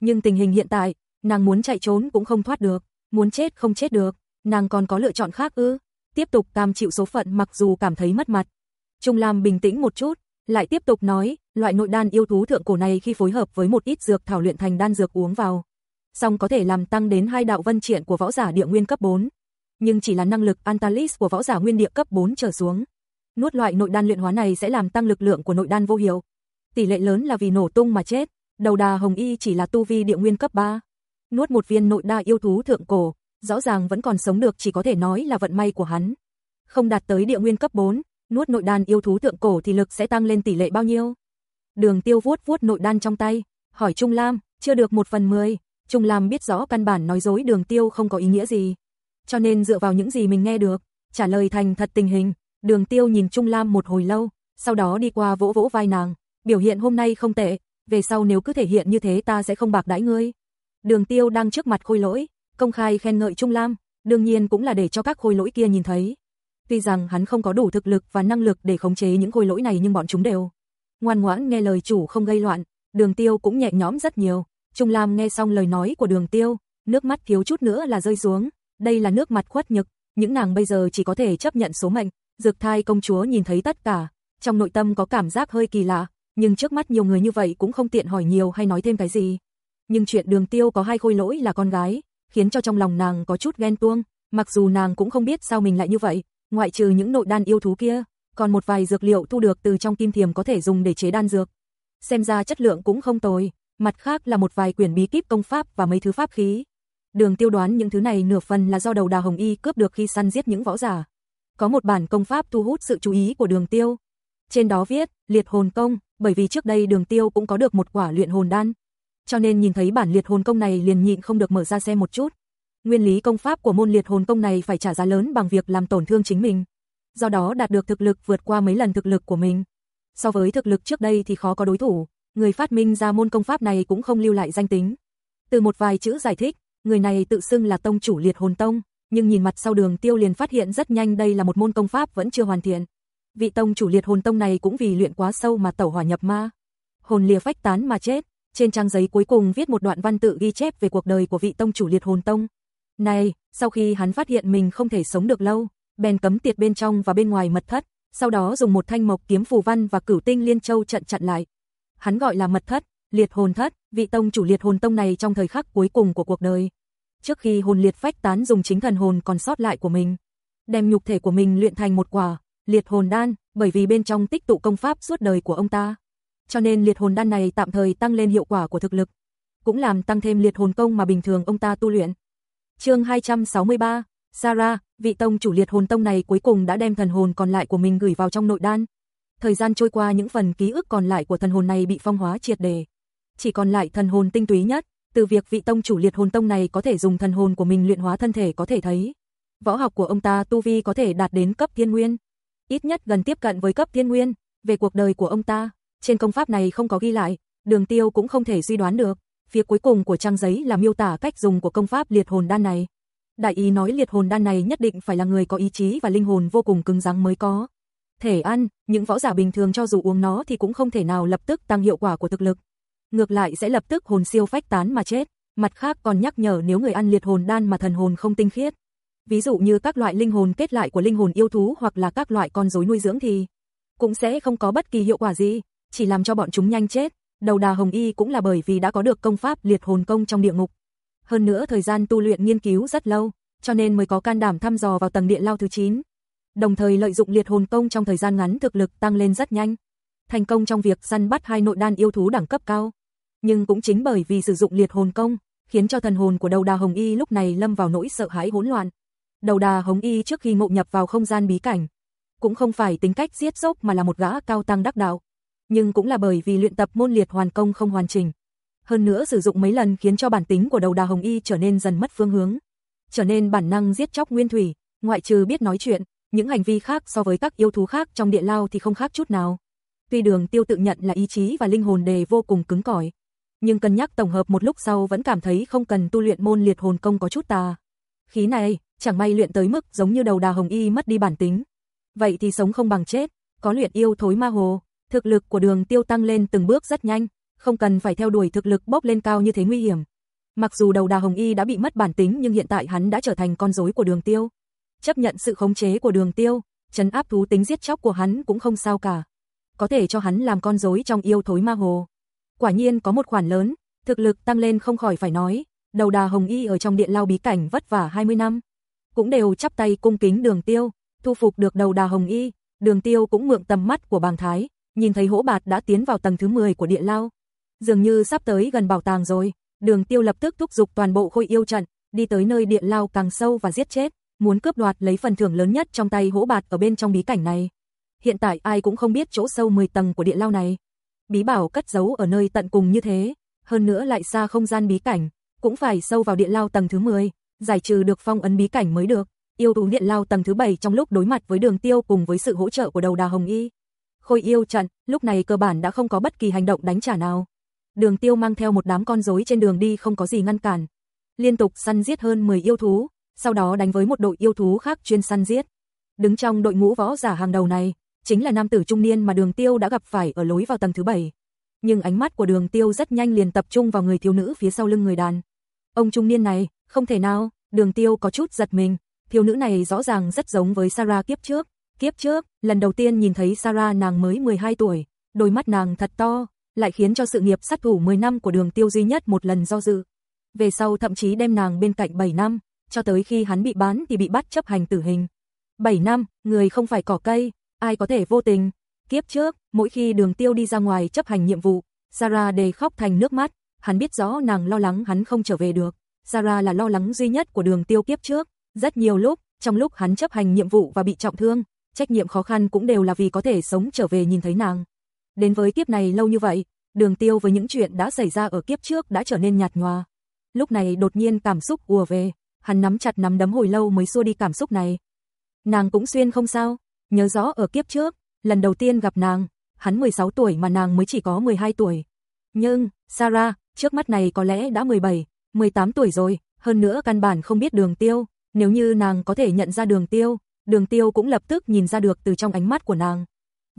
Nhưng tình hình hiện tại, nàng muốn chạy trốn cũng không thoát được, muốn chết không chết được, nàng còn có lựa chọn khác ư? Tiếp tục cam chịu số phận mặc dù cảm thấy mất mặt. Trung Lam bình tĩnh một chút, lại tiếp tục nói, loại nội đan yêu thú thượng cổ này khi phối hợp với một ít dược thảo luyện thành đan dược uống vào, song có thể làm tăng đến hai đạo vân triện của võ giả địa nguyên cấp 4, nhưng chỉ là năng lực Antalis của võ giả nguyên địa cấp 4 trở xuống. Nuốt loại nội đan luyện hóa này sẽ làm tăng lực lượng của nội đan vô hiệu. Tỷ lệ lớn là vì nổ tung mà chết. Đầu đà hồng y chỉ là tu vi địa nguyên cấp 3. Nuốt một viên nội đa yêu thú thượng cổ, rõ ràng vẫn còn sống được chỉ có thể nói là vận may của hắn. Không đạt tới địa nguyên cấp 4, nuốt nội đan yêu thú thượng cổ thì lực sẽ tăng lên tỷ lệ bao nhiêu? Đường tiêu vuốt vuốt nội đan trong tay, hỏi Trung Lam, chưa được một phần mười. Trung Lam biết rõ căn bản nói dối đường tiêu không có ý nghĩa gì. Cho nên dựa vào những gì mình nghe được, trả lời thành thật tình hình, đường tiêu nhìn Trung Lam một hồi lâu, sau đó đi qua vỗ vỗ vai nàng, biểu hiện hôm nay không tệ, về sau nếu cứ thể hiện như thế ta sẽ không bạc đãi ngươi. Đường tiêu đang trước mặt khôi lỗi, công khai khen ngợi Trung Lam, đương nhiên cũng là để cho các khôi lỗi kia nhìn thấy. Tuy rằng hắn không có đủ thực lực và năng lực để khống chế những khôi lỗi này nhưng bọn chúng đều ngoan ngoãn nghe lời chủ không gây loạn, đường tiêu cũng nhẹ nhõm rất nhiều. Trung Lam nghe xong lời nói của đường tiêu, nước mắt thiếu chút nữa là rơi xuống, đây là nước mặt khuất nhực, những nàng bây giờ chỉ có thể chấp nhận số mệnh, dược thai công chúa nhìn thấy tất cả, trong nội tâm có cảm giác hơi kỳ lạ, nhưng trước mắt nhiều người như vậy cũng không tiện hỏi nhiều hay nói thêm cái gì. Nhưng chuyện đường tiêu có hai khôi lỗi là con gái, khiến cho trong lòng nàng có chút ghen tuông, mặc dù nàng cũng không biết sao mình lại như vậy, ngoại trừ những nội đan yêu thú kia, còn một vài dược liệu thu được từ trong kim thiềm có thể dùng để chế đan dược. Xem ra chất lượng cũng không tồi, mặt khác là một vài quyển bí kíp công pháp và mấy thứ pháp khí. Đường tiêu đoán những thứ này nửa phần là do đầu đà hồng y cướp được khi săn giết những võ giả. Có một bản công pháp thu hút sự chú ý của đường tiêu. Trên đó viết, liệt hồn công, bởi vì trước đây đường tiêu cũng có được một quả luyện hồn đan. Cho nên nhìn thấy bản liệt hồn công này liền nhịn không được mở ra xem một chút. Nguyên lý công pháp của môn liệt hồn công này phải trả giá lớn bằng việc làm tổn thương chính mình. Do đó đạt được thực lực vượt qua mấy lần thực lực của mình. So với thực lực trước đây thì khó có đối thủ, người phát minh ra môn công pháp này cũng không lưu lại danh tính. Từ một vài chữ giải thích, người này tự xưng là tông chủ liệt hồn tông, nhưng nhìn mặt sau đường tiêu liền phát hiện rất nhanh đây là một môn công pháp vẫn chưa hoàn thiện. Vị tông chủ liệt hồn tông này cũng vì luyện quá sâu mà tẩu hỏa nhập ma. Hồn lìa phách tán mà chết, trên trang giấy cuối cùng viết một đoạn văn tự ghi chép về cuộc đời của vị tông chủ liệt hồn tông. Này, sau khi hắn phát hiện mình không thể sống được lâu, bèn cấm tiệt bên trong và bên ngoài mật thất, sau đó dùng một thanh mộc kiếm phù văn và cửu tinh liên châu trận chặn lại. Hắn gọi là mật thất, liệt hồn thất, vị tông chủ liệt hồn tông này trong thời khắc cuối cùng của cuộc đời. Trước khi hồn liệt phách tán dùng chính thần hồn còn sót lại của mình, đem nhục thể của mình luyện thành một quả liệt hồn đan, bởi vì bên trong tích tụ công pháp suốt đời của ông ta. Cho nên liệt hồn đan này tạm thời tăng lên hiệu quả của thực lực, cũng làm tăng thêm liệt hồn công mà bình thường ông ta tu luyện. Chương 263, Sarah, vị tông chủ liệt hồn tông này cuối cùng đã đem thần hồn còn lại của mình gửi vào trong nội đan. Thời gian trôi qua những phần ký ức còn lại của thần hồn này bị phong hóa triệt đề. Chỉ còn lại thần hồn tinh túy nhất, từ việc vị tông chủ liệt hồn tông này có thể dùng thần hồn của mình luyện hóa thân thể có thể thấy. Võ học của ông ta tu vi có thể đạt đến cấp thiên nguyên. Ít nhất gần tiếp cận với cấp thiên nguyên, về cuộc đời của ông ta, trên công pháp này không có ghi lại, đường tiêu cũng không thể suy đoán được. Phía cuối cùng của trang giấy là miêu tả cách dùng của công pháp liệt hồn đan này. Đại ý nói liệt hồn đan này nhất định phải là người có ý chí và linh hồn vô cùng cứng rắn mới có. Thể ăn, những võ giả bình thường cho dù uống nó thì cũng không thể nào lập tức tăng hiệu quả của thực lực. Ngược lại sẽ lập tức hồn siêu phách tán mà chết. Mặt khác còn nhắc nhở nếu người ăn liệt hồn đan mà thần hồn không tinh khiết. Ví dụ như các loại linh hồn kết lại của linh hồn yêu thú hoặc là các loại con rối nuôi dưỡng thì cũng sẽ không có bất kỳ hiệu quả gì, chỉ làm cho bọn chúng nhanh chết. Đầu đà hồng y cũng là bởi vì đã có được công pháp liệt hồn công trong địa ngục, hơn nữa thời gian tu luyện nghiên cứu rất lâu, cho nên mới có can đảm thăm dò vào tầng điện lao thứ 9. Đồng thời lợi dụng liệt hồn công trong thời gian ngắn thực lực tăng lên rất nhanh. Thành công trong việc săn bắt hai nội đan yêu thú đẳng cấp cao. Nhưng cũng chính bởi vì sử dụng liệt hồn công, khiến cho thần hồn của đầu đà hồng y lúc này lâm vào nỗi sợ hãi hỗn loạn. Đầu đà hồng y trước khi ngộ nhập vào không gian bí cảnh, cũng không phải tính cách giết dốc mà là một gã cao tăng đắc đạo. Nhưng cũng là bởi vì luyện tập môn liệt hoàn công không hoàn chỉnh, hơn nữa sử dụng mấy lần khiến cho bản tính của đầu đà hồng y trở nên dần mất phương hướng, trở nên bản năng giết chóc nguyên thủy, ngoại trừ biết nói chuyện, những hành vi khác so với các yêu thú khác trong địa lao thì không khác chút nào. Tuy đường tiêu tự nhận là ý chí và linh hồn đề vô cùng cứng cỏi, nhưng cân nhắc tổng hợp một lúc sau vẫn cảm thấy không cần tu luyện môn liệt hồn công có chút tà. Khí này, chẳng may luyện tới mức giống như đầu đà hồng y mất đi bản tính. Vậy thì sống không bằng chết, có luyện yêu thối ma hồ, thực lực của đường tiêu tăng lên từng bước rất nhanh, không cần phải theo đuổi thực lực bốc lên cao như thế nguy hiểm. Mặc dù đầu đà hồng y đã bị mất bản tính nhưng hiện tại hắn đã trở thành con rối của đường tiêu. Chấp nhận sự khống chế của đường tiêu, trấn áp thú tính giết chóc của hắn cũng không sao cả. Có thể cho hắn làm con rối trong yêu thối ma hồ. Quả nhiên có một khoản lớn, thực lực tăng lên không khỏi phải nói, đầu đà hồng y ở trong điện lao bí cảnh vất vả 20 năm. Cũng đều chắp tay cung kính đường tiêu, thu phục được đầu đà hồng y, Đường Tiêu cũng mượn tầm mắt của Bàng Thái, nhìn thấy hỗ bạt đã tiến vào tầng thứ 10 của địa lao. Dường như sắp tới gần bảo tàng rồi, Đường Tiêu lập tức thúc giục toàn bộ khôi yêu trận, đi tới nơi địa lao càng sâu và giết chết, muốn cướp đoạt lấy phần thưởng lớn nhất trong tay hỗ bạt ở bên trong bí cảnh này. Hiện tại ai cũng không biết chỗ sâu 10 tầng của địa lao này. Bí bảo cất giấu ở nơi tận cùng như thế, hơn nữa lại xa không gian bí cảnh, cũng phải sâu vào địa lao tầng thứ 10, giải trừ được phong ấn bí cảnh mới được. Yêu thú điện lao tầng thứ 7 trong lúc đối mặt với đường tiêu cùng với sự hỗ trợ của đầu đà hồng y. Khôi yêu trận, lúc này cơ bản đã không có bất kỳ hành động đánh trả nào. Đường tiêu mang theo một đám con rối trên đường đi không có gì ngăn cản. Liên tục săn giết hơn 10 yêu thú, sau đó đánh với một đội yêu thú khác chuyên săn giết. Đứng trong đội ngũ võ giả hàng đầu này, chính là nam tử trung niên mà đường tiêu đã gặp phải ở lối vào tầng thứ 7. Nhưng ánh mắt của đường tiêu rất nhanh liền tập trung vào người thiếu nữ phía sau lưng người đàn. Ông trung niên này, không thể nào, đường tiêu có chút giật mình, thiếu nữ này rõ ràng rất giống với Sarah kiếp trước. Kiếp trước, lần đầu tiên nhìn thấy Sarah nàng mới 12 tuổi, đôi mắt nàng thật to, lại khiến cho sự nghiệp sát thủ 10 năm của đường tiêu duy nhất một lần do dự. Về sau thậm chí đem nàng bên cạnh 7 năm, cho tới khi hắn bị bán thì bị bắt chấp hành tử hình. 7 năm, người không phải cỏ cây, ai có thể vô tình. Kiếp trước, mỗi khi đường tiêu đi ra ngoài chấp hành nhiệm vụ, Sarah đề khóc thành nước mắt, hắn biết rõ nàng lo lắng hắn không trở về được. Sarah là lo lắng duy nhất của đường tiêu kiếp trước, rất nhiều lúc, trong lúc hắn chấp hành nhiệm vụ và bị trọng thương, trách nhiệm khó khăn cũng đều là vì có thể sống trở về nhìn thấy nàng. Đến với kiếp này lâu như vậy, đường tiêu với những chuyện đã xảy ra ở kiếp trước đã trở nên nhạt nhòa. Lúc này đột nhiên cảm xúc ùa về, hắn nắm chặt nắm đấm hồi lâu mới xua đi cảm xúc này. Nàng cũng xuyên không sao, nhớ rõ ở kiếp trước, lần đầu tiên gặp nàng, hắn 16 tuổi mà nàng mới chỉ có 12 tuổi. Nhưng, Sarah, trước mắt này có lẽ đã 17, 18 tuổi rồi, hơn nữa căn bản không biết đường tiêu, nếu như nàng có thể nhận ra đường tiêu, đường tiêu cũng lập tức nhìn ra được từ trong ánh mắt của nàng.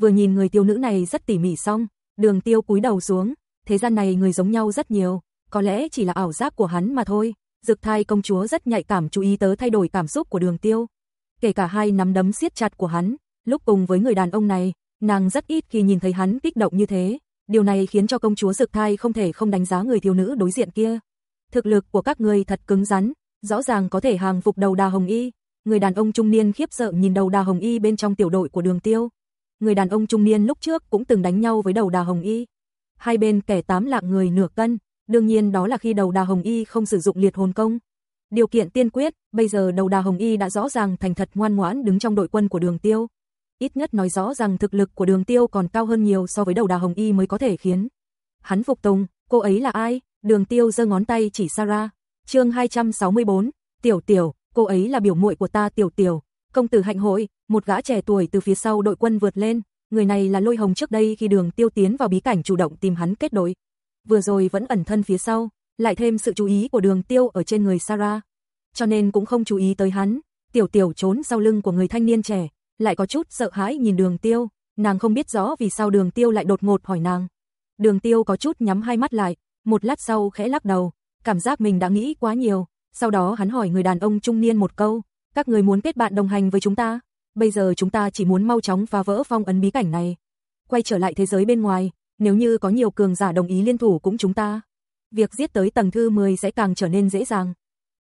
Vừa nhìn người tiêu nữ này rất tỉ mỉ xong, đường tiêu cúi đầu xuống, thế gian này người giống nhau rất nhiều, có lẽ chỉ là ảo giác của hắn mà thôi. Dực thai công chúa rất nhạy cảm chú ý tới thay đổi cảm xúc của đường tiêu. Kể cả hai nắm đấm siết chặt của hắn, lúc cùng với người đàn ông này, nàng rất ít khi nhìn thấy hắn kích động như thế. Điều này khiến cho công chúa Dực thai không thể không đánh giá người thiếu nữ đối diện kia. Thực lực của các người thật cứng rắn, rõ ràng có thể hàng phục đầu đà hồng y. Người đàn ông trung niên khiếp sợ nhìn đầu đà hồng y bên trong tiểu đội của đường tiêu. Người đàn ông trung niên lúc trước cũng từng đánh nhau với đầu đà hồng y. Hai bên kẻ tám lạng người nửa cân, đương nhiên đó là khi đầu đà hồng y không sử dụng liệt hồn công. Điều kiện tiên quyết, bây giờ đầu đà hồng y đã rõ ràng thành thật ngoan ngoãn đứng trong đội quân của đường tiêu. Ít nhất nói rõ rằng thực lực của đường tiêu còn cao hơn nhiều so với đầu đà hồng y mới có thể khiến. Hắn phục tùng, cô ấy là ai? Đường tiêu giơ ngón tay chỉ Sarah. chương 264, tiểu tiểu, cô ấy là biểu muội của ta tiểu tiểu. Công tử hạnh hội, một gã trẻ tuổi từ phía sau đội quân vượt lên. Người này là lôi hồng trước đây khi đường tiêu tiến vào bí cảnh chủ động tìm hắn kết đội vừa rồi vẫn ẩn thân phía sau, lại thêm sự chú ý của đường tiêu ở trên người Sarah. Cho nên cũng không chú ý tới hắn, tiểu tiểu trốn sau lưng của người thanh niên trẻ, lại có chút sợ hãi nhìn đường tiêu, nàng không biết rõ vì sao đường tiêu lại đột ngột hỏi nàng. Đường tiêu có chút nhắm hai mắt lại, một lát sau khẽ lắc đầu, cảm giác mình đã nghĩ quá nhiều, sau đó hắn hỏi người đàn ông trung niên một câu, các người muốn kết bạn đồng hành với chúng ta, bây giờ chúng ta chỉ muốn mau chóng phá vỡ phong ấn bí cảnh này. Quay trở lại thế giới bên ngoài, nếu như có nhiều cường giả đồng ý liên thủ cũng chúng ta, việc giết tới tầng thứ 10 sẽ càng trở nên dễ dàng.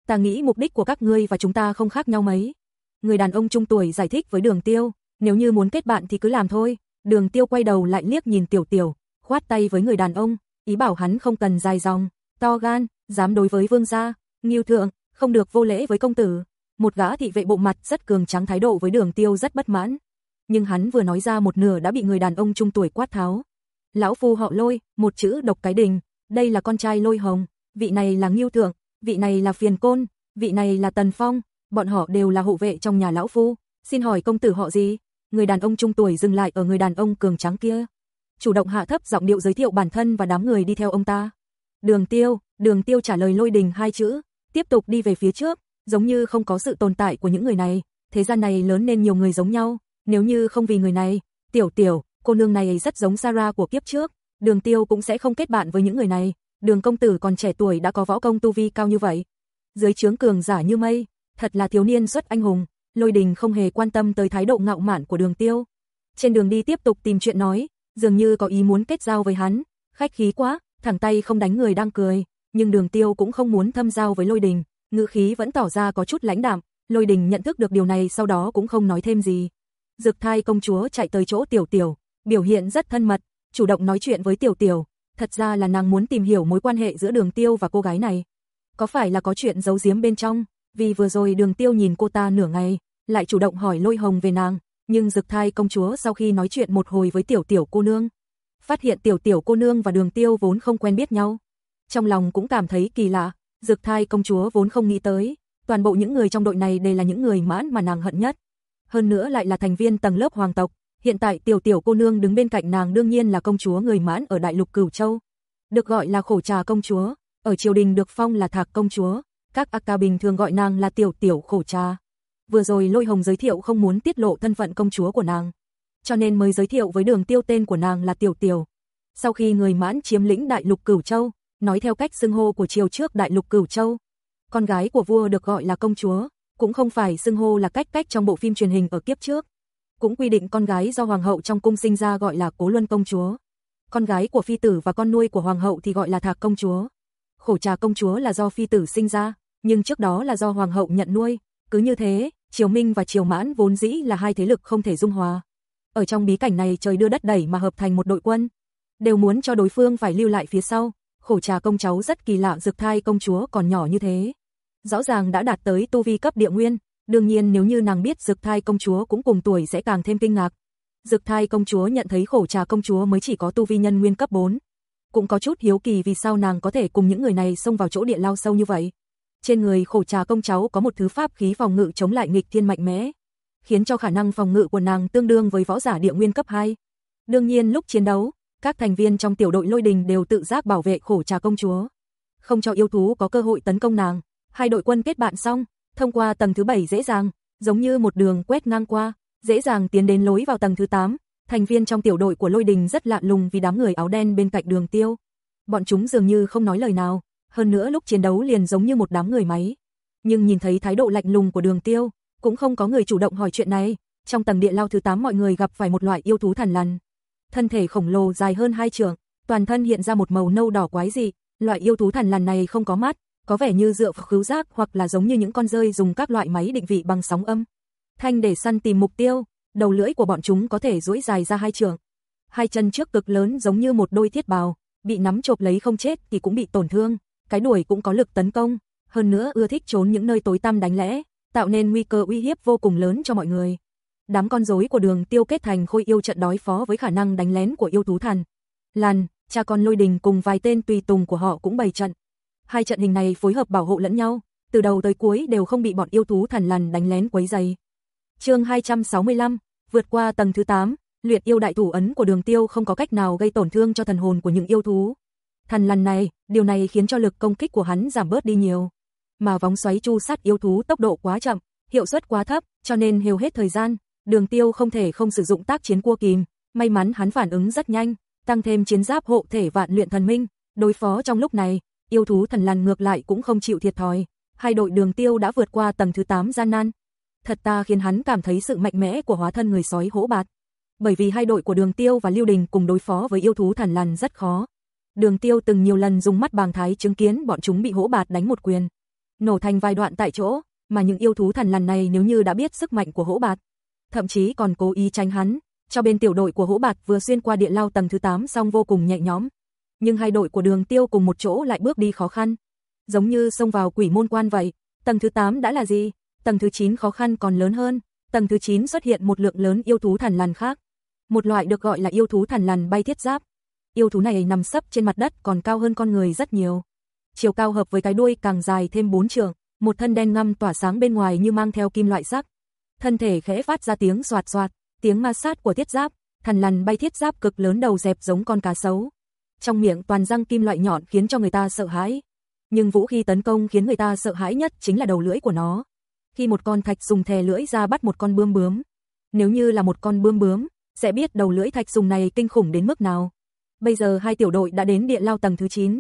Ta nghĩ mục đích của các ngươi và chúng ta không khác nhau mấy. Người đàn ông trung tuổi giải thích với đường tiêu, nếu như muốn kết bạn thì cứ làm thôi. Đường tiêu quay đầu lại liếc nhìn tiểu tiểu, khoát tay với người đàn ông, ý bảo hắn không cần dài dòng, to gan, dám đối với vương gia, nghiêu thượng, không được vô lễ với công tử. Một gã thị vệ bộ mặt rất cường trắng thái độ với đường tiêu rất bất mãn. Nhưng hắn vừa nói ra một nửa đã bị người đàn ông trung tuổi quát tháo. Lão phu họ lôi, một chữ độc cái đình, đây là con trai lôi hồng, vị này là nghiêu thượng, vị này là phiền côn, vị này là tần phong, bọn họ đều là hộ vệ trong nhà lão phu, xin hỏi công tử họ gì? Người đàn ông trung tuổi dừng lại ở người đàn ông cường trắng kia. Chủ động hạ thấp giọng điệu giới thiệu bản thân và đám người đi theo ông ta. Đường tiêu, đường tiêu trả lời lôi đình hai chữ, tiếp tục đi về phía trước, giống như không có sự tồn tại của những người này, thế gian này lớn nên nhiều người giống nhau, nếu như không vì người này, tiểu tiểu, cô nương này rất giống Sarah của kiếp trước, đường tiêu cũng sẽ không kết bạn với những người này, đường công tử còn trẻ tuổi đã có võ công tu vi cao như vậy. Dưới trướng cường giả như mây, thật là thiếu niên xuất anh hùng, lôi đình không hề quan tâm tới thái độ ngạo mạn của đường tiêu. Trên đường đi tiếp tục tìm chuyện nói, dường như có ý muốn kết giao với hắn, khách khí quá, thẳng tay không đánh người đang cười, nhưng đường tiêu cũng không muốn thâm giao với lôi đình, ngữ khí vẫn tỏ ra có chút lãnh đạm, lôi đình nhận thức được điều này sau đó cũng không nói thêm gì. Dực thai công chúa chạy tới chỗ tiểu tiểu, biểu hiện rất thân mật, chủ động nói chuyện với tiểu tiểu, thật ra là nàng muốn tìm hiểu mối quan hệ giữa đường tiêu và cô gái này. Có phải là có chuyện giấu giếm bên trong, vì vừa rồi đường tiêu nhìn cô ta nửa ngày, lại chủ động hỏi lôi hồng về nàng, nhưng dực thai công chúa sau khi nói chuyện một hồi với tiểu tiểu cô nương, phát hiện tiểu tiểu cô nương và đường tiêu vốn không quen biết nhau. Trong lòng cũng cảm thấy kỳ lạ, dược thai công chúa vốn không nghĩ tới, toàn bộ những người trong đội này đều là những người mãn mà nàng hận nhất. Hơn nữa lại là thành viên tầng lớp hoàng tộc, hiện tại tiểu tiểu cô nương đứng bên cạnh nàng đương nhiên là công chúa người mãn ở đại lục Cửu Châu. Được gọi là khổ trà công chúa, ở triều đình được phong là thạc công chúa, các aka bình thường gọi nàng là tiểu tiểu khổ trà. Vừa rồi lôi hồng giới thiệu không muốn tiết lộ thân phận công chúa của nàng. Cho nên mới giới thiệu với đường tiêu tên của nàng là tiểu tiểu. Sau khi người mãn chiếm lĩnh đại lục Cửu Châu, nói theo cách xưng hô của triều trước đại lục Cửu Châu. Con gái của vua được gọi là công chúa, cũng không phải xưng hô là cách cách trong bộ phim truyền hình ở kiếp trước. Cũng quy định con gái do hoàng hậu trong cung sinh ra gọi là Cố Luân công chúa. Con gái của phi tử và con nuôi của hoàng hậu thì gọi là Thạc công chúa. Khổ trà công chúa là do phi tử sinh ra, nhưng trước đó là do hoàng hậu nhận nuôi. Cứ như thế, Triều Minh và Triều Mãn vốn dĩ là hai thế lực không thể dung hòa. Ở trong bí cảnh này trời đưa đất đẩy mà hợp thành một đội quân, đều muốn cho đối phương phải lưu lại phía sau. Khổ trà công cháu rất kỳ lạ dược thai công chúa còn nhỏ như thế. Rõ ràng đã đạt tới tu vi cấp địa nguyên, đương nhiên nếu như nàng biết dược thai công chúa cũng cùng tuổi sẽ càng thêm kinh ngạc. Dược thai công chúa nhận thấy khổ trà công chúa mới chỉ có tu vi nhân nguyên cấp 4. Cũng có chút hiếu kỳ vì sao nàng có thể cùng những người này xông vào chỗ địa lao sâu như vậy. Trên người khổ trà công cháu có một thứ pháp khí phòng ngự chống lại nghịch thiên mạnh mẽ, khiến cho khả năng phòng ngự của nàng tương đương với võ giả địa nguyên cấp 2. Đương nhiên lúc chiến đấu, các thành viên trong tiểu đội lôi đình đều tự giác bảo vệ khổ trà công chúa. Không cho yêu thú có cơ hội tấn công nàng. Hai đội quân kết bạn xong, thông qua tầng thứ 7 dễ dàng, giống như một đường quét ngang qua, dễ dàng tiến đến lối vào tầng thứ 8. Thành viên trong tiểu đội của lôi đình rất lạ lùng vì đám người áo đen bên cạnh đường tiêu. Bọn chúng dường như không nói lời nào, hơn nữa lúc chiến đấu liền giống như một đám người máy. Nhưng nhìn thấy thái độ lạnh lùng của đường tiêu, cũng không có người chủ động hỏi chuyện này. Trong tầng địa lao thứ 8 mọi người gặp phải một loại yêu thú thần lằn. Thân thể khổng lồ dài hơn hai trượng, toàn thân hiện ra một màu nâu đỏ quái dị. Loại yêu thú thần lằn này không có mắt, có vẻ như dựa vào khứu giác hoặc là giống như những con rơi dùng các loại máy định vị bằng sóng âm. Thanh để săn tìm mục tiêu, đầu lưỡi của bọn chúng có thể duỗi dài ra hai trường. Hai chân trước cực lớn giống như một đôi thiết bào, bị nắm chộp lấy không chết thì cũng bị tổn thương, cái đuổi cũng có lực tấn công, hơn nữa ưa thích trốn những nơi tối tăm đánh lẽ, tạo nên nguy cơ uy hiếp vô cùng lớn cho mọi người. Đám con rối của đường tiêu kết thành khôi yêu trận đối phó với khả năng đánh lén của yêu thú thần. Làn, cha con lôi đình cùng vài tên tùy tùng của họ cũng bày trận. Hai trận hình này phối hợp bảo hộ lẫn nhau, từ đầu tới cuối đều không bị bọn yêu thú thần lằn đánh lén quấy dày. chương 265, vượt qua tầng thứ 8, luyện yêu đại thủ ấn của đường tiêu không có cách nào gây tổn thương cho thần hồn của những yêu thú. Thần lằn này, điều này khiến cho lực công kích của hắn giảm bớt đi nhiều. Mà vóng xoáy chu sát yêu thú tốc độ quá chậm, hiệu suất quá thấp, cho nên hều hết thời gian, đường tiêu không thể không sử dụng tác chiến cua kìm. May mắn hắn phản ứng rất nhanh, tăng thêm chiến giáp hộ thể vạn luyện thần minh, đối phó trong lúc này, yêu thú thần lằn ngược lại cũng không chịu thiệt thòi. Hai đội đường tiêu đã vượt qua tầng thứ 8 gian nan. Thật ta khiến hắn cảm thấy sự mạnh mẽ của hóa thân người sói hổ bạt. Bởi vì hai đội của đường tiêu và lưu đình cùng đối phó với yêu thú thần lằn rất khó. Đường tiêu từng nhiều lần dùng mắt bàng thái chứng kiến bọn chúng bị hổ bạt đánh một quyền. Nổ thành vài đoạn tại chỗ, mà những yêu thú thần lằn này nếu như đã biết sức mạnh của hổ bạt. Thậm chí còn cố ý tránh hắn, cho bên tiểu đội của Hỗ bạt vừa xuyên qua địa lao tầng thứ 8 xong vô cùng nhẹ nhõm nhưng hai đội của đường tiêu cùng một chỗ lại bước đi khó khăn. Giống như xông vào quỷ môn quan vậy, tầng thứ 8 đã là gì? Tầng thứ 9 khó khăn còn lớn hơn, tầng thứ 9 xuất hiện một lượng lớn yêu thú thần lằn khác. Một loại được gọi là yêu thú thần lằn bay thiết giáp. Yêu thú này nằm sấp trên mặt đất còn cao hơn con người rất nhiều. Chiều cao hợp với cái đuôi càng dài thêm 4 trượng, một thân đen ngăm tỏa sáng bên ngoài như mang theo kim loại sắc. Thân thể khẽ phát ra tiếng soạt soạt, tiếng ma sát của thiết giáp, thần lằn bay thiết giáp cực lớn đầu dẹp giống con cá sấu trong miệng toàn răng kim loại nhọn khiến cho người ta sợ hãi. Nhưng vũ khí tấn công khiến người ta sợ hãi nhất chính là đầu lưỡi của nó. Khi một con thạch dùng thè lưỡi ra bắt một con bươm bướm, nếu như là một con bươm bướm, sẽ biết đầu lưỡi thạch dùng này kinh khủng đến mức nào. Bây giờ hai tiểu đội đã đến địa lao tầng thứ 9.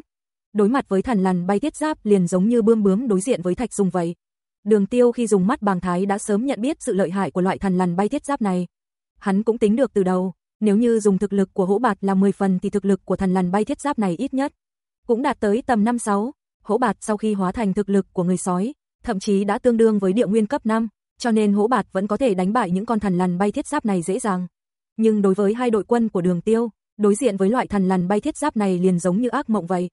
Đối mặt với thần lằn bay tiết giáp liền giống như bươm bướm đối diện với thạch dùng vậy. Đường Tiêu khi dùng mắt bàng thái đã sớm nhận biết sự lợi hại của loại thần lằn bay thiết giáp này. Hắn cũng tính được từ đầu, nếu như dùng thực lực của hỗ bạt là 10 phần thì thực lực của thần lằn bay thiết giáp này ít nhất cũng đạt tới tầm 5-6. Hỗ bạt sau khi hóa thành thực lực của người sói, thậm chí đã tương đương với địa nguyên cấp 5, cho nên hỗ bạt vẫn có thể đánh bại những con thần lằn bay thiết giáp này dễ dàng. Nhưng đối với hai đội quân của đường tiêu, đối diện với loại thần lằn bay thiết giáp này liền giống như ác mộng vậy.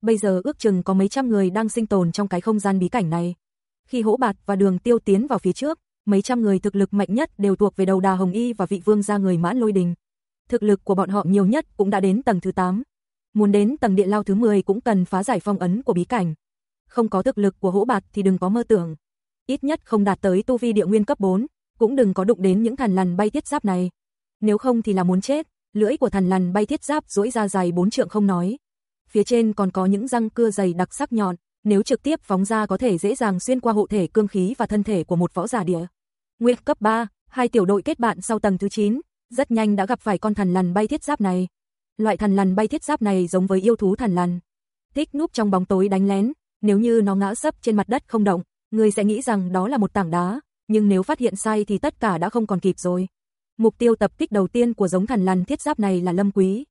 Bây giờ ước chừng có mấy trăm người đang sinh tồn trong cái không gian bí cảnh này. Khi hỗ bạt và đường tiêu tiến vào phía trước, mấy trăm người thực lực mạnh nhất đều thuộc về đầu đà hồng y và vị vương gia người mãn lôi đình. Thực lực của bọn họ nhiều nhất cũng đã đến tầng thứ 8. Muốn đến tầng địa lao thứ 10 cũng cần phá giải phong ấn của bí cảnh. Không có thực lực của hỗ bạt thì đừng có mơ tưởng. Ít nhất không đạt tới tu vi địa nguyên cấp 4, cũng đừng có đụng đến những thần lằn bay thiết giáp này. Nếu không thì là muốn chết, lưỡi của thần lằn bay thiết giáp duỗi ra dài bốn trượng không nói. Phía trên còn có những răng cưa dày đặc sắc nhọn, nếu trực tiếp phóng ra có thể dễ dàng xuyên qua hộ thể cương khí và thân thể của một võ giả địa. Nguyên cấp 3, hai tiểu đội kết bạn sau tầng thứ 9, rất nhanh đã gặp phải con thần lằn bay thiết giáp này. Loại thần lằn bay thiết giáp này giống với yêu thú thần lằn. Thích núp trong bóng tối đánh lén, nếu như nó ngã sấp trên mặt đất không động, người sẽ nghĩ rằng đó là một tảng đá, nhưng nếu phát hiện sai thì tất cả đã không còn kịp rồi. Mục tiêu tập kích đầu tiên của giống thần lằn thiết giáp này là Lâm Quý.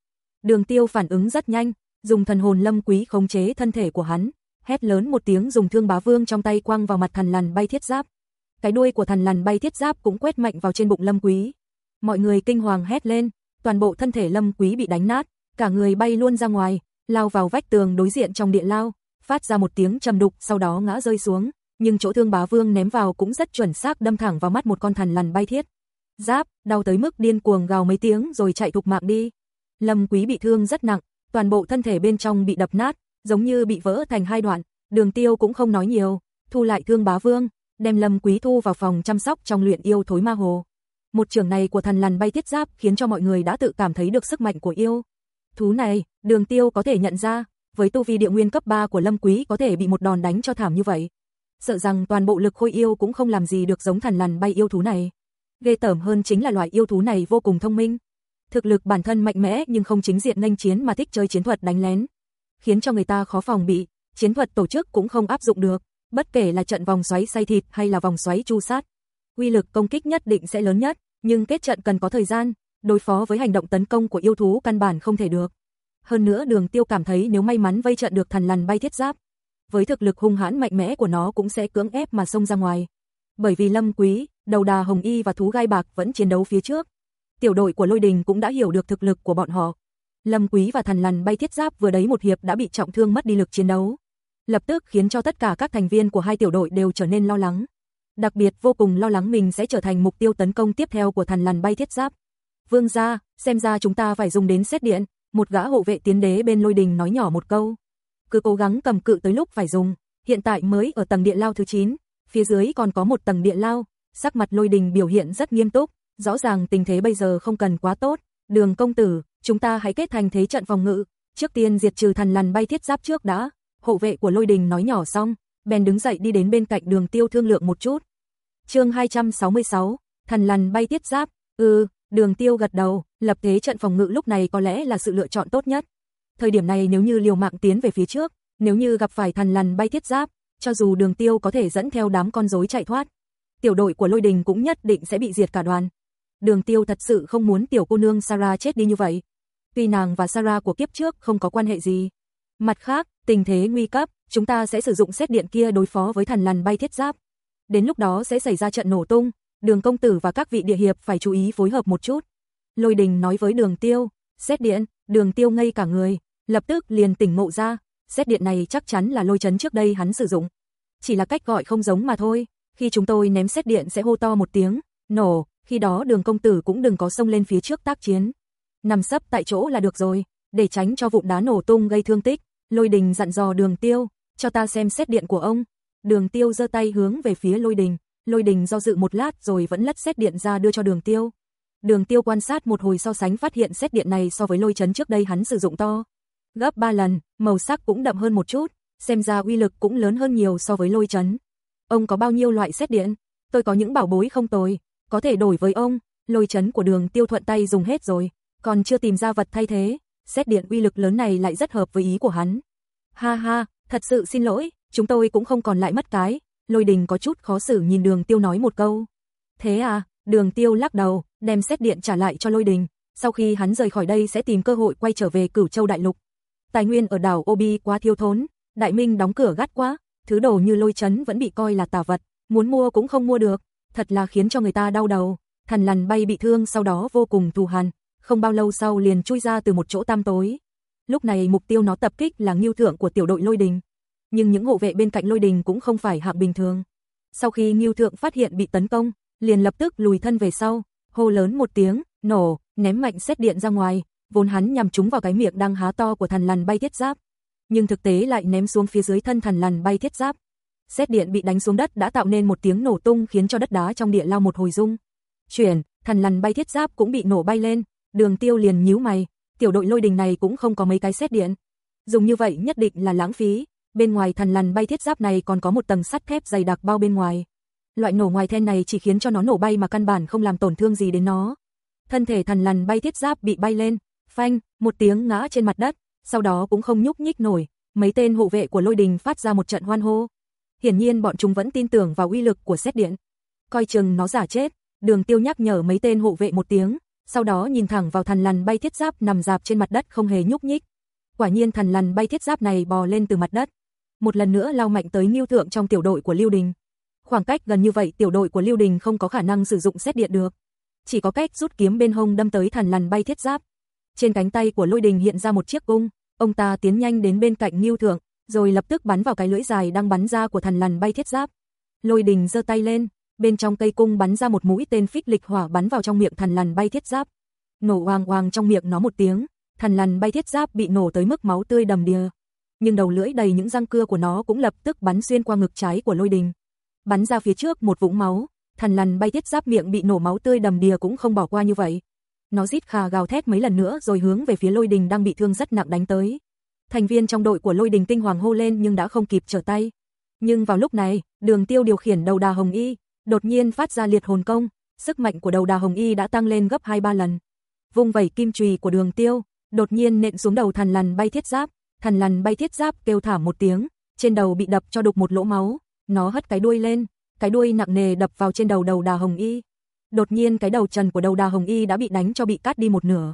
Đường Tiêu phản ứng rất nhanh, dùng thần hồn Lâm Quý khống chế thân thể của hắn, hét lớn một tiếng dùng thương bá vương trong tay quăng vào mặt thần lằn bay thiết giáp. Cái đuôi của thần lằn bay thiết giáp cũng quét mạnh vào trên bụng Lâm Quý. Mọi người kinh hoàng hét lên, toàn bộ thân thể Lâm Quý bị đánh nát, cả người bay luôn ra ngoài, lao vào vách tường đối diện trong địa lao, phát ra một tiếng trầm đục sau đó ngã rơi xuống, nhưng chỗ thương bá vương ném vào cũng rất chuẩn xác đâm thẳng vào mắt một con thần lằn bay thiết. Giáp, đau tới mức điên cuồng gào mấy tiếng rồi chạy thục mạng đi. Lâm Quý bị thương rất nặng, toàn bộ thân thể bên trong bị đập nát, giống như bị vỡ thành hai đoạn, đường tiêu cũng không nói nhiều, thu lại thương bá vương, đem Lâm Quý thu vào phòng chăm sóc trong luyện yêu thối ma hồ. Một trường này của thần lằn bay thiết giáp khiến cho mọi người đã tự cảm thấy được sức mạnh của yêu. Thú này, đường tiêu có thể nhận ra, với tu vi địa nguyên cấp 3 của Lâm Quý có thể bị một đòn đánh cho thảm như vậy. Sợ rằng toàn bộ lực khôi yêu cũng không làm gì được giống thần lằn bay yêu thú này. Ghê tởm hơn chính là loại yêu thú này vô cùng thông minh. Thực lực bản thân mạnh mẽ nhưng không chính diện nghênh chiến mà thích chơi chiến thuật đánh lén. Khiến cho người ta khó phòng bị, chiến thuật tổ chức cũng không áp dụng được, bất kể là trận vòng xoáy xay thịt hay là vòng xoáy chu sát. quy lực công kích nhất định sẽ lớn nhất, nhưng kết trận cần có thời gian, đối phó với hành động tấn công của yêu thú căn bản không thể được. Hơn nữa đường tiêu cảm thấy nếu may mắn vây trận được thần lằn bay thiết giáp, với thực lực hung hãn mạnh mẽ của nó cũng sẽ cưỡng ép mà xông ra ngoài. Bởi vì Lâm Quý, đầu đà hồng y và thú gai bạc vẫn chiến đấu phía trước. Tiểu đội của lôi đình cũng đã hiểu được thực lực của bọn họ. Lâm Quý và thần lằn bay thiết giáp vừa đấy một hiệp đã bị trọng thương mất đi lực chiến đấu. Lập tức khiến cho tất cả các thành viên của hai tiểu đội đều trở nên lo lắng. Đặc biệt vô cùng lo lắng mình sẽ trở thành mục tiêu tấn công tiếp theo của thần lằn bay thiết giáp. Vương gia, xem ra chúng ta phải dùng đến xét điện, một gã hộ vệ tiến đế bên lôi đình nói nhỏ một câu. Cứ cố gắng cầm cự tới lúc phải dùng, hiện tại mới ở tầng địa lao thứ 9, phía dưới còn có một tầng địa lao, sắc mặt lôi đình biểu hiện rất nghiêm túc, rõ ràng tình thế bây giờ không cần quá tốt, đường công tử, chúng ta hãy kết thành thế trận phòng ngự, trước tiên diệt trừ thần lằn bay thiết giáp trước đã, hộ vệ của lôi đình nói nhỏ xong, bèn đứng dậy đi đến bên cạnh đường tiêu thương lượng một chút. chương 266, thần lằn bay thiết giáp, ừ, đường tiêu gật đầu, lập thế trận phòng ngự lúc này có lẽ là sự lựa chọn tốt nhất. Thời điểm này nếu như liều mạng tiến về phía trước, nếu như gặp phải thần lằn bay thiết giáp, cho dù đường tiêu có thể dẫn theo đám con rối chạy thoát, tiểu đội của lôi đình cũng nhất định sẽ bị diệt cả đoàn. Đường tiêu thật sự không muốn tiểu cô nương Sarah chết đi như vậy. Tuy nàng và Sarah của kiếp trước không có quan hệ gì. Mặt khác, tình thế nguy cấp, chúng ta sẽ sử dụng xét điện kia đối phó với thần lằn bay thiết giáp. Đến lúc đó sẽ xảy ra trận nổ tung, đường công tử và các vị địa hiệp phải chú ý phối hợp một chút. Lôi đình nói với đường tiêu, xét điện, đường tiêu ngây cả người, lập tức liền tỉnh ngộ ra, xét điện này chắc chắn là lôi chấn trước đây hắn sử dụng. Chỉ là cách gọi không giống mà thôi, khi chúng tôi ném xét điện sẽ hô to một tiếng, nổ, khi đó đường công tử cũng đừng có xông lên phía trước tác chiến. Nằm sấp tại chỗ là được rồi, để tránh cho vụn đá nổ tung gây thương tích, lôi đình dặn dò đường tiêu, cho ta xem xét điện của ông. Đường tiêu giơ tay hướng về phía lôi đình, lôi đình do dự một lát rồi vẫn lất xét điện ra đưa cho đường tiêu. Đường tiêu quan sát một hồi so sánh phát hiện xét điện này so với lôi chấn trước đây hắn sử dụng to. Gấp 3 lần, màu sắc cũng đậm hơn một chút, xem ra uy lực cũng lớn hơn nhiều so với lôi chấn. Ông có bao nhiêu loại xét điện? Tôi có những bảo bối không tồi, có thể đổi với ông, lôi chấn của đường tiêu thuận tay dùng hết rồi, còn chưa tìm ra vật thay thế, xét điện uy lực lớn này lại rất hợp với ý của hắn. Ha ha, thật sự xin lỗi, chúng tôi cũng không còn lại mất cái, lôi đình có chút khó xử nhìn đường tiêu nói một câu. Thế à, đường tiêu lắc đầu, đem xét điện trả lại cho lôi đình, sau khi hắn rời khỏi đây sẽ tìm cơ hội quay trở về cửu châu đại lục. Tài nguyên ở đảo Obi quá thiếu thốn, đại minh đóng cửa gắt quá, thứ đồ như lôi chấn vẫn bị coi là tà vật, muốn mua cũng không mua được, thật là khiến cho người ta đau đầu. Thần lằn bay bị thương sau đó vô cùng thù hằn, không bao lâu sau liền chui ra từ một chỗ tam tối. Lúc này mục tiêu nó tập kích là Ngưu thượng của tiểu đội Lôi Đình. Nhưng những hộ vệ bên cạnh Lôi Đình cũng không phải hạng bình thường. Sau khi Ngưu thượng phát hiện bị tấn công, liền lập tức lùi thân về sau, hô lớn một tiếng, nổ, ném mạnh xét điện ra ngoài, vốn hắn nhằm trúng vào cái miệng đang há to của thần lằn bay thiết giáp, nhưng thực tế lại ném xuống phía dưới thân thần lằn bay thiết giáp. Xét điện bị đánh xuống đất đã tạo nên một tiếng nổ tung khiến cho đất đá trong địa lao một hồi rung. Chuyển, thần lằn bay thiết giáp cũng bị nổ bay lên, Đường Tiêu liền nhíu mày, tiểu đội lôi đình này cũng không có mấy cái xét điện. Dùng như vậy nhất định là lãng phí, bên ngoài thần lằn bay thiết giáp này còn có một tầng sắt thép dày đặc bao bên ngoài. Loại nổ ngoài then này chỉ khiến cho nó nổ bay mà căn bản không làm tổn thương gì đến nó. Thân thể thần lằn bay thiết giáp bị bay lên, phanh, một tiếng ngã trên mặt đất, sau đó cũng không nhúc nhích nổi, mấy tên hộ vệ của lôi đình phát ra một trận hoan hô. Hiển nhiên bọn chúng vẫn tin tưởng vào uy lực của xét điện. Coi chừng nó giả chết, đường tiêu nhắc nhở mấy tên hộ vệ một tiếng, sau đó nhìn thẳng vào thần lằn bay thiết giáp nằm dạp trên mặt đất không hề nhúc nhích. Quả nhiên thần lằn bay thiết giáp này bò lên từ mặt đất, một lần nữa lao mạnh tới Ngưu Thượng trong tiểu đội của Lưu Đình. Khoảng cách gần như vậy tiểu đội của Lưu Đình không có khả năng sử dụng xét điện được. Chỉ có cách rút kiếm bên hông đâm tới thần lằn bay thiết giáp. Trên cánh tay của Lôi Đình hiện ra một chiếc cung, ông ta tiến nhanh đến bên cạnh Ngưu Thượng, rồi lập tức bắn vào cái lưỡi dài đang bắn ra của thần lằn bay thiết giáp. Lôi Đình giơ tay lên, bên trong cây cung bắn ra một mũi tên phích lịch hỏa bắn vào trong miệng thần lằn bay thiết giáp. Nổ oang oang trong miệng nó một tiếng, thần lằn bay thiết giáp bị nổ tới mức máu tươi đầm đìa. Nhưng đầu lưỡi đầy những răng cưa của nó cũng lập tức bắn xuyên qua ngực trái của Lôi Đình. Bắn ra phía trước một vũng máu, thần lằn bay thiết giáp miệng bị nổ máu tươi đầm đìa cũng không bỏ qua như vậy. Nó rít khà gào thét mấy lần nữa rồi hướng về phía Lôi Đình đang bị thương rất nặng đánh tới. Thành viên trong đội của Lôi Đình kinh hoàng hô lên nhưng đã không kịp trở tay. Nhưng vào lúc này, Đường Tiêu điều khiển đầu đà hồng y, đột nhiên phát ra liệt hồn công, sức mạnh của đầu đà hồng y đã tăng lên gấp 2-3 lần. Vung vẩy kim chùy của Đường Tiêu, đột nhiên nện xuống đầu thần lằn bay thiết giáp, thần lằn bay thiết giáp kêu thảm một tiếng, trên đầu bị đập cho đục một lỗ máu, nó hất cái đuôi lên, cái đuôi nặng nề đập vào trên đầu đầu đà hồng y. Đột nhiên cái đầu trần của đầu đà hồng y đã bị đánh cho bị cắt đi một nửa.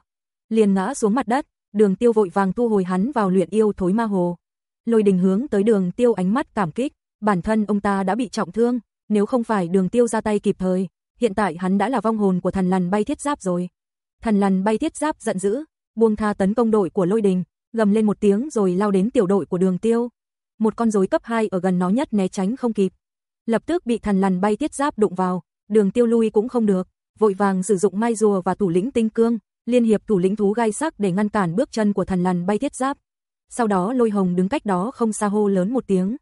Liền ngã xuống mặt đất, đường tiêu vội vàng thu hồi hắn vào luyện yêu thối ma hồ. Lôi đình hướng tới đường tiêu ánh mắt cảm kích, bản thân ông ta đã bị trọng thương, nếu không phải đường tiêu ra tay kịp thời, hiện tại hắn đã là vong hồn của thần lằn bay thiết giáp rồi. Thần lằn bay thiết giáp giận dữ, buông tha tấn công đội của lôi đình, gầm lên một tiếng rồi lao đến tiểu đội của đường tiêu. Một con rối cấp 2 ở gần nó nhất né tránh không kịp. Lập tức bị thần lằn bay thiết giáp đụng vào, đường tiêu lui cũng không được, vội vàng sử dụng mai rùa và thủ lĩnh tinh cương, liên hiệp thủ lĩnh thú gai sắc để ngăn cản bước chân của thần lằn bay thiết giáp. Sau đó lôi hồng đứng cách đó không xa hô lớn một tiếng.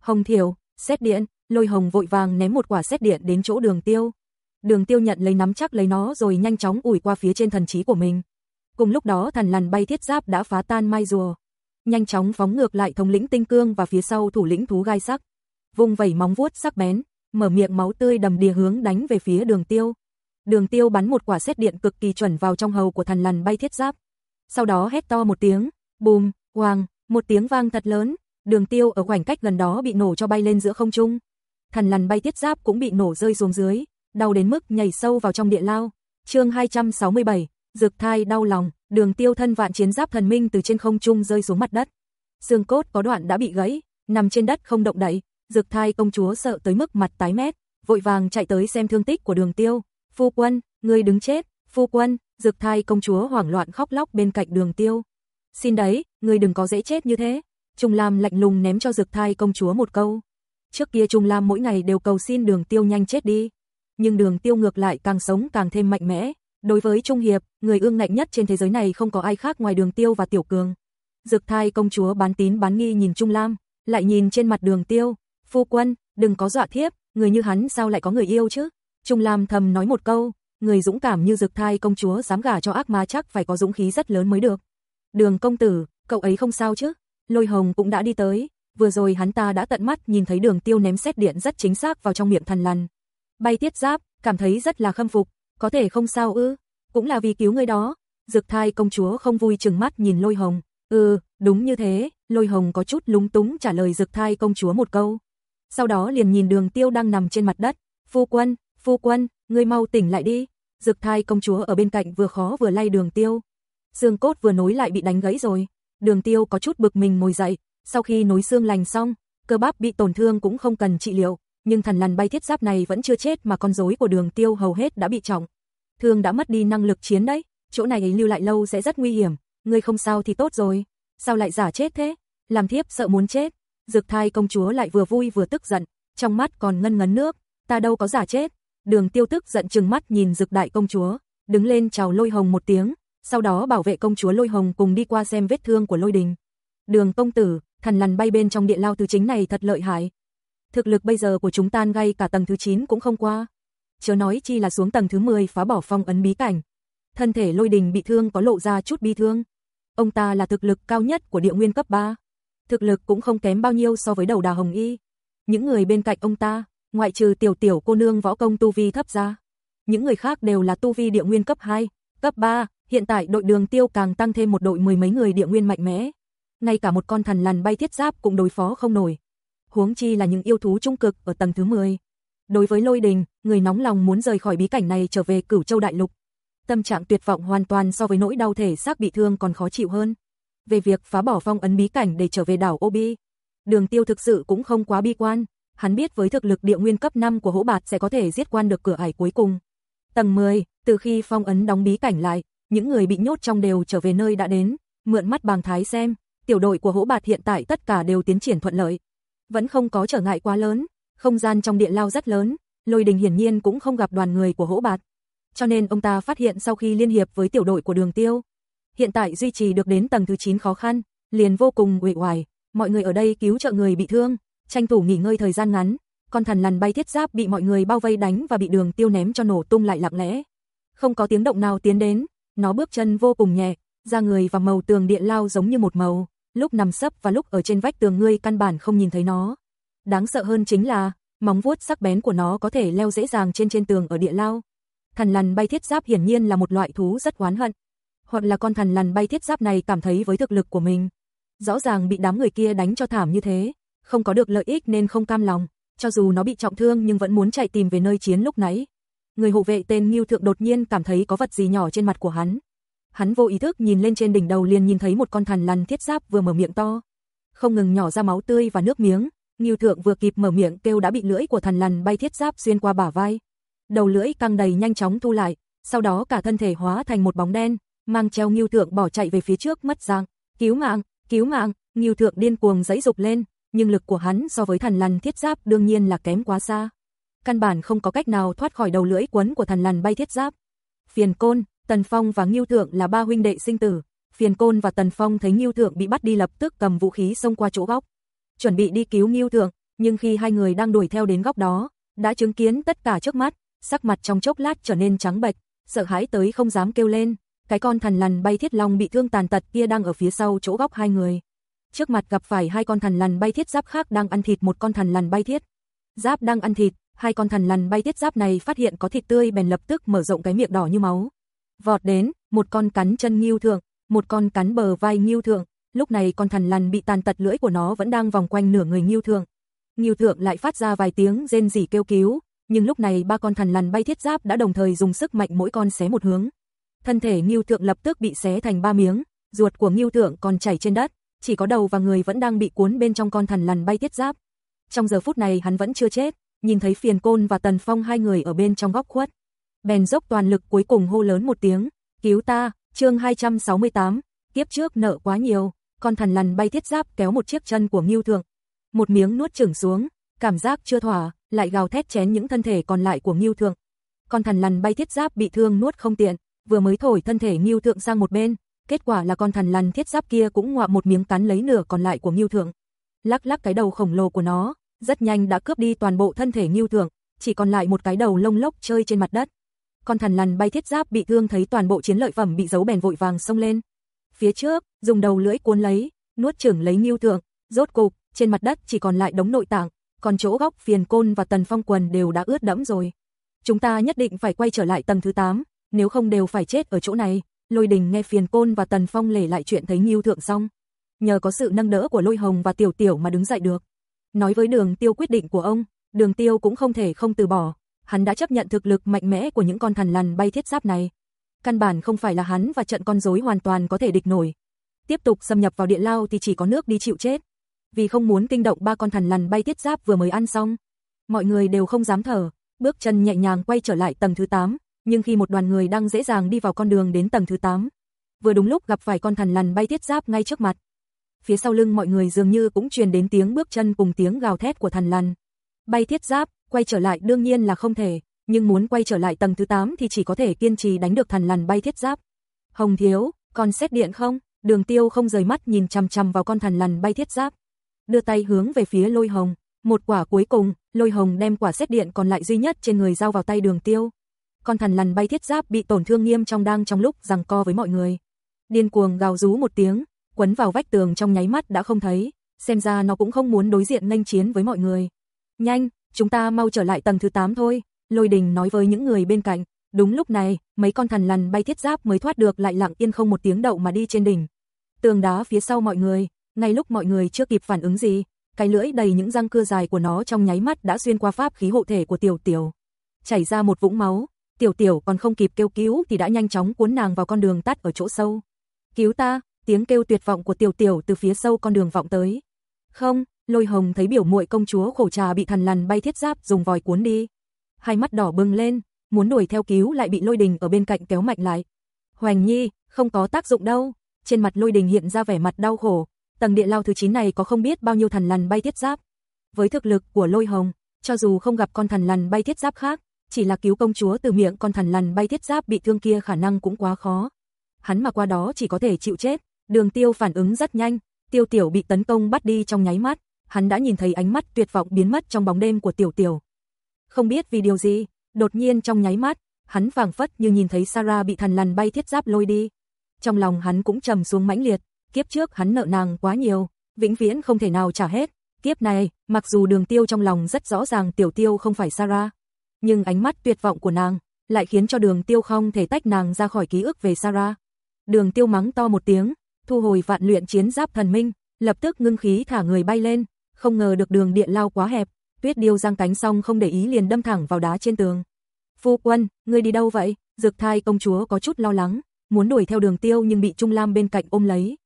Hồng thiểu, xét điện, lôi hồng vội vàng ném một quả xét điện đến chỗ đường tiêu. Đường tiêu nhận lấy nắm chắc lấy nó rồi nhanh chóng ủi qua phía trên thần trí của mình. Cùng lúc đó thần lằn bay thiết giáp đã phá tan mai rùa. Nhanh chóng phóng ngược lại thống lĩnh tinh cương và phía sau thủ lĩnh thú gai sắc. vùng vẩy móng vuốt sắc bén, mở miệng máu tươi đầm đìa hướng đánh về phía đường tiêu. Đường tiêu bắn một quả xét điện cực kỳ chuẩn vào trong hầu của thần lằn bay thiết giáp. Sau đó hét to một tiếng, bùm, hoàng, một tiếng vang thật lớn, đường tiêu ở khoảnh cách gần đó bị nổ cho bay lên giữa không trung. Thần lằn bay tiết giáp cũng bị nổ rơi xuống dưới, đau đến mức nhảy sâu vào trong địa lao. chương 267, Dược thai đau lòng, đường tiêu thân vạn chiến giáp thần minh từ trên không trung rơi xuống mặt đất. Xương cốt có đoạn đã bị gãy, nằm trên đất không động đậy, dược thai công chúa sợ tới mức mặt tái mét, vội vàng chạy tới xem thương tích của đường tiêu. Phu quân, người đứng chết, phu quân, dược thai công chúa hoảng loạn khóc lóc bên cạnh đường tiêu. Xin đấy, người đừng có dễ chết như thế. Trung Lam lạnh lùng ném cho dược thai công chúa một câu. Trước kia Trung Lam mỗi ngày đều cầu xin đường tiêu nhanh chết đi. Nhưng đường tiêu ngược lại càng sống càng thêm mạnh mẽ, Đối với Trung Hiệp, người ương ngạnh nhất trên thế giới này không có ai khác ngoài Đường Tiêu và Tiểu Cường. Dực thai công chúa bán tín bán nghi nhìn Trung Lam, lại nhìn trên mặt Đường Tiêu, "Phu quân, đừng có dọa thiếp, người như hắn sao lại có người yêu chứ?" Trung Lam thầm nói một câu, người dũng cảm như Dực thai công chúa dám gả cho ác ma chắc phải có dũng khí rất lớn mới được. "Đường công tử, cậu ấy không sao chứ?" Lôi Hồng cũng đã đi tới, vừa rồi hắn ta đã tận mắt nhìn thấy Đường Tiêu ném xét điện rất chính xác vào trong miệng thần lằn. Bay tiết giáp, cảm thấy rất là khâm phục, có thể không sao ư, cũng là vì cứu người đó. Dực thai công chúa không vui chừng mắt nhìn lôi hồng, ừ, đúng như thế, lôi hồng có chút lúng túng trả lời dực thai công chúa một câu. Sau đó liền nhìn đường tiêu đang nằm trên mặt đất, phu quân, phu quân, ngươi mau tỉnh lại đi. Dực thai công chúa ở bên cạnh vừa khó vừa lay đường tiêu. Xương cốt vừa nối lại bị đánh gãy rồi. Đường tiêu có chút bực mình ngồi dậy, sau khi nối xương lành xong, cơ bắp bị tổn thương cũng không cần trị liệu, nhưng thần lằn bay thiết giáp này vẫn chưa chết mà con rối của đường tiêu hầu hết đã bị trọng. Thương đã mất đi năng lực chiến đấy, chỗ này ấy lưu lại lâu sẽ rất nguy hiểm, ngươi không sao thì tốt rồi, sao lại giả chết thế? Làm thiếp sợ muốn chết. dược thai công chúa lại vừa vui vừa tức giận, trong mắt còn ngân ngấn nước, ta đâu có giả chết. Đường tiêu tức giận chừng mắt nhìn dực đại công chúa, đứng lên chào lôi hồng một tiếng, sau đó bảo vệ công chúa lôi hồng cùng đi qua xem vết thương của lôi đình. Đường công tử, thần lằn bay bên trong điện lao từ chính này thật lợi hại. Thực lực bây giờ của chúng ta ngay cả tầng thứ 9 cũng không qua. Chớ nói chi là xuống tầng thứ 10 phá bỏ phong ấn bí cảnh. Thân thể lôi đình bị thương có lộ ra chút bi thương. Ông ta là thực lực cao nhất của địa nguyên cấp 3. Thực lực cũng không kém bao nhiêu so với đầu đà hồng y. Những người bên cạnh ông ta, ngoại trừ tiểu tiểu cô nương võ công tu vi thấp ra. Những người khác đều là tu vi địa nguyên cấp 2, cấp 3, hiện tại đội đường tiêu càng tăng thêm một đội mười mấy người địa nguyên mạnh mẽ. Ngay cả một con thần lằn bay thiết giáp cũng đối phó không nổi. Huống chi là những yêu thú trung cực ở tầng thứ 10. Đối với lôi đình, người nóng lòng muốn rời khỏi bí cảnh này trở về cửu châu đại lục. Tâm trạng tuyệt vọng hoàn toàn so với nỗi đau thể xác bị thương còn khó chịu hơn. Về việc phá bỏ phong ấn bí cảnh để trở về đảo Obi, đường tiêu thực sự cũng không quá bi quan. Hắn biết với thực lực địa nguyên cấp 5 của hỗ bạt sẽ có thể giết quan được cửa ải cuối cùng. Tầng 10, từ khi phong ấn đóng bí cảnh lại, những người bị nhốt trong đều trở về nơi đã đến, mượn mắt bàng thái xem, tiểu đội của hỗ bạt hiện tại tất cả đều tiến triển thuận lợi. Vẫn không có trở ngại quá lớn, không gian trong điện lao rất lớn, lôi đình hiển nhiên cũng không gặp đoàn người của hỗ bạt. Cho nên ông ta phát hiện sau khi liên hiệp với tiểu đội của đường tiêu, hiện tại duy trì được đến tầng thứ 9 khó khăn, liền vô cùng uể oải, mọi người ở đây cứu trợ người bị thương, tranh thủ nghỉ ngơi thời gian ngắn, con thần lằn bay thiết giáp bị mọi người bao vây đánh và bị đường tiêu ném cho nổ tung lại lặng lẽ. Không có tiếng động nào tiến đến, nó bước chân vô cùng nhẹ, da người và màu tường điện lao giống như một màu, lúc nằm sấp và lúc ở trên vách tường ngươi căn bản không nhìn thấy nó. Đáng sợ hơn chính là, móng vuốt sắc bén của nó có thể leo dễ dàng trên trên tường ở địa lao. Thần lằn bay thiết giáp hiển nhiên là một loại thú rất oán hận. Hoặc là con thần lằn bay thiết giáp này cảm thấy với thực lực của mình. Rõ ràng bị đám người kia đánh cho thảm như thế, không có được lợi ích nên không cam lòng, cho dù nó bị trọng thương nhưng vẫn muốn chạy tìm về nơi chiến lúc nãy người hộ vệ tên Ngưu Thượng đột nhiên cảm thấy có vật gì nhỏ trên mặt của hắn. Hắn vô ý thức nhìn lên trên đỉnh đầu liền nhìn thấy một con thần lằn thiết giáp vừa mở miệng to, không ngừng nhỏ ra máu tươi và nước miếng. Ngưu Thượng vừa kịp mở miệng kêu đã bị lưỡi của thần lằn bay thiết giáp xuyên qua bả vai. Đầu lưỡi căng đầy nhanh chóng thu lại, sau đó cả thân thể hóa thành một bóng đen, mang treo Ngưu Thượng bỏ chạy về phía trước mất dạng. Cứu mạng, cứu mạng, Ngưu Thượng điên cuồng giãy dục lên, nhưng lực của hắn so với thần lằn thiết giáp đương nhiên là kém quá xa căn bản không có cách nào thoát khỏi đầu lưỡi quấn của thần lằn bay thiết giáp. Phiền Côn, Tần Phong và Ngưu Thượng là ba huynh đệ sinh tử, Phiền Côn và Tần Phong thấy Ngưu Thượng bị bắt đi lập tức cầm vũ khí xông qua chỗ góc, chuẩn bị đi cứu Ngưu Thượng, nhưng khi hai người đang đuổi theo đến góc đó, đã chứng kiến tất cả trước mắt, sắc mặt trong chốc lát trở nên trắng bệch, sợ hãi tới không dám kêu lên, cái con thần lằn bay thiết long bị thương tàn tật kia đang ở phía sau chỗ góc hai người. Trước mặt gặp phải hai con thần lằn bay thiết giáp khác đang ăn thịt một con thần lằn bay thiết. Giáp đang ăn thịt, hai con thần lằn bay thiết giáp này phát hiện có thịt tươi bèn lập tức mở rộng cái miệng đỏ như máu. Vọt đến, một con cắn chân Ngưu Thượng, một con cắn bờ vai Ngưu Thượng, lúc này con thần lằn bị tàn tật lưỡi của nó vẫn đang vòng quanh nửa người Ngưu Thượng. Ngưu Thượng lại phát ra vài tiếng rên rỉ kêu cứu, nhưng lúc này ba con thần lằn bay thiết giáp đã đồng thời dùng sức mạnh mỗi con xé một hướng. Thân thể Ngưu Thượng lập tức bị xé thành ba miếng, ruột của Ngưu Thượng còn chảy trên đất, chỉ có đầu và người vẫn đang bị cuốn bên trong con thần lằn bay thiết giáp. Trong giờ phút này hắn vẫn chưa chết, nhìn thấy phiền côn và tần phong hai người ở bên trong góc khuất. Bèn dốc toàn lực cuối cùng hô lớn một tiếng, cứu ta, chương 268, kiếp trước nợ quá nhiều, con thần lằn bay thiết giáp kéo một chiếc chân của Ngưu Thượng. Một miếng nuốt chửng xuống, cảm giác chưa thỏa, lại gào thét chén những thân thể còn lại của Ngưu Thượng. Con thần lằn bay thiết giáp bị thương nuốt không tiện, vừa mới thổi thân thể Ngưu Thượng sang một bên, kết quả là con thần lằn thiết giáp kia cũng ngoạ một miếng cắn lấy nửa còn lại của Ngưu Thượng. Lắc lắc cái đầu khổng lồ của nó, rất nhanh đã cướp đi toàn bộ thân thể Ngưu Thượng, chỉ còn lại một cái đầu lông lốc chơi trên mặt đất. Con thần lằn bay thiết giáp bị thương thấy toàn bộ chiến lợi phẩm bị giấu bèn vội vàng xông lên. Phía trước, dùng đầu lưỡi cuốn lấy, nuốt chửng lấy Ngưu Thượng, rốt cục, trên mặt đất chỉ còn lại đống nội tạng, còn chỗ góc phiền côn và tần phong quần đều đã ướt đẫm rồi. Chúng ta nhất định phải quay trở lại tầng thứ 8, nếu không đều phải chết ở chỗ này. Lôi đình nghe phiền côn và tần phong lể lại chuyện thấy Ngưu Thượng xong. Nhờ có sự nâng đỡ của lôi hồng và tiểu tiểu mà đứng dậy được. Nói với đường tiêu quyết định của ông, đường tiêu cũng không thể không từ bỏ, hắn đã chấp nhận thực lực mạnh mẽ của những con thần lằn bay thiết giáp này. Căn bản không phải là hắn và trận con rối hoàn toàn có thể địch nổi. Tiếp tục xâm nhập vào điện lao thì chỉ có nước đi chịu chết. Vì không muốn kinh động ba con thần lằn bay thiết giáp vừa mới ăn xong. mọi người đều không dám thở, bước chân nhẹ nhàng quay trở lại tầng thứ 8, nhưng khi một đoàn người đang dễ dàng đi vào con đường đến tầng thứ 8, vừa đúng lúc gặp phải con thần lằn bay thiết giáp ngay trước mặt. Phía sau lưng mọi người dường như cũng truyền đến tiếng bước chân cùng tiếng gào thét của thần lằn. Bay thiết giáp, quay trở lại đương nhiên là không thể, nhưng muốn quay trở lại tầng thứ 8 thì chỉ có thể kiên trì đánh được thần lằn bay thiết giáp. Hồng thiếu, con xét điện không? Đường tiêu không rời mắt nhìn chằm chằm vào con thần lằn bay thiết giáp. Đưa tay hướng về phía lôi hồng, một quả cuối cùng, lôi hồng đem quả xét điện còn lại duy nhất trên người giao vào tay đường tiêu. Con thần lằn bay thiết giáp bị tổn thương nghiêm trong đang trong lúc giằng co với mọi người. Điên cuồng gào rú một tiếng, quấn vào vách tường trong nháy mắt đã không thấy, xem ra nó cũng không muốn đối diện nghênh chiến với mọi người. Nhanh, chúng ta mau trở lại tầng thứ 8 thôi, lôi đình nói với những người bên cạnh. Đúng lúc này, mấy con thần lằn bay thiết giáp mới thoát được lại lặng yên không một tiếng động mà đi trên đỉnh. Tường đá phía sau mọi người, ngay lúc mọi người chưa kịp phản ứng gì, cái lưỡi đầy những răng cưa dài của nó trong nháy mắt đã xuyên qua pháp khí hộ thể của tiểu tiểu. Chảy ra một vũng máu, tiểu tiểu còn không kịp kêu cứu thì đã nhanh chóng cuốn nàng vào con đường tắt ở chỗ sâu. Cứu ta, tiếng kêu tuyệt vọng của tiểu tiểu từ phía sâu con đường vọng tới. Không, lôi hồng thấy biểu muội công chúa khổ trà bị thần lằn bay thiết giáp dùng vòi cuốn đi. Hai mắt đỏ bừng lên, muốn đuổi theo cứu lại bị lôi đình ở bên cạnh kéo mạnh lại. Hoành nhi, không có tác dụng đâu. Trên mặt lôi đình hiện ra vẻ mặt đau khổ. Tầng địa lao thứ 9 này có không biết bao nhiêu thần lằn bay thiết giáp. Với thực lực của lôi hồng, cho dù không gặp con thần lằn bay thiết giáp khác, chỉ là cứu công chúa từ miệng con thần lằn bay thiết giáp bị thương kia khả năng cũng quá khó. Hắn mà qua đó chỉ có thể chịu chết. Đường tiêu phản ứng rất nhanh, tiêu tiểu bị tấn công bắt đi trong nháy mắt, hắn đã nhìn thấy ánh mắt tuyệt vọng biến mất trong bóng đêm của tiểu tiểu. Không biết vì điều gì, đột nhiên trong nháy mắt, hắn phảng phất như nhìn thấy Sarah bị thần lằn bay thiết giáp lôi đi. Trong lòng hắn cũng trầm xuống mãnh liệt, kiếp trước hắn nợ nàng quá nhiều, vĩnh viễn không thể nào trả hết. Kiếp này, mặc dù đường tiêu trong lòng rất rõ ràng tiểu tiêu không phải Sarah, nhưng ánh mắt tuyệt vọng của nàng lại khiến cho đường tiêu không thể tách nàng ra khỏi ký ức về Sarah. Đường tiêu mắng to một tiếng, thu hồi vạn luyện chiến giáp thần minh, lập tức ngưng khí thả người bay lên, không ngờ được đường điện lao quá hẹp, tuyết điêu giang cánh xong không để ý liền đâm thẳng vào đá trên tường. Phu quân, ngươi đi đâu vậy? Dực thai công chúa có chút lo lắng, muốn đuổi theo đường tiêu nhưng bị Trung Lam bên cạnh ôm lấy.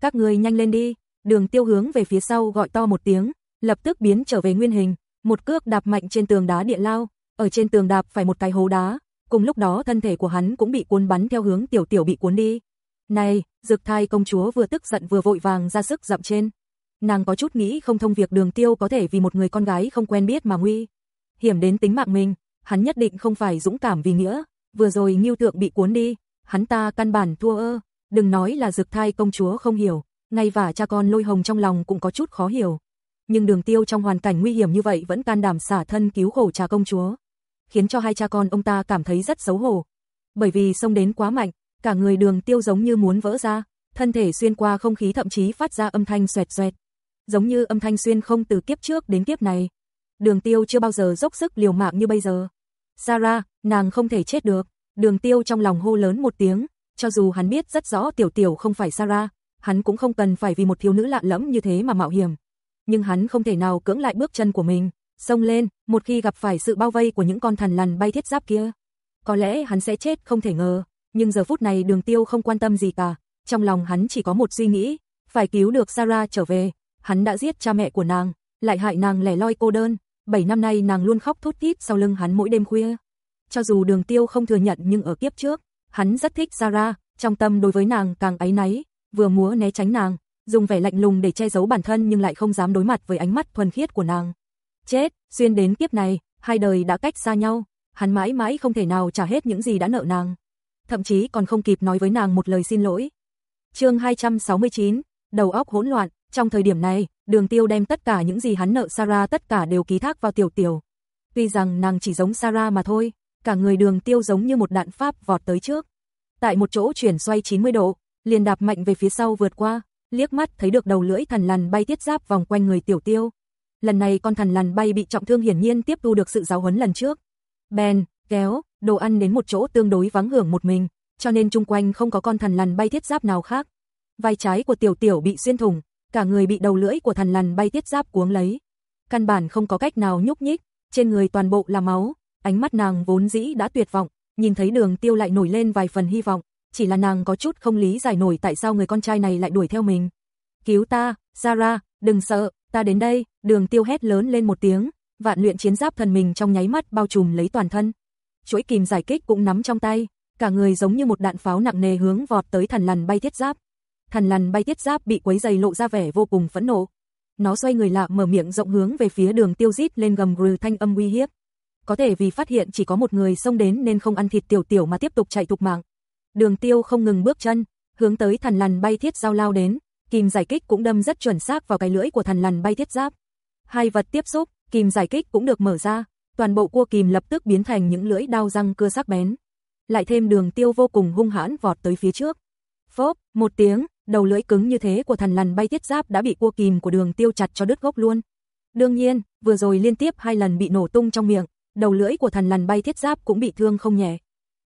Các người nhanh lên đi, đường tiêu hướng về phía sau gọi to một tiếng, lập tức biến trở về nguyên hình, một cước đạp mạnh trên tường đá điện lao, ở trên tường đạp phải một cái hố đá, cùng lúc đó thân thể của hắn cũng bị cuốn bắn theo hướng tiểu tiểu bị cuốn đi. Này, dực thai công chúa vừa tức giận vừa vội vàng ra sức dậm trên. Nàng có chút nghĩ không thông việc đường tiêu có thể vì một người con gái không quen biết mà nguy. Hiểm đến tính mạng mình, hắn nhất định không phải dũng cảm vì nghĩa, vừa rồi nghiêu tượng bị cuốn đi, hắn ta căn bản thua ơ, đừng nói là dực thai công chúa không hiểu, ngay và cha con lôi hồng trong lòng cũng có chút khó hiểu. Nhưng đường tiêu trong hoàn cảnh nguy hiểm như vậy vẫn can đảm xả thân cứu khổ cha công chúa, khiến cho hai cha con ông ta cảm thấy rất xấu hổ. Bởi vì sông đến quá mạnh, cả người đường tiêu giống như muốn vỡ ra, thân thể xuyên qua không khí thậm chí phát ra âm thanh xoẹt xoẹt. Giống như âm thanh xuyên không từ kiếp trước đến kiếp này. Đường tiêu chưa bao giờ dốc sức liều mạng như bây giờ. Sarah, nàng không thể chết được. Đường tiêu trong lòng hô lớn một tiếng, cho dù hắn biết rất rõ tiểu tiểu không phải Sarah, hắn cũng không cần phải vì một thiếu nữ lạ lẫm như thế mà mạo hiểm. Nhưng hắn không thể nào cưỡng lại bước chân của mình, xông lên, một khi gặp phải sự bao vây của những con thần lằn bay thiết giáp kia. Có lẽ hắn sẽ chết không thể ngờ, nhưng giờ phút này đường tiêu không quan tâm gì cả, trong lòng hắn chỉ có một suy nghĩ, phải cứu được Sarah trở về, hắn đã giết cha mẹ của nàng, lại hại nàng lẻ loi cô đơn, 7 năm nay nàng luôn khóc thút thít sau lưng hắn mỗi đêm khuya. Cho dù đường tiêu không thừa nhận nhưng ở kiếp trước, hắn rất thích zara, trong tâm đối với nàng càng ấy náy, vừa múa né tránh nàng, dùng vẻ lạnh lùng để che giấu bản thân nhưng lại không dám đối mặt với ánh mắt thuần khiết của nàng. Chết, xuyên đến kiếp này, hai đời đã cách xa nhau, hắn mãi mãi không thể nào trả hết những gì đã nợ nàng. Thậm chí còn không kịp nói với nàng một lời xin lỗi. chương 269, đầu óc hỗn loạn, trong thời điểm này, đường tiêu đem tất cả những gì hắn nợ Sarah tất cả đều ký thác vào tiểu tiểu. Tuy rằng nàng chỉ giống Sarah mà thôi, cả người đường tiêu giống như một đạn pháp vọt tới trước. Tại một chỗ chuyển xoay 90 độ, liền đạp mạnh về phía sau vượt qua, liếc mắt thấy được đầu lưỡi thần lằn bay tiết giáp vòng quanh người tiểu tiêu. Lần này con thần lằn bay bị trọng thương hiển nhiên tiếp thu được sự giáo huấn lần trước. Ben, kéo, đồ ăn đến một chỗ tương đối vắng hưởng một mình, cho nên chung quanh không có con thần lằn bay thiết giáp nào khác. Vai trái của tiểu tiểu bị xuyên thủng, cả người bị đầu lưỡi của thần lằn bay tiết giáp cuống lấy. Căn bản không có cách nào nhúc nhích, trên người toàn bộ là máu, ánh mắt nàng vốn dĩ đã tuyệt vọng, nhìn thấy đường tiêu lại nổi lên vài phần hy vọng, chỉ là nàng có chút không lý giải nổi tại sao người con trai này lại đuổi theo mình. Cứu ta, zara, đừng sợ, ta đến đây, đường tiêu hét lớn lên một tiếng, vạn luyện chiến giáp thần mình trong nháy mắt bao trùm lấy toàn thân. Chuỗi kìm giải kích cũng nắm trong tay, cả người giống như một đạn pháo nặng nề hướng vọt tới thần lằn bay thiết giáp. Thần lằn bay tiết giáp bị quấy dày lộ ra vẻ vô cùng phẫn nộ. Nó xoay người lạ mở miệng rộng hướng về phía đường tiêu rít lên gầm gừ thanh âm uy hiếp. Có thể vì phát hiện chỉ có một người xông đến nên không ăn thịt tiểu tiểu mà tiếp tục chạy thục mạng. Đường tiêu không ngừng bước chân, hướng tới thần lằn bay thiết giao lao đến, kìm giải kích cũng đâm rất chuẩn xác vào cái lưỡi của thần lằn bay thiết giáp. Hai vật tiếp xúc, kìm giải kích cũng được mở ra, toàn bộ cua kìm lập tức biến thành những lưỡi đao răng cưa sắc bén. Lại thêm đường tiêu vô cùng hung hãn vọt tới phía trước. Phốp, một tiếng, đầu lưỡi cứng như thế của thần lằn bay thiết giáp đã bị cua kìm của đường tiêu chặt cho đứt gốc luôn. Đương nhiên, vừa rồi liên tiếp hai lần bị nổ tung trong miệng, đầu lưỡi của thần lằn bay thiết giáp cũng bị thương không nhẹ.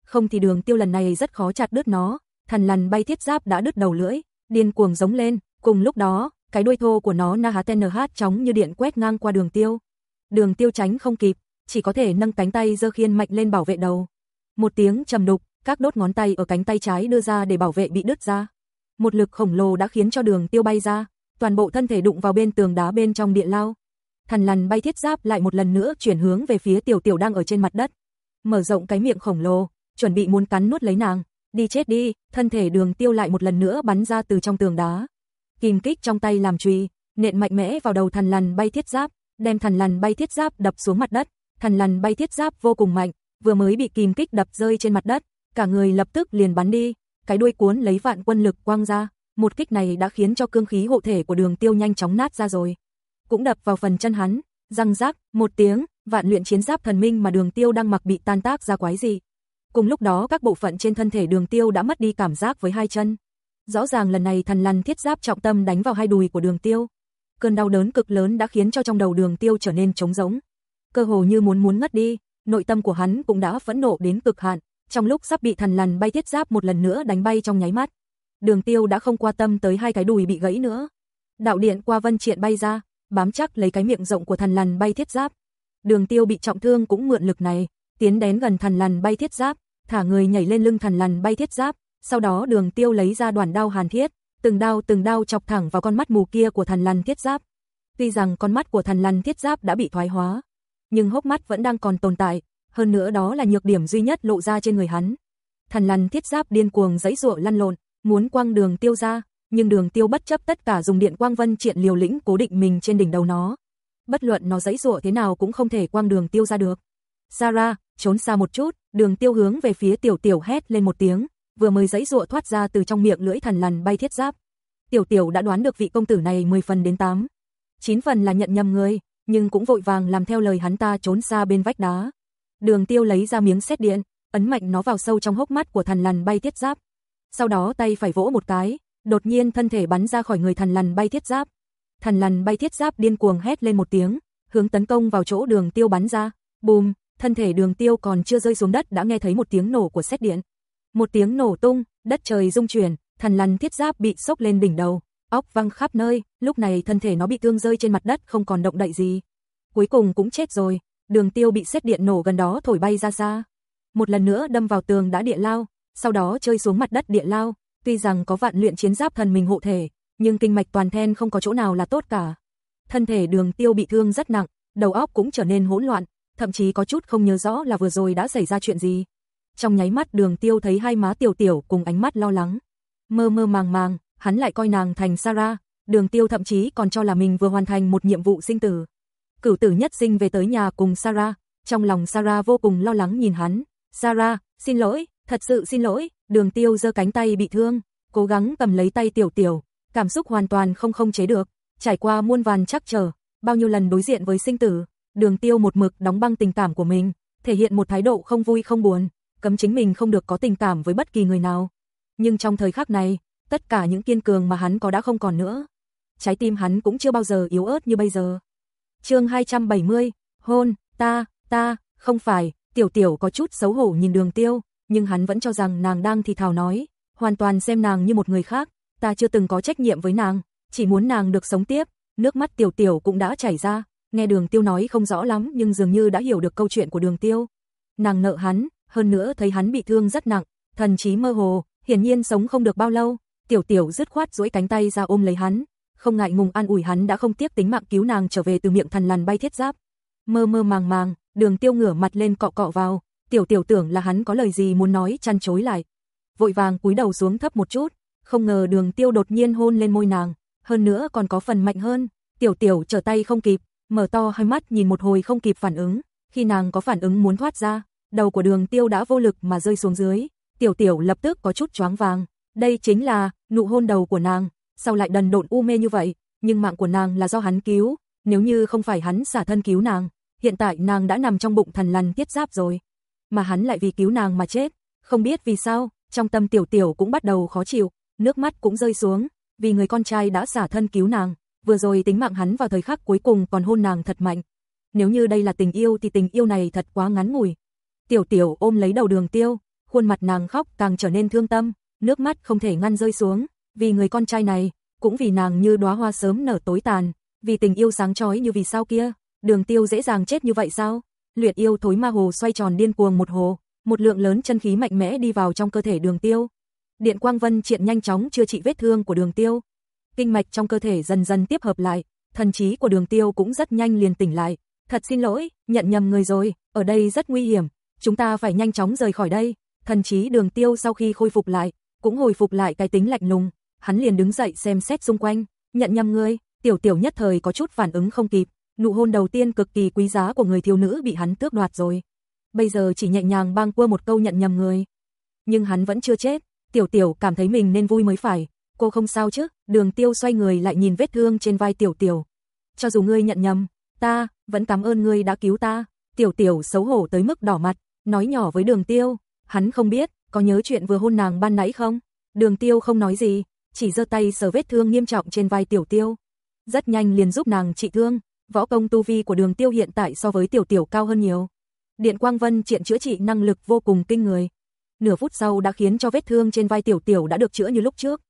Không thì đường tiêu lần này rất khó chặt đứt nó, thần lằn bay thiết giáp đã đứt đầu lưỡi, điên cuồng giống lên, cùng lúc đó, cái đuôi thô của nó na hahen hát chóng như điện quét ngang qua đường tiêu. Đường tiêu tránh không kịp, chỉ có thể nâng cánh tay giơ khiên mạnh lên bảo vệ đầu. Một tiếng trầm đục, các đốt ngón tay ở cánh tay trái đưa ra để bảo vệ bị đứt ra. Một lực khổng lồ đã khiến cho đường tiêu bay ra, toàn bộ thân thể đụng vào bên tường đá bên trong địa lao. Thần lằn bay thiết giáp lại một lần nữa chuyển hướng về phía tiểu tiểu đang ở trên mặt đất. Mở rộng cái miệng khổng lồ, chuẩn bị muốn cắn nuốt lấy nàng. Đi chết đi, thân thể đường tiêu lại một lần nữa bắn ra từ trong tường đá. Kìm kích trong tay làm chùy, nện mạnh mẽ vào đầu thần lằn bay thiết giáp, đem thần lằn bay thiết giáp đập xuống mặt đất. Thần lằn bay thiết giáp vô cùng mạnh, vừa mới bị kìm kích đập rơi trên mặt đất, cả người lập tức liền bắn đi, cái đuôi cuốn lấy vạn quân lực quang ra, một kích này đã khiến cho cương khí hộ thể của Đường Tiêu nhanh chóng nát ra rồi. Cũng đập vào phần chân hắn, răng rác, một tiếng, vạn luyện chiến giáp thần minh mà Đường Tiêu đang mặc bị tan tác ra quái gì. Cùng lúc đó các bộ phận trên thân thể Đường Tiêu đã mất đi cảm giác với hai chân. Rõ ràng lần này thần lằn thiết giáp trọng tâm đánh vào hai đùi của Đường Tiêu. Cơn đau đớn cực lớn đã khiến cho trong đầu Đường Tiêu trở nên trống rỗng, cơ hồ như muốn muốn ngất đi, nội tâm của hắn cũng đã phẫn nộ đến cực hạn, trong lúc sắp bị thần lằn bay thiết giáp một lần nữa đánh bay trong nháy mắt. Đường Tiêu đã không qua tâm tới hai cái đùi bị gãy nữa. Đạo điện qua vân triện bay ra, bám chắc lấy cái miệng rộng của thần lằn bay thiết giáp. Đường Tiêu bị trọng thương cũng mượn lực này, tiến đến gần thần lằn bay thiết giáp, thả người nhảy lên lưng thần lằn bay thiết giáp, sau đó Đường Tiêu lấy ra đoàn đao hàn thiết, từng đao từng đao chọc thẳng vào con mắt mù kia của thần lằn thiết giáp. Tuy rằng con mắt của thần lằn thiết giáp đã bị thoái hóa, nhưng hốc mắt vẫn đang còn tồn tại, hơn nữa đó là nhược điểm duy nhất lộ ra trên người hắn. Thần lằn thiết giáp điên cuồng giãy giụa lăn lộn, muốn quang đường tiêu ra, nhưng đường tiêu bất chấp tất cả dùng điện quang vân triện liều lĩnh cố định mình trên đỉnh đầu nó. Bất luận nó giãy giụa thế nào cũng không thể quang đường tiêu ra được. Sarah, trốn xa một chút, đường tiêu hướng về phía tiểu tiểu hét lên một tiếng, vừa mới giãy giụa thoát ra từ trong miệng lưỡi thần lằn bay thiết giáp. Tiểu tiểu đã đoán được vị công tử này 10 phần đến 8. 9 phần là nhận nhầm người, nhưng cũng vội vàng làm theo lời hắn ta trốn xa bên vách đá. Đường Tiêu lấy ra miếng xét điện, ấn mạnh nó vào sâu trong hốc mắt của thần lằn bay thiết giáp. Sau đó tay phải vỗ một cái, đột nhiên thân thể bắn ra khỏi người thần lằn bay thiết giáp. Thần lằn bay thiết giáp điên cuồng hét lên một tiếng, hướng tấn công vào chỗ Đường Tiêu bắn ra. Bùm, thân thể Đường Tiêu còn chưa rơi xuống đất đã nghe thấy một tiếng nổ của xét điện. Một tiếng nổ tung, đất trời rung chuyển, thần lằn thiết giáp bị sốc lên đỉnh đầu, óc văng khắp nơi, lúc này thân thể nó bị thương rơi trên mặt đất không còn động đậy gì. Cuối cùng cũng chết rồi, đường tiêu bị xét điện nổ gần đó thổi bay ra xa. Một lần nữa đâm vào tường đã địa lao, sau đó chơi xuống mặt đất địa lao, tuy rằng có vạn luyện chiến giáp thần mình hộ thể, nhưng kinh mạch toàn then không có chỗ nào là tốt cả. Thân thể đường tiêu bị thương rất nặng, đầu óc cũng trở nên hỗn loạn, thậm chí có chút không nhớ rõ là vừa rồi đã xảy ra chuyện gì. Trong nháy mắt đường tiêu thấy hai má tiểu tiểu cùng ánh mắt lo lắng. Mơ mơ màng màng, hắn lại coi nàng thành Sarah, đường tiêu thậm chí còn cho là mình vừa hoàn thành một nhiệm vụ sinh tử. Cửu tử nhất sinh về tới nhà cùng Sarah, trong lòng Sarah vô cùng lo lắng nhìn hắn. Sarah, xin lỗi, thật sự xin lỗi, đường tiêu giơ cánh tay bị thương, cố gắng cầm lấy tay tiểu tiểu, cảm xúc hoàn toàn không không chế được, trải qua muôn vàn chắc trở, bao nhiêu lần đối diện với sinh tử, đường tiêu một mực đóng băng tình cảm của mình, thể hiện một thái độ không vui không buồn, cấm chính mình không được có tình cảm với bất kỳ người nào. Nhưng trong thời khắc này, tất cả những kiên cường mà hắn có đã không còn nữa. Trái tim hắn cũng chưa bao giờ yếu ớt như bây giờ chương 270, hôn, ta, ta, không phải, tiểu tiểu có chút xấu hổ nhìn đường tiêu, nhưng hắn vẫn cho rằng nàng đang thì thào nói, hoàn toàn xem nàng như một người khác, ta chưa từng có trách nhiệm với nàng, chỉ muốn nàng được sống tiếp, nước mắt tiểu tiểu cũng đã chảy ra, nghe đường tiêu nói không rõ lắm nhưng dường như đã hiểu được câu chuyện của đường tiêu. Nàng nợ hắn, hơn nữa thấy hắn bị thương rất nặng, thần trí mơ hồ, hiển nhiên sống không được bao lâu, Tiểu Tiểu dứt khoát duỗi cánh tay ra ôm lấy hắn, không ngại ngùng an ủi hắn đã không tiếc tính mạng cứu nàng trở về từ miệng thần lằn bay thiết giáp. Mơ mơ màng màng, đường tiêu ngửa mặt lên cọ cọ vào, tiểu tiểu tưởng là hắn có lời gì muốn nói chăn chối lại. Vội vàng cúi đầu xuống thấp một chút, không ngờ đường tiêu đột nhiên hôn lên môi nàng, hơn nữa còn có phần mạnh hơn, tiểu tiểu trở tay không kịp, mở to hai mắt nhìn một hồi không kịp phản ứng, khi nàng có phản ứng muốn thoát ra, đầu của đường tiêu đã vô lực mà rơi xuống dưới, tiểu tiểu lập tức có chút choáng vàng, đây chính là nụ hôn đầu của nàng, sao lại đần độn u mê như vậy, nhưng mạng của nàng là do hắn cứu, nếu như không phải hắn xả thân cứu nàng, hiện tại nàng đã nằm trong bụng thần lằn tiết giáp rồi, mà hắn lại vì cứu nàng mà chết, không biết vì sao, trong tâm tiểu tiểu cũng bắt đầu khó chịu, nước mắt cũng rơi xuống, vì người con trai đã xả thân cứu nàng, vừa rồi tính mạng hắn vào thời khắc cuối cùng còn hôn nàng thật mạnh. Nếu như đây là tình yêu thì tình yêu này thật quá ngắn ngủi. Tiểu tiểu ôm lấy đầu đường tiêu, khuôn mặt nàng khóc càng trở nên thương tâm, nước mắt không thể ngăn rơi xuống, vì người con trai này, cũng vì nàng như đóa hoa sớm nở tối tàn, vì tình yêu sáng chói như vì sao kia, đường tiêu dễ dàng chết như vậy sao? Luyện yêu thối ma hồ xoay tròn điên cuồng một hồ, một lượng lớn chân khí mạnh mẽ đi vào trong cơ thể đường tiêu. Điện quang vân triện nhanh chóng chữa trị vết thương của đường tiêu. Kinh mạch trong cơ thể dần dần tiếp hợp lại, thần trí của đường tiêu cũng rất nhanh liền tỉnh lại. Thật xin lỗi, nhận nhầm người rồi, ở đây rất nguy hiểm, chúng ta phải nhanh chóng rời khỏi đây. Thần trí đường tiêu sau khi khôi phục lại, cũng hồi phục lại cái tính lạnh lùng, hắn liền đứng dậy xem xét xung quanh, nhận nhầm người, tiểu tiểu nhất thời có chút phản ứng không kịp, nụ hôn đầu tiên cực kỳ quý giá của người thiếu nữ bị hắn tước đoạt rồi. Bây giờ chỉ nhẹ nhàng bang qua một câu nhận nhầm người. Nhưng hắn vẫn chưa chết, tiểu tiểu cảm thấy mình nên vui mới phải, cô không sao chứ, đường tiêu xoay người lại nhìn vết thương trên vai tiểu tiểu. Cho dù ngươi nhận nhầm, ta, vẫn cảm ơn ngươi đã cứu ta, tiểu tiểu xấu hổ tới mức đỏ mặt, nói nhỏ với đường tiêu, hắn không biết, có nhớ chuyện vừa hôn nàng ban nãy không? Đường tiêu không nói gì, chỉ giơ tay sờ vết thương nghiêm trọng trên vai tiểu tiêu. Rất nhanh liền giúp nàng trị thương, võ công tu vi của đường tiêu hiện tại so với tiểu tiểu cao hơn nhiều. Điện quang vân triện chữa trị năng lực vô cùng kinh người. Nửa phút sau đã khiến cho vết thương trên vai tiểu tiểu đã được chữa như lúc trước.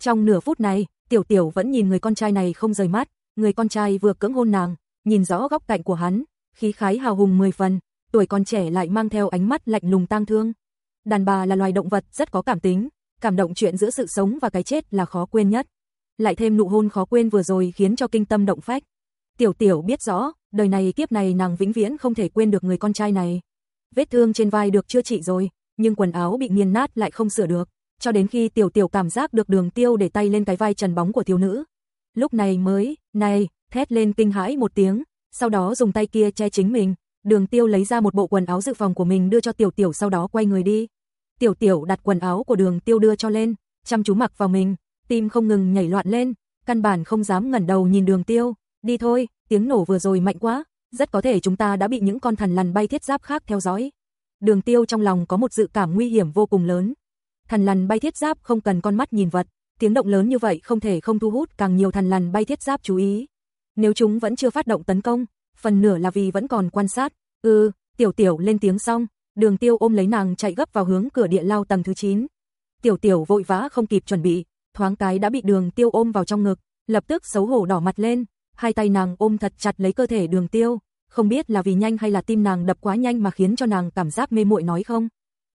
Trong nửa phút này, tiểu tiểu vẫn nhìn người con trai này không rời mắt, người con trai vừa cưỡng hôn nàng, nhìn rõ góc cạnh của hắn, khí khái hào hùng mười phần, tuổi còn trẻ lại mang theo ánh mắt lạnh lùng tang thương. Đàn bà là loài động vật rất có cảm tính, cảm động chuyện giữa sự sống và cái chết là khó quên nhất. Lại thêm nụ hôn khó quên vừa rồi khiến cho kinh tâm động phách. Tiểu tiểu biết rõ, đời này kiếp này nàng vĩnh viễn không thể quên được người con trai này. Vết thương trên vai được chữa trị rồi, nhưng quần áo bị nghiền nát lại không sửa được, cho đến khi tiểu tiểu cảm giác được đường tiêu để tay lên cái vai trần bóng của thiếu nữ. Lúc này mới, này, thét lên kinh hãi một tiếng, sau đó dùng tay kia che chính mình, đường tiêu lấy ra một bộ quần áo dự phòng của mình đưa cho tiểu tiểu sau đó quay người đi. Tiểu tiểu đặt quần áo của đường tiêu đưa cho lên, chăm chú mặc vào mình, tim không ngừng nhảy loạn lên, căn bản không dám ngẩn đầu nhìn đường tiêu, đi thôi, tiếng nổ vừa rồi mạnh quá, rất có thể chúng ta đã bị những con thần lằn bay thiết giáp khác theo dõi. Đường tiêu trong lòng có một dự cảm nguy hiểm vô cùng lớn. Thần lằn bay thiết giáp không cần con mắt nhìn vật, tiếng động lớn như vậy không thể không thu hút càng nhiều thần lằn bay thiết giáp chú ý. Nếu chúng vẫn chưa phát động tấn công, phần nửa là vì vẫn còn quan sát. Ừ, tiểu tiểu lên tiếng xong, đường tiêu ôm lấy nàng chạy gấp vào hướng cửa địa lao tầng thứ 9. Tiểu tiểu vội vã không kịp chuẩn bị, thoáng cái đã bị đường tiêu ôm vào trong ngực, lập tức xấu hổ đỏ mặt lên, hai tay nàng ôm thật chặt lấy cơ thể đường tiêu, không biết là vì nhanh hay là tim nàng đập quá nhanh mà khiến cho nàng cảm giác mê muội nói không.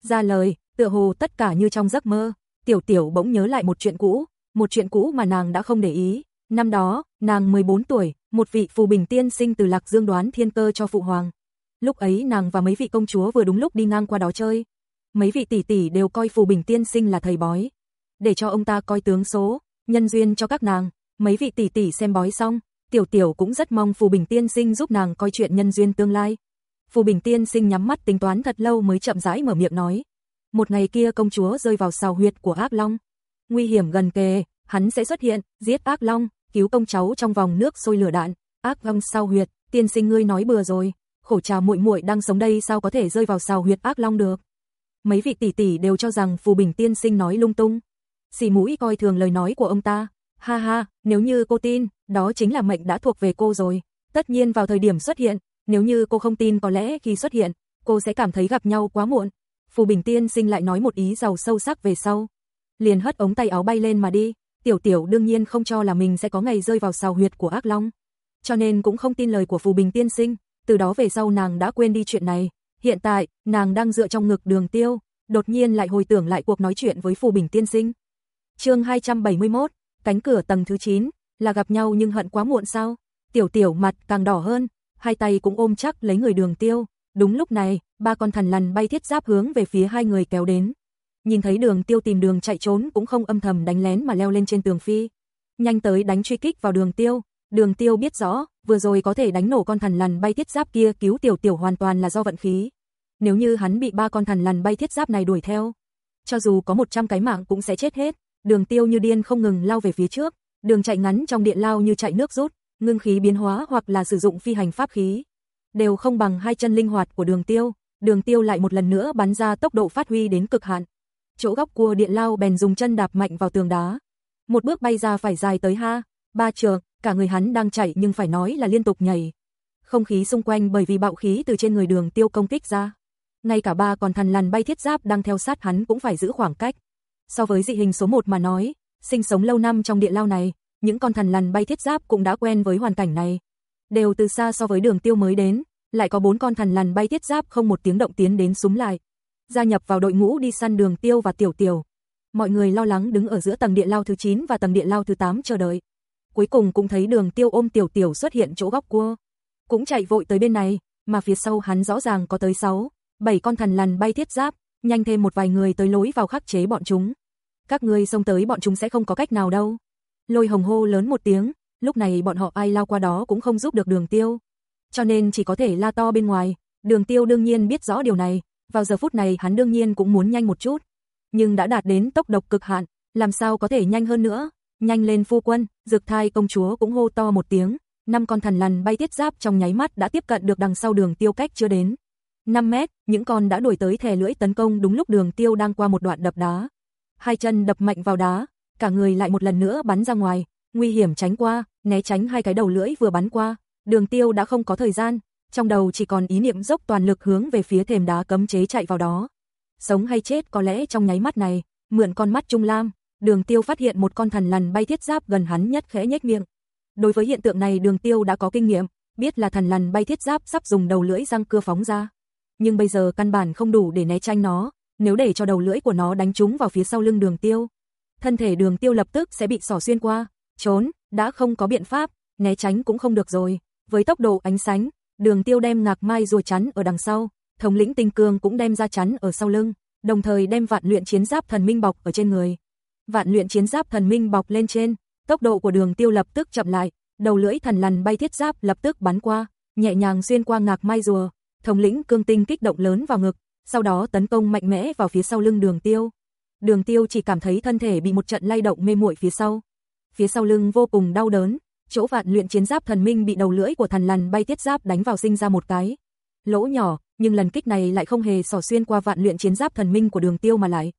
Ra lời, tựa hồ tất cả như trong giấc mơ, tiểu tiểu bỗng nhớ lại một chuyện cũ, một chuyện cũ mà nàng đã không để ý. Năm đó, nàng 14 tuổi, một vị phù bình tiên sinh từ Lạc Dương đoán thiên cơ cho phụ hoàng. Lúc ấy nàng và mấy vị công chúa vừa đúng lúc đi ngang qua đó chơi. Mấy vị tỷ tỷ đều coi phù bình tiên sinh là thầy bói. Để cho ông ta coi tướng số, nhân duyên cho các nàng, mấy vị tỷ tỷ xem bói xong, Tiểu Tiểu cũng rất mong Phù Bình Tiên Sinh giúp nàng coi chuyện nhân duyên tương lai. Phù Bình Tiên Sinh nhắm mắt tính toán thật lâu mới chậm rãi mở miệng nói. Một ngày kia công chúa rơi vào sào huyệt của ác long. Nguy hiểm gần kề, hắn sẽ xuất hiện, giết ác long, cứu công cháu trong vòng nước sôi lửa đạn. Ác long sao huyệt, tiên sinh ngươi nói bừa rồi, khổ trào muội muội đang sống đây sao có thể rơi vào sào huyệt ác long được. Mấy vị tỷ tỷ đều cho rằng Phù Bình Tiên Sinh nói lung tung. Xì mũi coi thường lời nói của ông ta, Ha ha, nếu như cô tin, đó chính là mệnh đã thuộc về cô rồi. Tất nhiên vào thời điểm xuất hiện, nếu như cô không tin có lẽ khi xuất hiện, cô sẽ cảm thấy gặp nhau quá muộn. Phù Bình Tiên sinh lại nói một ý giàu sâu sắc về sau. Liền hất ống tay áo bay lên mà đi, tiểu tiểu đương nhiên không cho là mình sẽ có ngày rơi vào sào huyệt của ác long. Cho nên cũng không tin lời của Phù Bình Tiên sinh, từ đó về sau nàng đã quên đi chuyện này. Hiện tại, nàng đang dựa trong ngực đường tiêu, đột nhiên lại hồi tưởng lại cuộc nói chuyện với Phù Bình Tiên sinh. chương 271 cánh cửa tầng thứ 9, là gặp nhau nhưng hận quá muộn sao? Tiểu tiểu mặt càng đỏ hơn, hai tay cũng ôm chắc lấy người đường tiêu. Đúng lúc này, ba con thần lằn bay thiết giáp hướng về phía hai người kéo đến. Nhìn thấy đường tiêu tìm đường chạy trốn cũng không âm thầm đánh lén mà leo lên trên tường phi. Nhanh tới đánh truy kích vào đường tiêu. Đường tiêu biết rõ, vừa rồi có thể đánh nổ con thần lằn bay thiết giáp kia cứu tiểu tiểu hoàn toàn là do vận khí. Nếu như hắn bị ba con thần lằn bay thiết giáp này đuổi theo, cho dù có 100 cái mạng cũng sẽ chết hết. Đường tiêu như điên không ngừng lao về phía trước, đường chạy ngắn trong điện lao như chạy nước rút, ngưng khí biến hóa hoặc là sử dụng phi hành pháp khí. Đều không bằng hai chân linh hoạt của đường tiêu, đường tiêu lại một lần nữa bắn ra tốc độ phát huy đến cực hạn. Chỗ góc cua điện lao bèn dùng chân đạp mạnh vào tường đá. Một bước bay ra phải dài tới ha, ba trường, cả người hắn đang chạy nhưng phải nói là liên tục nhảy. Không khí xung quanh bởi vì bạo khí từ trên người đường tiêu công kích ra. Ngay cả ba con thần lằn bay thiết giáp đang theo sát hắn cũng phải giữ khoảng cách. So với dị hình số 1 mà nói, sinh sống lâu năm trong địa lao này, những con thần lằn bay thiết giáp cũng đã quen với hoàn cảnh này. Đều từ xa so với đường tiêu mới đến, lại có bốn con thần lằn bay thiết giáp không một tiếng động tiến đến súng lại. Gia nhập vào đội ngũ đi săn đường tiêu và tiểu tiểu. Mọi người lo lắng đứng ở giữa tầng địa lao thứ 9 và tầng địa lao thứ 8 chờ đợi. Cuối cùng cũng thấy đường tiêu ôm tiểu tiểu xuất hiện chỗ góc cua. Cũng chạy vội tới bên này, mà phía sau hắn rõ ràng có tới 6, 7 con thần lằn bay thiết giáp, nhanh thêm một vài người tới lối vào khắc chế bọn chúng. Các ngươi xông tới bọn chúng sẽ không có cách nào đâu. Lôi hồng hô lớn một tiếng, lúc này bọn họ ai lao qua đó cũng không giúp được đường tiêu. Cho nên chỉ có thể la to bên ngoài, đường tiêu đương nhiên biết rõ điều này, vào giờ phút này hắn đương nhiên cũng muốn nhanh một chút. Nhưng đã đạt đến tốc độc cực hạn, làm sao có thể nhanh hơn nữa, nhanh lên phu quân, dược thai công chúa cũng hô to một tiếng, năm con thần lằn bay tiết giáp trong nháy mắt đã tiếp cận được đằng sau đường tiêu cách chưa đến. 5 mét, những con đã đuổi tới thè lưỡi tấn công đúng lúc đường tiêu đang qua một đoạn đập đá. Hai chân đập mạnh vào đá, cả người lại một lần nữa bắn ra ngoài, nguy hiểm tránh qua, né tránh hai cái đầu lưỡi vừa bắn qua, đường tiêu đã không có thời gian, trong đầu chỉ còn ý niệm dốc toàn lực hướng về phía thềm đá cấm chế chạy vào đó. Sống hay chết có lẽ trong nháy mắt này, mượn con mắt trung lam, đường tiêu phát hiện một con thần lằn bay thiết giáp gần hắn nhất khẽ nhếch miệng. Đối với hiện tượng này đường tiêu đã có kinh nghiệm, biết là thần lằn bay thiết giáp sắp dùng đầu lưỡi răng cưa phóng ra. Nhưng bây giờ căn bản không đủ để né tránh nó, nếu để cho đầu lưỡi của nó đánh trúng vào phía sau lưng đường tiêu. Thân thể đường tiêu lập tức sẽ bị sỏ xuyên qua, trốn, đã không có biện pháp, né tránh cũng không được rồi. Với tốc độ ánh sánh đường tiêu đem ngạc mai rùa chắn ở đằng sau, thống lĩnh tinh cương cũng đem ra chắn ở sau lưng, đồng thời đem vạn luyện chiến giáp thần minh bọc ở trên người. Vạn luyện chiến giáp thần minh bọc lên trên, tốc độ của đường tiêu lập tức chậm lại, đầu lưỡi thần lằn bay thiết giáp lập tức bắn qua, nhẹ nhàng xuyên qua ngạc mai rùa, thống lĩnh cương tinh kích động lớn vào ngực, sau đó tấn công mạnh mẽ vào phía sau lưng đường tiêu. Đường tiêu chỉ cảm thấy thân thể bị một trận lay động mê muội phía sau. Phía sau lưng vô cùng đau đớn, chỗ vạn luyện chiến giáp thần minh bị đầu lưỡi của thần lằn bay tiết giáp đánh vào sinh ra một cái. Lỗ nhỏ, nhưng lần kích này lại không hề xỏ xuyên qua vạn luyện chiến giáp thần minh của đường tiêu mà lại.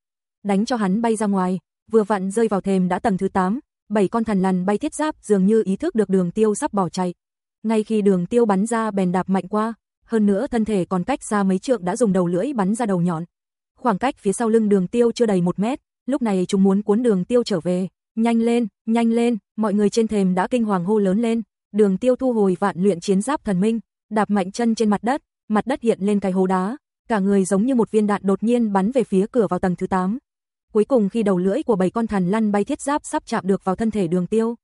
Đánh cho hắn bay ra ngoài, vừa vặn rơi vào thềm đã tầng thứ 8, bảy con thần lằn bay thiết giáp dường như ý thức được đường tiêu sắp bỏ chạy. Ngay khi đường tiêu bắn ra bèn đạp mạnh qua, hơn nữa thân thể còn cách xa mấy trượng đã dùng đầu lưỡi bắn ra đầu nhọn. Khoảng cách phía sau lưng đường tiêu chưa đầy một mét, lúc này chúng muốn cuốn đường tiêu trở về. Nhanh lên, nhanh lên, mọi người trên thềm đã kinh hoàng hô lớn lên. Đường tiêu thu hồi vạn luyện chiến giáp thần minh, đạp mạnh chân trên mặt đất, mặt đất hiện lên cái hố đá. Cả người giống như một viên đạn đột nhiên bắn về phía cửa vào tầng thứ 8. Cuối cùng khi đầu lưỡi của bảy con thần lăn bay thiết giáp sắp chạm được vào thân thể đường tiêu.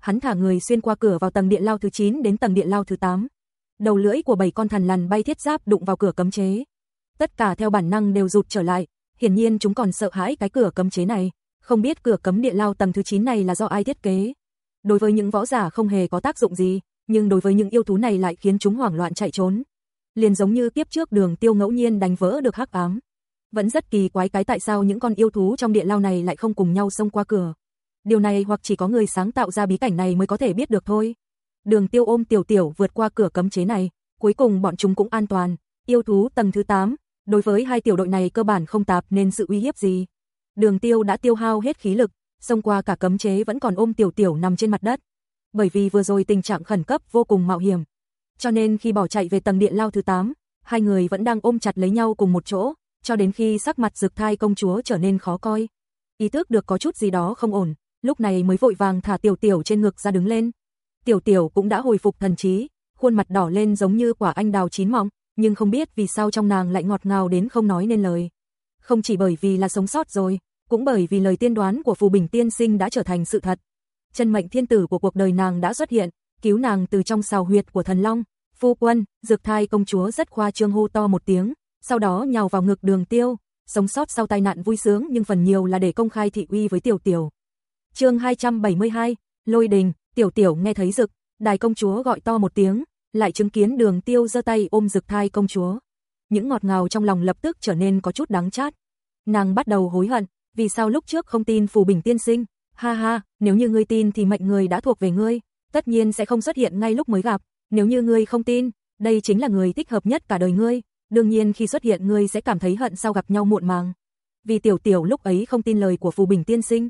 Hắn thả người xuyên qua cửa vào tầng điện lao thứ 9 đến tầng điện lao thứ 8 đầu lưỡi của bảy con thần lằn bay thiết giáp đụng vào cửa cấm chế. Tất cả theo bản năng đều rụt trở lại, hiển nhiên chúng còn sợ hãi cái cửa cấm chế này, không biết cửa cấm địa lao tầng thứ 9 này là do ai thiết kế. Đối với những võ giả không hề có tác dụng gì, nhưng đối với những yêu thú này lại khiến chúng hoảng loạn chạy trốn. Liền giống như tiếp trước đường tiêu ngẫu nhiên đánh vỡ được hắc ám. Vẫn rất kỳ quái cái tại sao những con yêu thú trong địa lao này lại không cùng nhau xông qua cửa. Điều này hoặc chỉ có người sáng tạo ra bí cảnh này mới có thể biết được thôi. Đường tiêu ôm tiểu tiểu vượt qua cửa cấm chế này, cuối cùng bọn chúng cũng an toàn. Yêu thú tầng thứ 8, đối với hai tiểu đội này cơ bản không tạp nên sự uy hiếp gì. Đường tiêu đã tiêu hao hết khí lực, xông qua cả cấm chế vẫn còn ôm tiểu tiểu nằm trên mặt đất. Bởi vì vừa rồi tình trạng khẩn cấp vô cùng mạo hiểm. Cho nên khi bỏ chạy về tầng điện lao thứ 8, hai người vẫn đang ôm chặt lấy nhau cùng một chỗ, cho đến khi sắc mặt rực thai công chúa trở nên khó coi. Ý thức được có chút gì đó không ổn, lúc này mới vội vàng thả tiểu tiểu trên ngực ra đứng lên. Tiểu Tiểu cũng đã hồi phục thần trí, khuôn mặt đỏ lên giống như quả anh đào chín mọng, nhưng không biết vì sao trong nàng lại ngọt ngào đến không nói nên lời. Không chỉ bởi vì là sống sót rồi, cũng bởi vì lời tiên đoán của Phù Bình Tiên Sinh đã trở thành sự thật. Chân mệnh thiên tử của cuộc đời nàng đã xuất hiện, cứu nàng từ trong sào huyệt của thần long, Phu quân, dược thai công chúa rất khoa trương hô to một tiếng, sau đó nhào vào ngực đường tiêu, sống sót sau tai nạn vui sướng nhưng phần nhiều là để công khai thị uy với tiểu tiểu. chương 272, lôi đình, tiểu tiểu nghe thấy dực, đài công chúa gọi to một tiếng, lại chứng kiến đường tiêu giơ tay ôm dực thai công chúa. Những ngọt ngào trong lòng lập tức trở nên có chút đáng chát. Nàng bắt đầu hối hận, vì sao lúc trước không tin phù bình tiên sinh, ha ha, nếu như ngươi tin thì mệnh người đã thuộc về ngươi, tất nhiên sẽ không xuất hiện ngay lúc mới gặp, nếu như ngươi không tin, đây chính là người thích hợp nhất cả đời ngươi, đương nhiên khi xuất hiện ngươi sẽ cảm thấy hận sau gặp nhau muộn màng. Vì tiểu tiểu lúc ấy không tin lời của phù bình tiên sinh.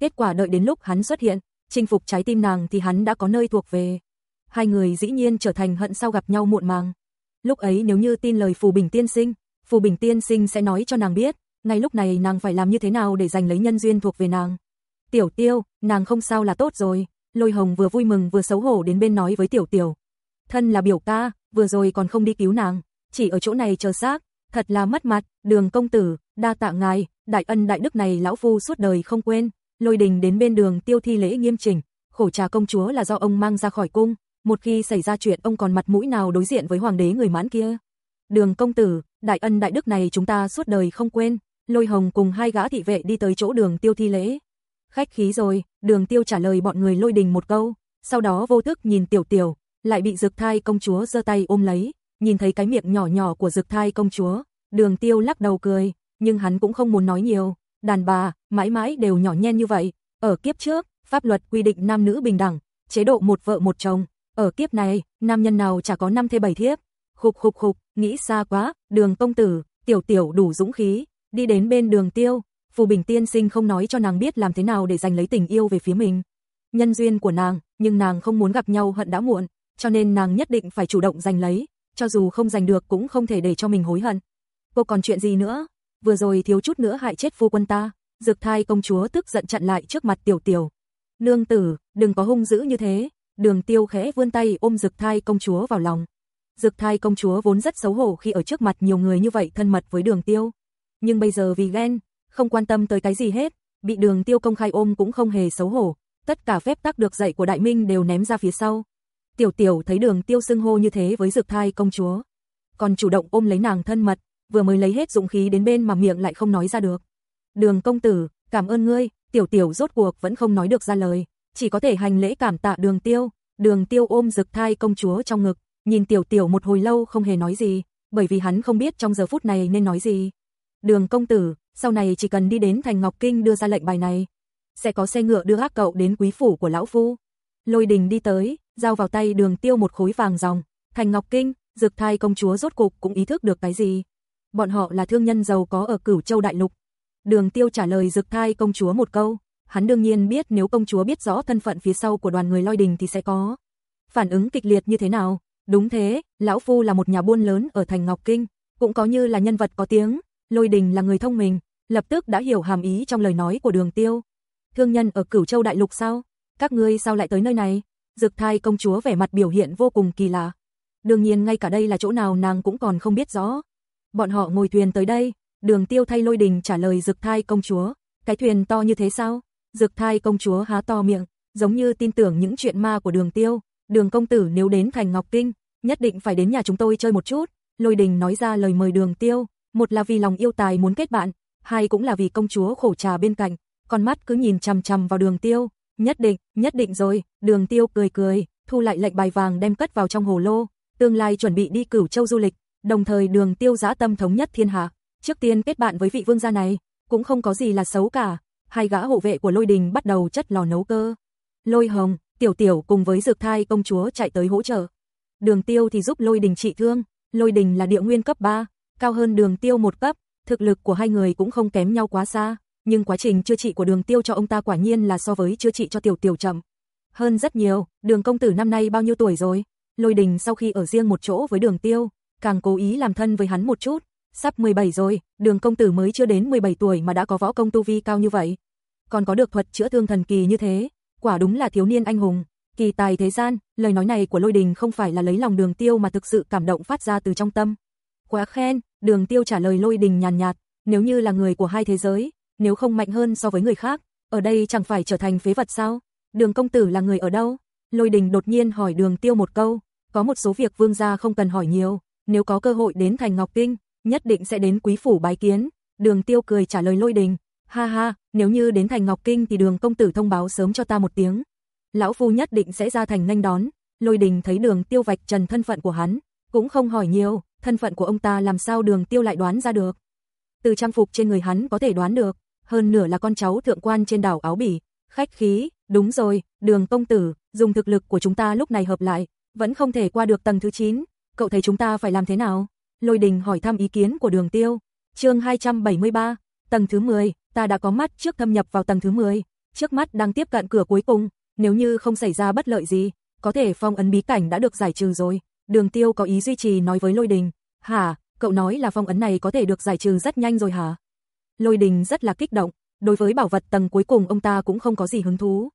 Kết quả đợi đến lúc hắn xuất hiện, chinh phục trái tim nàng thì hắn đã có nơi thuộc về. Hai người dĩ nhiên trở thành hận sau gặp nhau muộn màng. Lúc ấy nếu như tin lời phù bình tiên sinh, phù bình tiên sinh sẽ nói cho nàng biết, ngay lúc này nàng phải làm như thế nào để giành lấy nhân duyên thuộc về nàng. Tiểu tiêu, nàng không sao là tốt rồi, lôi hồng vừa vui mừng vừa xấu hổ đến bên nói với tiểu tiểu. Thân là biểu ca, vừa rồi còn không đi cứu nàng, chỉ ở chỗ này chờ xác, thật là mất mặt, đường công tử, đa tạ ngài, đại ân đại đức này lão phu suốt đời không quên, lôi đình đến bên đường tiêu thi lễ nghiêm chỉnh, khổ trà công chúa là do ông mang ra khỏi cung, một khi xảy ra chuyện ông còn mặt mũi nào đối diện với hoàng đế người mãn kia. Đường công tử, đại ân đại đức này chúng ta suốt đời không quên, lôi hồng cùng hai gã thị vệ đi tới chỗ đường tiêu thi lễ. Khách khí rồi, đường tiêu trả lời bọn người lôi đình một câu, sau đó vô thức nhìn tiểu tiểu, lại bị dược thai công chúa giơ tay ôm lấy, nhìn thấy cái miệng nhỏ nhỏ của rực thai công chúa, đường tiêu lắc đầu cười, nhưng hắn cũng không muốn nói nhiều, đàn bà, mãi mãi đều nhỏ nhen như vậy, ở kiếp trước, pháp luật quy định nam nữ bình đẳng, chế độ một vợ một chồng, ở kiếp này, nam nhân nào chả có năm thê bảy thiếp, khục khục khục, nghĩ xa quá, đường công tử, tiểu tiểu đủ dũng khí, đi đến bên đường tiêu, phù bình tiên sinh không nói cho nàng biết làm thế nào để giành lấy tình yêu về phía mình. Nhân duyên của nàng, nhưng nàng không muốn gặp nhau hận đã muộn, cho nên nàng nhất định phải chủ động giành lấy, cho dù không giành được cũng không thể để cho mình hối hận. Cô còn chuyện gì nữa? Vừa rồi thiếu chút nữa hại chết phu quân ta. Dực thai công chúa tức giận chặn lại trước mặt tiểu tiểu. Nương tử, đừng có hung dữ như thế. Đường tiêu khẽ vươn tay ôm dực thai công chúa vào lòng. Dực thai công chúa vốn rất xấu hổ khi ở trước mặt nhiều người như vậy thân mật với đường tiêu. Nhưng bây giờ vì ghen, không quan tâm tới cái gì hết, bị đường tiêu công khai ôm cũng không hề xấu hổ. Tất cả phép tắc được dạy của đại minh đều ném ra phía sau. Tiểu tiểu thấy đường tiêu xưng hô như thế với dược thai công chúa. Còn chủ động ôm lấy nàng thân mật, vừa mới lấy hết dũng khí đến bên mà miệng lại không nói ra được. Đường công tử, cảm ơn ngươi, tiểu tiểu rốt cuộc vẫn không nói được ra lời, chỉ có thể hành lễ cảm tạ đường tiêu. Đường tiêu ôm dực thai công chúa trong ngực, nhìn tiểu tiểu một hồi lâu không hề nói gì, bởi vì hắn không biết trong giờ phút này nên nói gì. Đường công tử, sau này chỉ cần đi đến thành Ngọc Kinh đưa ra lệnh bài này, sẽ có xe ngựa đưa ác cậu đến quý phủ của lão phu. Lôi đình đi tới, giao vào tay đường tiêu một khối vàng ròng. Thành Ngọc Kinh, dược thai công chúa rốt cục cũng ý thức được cái gì. Bọn họ là thương nhân giàu có ở cửu châu đại lục. Đường tiêu trả lời dược thai công chúa một câu. Hắn đương nhiên biết nếu công chúa biết rõ thân phận phía sau của đoàn người lôi đình thì sẽ có. Phản ứng kịch liệt như thế nào? Đúng thế, Lão Phu là một nhà buôn lớn ở thành Ngọc Kinh, cũng có như là nhân vật có tiếng. Lôi đình là người thông minh, lập tức đã hiểu hàm ý trong lời nói của đường tiêu. Thương nhân ở cửu châu đại lục sao? Các ngươi sao lại tới nơi này? Dực thai công chúa vẻ mặt biểu hiện vô cùng kỳ lạ. Đương nhiên ngay cả đây là chỗ nào nàng cũng còn không biết rõ. Bọn họ ngồi thuyền tới đây, đường tiêu thay lôi đình trả lời dực thai công chúa. Cái thuyền to như thế sao? Dực thai công chúa há to miệng, giống như tin tưởng những chuyện ma của đường tiêu. Đường công tử nếu đến thành Ngọc Kinh, nhất định phải đến nhà chúng tôi chơi một chút. Lôi đình nói ra lời mời đường tiêu, một là vì lòng yêu tài muốn kết bạn, hai cũng là vì công chúa khổ trà bên cạnh, con mắt cứ nhìn chằm chằm vào đường tiêu, Nhất định, nhất định rồi, đường tiêu cười cười, thu lại lệnh bài vàng đem cất vào trong hồ lô, tương lai chuẩn bị đi cửu châu du lịch, đồng thời đường tiêu giã tâm thống nhất thiên hạ. Trước tiên kết bạn với vị vương gia này, cũng không có gì là xấu cả, hai gã hộ vệ của lôi đình bắt đầu chất lò nấu cơ. Lôi hồng, tiểu tiểu cùng với dược thai công chúa chạy tới hỗ trợ. Đường tiêu thì giúp lôi đình trị thương, lôi đình là địa nguyên cấp 3, cao hơn đường tiêu một cấp, thực lực của hai người cũng không kém nhau quá xa nhưng quá trình chữa trị của đường tiêu cho ông ta quả nhiên là so với chữa trị cho tiểu tiểu chậm. Hơn rất nhiều, đường công tử năm nay bao nhiêu tuổi rồi? Lôi đình sau khi ở riêng một chỗ với đường tiêu, càng cố ý làm thân với hắn một chút. Sắp 17 rồi, đường công tử mới chưa đến 17 tuổi mà đã có võ công tu vi cao như vậy. Còn có được thuật chữa thương thần kỳ như thế, quả đúng là thiếu niên anh hùng. Kỳ tài thế gian, lời nói này của lôi đình không phải là lấy lòng đường tiêu mà thực sự cảm động phát ra từ trong tâm. Quá khen, đường tiêu trả lời lôi đình nhàn nhạt, nếu như là người của hai thế giới, nếu không mạnh hơn so với người khác, ở đây chẳng phải trở thành phế vật sao? Đường công tử là người ở đâu? Lôi đình đột nhiên hỏi đường tiêu một câu, có một số việc vương gia không cần hỏi nhiều, nếu có cơ hội đến thành Ngọc Kinh, nhất định sẽ đến quý phủ bái kiến. Đường Tiêu cười trả lời Lôi Đình, ha ha, nếu như đến thành Ngọc Kinh thì đường công tử thông báo sớm cho ta một tiếng. Lão Phu nhất định sẽ ra thành nhanh đón, Lôi Đình thấy đường Tiêu vạch trần thân phận của hắn, cũng không hỏi nhiều, thân phận của ông ta làm sao đường Tiêu lại đoán ra được. Từ trang phục trên người hắn có thể đoán được, hơn nửa là con cháu thượng quan trên đảo Áo Bỉ, khách khí, đúng rồi, đường công tử, dùng thực lực của chúng ta lúc này hợp lại, vẫn không thể qua được tầng thứ 9, cậu thấy chúng ta phải làm thế nào? Lôi đình hỏi thăm ý kiến của đường tiêu. chương 273, tầng thứ 10, ta đã có mắt trước thâm nhập vào tầng thứ 10, trước mắt đang tiếp cận cửa cuối cùng, nếu như không xảy ra bất lợi gì, có thể phong ấn bí cảnh đã được giải trừ rồi. Đường tiêu có ý duy trì nói với lôi đình, hả, cậu nói là phong ấn này có thể được giải trừ rất nhanh rồi hả? Lôi đình rất là kích động, đối với bảo vật tầng cuối cùng ông ta cũng không có gì hứng thú.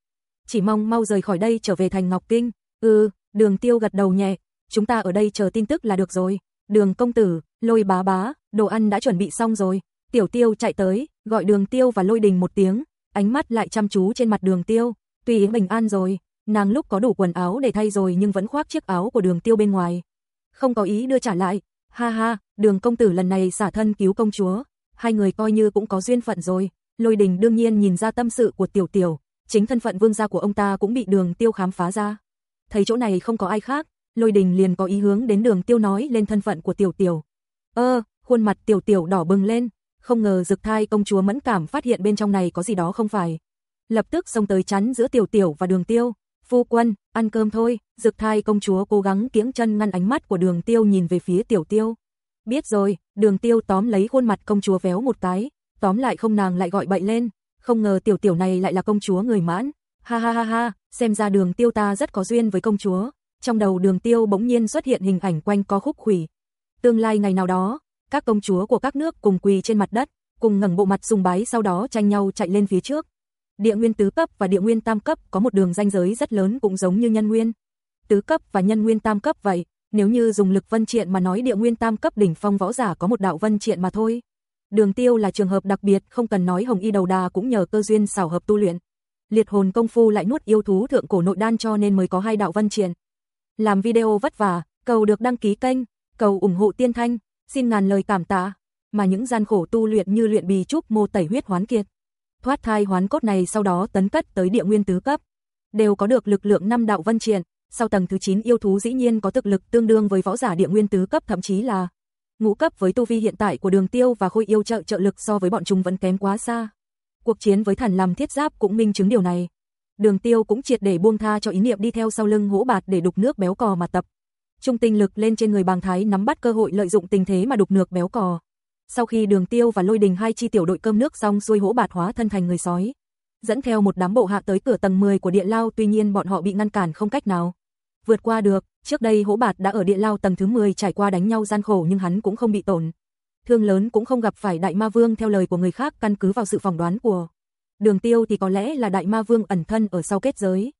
Chỉ mong mau rời khỏi đây trở về thành Ngọc Kinh. Ừ, đường tiêu gật đầu nhẹ, chúng ta ở đây chờ tin tức là được rồi. Đường công tử, lôi bá bá, đồ ăn đã chuẩn bị xong rồi. Tiểu tiêu chạy tới, gọi đường tiêu và lôi đình một tiếng, ánh mắt lại chăm chú trên mặt đường tiêu. Tùy bình an rồi, nàng lúc có đủ quần áo để thay rồi nhưng vẫn khoác chiếc áo của đường tiêu bên ngoài. Không có ý đưa trả lại, ha ha, đường công tử lần này xả thân cứu công chúa, hai người coi như cũng có duyên phận rồi. Lôi đình đương nhiên nhìn ra tâm sự của tiểu tiểu, chính thân phận vương gia của ông ta cũng bị đường tiêu khám phá ra. Thấy chỗ này không có ai khác, lôi đình liền có ý hướng đến đường tiêu nói lên thân phận của tiểu tiểu. Ơ, khuôn mặt tiểu tiểu đỏ bừng lên, không ngờ dực thai công chúa mẫn cảm phát hiện bên trong này có gì đó không phải. Lập tức xông tới chắn giữa tiểu tiểu và đường tiêu. Phu quân, ăn cơm thôi, dực thai công chúa cố gắng kiếng chân ngăn ánh mắt của đường tiêu nhìn về phía tiểu tiêu. Biết rồi, đường tiêu tóm lấy khuôn mặt công chúa véo một cái, tóm lại không nàng lại gọi bậy lên, không ngờ tiểu tiểu này lại là công chúa người mãn. Ha ha ha ha, xem ra đường tiêu ta rất có duyên với công chúa. Trong đầu đường tiêu bỗng nhiên xuất hiện hình ảnh quanh co khúc khủy. Tương lai ngày nào đó, các công chúa của các nước cùng quỳ trên mặt đất, cùng ngẩng bộ mặt sùng bái sau đó tranh nhau chạy lên phía trước. Địa nguyên tứ cấp và địa nguyên tam cấp có một đường ranh giới rất lớn cũng giống như nhân nguyên. Tứ cấp và nhân nguyên tam cấp vậy, nếu như dùng lực vân triện mà nói địa nguyên tam cấp đỉnh phong võ giả có một đạo vân triện mà thôi. Đường Tiêu là trường hợp đặc biệt, không cần nói Hồng Y đầu đà cũng nhờ cơ duyên xảo hợp tu luyện. Liệt hồn công phu lại nuốt yêu thú thượng cổ nội đan cho nên mới có hai đạo vân triện. Làm video vất vả, cầu được đăng ký kênh, cầu ủng hộ tiên thanh, xin ngàn lời cảm tạ, mà những gian khổ tu luyện như luyện bì trúc mô tẩy huyết hoán kiệt. Thoát thai hoán cốt này sau đó tấn cất tới địa nguyên tứ cấp, đều có được lực lượng năm đạo vân triện, sau tầng thứ 9 yêu thú dĩ nhiên có thực lực tương đương với võ giả địa nguyên tứ cấp thậm chí là ngũ cấp với tu vi hiện tại của Đường Tiêu và Khôi Yêu trợ trợ lực so với bọn chúng vẫn kém quá xa. Cuộc chiến với thần làm thiết giáp cũng minh chứng điều này. Đường Tiêu cũng triệt để buông tha cho ý niệm đi theo sau lưng hỗ bạt để đục nước béo cò mà tập. Trung tinh lực lên trên người bàng thái nắm bắt cơ hội lợi dụng tình thế mà đục nước béo cò. Sau khi Đường Tiêu và Lôi Đình hai chi tiểu đội cơm nước xong xuôi hỗ bạt hóa thân thành người sói, dẫn theo một đám bộ hạ tới cửa tầng 10 của địa lao, tuy nhiên bọn họ bị ngăn cản không cách nào vượt qua được, trước đây hỗ bạt đã ở địa lao tầng thứ 10 trải qua đánh nhau gian khổ nhưng hắn cũng không bị tổn. Thương lớn cũng không gặp phải đại ma vương theo lời của người khác căn cứ vào sự phỏng đoán của. Đường tiêu thì có lẽ là đại ma vương ẩn thân ở sau kết giới.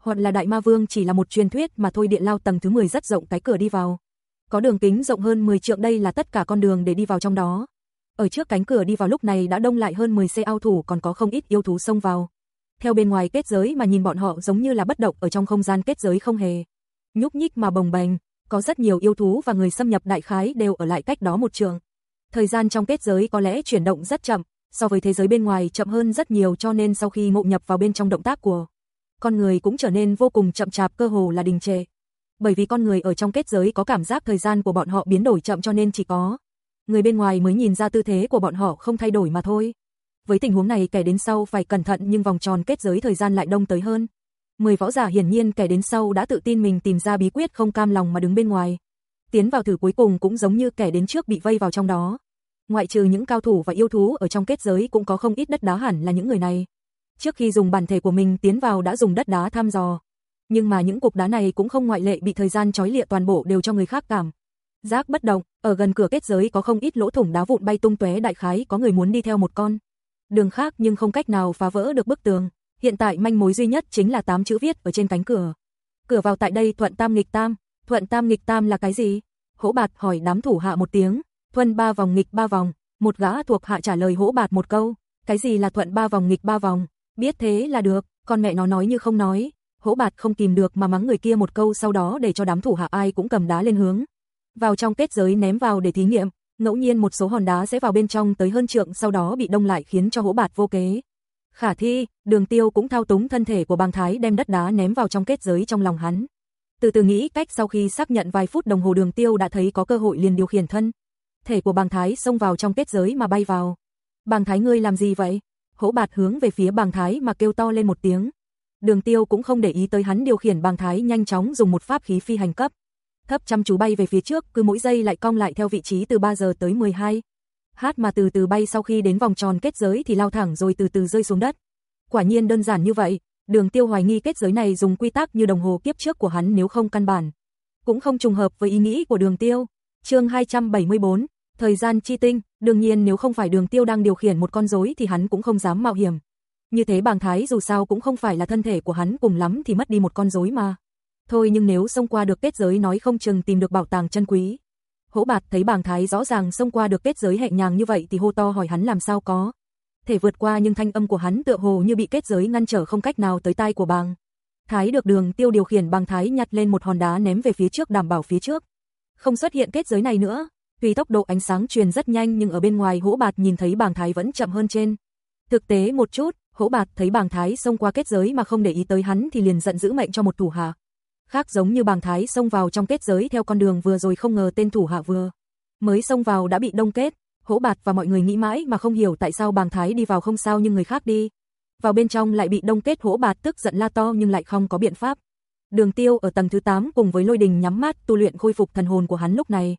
Hoặc là đại ma vương chỉ là một truyền thuyết mà thôi địa lao tầng thứ 10 rất rộng cái cửa đi vào. Có đường kính rộng hơn 10 trượng đây là tất cả con đường để đi vào trong đó. Ở trước cánh cửa đi vào lúc này đã đông lại hơn 10 xe ao thủ còn có không ít yêu thú xông vào. Theo bên ngoài kết giới mà nhìn bọn họ giống như là bất động ở trong không gian kết giới không hề nhúc nhích mà bồng bềnh, có rất nhiều yêu thú và người xâm nhập đại khái đều ở lại cách đó một trường. Thời gian trong kết giới có lẽ chuyển động rất chậm, so với thế giới bên ngoài chậm hơn rất nhiều cho nên sau khi ngộ nhập vào bên trong động tác của con người cũng trở nên vô cùng chậm chạp cơ hồ là đình trệ. Bởi vì con người ở trong kết giới có cảm giác thời gian của bọn họ biến đổi chậm cho nên chỉ có người bên ngoài mới nhìn ra tư thế của bọn họ không thay đổi mà thôi. Với tình huống này kẻ đến sau phải cẩn thận nhưng vòng tròn kết giới thời gian lại đông tới hơn. Mười võ giả hiển nhiên kẻ đến sau đã tự tin mình tìm ra bí quyết không cam lòng mà đứng bên ngoài. Tiến vào thử cuối cùng cũng giống như kẻ đến trước bị vây vào trong đó. Ngoại trừ những cao thủ và yêu thú ở trong kết giới cũng có không ít đất đá hẳn là những người này. Trước khi dùng bản thể của mình tiến vào đã dùng đất đá thăm dò. Nhưng mà những cục đá này cũng không ngoại lệ bị thời gian trói lịa toàn bộ đều cho người khác cảm. Giác bất động, ở gần cửa kết giới có không ít lỗ thủng đá vụn bay tung tóe đại khái có người muốn đi theo một con. Đường khác nhưng không cách nào phá vỡ được bức tường. Hiện tại manh mối duy nhất chính là tám chữ viết ở trên cánh cửa. Cửa vào tại đây thuận tam nghịch tam, thuận tam nghịch tam là cái gì? Hỗ bạt hỏi đám thủ hạ một tiếng, thuần ba vòng nghịch ba vòng, một gã thuộc hạ trả lời hỗ bạt một câu, cái gì là thuận ba vòng nghịch ba vòng, biết thế là được, con mẹ nó nói như không nói. Hỗ Bạt không kìm được mà mắng người kia một câu sau đó để cho đám thủ hạ ai cũng cầm đá lên hướng vào trong kết giới ném vào để thí nghiệm, ngẫu nhiên một số hòn đá sẽ vào bên trong tới hơn trượng sau đó bị đông lại khiến cho Hỗ Bạt vô kế. Khả thi, Đường Tiêu cũng thao túng thân thể của Bàng Thái đem đất đá ném vào trong kết giới trong lòng hắn. Từ từ nghĩ cách sau khi xác nhận vài phút đồng hồ Đường Tiêu đã thấy có cơ hội liền điều khiển thân. Thể của Bàng Thái xông vào trong kết giới mà bay vào. Bàng Thái ngươi làm gì vậy? Hỗ Bạt hướng về phía Bàng Thái mà kêu to lên một tiếng. Đường Tiêu cũng không để ý tới hắn điều khiển Bàng Thái nhanh chóng dùng một pháp khí phi hành cấp. Thấp chăm chú bay về phía trước, cứ mỗi giây lại cong lại theo vị trí từ 3 giờ tới 12. Hát mà từ từ bay sau khi đến vòng tròn kết giới thì lao thẳng rồi từ từ rơi xuống đất. Quả nhiên đơn giản như vậy, Đường Tiêu hoài nghi kết giới này dùng quy tắc như đồng hồ kiếp trước của hắn nếu không căn bản, cũng không trùng hợp với ý nghĩ của Đường Tiêu. Chương 274, thời gian chi tinh, đương nhiên nếu không phải Đường Tiêu đang điều khiển một con rối thì hắn cũng không dám mạo hiểm. Như thế bàng thái dù sao cũng không phải là thân thể của hắn cùng lắm thì mất đi một con rối mà. Thôi nhưng nếu xông qua được kết giới nói không chừng tìm được bảo tàng chân quý. Hỗ bạt thấy bàng thái rõ ràng xông qua được kết giới hẹn nhàng như vậy thì hô to hỏi hắn làm sao có. Thể vượt qua nhưng thanh âm của hắn tựa hồ như bị kết giới ngăn trở không cách nào tới tai của bàng. Thái được đường tiêu điều khiển bàng thái nhặt lên một hòn đá ném về phía trước đảm bảo phía trước. Không xuất hiện kết giới này nữa. Tuy tốc độ ánh sáng truyền rất nhanh nhưng ở bên ngoài hỗ bạt nhìn thấy bàng thái vẫn chậm hơn trên. Thực tế một chút, hỗ bạt thấy bàng thái xông qua kết giới mà không để ý tới hắn thì liền giận dữ mệnh cho một thủ hạ. Khác giống như bàng thái xông vào trong kết giới theo con đường vừa rồi không ngờ tên thủ hạ vừa. Mới xông vào đã bị đông kết, hỗ bạt và mọi người nghĩ mãi mà không hiểu tại sao bàng thái đi vào không sao nhưng người khác đi. Vào bên trong lại bị đông kết hỗ bạt tức giận la to nhưng lại không có biện pháp. Đường tiêu ở tầng thứ 8 cùng với lôi đình nhắm mắt tu luyện khôi phục thần hồn của hắn lúc này.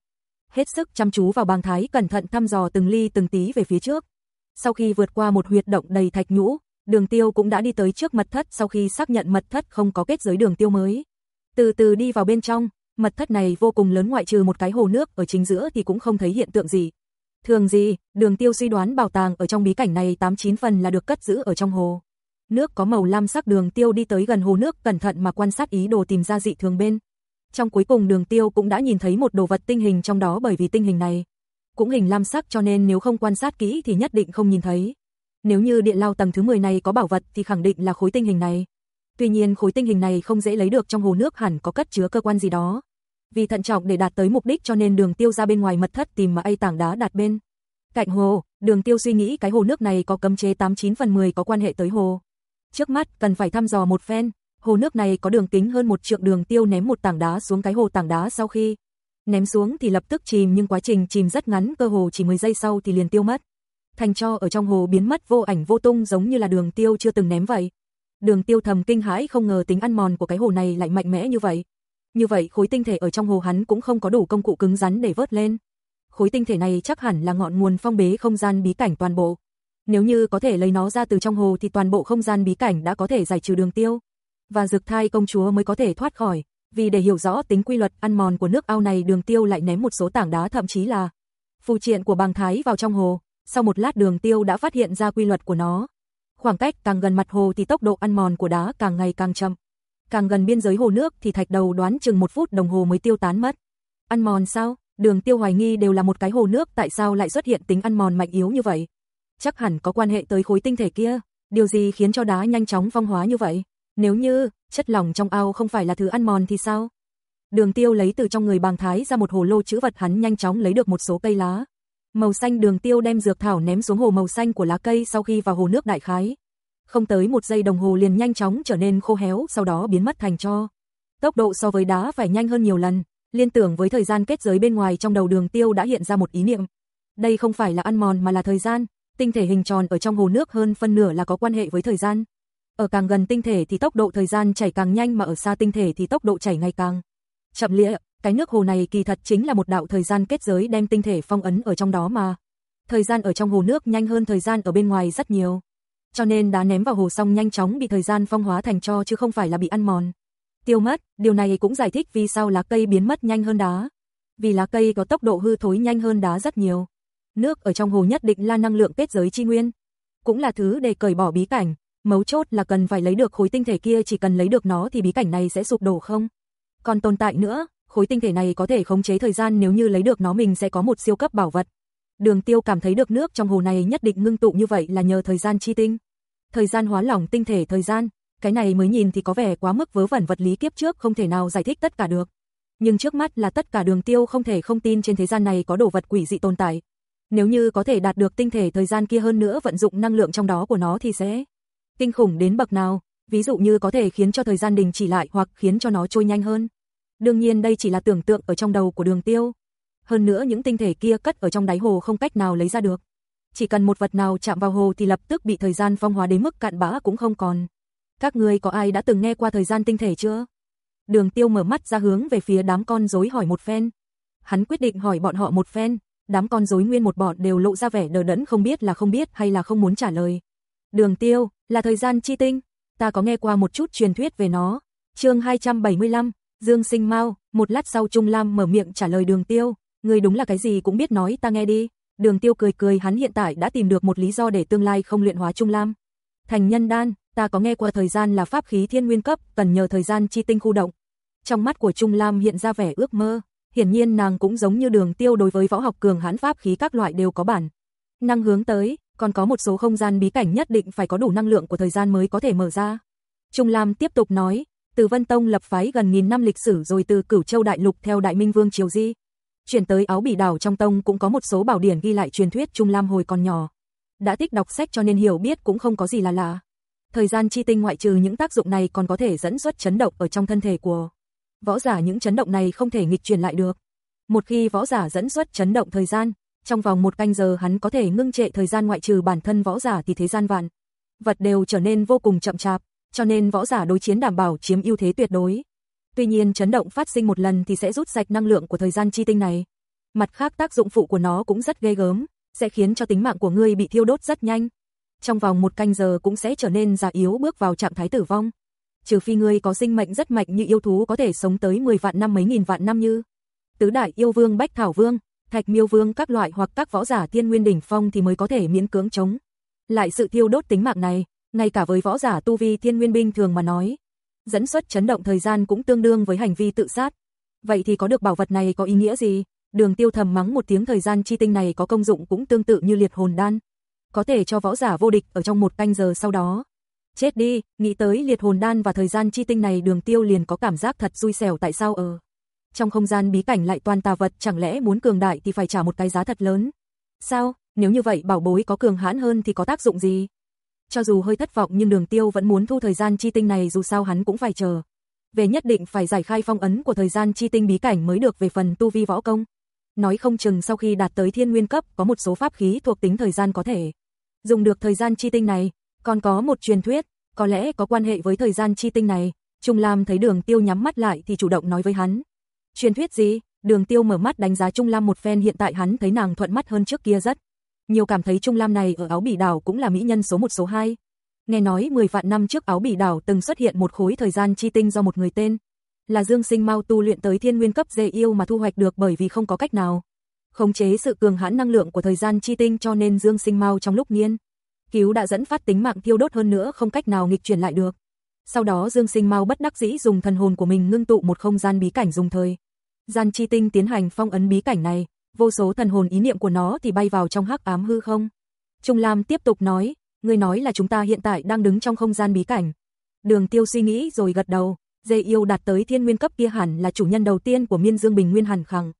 Hết sức chăm chú vào bàng thái cẩn thận thăm dò từng ly từng tí về phía trước. Sau khi vượt qua một huyệt động đầy thạch nhũ, đường tiêu cũng đã đi tới trước mật thất sau khi xác nhận mật thất không có kết giới đường tiêu mới. Từ từ đi vào bên trong, mật thất này vô cùng lớn ngoại trừ một cái hồ nước ở chính giữa thì cũng không thấy hiện tượng gì. Thường gì, đường tiêu suy đoán bảo tàng ở trong bí cảnh này 89 phần là được cất giữ ở trong hồ. Nước có màu lam sắc đường tiêu đi tới gần hồ nước cẩn thận mà quan sát ý đồ tìm ra dị thường bên. Trong cuối cùng đường tiêu cũng đã nhìn thấy một đồ vật tinh hình trong đó bởi vì tinh hình này cũng hình lam sắc cho nên nếu không quan sát kỹ thì nhất định không nhìn thấy. Nếu như điện lao tầng thứ 10 này có bảo vật thì khẳng định là khối tinh hình này. Tuy nhiên khối tinh hình này không dễ lấy được trong hồ nước hẳn có cất chứa cơ quan gì đó. Vì thận trọng để đạt tới mục đích cho nên đường tiêu ra bên ngoài mật thất tìm mà ai tảng đá đặt bên. Cạnh hồ, đường tiêu suy nghĩ cái hồ nước này có cấm chế 89 phần 10 có quan hệ tới hồ. Trước mắt cần phải thăm dò một phen, hồ nước này có đường kính hơn một trượng đường tiêu ném một tảng đá xuống cái hồ tảng đá sau khi ném xuống thì lập tức chìm nhưng quá trình chìm rất ngắn cơ hồ chỉ 10 giây sau thì liền tiêu mất. Thành cho ở trong hồ biến mất vô ảnh vô tung giống như là đường tiêu chưa từng ném vậy. Đường tiêu thầm kinh hãi không ngờ tính ăn mòn của cái hồ này lại mạnh mẽ như vậy. Như vậy, khối tinh thể ở trong hồ hắn cũng không có đủ công cụ cứng rắn để vớt lên. Khối tinh thể này chắc hẳn là ngọn nguồn phong bế không gian bí cảnh toàn bộ. Nếu như có thể lấy nó ra từ trong hồ thì toàn bộ không gian bí cảnh đã có thể giải trừ đường tiêu. Và dược thai công chúa mới có thể thoát khỏi. Vì để hiểu rõ tính quy luật ăn mòn của nước ao này, đường tiêu lại ném một số tảng đá, thậm chí là phù triện của bàng thái vào trong hồ. Sau một lát, đường tiêu đã phát hiện ra quy luật của nó. Khoảng cách càng gần mặt hồ thì tốc độ ăn mòn của đá càng ngày càng chậm. Càng gần biên giới hồ nước thì thạch đầu đoán chừng một phút đồng hồ mới tiêu tán mất. Ăn mòn sao? Đường tiêu hoài nghi đều là một cái hồ nước, tại sao lại xuất hiện tính ăn mòn mạnh yếu như vậy? Chắc hẳn có quan hệ tới khối tinh thể kia. Điều gì khiến cho đá nhanh chóng phong hóa như vậy? Nếu như chất lỏng trong ao không phải là thứ ăn mòn thì sao? Đường tiêu lấy từ trong người bàng thái ra một hồ lô chữ vật, hắn nhanh chóng lấy được một số cây lá. Màu xanh đường tiêu đem dược thảo ném xuống hồ màu xanh của lá cây sau khi vào hồ nước đại khái. Không tới một giây đồng hồ liền nhanh chóng trở nên khô héo sau đó biến mất thành cho. Tốc độ so với đá phải nhanh hơn nhiều lần, liên tưởng với thời gian kết giới bên ngoài trong đầu đường tiêu đã hiện ra một ý niệm. Đây không phải là ăn mòn mà là thời gian, tinh thể hình tròn ở trong hồ nước hơn phân nửa là có quan hệ với thời gian. Ở càng gần tinh thể thì tốc độ thời gian chảy càng nhanh mà ở xa tinh thể thì tốc độ chảy ngày càng chậm lịa. Cái nước hồ này kỳ thật chính là một đạo thời gian kết giới đem tinh thể phong ấn ở trong đó mà. Thời gian ở trong hồ nước nhanh hơn thời gian ở bên ngoài rất nhiều. Cho nên đá ném vào hồ xong nhanh chóng bị thời gian phong hóa thành cho chứ không phải là bị ăn mòn. Tiêu mất, điều này cũng giải thích vì sao lá cây biến mất nhanh hơn đá. Vì lá cây có tốc độ hư thối nhanh hơn đá rất nhiều. Nước ở trong hồ nhất định là năng lượng kết giới chi nguyên. Cũng là thứ để cởi bỏ bí cảnh. Mấu chốt là cần phải lấy được khối tinh thể kia chỉ cần lấy được nó thì bí cảnh này sẽ sụp đổ không? Còn tồn tại nữa, khối tinh thể này có thể khống chế thời gian nếu như lấy được nó mình sẽ có một siêu cấp bảo vật. Đường tiêu cảm thấy được nước trong hồ này nhất định ngưng tụ như vậy là nhờ thời gian chi tinh. Thời gian hóa lỏng tinh thể thời gian, Cái này mới nhìn thì có vẻ quá mức vớ vẩn vật lý kiếp trước không thể nào giải thích tất cả được. Nhưng trước mắt là tất cả đường tiêu không thể không tin trên thế gian này có đồ vật quỷ dị tồn tại. Nếu như có thể đạt được tinh thể thời gian kia hơn nữa vận dụng năng lượng trong đó của nó thì sẽ kinh khủng đến bậc nào, ví dụ như có thể khiến cho thời gian đình chỉ lại hoặc khiến cho nó trôi nhanh hơn. Đương nhiên đây chỉ là tưởng tượng ở trong đầu của đường tiêu. Hơn nữa những tinh thể kia cất ở trong đáy hồ không cách nào lấy ra được. Chỉ cần một vật nào chạm vào hồ thì lập tức bị thời gian phong hóa đến mức cạn bã cũng không còn. Các ngươi có ai đã từng nghe qua thời gian tinh thể chưa? Đường tiêu mở mắt ra hướng về phía đám con rối hỏi một phen. Hắn quyết định hỏi bọn họ một phen, đám con rối nguyên một bọn đều lộ ra vẻ đờ đẫn không biết là không biết hay là không muốn trả lời. Đường tiêu, là thời gian chi tinh, ta có nghe qua một chút truyền thuyết về nó. chương 275, Dương Sinh Mao, một lát sau Trung Lam mở miệng trả lời đường tiêu, người đúng là cái gì cũng biết nói ta nghe đi. Đường tiêu cười cười hắn hiện tại đã tìm được một lý do để tương lai không luyện hóa Trung Lam. Thành nhân đan, ta có nghe qua thời gian là pháp khí thiên nguyên cấp, cần nhờ thời gian chi tinh khu động. Trong mắt của Trung Lam hiện ra vẻ ước mơ, hiển nhiên nàng cũng giống như đường tiêu đối với võ học cường hãn pháp khí các loại đều có bản. Năng hướng tới, còn có một số không gian bí cảnh nhất định phải có đủ năng lượng của thời gian mới có thể mở ra. Trung Lam tiếp tục nói, từ Vân Tông lập phái gần nghìn năm lịch sử rồi từ Cửu Châu Đại Lục theo Đại Minh Vương Triều Di. Chuyển tới áo bỉ đảo trong tông cũng có một số bảo điển ghi lại truyền thuyết Trung Lam hồi còn nhỏ. Đã thích đọc sách cho nên hiểu biết cũng không có gì là lạ. Thời gian chi tinh ngoại trừ những tác dụng này còn có thể dẫn xuất chấn động ở trong thân thể của võ giả những chấn động này không thể nghịch chuyển lại được. Một khi võ giả dẫn xuất chấn động thời gian, trong vòng một canh giờ hắn có thể ngưng trệ thời gian ngoại trừ bản thân võ giả thì thế gian vạn. Vật đều trở nên vô cùng chậm chạp, cho nên võ giả đối chiến đảm bảo chiếm ưu thế tuyệt đối. Tuy nhiên chấn động phát sinh một lần thì sẽ rút sạch năng lượng của thời gian chi tinh này. Mặt khác tác dụng phụ của nó cũng rất ghê gớm, sẽ khiến cho tính mạng của ngươi bị thiêu đốt rất nhanh. Trong vòng một canh giờ cũng sẽ trở nên già yếu bước vào trạng thái tử vong. Trừ phi ngươi có sinh mệnh rất mạnh như yêu thú có thể sống tới 10 vạn năm mấy nghìn vạn năm như tứ đại yêu vương Bách Thảo Vương, Thạch Miêu Vương các loại hoặc các võ giả tiên nguyên đỉnh phong thì mới có thể miễn cưỡng chống. Lại sự thiêu đốt tính mạng này, ngay cả với võ giả tu vi thiên nguyên binh thường mà nói, dẫn xuất chấn động thời gian cũng tương đương với hành vi tự sát. Vậy thì có được bảo vật này có ý nghĩa gì? Đường Tiêu thầm mắng một tiếng thời gian chi tinh này có công dụng cũng tương tự như liệt hồn đan, có thể cho võ giả vô địch ở trong một canh giờ sau đó. Chết đi, nghĩ tới liệt hồn đan và thời gian chi tinh này Đường Tiêu liền có cảm giác thật xui xẻo tại sao ở trong không gian bí cảnh lại toàn tà vật, chẳng lẽ muốn cường đại thì phải trả một cái giá thật lớn? Sao? Nếu như vậy bảo bối có cường hãn hơn thì có tác dụng gì? Cho dù hơi thất vọng nhưng đường tiêu vẫn muốn thu thời gian chi tinh này dù sao hắn cũng phải chờ. Về nhất định phải giải khai phong ấn của thời gian chi tinh bí cảnh mới được về phần tu vi võ công. Nói không chừng sau khi đạt tới thiên nguyên cấp có một số pháp khí thuộc tính thời gian có thể dùng được thời gian chi tinh này. Còn có một truyền thuyết, có lẽ có quan hệ với thời gian chi tinh này. Trung Lam thấy đường tiêu nhắm mắt lại thì chủ động nói với hắn. Truyền thuyết gì? Đường Tiêu mở mắt đánh giá Trung Lam một phen hiện tại hắn thấy nàng thuận mắt hơn trước kia rất. Nhiều cảm thấy Trung Lam này ở áo bỉ đảo cũng là mỹ nhân số một số hai. Nghe nói 10 vạn năm trước áo bỉ đảo từng xuất hiện một khối thời gian chi tinh do một người tên là Dương Sinh Mao tu luyện tới thiên nguyên cấp dê yêu mà thu hoạch được bởi vì không có cách nào. Khống chế sự cường hãn năng lượng của thời gian chi tinh cho nên Dương Sinh Mao trong lúc nghiên cứu đã dẫn phát tính mạng thiêu đốt hơn nữa không cách nào nghịch chuyển lại được. Sau đó Dương Sinh Mao bất đắc dĩ dùng thần hồn của mình ngưng tụ một không gian bí cảnh dùng thời Gian chi tinh tiến hành phong ấn bí cảnh này, vô số thần hồn ý niệm của nó thì bay vào trong hắc ám hư không. Trung Lam tiếp tục nói, người nói là chúng ta hiện tại đang đứng trong không gian bí cảnh. Đường tiêu suy nghĩ rồi gật đầu, dê yêu đạt tới thiên nguyên cấp kia hẳn là chủ nhân đầu tiên của miên dương bình nguyên hẳn khẳng.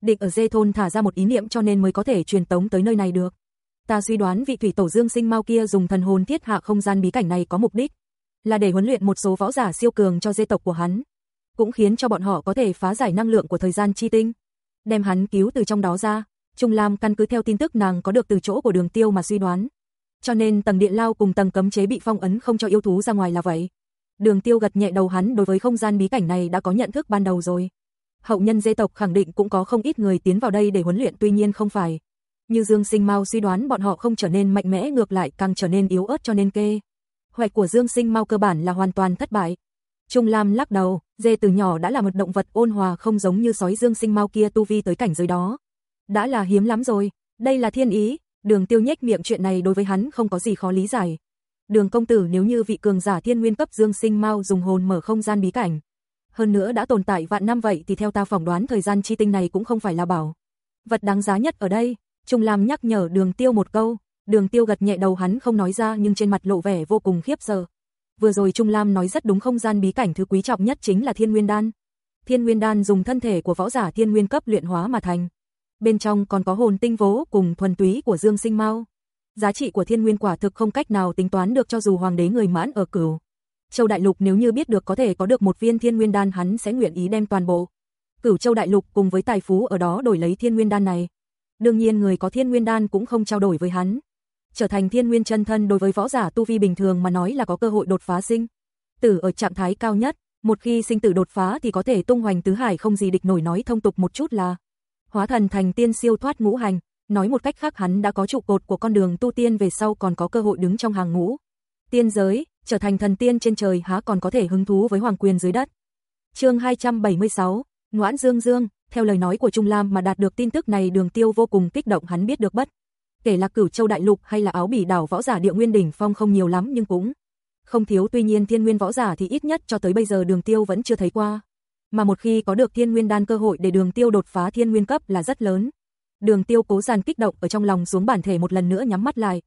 Định ở dê thôn thả ra một ý niệm cho nên mới có thể truyền tống tới nơi này được. Ta suy đoán vị thủy tổ dương sinh mau kia dùng thần hồn thiết hạ không gian bí cảnh này có mục đích là để huấn luyện một số võ giả siêu cường cho dê tộc của hắn cũng khiến cho bọn họ có thể phá giải năng lượng của thời gian chi tinh, đem hắn cứu từ trong đó ra. Trung Lam căn cứ theo tin tức nàng có được từ chỗ của Đường Tiêu mà suy đoán, cho nên tầng điện lao cùng tầng cấm chế bị phong ấn không cho yêu thú ra ngoài là vậy. Đường Tiêu gật nhẹ đầu hắn đối với không gian bí cảnh này đã có nhận thức ban đầu rồi. Hậu nhân dê tộc khẳng định cũng có không ít người tiến vào đây để huấn luyện tuy nhiên không phải. Như Dương Sinh Mao suy đoán bọn họ không trở nên mạnh mẽ ngược lại càng trở nên yếu ớt cho nên kê. Hoạch của Dương Sinh Mao cơ bản là hoàn toàn thất bại. Trung Lam lắc đầu, dê từ nhỏ đã là một động vật ôn hòa không giống như sói dương sinh mau kia tu vi tới cảnh giới đó. Đã là hiếm lắm rồi, đây là thiên ý, đường tiêu nhếch miệng chuyện này đối với hắn không có gì khó lý giải. Đường công tử nếu như vị cường giả thiên nguyên cấp dương sinh mau dùng hồn mở không gian bí cảnh. Hơn nữa đã tồn tại vạn năm vậy thì theo ta phỏng đoán thời gian chi tinh này cũng không phải là bảo. Vật đáng giá nhất ở đây, Trung Lam nhắc nhở đường tiêu một câu, đường tiêu gật nhẹ đầu hắn không nói ra nhưng trên mặt lộ vẻ vô cùng khiếp sợ vừa rồi Trung Lam nói rất đúng, không gian bí cảnh thứ quý trọng nhất chính là Thiên Nguyên Đan. Thiên Nguyên Đan dùng thân thể của võ giả thiên nguyên cấp luyện hóa mà thành. Bên trong còn có hồn tinh vố cùng thuần túy của Dương Sinh Mao. Giá trị của Thiên Nguyên quả thực không cách nào tính toán được cho dù hoàng đế người mãn ở Cửu. Châu Đại Lục nếu như biết được có thể có được một viên Thiên Nguyên Đan, hắn sẽ nguyện ý đem toàn bộ. Cửu Châu Đại Lục cùng với tài phú ở đó đổi lấy Thiên Nguyên Đan này. Đương nhiên người có Thiên Nguyên Đan cũng không trao đổi với hắn. Trở thành Thiên Nguyên chân thân đối với võ giả tu vi bình thường mà nói là có cơ hội đột phá sinh. Tử ở trạng thái cao nhất, một khi sinh tử đột phá thì có thể tung hoành tứ hải không gì địch nổi nói thông tục một chút là hóa thần thành tiên siêu thoát ngũ hành, nói một cách khác hắn đã có trụ cột của con đường tu tiên về sau còn có cơ hội đứng trong hàng ngũ. Tiên giới, trở thành thần tiên trên trời há còn có thể hứng thú với hoàng quyền dưới đất. Chương 276, ngoãn Dương Dương, theo lời nói của Trung Lam mà đạt được tin tức này Đường Tiêu vô cùng kích động hắn biết được bất kể là Cửu Châu đại lục hay là Áo Bỉ đảo võ giả địa nguyên đỉnh phong không nhiều lắm nhưng cũng không thiếu tuy nhiên thiên nguyên võ giả thì ít nhất cho tới bây giờ đường tiêu vẫn chưa thấy qua. Mà một khi có được thiên nguyên đan cơ hội để đường tiêu đột phá thiên nguyên cấp là rất lớn. Đường tiêu cố giàn kích động ở trong lòng xuống bản thể một lần nữa nhắm mắt lại.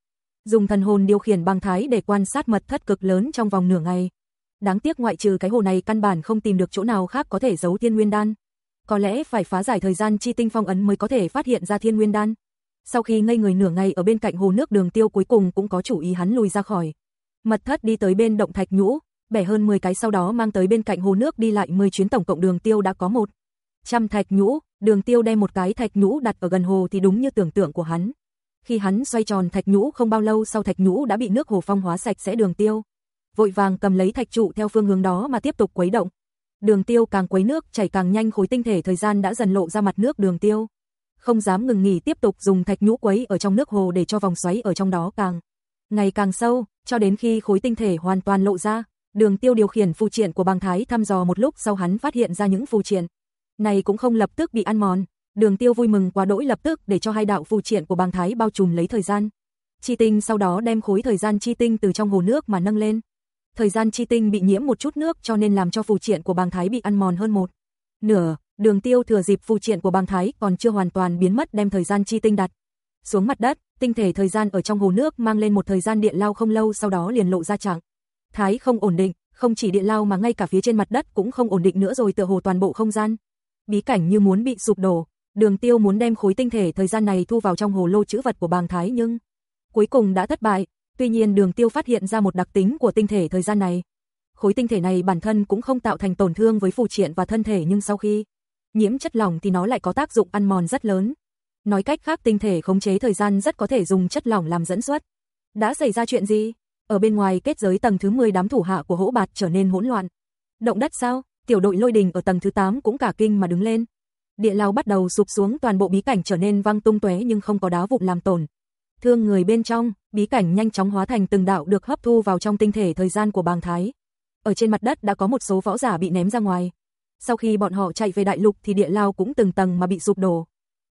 Dùng thần hồn điều khiển băng thái để quan sát mật thất cực lớn trong vòng nửa ngày. Đáng tiếc ngoại trừ cái hồ này căn bản không tìm được chỗ nào khác có thể giấu thiên nguyên đan. Có lẽ phải phá giải thời gian chi tinh phong ấn mới có thể phát hiện ra thiên nguyên đan. Sau khi ngây người nửa ngày ở bên cạnh hồ nước đường tiêu cuối cùng cũng có chủ ý hắn lùi ra khỏi. Mật thất đi tới bên động thạch nhũ, bẻ hơn 10 cái sau đó mang tới bên cạnh hồ nước đi lại 10 chuyến tổng cộng đường tiêu đã có một trăm thạch nhũ, đường tiêu đem một cái thạch nhũ đặt ở gần hồ thì đúng như tưởng tượng của hắn. Khi hắn xoay tròn thạch nhũ không bao lâu sau thạch nhũ đã bị nước hồ phong hóa sạch sẽ đường tiêu. Vội vàng cầm lấy thạch trụ theo phương hướng đó mà tiếp tục quấy động. Đường tiêu càng quấy nước chảy càng nhanh khối tinh thể thời gian đã dần lộ ra mặt nước đường tiêu. Không dám ngừng nghỉ tiếp tục dùng thạch nhũ quấy ở trong nước hồ để cho vòng xoáy ở trong đó càng ngày càng sâu, cho đến khi khối tinh thể hoàn toàn lộ ra, đường tiêu điều khiển phù triện của bàng thái thăm dò một lúc sau hắn phát hiện ra những phù triện. Này cũng không lập tức bị ăn mòn, đường tiêu vui mừng quá đỗi lập tức để cho hai đạo phù triện của bàng thái bao trùm lấy thời gian. Chi tinh sau đó đem khối thời gian chi tinh từ trong hồ nước mà nâng lên. Thời gian chi tinh bị nhiễm một chút nước cho nên làm cho phù triện của bàng thái bị ăn mòn hơn một. Nửa, đường tiêu thừa dịp phù triện của băng thái còn chưa hoàn toàn biến mất đem thời gian chi tinh đặt xuống mặt đất, tinh thể thời gian ở trong hồ nước mang lên một thời gian điện lao không lâu sau đó liền lộ ra trạng. Thái không ổn định, không chỉ điện lao mà ngay cả phía trên mặt đất cũng không ổn định nữa rồi tựa hồ toàn bộ không gian. Bí cảnh như muốn bị sụp đổ, đường tiêu muốn đem khối tinh thể thời gian này thu vào trong hồ lô chữ vật của bàng thái nhưng cuối cùng đã thất bại, tuy nhiên đường tiêu phát hiện ra một đặc tính của tinh thể thời gian này. Khối tinh thể này bản thân cũng không tạo thành tổn thương với phù triện và thân thể nhưng sau khi nhiễm chất lỏng thì nó lại có tác dụng ăn mòn rất lớn. Nói cách khác tinh thể khống chế thời gian rất có thể dùng chất lỏng làm dẫn xuất. Đã xảy ra chuyện gì? Ở bên ngoài kết giới tầng thứ 10 đám thủ hạ của hỗ bạt trở nên hỗn loạn. Động đất sao? Tiểu đội lôi đình ở tầng thứ 8 cũng cả kinh mà đứng lên. Địa lao bắt đầu sụp xuống toàn bộ bí cảnh trở nên văng tung tóe nhưng không có đá vụn làm tổn. Thương người bên trong, bí cảnh nhanh chóng hóa thành từng đạo được hấp thu vào trong tinh thể thời gian của bàng thái. Ở trên mặt đất đã có một số võ giả bị ném ra ngoài. Sau khi bọn họ chạy về đại lục thì địa lao cũng từng tầng mà bị sụp đổ.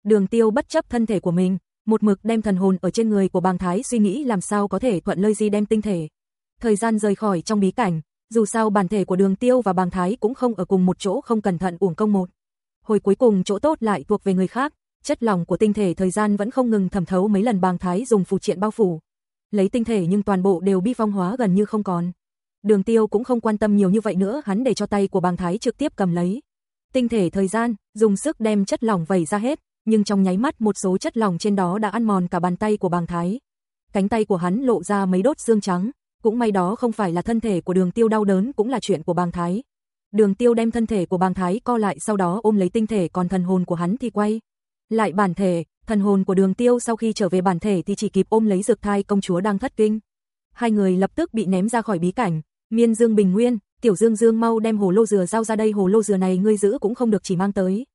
Đường tiêu bất chấp thân thể của mình, một mực đem thần hồn ở trên người của bàng thái suy nghĩ làm sao có thể thuận lợi gì đem tinh thể. Thời gian rời khỏi trong bí cảnh, dù sao bản thể của đường tiêu và bàng thái cũng không ở cùng một chỗ không cẩn thận uổng công một. Hồi cuối cùng chỗ tốt lại thuộc về người khác, chất lỏng của tinh thể thời gian vẫn không ngừng thẩm thấu mấy lần bàng thái dùng phù triện bao phủ. Lấy tinh thể nhưng toàn bộ đều bi phong hóa gần như không còn. Đường tiêu cũng không quan tâm nhiều như vậy nữa hắn để cho tay của bàng thái trực tiếp cầm lấy. Tinh thể thời gian, dùng sức đem chất lỏng vẩy ra hết, nhưng trong nháy mắt một số chất lỏng trên đó đã ăn mòn cả bàn tay của bàng thái. Cánh tay của hắn lộ ra mấy đốt xương trắng, cũng may đó không phải là thân thể của đường tiêu đau đớn cũng là chuyện của bàng thái. Đường tiêu đem thân thể của bàng thái co lại sau đó ôm lấy tinh thể còn thần hồn của hắn thì quay. Lại bản thể, thần hồn của đường tiêu sau khi trở về bản thể thì chỉ kịp ôm lấy dược thai công chúa đang thất kinh. Hai người lập tức bị ném ra khỏi bí cảnh, miên dương bình nguyên, tiểu dương dương mau đem hồ lô dừa giao ra đây hồ lô dừa này ngươi giữ cũng không được chỉ mang tới.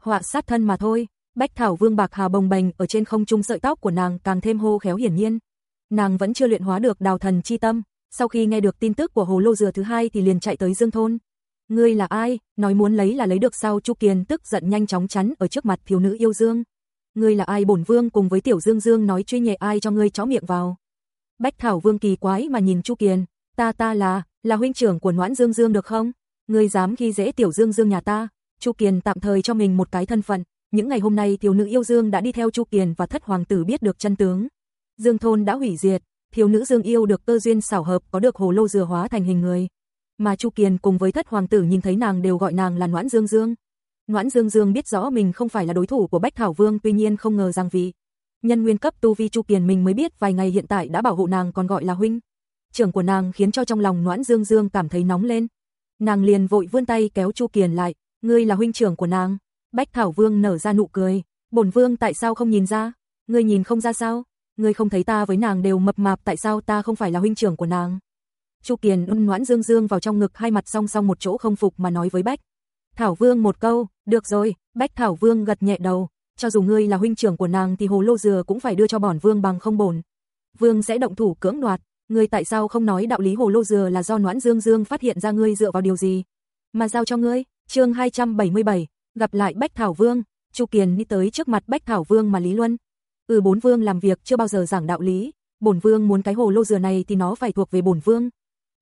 Họa sát thân mà thôi. Bách Thảo Vương bạc hà bồng bềnh ở trên không trung sợi tóc của nàng càng thêm hô khéo hiển nhiên. Nàng vẫn chưa luyện hóa được đào thần chi tâm, sau khi nghe được tin tức của hồ lô dừa thứ hai thì liền chạy tới Dương thôn. Ngươi là ai? Nói muốn lấy là lấy được sao? Chu Kiền tức giận nhanh chóng chắn ở trước mặt thiếu nữ yêu Dương. Ngươi là ai? Bổn vương cùng với Tiểu Dương Dương nói truy nhẹ ai cho ngươi chó miệng vào. Bách Thảo Vương kỳ quái mà nhìn Chu Kiền, ta ta là, là huynh trưởng của Noãn Dương Dương được không? Ngươi dám khi dễ Tiểu Dương Dương nhà ta? Chu Kiền tạm thời cho mình một cái thân phận, những ngày hôm nay thiếu nữ yêu Dương đã đi theo Chu Kiền và thất hoàng tử biết được chân tướng. Dương thôn đã hủy diệt, Thiếu nữ Dương Yêu được cơ duyên xảo hợp có được hồ lô dừa hóa thành hình người. Mà Chu Kiền cùng với thất hoàng tử nhìn thấy nàng đều gọi nàng là Noãn Dương Dương. Noãn Dương Dương biết rõ mình không phải là đối thủ của Bách Thảo Vương tuy nhiên không ngờ rằng vì nhân nguyên cấp tu vi Chu Kiền mình mới biết vài ngày hiện tại đã bảo hộ nàng còn gọi là huynh. Trưởng của nàng khiến cho trong lòng Noãn Dương Dương cảm thấy nóng lên. Nàng liền vội vươn tay kéo Chu Kiền lại, ngươi là huynh trưởng của nàng. Bách Thảo Vương nở ra nụ cười, bổn vương tại sao không nhìn ra? Ngươi nhìn không ra sao? Ngươi không thấy ta với nàng đều mập mạp tại sao ta không phải là huynh trưởng của nàng? Chu Kiền ôn Noãn Dương Dương vào trong ngực hai mặt song song một chỗ không phục mà nói với Bách. Thảo Vương một câu, được rồi, Bách Thảo Vương gật nhẹ đầu, cho dù ngươi là huynh trưởng của nàng thì hồ lô dừa cũng phải đưa cho bổn vương bằng không bổn. Vương sẽ động thủ cưỡng đoạt, ngươi tại sao không nói đạo lý hồ lô dừa là do Noãn Dương Dương phát hiện ra ngươi dựa vào điều gì? Mà giao cho ngươi, chương 277, gặp lại Bách Thảo Vương, Chu Kiền đi tới trước mặt Bách Thảo Vương mà Lý Luân. Ừ bốn vương làm việc chưa bao giờ giảng đạo lý, bổn vương muốn cái hồ lô dừa này thì nó phải thuộc về bổn vương.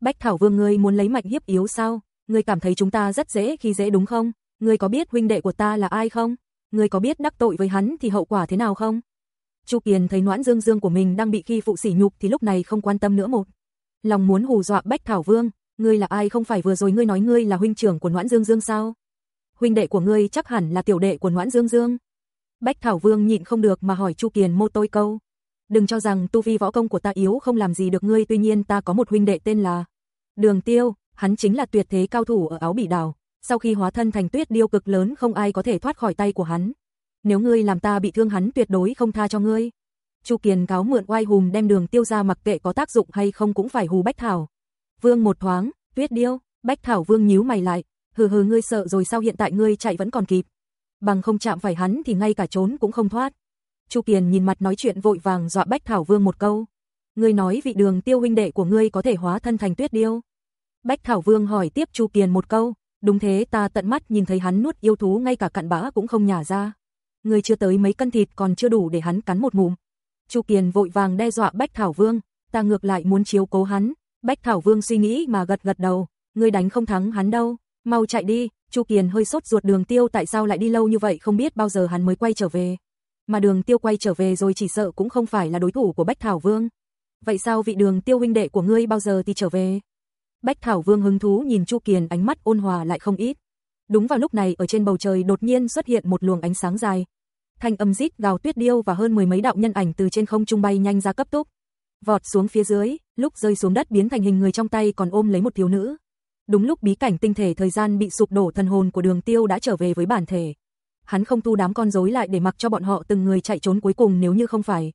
Bách Thảo Vương ngươi muốn lấy mạnh hiếp yếu sao? Ngươi cảm thấy chúng ta rất dễ khi dễ đúng không? Ngươi có biết huynh đệ của ta là ai không? Ngươi có biết đắc tội với hắn thì hậu quả thế nào không? Chu Kiền thấy Noãn Dương Dương của mình đang bị khi phụ sỉ nhục thì lúc này không quan tâm nữa một. Lòng muốn hù dọa Bách Thảo Vương, ngươi là ai không phải vừa rồi ngươi nói ngươi là huynh trưởng của Noãn Dương Dương sao? Huynh đệ của ngươi chắc hẳn là tiểu đệ của Noãn Dương Dương. Bách Thảo Vương nhịn không được mà hỏi Chu Kiền mô tôi câu. Đừng cho rằng tu vi võ công của ta yếu không làm gì được ngươi tuy nhiên ta có một huynh đệ tên là Đường Tiêu, hắn chính là tuyệt thế cao thủ ở áo bỉ đảo. Sau khi hóa thân thành tuyết điêu cực lớn không ai có thể thoát khỏi tay của hắn. Nếu ngươi làm ta bị thương hắn tuyệt đối không tha cho ngươi. Chu Kiền cáo mượn oai hùng đem đường tiêu ra mặc kệ có tác dụng hay không cũng phải hù Bách Thảo. Vương một thoáng, tuyết điêu, Bách Thảo Vương nhíu mày lại, hừ hừ ngươi sợ rồi sao hiện tại ngươi chạy vẫn còn kịp. Bằng không chạm phải hắn thì ngay cả trốn cũng không thoát. Chu Kiền nhìn mặt nói chuyện vội vàng dọa Bách Thảo Vương một câu. Ngươi nói vị đường tiêu huynh đệ của ngươi có thể hóa thân thành tuyết điêu. Bách Thảo Vương hỏi tiếp Chu Kiền một câu, đúng thế ta tận mắt nhìn thấy hắn nuốt yêu thú ngay cả cặn bã cũng không nhả ra người chưa tới mấy cân thịt còn chưa đủ để hắn cắn một ngụm. Chu Kiền vội vàng đe dọa Bách Thảo Vương, ta ngược lại muốn chiếu cố hắn. Bách Thảo Vương suy nghĩ mà gật gật đầu, ngươi đánh không thắng hắn đâu, mau chạy đi. Chu Kiền hơi sốt ruột đường tiêu tại sao lại đi lâu như vậy không biết bao giờ hắn mới quay trở về. Mà đường tiêu quay trở về rồi chỉ sợ cũng không phải là đối thủ của Bách Thảo Vương. Vậy sao vị đường tiêu huynh đệ của ngươi bao giờ thì trở về? Bách Thảo Vương hứng thú nhìn Chu Kiền ánh mắt ôn hòa lại không ít. Đúng vào lúc này ở trên bầu trời đột nhiên xuất hiện một luồng ánh sáng dài. Thanh âm rít gào tuyết điêu và hơn mười mấy đạo nhân ảnh từ trên không trung bay nhanh ra cấp tốc. Vọt xuống phía dưới, lúc rơi xuống đất biến thành hình người trong tay còn ôm lấy một thiếu nữ. Đúng lúc bí cảnh tinh thể thời gian bị sụp đổ thần hồn của đường tiêu đã trở về với bản thể. Hắn không thu đám con rối lại để mặc cho bọn họ từng người chạy trốn cuối cùng nếu như không phải.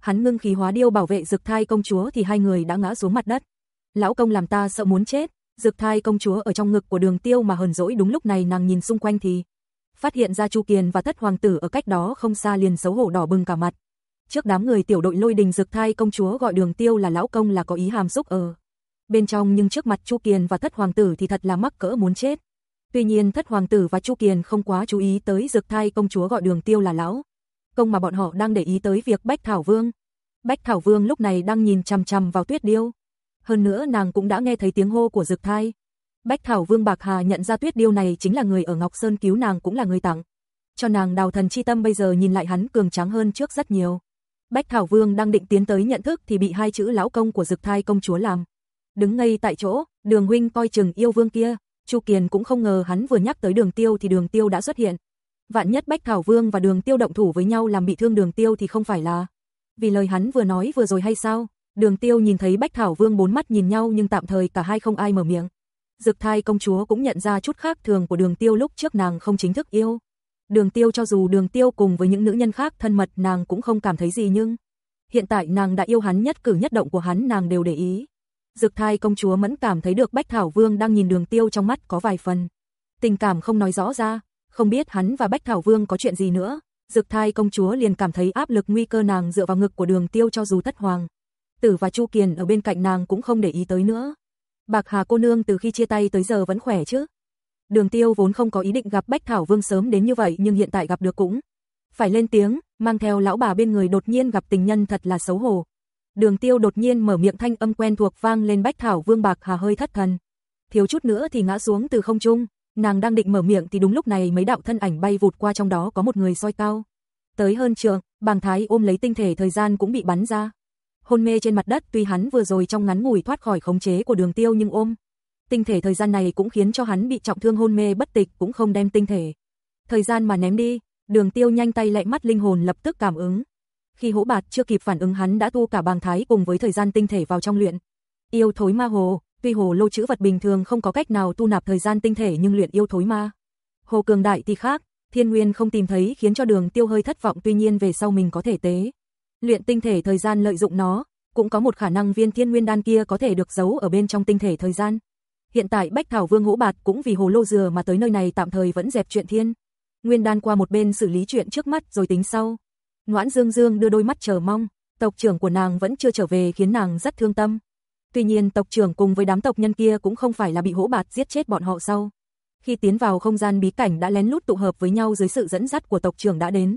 Hắn ngưng khí hóa điêu bảo vệ dực thai công chúa thì hai người đã ngã xuống mặt đất. Lão công làm ta sợ muốn chết, dực thai công chúa ở trong ngực của đường tiêu mà hờn dỗi đúng lúc này nàng nhìn xung quanh thì phát hiện ra Chu Kiền và thất hoàng tử ở cách đó không xa liền xấu hổ đỏ bừng cả mặt. Trước đám người tiểu đội lôi đình dực thai công chúa gọi đường tiêu là lão công là có ý hàm xúc ở bên trong nhưng trước mặt Chu Kiền và thất hoàng tử thì thật là mắc cỡ muốn chết. Tuy nhiên thất hoàng tử và Chu Kiền không quá chú ý tới dực thai công chúa gọi đường tiêu là lão. Công mà bọn họ đang để ý tới việc Bách Thảo Vương. Bách Thảo Vương lúc này đang nhìn chằm chằm vào tuyết điêu. Hơn nữa nàng cũng đã nghe thấy tiếng hô của dực thai. Bách Thảo Vương Bạc Hà nhận ra tuyết điêu này chính là người ở Ngọc Sơn cứu nàng cũng là người tặng. Cho nàng đào thần chi tâm bây giờ nhìn lại hắn cường tráng hơn trước rất nhiều. Bách Thảo Vương đang định tiến tới nhận thức thì bị hai chữ lão công của dực thai công chúa làm. Đứng ngay tại chỗ, đường huynh coi chừng yêu vương kia, Chu Kiền cũng không ngờ hắn vừa nhắc tới đường tiêu thì đường tiêu đã xuất hiện. Vạn nhất Bách Thảo Vương và đường tiêu động thủ với nhau làm bị thương đường tiêu thì không phải là vì lời hắn vừa nói vừa rồi hay sao? Đường tiêu nhìn thấy Bách Thảo Vương bốn mắt nhìn nhau nhưng tạm thời cả hai không ai mở miệng. Dực thai công chúa cũng nhận ra chút khác thường của đường tiêu lúc trước nàng không chính thức yêu. Đường tiêu cho dù đường tiêu cùng với những nữ nhân khác thân mật nàng cũng không cảm thấy gì nhưng hiện tại nàng đã yêu hắn nhất cử nhất động của hắn nàng đều để ý. Dực thai công chúa mẫn cảm thấy được Bách Thảo Vương đang nhìn đường tiêu trong mắt có vài phần. Tình cảm không nói rõ ra, không biết hắn và Bách Thảo Vương có chuyện gì nữa. Dực thai công chúa liền cảm thấy áp lực nguy cơ nàng dựa vào ngực của đường tiêu cho dù thất hoàng. Tử và Chu Kiền ở bên cạnh nàng cũng không để ý tới nữa. Bạc Hà cô nương từ khi chia tay tới giờ vẫn khỏe chứ. Đường tiêu vốn không có ý định gặp Bách Thảo Vương sớm đến như vậy nhưng hiện tại gặp được cũng. Phải lên tiếng, mang theo lão bà bên người đột nhiên gặp tình nhân thật là xấu hổ. Đường tiêu đột nhiên mở miệng thanh âm quen thuộc vang lên Bách Thảo Vương Bạc Hà hơi thất thần. Thiếu chút nữa thì ngã xuống từ không trung, nàng đang định mở miệng thì đúng lúc này mấy đạo thân ảnh bay vụt qua trong đó có một người soi cao. Tới hơn trường, bàng thái ôm lấy tinh thể thời gian cũng bị bắn ra hôn mê trên mặt đất tuy hắn vừa rồi trong ngắn ngủi thoát khỏi khống chế của đường tiêu nhưng ôm. Tinh thể thời gian này cũng khiến cho hắn bị trọng thương hôn mê bất tịch cũng không đem tinh thể. Thời gian mà ném đi, đường tiêu nhanh tay lạy mắt linh hồn lập tức cảm ứng. Khi hỗ bạt chưa kịp phản ứng hắn đã thu cả bàng thái cùng với thời gian tinh thể vào trong luyện. Yêu thối ma hồ, tuy hồ lô chữ vật bình thường không có cách nào tu nạp thời gian tinh thể nhưng luyện yêu thối ma. Hồ cường đại thì khác, thiên nguyên không tìm thấy khiến cho đường tiêu hơi thất vọng tuy nhiên về sau mình có thể tế. Luyện tinh thể thời gian lợi dụng nó, cũng có một khả năng viên thiên nguyên đan kia có thể được giấu ở bên trong tinh thể thời gian. Hiện tại Bách Thảo Vương hỗ bạt cũng vì hồ lô dừa mà tới nơi này tạm thời vẫn dẹp chuyện thiên. Nguyên đan qua một bên xử lý chuyện trước mắt rồi tính sau. Ngoãn Dương Dương đưa đôi mắt chờ mong, tộc trưởng của nàng vẫn chưa trở về khiến nàng rất thương tâm. Tuy nhiên tộc trưởng cùng với đám tộc nhân kia cũng không phải là bị hỗ bạt giết chết bọn họ sau. Khi tiến vào không gian bí cảnh đã lén lút tụ hợp với nhau dưới sự dẫn dắt của tộc trưởng đã đến.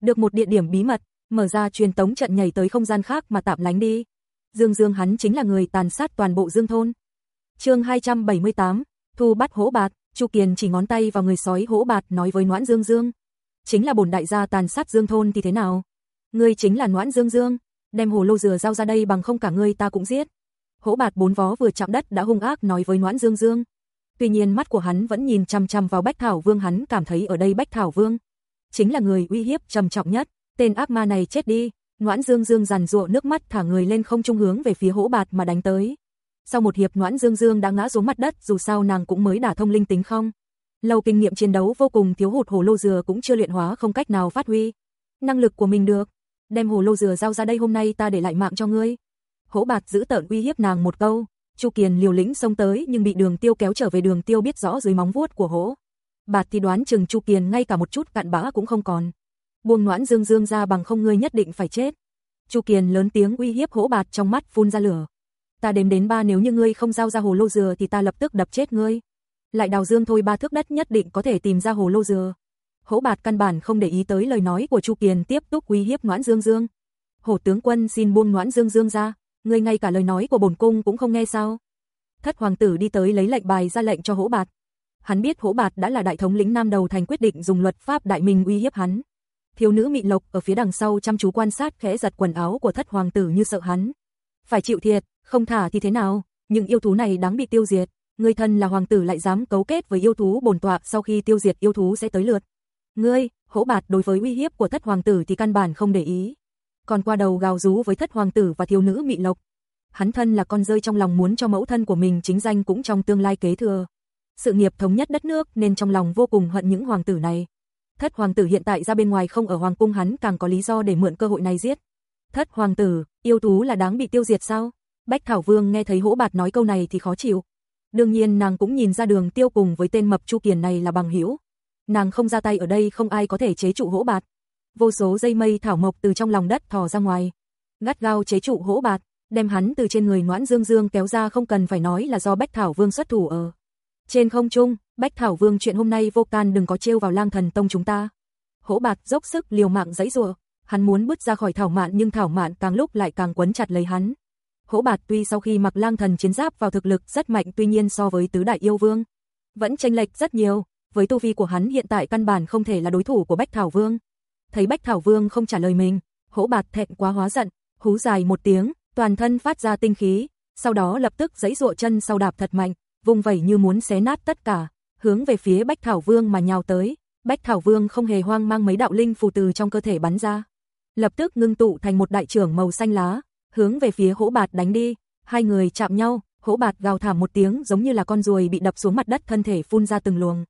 Được một địa điểm bí mật, mở ra truyền tống trận nhảy tới không gian khác mà tạm lánh đi. Dương Dương hắn chính là người tàn sát toàn bộ Dương thôn. Chương 278, Thu bắt hỗ bạt, Chu Kiền chỉ ngón tay vào người sói hỗ bạt nói với Noãn Dương Dương. Chính là bổn đại gia tàn sát Dương thôn thì thế nào? Ngươi chính là Noãn Dương Dương, đem hồ lô dừa giao ra đây bằng không cả ngươi ta cũng giết. Hỗ bạt bốn vó vừa chạm đất đã hung ác nói với Noãn Dương Dương. Tuy nhiên mắt của hắn vẫn nhìn chăm chăm vào Bách Thảo Vương hắn cảm thấy ở đây Bách Thảo Vương chính là người uy hiếp trầm trọng nhất, tên ác ma này chết đi. Noãn Dương Dương giàn rụa nước mắt thả người lên không trung hướng về phía hỗ bạt mà đánh tới. Sau một hiệp Noãn Dương Dương đã ngã xuống mặt đất, dù sao nàng cũng mới đả thông linh tính không. Lâu kinh nghiệm chiến đấu vô cùng thiếu hụt, hồ lô dừa cũng chưa luyện hóa, không cách nào phát huy. Năng lực của mình được. Đem hồ lô dừa giao ra đây, hôm nay ta để lại mạng cho ngươi. Hỗ bạt giữ tợn uy hiếp nàng một câu. Chu Kiền liều lĩnh xông tới, nhưng bị đường tiêu kéo trở về đường tiêu biết rõ dưới móng vuốt của hỗ. Bạt thì đoán chừng Chu Kiền ngay cả một chút cặn bã cũng không còn. Buông noãn dương dương ra bằng không ngươi nhất định phải chết. Chu Kiền lớn tiếng uy hiếp hỗ bạt trong mắt phun ra lửa. Ta đếm đến ba nếu như ngươi không giao ra hồ lô dừa thì ta lập tức đập chết ngươi. Lại đào dương thôi ba thước đất nhất định có thể tìm ra hồ lô dừa. Hỗ bạt căn bản không để ý tới lời nói của Chu Kiền tiếp tục uy hiếp noãn dương dương. Hổ tướng quân xin buông noãn dương dương ra ngươi ngay cả lời nói của bổn cung cũng không nghe sao? Thất hoàng tử đi tới lấy lệnh bài ra lệnh cho Hỗ Bạt. Hắn biết Hỗ Bạt đã là đại thống lĩnh nam đầu thành quyết định dùng luật pháp đại minh uy hiếp hắn. Thiếu nữ Mị Lộc ở phía đằng sau chăm chú quan sát khẽ giật quần áo của thất hoàng tử như sợ hắn. Phải chịu thiệt, không thả thì thế nào, những yêu thú này đáng bị tiêu diệt. Ngươi thân là hoàng tử lại dám cấu kết với yêu thú bổn tọa sau khi tiêu diệt yêu thú sẽ tới lượt. Ngươi, Hỗ Bạt đối với uy hiếp của thất hoàng tử thì căn bản không để ý còn qua đầu gào rú với thất hoàng tử và thiếu nữ mị lộc. Hắn thân là con rơi trong lòng muốn cho mẫu thân của mình chính danh cũng trong tương lai kế thừa. Sự nghiệp thống nhất đất nước nên trong lòng vô cùng hận những hoàng tử này. Thất hoàng tử hiện tại ra bên ngoài không ở hoàng cung hắn càng có lý do để mượn cơ hội này giết. Thất hoàng tử, yêu thú là đáng bị tiêu diệt sao? Bách Thảo Vương nghe thấy hỗ bạt nói câu này thì khó chịu. Đương nhiên nàng cũng nhìn ra đường tiêu cùng với tên mập Chu Kiền này là bằng hữu. Nàng không ra tay ở đây không ai có thể chế trụ hỗ bạt vô số dây mây thảo mộc từ trong lòng đất thò ra ngoài. gắt gao chế trụ hỗ bạt, đem hắn từ trên người Noãn Dương Dương kéo ra không cần phải nói là do Bách Thảo Vương xuất thủ ở. Trên không trung, Bách Thảo Vương chuyện hôm nay vô can đừng có trêu vào lang thần tông chúng ta. Hỗ bạt dốc sức liều mạng giấy rùa, hắn muốn bứt ra khỏi thảo mạn nhưng thảo mạn càng lúc lại càng quấn chặt lấy hắn. Hỗ bạt tuy sau khi mặc lang thần chiến giáp vào thực lực rất mạnh tuy nhiên so với tứ đại yêu vương, vẫn chênh lệch rất nhiều, với tu vi của hắn hiện tại căn bản không thể là đối thủ của Bách Thảo Vương thấy Bách Thảo Vương không trả lời mình, hỗ bạt thẹn quá hóa giận, hú dài một tiếng, toàn thân phát ra tinh khí, sau đó lập tức giãy giụa chân sau đạp thật mạnh, vung vẩy như muốn xé nát tất cả, hướng về phía Bách Thảo Vương mà nhào tới. Bách Thảo Vương không hề hoang mang mấy đạo linh phù từ trong cơ thể bắn ra, lập tức ngưng tụ thành một đại trưởng màu xanh lá, hướng về phía Hỗ Bạt đánh đi. Hai người chạm nhau, Hỗ Bạt gào thảm một tiếng giống như là con ruồi bị đập xuống mặt đất, thân thể phun ra từng luồng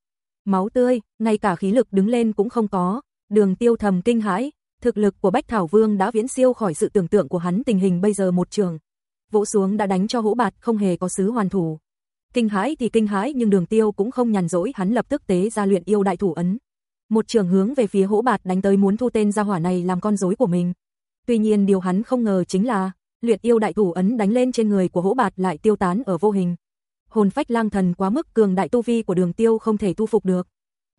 máu tươi, ngay cả khí lực đứng lên cũng không có, Đường tiêu thầm kinh hãi, thực lực của Bách Thảo Vương đã viễn siêu khỏi sự tưởng tượng của hắn tình hình bây giờ một trường. Vỗ xuống đã đánh cho hỗ bạt không hề có sứ hoàn thủ. Kinh hãi thì kinh hãi nhưng đường tiêu cũng không nhàn rỗi hắn lập tức tế ra luyện yêu đại thủ ấn. Một trường hướng về phía hỗ bạt đánh tới muốn thu tên gia hỏa này làm con rối của mình. Tuy nhiên điều hắn không ngờ chính là, luyện yêu đại thủ ấn đánh lên trên người của hỗ bạt lại tiêu tán ở vô hình. Hồn phách lang thần quá mức cường đại tu vi của đường tiêu không thể tu phục được.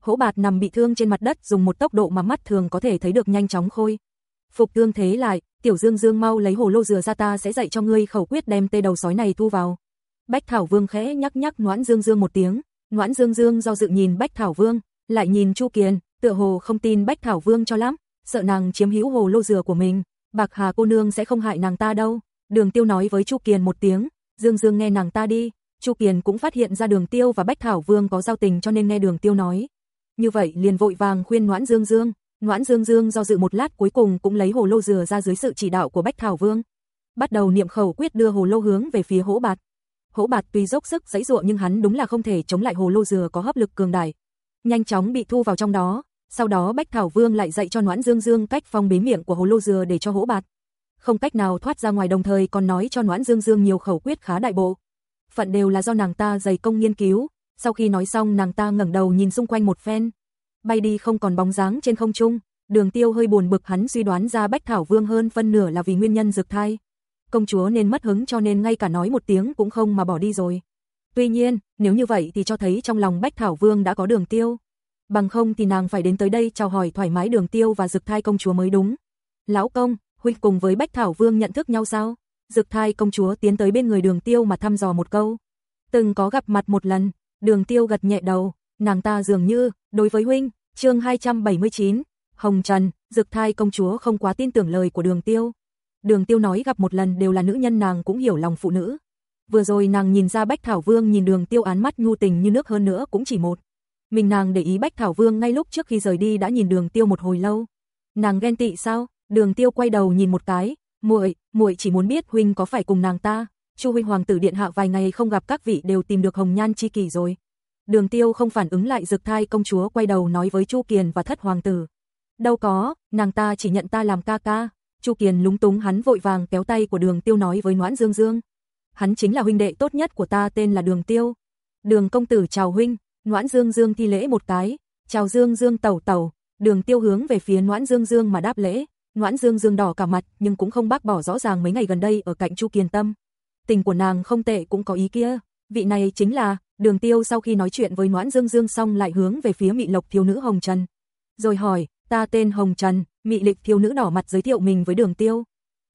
Hỗ bạt nằm bị thương trên mặt đất dùng một tốc độ mà mắt thường có thể thấy được nhanh chóng khôi. Phục tương thế lại, tiểu dương dương mau lấy hồ lô dừa ra ta sẽ dạy cho ngươi khẩu quyết đem tê đầu sói này thu vào. Bách Thảo Vương khẽ nhắc nhắc Noãn Dương Dương một tiếng, Noãn Dương Dương do dự nhìn Bách Thảo Vương, lại nhìn Chu Kiền, tựa hồ không tin Bách Thảo Vương cho lắm, sợ nàng chiếm hữu hồ lô dừa của mình, Bạc Hà cô nương sẽ không hại nàng ta đâu. Đường Tiêu nói với Chu Kiền một tiếng, Dương Dương nghe nàng ta đi. Chu Kiền cũng phát hiện ra Đường Tiêu và Bách Thảo Vương có giao tình cho nên nghe Đường Tiêu nói. Như vậy liền vội vàng khuyên Noãn Dương Dương, Noãn Dương Dương do dự một lát cuối cùng cũng lấy hồ lô dừa ra dưới sự chỉ đạo của Bách Thảo Vương. Bắt đầu niệm khẩu quyết đưa hồ lô hướng về phía hỗ bạt. Hỗ bạt tuy dốc sức giãy giụa nhưng hắn đúng là không thể chống lại hồ lô dừa có hấp lực cường đại. Nhanh chóng bị thu vào trong đó, sau đó Bách Thảo Vương lại dạy cho Noãn Dương Dương cách phong bế miệng của hồ lô dừa để cho hỗ bạt. Không cách nào thoát ra ngoài đồng thời còn nói cho Noãn Dương Dương nhiều khẩu quyết khá đại bộ. Phận đều là do nàng ta dày công nghiên cứu, sau khi nói xong nàng ta ngẩng đầu nhìn xung quanh một phen. Bay đi không còn bóng dáng trên không trung, đường tiêu hơi buồn bực hắn suy đoán ra Bách Thảo Vương hơn phân nửa là vì nguyên nhân dược thai. Công chúa nên mất hứng cho nên ngay cả nói một tiếng cũng không mà bỏ đi rồi. Tuy nhiên, nếu như vậy thì cho thấy trong lòng Bách Thảo Vương đã có đường tiêu. Bằng không thì nàng phải đến tới đây chào hỏi thoải mái đường tiêu và dực thai công chúa mới đúng. Lão công, huynh cùng với Bách Thảo Vương nhận thức nhau sao? Dực thai công chúa tiến tới bên người đường tiêu mà thăm dò một câu. Từng có gặp mặt một lần, đường tiêu gật nhẹ đầu, nàng ta dường như, đối với huynh, chương 279, Hồng Trần, dực thai công chúa không quá tin tưởng lời của đường tiêu. Đường tiêu nói gặp một lần đều là nữ nhân nàng cũng hiểu lòng phụ nữ. Vừa rồi nàng nhìn ra Bách Thảo Vương nhìn đường tiêu án mắt nhu tình như nước hơn nữa cũng chỉ một. Mình nàng để ý Bách Thảo Vương ngay lúc trước khi rời đi đã nhìn đường tiêu một hồi lâu. Nàng ghen tị sao? Đường tiêu quay đầu nhìn một cái. muội muội chỉ muốn biết huynh có phải cùng nàng ta. Chu huynh hoàng tử điện hạ vài ngày không gặp các vị đều tìm được hồng nhan chi kỳ rồi. Đường tiêu không phản ứng lại dực thai công chúa quay đầu nói với Chu Kiền và thất hoàng tử. Đâu có, nàng ta chỉ nhận ta làm ca ca. Chu Kiền lúng túng hắn vội vàng kéo tay của đường tiêu nói với Noãn Dương Dương. Hắn chính là huynh đệ tốt nhất của ta tên là đường tiêu. Đường công tử chào huynh, Noãn Dương Dương thi lễ một cái, chào Dương Dương tẩu tẩu, đường tiêu hướng về phía Noãn Dương Dương mà đáp lễ. Noãn Dương Dương đỏ cả mặt nhưng cũng không bác bỏ rõ ràng mấy ngày gần đây ở cạnh Chu Kiền Tâm. Tình của nàng không tệ cũng có ý kia, vị này chính là, đường tiêu sau khi nói chuyện với Noãn Dương Dương xong lại hướng về phía mị lộc thiếu nữ Hồng Trần. Rồi hỏi, ta tên Hồng Trần, mị lịch thiếu nữ đỏ mặt giới thiệu mình với đường tiêu.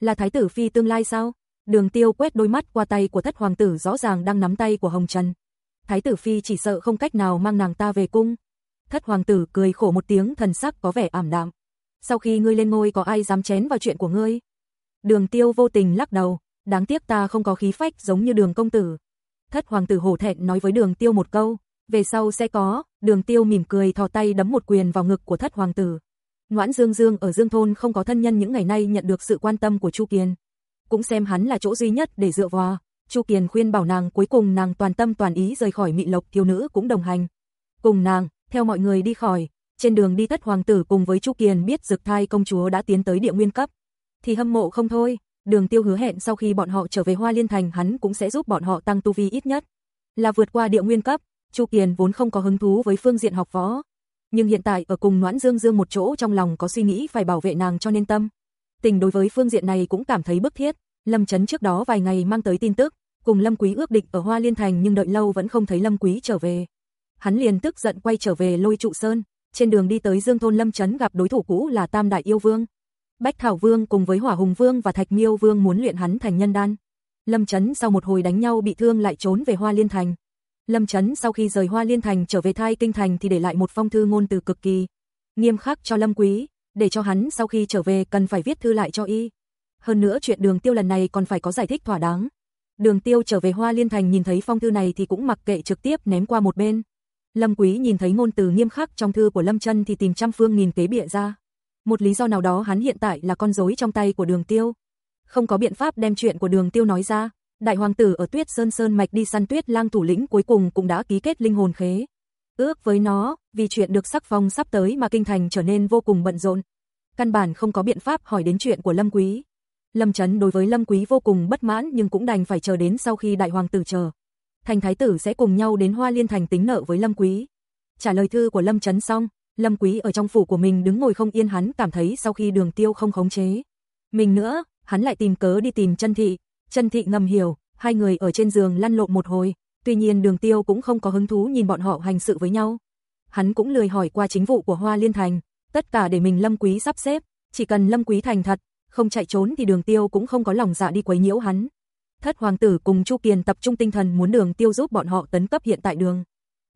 Là thái tử phi tương lai sao? Đường tiêu quét đôi mắt qua tay của thất hoàng tử rõ ràng đang nắm tay của Hồng Trần. Thái tử phi chỉ sợ không cách nào mang nàng ta về cung. Thất hoàng tử cười khổ một tiếng thần sắc có vẻ ảm đạm. Sau khi ngươi lên ngôi có ai dám chén vào chuyện của ngươi? Đường tiêu vô tình lắc đầu, đáng tiếc ta không có khí phách giống như đường công tử. Thất hoàng tử hổ thẹn nói với đường tiêu một câu, về sau sẽ có, đường tiêu mỉm cười thò tay đấm một quyền vào ngực của thất hoàng tử. Noãn Dương Dương ở Dương Thôn không có thân nhân những ngày nay nhận được sự quan tâm của Chu Kiền. Cũng xem hắn là chỗ duy nhất để dựa vào. Chu Kiền khuyên bảo nàng cuối cùng nàng toàn tâm toàn ý rời khỏi mị lộc thiếu nữ cũng đồng hành. Cùng nàng, theo mọi người đi khỏi, trên đường đi thất hoàng tử cùng với Chu Kiền biết dực thai công chúa đã tiến tới địa nguyên cấp. Thì hâm mộ không thôi, đường tiêu hứa hẹn sau khi bọn họ trở về Hoa Liên Thành hắn cũng sẽ giúp bọn họ tăng tu vi ít nhất. Là vượt qua địa nguyên cấp, Chu Kiền vốn không có hứng thú với phương diện học võ. Nhưng hiện tại ở cùng Noãn Dương Dương một chỗ trong lòng có suy nghĩ phải bảo vệ nàng cho nên tâm. Tình đối với phương diện này cũng cảm thấy bức thiết. Lâm Chấn trước đó vài ngày mang tới tin tức, cùng Lâm Quý ước định ở Hoa Liên Thành nhưng đợi lâu vẫn không thấy Lâm Quý trở về. Hắn liền tức giận quay trở về lôi trụ sơn, trên đường đi tới Dương Thôn Lâm Chấn gặp đối thủ cũ là Tam Đại Yêu Vương. Bách Thảo Vương cùng với Hỏa Hùng Vương và Thạch Miêu Vương muốn luyện hắn thành nhân đan. Lâm Chấn sau một hồi đánh nhau bị thương lại trốn về Hoa Liên Thành. Lâm Chấn sau khi rời Hoa Liên Thành trở về thai kinh thành thì để lại một phong thư ngôn từ cực kỳ nghiêm khắc cho Lâm Quý, để cho hắn sau khi trở về cần phải viết thư lại cho y. Hơn nữa chuyện đường tiêu lần này còn phải có giải thích thỏa đáng. Đường tiêu trở về Hoa Liên Thành nhìn thấy phong thư này thì cũng mặc kệ trực tiếp ném qua một bên. Lâm Quý nhìn thấy ngôn từ nghiêm khắc trong thư của Lâm Chân thì tìm trăm phương nghìn kế bịa ra. Một lý do nào đó hắn hiện tại là con rối trong tay của đường tiêu. Không có biện pháp đem chuyện của đường tiêu nói ra. Đại hoàng tử ở Tuyết Sơn Sơn mạch đi săn Tuyết Lang thủ lĩnh cuối cùng cũng đã ký kết linh hồn khế. Ước với nó, vì chuyện được sắc phong sắp tới mà kinh thành trở nên vô cùng bận rộn. Căn bản không có biện pháp hỏi đến chuyện của Lâm Quý. Lâm Chấn đối với Lâm Quý vô cùng bất mãn nhưng cũng đành phải chờ đến sau khi đại hoàng tử chờ. Thành thái tử sẽ cùng nhau đến Hoa Liên thành tính nợ với Lâm Quý. Trả lời thư của Lâm Chấn xong, Lâm Quý ở trong phủ của mình đứng ngồi không yên hắn cảm thấy sau khi đường tiêu không khống chế. Mình nữa, hắn lại tìm cớ đi tìm chân thị, Trần thị ngầm hiểu, hai người ở trên giường lăn lộn một hồi, tuy nhiên đường tiêu cũng không có hứng thú nhìn bọn họ hành sự với nhau. Hắn cũng lười hỏi qua chính vụ của Hoa Liên Thành, tất cả để mình Lâm Quý sắp xếp, chỉ cần Lâm Quý thành thật, không chạy trốn thì đường tiêu cũng không có lòng dạ đi quấy nhiễu hắn. Thất hoàng tử cùng Chu Kiền tập trung tinh thần muốn đường tiêu giúp bọn họ tấn cấp hiện tại đường.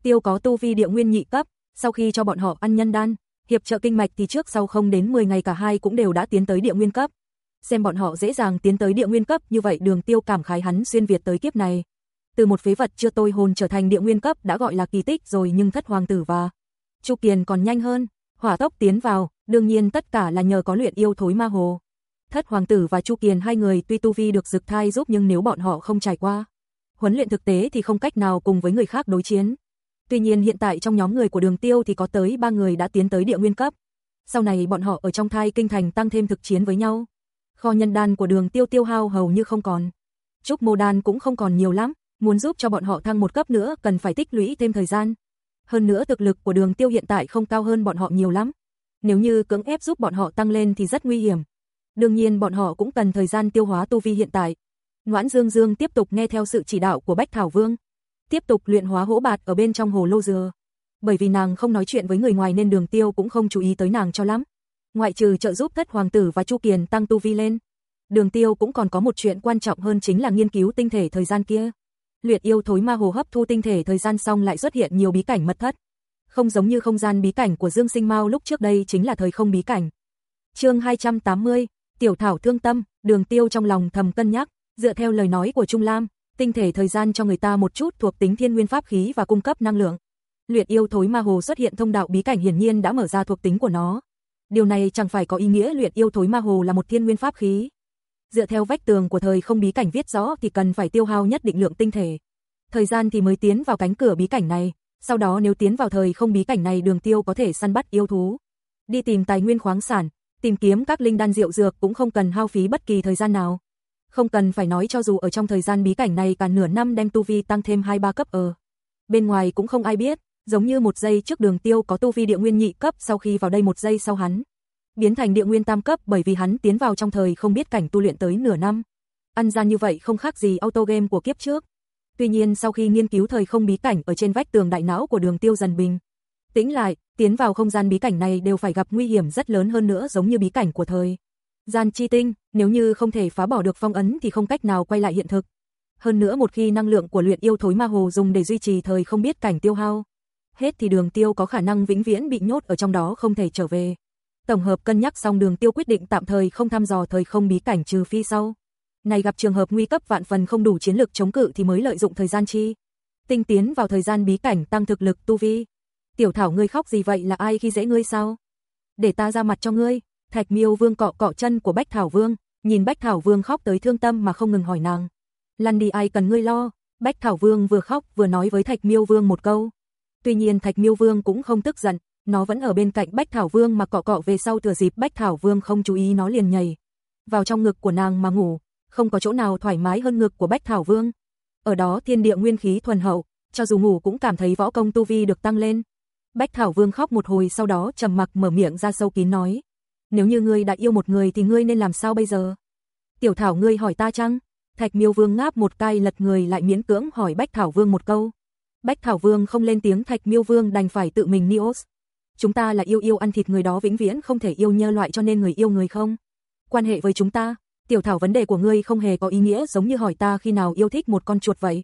Tiêu có tu vi địa nguyên nhị cấp, sau khi cho bọn họ ăn nhân đan, hiệp trợ kinh mạch thì trước sau không đến 10 ngày cả hai cũng đều đã tiến tới địa nguyên cấp xem bọn họ dễ dàng tiến tới địa nguyên cấp như vậy đường tiêu cảm khái hắn xuyên Việt tới kiếp này. Từ một phế vật chưa tôi hồn trở thành địa nguyên cấp đã gọi là kỳ tích rồi nhưng thất hoàng tử và Chu Kiền còn nhanh hơn, hỏa tốc tiến vào, đương nhiên tất cả là nhờ có luyện yêu thối ma hồ. Thất hoàng tử và Chu Kiền hai người tuy tu vi được dực thai giúp nhưng nếu bọn họ không trải qua huấn luyện thực tế thì không cách nào cùng với người khác đối chiến. Tuy nhiên hiện tại trong nhóm người của đường tiêu thì có tới ba người đã tiến tới địa nguyên cấp. Sau này bọn họ ở trong thai kinh thành tăng thêm thực chiến với nhau. Kho nhân đan của đường tiêu tiêu hao hầu như không còn. Trúc mô đan cũng không còn nhiều lắm, muốn giúp cho bọn họ thăng một cấp nữa cần phải tích lũy thêm thời gian. Hơn nữa thực lực của đường tiêu hiện tại không cao hơn bọn họ nhiều lắm. Nếu như cưỡng ép giúp bọn họ tăng lên thì rất nguy hiểm. Đương nhiên bọn họ cũng cần thời gian tiêu hóa tu vi hiện tại. Ngoãn Dương Dương tiếp tục nghe theo sự chỉ đạo của Bách Thảo Vương. Tiếp tục luyện hóa hỗ bạt ở bên trong hồ lô dừa. Bởi vì nàng không nói chuyện với người ngoài nên đường tiêu cũng không chú ý tới nàng cho lắm. Ngoại trừ trợ giúp thất hoàng tử và Chu Kiền tăng tu vi lên. Đường tiêu cũng còn có một chuyện quan trọng hơn chính là nghiên cứu tinh thể thời gian kia. Luyện yêu thối ma hồ hấp thu tinh thể thời gian xong lại xuất hiện nhiều bí cảnh mật thất. Không giống như không gian bí cảnh của Dương Sinh Mao lúc trước đây chính là thời không bí cảnh. Chương 280, Tiểu Thảo thương tâm, Đường Tiêu trong lòng thầm cân nhắc, dựa theo lời nói của Trung Lam, tinh thể thời gian cho người ta một chút thuộc tính thiên nguyên pháp khí và cung cấp năng lượng. Luyện yêu thối ma hồ xuất hiện thông đạo bí cảnh hiển nhiên đã mở ra thuộc tính của nó. Điều này chẳng phải có ý nghĩa luyện yêu thối ma hồ là một thiên nguyên pháp khí. Dựa theo vách tường của thời không bí cảnh viết rõ thì cần phải tiêu hao nhất định lượng tinh thể. Thời gian thì mới tiến vào cánh cửa bí cảnh này, sau đó nếu tiến vào thời không bí cảnh này đường tiêu có thể săn bắt yêu thú. Đi tìm tài nguyên khoáng sản, tìm kiếm các linh đan rượu dược cũng không cần hao phí bất kỳ thời gian nào. Không cần phải nói cho dù ở trong thời gian bí cảnh này cả nửa năm đem tu vi tăng thêm 2-3 cấp ở. Bên ngoài cũng không ai biết, giống như một giây trước đường tiêu có tu vi địa nguyên nhị cấp sau khi vào đây một giây sau hắn. Biến thành địa nguyên tam cấp bởi vì hắn tiến vào trong thời không biết cảnh tu luyện tới nửa năm. Ăn gian như vậy không khác gì auto game của kiếp trước. Tuy nhiên sau khi nghiên cứu thời không bí cảnh ở trên vách tường đại não của đường tiêu dần bình. Tĩnh lại, tiến vào không gian bí cảnh này đều phải gặp nguy hiểm rất lớn hơn nữa giống như bí cảnh của thời. Gian chi tinh, nếu như không thể phá bỏ được phong ấn thì không cách nào quay lại hiện thực. Hơn nữa một khi năng lượng của luyện yêu thối ma hồ dùng để duy trì thời không biết cảnh tiêu hao. Hết thì đường tiêu có khả năng vĩnh viễn bị nhốt ở trong đó không thể trở về. Tổng hợp cân nhắc xong đường tiêu quyết định tạm thời không thăm dò thời không bí cảnh trừ phi sau. Này gặp trường hợp nguy cấp vạn phần không đủ chiến lực chống cự thì mới lợi dụng thời gian chi. Tinh tiến vào thời gian bí cảnh tăng thực lực tu vi. Tiểu thảo ngươi khóc gì vậy là ai khi dễ ngươi sao? Để ta ra mặt cho ngươi. Thạch Miêu Vương cọ cọ chân của Bách Thảo Vương, nhìn Bách Thảo Vương khóc tới thương tâm mà không ngừng hỏi nàng. Lăn đi ai cần ngươi lo, Bách Thảo Vương vừa khóc vừa nói với Thạch Miêu Vương một câu. Tuy nhiên Thạch Miêu Vương cũng không tức giận, nó vẫn ở bên cạnh Bách Thảo Vương mà cọ cọ về sau thừa dịp Bách Thảo Vương không chú ý nó liền nhảy vào trong ngực của nàng mà ngủ, không có chỗ nào thoải mái hơn ngực của Bách Thảo Vương. Ở đó thiên địa nguyên khí thuần hậu, cho dù ngủ cũng cảm thấy võ công tu vi được tăng lên. Bách Thảo Vương khóc một hồi sau đó trầm mặc mở miệng ra sâu kín nói, nếu như ngươi đã yêu một người thì ngươi nên làm sao bây giờ? Tiểu Thảo ngươi hỏi ta chăng? Thạch Miêu Vương ngáp một cái lật người lại miễn cưỡng hỏi Bách Thảo Vương một câu. Bách Thảo Vương không lên tiếng Thạch Miêu Vương đành phải tự mình Nios. Chúng ta là yêu yêu ăn thịt người đó vĩnh viễn không thể yêu nhơ loại cho nên người yêu người không. Quan hệ với chúng ta, tiểu thảo vấn đề của ngươi không hề có ý nghĩa giống như hỏi ta khi nào yêu thích một con chuột vậy.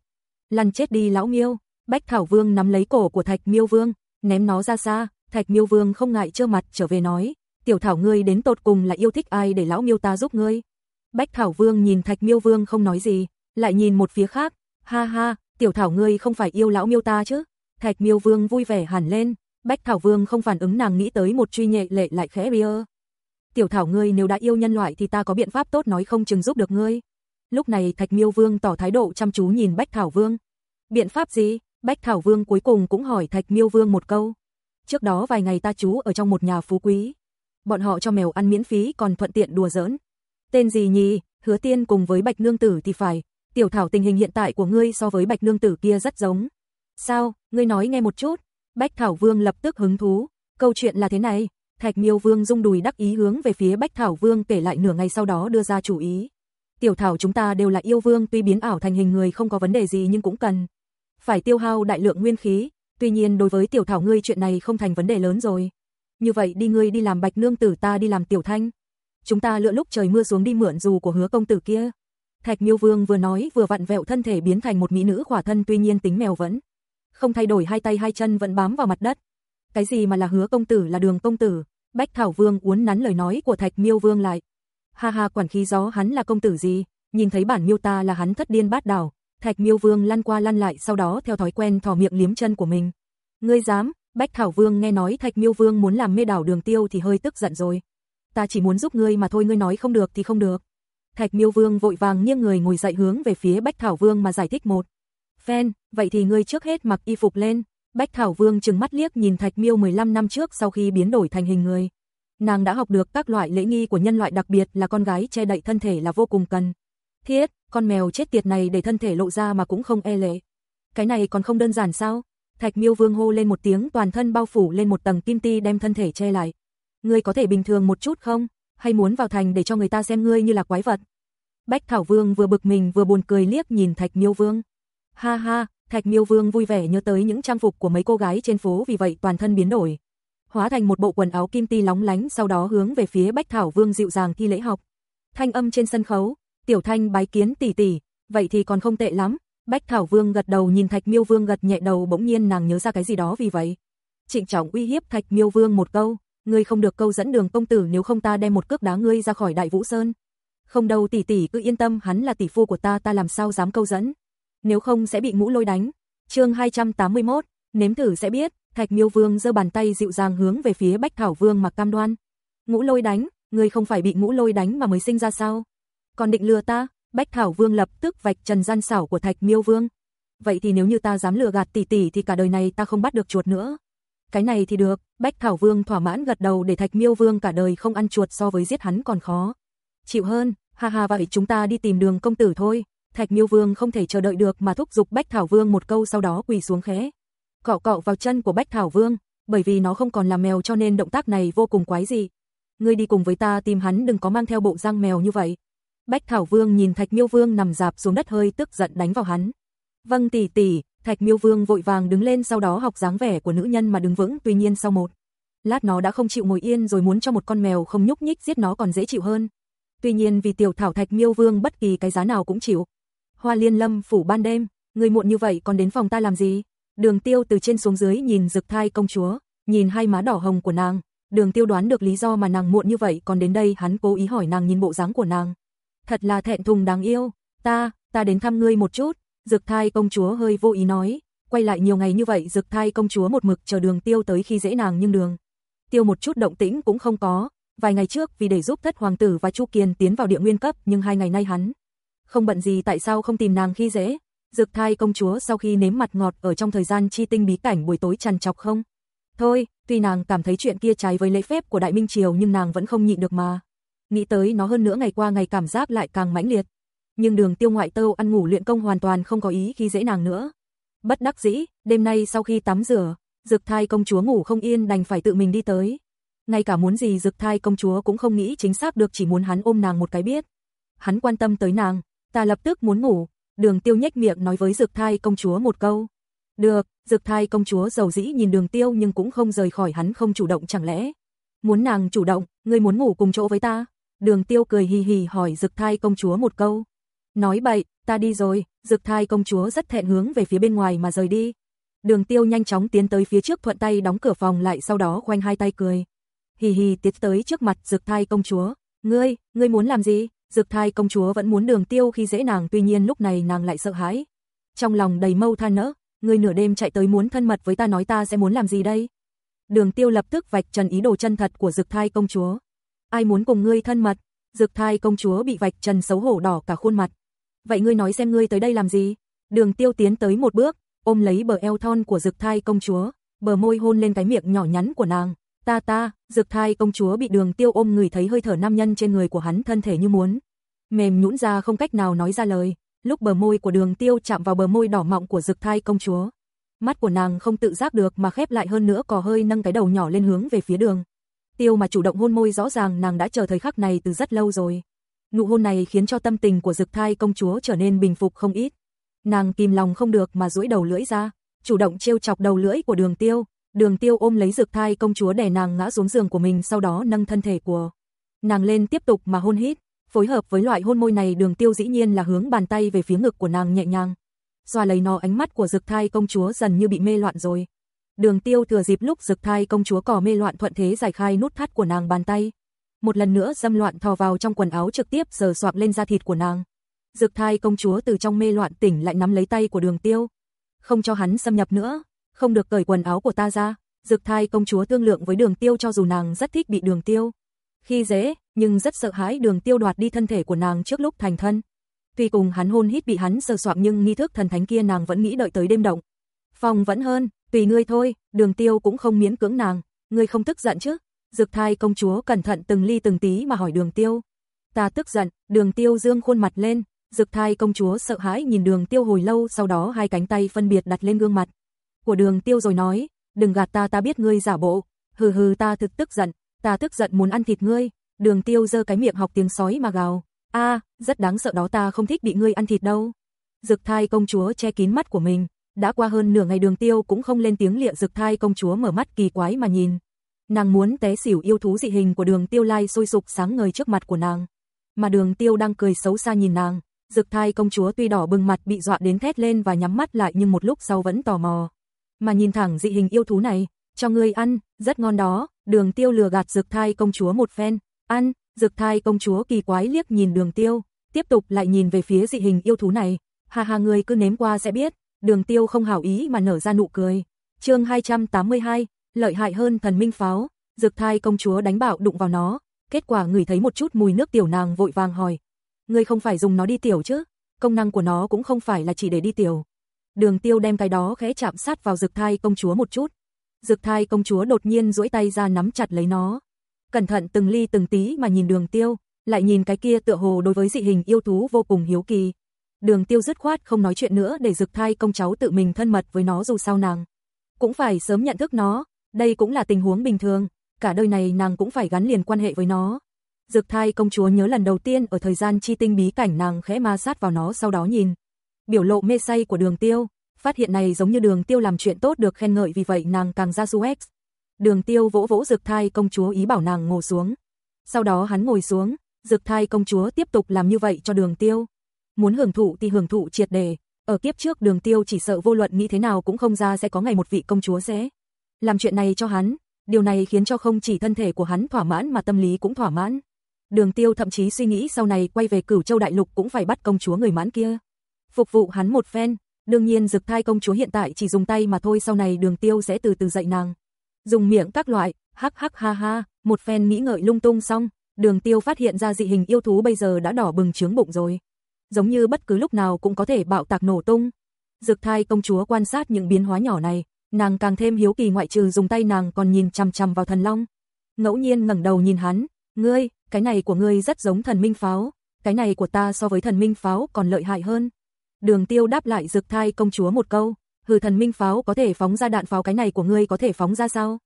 Lăn chết đi lão miêu, Bách Thảo Vương nắm lấy cổ của Thạch Miêu Vương, ném nó ra xa, Thạch Miêu Vương không ngại trơ mặt trở về nói, tiểu thảo ngươi đến tột cùng là yêu thích ai để lão miêu ta giúp ngươi. Bách Thảo Vương nhìn Thạch Miêu Vương không nói gì, lại nhìn một phía khác, ha ha, tiểu thảo ngươi không phải yêu lão miêu ta chứ. Thạch Miêu Vương vui vẻ hẳn lên, Bách Thảo Vương không phản ứng nàng nghĩ tới một truy nhệ lệ lại khẽ bia. Tiểu thảo ngươi nếu đã yêu nhân loại thì ta có biện pháp tốt nói không chừng giúp được ngươi. Lúc này Thạch Miêu Vương tỏ thái độ chăm chú nhìn Bách Thảo Vương. Biện pháp gì? Bách Thảo Vương cuối cùng cũng hỏi Thạch Miêu Vương một câu. Trước đó vài ngày ta trú ở trong một nhà phú quý, bọn họ cho mèo ăn miễn phí còn thuận tiện đùa giỡn. Tên gì nhỉ? Hứa Tiên cùng với Bạch Nương Tử thì phải, tiểu thảo tình hình hiện tại của ngươi so với Bạch Nương Tử kia rất giống. Sao, ngươi nói nghe một chút. Bách Thảo Vương lập tức hứng thú, câu chuyện là thế này, Thạch Miêu Vương rung đùi đắc ý hướng về phía Bách Thảo Vương kể lại nửa ngày sau đó đưa ra chủ ý. Tiểu thảo chúng ta đều là yêu vương tuy biến ảo thành hình người không có vấn đề gì nhưng cũng cần phải tiêu hao đại lượng nguyên khí, tuy nhiên đối với tiểu thảo ngươi chuyện này không thành vấn đề lớn rồi như vậy đi ngươi đi làm bạch nương tử ta đi làm tiểu thanh. Chúng ta lựa lúc trời mưa xuống đi mượn dù của hứa công tử kia. Thạch Miêu Vương vừa nói vừa vặn vẹo thân thể biến thành một mỹ nữ khỏa thân tuy nhiên tính mèo vẫn không thay đổi hai tay hai chân vẫn bám vào mặt đất. Cái gì mà là hứa công tử là đường công tử, Bách Thảo Vương uốn nắn lời nói của Thạch Miêu Vương lại. Ha ha quản khí gió hắn là công tử gì, nhìn thấy bản miêu ta là hắn thất điên bát đảo, Thạch Miêu Vương lăn qua lăn lại sau đó theo thói quen thò miệng liếm chân của mình. Ngươi dám? Bách Thảo Vương nghe nói Thạch Miêu Vương muốn làm mê đảo Đường Tiêu thì hơi tức giận rồi. Ta chỉ muốn giúp ngươi mà thôi, ngươi nói không được thì không được. Thạch Miêu Vương vội vàng nghiêng người ngồi dậy hướng về phía Bách Thảo Vương mà giải thích một. Phen, vậy thì ngươi trước hết mặc y phục lên. Bách Thảo Vương trừng mắt liếc nhìn Thạch Miêu 15 năm trước sau khi biến đổi thành hình người. Nàng đã học được các loại lễ nghi của nhân loại đặc biệt là con gái che đậy thân thể là vô cùng cần. Thiết, con mèo chết tiệt này để thân thể lộ ra mà cũng không e lệ. Cái này còn không đơn giản sao? Thạch Miêu Vương hô lên một tiếng toàn thân bao phủ lên một tầng kim ti đem thân thể che lại. Ngươi có thể bình thường một chút không? Hay muốn vào thành để cho người ta xem ngươi như là quái vật? Bách Thảo Vương vừa bực mình vừa buồn cười liếc nhìn Thạch Miêu Vương. Ha ha, Thạch Miêu Vương vui vẻ nhớ tới những trang phục của mấy cô gái trên phố vì vậy toàn thân biến đổi. Hóa thành một bộ quần áo kim ti lóng lánh sau đó hướng về phía Bách Thảo Vương dịu dàng thi lễ học. Thanh âm trên sân khấu, Tiểu Thanh bái kiến tỷ tỷ, vậy thì còn không tệ lắm. Bách Thảo Vương gật đầu nhìn Thạch Miêu Vương gật nhẹ đầu bỗng nhiên nàng nhớ ra cái gì đó vì vậy. Trịnh trọng uy hiếp Thạch Miêu Vương một câu, ngươi không được câu dẫn đường công tử nếu không ta đem một cước đá ngươi ra khỏi Đại Vũ Sơn. Không đâu tỷ tỷ cứ yên tâm hắn là tỷ phu của ta ta làm sao dám câu dẫn. Nếu không sẽ bị ngũ lôi đánh. chương 281, nếm thử sẽ biết, Thạch Miêu Vương giơ bàn tay dịu dàng hướng về phía Bách Thảo Vương mặc cam đoan. Ngũ lôi đánh, ngươi không phải bị ngũ lôi đánh mà mới sinh ra sao? Còn định lừa ta? Bách Thảo Vương lập tức vạch trần gian xảo của Thạch Miêu Vương. Vậy thì nếu như ta dám lừa gạt tỷ tỷ thì cả đời này ta không bắt được chuột nữa. Cái này thì được, Bách Thảo Vương thỏa mãn gật đầu để Thạch Miêu Vương cả đời không ăn chuột so với giết hắn còn khó. Chịu hơn, ha ha vậy chúng ta đi tìm đường công tử thôi. Thạch Miêu Vương không thể chờ đợi được mà thúc giục Bách Thảo Vương một câu sau đó quỳ xuống khẽ. Cọ cọ vào chân của Bách Thảo Vương, bởi vì nó không còn là mèo cho nên động tác này vô cùng quái dị. Ngươi đi cùng với ta tìm hắn đừng có mang theo bộ răng mèo như vậy. Bách Thảo Vương nhìn Thạch Miêu Vương nằm dạp xuống đất hơi tức giận đánh vào hắn. Vâng tỷ tỷ, Thạch Miêu Vương vội vàng đứng lên sau đó học dáng vẻ của nữ nhân mà đứng vững tuy nhiên sau một. Lát nó đã không chịu ngồi yên rồi muốn cho một con mèo không nhúc nhích giết nó còn dễ chịu hơn. Tuy nhiên vì tiểu thảo Thạch Miêu Vương bất kỳ cái giá nào cũng chịu. Hoa Liên Lâm phủ ban đêm, người muộn như vậy còn đến phòng ta làm gì? Đường Tiêu từ trên xuống dưới nhìn Dực Thai công chúa, nhìn hai má đỏ hồng của nàng, Đường Tiêu đoán được lý do mà nàng muộn như vậy còn đến đây hắn cố ý hỏi nàng nhìn bộ dáng của nàng thật là thẹn thùng đáng yêu, ta, ta đến thăm ngươi một chút, Dực Thai công chúa hơi vô ý nói, quay lại nhiều ngày như vậy Dực Thai công chúa một mực chờ Đường Tiêu tới khi dễ nàng nhưng Đường Tiêu một chút động tĩnh cũng không có, vài ngày trước vì để giúp Thất hoàng tử và Chu Kiền tiến vào địa nguyên cấp, nhưng hai ngày nay hắn không bận gì tại sao không tìm nàng khi dễ? Dực Thai công chúa sau khi nếm mặt ngọt ở trong thời gian chi tinh bí cảnh buổi tối trằn trọc không? Thôi, tuy nàng cảm thấy chuyện kia trái với lễ phép của Đại Minh Triều nhưng nàng vẫn không nhịn được mà nghĩ tới nó hơn nữa ngày qua ngày cảm giác lại càng mãnh liệt. Nhưng đường tiêu ngoại tâu ăn ngủ luyện công hoàn toàn không có ý khi dễ nàng nữa. Bất đắc dĩ, đêm nay sau khi tắm rửa, dực thai công chúa ngủ không yên đành phải tự mình đi tới. Ngay cả muốn gì dực thai công chúa cũng không nghĩ chính xác được chỉ muốn hắn ôm nàng một cái biết. Hắn quan tâm tới nàng, ta lập tức muốn ngủ, đường tiêu nhếch miệng nói với dực thai công chúa một câu. Được, dực thai công chúa giàu dĩ nhìn đường tiêu nhưng cũng không rời khỏi hắn không chủ động chẳng lẽ. Muốn nàng chủ động, ngươi muốn ngủ cùng chỗ với ta? Đường tiêu cười hì hì hỏi Dực thai công chúa một câu. Nói bậy, ta đi rồi, Dực thai công chúa rất thẹn hướng về phía bên ngoài mà rời đi. Đường tiêu nhanh chóng tiến tới phía trước thuận tay đóng cửa phòng lại sau đó khoanh hai tay cười. Hì hì tiến tới trước mặt Dực thai công chúa. Ngươi, ngươi muốn làm gì? Dực thai công chúa vẫn muốn đường tiêu khi dễ nàng tuy nhiên lúc này nàng lại sợ hãi. Trong lòng đầy mâu than nỡ, ngươi nửa đêm chạy tới muốn thân mật với ta nói ta sẽ muốn làm gì đây? Đường tiêu lập tức vạch trần ý đồ chân thật của dực thai công chúa ai muốn cùng ngươi thân mật? Dực thai công chúa bị vạch trần xấu hổ đỏ cả khuôn mặt. Vậy ngươi nói xem ngươi tới đây làm gì? Đường tiêu tiến tới một bước, ôm lấy bờ eo thon của dực thai công chúa, bờ môi hôn lên cái miệng nhỏ nhắn của nàng. Ta ta, dực thai công chúa bị đường tiêu ôm người thấy hơi thở nam nhân trên người của hắn thân thể như muốn. Mềm nhũn ra không cách nào nói ra lời, lúc bờ môi của đường tiêu chạm vào bờ môi đỏ mọng của dực thai công chúa. Mắt của nàng không tự giác được mà khép lại hơn nữa cò hơi nâng cái đầu nhỏ lên hướng về phía đường tiêu mà chủ động hôn môi rõ ràng nàng đã chờ thời khắc này từ rất lâu rồi. Nụ hôn này khiến cho tâm tình của dực thai công chúa trở nên bình phục không ít. Nàng kìm lòng không được mà duỗi đầu lưỡi ra, chủ động trêu chọc đầu lưỡi của đường tiêu. Đường tiêu ôm lấy dực thai công chúa đè nàng ngã xuống giường của mình sau đó nâng thân thể của nàng lên tiếp tục mà hôn hít. Phối hợp với loại hôn môi này đường tiêu dĩ nhiên là hướng bàn tay về phía ngực của nàng nhẹ nhàng. Xoa lấy nó ánh mắt của dực thai công chúa dần như bị mê loạn rồi. Đường Tiêu thừa dịp lúc rực Thai công chúa cỏ mê loạn thuận thế giải khai nút thắt của nàng bàn tay. một lần nữa dâm loạn thò vào trong quần áo trực tiếp giờ soạc lên da thịt của nàng. dược thai công chúa từ trong mê loạn tỉnh lại nắm lấy tay của đường tiêu. Không cho hắn xâm nhập nữa, không được cởi quần áo của ta ra. dược thai công chúa thương lượng với đường tiêu cho dù nàng rất thích bị đường tiêu. Khi dễ, nhưng rất sợ hãi đường tiêu đoạt đi thân thể của nàng trước lúc thành thân. Tuy cùng hắn hôn hít bị hắn sờ soạng nhưng nghi thức thần thánh kia nàng vẫn nghĩ đợi tới đêm động. Phòng vẫn hơn, tùy ngươi thôi, đường tiêu cũng không miễn cưỡng nàng, ngươi không tức giận chứ? Dực thai công chúa cẩn thận từng ly từng tí mà hỏi đường tiêu. Ta tức giận, đường tiêu dương khuôn mặt lên, dực thai công chúa sợ hãi nhìn đường tiêu hồi lâu sau đó hai cánh tay phân biệt đặt lên gương mặt. Của đường tiêu rồi nói, đừng gạt ta ta biết ngươi giả bộ, hừ hừ ta thực tức giận, ta tức giận muốn ăn thịt ngươi, đường tiêu giơ cái miệng học tiếng sói mà gào, a rất đáng sợ đó ta không thích bị ngươi ăn thịt đâu. Dực thai công chúa che kín mắt của mình, đã qua hơn nửa ngày đường tiêu cũng không lên tiếng lịa dực thai công chúa mở mắt kỳ quái mà nhìn. Nàng muốn té xỉu yêu thú dị hình của đường tiêu lai sôi sục sáng ngời trước mặt của nàng. Mà đường tiêu đang cười xấu xa nhìn nàng, dực thai công chúa tuy đỏ bừng mặt bị dọa đến thét lên và nhắm mắt lại nhưng một lúc sau vẫn tò mò. Mà nhìn thẳng dị hình yêu thú này, cho ngươi ăn, rất ngon đó, đường tiêu lừa gạt dực thai công chúa một phen, ăn, dực thai công chúa kỳ quái liếc nhìn đường tiêu, tiếp tục lại nhìn về phía dị hình yêu thú này, ha ha ngươi cứ nếm qua sẽ biết, đường tiêu không hảo ý mà nở ra nụ cười. chương 282, lợi hại hơn thần minh pháo, dược thai công chúa đánh bạo đụng vào nó, kết quả ngửi thấy một chút mùi nước tiểu nàng vội vàng hỏi. Ngươi không phải dùng nó đi tiểu chứ, công năng của nó cũng không phải là chỉ để đi tiểu. Đường tiêu đem cái đó khẽ chạm sát vào dược thai công chúa một chút. dược thai công chúa đột nhiên duỗi tay ra nắm chặt lấy nó. Cẩn thận từng ly từng tí mà nhìn đường tiêu, lại nhìn cái kia tựa hồ đối với dị hình yêu thú vô cùng hiếu kỳ. Đường tiêu dứt khoát không nói chuyện nữa để dực thai công cháu tự mình thân mật với nó dù sao nàng. Cũng phải sớm nhận thức nó, đây cũng là tình huống bình thường, cả đời này nàng cũng phải gắn liền quan hệ với nó. Dực thai công chúa nhớ lần đầu tiên ở thời gian chi tinh bí cảnh nàng khẽ ma sát vào nó sau đó nhìn. Biểu lộ mê say của đường tiêu, phát hiện này giống như đường tiêu làm chuyện tốt được khen ngợi vì vậy nàng càng ra Suez. Đường tiêu vỗ vỗ dực thai công chúa ý bảo nàng ngồi xuống. Sau đó hắn ngồi xuống, dực thai công chúa tiếp tục làm như vậy cho đường tiêu. Muốn hưởng thụ thì hưởng thụ triệt đề, ở kiếp trước đường tiêu chỉ sợ vô luận nghĩ thế nào cũng không ra sẽ có ngày một vị công chúa sẽ làm chuyện này cho hắn, điều này khiến cho không chỉ thân thể của hắn thỏa mãn mà tâm lý cũng thỏa mãn. Đường tiêu thậm chí suy nghĩ sau này quay về cửu châu đại lục cũng phải bắt công chúa người mãn kia. Phục vụ hắn một phen, đương nhiên dực thai công chúa hiện tại chỉ dùng tay mà thôi sau này đường tiêu sẽ từ từ dạy nàng. Dùng miệng các loại, hắc hắc ha ha, một phen nghĩ ngợi lung tung xong, đường tiêu phát hiện ra dị hình yêu thú bây giờ đã đỏ bừng trướng bụng rồi. Giống như bất cứ lúc nào cũng có thể bạo tạc nổ tung. Dực thai công chúa quan sát những biến hóa nhỏ này, nàng càng thêm hiếu kỳ ngoại trừ dùng tay nàng còn nhìn chằm chằm vào thần long. Ngẫu nhiên ngẩng đầu nhìn hắn, ngươi, cái này của ngươi rất giống thần minh pháo, cái này của ta so với thần minh pháo còn lợi hại hơn. Đường tiêu đáp lại dực thai công chúa một câu, hừ thần minh pháo có thể phóng ra đạn pháo cái này của ngươi có thể phóng ra sao?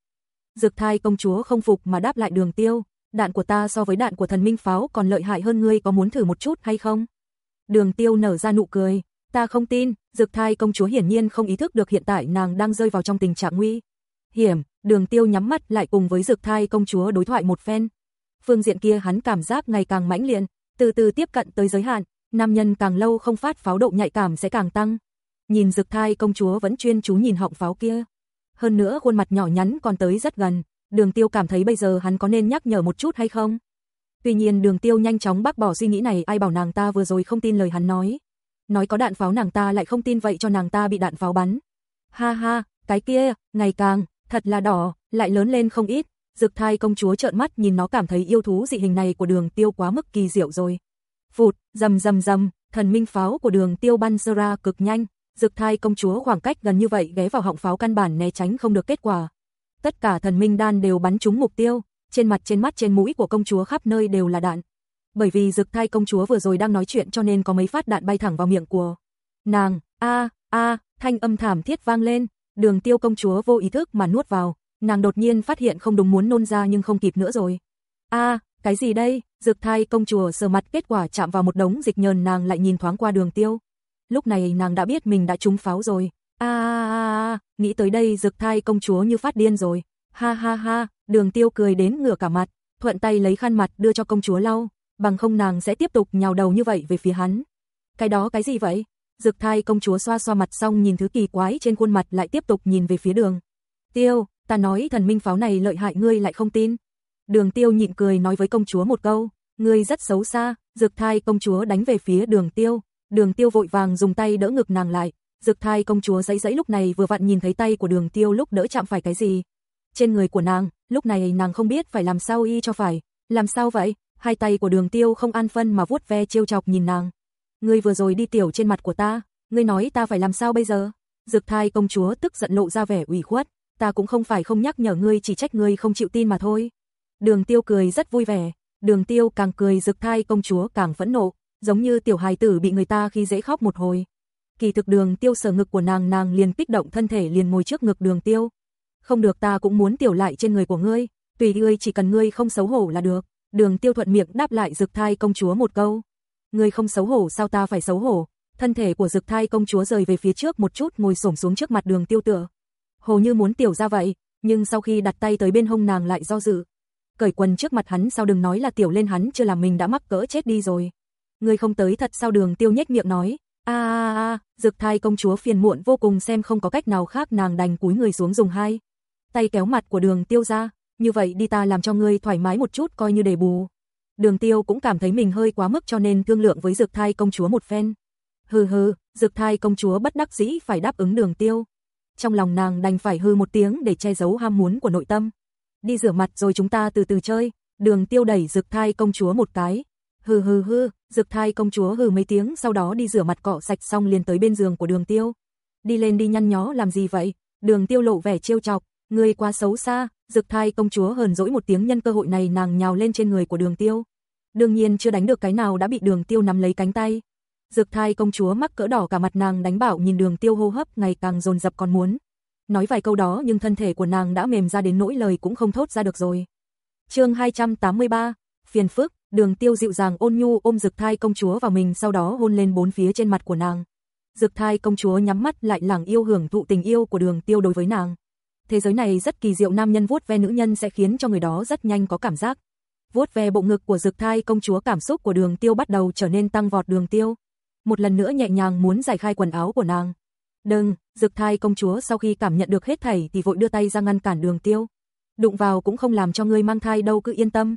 Dực thai công chúa không phục mà đáp lại đường tiêu, đạn của ta so với đạn của thần minh pháo còn lợi hại hơn ngươi có muốn thử một chút hay không? Đường tiêu nở ra nụ cười, ta không tin, dực thai công chúa hiển nhiên không ý thức được hiện tại nàng đang rơi vào trong tình trạng nguy. Hiểm, đường tiêu nhắm mắt lại cùng với dực thai công chúa đối thoại một phen. Phương diện kia hắn cảm giác ngày càng mãnh liệt, từ từ tiếp cận tới giới hạn, nam nhân càng lâu không phát pháo độ nhạy cảm sẽ càng tăng. Nhìn dực thai công chúa vẫn chuyên chú nhìn họng pháo kia. Hơn nữa khuôn mặt nhỏ nhắn còn tới rất gần, đường tiêu cảm thấy bây giờ hắn có nên nhắc nhở một chút hay không? Tuy nhiên đường tiêu nhanh chóng bác bỏ suy nghĩ này ai bảo nàng ta vừa rồi không tin lời hắn nói. Nói có đạn pháo nàng ta lại không tin vậy cho nàng ta bị đạn pháo bắn. Ha ha, cái kia, ngày càng, thật là đỏ, lại lớn lên không ít. Dực thai công chúa trợn mắt nhìn nó cảm thấy yêu thú dị hình này của đường tiêu quá mức kỳ diệu rồi. Phụt, rầm rầm rầm, thần minh pháo của đường tiêu bắn ra cực nhanh. Dực thai công chúa khoảng cách gần như vậy ghé vào họng pháo căn bản né tránh không được kết quả. Tất cả thần minh đan đều bắn trúng mục tiêu, trên mặt trên mắt trên mũi của công chúa khắp nơi đều là đạn. Bởi vì Dực Thai công chúa vừa rồi đang nói chuyện cho nên có mấy phát đạn bay thẳng vào miệng của nàng. A, a, thanh âm thảm thiết vang lên, Đường Tiêu công chúa vô ý thức mà nuốt vào, nàng đột nhiên phát hiện không đúng muốn nôn ra nhưng không kịp nữa rồi. A, cái gì đây? Dực Thai công chúa sờ mặt kết quả chạm vào một đống dịch nhờn nàng lại nhìn thoáng qua Đường Tiêu. Lúc này nàng đã biết mình đã trúng pháo rồi. A a a, nghĩ tới đây Dực Thai công chúa như phát điên rồi. Ha ha ha, Đường Tiêu cười đến ngửa cả mặt, thuận tay lấy khăn mặt đưa cho công chúa lau, bằng không nàng sẽ tiếp tục nhào đầu như vậy về phía hắn. Cái đó cái gì vậy? Dực thai công chúa xoa xoa mặt xong nhìn thứ kỳ quái trên khuôn mặt lại tiếp tục nhìn về phía đường. Tiêu, ta nói thần minh pháo này lợi hại ngươi lại không tin. Đường tiêu nhịn cười nói với công chúa một câu, ngươi rất xấu xa, dực thai công chúa đánh về phía đường tiêu, đường tiêu vội vàng dùng tay đỡ ngực nàng lại, dực thai công chúa dãy dãy lúc này vừa vặn nhìn thấy tay của đường tiêu lúc đỡ chạm phải cái gì. Trên người của nàng, lúc này nàng không biết phải làm sao y cho phải, làm sao vậy, hai tay của đường tiêu không an phân mà vuốt ve trêu chọc nhìn nàng. Ngươi vừa rồi đi tiểu trên mặt của ta, ngươi nói ta phải làm sao bây giờ? Dực thai công chúa tức giận lộ ra vẻ ủy khuất, ta cũng không phải không nhắc nhở ngươi chỉ trách ngươi không chịu tin mà thôi. Đường tiêu cười rất vui vẻ, đường tiêu càng cười dực thai công chúa càng phẫn nộ, giống như tiểu hài tử bị người ta khi dễ khóc một hồi. Kỳ thực đường tiêu sở ngực của nàng nàng liền kích động thân thể liền ngồi trước ngực đường tiêu. Không được ta cũng muốn tiểu lại trên người của ngươi, tùy ngươi chỉ cần ngươi không xấu hổ là được. Đường tiêu thuận miệng đáp lại dực thai công chúa một câu. Ngươi không xấu hổ sao ta phải xấu hổ, thân thể của dực thai công chúa rời về phía trước một chút ngồi xổm xuống trước mặt đường tiêu tựa. Hồ như muốn tiểu ra vậy, nhưng sau khi đặt tay tới bên hông nàng lại do dự. Cởi quần trước mặt hắn sao đừng nói là tiểu lên hắn chưa làm mình đã mắc cỡ chết đi rồi. Ngươi không tới thật sao đường tiêu nhếch miệng nói, a a a, dực thai công chúa phiền muộn vô cùng xem không có cách nào khác nàng đành cúi người xuống dùng hai. Tay kéo mặt của đường tiêu ra, như vậy đi ta làm cho ngươi thoải mái một chút coi như đền bù. Đường tiêu cũng cảm thấy mình hơi quá mức cho nên thương lượng với dược thai công chúa một phen. Hừ hừ, dược thai công chúa bất đắc dĩ phải đáp ứng đường tiêu. Trong lòng nàng đành phải hư một tiếng để che giấu ham muốn của nội tâm. Đi rửa mặt rồi chúng ta từ từ chơi, đường tiêu đẩy dược thai công chúa một cái. Hừ hừ hừ, dược thai công chúa hừ mấy tiếng sau đó đi rửa mặt cọ sạch xong liền tới bên giường của đường tiêu. Đi lên đi nhăn nhó làm gì vậy? Đường tiêu lộ vẻ trêu chọc, người quá xấu xa, Dực thai công chúa hờn dỗi một tiếng nhân cơ hội này nàng nhào lên trên người của đường tiêu. Đương nhiên chưa đánh được cái nào đã bị đường tiêu nắm lấy cánh tay. Dực thai công chúa mắc cỡ đỏ cả mặt nàng đánh bảo nhìn đường tiêu hô hấp ngày càng dồn dập còn muốn. Nói vài câu đó nhưng thân thể của nàng đã mềm ra đến nỗi lời cũng không thốt ra được rồi. chương 283, phiền phức, đường tiêu dịu dàng ôn nhu ôm Dực thai công chúa vào mình sau đó hôn lên bốn phía trên mặt của nàng. Dực thai công chúa nhắm mắt lại lẳng yêu hưởng thụ tình yêu của đường tiêu đối với nàng. Thế giới này rất kỳ diệu nam nhân vuốt ve nữ nhân sẽ khiến cho người đó rất nhanh có cảm giác. Vuốt ve bộ ngực của dược thai công chúa cảm xúc của đường tiêu bắt đầu trở nên tăng vọt đường tiêu một lần nữa nhẹ nhàng muốn giải khai quần áo của nàng. Đừng, dực thai công chúa sau khi cảm nhận được hết thảy thì vội đưa tay ra ngăn cản đường tiêu. Đụng vào cũng không làm cho ngươi mang thai đâu cứ yên tâm.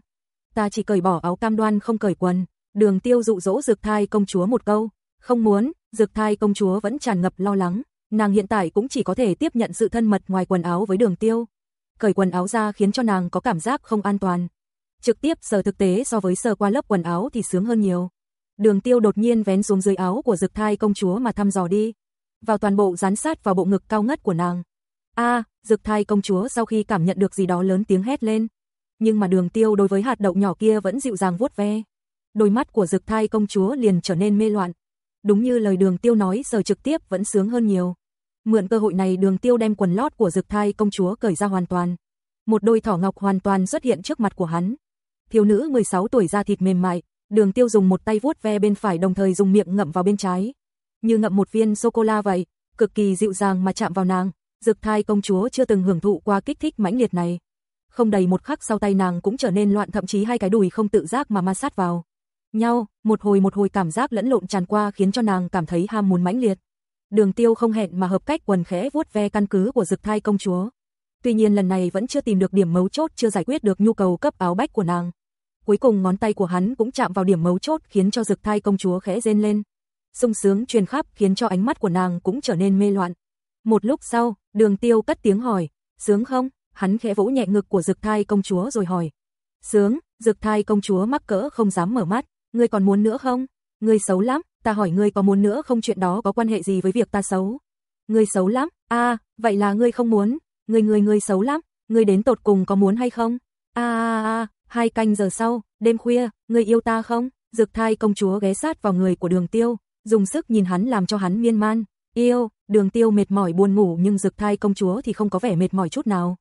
Ta chỉ cởi bỏ áo cam đoan không cởi quần. Đường tiêu dụ dỗ dực thai công chúa một câu. Không muốn, dực thai công chúa vẫn tràn ngập lo lắng. Nàng hiện tại cũng chỉ có thể tiếp nhận sự thân mật ngoài quần áo với đường tiêu. Cởi quần áo ra khiến cho nàng có cảm giác không an toàn. Trực tiếp sờ thực tế so với sờ qua lớp quần áo thì sướng hơn nhiều. Đường tiêu đột nhiên vén xuống dưới áo của dực thai công chúa mà thăm dò đi. Vào toàn bộ dán sát vào bộ ngực cao ngất của nàng. a, dực thai công chúa sau khi cảm nhận được gì đó lớn tiếng hét lên. Nhưng mà đường tiêu đối với hạt đậu nhỏ kia vẫn dịu dàng vuốt ve. Đôi mắt của dực thai công chúa liền trở nên mê loạn. Đúng như lời đường tiêu nói giờ trực tiếp vẫn sướng hơn nhiều. Mượn cơ hội này đường tiêu đem quần lót của dực thai công chúa cởi ra hoàn toàn. Một đôi thỏ ngọc hoàn toàn xuất hiện trước mặt của hắn. Thiếu nữ 16 tuổi da thịt mềm mại, Đường tiêu dùng một tay vuốt ve bên phải đồng thời dùng miệng ngậm vào bên trái. Như ngậm một viên sô-cô-la vậy, cực kỳ dịu dàng mà chạm vào nàng. Dực thai công chúa chưa từng hưởng thụ qua kích thích mãnh liệt này. Không đầy một khắc sau tay nàng cũng trở nên loạn thậm chí hai cái đùi không tự giác mà ma sát vào. Nhau, một hồi một hồi cảm giác lẫn lộn tràn qua khiến cho nàng cảm thấy ham muốn mãnh liệt. Đường tiêu không hẹn mà hợp cách quần khẽ vuốt ve căn cứ của dực thai công chúa. Tuy nhiên lần này vẫn chưa tìm được điểm mấu chốt chưa giải quyết được nhu cầu cấp áo bách của nàng cuối cùng ngón tay của hắn cũng chạm vào điểm mấu chốt khiến cho dực thai công chúa khẽ rên lên. sung sướng truyền khắp khiến cho ánh mắt của nàng cũng trở nên mê loạn. Một lúc sau, đường tiêu cất tiếng hỏi, sướng không? Hắn khẽ vỗ nhẹ ngực của dực thai công chúa rồi hỏi. Sướng, dực thai công chúa mắc cỡ không dám mở mắt, ngươi còn muốn nữa không? Ngươi xấu lắm, ta hỏi ngươi có muốn nữa không chuyện đó có quan hệ gì với việc ta xấu? Ngươi xấu lắm, a vậy là ngươi không muốn, ngươi ngươi ngươi xấu lắm, ngươi đến tột cùng có muốn hay không? a a a Hai canh giờ sau, đêm khuya, ngươi yêu ta không? Dược thai công chúa ghé sát vào người của đường tiêu, dùng sức nhìn hắn làm cho hắn miên man. Yêu, đường tiêu mệt mỏi buồn ngủ nhưng dược thai công chúa thì không có vẻ mệt mỏi chút nào.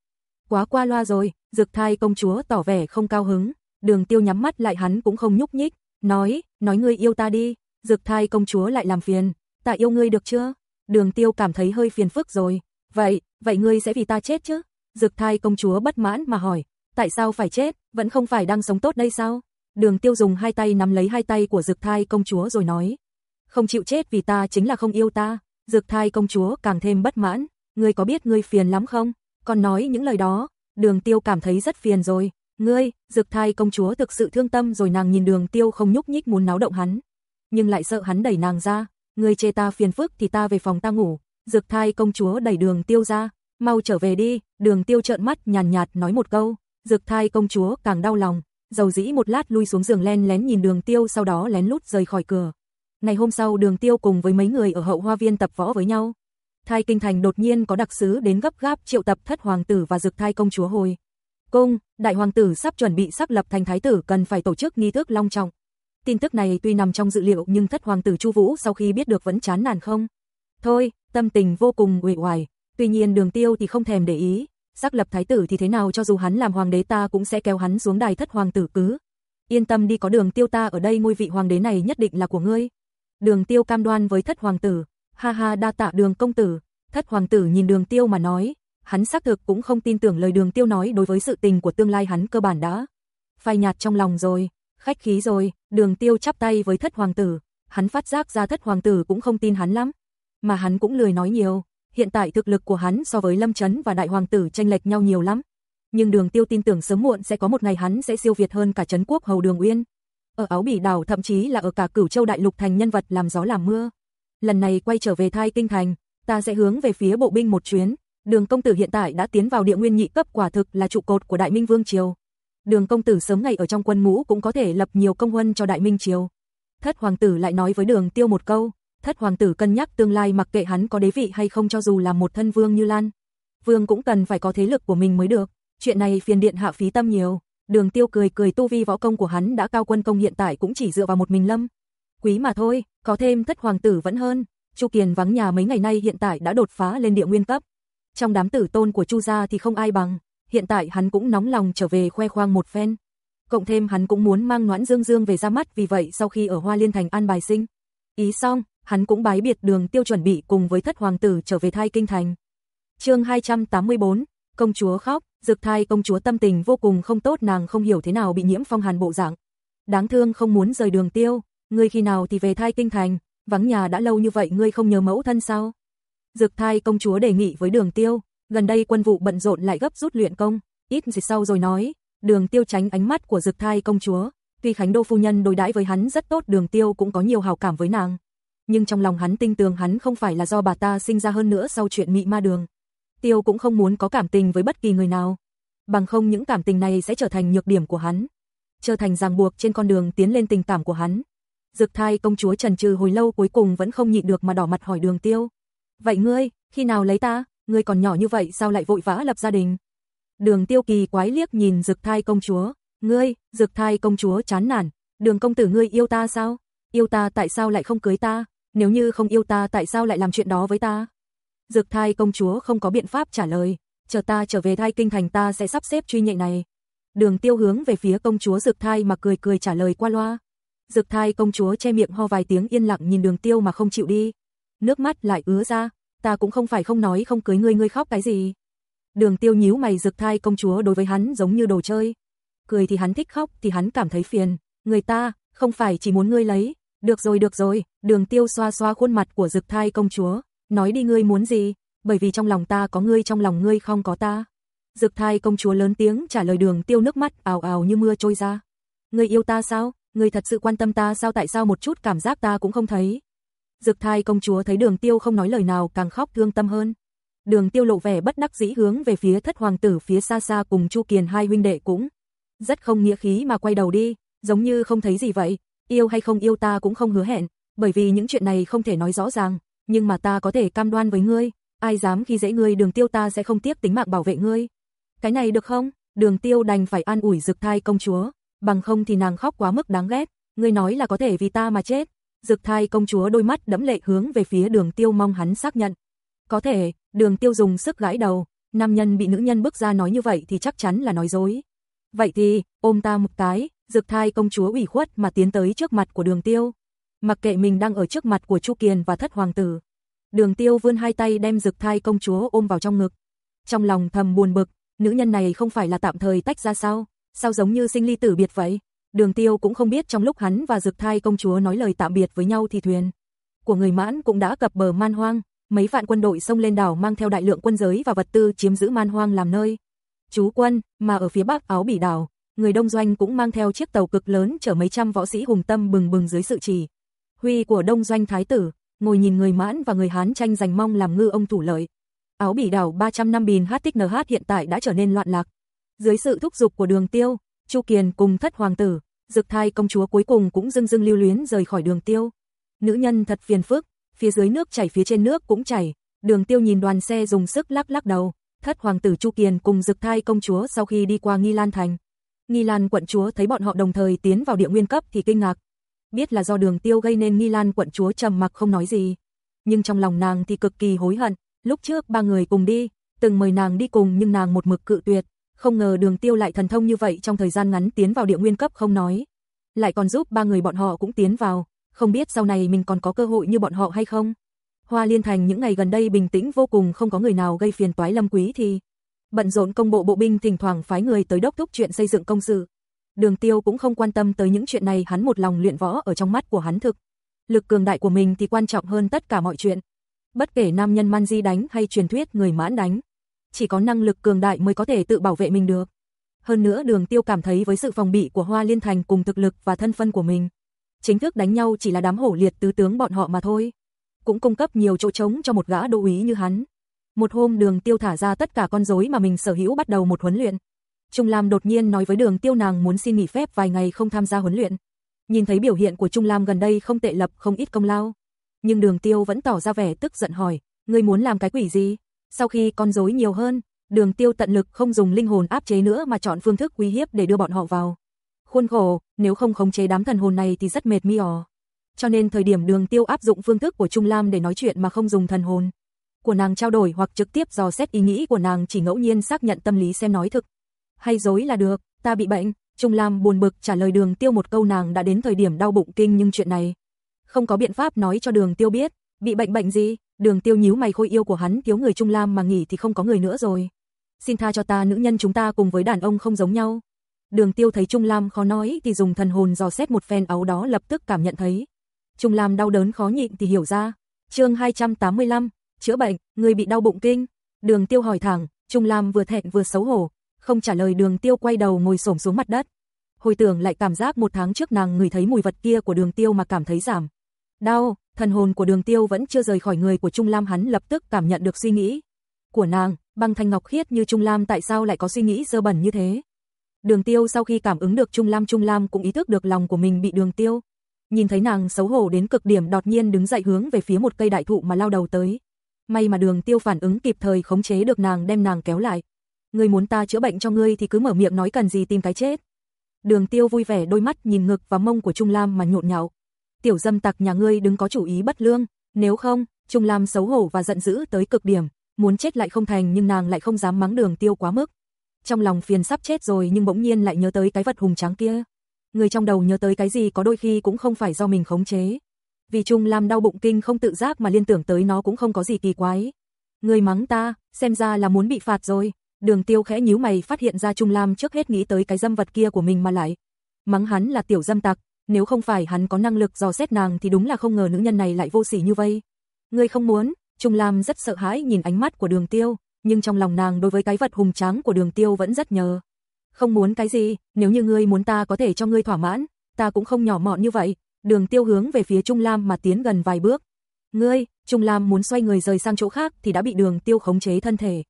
Quá qua loa rồi, dược thai công chúa tỏ vẻ không cao hứng. Đường tiêu nhắm mắt lại hắn cũng không nhúc nhích. Nói, nói ngươi yêu ta đi. Dược thai công chúa lại làm phiền. Ta yêu ngươi được chưa? Đường tiêu cảm thấy hơi phiền phức rồi. Vậy, vậy ngươi sẽ vì ta chết chứ? Dược thai công chúa bất mãn mà hỏi, tại sao phải chết, vẫn không phải đang sống tốt đây sao? Đường tiêu dùng hai tay nắm lấy hai tay của dược thai công chúa rồi nói. Không chịu chết vì ta chính là không yêu ta. Dược thai công chúa càng thêm bất mãn. Ngươi có biết ngươi phiền lắm không? Còn nói những lời đó. Đường tiêu cảm thấy rất phiền rồi. Ngươi, Dực Thai công chúa thực sự thương tâm rồi nàng nhìn Đường Tiêu không nhúc nhích muốn náo động hắn, nhưng lại sợ hắn đẩy nàng ra, ngươi chê ta phiền phức thì ta về phòng ta ngủ. Dực Thai công chúa đẩy Đường Tiêu ra, mau trở về đi, Đường Tiêu trợn mắt nhàn nhạt, nhạt nói một câu, Dực Thai công chúa càng đau lòng, dầu dĩ một lát lui xuống giường len lén nhìn Đường Tiêu sau đó lén lút rời khỏi cửa. Ngày hôm sau Đường Tiêu cùng với mấy người ở hậu hoa viên tập võ với nhau. Thai kinh thành đột nhiên có đặc sứ đến gấp gáp triệu tập thất hoàng tử và Dực Thai công chúa hồi cung, đại hoàng tử sắp chuẩn bị sắp lập thành thái tử cần phải tổ chức nghi thức long trọng. Tin tức này tuy nằm trong dự liệu nhưng thất hoàng tử Chu Vũ sau khi biết được vẫn chán nản không. Thôi, tâm tình vô cùng uể oải, tuy nhiên Đường Tiêu thì không thèm để ý, sắc lập thái tử thì thế nào cho dù hắn làm hoàng đế ta cũng sẽ kéo hắn xuống đài thất hoàng tử cứ. Yên tâm đi có Đường Tiêu ta ở đây ngôi vị hoàng đế này nhất định là của ngươi. Đường Tiêu cam đoan với thất hoàng tử, ha ha đa tạ Đường công tử. Thất hoàng tử nhìn Đường Tiêu mà nói, hắn xác thực cũng không tin tưởng lời Đường Tiêu nói đối với sự tình của tương lai hắn cơ bản đã phai nhạt trong lòng rồi, khách khí rồi, Đường Tiêu chắp tay với thất hoàng tử, hắn phát giác ra thất hoàng tử cũng không tin hắn lắm, mà hắn cũng lười nói nhiều, hiện tại thực lực của hắn so với Lâm Chấn và đại hoàng tử tranh lệch nhau nhiều lắm. Nhưng Đường Tiêu tin tưởng sớm muộn sẽ có một ngày hắn sẽ siêu việt hơn cả Trấn Quốc Hầu Đường Uyên. Ở Áo Bỉ đảo thậm chí là ở cả Cửu Châu đại lục thành nhân vật làm gió làm mưa. Lần này quay trở về Thai Kinh thành, ta sẽ hướng về phía bộ binh một chuyến, Đường công tử hiện tại đã tiến vào địa nguyên nhị cấp quả thực là trụ cột của Đại Minh Vương triều. Đường công tử sớm ngày ở trong quân ngũ cũng có thể lập nhiều công huân cho Đại Minh triều. Thất hoàng tử lại nói với Đường Tiêu một câu, Thất hoàng tử cân nhắc tương lai mặc kệ hắn có đế vị hay không cho dù là một thân vương như Lan. Vương cũng cần phải có thế lực của mình mới được, chuyện này phiền điện hạ phí tâm nhiều. Đường Tiêu cười cười tu vi võ công của hắn đã cao quân công hiện tại cũng chỉ dựa vào một mình Lâm. Quý mà thôi, có thêm thất hoàng tử vẫn hơn. Chu Kiền vắng nhà mấy ngày nay hiện tại đã đột phá lên địa nguyên cấp. Trong đám tử tôn của Chu gia thì không ai bằng, hiện tại hắn cũng nóng lòng trở về khoe khoang một phen. Cộng thêm hắn cũng muốn mang Noãn Dương Dương về ra mắt, vì vậy sau khi ở Hoa Liên thành an bài sinh, ý xong, hắn cũng bái biệt Đường Tiêu chuẩn bị cùng với thất hoàng tử trở về thai kinh thành. Chương 284, công chúa khóc, Dực Thai công chúa tâm tình vô cùng không tốt, nàng không hiểu thế nào bị nhiễm phong hàn bộ dạng. Đáng thương không muốn rời Đường Tiêu, ngươi khi nào thì về thai kinh thành, vắng nhà đã lâu như vậy ngươi không nhớ mẫu thân sao? Dực thai công chúa đề nghị với đường tiêu, gần đây quân vụ bận rộn lại gấp rút luyện công, ít gì sau rồi nói, đường tiêu tránh ánh mắt của dực thai công chúa, tuy Khánh Đô phu nhân đối đãi với hắn rất tốt đường tiêu cũng có nhiều hào cảm với nàng. Nhưng trong lòng hắn tinh tường hắn không phải là do bà ta sinh ra hơn nữa sau chuyện mị ma đường. Tiêu cũng không muốn có cảm tình với bất kỳ người nào. Bằng không những cảm tình này sẽ trở thành nhược điểm của hắn. Trở thành ràng buộc trên con đường tiến lên tình cảm của hắn. Dực thai công chúa trần trừ hồi lâu cuối cùng vẫn không nhịn được mà đỏ mặt hỏi đường tiêu. Vậy ngươi, khi nào lấy ta, ngươi còn nhỏ như vậy sao lại vội vã lập gia đình? Đường tiêu kỳ quái liếc nhìn dực thai công chúa, ngươi, dực thai công chúa chán nản, đường công tử ngươi yêu ta sao? Yêu ta tại sao lại không cưới ta? Nếu như không yêu ta tại sao lại làm chuyện đó với ta? Dực thai công chúa không có biện pháp trả lời, chờ ta trở về thai kinh thành ta sẽ sắp xếp truy nhạy này. Đường tiêu hướng về phía công chúa dực thai mà cười cười trả lời qua loa. Dực thai công chúa che miệng ho vài tiếng yên lặng nhìn đường tiêu mà không chịu đi nước mắt lại ứa ra, ta cũng không phải không nói không cưới ngươi ngươi khóc cái gì. Đường tiêu nhíu mày rực thai công chúa đối với hắn giống như đồ chơi. Cười thì hắn thích khóc thì hắn cảm thấy phiền, người ta, không phải chỉ muốn ngươi lấy, được rồi được rồi, đường tiêu xoa xoa khuôn mặt của rực thai công chúa, nói đi ngươi muốn gì, bởi vì trong lòng ta có ngươi trong lòng ngươi không có ta. Dực thai công chúa lớn tiếng trả lời đường tiêu nước mắt ào ào như mưa trôi ra. Ngươi yêu ta sao? Ngươi thật sự quan tâm ta sao tại sao một chút cảm giác ta cũng không thấy? Dược thai công chúa thấy đường tiêu không nói lời nào càng khóc thương tâm hơn. Đường tiêu lộ vẻ bất đắc dĩ hướng về phía thất hoàng tử phía xa xa cùng Chu Kiền hai huynh đệ cũng. Rất không nghĩa khí mà quay đầu đi, giống như không thấy gì vậy, yêu hay không yêu ta cũng không hứa hẹn, bởi vì những chuyện này không thể nói rõ ràng, nhưng mà ta có thể cam đoan với ngươi, ai dám khi dễ ngươi đường tiêu ta sẽ không tiếc tính mạng bảo vệ ngươi. Cái này được không? Đường tiêu đành phải an ủi dực thai công chúa, bằng không thì nàng khóc quá mức đáng ghét, ngươi nói là có thể vì ta mà chết, Dực thai công chúa đôi mắt đẫm lệ hướng về phía đường tiêu mong hắn xác nhận. Có thể, đường tiêu dùng sức gãi đầu, nam nhân bị nữ nhân bước ra nói như vậy thì chắc chắn là nói dối. Vậy thì, ôm ta một cái, dực thai công chúa ủy khuất mà tiến tới trước mặt của đường tiêu. Mặc kệ mình đang ở trước mặt của Chu Kiền và thất hoàng tử. Đường tiêu vươn hai tay đem dực thai công chúa ôm vào trong ngực. Trong lòng thầm buồn bực, nữ nhân này không phải là tạm thời tách ra sao, sao giống như sinh ly tử biệt vậy. Đường Tiêu cũng không biết trong lúc hắn và Dực Thai công chúa nói lời tạm biệt với nhau thì thuyền của người Mãn cũng đã cập bờ Man Hoang, mấy vạn quân đội xông lên đảo mang theo đại lượng quân giới và vật tư chiếm giữ Man Hoang làm nơi trú quân, mà ở phía bắc Áo Bỉ đảo, người đông doanh cũng mang theo chiếc tàu cực lớn chở mấy trăm võ sĩ hùng tâm bừng bừng dưới sự chỉ huy của đông doanh thái tử, ngồi nhìn người mãn và người Hán tranh giành mong làm ngư ông thủ lợi. Áo bỉ đảo 300 năm bìn HTNH hiện tại đã trở nên loạn lạc. Dưới sự thúc giục của đường tiêu, Chu Kiền cùng thất hoàng tử, dực thai công chúa cuối cùng cũng dưng dưng lưu luyến rời khỏi đường tiêu. Nữ nhân thật phiền phức, phía dưới nước chảy phía trên nước cũng chảy, đường tiêu nhìn đoàn xe dùng sức lắc lắc đầu, thất hoàng tử Chu Kiền cùng dực thai công chúa sau khi đi qua Nghi Lan Thành. Nghi Lan quận chúa thấy bọn họ đồng thời tiến vào địa nguyên cấp thì kinh ngạc. Biết là do đường tiêu gây nên Nghi Lan quận chúa trầm mặc không nói gì. Nhưng trong lòng nàng thì cực kỳ hối hận, lúc trước ba người cùng đi, từng mời nàng đi cùng nhưng nàng một mực cự tuyệt, không ngờ đường tiêu lại thần thông như vậy trong thời gian ngắn tiến vào địa nguyên cấp không nói. Lại còn giúp ba người bọn họ cũng tiến vào, không biết sau này mình còn có cơ hội như bọn họ hay không. Hoa Liên Thành những ngày gần đây bình tĩnh vô cùng không có người nào gây phiền toái Lâm Quý thì bận rộn công bộ bộ binh thỉnh thoảng phái người tới đốc thúc chuyện xây dựng công sự. Đường Tiêu cũng không quan tâm tới những chuyện này, hắn một lòng luyện võ ở trong mắt của hắn thực. Lực cường đại của mình thì quan trọng hơn tất cả mọi chuyện. Bất kể nam nhân man di đánh hay truyền thuyết người mãn đánh, chỉ có năng lực cường đại mới có thể tự bảo vệ mình được. Hơn nữa Đường Tiêu cảm thấy với sự phòng bị của Hoa Liên Thành cùng thực lực và thân phân của mình, chính thức đánh nhau chỉ là đám hổ liệt tứ tướng bọn họ mà thôi. Cũng cung cấp nhiều chỗ trống cho một gã đô úy như hắn. Một hôm Đường Tiêu thả ra tất cả con rối mà mình sở hữu bắt đầu một huấn luyện. Trung Lam đột nhiên nói với Đường Tiêu nàng muốn xin nghỉ phép vài ngày không tham gia huấn luyện. Nhìn thấy biểu hiện của Trung Lam gần đây không tệ lập không ít công lao, nhưng Đường Tiêu vẫn tỏ ra vẻ tức giận hỏi, ngươi muốn làm cái quỷ gì? Sau khi con rối nhiều hơn, Đường Tiêu tận lực không dùng linh hồn áp chế nữa mà chọn phương thức uy hiếp để đưa bọn họ vào. Khuôn khổ, nếu không khống chế đám thần hồn này thì rất mệt mi ỏ. Cho nên thời điểm Đường Tiêu áp dụng phương thức của Trung Lam để nói chuyện mà không dùng thần hồn của nàng trao đổi hoặc trực tiếp dò xét ý nghĩ của nàng chỉ ngẫu nhiên xác nhận tâm lý xem nói thực hay dối là được, ta bị bệnh. Trung Lam buồn bực trả lời Đường Tiêu một câu nàng đã đến thời điểm đau bụng kinh nhưng chuyện này không có biện pháp nói cho Đường Tiêu biết, bị bệnh bệnh gì? Đường Tiêu nhíu mày khôi yêu của hắn thiếu người Trung Lam mà nghỉ thì không có người nữa rồi. Xin tha cho ta nữ nhân chúng ta cùng với đàn ông không giống nhau. Đường Tiêu thấy Trung Lam khó nói thì dùng thần hồn dò xét một phen áo đó lập tức cảm nhận thấy. Trung Lam đau đớn khó nhịn thì hiểu ra. Chương 285, chữa bệnh, người bị đau bụng kinh. Đường Tiêu hỏi thẳng, Trung Lam vừa thẹn vừa xấu hổ, không trả lời Đường Tiêu quay đầu ngồi xổm xuống mặt đất. Hồi tưởng lại cảm giác một tháng trước nàng ngửi thấy mùi vật kia của Đường Tiêu mà cảm thấy giảm. Đau, thần hồn của Đường Tiêu vẫn chưa rời khỏi người của Trung Lam hắn lập tức cảm nhận được suy nghĩ của nàng, băng thanh ngọc khiết như Trung Lam tại sao lại có suy nghĩ dơ bẩn như thế. Đường Tiêu sau khi cảm ứng được Trung Lam Trung Lam cũng ý thức được lòng của mình bị Đường Tiêu. Nhìn thấy nàng xấu hổ đến cực điểm đột nhiên đứng dậy hướng về phía một cây đại thụ mà lao đầu tới. May mà Đường Tiêu phản ứng kịp thời khống chế được nàng đem nàng kéo lại. Ngươi muốn ta chữa bệnh cho ngươi thì cứ mở miệng nói cần gì tìm cái chết. Đường Tiêu vui vẻ đôi mắt nhìn ngực và mông của Trung Lam mà nhộn nhạo. Tiểu dâm tặc nhà ngươi đừng có chủ ý bất lương, nếu không, Trung Lam xấu hổ và giận dữ tới cực điểm, muốn chết lại không thành nhưng nàng lại không dám mắng Đường Tiêu quá mức. Trong lòng phiền sắp chết rồi nhưng bỗng nhiên lại nhớ tới cái vật hùng tráng kia. Người trong đầu nhớ tới cái gì có đôi khi cũng không phải do mình khống chế. Vì Trung Lam đau bụng kinh không tự giác mà liên tưởng tới nó cũng không có gì kỳ quái. Người mắng ta, xem ra là muốn bị phạt rồi. Đường Tiêu khẽ nhíu mày phát hiện ra Trung Lam trước hết nghĩ tới cái dâm vật kia của mình mà lại. Mắng hắn là tiểu dâm tặc, nếu không phải hắn có năng lực dò xét nàng thì đúng là không ngờ nữ nhân này lại vô sỉ như vậy. Ngươi không muốn, Trung Lam rất sợ hãi nhìn ánh mắt của Đường Tiêu, nhưng trong lòng nàng đối với cái vật hùng tráng của Đường Tiêu vẫn rất nhờ. Không muốn cái gì, nếu như ngươi muốn ta có thể cho ngươi thỏa mãn, ta cũng không nhỏ mọn như vậy. Đường Tiêu hướng về phía Trung Lam mà tiến gần vài bước. Ngươi, Trung Lam muốn xoay người rời sang chỗ khác thì đã bị Đường Tiêu khống chế thân thể.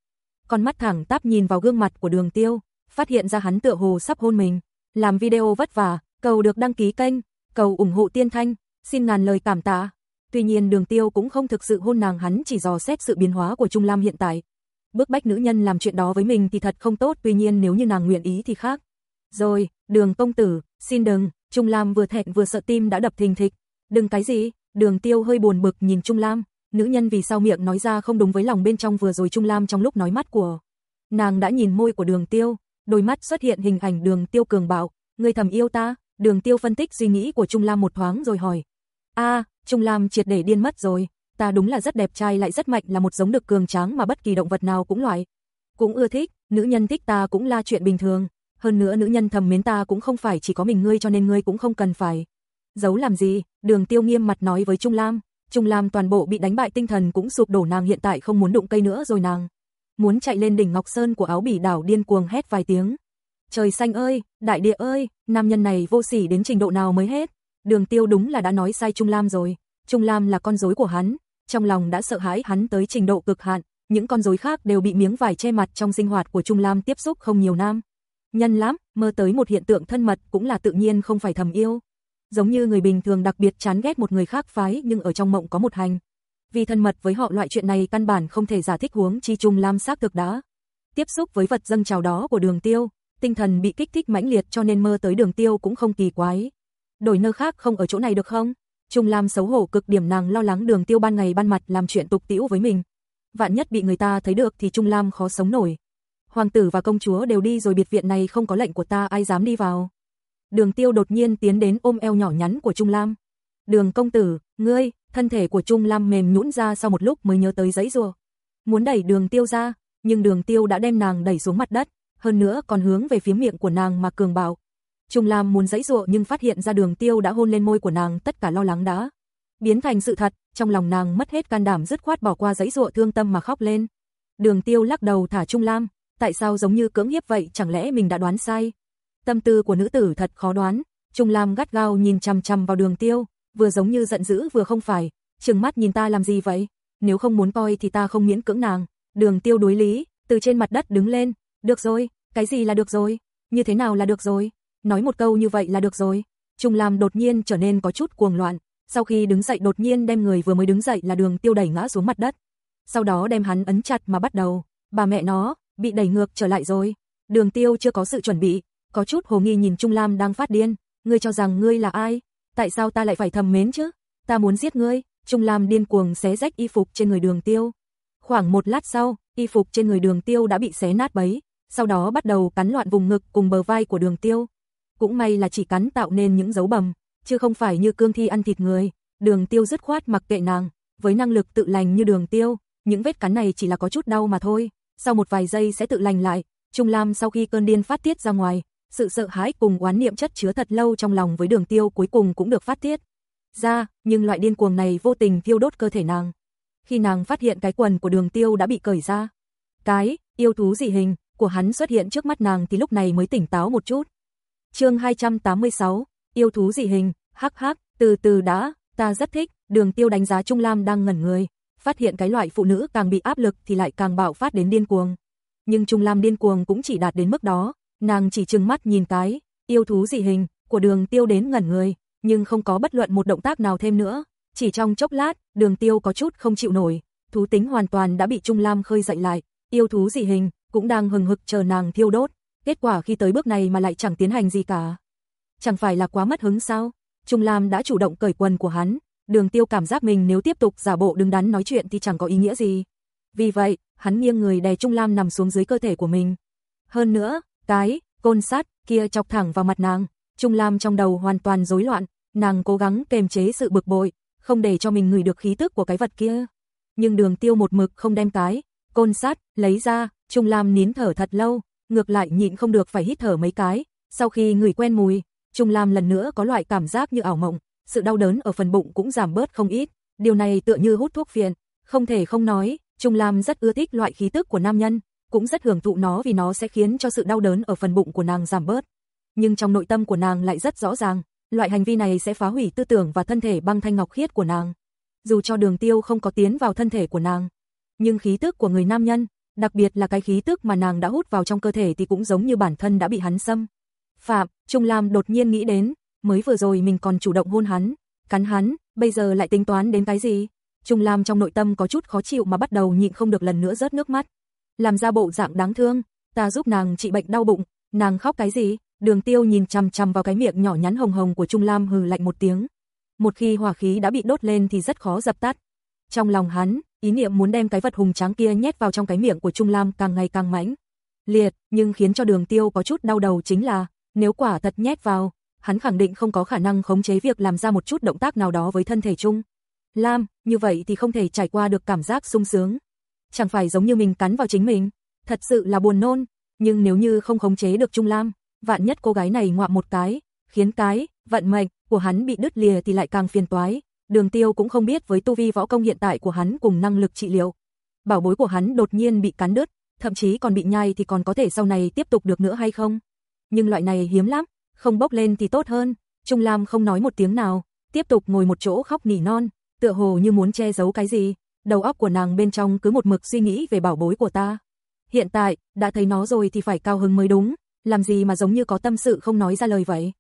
Con mắt thẳng tắp nhìn vào gương mặt của Đường Tiêu, phát hiện ra hắn tựa hồ sắp hôn mình. Làm video vất vả, cầu được đăng ký kênh, cầu ủng hộ Tiên Thanh, xin ngàn lời cảm tạ. Tuy nhiên Đường Tiêu cũng không thực sự hôn nàng hắn chỉ dò xét sự biến hóa của Trung Lam hiện tại. bước bách nữ nhân làm chuyện đó với mình thì thật không tốt, tuy nhiên nếu như nàng nguyện ý thì khác. Rồi, Đường công tử, xin đừng, Trung Lam vừa thẹn vừa sợ tim đã đập thình thịch. Đừng cái gì? Đường Tiêu hơi buồn bực nhìn Trung Lam, nữ nhân vì sao miệng nói ra không đúng với lòng bên trong vừa rồi Trung Lam trong lúc nói mắt của. Nàng đã nhìn môi của Đường Tiêu, đôi mắt xuất hiện hình ảnh Đường Tiêu cường bạo, ngươi thầm yêu ta? Đường Tiêu phân tích suy nghĩ của Trung Lam một thoáng rồi hỏi. A, Trung Lam triệt để điên mất rồi, ta đúng là rất đẹp trai lại rất mạnh là một giống được cường tráng mà bất kỳ động vật nào cũng loại. Cũng ưa thích, nữ nhân thích ta cũng là chuyện bình thường, hơn nữa nữ nhân thầm mến ta cũng không phải chỉ có mình ngươi cho nên ngươi cũng không cần phải. Giấu làm gì, đường tiêu nghiêm mặt nói với Trung Lam, Trung Lam toàn bộ bị đánh bại tinh thần cũng sụp đổ nàng hiện tại không muốn đụng cây nữa rồi nàng. Muốn chạy lên đỉnh Ngọc Sơn của áo bỉ đảo điên cuồng hét vài tiếng. Trời xanh ơi, đại địa ơi, nam nhân này vô sỉ đến trình độ nào mới hết. Đường tiêu đúng là đã nói sai Trung Lam rồi. Trung Lam là con rối của hắn, trong lòng đã sợ hãi hắn tới trình độ cực hạn, những con rối khác đều bị miếng vải che mặt trong sinh hoạt của Trung Lam tiếp xúc không nhiều nam. Nhân lắm, mơ tới một hiện tượng thân mật cũng là tự nhiên không phải thầm yêu. Giống như người bình thường đặc biệt chán ghét một người khác phái nhưng ở trong mộng có một hành. Vì thân mật với họ loại chuyện này căn bản không thể giả thích huống chi Trung Lam xác thực đã. Tiếp xúc với vật dâng trào đó của đường tiêu, tinh thần bị kích thích mãnh liệt cho nên mơ tới đường tiêu cũng không kỳ quái. Đổi nơi khác không ở chỗ này được không? Trung Lam xấu hổ cực điểm nàng lo lắng đường tiêu ban ngày ban mặt làm chuyện tục tĩu với mình. Vạn nhất bị người ta thấy được thì Trung Lam khó sống nổi. Hoàng tử và công chúa đều đi rồi biệt viện này không có lệnh của ta ai dám đi vào. Đường tiêu đột nhiên tiến đến ôm eo nhỏ nhắn của Trung Lam. Đường công tử, ngươi, thân thể của Trung Lam mềm nhũn ra sau một lúc mới nhớ tới giấy rùa. Muốn đẩy đường tiêu ra, nhưng đường tiêu đã đem nàng đẩy xuống mặt đất, hơn nữa còn hướng về phía miệng của nàng mà cường bạo. Trung Lam muốn giãy giụa nhưng phát hiện ra Đường Tiêu đã hôn lên môi của nàng, tất cả lo lắng đã biến thành sự thật, trong lòng nàng mất hết can đảm dứt khoát bỏ qua giãy giụa thương tâm mà khóc lên. Đường Tiêu lắc đầu thả Trung Lam, tại sao giống như cưỡng hiếp vậy, chẳng lẽ mình đã đoán sai? Tâm tư của nữ tử thật khó đoán, Trung Lam gắt gao nhìn chằm chằm vào Đường Tiêu, vừa giống như giận dữ vừa không phải, trừng mắt nhìn ta làm gì vậy? Nếu không muốn coi thì ta không miễn cưỡng nàng. Đường Tiêu đối lý, từ trên mặt đất đứng lên, được rồi, cái gì là được rồi? Như thế nào là được rồi? Nói một câu như vậy là được rồi. Trung Lam đột nhiên trở nên có chút cuồng loạn, sau khi đứng dậy đột nhiên đem người vừa mới đứng dậy là đường tiêu đẩy ngã xuống mặt đất. Sau đó đem hắn ấn chặt mà bắt đầu, bà mẹ nó, bị đẩy ngược trở lại rồi. Đường tiêu chưa có sự chuẩn bị, có chút hồ nghi nhìn Trung Lam đang phát điên, ngươi cho rằng ngươi là ai? Tại sao ta lại phải thầm mến chứ? Ta muốn giết ngươi. Trung Lam điên cuồng xé rách y phục trên người đường tiêu. Khoảng một lát sau, y phục trên người đường tiêu đã bị xé nát bấy, sau đó bắt đầu cắn loạn vùng ngực cùng bờ vai của đường tiêu. Cũng may là chỉ cắn tạo nên những dấu bầm, chứ không phải như cương thi ăn thịt người. Đường tiêu dứt khoát mặc kệ nàng, với năng lực tự lành như đường tiêu, những vết cắn này chỉ là có chút đau mà thôi, sau một vài giây sẽ tự lành lại. Trung Lam sau khi cơn điên phát tiết ra ngoài, sự sợ hãi cùng oán niệm chất chứa thật lâu trong lòng với đường tiêu cuối cùng cũng được phát tiết. Ra, nhưng loại điên cuồng này vô tình thiêu đốt cơ thể nàng. Khi nàng phát hiện cái quần của đường tiêu đã bị cởi ra. Cái, yêu thú dị hình, của hắn xuất hiện trước mắt nàng thì lúc này mới tỉnh táo một chút. chương 286, yêu thú dị hình, hắc hắc, từ từ đã, ta rất thích, đường tiêu đánh giá Trung Lam đang ngẩn người, phát hiện cái loại phụ nữ càng bị áp lực thì lại càng bạo phát đến điên cuồng. Nhưng Trung Lam điên cuồng cũng chỉ đạt đến mức đó, nàng chỉ trừng mắt nhìn cái, yêu thú dị hình, của đường tiêu đến ngẩn người, nhưng không có bất luận một động tác nào thêm nữa. Chỉ trong chốc lát, đường tiêu có chút không chịu nổi, thú tính hoàn toàn đã bị Trung Lam khơi dậy lại, yêu thú dị hình, cũng đang hừng hực chờ nàng thiêu đốt, kết quả khi tới bước này mà lại chẳng tiến hành gì cả. Chẳng phải là quá mất hứng sao? Trung Lam đã chủ động cởi quần của hắn, đường tiêu cảm giác mình nếu tiếp tục giả bộ đứng đắn nói chuyện thì chẳng có ý nghĩa gì. Vì vậy, hắn nghiêng người đè Trung Lam nằm xuống dưới cơ thể của mình. Hơn nữa, cái, côn sắt, kia chọc thẳng vào mặt nàng, Trung Lam trong đầu hoàn toàn rối loạn, nàng cố gắng kềm chế sự bực bội, không để cho mình ngửi được khí tức của cái vật kia. Nhưng đường tiêu một mực không đem cái, côn sắt, lấy ra, Trung Lam nín thở thật lâu, ngược lại nhịn không được phải hít thở mấy cái, sau khi ngửi quen mùi, Trung Lam lần nữa có loại cảm giác như ảo mộng, sự đau đớn ở phần bụng cũng giảm bớt không ít, điều này tựa như hút thuốc phiện, không thể không nói, Trung Lam rất ưa thích loại khí tức của nam nhân, cũng rất hưởng thụ nó vì nó sẽ khiến cho sự đau đớn ở phần bụng của nàng giảm bớt. Nhưng trong nội tâm của nàng lại rất rõ ràng, loại hành vi này sẽ phá hủy tư tưởng và thân thể băng thanh ngọc khiết của nàng. Dù cho đường tiêu không có tiến vào thân thể của nàng, nhưng khí tức của người nam nhân, đặc biệt là cái khí tức mà nàng đã hút vào trong cơ thể thì cũng giống như bản thân đã bị hắn xâm. Phạm, Trung Lam đột nhiên nghĩ đến, mới vừa rồi mình còn chủ động hôn hắn, cắn hắn, bây giờ lại tính toán đến cái gì? Trung Lam trong nội tâm có chút khó chịu mà bắt đầu nhịn không được lần nữa rớt nước mắt. Làm ra bộ dạng đáng thương, ta giúp nàng trị bệnh đau bụng, nàng khóc cái gì? Đường Tiêu nhìn chằm chằm vào cái miệng nhỏ nhắn hồng hồng của Trung Lam hừ lạnh một tiếng. Một khi hỏa khí đã bị đốt lên thì rất khó dập tắt. Trong lòng hắn, ý niệm muốn đem cái vật hùng tráng kia nhét vào trong cái miệng của Trung Lam càng ngày càng mãnh. Liệt, nhưng khiến cho đường tiêu có chút đau đầu chính là, nếu quả thật nhét vào, hắn khẳng định không có khả năng khống chế việc làm ra một chút động tác nào đó với thân thể Trung. Lam, như vậy thì không thể trải qua được cảm giác sung sướng. Chẳng phải giống như mình cắn vào chính mình, thật sự là buồn nôn, nhưng nếu như không khống chế được Trung Lam, vạn nhất cô gái này ngoạm một cái, khiến cái, vận mệnh của hắn bị đứt lìa thì lại càng phiền toái, Đường Tiêu cũng không biết với tu vi võ công hiện tại của hắn cùng năng lực trị liệu. Bảo bối của hắn đột nhiên bị cắn đứt, thậm chí còn bị nhai thì còn có thể sau này tiếp tục được nữa hay không? nhưng loại này hiếm lắm, không bốc lên thì tốt hơn. Trung Lam không nói một tiếng nào, tiếp tục ngồi một chỗ khóc nỉ non, tựa hồ như muốn che giấu cái gì, đầu óc của nàng bên trong cứ một mực suy nghĩ về bảo bối của ta. Hiện tại, đã thấy nó rồi thì phải cao hứng mới đúng, làm gì mà giống như có tâm sự không nói ra lời vậy.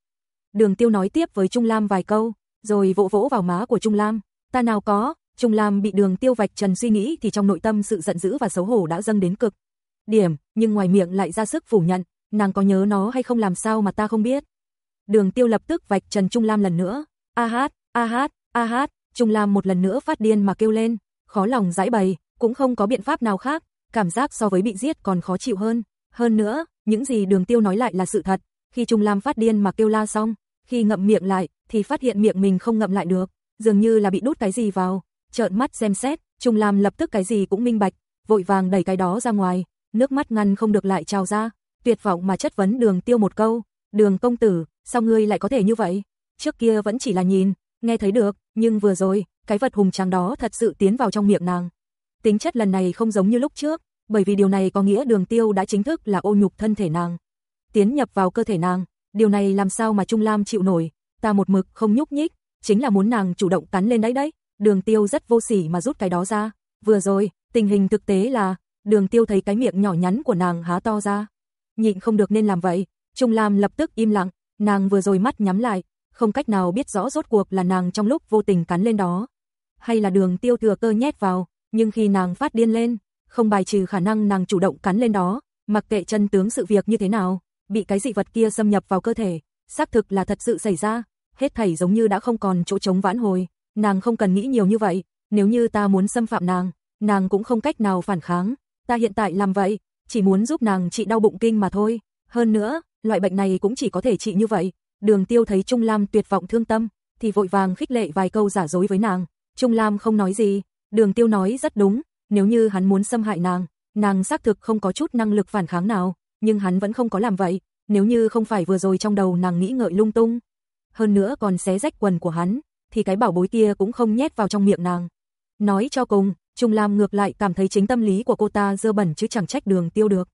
Đường Tiêu nói tiếp với Trung Lam vài câu, rồi vỗ vỗ vào má của Trung Lam, ta nào có, Trung Lam bị Đường Tiêu vạch trần suy nghĩ thì trong nội tâm sự giận dữ và xấu hổ đã dâng đến cực. Điểm, nhưng ngoài miệng lại ra sức phủ nhận, nàng có nhớ nó hay không làm sao mà ta không biết. Đường Tiêu lập tức vạch trần Trung Lam lần nữa, a hát, a hát, a hát, Trung Lam một lần nữa phát điên mà kêu lên, khó lòng giải bày, cũng không có biện pháp nào khác, cảm giác so với bị giết còn khó chịu hơn. Hơn nữa, những gì Đường Tiêu nói lại là sự thật, khi Trung Lam phát điên mà kêu la xong, khi ngậm miệng lại thì phát hiện miệng mình không ngậm lại được, dường như là bị đút cái gì vào. Trợn mắt xem xét, Trung Lam lập tức cái gì cũng minh bạch, vội vàng đẩy cái đó ra ngoài, nước mắt ngăn không được lại trào ra, tuyệt vọng mà chất vấn Đường Tiêu một câu, "Đường công tử, sao ngươi lại có thể như vậy?" Trước kia vẫn chỉ là nhìn, nghe thấy được, nhưng vừa rồi, cái vật hùng tráng đó thật sự tiến vào trong miệng nàng. Tính chất lần này không giống như lúc trước, bởi vì điều này có nghĩa Đường Tiêu đã chính thức là ô nhục thân thể nàng, tiến nhập vào cơ thể nàng, điều này làm sao mà Trung Lam chịu nổi, ta một mực không nhúc nhích, chính là muốn nàng chủ động cắn lên đấy đấy. Đường Tiêu rất vô sỉ mà rút cái đó ra. Vừa rồi, tình hình thực tế là, Đường Tiêu thấy cái miệng nhỏ nhắn của nàng há to ra, nhịn không được nên làm vậy. Trung Lam lập tức im lặng, nàng vừa rồi mắt nhắm lại, không cách nào biết rõ rốt cuộc là nàng trong lúc vô tình cắn lên đó, hay là Đường Tiêu thừa cơ nhét vào, nhưng khi nàng phát điên lên, không bài trừ khả năng nàng chủ động cắn lên đó, mặc kệ chân tướng sự việc như thế nào, bị cái dị vật kia xâm nhập vào cơ thể, xác thực là thật sự xảy ra, hết thảy giống như đã không còn chỗ chống vãn hồi, nàng không cần nghĩ nhiều như vậy, nếu như ta muốn xâm phạm nàng, nàng cũng không cách nào phản kháng, ta hiện tại làm vậy, chỉ muốn giúp nàng trị đau bụng kinh mà thôi, hơn nữa, loại bệnh này cũng chỉ có thể trị như vậy. Đường Tiêu thấy Trung Lam tuyệt vọng thương tâm, thì vội vàng khích lệ vài câu giả dối với nàng. Trung Lam không nói gì, Đường Tiêu nói rất đúng, nếu như hắn muốn xâm hại nàng, nàng xác thực không có chút năng lực phản kháng nào, nhưng hắn vẫn không có làm vậy, nếu như không phải vừa rồi trong đầu nàng nghĩ ngợi lung tung, hơn nữa còn xé rách quần của hắn, thì cái bảo bối kia cũng không nhét vào trong miệng nàng. Nói cho cùng, Trung Lam ngược lại cảm thấy chính tâm lý của cô ta dơ bẩn chứ chẳng trách đường tiêu được.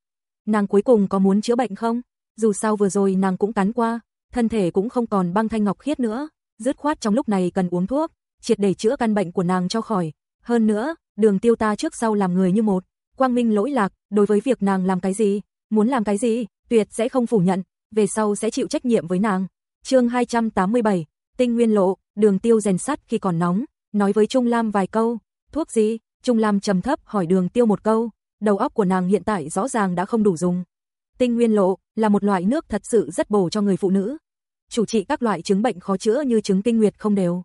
Nàng cuối cùng có muốn chữa bệnh không? Dù sao vừa rồi nàng cũng cắn qua, thân thể cũng không còn băng thanh ngọc khiết nữa, dứt khoát trong lúc này cần uống thuốc, triệt để chữa căn bệnh của nàng cho khỏi. Hơn nữa, đường tiêu ta trước sau làm người như một, quang minh lỗi lạc, đối với việc nàng làm cái gì, muốn làm cái gì, tuyệt sẽ không phủ nhận, về sau sẽ chịu trách nhiệm với nàng. Chương 287, Tinh Nguyên Lộ, Đường Tiêu rèn sắt khi còn nóng, nói với Trung Lam vài câu, thuốc gì? Trung Lam trầm thấp hỏi Đường Tiêu một câu, đầu óc của nàng hiện tại rõ ràng đã không đủ dùng. Tinh Nguyên Lộ là một loại nước thật sự rất bổ cho người phụ nữ. Chủ trị các loại chứng bệnh khó chữa như chứng kinh nguyệt không đều.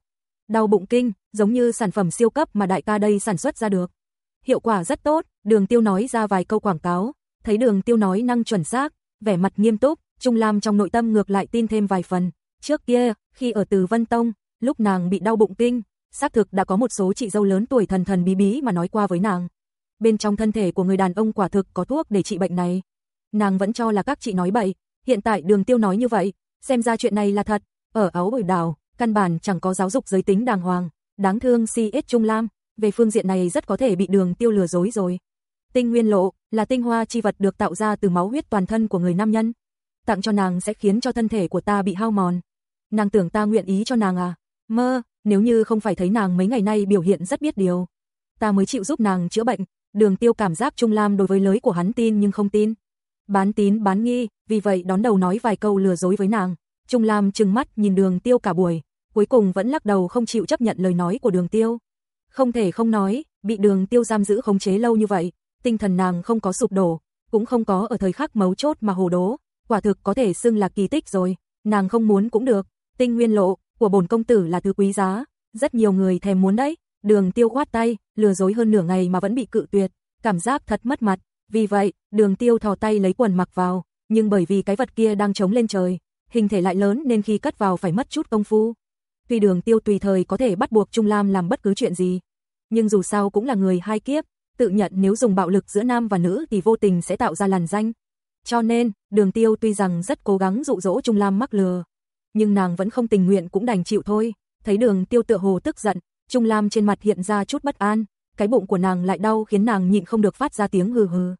Đau bụng kinh, giống như sản phẩm siêu cấp mà đại ca đây sản xuất ra được. Hiệu quả rất tốt, Đường Tiêu nói ra vài câu quảng cáo, thấy Đường Tiêu nói năng chuẩn xác, vẻ mặt nghiêm túc, Trung Lam trong nội tâm ngược lại tin thêm vài phần. Trước kia, khi ở Từ Vân Tông, lúc nàng bị đau bụng kinh, xác thực đã có một số chị dâu lớn tuổi thần thần bí bí mà nói qua với nàng. Bên trong thân thể của người đàn ông quả thực có thuốc để trị bệnh này. Nàng vẫn cho là các chị nói bậy, hiện tại Đường Tiêu nói như vậy, xem ra chuyện này là thật, ở áo bồi đảo, căn bản chẳng có giáo dục giới tính đàng hoàng, đáng thương CS Trung Lam, về phương diện này rất có thể bị Đường Tiêu lừa dối rồi. Tinh nguyên lộ là tinh hoa chi vật được tạo ra từ máu huyết toàn thân của người nam nhân. Tặng cho nàng sẽ khiến cho thân thể của ta bị hao mòn. Nàng tưởng ta nguyện ý cho nàng à? Mơ, nếu như không phải thấy nàng mấy ngày nay biểu hiện rất biết điều, ta mới chịu giúp nàng chữa bệnh. Đường Tiêu cảm giác Trung Lam đối với lưới của hắn tin nhưng không tin. Bán tín bán nghi, vì vậy đón đầu nói vài câu lừa dối với nàng. Trung Lam trừng mắt nhìn Đường Tiêu cả buổi, cuối cùng vẫn lắc đầu không chịu chấp nhận lời nói của Đường Tiêu. Không thể không nói, bị Đường Tiêu giam giữ khống chế lâu như vậy, tinh thần nàng không có sụp đổ, cũng không có ở thời khắc mấu chốt mà hồ đố, quả thực có thể xưng là kỳ tích rồi, nàng không muốn cũng được, tinh nguyên lộ của bổn công tử là thứ quý giá, rất nhiều người thèm muốn đấy, đường tiêu khoát tay, lừa dối hơn nửa ngày mà vẫn bị cự tuyệt, cảm giác thật mất mặt, vì vậy, đường tiêu thò tay lấy quần mặc vào, nhưng bởi vì cái vật kia đang chống lên trời, hình thể lại lớn nên khi cất vào phải mất chút công phu. Tuy đường tiêu tùy thời có thể bắt buộc Trung Lam làm bất cứ chuyện gì, nhưng dù sao cũng là người hai kiếp, tự nhận nếu dùng bạo lực giữa nam và nữ thì vô tình sẽ tạo ra làn danh. Cho nên, đường tiêu tuy rằng rất cố gắng dụ dỗ Trung Lam mắc lừa, nhưng nàng vẫn không tình nguyện cũng đành chịu thôi. Thấy đường tiêu tựa hồ tức giận, Trung Lam trên mặt hiện ra chút bất an, cái bụng của nàng lại đau khiến nàng nhịn không được phát ra tiếng hừ hừ.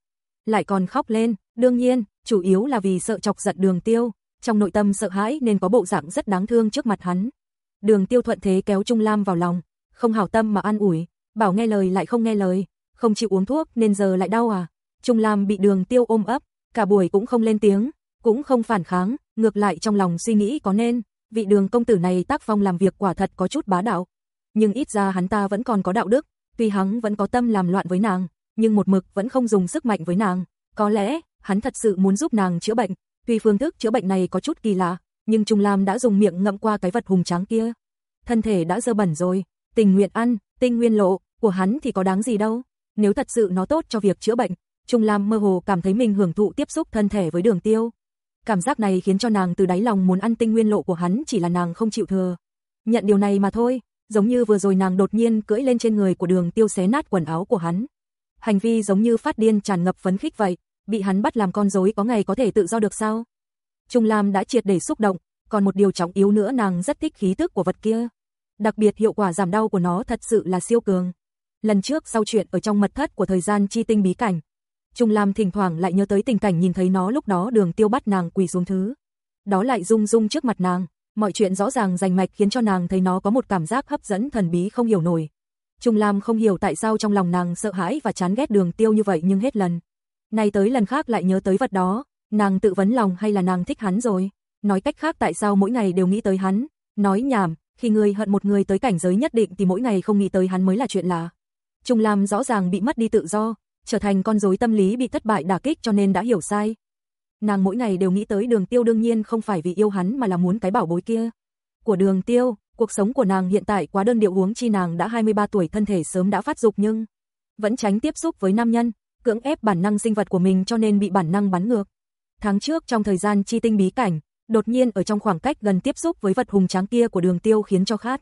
Lại còn khóc lên, đương nhiên, chủ yếu là vì sợ chọc giận đường tiêu, trong nội tâm sợ hãi nên có bộ dạng rất đáng thương trước mặt hắn. Đường tiêu thuận thế kéo Trung Lam vào lòng, không hảo tâm mà an ủi, bảo nghe lời lại không nghe lời, không chịu uống thuốc nên giờ lại đau à. Trung Lam bị đường tiêu ôm ấp, cả buổi cũng không lên tiếng, cũng không phản kháng, ngược lại trong lòng suy nghĩ có nên, vị đường công tử này tác phong làm việc quả thật có chút bá đạo. Nhưng ít ra hắn ta vẫn còn có đạo đức, tuy hắn vẫn có tâm làm loạn với nàng, nhưng một mực vẫn không dùng sức mạnh với nàng. Có lẽ, hắn thật sự muốn giúp nàng chữa bệnh, tuy phương thức chữa bệnh này có chút kỳ lạ, nhưng Trung Lam đã dùng miệng ngậm qua cái vật hùng tráng kia. Thân thể đã dơ bẩn rồi, tình nguyện ăn, tinh nguyên lộ, của hắn thì có đáng gì đâu. Nếu thật sự nó tốt cho việc chữa bệnh, Trung Lam mơ hồ cảm thấy mình hưởng thụ tiếp xúc thân thể với đường tiêu. Cảm giác này khiến cho nàng từ đáy lòng muốn ăn tinh nguyên lộ của hắn chỉ là nàng không chịu thừa. Nhận điều này mà thôi, giống như vừa rồi nàng đột nhiên cưỡi lên trên người của đường tiêu xé nát quần áo của hắn. Hành vi giống như phát điên tràn ngập phấn khích vậy, bị hắn bắt làm con rối có ngày có thể tự do được sao? Trung Lam đã triệt để xúc động, còn một điều trọng yếu nữa nàng rất thích khí tức của vật kia. Đặc biệt hiệu quả giảm đau của nó thật sự là siêu cường. Lần trước sau chuyện ở trong mật thất của thời gian chi tinh bí cảnh, Trung Lam thỉnh thoảng lại nhớ tới tình cảnh nhìn thấy nó lúc đó đường tiêu bắt nàng quỳ xuống thứ. Đó lại rung rung trước mặt nàng, mọi chuyện rõ ràng rành mạch khiến cho nàng thấy nó có một cảm giác hấp dẫn thần bí không hiểu nổi. Trung Lam không hiểu tại sao trong lòng nàng sợ hãi và chán ghét đường tiêu như vậy nhưng hết lần. Này tới lần khác lại nhớ tới vật đó, nàng tự vấn lòng hay là nàng thích hắn rồi. Nói cách khác tại sao mỗi ngày đều nghĩ tới hắn, nói nhảm, khi người hận một người tới cảnh giới nhất định thì mỗi ngày không nghĩ tới hắn mới là chuyện lạ. Trung Lam rõ ràng bị mất đi tự do, trở thành con rối tâm lý bị thất bại đả kích cho nên đã hiểu sai. Nàng mỗi ngày đều nghĩ tới đường tiêu đương nhiên không phải vì yêu hắn mà là muốn cái bảo bối kia. Của đường tiêu, cuộc sống của nàng hiện tại quá đơn điệu huống chi nàng đã 23 tuổi thân thể sớm đã phát dục nhưng vẫn tránh tiếp xúc với nam nhân, cưỡng ép bản năng sinh vật của mình cho nên bị bản năng bắn ngược. Tháng trước trong thời gian chi tinh bí cảnh, đột nhiên ở trong khoảng cách gần tiếp xúc với vật hùng tráng kia của đường tiêu khiến cho khát.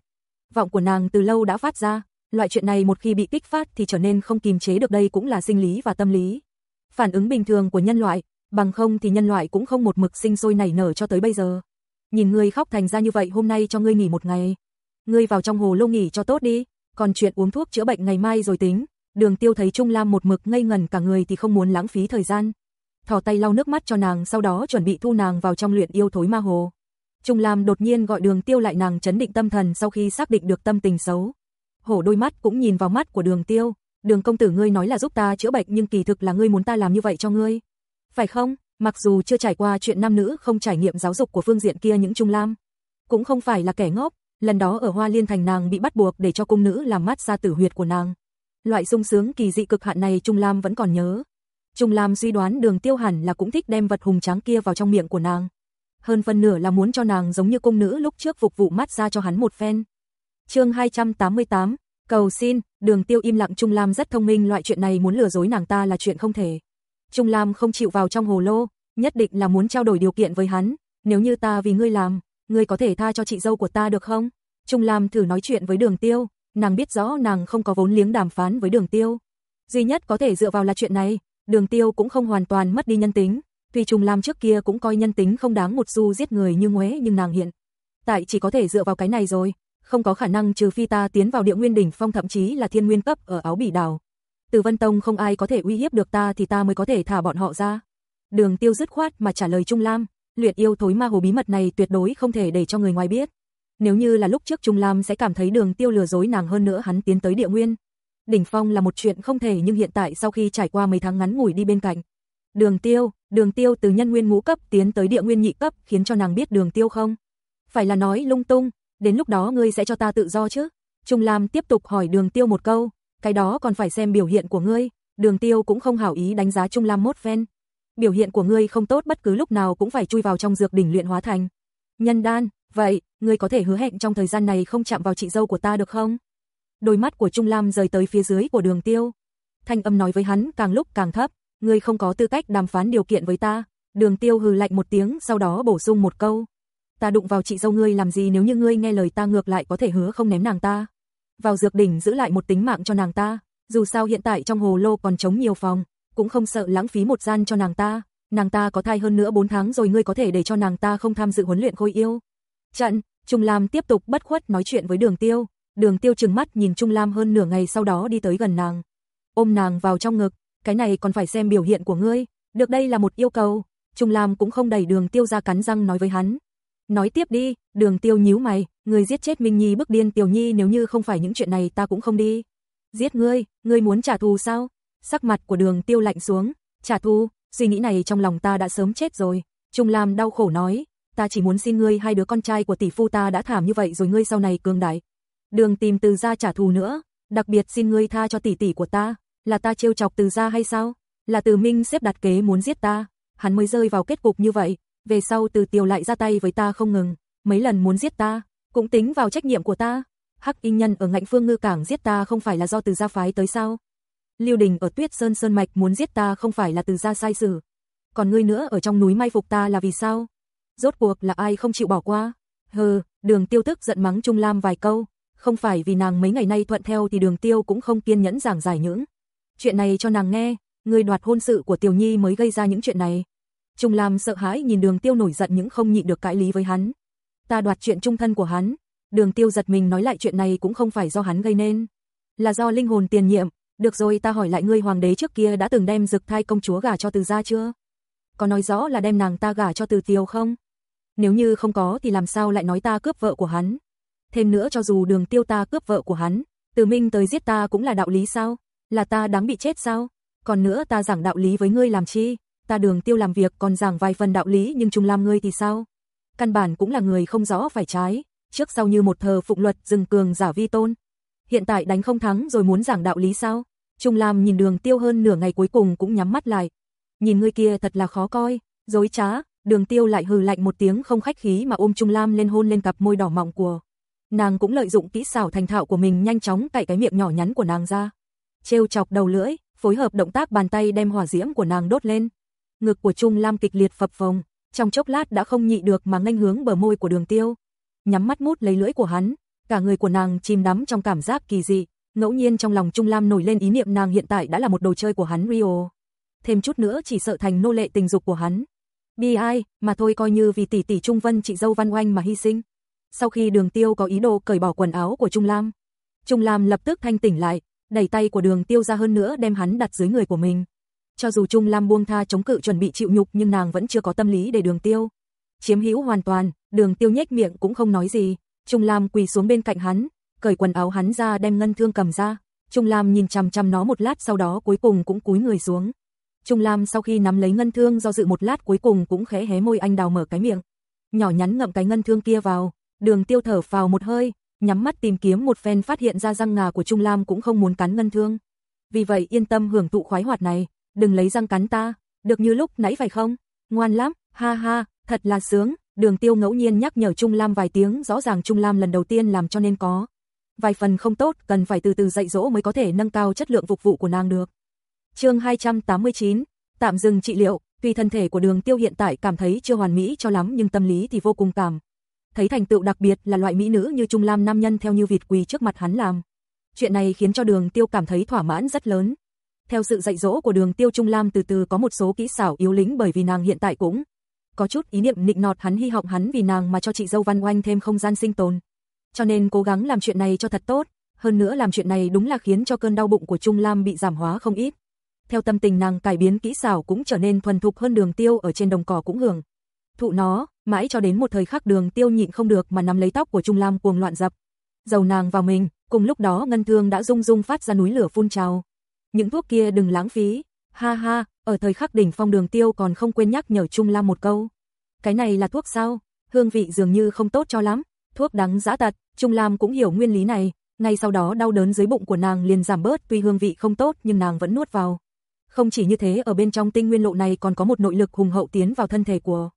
Vọng của nàng từ lâu đã phát ra, loại chuyện này một khi bị kích phát thì trở nên không kìm chế được đây cũng là sinh lý và tâm lý. Phản ứng bình thường của nhân loại, bằng không thì nhân loại cũng không một mực sinh sôi nảy nở cho tới bây giờ. Nhìn ngươi khóc thành ra như vậy hôm nay cho ngươi nghỉ một ngày. Ngươi vào trong hồ lô nghỉ cho tốt đi, còn chuyện uống thuốc chữa bệnh ngày mai rồi tính. Đường tiêu thấy Trung Lam một mực ngây ngần cả người thì không muốn lãng phí thời gian. Thò tay lau nước mắt cho nàng sau đó chuẩn bị thu nàng vào trong luyện yêu thối ma hồ. Trung Lam đột nhiên gọi đường tiêu lại nàng chấn định tâm thần sau khi xác định được tâm tình xấu hổ đôi mắt cũng nhìn vào mắt của đường tiêu. Đường công tử ngươi nói là giúp ta chữa bệnh nhưng kỳ thực là ngươi muốn ta làm như vậy cho ngươi. Phải không? Mặc dù chưa trải qua chuyện nam nữ không trải nghiệm giáo dục của phương diện kia những trung lam. Cũng không phải là kẻ ngốc, lần đó ở Hoa Liên Thành nàng bị bắt buộc để cho cung nữ làm mát xa tử huyệt của nàng. Loại sung sướng kỳ dị cực hạn này Trung Lam vẫn còn nhớ. Trung Lam suy đoán đường tiêu hẳn là cũng thích đem vật hùng tráng kia vào trong miệng của nàng. Hơn phần nửa là muốn cho nàng giống như cung nữ lúc trước phục vụ mát xa cho hắn một phen chương 288, cầu xin, đường tiêu im lặng Trung Lam rất thông minh loại chuyện này muốn lừa dối nàng ta là chuyện không thể. Trung Lam không chịu vào trong hồ lô, nhất định là muốn trao đổi điều kiện với hắn, nếu như ta vì ngươi làm, ngươi có thể tha cho chị dâu của ta được không? Trung Lam thử nói chuyện với đường tiêu, nàng biết rõ nàng không có vốn liếng đàm phán với đường tiêu. Duy nhất có thể dựa vào là chuyện này, đường tiêu cũng không hoàn toàn mất đi nhân tính, tuy Trung Lam trước kia cũng coi nhân tính không đáng một xu giết người như nguế nhưng nàng hiện. Tại chỉ có thể dựa vào cái này rồi, không có khả năng trừ phi ta tiến vào địa nguyên đỉnh phong thậm chí là thiên nguyên cấp ở áo bỉ đảo. Từ Vân Tông không ai có thể uy hiếp được ta thì ta mới có thể thả bọn họ ra. Đường tiêu dứt khoát mà trả lời Trung Lam, luyện yêu thối ma hồ bí mật này tuyệt đối không thể để cho người ngoài biết. Nếu như là lúc trước Trung Lam sẽ cảm thấy đường tiêu lừa dối nàng hơn nữa hắn tiến tới địa nguyên. Đỉnh phong là một chuyện không thể nhưng hiện tại sau khi trải qua mấy tháng ngắn ngủi đi bên cạnh. Đường tiêu, đường tiêu từ nhân nguyên ngũ cấp tiến tới địa nguyên nhị cấp khiến cho nàng biết đường tiêu không? Phải là nói lung tung, đến lúc đó ngươi sẽ cho ta tự do chứ? Trung Lam tiếp tục hỏi đường tiêu một câu, cái đó còn phải xem biểu hiện của ngươi, đường tiêu cũng không hảo ý đánh giá Trung Lam mốt phen. Biểu hiện của ngươi không tốt bất cứ lúc nào cũng phải chui vào trong dược đỉnh luyện hóa thành. Nhân đan, vậy, ngươi có thể hứa hẹn trong thời gian này không chạm vào chị dâu của ta được không? Đôi mắt của Trung Lam rời tới phía dưới của đường tiêu. Thanh âm nói với hắn càng lúc càng thấp, ngươi không có tư cách đàm phán điều kiện với ta. Đường tiêu hừ lạnh một tiếng sau đó bổ sung một câu ta đụng vào chị dâu ngươi làm gì nếu như ngươi nghe lời ta ngược lại có thể hứa không ném nàng ta. Vào dược đỉnh giữ lại một tính mạng cho nàng ta, dù sao hiện tại trong hồ lô còn trống nhiều phòng, cũng không sợ lãng phí một gian cho nàng ta, nàng ta có thai hơn nữa 4 tháng rồi ngươi có thể để cho nàng ta không tham dự huấn luyện khôi yêu. Trận, Trung Lam tiếp tục bất khuất nói chuyện với Đường Tiêu, Đường Tiêu trừng mắt nhìn Trung Lam hơn nửa ngày sau đó đi tới gần nàng, ôm nàng vào trong ngực, cái này còn phải xem biểu hiện của ngươi, được đây là một yêu cầu. Trung Lam cũng không đẩy đường tiêu ra cắn răng nói với hắn. Nói tiếp đi, đường tiêu nhíu mày, người giết chết Minh Nhi bức điên Tiểu Nhi nếu như không phải những chuyện này ta cũng không đi. Giết ngươi, ngươi muốn trả thù sao? Sắc mặt của đường tiêu lạnh xuống, trả thù, suy nghĩ này trong lòng ta đã sớm chết rồi. Trung Lam đau khổ nói, ta chỉ muốn xin ngươi hai đứa con trai của tỷ phu ta đã thảm như vậy rồi ngươi sau này cường đại. Đường tìm từ ra trả thù nữa, đặc biệt xin ngươi tha cho tỷ tỷ của ta, là ta trêu chọc từ ra hay sao? Là từ Minh xếp đặt kế muốn giết ta, hắn mới rơi vào kết cục như vậy, về sau từ Tiêu lại ra tay với ta không ngừng, mấy lần muốn giết ta, cũng tính vào trách nhiệm của ta. Hắc Y nhân ở Ngạnh Phương Ngư Cảng giết ta không phải là do từ gia phái tới sao? Lưu Đình ở Tuyết Sơn Sơn Mạch muốn giết ta không phải là từ gia sai sử. Còn ngươi nữa ở trong núi mai phục ta là vì sao? Rốt cuộc là ai không chịu bỏ qua? Hừ, đường tiêu tức giận mắng Trung Lam vài câu, không phải vì nàng mấy ngày nay thuận theo thì đường tiêu cũng không kiên nhẫn giảng giải những. Chuyện này cho nàng nghe, người đoạt hôn sự của Tiểu Nhi mới gây ra những chuyện này. Trung Lam sợ hãi nhìn đường tiêu nổi giận những không nhịn được cãi lý với hắn. Ta đoạt chuyện trung thân của hắn, đường tiêu giật mình nói lại chuyện này cũng không phải do hắn gây nên. Là do linh hồn tiền nhiệm, được rồi ta hỏi lại ngươi hoàng đế trước kia đã từng đem dực thai công chúa gả cho từ gia chưa? Có nói rõ là đem nàng ta gả cho từ tiêu không? Nếu như không có thì làm sao lại nói ta cướp vợ của hắn? Thêm nữa cho dù đường tiêu ta cướp vợ của hắn, từ minh tới giết ta cũng là đạo lý sao? Là ta đáng bị chết sao? Còn nữa ta giảng đạo lý với ngươi làm chi? Ta đường tiêu làm việc còn giảng vài phần đạo lý nhưng Trung Lam ngươi thì sao? Căn bản cũng là người không rõ phải trái, trước sau như một thờ phụng luật dừng cường giả vi tôn. Hiện tại đánh không thắng rồi muốn giảng đạo lý sao? Trung Lam nhìn đường tiêu hơn nửa ngày cuối cùng cũng nhắm mắt lại. Nhìn ngươi kia thật là khó coi, dối trá, đường tiêu lại hừ lạnh một tiếng không khách khí mà ôm Trung Lam lên hôn lên cặp môi đỏ mọng của. Nàng cũng lợi dụng kỹ xảo thành thạo của mình nhanh chóng cạy cái miệng nhỏ nhắn của nàng ra. Trêu chọc đầu lưỡi, phối hợp động tác bàn tay đem hỏa diễm của nàng đốt lên. Ngực của Trung Lam kịch liệt phập phồng, trong chốc lát đã không nhị được mà nghênh hướng bờ môi của đường tiêu. Nhắm mắt mút lấy lưỡi của hắn, cả người của nàng chìm đắm trong cảm giác kỳ dị, ngẫu nhiên trong lòng Trung Lam nổi lên ý niệm nàng hiện tại đã là một đồ chơi của hắn Rio. Thêm chút nữa chỉ sợ thành nô lệ tình dục của hắn. Bi ai, mà thôi coi như vì tỷ tỷ Trung Vân chị dâu Văn Oanh mà hy sinh. Sau khi đường tiêu có ý đồ cởi bỏ quần áo của Trung Lam, Trung Lam lập tức thanh tỉnh lại, đẩy tay của đường tiêu ra hơn nữa đem hắn đặt dưới người của mình. Cho dù Trung Lam buông tha chống cự chuẩn bị chịu nhục nhưng nàng vẫn chưa có tâm lý để đường tiêu. Chiếm hữu hoàn toàn, đường tiêu nhếch miệng cũng không nói gì. Trung Lam quỳ xuống bên cạnh hắn, cởi quần áo hắn ra đem ngân thương cầm ra. Trung Lam nhìn chằm chằm nó một lát sau đó cuối cùng cũng cúi người xuống. Trung Lam sau khi nắm lấy ngân thương do dự một lát cuối cùng cũng khẽ hé môi anh đào mở cái miệng. Nhỏ nhắn ngậm cái ngân thương kia vào, đường tiêu thở phào một hơi, nhắm mắt tìm kiếm một phen phát hiện ra răng ngà của Trung Lam cũng không muốn cắn ngân thương. Vì vậy yên tâm hưởng thụ khoái hoạt này, đừng lấy răng cắn ta, được như lúc nãy phải không? Ngoan lắm, ha ha, thật là sướng, đường tiêu ngẫu nhiên nhắc nhở Trung Lam vài tiếng rõ ràng Trung Lam lần đầu tiên làm cho nên có. Vài phần không tốt, cần phải từ từ dạy dỗ mới có thể nâng cao chất lượng phục vụ của nàng được. chương 289, tạm dừng trị liệu, tuy thân thể của đường tiêu hiện tại cảm thấy chưa hoàn mỹ cho lắm nhưng tâm lý thì vô cùng cảm. Thấy thành tựu đặc biệt là loại mỹ nữ như Trung Lam nam nhân theo như vịt quỳ trước mặt hắn làm. Chuyện này khiến cho đường tiêu cảm thấy thỏa mãn rất lớn. Theo sự dạy dỗ của đường tiêu Trung Lam từ từ có một số kỹ xảo yếu lĩnh bởi vì nàng hiện tại cũng có chút ý niệm nịnh nọt hắn hy vọng hắn vì nàng mà cho chị dâu Văn Oanh thêm không gian sinh tồn. Cho nên cố gắng làm chuyện này cho thật tốt, hơn nữa làm chuyện này đúng là khiến cho cơn đau bụng của Trung Lam bị giảm hóa không ít. Theo tâm tình nàng cải biến kỹ xảo cũng trở nên thuần thục hơn đường tiêu ở trên đồng cỏ cũng hưởng. Thụ nó, mãi cho đến một thời khắc đường tiêu nhịn không được mà nắm lấy tóc của Trung Lam cuồng loạn dập. Dầu nàng vào mình, cùng lúc đó ngân thương đã rung rung phát ra núi lửa phun trào. Những thuốc kia đừng lãng phí, ha ha, ở thời khắc đỉnh phong đường tiêu còn không quên nhắc nhở Trung Lam một câu. Cái này là thuốc sao? Hương vị dường như không tốt cho lắm, thuốc đắng giã tật, Trung Lam cũng hiểu nguyên lý này, ngay sau đó đau đớn dưới bụng của nàng liền giảm bớt tuy hương vị không tốt nhưng nàng vẫn nuốt vào. Không chỉ như thế ở bên trong tinh nguyên lộ này còn có một nội lực hùng hậu tiến vào thân thể của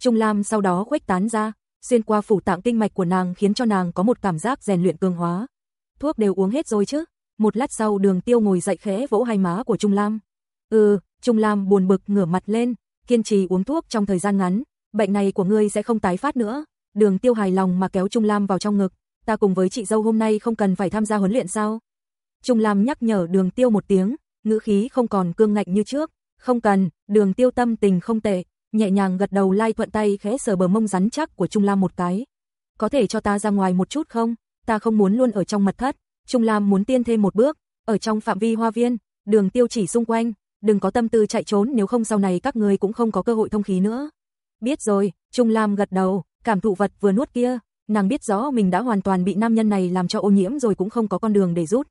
Trung Lam sau đó khuếch tán ra, xuyên qua phủ tạng kinh mạch của nàng khiến cho nàng có một cảm giác rèn luyện cường hóa. Thuốc đều uống hết rồi chứ? Một lát sau đường tiêu ngồi dậy khẽ vỗ hai má của Trung Lam. Ừ, Trung Lam buồn bực ngửa mặt lên, kiên trì uống thuốc trong thời gian ngắn, bệnh này của ngươi sẽ không tái phát nữa. Đường tiêu hài lòng mà kéo Trung Lam vào trong ngực, ta cùng với chị dâu hôm nay không cần phải tham gia huấn luyện sao? Trung Lam nhắc nhở đường tiêu một tiếng, ngữ khí không còn cương ngạnh như trước, không cần, đường tiêu tâm tình không tệ, nhẹ nhàng gật đầu lai thuận tay khẽ sờ bờ mông rắn chắc của Trung Lam một cái. Có thể cho ta ra ngoài một chút không? Ta không muốn luôn ở trong mật thất. Trung Lam muốn tiên thêm một bước, ở trong phạm vi hoa viên, đường tiêu chỉ xung quanh, đừng có tâm tư chạy trốn nếu không sau này các người cũng không có cơ hội thông khí nữa. Biết rồi, Trung Lam gật đầu, cảm thụ vật vừa nuốt kia, nàng biết rõ mình đã hoàn toàn bị nam nhân này làm cho ô nhiễm rồi cũng không có con đường để rút.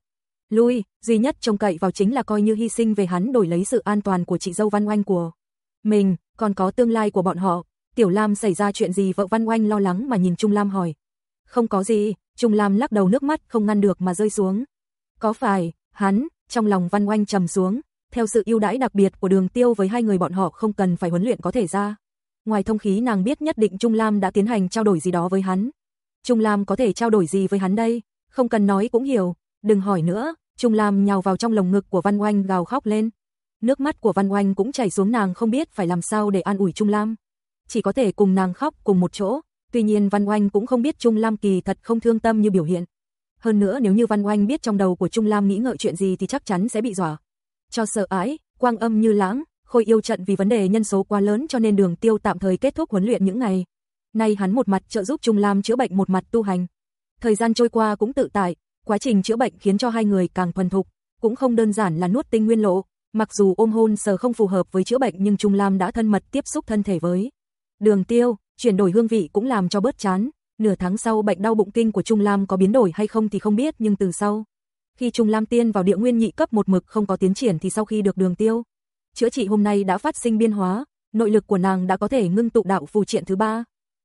Lui, duy nhất trông cậy vào chính là coi như hy sinh về hắn đổi lấy sự an toàn của chị dâu Văn Oanh của mình, còn có tương lai của bọn họ. Tiểu Lam xảy ra chuyện gì vợ Văn Oanh lo lắng mà nhìn Trung Lam hỏi. Không có gì, Trung Lam lắc đầu nước mắt không ngăn được mà rơi xuống. Có phải, hắn, trong lòng Văn Oanh trầm xuống, theo sự ưu đãi đặc biệt của đường tiêu với hai người bọn họ không cần phải huấn luyện có thể ra. Ngoài thông khí nàng biết nhất định Trung Lam đã tiến hành trao đổi gì đó với hắn. Trung Lam có thể trao đổi gì với hắn đây, không cần nói cũng hiểu, đừng hỏi nữa, Trung Lam nhào vào trong lồng ngực của Văn Oanh gào khóc lên. Nước mắt của Văn Oanh cũng chảy xuống nàng không biết phải làm sao để an ủi Trung Lam. Chỉ có thể cùng nàng khóc cùng một chỗ, tuy nhiên Văn Oanh cũng không biết Trung Lam kỳ thật không thương tâm như biểu hiện. Hơn nữa nếu như Văn Oanh biết trong đầu của Trung Lam nghĩ ngợi chuyện gì thì chắc chắn sẽ bị dọa. Cho sợ ái, quang âm như lãng, khôi yêu trận vì vấn đề nhân số quá lớn cho nên đường tiêu tạm thời kết thúc huấn luyện những ngày. Nay hắn một mặt trợ giúp Trung Lam chữa bệnh một mặt tu hành. Thời gian trôi qua cũng tự tại, quá trình chữa bệnh khiến cho hai người càng thuần thục, cũng không đơn giản là nuốt tinh nguyên lộ, mặc dù ôm hôn sờ không phù hợp với chữa bệnh nhưng Trung Lam đã thân mật tiếp xúc thân thể với. Đường tiêu, chuyển đổi hương vị cũng làm cho bớt chán, nửa tháng sau bệnh đau bụng kinh của Trung Lam có biến đổi hay không thì không biết nhưng từ sau. Khi Trung Lam tiên vào địa nguyên nhị cấp một mực không có tiến triển thì sau khi được đường tiêu. Chữa trị hôm nay đã phát sinh biên hóa, nội lực của nàng đã có thể ngưng tụ đạo phù triện thứ ba.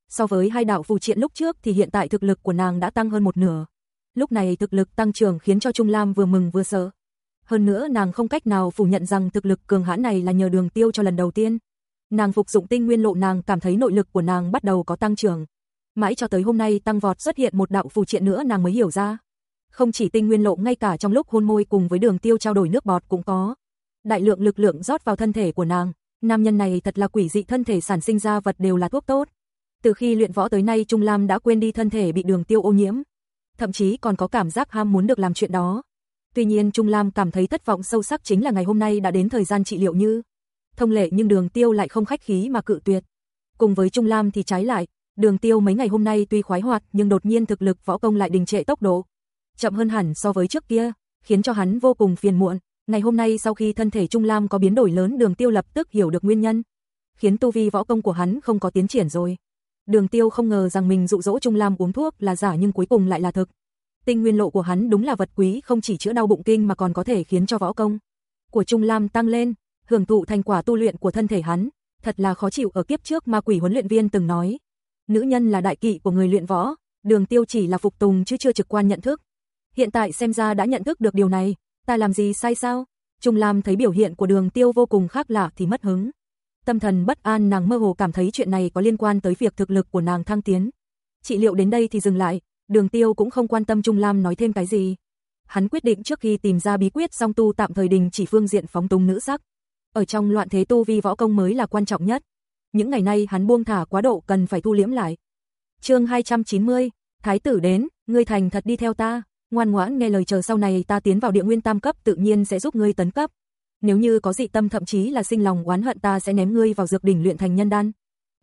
So với hai đạo phù triện lúc trước thì hiện tại thực lực của nàng đã tăng hơn một nửa. Lúc này thực lực tăng trưởng khiến cho Trung Lam vừa mừng vừa sợ. Hơn nữa nàng không cách nào phủ nhận rằng thực lực cường hãn này là nhờ đường tiêu cho lần đầu tiên. Nàng phục dụng tinh nguyên lộ nàng cảm thấy nội lực của nàng bắt đầu có tăng trưởng. Mãi cho tới hôm nay tăng vọt xuất hiện một đạo phù triện nữa nàng mới hiểu ra. Không chỉ tinh nguyên lộ, ngay cả trong lúc hôn môi cùng với đường tiêu trao đổi nước bọt cũng có. Đại lượng lực lượng rót vào thân thể của nàng. Nam nhân này thật là quỷ dị, thân thể sản sinh ra vật đều là thuốc tốt. Từ khi luyện võ tới nay, Trung Lam đã quên đi thân thể bị đường tiêu ô nhiễm. Thậm chí còn có cảm giác ham muốn được làm chuyện đó. Tuy nhiên, Trung Lam cảm thấy thất vọng sâu sắc chính là ngày hôm nay đã đến thời gian trị liệu như thông lệ nhưng đường tiêu lại không khách khí mà cự tuyệt. Cùng với Trung Lam thì trái lại, đường tiêu mấy ngày hôm nay tuy khoái hoạt nhưng đột nhiên thực lực võ công lại đình trệ tốc độ. Chậm hơn hẳn so với trước kia, khiến cho hắn vô cùng phiền muộn. Ngày hôm nay sau khi thân thể Trung Lam có biến đổi lớn đường tiêu lập tức hiểu được nguyên nhân. Khiến tu vi võ công của hắn không có tiến triển rồi. Đường tiêu không ngờ rằng mình dụ dỗ Trung Lam uống thuốc là giả nhưng cuối cùng lại là thực. Tinh nguyên lộ của hắn đúng là vật quý không chỉ chữa đau bụng kinh mà còn có thể khiến cho võ công của Trung Lam tăng lên, hưởng thụ thành quả tu luyện của thân thể hắn, thật là khó chịu ở kiếp trước ma quỷ huấn luyện viên từng nói. Nữ nhân là đại kỵ của người luyện võ, đường tiêu chỉ là phục tùng chứ chưa trực quan nhận thức. Hiện tại xem ra đã nhận thức được điều này, ta làm gì sai sao? Trung Lam thấy biểu hiện của đường tiêu vô cùng khác lạ thì mất hứng. Tâm thần bất an nàng mơ hồ cảm thấy chuyện này có liên quan tới việc thực lực của nàng thăng tiến. Trị liệu đến đây thì dừng lại, đường tiêu cũng không quan tâm Trung Lam nói thêm cái gì. Hắn quyết định trước khi tìm ra bí quyết song tu tạm thời đình chỉ phương diện phóng túng nữ sắc. Ở trong loạn thế tu vi võ công mới là quan trọng nhất. Những ngày nay hắn buông thả quá độ cần phải thu liễm lại. chương 290, Thái tử đến, ngươi thành thật đi theo ta, ngoan ngoãn nghe lời chờ sau này ta tiến vào địa nguyên tam cấp tự nhiên sẽ giúp ngươi tấn cấp. Nếu như có dị tâm thậm chí là sinh lòng oán hận ta sẽ ném ngươi vào dược đỉnh luyện thành nhân đan.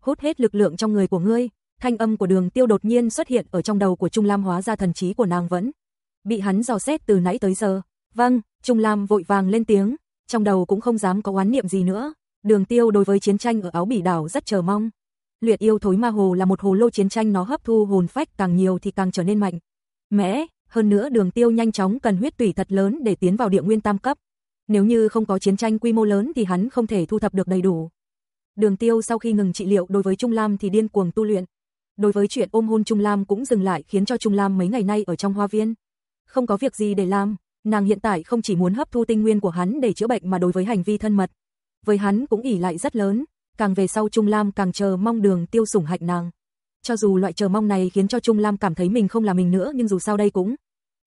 Hút hết lực lượng trong người của ngươi, thanh âm của đường tiêu đột nhiên xuất hiện ở trong đầu của Trung Lam hóa ra thần trí của nàng vẫn. Bị hắn dò xét từ nãy tới giờ. Vâng, Trung Lam vội vàng lên tiếng, trong đầu cũng không dám có oán niệm gì nữa. Đường tiêu đối với chiến tranh ở áo bỉ đảo rất chờ mong. Luyện yêu thối ma hồ là một hồ lô chiến tranh nó hấp thu hồn phách càng nhiều thì càng trở nên mạnh. Mẽ, hơn nữa đường tiêu nhanh chóng cần huyết tủy thật lớn để tiến vào địa nguyên tam cấp. Nếu như không có chiến tranh quy mô lớn thì hắn không thể thu thập được đầy đủ. Đường tiêu sau khi ngừng trị liệu đối với Trung Lam thì điên cuồng tu luyện. Đối với chuyện ôm hôn Trung Lam cũng dừng lại khiến cho Trung Lam mấy ngày nay ở trong hoa viên. Không có việc gì để làm, nàng hiện tại không chỉ muốn hấp thu tinh nguyên của hắn để chữa bệnh mà đối với hành vi thân mật. Với hắn cũng ỉ lại rất lớn, càng về sau Trung Lam càng chờ mong đường tiêu sủng hạnh nàng. Cho dù loại chờ mong này khiến cho Trung Lam cảm thấy mình không là mình nữa nhưng dù sao đây cũng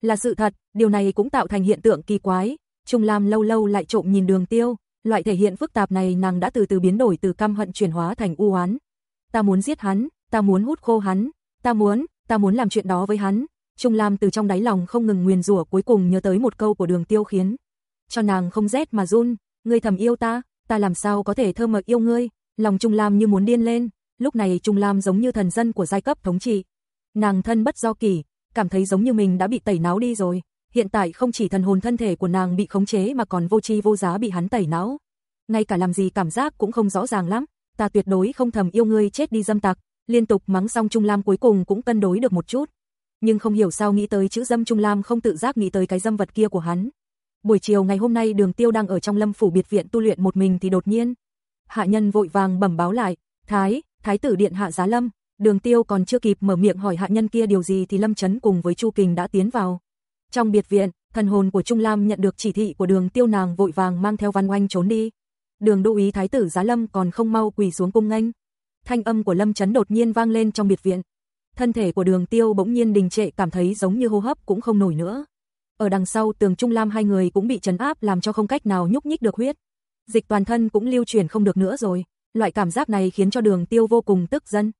là sự thật, điều này cũng tạo thành hiện tượng kỳ quái. Trung Lam lâu lâu lại trộm nhìn đường tiêu, loại thể hiện phức tạp này nàng đã từ từ biến đổi từ căm hận chuyển hóa thành u oán. Ta muốn giết hắn, ta muốn hút khô hắn, ta muốn, ta muốn làm chuyện đó với hắn. Trung Lam từ trong đáy lòng không ngừng nguyền rủa cuối cùng nhớ tới một câu của đường tiêu khiến. Cho nàng không rét mà run, ngươi thầm yêu ta, ta làm sao có thể thơ mật yêu ngươi, lòng Trung Lam như muốn điên lên, lúc này Trung Lam giống như thần dân của giai cấp thống trị. Nàng thân bất do kỷ, cảm thấy giống như mình đã bị tẩy não đi rồi, hiện tại không chỉ thần hồn thân thể của nàng bị khống chế mà còn vô tri vô giá bị hắn tẩy não, ngay cả làm gì cảm giác cũng không rõ ràng lắm, ta tuyệt đối không thầm yêu ngươi chết đi dâm tặc, liên tục mắng xong Trung Lam cuối cùng cũng cân đối được một chút. Nhưng không hiểu sao nghĩ tới chữ dâm Trung Lam không tự giác nghĩ tới cái dâm vật kia của hắn. Buổi chiều ngày hôm nay đường tiêu đang ở trong lâm phủ biệt viện tu luyện một mình thì đột nhiên. Hạ nhân vội vàng bẩm báo lại, Thái, Thái tử điện hạ giá lâm, đường tiêu còn chưa kịp mở miệng hỏi hạ nhân kia điều gì thì lâm chấn cùng với Chu Kình đã tiến vào. Trong biệt viện, thần hồn của Trung Lam nhận được chỉ thị của đường tiêu nàng vội vàng mang theo văn oanh trốn đi. Đường đô ý Thái tử giá lâm còn không mau quỳ xuống cung nghênh. Thanh âm của lâm chấn đột nhiên vang lên trong biệt viện. Thân thể của đường tiêu bỗng nhiên đình trệ cảm thấy giống như hô hấp cũng không nổi nữa. Ở đằng sau tường Trung Lam hai người cũng bị chấn áp làm cho không cách nào nhúc nhích được huyết. Dịch toàn thân cũng lưu truyền không được nữa rồi. Loại cảm giác này khiến cho đường tiêu vô cùng tức giận.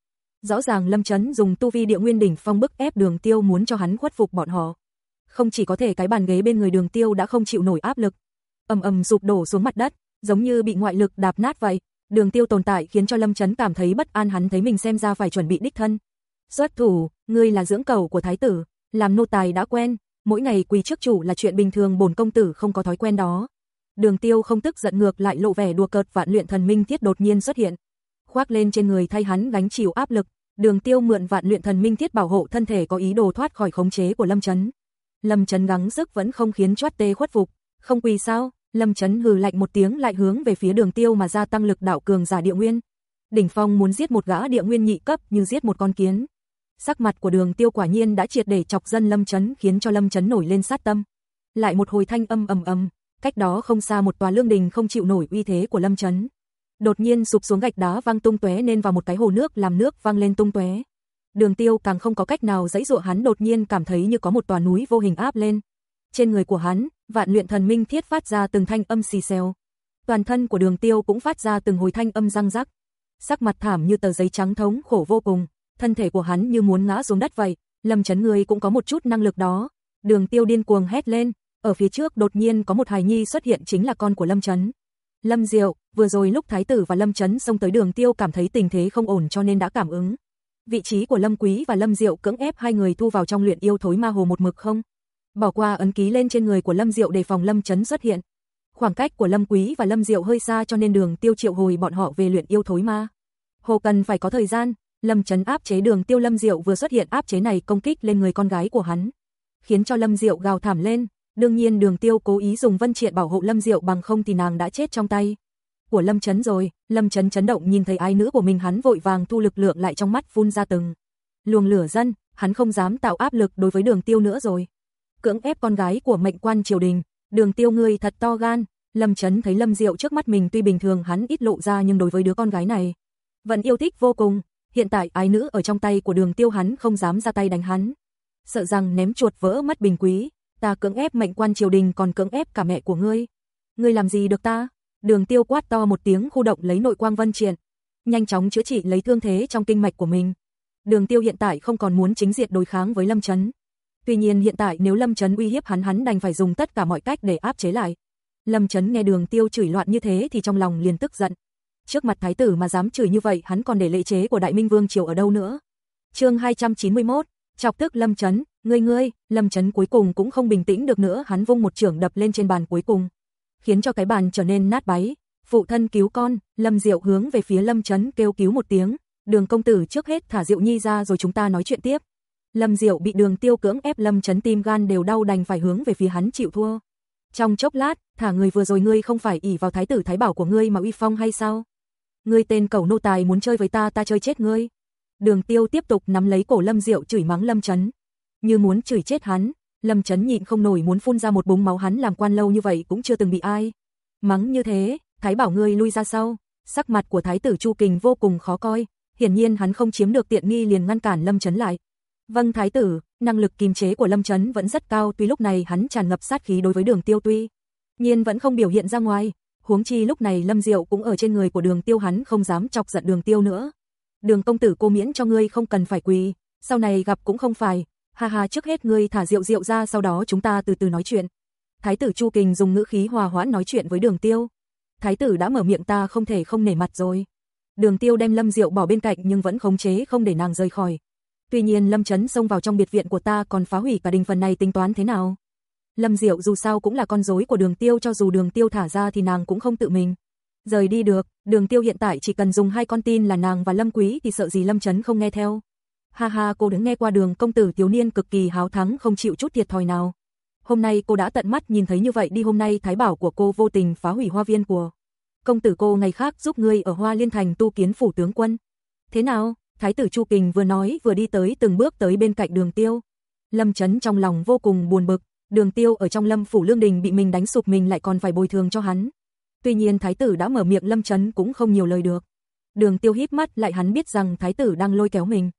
Rõ ràng Lâm Chấn dùng tu vi địa nguyên đỉnh phong bức ép đường tiêu muốn cho hắn khuất phục bọn họ. Không chỉ có thể cái bàn ghế bên người đường tiêu đã không chịu nổi áp lực. ầm ầm sụp đổ xuống mặt đất, giống như bị ngoại lực đạp nát vậy. Đường tiêu tồn tại khiến cho Lâm Chấn cảm thấy bất an hắn thấy mình xem ra phải chuẩn bị đích thân. Xuất thủ, ngươi là dưỡng cầu của thái tử, làm nô tài đã quen, mỗi ngày quỳ trước chủ là chuyện bình thường bổn công tử không có thói quen đó. Đường Tiêu không tức giận ngược lại lộ vẻ đùa cợt vạn luyện thần minh thiết đột nhiên xuất hiện, khoác lên trên người thay hắn gánh chịu áp lực. Đường Tiêu mượn vạn luyện thần minh thiết bảo hộ thân thể có ý đồ thoát khỏi khống chế của Lâm Chấn. Lâm Chấn gắng sức vẫn không khiến choát tê khuất phục, không quỳ sao? Lâm Chấn hừ lạnh một tiếng lại hướng về phía Đường Tiêu mà gia tăng lực đạo cường giả địa nguyên. Đỉnh Phong muốn giết một gã địa nguyên nhị cấp như giết một con kiến. Sắc mặt của Đường Tiêu quả nhiên đã triệt để chọc dân Lâm Chấn khiến cho Lâm Chấn nổi lên sát tâm. Lại một hồi thanh âm ầm ầm, cách đó không xa một tòa lương đình không chịu nổi uy thế của Lâm Chấn. Đột nhiên sụp xuống gạch đá văng tung tóe nên vào một cái hồ nước làm nước văng lên tung tóe. Đường Tiêu càng không có cách nào dãy dụa hắn đột nhiên cảm thấy như có một tòa núi vô hình áp lên. Trên người của hắn, vạn luyện thần minh thiết phát ra từng thanh âm xì xèo. Toàn thân của Đường Tiêu cũng phát ra từng hồi thanh âm răng rắc. Sắc mặt thảm như tờ giấy trắng thống khổ vô cùng, thân thể của hắn như muốn ngã xuống đất vậy. Lâm Chấn người cũng có một chút năng lực đó. Đường Tiêu điên cuồng hét lên, ở phía trước đột nhiên có một hài nhi xuất hiện chính là con của Lâm Chấn. Lâm Diệu, vừa rồi lúc Thái tử và Lâm Chấn xông tới đường tiêu cảm thấy tình thế không ổn cho nên đã cảm ứng. Vị trí của Lâm Quý và Lâm Diệu cưỡng ép hai người thu vào trong luyện yêu thối ma hồ một mực không. Bỏ qua ấn ký lên trên người của Lâm Diệu để phòng Lâm Chấn xuất hiện. Khoảng cách của Lâm Quý và Lâm Diệu hơi xa cho nên đường tiêu triệu hồi bọn họ về luyện yêu thối ma. Hồ cần phải có thời gian, Lâm Chấn áp chế đường tiêu Lâm Diệu vừa xuất hiện áp chế này công kích lên người con gái của hắn. Khiến cho Lâm Diệu gào thảm lên, Đương nhiên đường tiêu cố ý dùng vân triện bảo hộ Lâm Diệu bằng không thì nàng đã chết trong tay. Của Lâm Chấn rồi, Lâm Chấn chấn động nhìn thấy ái nữ của mình hắn vội vàng thu lực lượng lại trong mắt phun ra từng. Luồng lửa dân, hắn không dám tạo áp lực đối với đường tiêu nữa rồi. Cưỡng ép con gái của mệnh quan triều đình, đường tiêu ngươi thật to gan. Lâm Chấn thấy Lâm Diệu trước mắt mình tuy bình thường hắn ít lộ ra nhưng đối với đứa con gái này, vẫn yêu thích vô cùng. Hiện tại ái nữ ở trong tay của đường tiêu hắn không dám ra tay đánh hắn. Sợ rằng ném chuột vỡ mất bình quý, ta cưỡng ép mệnh quan triều đình còn cưỡng ép cả mẹ của ngươi. Ngươi làm gì được ta? Đường tiêu quát to một tiếng khu động lấy nội quang vân triện, nhanh chóng chữa trị lấy thương thế trong kinh mạch của mình. Đường tiêu hiện tại không còn muốn chính diện đối kháng với Lâm Chấn. Tuy nhiên hiện tại nếu Lâm Chấn uy hiếp hắn hắn đành phải dùng tất cả mọi cách để áp chế lại. Lâm Chấn nghe đường tiêu chửi loạn như thế thì trong lòng liền tức giận. Trước mặt thái tử mà dám chửi như vậy hắn còn để lệ chế của Đại Minh Vương Triều ở đâu nữa. chương 291, chọc tức Lâm Chấn, Ngươi ngươi, Lâm Chấn cuối cùng cũng không bình tĩnh được nữa, hắn vung một trưởng đập lên trên bàn cuối cùng, khiến cho cái bàn trở nên nát bấy. Phụ thân cứu con, Lâm Diệu hướng về phía Lâm Chấn kêu cứu một tiếng, Đường công tử trước hết thả Diệu Nhi ra rồi chúng ta nói chuyện tiếp. Lâm Diệu bị Đường Tiêu cưỡng ép Lâm Chấn tim gan đều đau đành phải hướng về phía hắn chịu thua. Trong chốc lát, thả người vừa rồi ngươi không phải ỷ vào thái tử thái bảo của ngươi mà uy phong hay sao? Ngươi tên cẩu nô tài muốn chơi với ta ta chơi chết ngươi. Đường Tiêu tiếp tục nắm lấy cổ Lâm Diệu chửi mắng Lâm Chấn như muốn chửi chết hắn. Lâm Chấn nhịn không nổi muốn phun ra một búng máu hắn làm quan lâu như vậy cũng chưa từng bị ai. Mắng như thế, Thái bảo ngươi lui ra sau, sắc mặt của Thái tử Chu Kình vô cùng khó coi, hiển nhiên hắn không chiếm được tiện nghi liền ngăn cản Lâm Chấn lại. Vâng Thái tử, năng lực kiềm chế của Lâm Chấn vẫn rất cao tuy lúc này hắn tràn ngập sát khí đối với đường tiêu tuy. nhiên vẫn không biểu hiện ra ngoài, huống chi lúc này Lâm Diệu cũng ở trên người của đường tiêu hắn không dám chọc giận đường tiêu nữa. Đường công tử cô miễn cho ngươi không cần phải quỳ, sau này gặp cũng không phải, ha ha trước hết ngươi thả rượu rượu ra sau đó chúng ta từ từ nói chuyện. Thái tử Chu Kình dùng ngữ khí hòa hoãn nói chuyện với đường tiêu. Thái tử đã mở miệng ta không thể không nể mặt rồi. Đường tiêu đem lâm diệu bỏ bên cạnh nhưng vẫn khống chế không để nàng rời khỏi. Tuy nhiên lâm chấn xông vào trong biệt viện của ta còn phá hủy cả đình phần này tính toán thế nào. Lâm Diệu dù sao cũng là con rối của đường tiêu cho dù đường tiêu thả ra thì nàng cũng không tự mình. Rời đi được, đường tiêu hiện tại chỉ cần dùng hai con tin là nàng và Lâm Quý thì sợ gì Lâm Chấn không nghe theo. Ha ha cô đứng nghe qua đường công tử thiếu niên cực kỳ háo thắng không chịu chút thiệt thòi nào. Hôm nay cô đã tận mắt nhìn thấy như vậy đi hôm nay thái bảo của cô vô tình phá hủy hoa viên của công tử cô ngày khác giúp ngươi ở Hoa Liên Thành tu kiến phủ tướng quân. Thế nào? Thái tử Chu Kình vừa nói vừa đi tới từng bước tới bên cạnh đường tiêu. Lâm Chấn trong lòng vô cùng buồn bực, đường tiêu ở trong lâm phủ lương đình bị mình đánh sụp mình lại còn phải bồi thường cho hắn. Tuy nhiên thái tử đã mở miệng Lâm Chấn cũng không nhiều lời được. Đường tiêu híp mắt lại hắn biết rằng thái tử đang lôi kéo mình.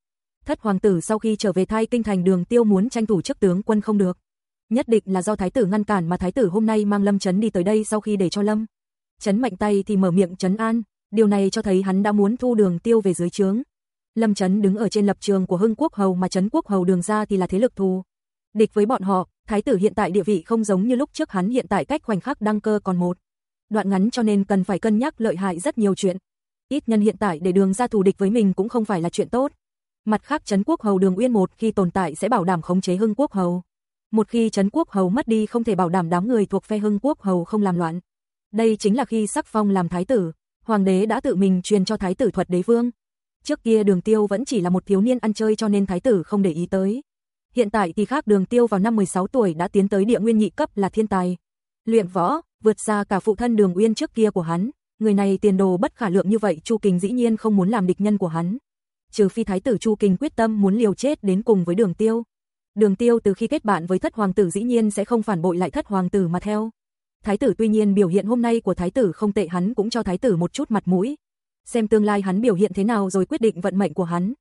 Thất hoàng tử sau khi trở về thai kinh thành đường tiêu muốn tranh thủ chức tướng quân không được. Nhất định là do thái tử ngăn cản mà thái tử hôm nay mang Lâm Chấn đi tới đây sau khi để cho Lâm. Chấn mạnh tay thì mở miệng chấn an, điều này cho thấy hắn đã muốn thu đường tiêu về dưới trướng. Lâm Chấn đứng ở trên lập trường của Hưng Quốc Hầu mà Chấn Quốc Hầu đường ra thì là thế lực thù. Địch với bọn họ, thái tử hiện tại địa vị không giống như lúc trước hắn hiện tại cách khoảnh khắc đăng cơ còn một. Đoạn ngắn cho nên cần phải cân nhắc lợi hại rất nhiều chuyện. Ít nhân hiện tại để đường ra thù địch với mình cũng không phải là chuyện tốt. Mặt khác Trấn Quốc Hầu Đường Uyên một khi tồn tại sẽ bảo đảm khống chế Hưng Quốc Hầu. Một khi Trấn Quốc Hầu mất đi không thể bảo đảm đám người thuộc phe Hưng Quốc Hầu không làm loạn. Đây chính là khi sắc phong làm thái tử, hoàng đế đã tự mình truyền cho thái tử thuật đế vương. Trước kia đường tiêu vẫn chỉ là một thiếu niên ăn chơi cho nên thái tử không để ý tới. Hiện tại thì khác đường tiêu vào năm 16 tuổi đã tiến tới địa nguyên nhị cấp là thiên tài. Luyện võ, vượt xa cả phụ thân đường uyên trước kia của hắn. Người này tiền đồ bất khả lượng như vậy Chu Kình dĩ nhiên không muốn làm địch nhân của hắn. Trừ phi thái tử Chu Kình quyết tâm muốn liều chết đến cùng với đường tiêu. Đường tiêu từ khi kết bạn với thất hoàng tử dĩ nhiên sẽ không phản bội lại thất hoàng tử mà theo. Thái tử tuy nhiên biểu hiện hôm nay của thái tử không tệ hắn cũng cho thái tử một chút mặt mũi. Xem tương lai hắn biểu hiện thế nào rồi quyết định vận mệnh của hắn.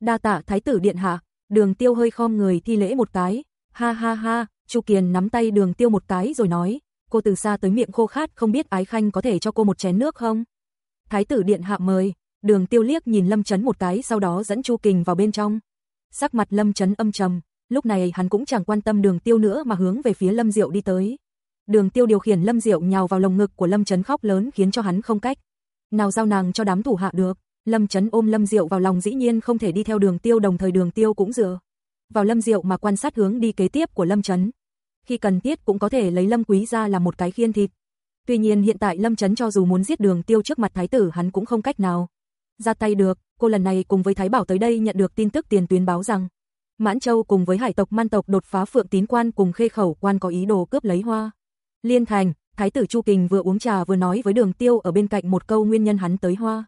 Đa tạ thái tử điện hạ, đường tiêu hơi khom người thi lễ một cái. Ha ha ha, Chu Kiền nắm tay đường tiêu một cái rồi nói, cô từ xa tới miệng khô khát không biết ái khanh có thể cho cô một chén nước không? Thái tử điện hạ mời, đường tiêu liếc nhìn Lâm Chấn một cái sau đó dẫn Chu Kình vào bên trong. Sắc mặt Lâm Chấn âm trầm, lúc này hắn cũng chẳng quan tâm đường tiêu nữa mà hướng về phía Lâm Diệu đi tới. Đường tiêu điều khiển Lâm Diệu nhào vào lồng ngực của Lâm Chấn khóc lớn khiến cho hắn không cách. Nào giao nàng cho đám thủ hạ được, Lâm Chấn ôm Lâm Diệu vào lòng dĩ nhiên không thể đi theo đường tiêu đồng thời đường tiêu cũng dựa. Vào Lâm Diệu mà quan sát hướng đi kế tiếp của Lâm Chấn. Khi cần thiết cũng có thể lấy Lâm Quý ra làm một cái khiên thịt. Tuy nhiên hiện tại Lâm Chấn cho dù muốn giết đường tiêu trước mặt thái tử hắn cũng không cách nào. Ra tay được, cô lần này cùng với Thái Bảo tới đây nhận được tin tức tiền tuyến báo rằng Mãn Châu cùng với hải tộc man tộc đột phá phượng tín quan cùng khê khẩu quan có ý đồ cướp lấy hoa. Liên thành, Thái tử Chu Kình vừa uống trà vừa nói với đường tiêu ở bên cạnh một câu nguyên nhân hắn tới hoa.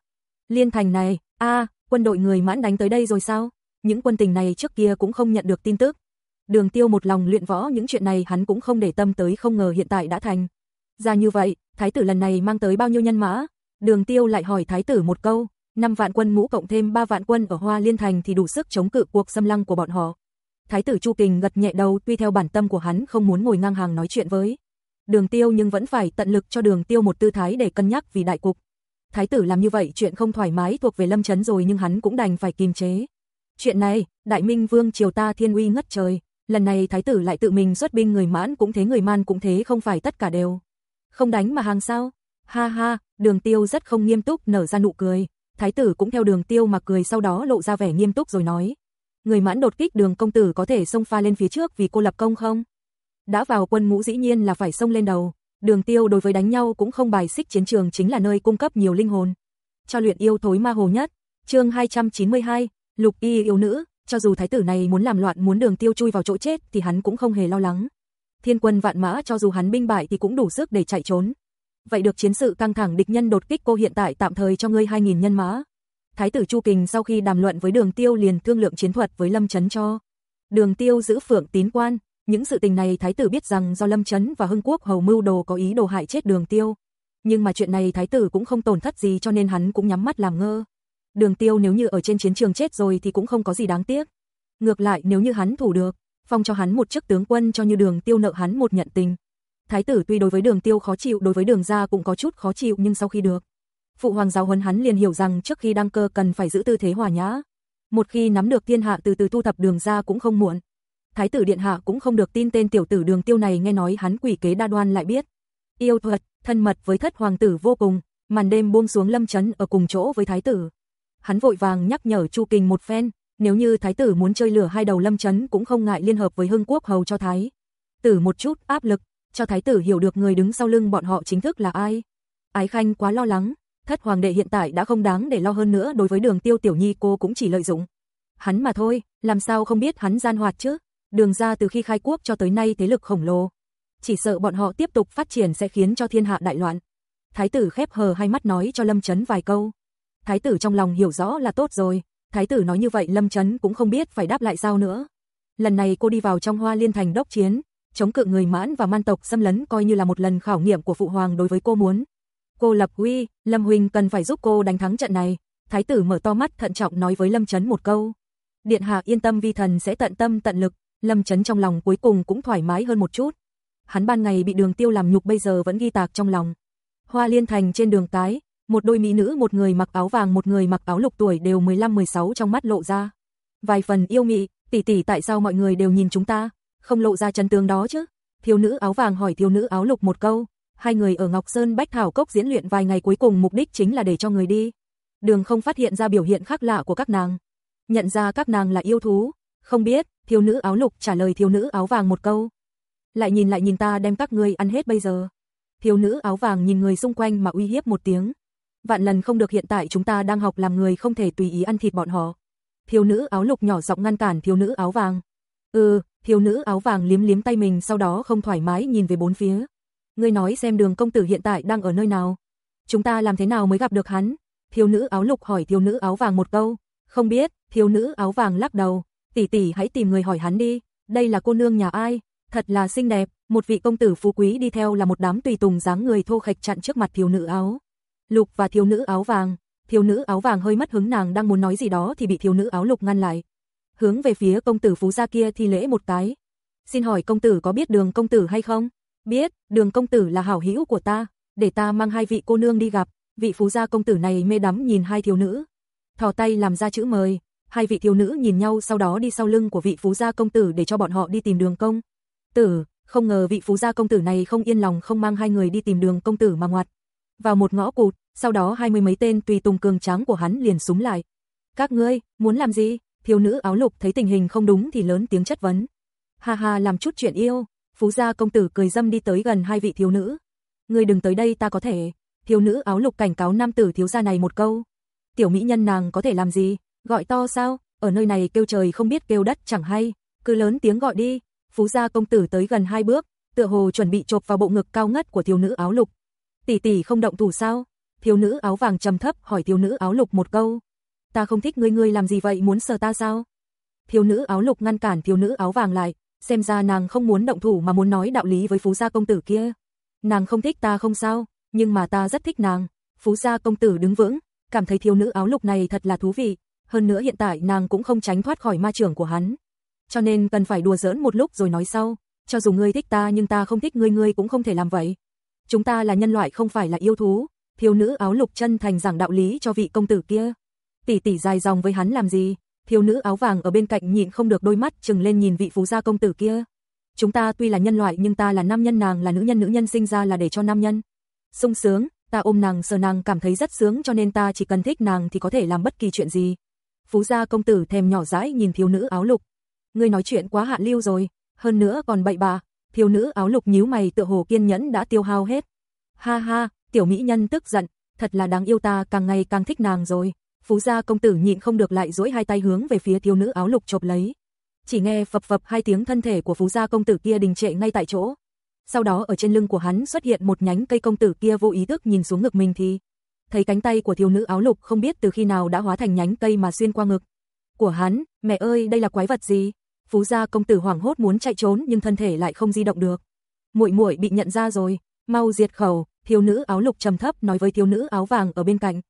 Liên thành này, a quân đội người mãn đánh tới đây rồi sao? Những quân tình này trước kia cũng không nhận được tin tức. Đường tiêu một lòng luyện võ những chuyện này hắn cũng không để tâm tới không ngờ hiện tại đã thành. Ra như vậy, thái tử lần này mang tới bao nhiêu nhân mã? Đường tiêu lại hỏi thái tử một câu, 5 vạn quân ngũ cộng thêm 3 vạn quân ở Hoa Liên Thành thì đủ sức chống cự cuộc xâm lăng của bọn họ. Thái tử Chu Kình gật nhẹ đầu tuy theo bản tâm của hắn không muốn ngồi ngang hàng nói chuyện với đường tiêu nhưng vẫn phải tận lực cho đường tiêu một tư thái để cân nhắc vì đại cục. Thái tử làm như vậy chuyện không thoải mái thuộc về lâm chấn rồi nhưng hắn cũng đành phải kiềm chế. Chuyện này, đại minh vương triều ta thiên uy ngất trời, lần này thái tử lại tự mình xuất binh người mãn cũng thế người man cũng thế không phải tất cả đều. Không đánh mà hàng sao? Ha ha, đường tiêu rất không nghiêm túc nở ra nụ cười, thái tử cũng theo đường tiêu mà cười sau đó lộ ra vẻ nghiêm túc rồi nói. Người mãn đột kích đường công tử có thể xông pha lên phía trước vì cô lập công không? Đã vào quân ngũ dĩ nhiên là phải xông lên đầu, đường tiêu đối với đánh nhau cũng không bài xích chiến trường chính là nơi cung cấp nhiều linh hồn. Cho luyện yêu thối ma hồ nhất, chương 292, lục y yêu nữ, cho dù thái tử này muốn làm loạn muốn đường tiêu chui vào chỗ chết thì hắn cũng không hề lo lắng. Thiên quân vạn mã cho dù hắn binh bại thì cũng đủ sức để chạy trốn. Vậy được chiến sự căng thẳng địch nhân đột kích cô hiện tại tạm thời cho ngươi 2.000 nhân mã. Thái tử Chu Kình sau khi đàm luận với đường tiêu liền thương lượng chiến thuật với Lâm Chấn cho. Đường tiêu giữ phượng tín quan, những sự tình này thái tử biết rằng do Lâm Chấn và Hưng Quốc hầu mưu đồ có ý đồ hại chết đường tiêu. Nhưng mà chuyện này thái tử cũng không tổn thất gì cho nên hắn cũng nhắm mắt làm ngơ. Đường tiêu nếu như ở trên chiến trường chết rồi thì cũng không có gì đáng tiếc. Ngược lại nếu như hắn thủ được, phong cho hắn một chức tướng quân cho như đường tiêu nợ hắn một nhận tình. Thái tử tuy đối với đường tiêu khó chịu đối với đường gia cũng có chút khó chịu nhưng sau khi được. Phụ hoàng giáo huấn hắn liền hiểu rằng trước khi đăng cơ cần phải giữ tư thế hòa nhã. Một khi nắm được thiên hạ từ từ thu thập đường gia cũng không muộn. Thái tử điện hạ cũng không được tin tên tiểu tử đường tiêu này nghe nói hắn quỷ kế đa đoan lại biết. Yêu thuật, thân mật với thất hoàng tử vô cùng, màn đêm buông xuống lâm chấn ở cùng chỗ với thái tử. Hắn vội vàng nhắc nhở Chu Kình một phen, nếu như thái tử muốn chơi lửa hai đầu lâm chấn cũng không ngại liên hợp với hưng quốc hầu cho thái. Tử một chút áp lực, cho thái tử hiểu được người đứng sau lưng bọn họ chính thức là ai. Ái Khanh quá lo lắng, thất hoàng đệ hiện tại đã không đáng để lo hơn nữa đối với đường tiêu tiểu nhi cô cũng chỉ lợi dụng. Hắn mà thôi, làm sao không biết hắn gian hoạt chứ? Đường ra từ khi khai quốc cho tới nay thế lực khổng lồ. Chỉ sợ bọn họ tiếp tục phát triển sẽ khiến cho thiên hạ đại loạn. Thái tử khép hờ hai mắt nói cho Lâm Chấn vài câu. Thái tử trong lòng hiểu rõ là tốt rồi, thái tử nói như vậy Lâm Chấn cũng không biết phải đáp lại sao nữa. Lần này cô đi vào trong hoa liên thành đốc chiến, chống cự người mãn và man tộc xâm lấn coi như là một lần khảo nghiệm của phụ hoàng đối với cô muốn. Cô lập huy, Lâm Huynh cần phải giúp cô đánh thắng trận này. Thái tử mở to mắt thận trọng nói với Lâm Chấn một câu. Điện hạ yên tâm vi thần sẽ tận tâm tận lực, Lâm Chấn trong lòng cuối cùng cũng thoải mái hơn một chút. Hắn ban ngày bị đường tiêu làm nhục bây giờ vẫn ghi tạc trong lòng. Hoa liên thành trên đường tái, một đôi mỹ nữ một người mặc áo vàng một người mặc áo lục tuổi đều 15-16 trong mắt lộ ra. Vài phần yêu mị, tỷ tỷ tại sao mọi người đều nhìn chúng ta, không lộ ra chân tướng đó chứ? Thiếu nữ áo vàng hỏi thiếu nữ áo lục một câu, hai người ở Ngọc Sơn Bách Thảo Cốc diễn luyện vài ngày cuối cùng mục đích chính là để cho người đi. Đường không phát hiện ra biểu hiện khác lạ của các nàng. Nhận ra các nàng là yêu thú, không biết, thiếu nữ áo lục trả lời thiếu nữ áo vàng một câu. Lại nhìn lại nhìn ta đem các ngươi ăn hết bây giờ. Thiếu nữ áo vàng nhìn người xung quanh mà uy hiếp một tiếng. Vạn lần không được hiện tại chúng ta đang học làm người không thể tùy ý ăn thịt bọn họ. Thiếu nữ áo lục nhỏ giọng ngăn cản thiếu nữ áo vàng. Ừ, thiếu nữ áo vàng liếm liếm tay mình sau đó không thoải mái nhìn về bốn phía. Ngươi nói xem đường công tử hiện tại đang ở nơi nào. Chúng ta làm thế nào mới gặp được hắn? Thiếu nữ áo lục hỏi thiếu nữ áo vàng một câu. Không biết, thiếu nữ áo vàng lắc đầu. Tỷ tỷ hãy tìm người hỏi hắn đi. Đây là cô nương nhà ai? Thật là xinh đẹp. Một vị công tử phú quý đi theo là một đám tùy tùng dáng người thô khệch chặn trước mặt thiếu nữ áo. Lục và thiếu nữ áo vàng. Thiếu nữ áo vàng hơi mất hứng nàng đang muốn nói gì đó thì bị thiếu nữ áo lục ngăn lại. Hướng về phía công tử phú gia kia thì lễ một cái. Xin hỏi công tử có biết đường công tử hay không? Biết, đường công tử là hảo hữu của ta, để ta mang hai vị cô nương đi gặp, vị phú gia công tử này mê đắm nhìn hai thiếu nữ. Thò tay làm ra chữ mời, hai vị thiếu nữ nhìn nhau sau đó đi sau lưng của vị phú gia công tử để cho bọn họ đi tìm đường công. Tử, không ngờ vị phú gia công tử này không yên lòng không mang hai người đi tìm đường công tử mà ngoặt. Vào một ngõ cụt, sau đó hai mươi mấy tên tùy tùng cường tráng của hắn liền súng lại. Các ngươi, muốn làm gì? Thiếu nữ áo lục thấy tình hình không đúng thì lớn tiếng chất vấn. Ha ha làm chút chuyện yêu, Phú gia công tử cười dâm đi tới gần hai vị thiếu nữ. Ngươi đừng tới đây ta có thể. Thiếu nữ áo lục cảnh cáo nam tử thiếu gia này một câu. Tiểu mỹ nhân nàng có thể làm gì? Gọi to sao? Ở nơi này kêu trời không biết kêu đất chẳng hay. Cứ lớn tiếng gọi đi. Phú gia công tử tới gần hai bước, tựa hồ chuẩn bị chộp vào bộ ngực cao ngất của thiếu nữ áo lục. Tỷ tỷ không động thủ sao? Thiếu nữ áo vàng trầm thấp hỏi thiếu nữ áo lục một câu. Ta không thích ngươi ngươi làm gì vậy muốn sờ ta sao? Thiếu nữ áo lục ngăn cản thiếu nữ áo vàng lại, xem ra nàng không muốn động thủ mà muốn nói đạo lý với phú gia công tử kia. Nàng không thích ta không sao, nhưng mà ta rất thích nàng. Phú gia công tử đứng vững, cảm thấy thiếu nữ áo lục này thật là thú vị, hơn nữa hiện tại nàng cũng không tránh thoát khỏi ma trưởng của hắn. Cho nên cần phải đùa giỡn một lúc rồi nói sau, cho dù ngươi thích ta nhưng ta không thích ngươi ngươi cũng không thể làm vậy. Chúng ta là nhân loại không phải là yêu thú. Thiếu nữ áo lục chân thành giảng đạo lý cho vị công tử kia. Tỷ tỷ dài dòng với hắn làm gì? thiếu nữ áo vàng ở bên cạnh nhịn không được đôi mắt chừng lên nhìn vị phú gia công tử kia. Chúng ta tuy là nhân loại nhưng ta là nam nhân nàng là nữ nhân nữ nhân sinh ra là để cho nam nhân. sung sướng, ta ôm nàng sờ nàng cảm thấy rất sướng cho nên ta chỉ cần thích nàng thì có thể làm bất kỳ chuyện gì. Phú gia công tử thèm nhỏ dãi nhìn thiếu nữ áo lục. Ngươi nói chuyện quá hạn lưu rồi, hơn nữa còn bậy bạ. Thiếu nữ áo lục nhíu mày tựa hồ kiên nhẫn đã tiêu hao hết. Ha ha, tiểu mỹ nhân tức giận, thật là đáng yêu ta càng ngày càng thích nàng rồi. Phú gia công tử nhịn không được lại duỗi hai tay hướng về phía thiếu nữ áo lục chộp lấy. Chỉ nghe phập phập hai tiếng thân thể của phú gia công tử kia đình trệ ngay tại chỗ. Sau đó ở trên lưng của hắn xuất hiện một nhánh cây công tử kia vô ý thức nhìn xuống ngực mình thì thấy cánh tay của thiếu nữ áo lục không biết từ khi nào đã hóa thành nhánh cây mà xuyên qua ngực của hắn, mẹ ơi, đây là quái vật gì? Phú gia công tử hoảng hốt muốn chạy trốn nhưng thân thể lại không di động được. Muội muội bị nhận ra rồi, mau diệt khẩu, thiếu nữ áo lục trầm thấp nói với thiếu nữ áo vàng ở bên cạnh.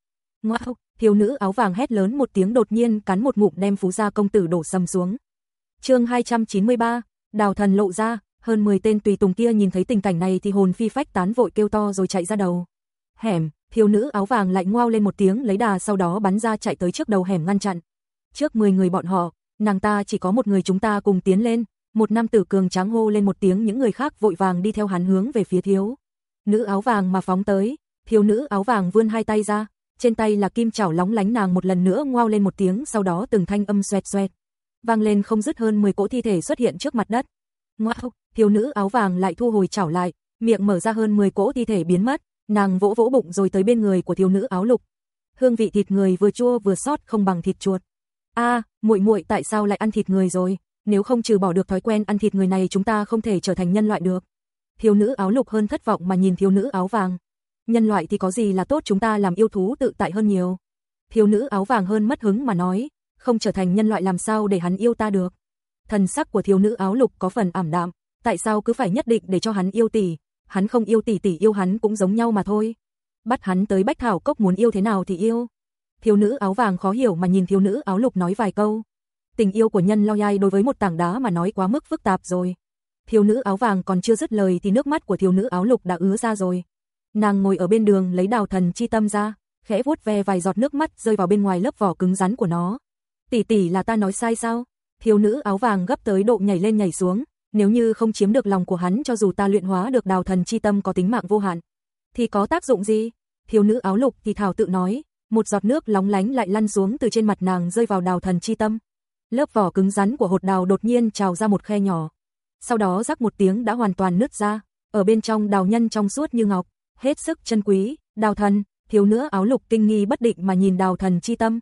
Ngoao, thiếu nữ áo vàng hét lớn một tiếng đột nhiên cắn một ngụm đem phú gia công tử đổ sầm xuống. chương 293, đào thần lộ ra, hơn 10 tên tùy tùng kia nhìn thấy tình cảnh này thì hồn phi phách tán vội kêu to rồi chạy ra đầu. Hẻm, thiếu nữ áo vàng lại ngoao lên một tiếng lấy đà sau đó bắn ra chạy tới trước đầu hẻm ngăn chặn. Trước 10 người bọn họ, nàng ta chỉ có một người chúng ta cùng tiến lên, một nam tử cường tráng hô lên một tiếng những người khác vội vàng đi theo hắn hướng về phía thiếu. Nữ áo vàng mà phóng tới, thiếu nữ áo vàng vươn hai tay ra, trên tay là kim chảo lóng lánh nàng một lần nữa ngoao lên một tiếng sau đó từng thanh âm xoẹt xoẹt. Vang lên không dứt hơn 10 cỗ thi thể xuất hiện trước mặt đất. Ngoao, thiếu nữ áo vàng lại thu hồi chảo lại, miệng mở ra hơn 10 cỗ thi thể biến mất, Nàng vỗ vỗ bụng rồi tới bên người của thiếu nữ áo lục. Hương vị thịt người vừa chua vừa sót không bằng thịt chuột. A, muội muội tại sao lại ăn thịt người rồi? Nếu không trừ bỏ được thói quen ăn thịt người này chúng ta không thể trở thành nhân loại được. Thiếu nữ áo lục hơn thất vọng mà nhìn thiếu nữ áo vàng. Nhân loại thì có gì là tốt chúng ta làm yêu thú tự tại hơn nhiều. Thiếu nữ áo vàng hơn mất hứng mà nói, không trở thành nhân loại làm sao để hắn yêu ta được. Thần sắc của thiếu nữ áo lục có phần ảm đạm, tại sao cứ phải nhất định để cho hắn yêu tỷ, hắn không yêu tỷ tỷ yêu hắn cũng giống nhau mà thôi. Bắt hắn tới Bách Thảo Cốc muốn yêu thế nào thì yêu. Thiếu nữ áo vàng khó hiểu mà nhìn thiếu nữ áo lục nói vài câu. Tình yêu của nhân lo nhai đối với một tảng đá mà nói quá mức phức tạp rồi. Thiếu nữ áo vàng còn chưa dứt lời thì nước mắt của thiếu nữ áo lục đã ứa ra rồi. Nàng ngồi ở bên đường lấy đào thần chi tâm ra, khẽ vuốt ve vài giọt nước mắt rơi vào bên ngoài lớp vỏ cứng rắn của nó. Tỷ tỷ là ta nói sai sao? Thiếu nữ áo vàng gấp tới độ nhảy lên nhảy xuống, nếu như không chiếm được lòng của hắn cho dù ta luyện hóa được đào thần chi tâm có tính mạng vô hạn, thì có tác dụng gì? Thiếu nữ áo lục thì thảo tự nói, một giọt nước lóng lánh lại lăn xuống từ trên mặt nàng rơi vào đào thần chi tâm. Lớp vỏ cứng rắn của hột đào đột nhiên trào ra một khe nhỏ. Sau đó rắc một tiếng đã hoàn toàn nứt ra, ở bên trong đào nhân trong suốt như ngọc, hết sức chân quý, đào thần, thiếu nữ áo lục kinh nghi bất định mà nhìn đào thần chi tâm.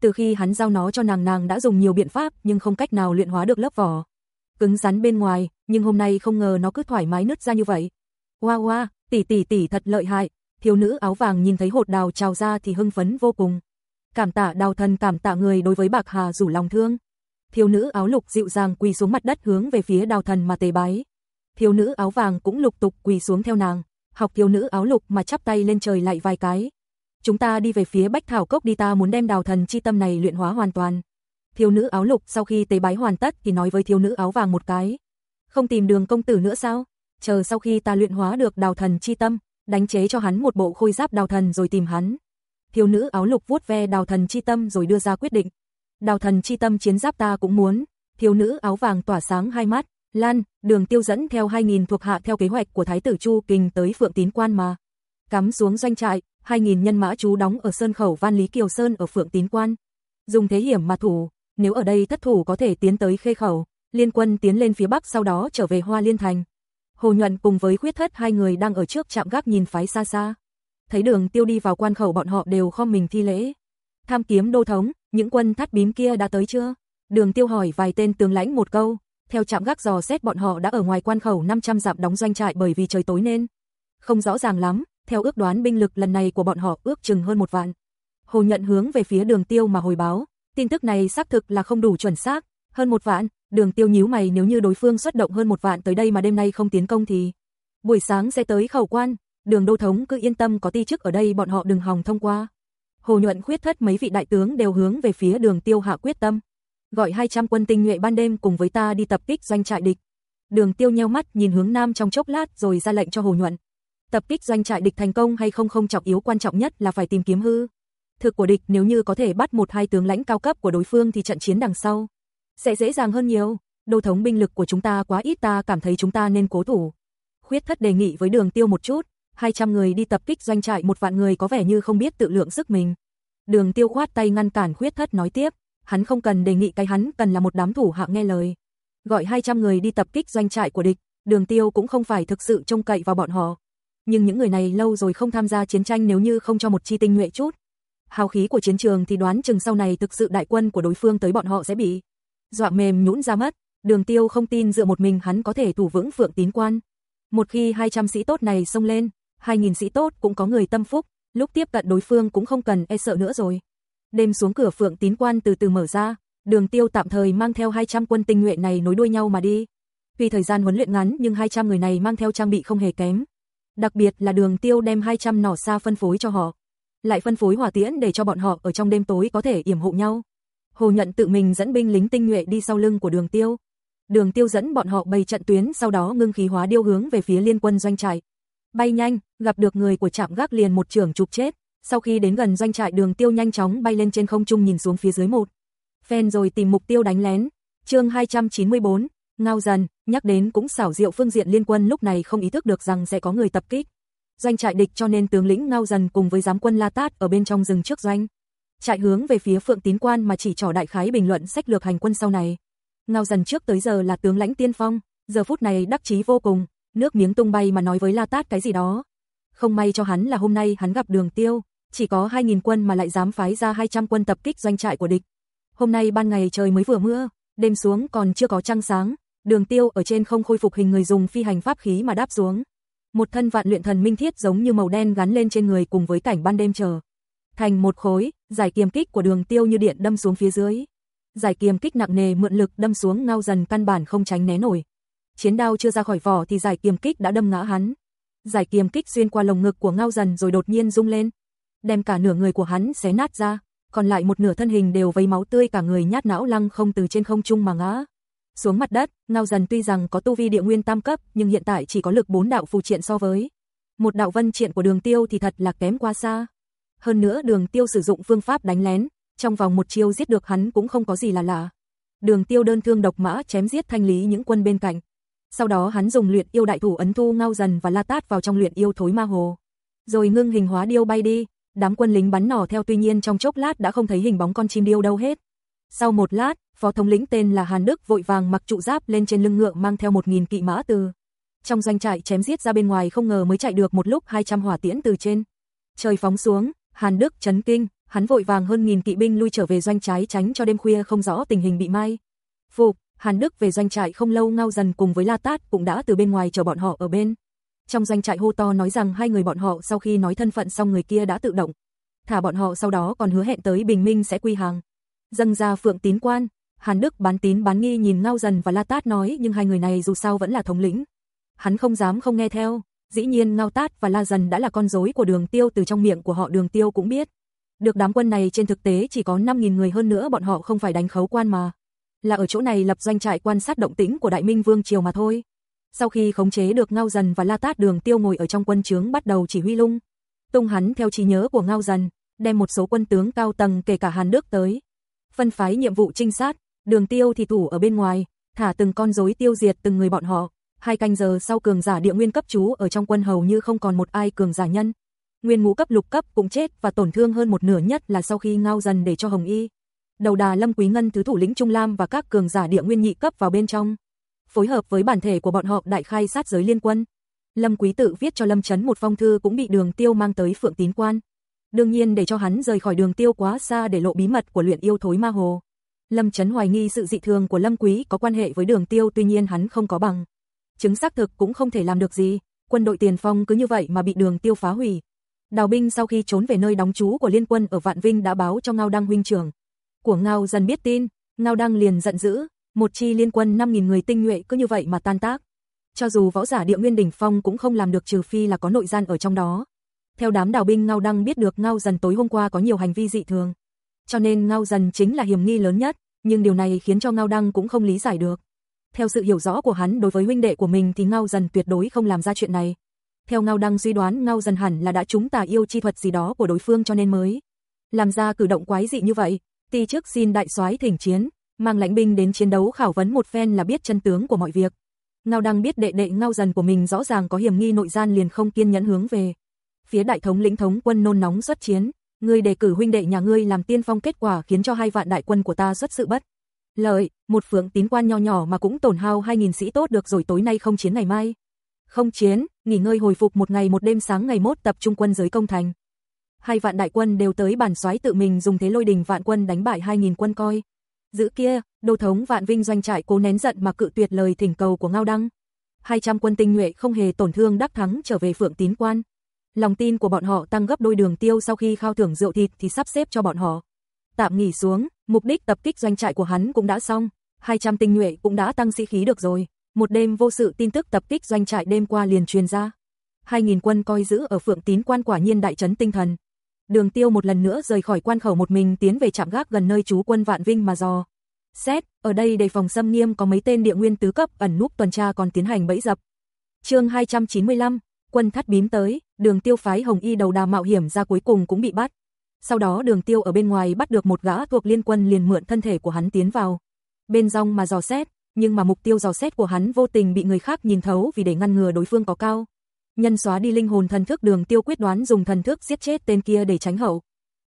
Từ khi hắn giao nó cho nàng nàng đã dùng nhiều biện pháp nhưng không cách nào luyện hóa được lớp vỏ. Cứng rắn bên ngoài, nhưng hôm nay không ngờ nó cứ thoải mái nứt ra như vậy. Hoa hoa, tỷ tỷ tỷ thật lợi hại, thiếu nữ áo vàng nhìn thấy hột đào trào ra thì hưng phấn vô cùng. Cảm tạ đào thần cảm tạ người đối với bạc hà rủ lòng thương. Thiếu nữ áo lục dịu dàng quỳ xuống mặt đất hướng về phía đào thần mà tế bái. Thiếu nữ áo vàng cũng lục tục quỳ xuống theo nàng, học thiếu nữ áo lục mà chắp tay lên trời lại vài cái. Chúng ta đi về phía Bách Thảo Cốc đi ta muốn đem đào thần chi tâm này luyện hóa hoàn toàn. Thiếu nữ áo lục sau khi tế bái hoàn tất thì nói với thiếu nữ áo vàng một cái. Không tìm đường công tử nữa sao? Chờ sau khi ta luyện hóa được đào thần chi tâm, đánh chế cho hắn một bộ khôi giáp đào thần rồi tìm hắn. Thiếu nữ áo lục vuốt ve đào thần chi tâm rồi đưa ra quyết định. Đào thần chi tâm chiến giáp ta cũng muốn. Thiếu nữ áo vàng tỏa sáng hai mắt, Lan, đường tiêu dẫn theo 2.000 thuộc hạ theo kế hoạch của Thái tử Chu Kình tới Phượng Tín Quan mà. Cắm xuống doanh trại, 2.000 nhân mã chú đóng ở Sơn Khẩu Văn Lý Kiều Sơn ở Phượng Tín Quan. Dùng thế hiểm mà thủ, nếu ở đây thất thủ có thể tiến tới Khê Khẩu, liên quân tiến lên phía Bắc sau đó trở về Hoa Liên Thành. Hồ Nhuận cùng với khuyết thất hai người đang ở trước trạm gác nhìn phái xa xa. Thấy đường tiêu đi vào quan khẩu bọn họ đều khom mình thi lễ. Tham kiếm đô thống, những quân thắt bím kia đã tới chưa? Đường tiêu hỏi vài tên tướng lãnh một câu, theo trạm gác dò xét bọn họ đã ở ngoài quan khẩu 500 dặm đóng doanh trại bởi vì trời tối nên. Không rõ ràng lắm, theo ước đoán binh lực lần này của bọn họ ước chừng hơn một vạn. Hồ nhận hướng về phía đường tiêu mà hồi báo, tin tức này xác thực là không đủ chuẩn xác, hơn một vạn, đường tiêu nhíu mày nếu như đối phương xuất động hơn một vạn tới đây mà đêm nay không tiến công thì buổi sáng sẽ tới khẩu quan, đường đô thống cứ yên tâm có ti chức ở đây bọn họ đừng hòng thông qua. Hồ nhuận khuyết thất mấy vị đại tướng đều hướng về phía đường tiêu hạ quyết tâm. Gọi 200 quân tinh nhuệ ban đêm cùng với ta đi tập kích doanh trại địch. Đường tiêu nheo mắt nhìn hướng nam trong chốc lát rồi ra lệnh cho hồ nhuận. Tập kích doanh trại địch thành công hay không không trọng yếu quan trọng nhất là phải tìm kiếm hư. Thực của địch nếu như có thể bắt một hai tướng lãnh cao cấp của đối phương thì trận chiến đằng sau sẽ dễ dàng hơn nhiều. Đô thống binh lực của chúng ta quá ít ta cảm thấy chúng ta nên cố thủ. Khuyết thất đề nghị với đường tiêu một chút, 200 người đi tập kích doanh trại một vạn người có vẻ như không biết tự lượng sức mình. Đường tiêu khoát tay ngăn cản khuyết thất nói tiếp, hắn không cần đề nghị cái hắn cần là một đám thủ hạ nghe lời. Gọi 200 người đi tập kích doanh trại của địch, đường tiêu cũng không phải thực sự trông cậy vào bọn họ. Nhưng những người này lâu rồi không tham gia chiến tranh nếu như không cho một chi tinh nhuệ chút. Hào khí của chiến trường thì đoán chừng sau này thực sự đại quân của đối phương tới bọn họ sẽ bị dọa mềm nhũn ra mất. Đường tiêu không tin dựa một mình hắn có thể thủ vững phượng tín quan. Một khi 200 sĩ tốt này xông lên, 2.000 sĩ tốt cũng có người tâm phúc, lúc tiếp cận đối phương cũng không cần e sợ nữa rồi. Đêm xuống cửa phượng tín quan từ từ mở ra, đường tiêu tạm thời mang theo 200 quân tinh nhuệ này nối đuôi nhau mà đi. Tuy thời gian huấn luyện ngắn nhưng 200 người này mang theo trang bị không hề kém. Đặc biệt là đường tiêu đem 200 nỏ xa phân phối cho họ. Lại phân phối hỏa tiễn để cho bọn họ ở trong đêm tối có thể yểm hộ nhau. Hồ nhận tự mình dẫn binh lính tinh nhuệ đi sau lưng của đường tiêu. Đường tiêu dẫn bọn họ bày trận tuyến sau đó ngưng khí hóa điêu hướng về phía liên quân doanh trại. Bay nhanh, gặp được người của trạm gác liền một trưởng chụp chết. Sau khi đến gần doanh trại đường tiêu nhanh chóng bay lên trên không trung nhìn xuống phía dưới một. Phen rồi tìm mục tiêu đánh lén. chương 294, ngao dần, nhắc đến cũng xảo diệu phương diện liên quân lúc này không ý thức được rằng sẽ có người tập kích. Doanh trại địch cho nên tướng lĩnh ngao dần cùng với giám quân La Tát ở bên trong rừng trước doanh. trại hướng về phía phượng tín quan mà chỉ trỏ đại khái bình luận sách lược hành quân sau này. Ngao dần trước tới giờ là tướng lãnh tiên phong, giờ phút này đắc chí vô cùng, nước miếng tung bay mà nói với La Tát cái gì đó. Không may cho hắn là hôm nay hắn gặp đường tiêu, chỉ có 2.000 quân mà lại dám phái ra 200 quân tập kích doanh trại của địch. Hôm nay ban ngày trời mới vừa mưa, đêm xuống còn chưa có trăng sáng, đường tiêu ở trên không khôi phục hình người dùng phi hành pháp khí mà đáp xuống. Một thân vạn luyện thần minh thiết giống như màu đen gắn lên trên người cùng với cảnh ban đêm chờ. Thành một khối, giải kiềm kích của đường tiêu như điện đâm xuống phía dưới. Giải kiềm kích nặng nề mượn lực đâm xuống ngao dần căn bản không tránh né nổi. Chiến đao chưa ra khỏi vỏ thì giải kiềm kích đã đâm ngã hắn. Giải kiềm kích xuyên qua lồng ngực của ngao dần rồi đột nhiên rung lên. Đem cả nửa người của hắn xé nát ra, còn lại một nửa thân hình đều vấy máu tươi cả người nhát não lăng không từ trên không trung mà ngã. Xuống mặt đất, Ngao Dần tuy rằng có tu vi địa nguyên tam cấp, nhưng hiện tại chỉ có lực bốn đạo phù triện so với một đạo vân triện của Đường Tiêu thì thật là kém quá xa. Hơn nữa Đường Tiêu sử dụng phương pháp đánh lén, trong vòng một chiêu giết được hắn cũng không có gì là lạ. Đường Tiêu đơn thương độc mã chém giết thanh lý những quân bên cạnh. Sau đó hắn dùng luyện yêu đại thủ ấn thu Ngao Dần và La Tát vào trong luyện yêu thối ma hồ. Rồi ngưng hình hóa điêu bay đi, đám quân lính bắn nỏ theo tuy nhiên trong chốc lát đã không thấy hình bóng con chim điêu đâu hết. Sau một lát, phó thống lĩnh tên là Hàn Đức vội vàng mặc trụ giáp lên trên lưng ngựa mang theo một nghìn kỵ mã từ trong doanh trại chém giết ra bên ngoài không ngờ mới chạy được một lúc 200 hỏa tiễn từ trên trời phóng xuống, Hàn Đức chấn kinh, hắn vội vàng hơn nghìn kỵ binh lui trở về doanh trái tránh cho đêm khuya không rõ tình hình bị mai. Phục, Hàn Đức về doanh trại không lâu ngao dần cùng với La Tát cũng đã từ bên ngoài chờ bọn họ ở bên. Trong doanh trại hô to nói rằng hai người bọn họ sau khi nói thân phận xong người kia đã tự động. Thả bọn họ sau đó còn hứa hẹn tới bình minh sẽ quy hàng. Dâng ra phượng tín quan, Hàn Đức bán tín bán nghi nhìn Ngao Dần và La Tát nói nhưng hai người này dù sao vẫn là thống lĩnh. Hắn không dám không nghe theo, dĩ nhiên Ngao Tát và La Dần đã là con rối của đường tiêu từ trong miệng của họ đường tiêu cũng biết. Được đám quân này trên thực tế chỉ có 5.000 người hơn nữa bọn họ không phải đánh khấu quan mà. Là ở chỗ này lập doanh trại quan sát động tĩnh của Đại Minh Vương Triều mà thôi. Sau khi khống chế được Ngao Dần và La Tát đường tiêu ngồi ở trong quân trướng bắt đầu chỉ huy lung. Tung hắn theo trí nhớ của Ngao Dần, đem một số quân tướng cao tầng kể cả Hàn Đức tới. Phân phái nhiệm vụ trinh sát, đường tiêu thì thủ ở bên ngoài, thả từng con rối tiêu diệt từng người bọn họ. Hai canh giờ sau cường giả địa nguyên cấp chú ở trong quân hầu như không còn một ai cường giả nhân. Nguyên ngũ cấp lục cấp cũng chết và tổn thương hơn một nửa nhất là sau khi ngao dần để cho Hồng Y. Đầu đà Lâm Quý Ngân thứ thủ lĩnh Trung Lam và các cường giả địa nguyên nhị cấp vào bên trong. Phối hợp với bản thể của bọn họ đại khai sát giới liên quân. Lâm Quý tự viết cho Lâm Chấn một phong thư cũng bị đường tiêu mang tới phượng tín quan. Đương nhiên để cho hắn rời khỏi đường tiêu quá xa để lộ bí mật của luyện yêu thối ma hồ. Lâm Chấn hoài nghi sự dị thường của Lâm Quý có quan hệ với đường tiêu tuy nhiên hắn không có bằng. Chứng xác thực cũng không thể làm được gì, quân đội tiền phong cứ như vậy mà bị đường tiêu phá hủy. Đào binh sau khi trốn về nơi đóng trú của liên quân ở Vạn Vinh đã báo cho Ngao Đăng huynh trưởng. Của Ngao dần biết tin, Ngao Đăng liền giận dữ, một chi liên quân 5.000 người tinh nhuệ cứ như vậy mà tan tác. Cho dù võ giả địa nguyên đỉnh phong cũng không làm được trừ phi là có nội gian ở trong đó. Theo đám đào binh Ngao Đăng biết được Ngao dần tối hôm qua có nhiều hành vi dị thường. Cho nên Ngao dần chính là hiểm nghi lớn nhất, nhưng điều này khiến cho Ngao Đăng cũng không lý giải được. Theo sự hiểu rõ của hắn đối với huynh đệ của mình thì Ngao dần tuyệt đối không làm ra chuyện này. Theo Ngao Đăng suy đoán Ngao dần hẳn là đã trúng tà yêu chi thuật gì đó của đối phương cho nên mới làm ra cử động quái dị như vậy. Ti trước xin đại soái thỉnh chiến, mang lãnh binh đến chiến đấu khảo vấn một phen là biết chân tướng của mọi việc. Ngao Đăng biết đệ đệ Ngao dần của mình rõ ràng có hiểm nghi nội gian liền không kiên nhẫn hướng về. Phía đại thống lĩnh thống quân nôn nóng xuất chiến, ngươi đề cử huynh đệ nhà ngươi làm tiên phong kết quả khiến cho hai vạn đại quân của ta xuất sự bất. Lợi, một phượng tín quan nho nhỏ mà cũng tổn hao 2.000 sĩ tốt được rồi tối nay không chiến ngày mai. Không chiến, nghỉ ngơi hồi phục một ngày một đêm sáng ngày mốt tập trung quân giới công thành. Hai vạn đại quân đều tới bản soái tự mình dùng thế lôi đình vạn quân đánh bại 2.000 quân coi. Giữ kia, đô thống vạn vinh doanh trại cố nén giận mà cự tuyệt lời thỉnh cầu của Ngao Đăng. 200 quân tinh nhuệ không hề tổn thương đắc thắng trở về phượng tín quan. Lòng tin của bọn họ tăng gấp đôi đường tiêu sau khi khao thưởng rượu thịt thì sắp xếp cho bọn họ. Tạm nghỉ xuống, mục đích tập kích doanh trại của hắn cũng đã xong, 200 tinh nhuệ cũng đã tăng sĩ khí được rồi. Một đêm vô sự tin tức tập kích doanh trại đêm qua liền truyền ra. 2.000 quân coi giữ ở Phượng Tín quan quả nhiên đại trấn tinh thần. Đường Tiêu một lần nữa rời khỏi quan khẩu một mình tiến về trạm gác gần nơi trú quân Vạn Vinh mà dò. Xét, ở đây đề phòng xâm nghiêm có mấy tên địa nguyên tứ cấp ẩn núp tuần tra còn tiến hành bẫy dập. Chương 295, quân thắt bím tới, Đường Tiêu phái Hồng Y đầu đà mạo hiểm ra cuối cùng cũng bị bắt. Sau đó Đường Tiêu ở bên ngoài bắt được một gã thuộc liên quân liền mượn thân thể của hắn tiến vào. Bên rong mà dò xét, nhưng mà mục tiêu dò xét của hắn vô tình bị người khác nhìn thấu vì để ngăn ngừa đối phương có cao. Nhân xóa đi linh hồn thần thức Đường Tiêu quyết đoán dùng thần thức giết chết tên kia để tránh hậu.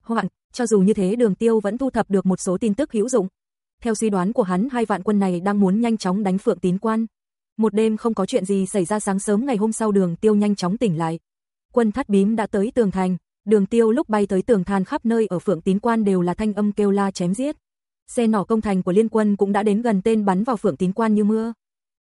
Hoạn, cho dù như thế Đường Tiêu vẫn thu thập được một số tin tức hữu dụng. Theo suy đoán của hắn, hai vạn quân này đang muốn nhanh chóng đánh Phượng Tín Quan. Một đêm không có chuyện gì xảy ra sáng sớm ngày hôm sau Đường Tiêu nhanh chóng tỉnh lại. Quân thắt bím đã tới tường thành, đường tiêu lúc bay tới tường than khắp nơi ở phượng tín quan đều là thanh âm kêu la chém giết. Xe nỏ công thành của liên quân cũng đã đến gần tên bắn vào phượng tín quan như mưa.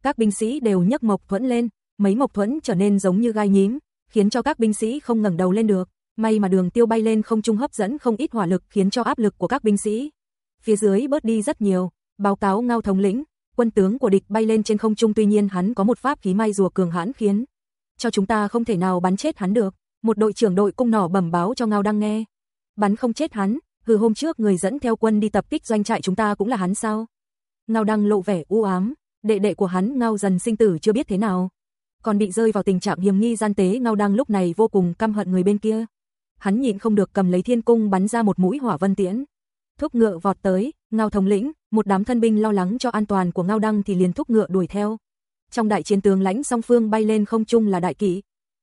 Các binh sĩ đều nhấc mộc thuẫn lên, mấy mộc thuẫn trở nên giống như gai nhím, khiến cho các binh sĩ không ngẩng đầu lên được. May mà đường tiêu bay lên không trung hấp dẫn không ít hỏa lực khiến cho áp lực của các binh sĩ. Phía dưới bớt đi rất nhiều, báo cáo ngao thống lĩnh, quân tướng của địch bay lên trên không trung tuy nhiên hắn có một pháp khí mai rùa cường hãn khiến cho chúng ta không thể nào bắn chết hắn được. Một đội trưởng đội cung nỏ bẩm báo cho Ngao Đăng nghe. Bắn không chết hắn, hừ hôm trước người dẫn theo quân đi tập kích doanh trại chúng ta cũng là hắn sao? Ngao Đăng lộ vẻ u ám, đệ đệ của hắn Ngao dần sinh tử chưa biết thế nào. Còn bị rơi vào tình trạng hiểm nghi gian tế Ngao Đăng lúc này vô cùng căm hận người bên kia. Hắn nhịn không được cầm lấy thiên cung bắn ra một mũi hỏa vân tiễn. Thúc ngựa vọt tới, Ngao thống lĩnh, một đám thân binh lo lắng cho an toàn của Ngao Đăng thì liền thúc ngựa đuổi theo. Trong đại chiến tướng lãnh song phương bay lên không trung là đại kỵ.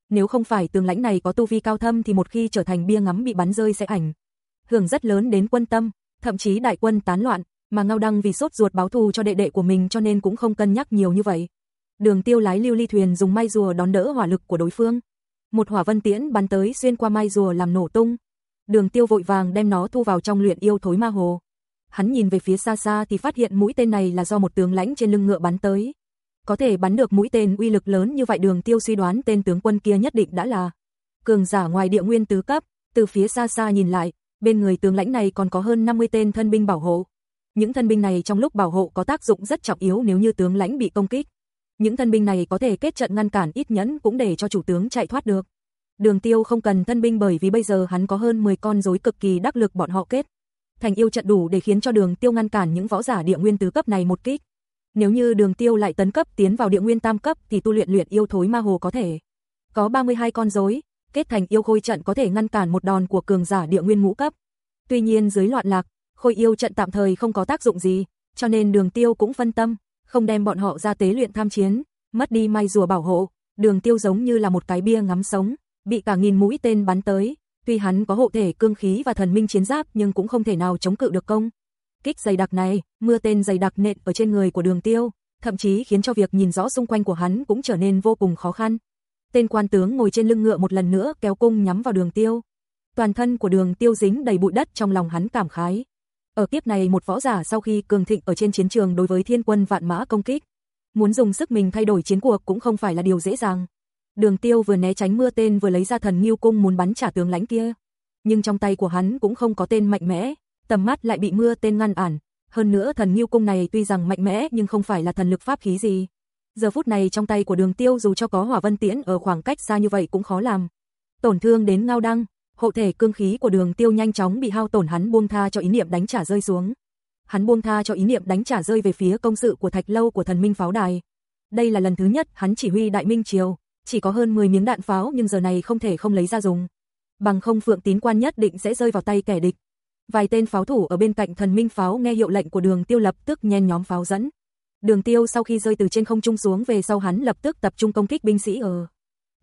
Nếu không phải tướng lãnh này có tu vi cao thâm thì một khi trở thành bia ngắm bị bắn rơi sẽ ảnh hưởng rất lớn đến quân tâm, thậm chí đại quân tán loạn, mà Ngao Đăng vì sốt ruột báo thù cho đệ đệ của mình cho nên cũng không cân nhắc nhiều như vậy. Đường Tiêu lái lưu ly thuyền dùng mai rùa đón đỡ hỏa lực của đối phương. Một hỏa vân tiễn bắn tới xuyên qua mai rùa làm nổ tung. Đường Tiêu vội vàng đem nó thu vào trong luyện yêu thối ma hồ. Hắn nhìn về phía xa xa thì phát hiện mũi tên này là do một tướng lãnh trên lưng ngựa bắn tới. Có thể bắn được mũi tên uy lực lớn như vậy Đường Tiêu suy đoán tên tướng quân kia nhất định đã là cường giả ngoài địa nguyên tứ cấp, từ phía xa xa nhìn lại, bên người tướng lãnh này còn có hơn 50 tên thân binh bảo hộ. Những thân binh này trong lúc bảo hộ có tác dụng rất trọng yếu nếu như tướng lãnh bị công kích. Những thân binh này có thể kết trận ngăn cản ít nhẫn cũng để cho chủ tướng chạy thoát được. Đường Tiêu không cần thân binh bởi vì bây giờ hắn có hơn 10 con rối cực kỳ đắc lực bọn họ kết. Thành yêu trận đủ để khiến cho Đường Tiêu ngăn cản những võ giả địa nguyên tứ cấp này một kích. Nếu như Đường Tiêu lại tấn cấp tiến vào địa nguyên tam cấp thì tu luyện luyện yêu thối ma hồ có thể có 32 con rối, kết thành yêu khôi trận có thể ngăn cản một đòn của cường giả địa nguyên ngũ cấp. Tuy nhiên dưới loạn lạc, khôi yêu trận tạm thời không có tác dụng gì, cho nên Đường Tiêu cũng phân tâm, không đem bọn họ ra tế luyện tham chiến, mất đi may rùa bảo hộ, Đường Tiêu giống như là một cái bia ngắm sống, bị cả nghìn mũi tên bắn tới, tuy hắn có hộ thể cương khí và thần minh chiến giáp nhưng cũng không thể nào chống cự được công. Kích dày đặc này, mưa tên dày đặc nện ở trên người của Đường Tiêu, thậm chí khiến cho việc nhìn rõ xung quanh của hắn cũng trở nên vô cùng khó khăn. Tên quan tướng ngồi trên lưng ngựa một lần nữa kéo cung nhắm vào Đường Tiêu. Toàn thân của Đường Tiêu dính đầy bụi đất trong lòng hắn cảm khái. Ở kiếp này một võ giả sau khi cường thịnh ở trên chiến trường đối với thiên quân vạn mã công kích, muốn dùng sức mình thay đổi chiến cuộc cũng không phải là điều dễ dàng. Đường Tiêu vừa né tránh mưa tên vừa lấy ra thần nghiêu cung muốn bắn trả tướng lãnh kia, nhưng trong tay của hắn cũng không có tên mạnh mẽ, tầm mắt lại bị mưa tên ngăn ản, hơn nữa thần nghiêu cung này tuy rằng mạnh mẽ nhưng không phải là thần lực pháp khí gì. Giờ phút này trong tay của Đường Tiêu dù cho có hỏa vân tiễn ở khoảng cách xa như vậy cũng khó làm. Tổn thương đến ngao đăng, hộ thể cương khí của Đường Tiêu nhanh chóng bị hao tổn hắn buông tha cho ý niệm đánh trả rơi xuống. Hắn buông tha cho ý niệm đánh trả rơi về phía công sự của Thạch lâu của Thần Minh pháo đài. Đây là lần thứ nhất hắn chỉ huy Đại Minh triều, chỉ có hơn 10 miếng đạn pháo nhưng giờ này không thể không lấy ra dùng. Bằng không Phượng Tín Quan nhất định sẽ rơi vào tay kẻ địch. Vài tên pháo thủ ở bên cạnh Thần Minh pháo nghe hiệu lệnh của Đường Tiêu lập tức nhen nhóm pháo dẫn. Đường Tiêu sau khi rơi từ trên không trung xuống về sau hắn lập tức tập trung công kích binh sĩ ở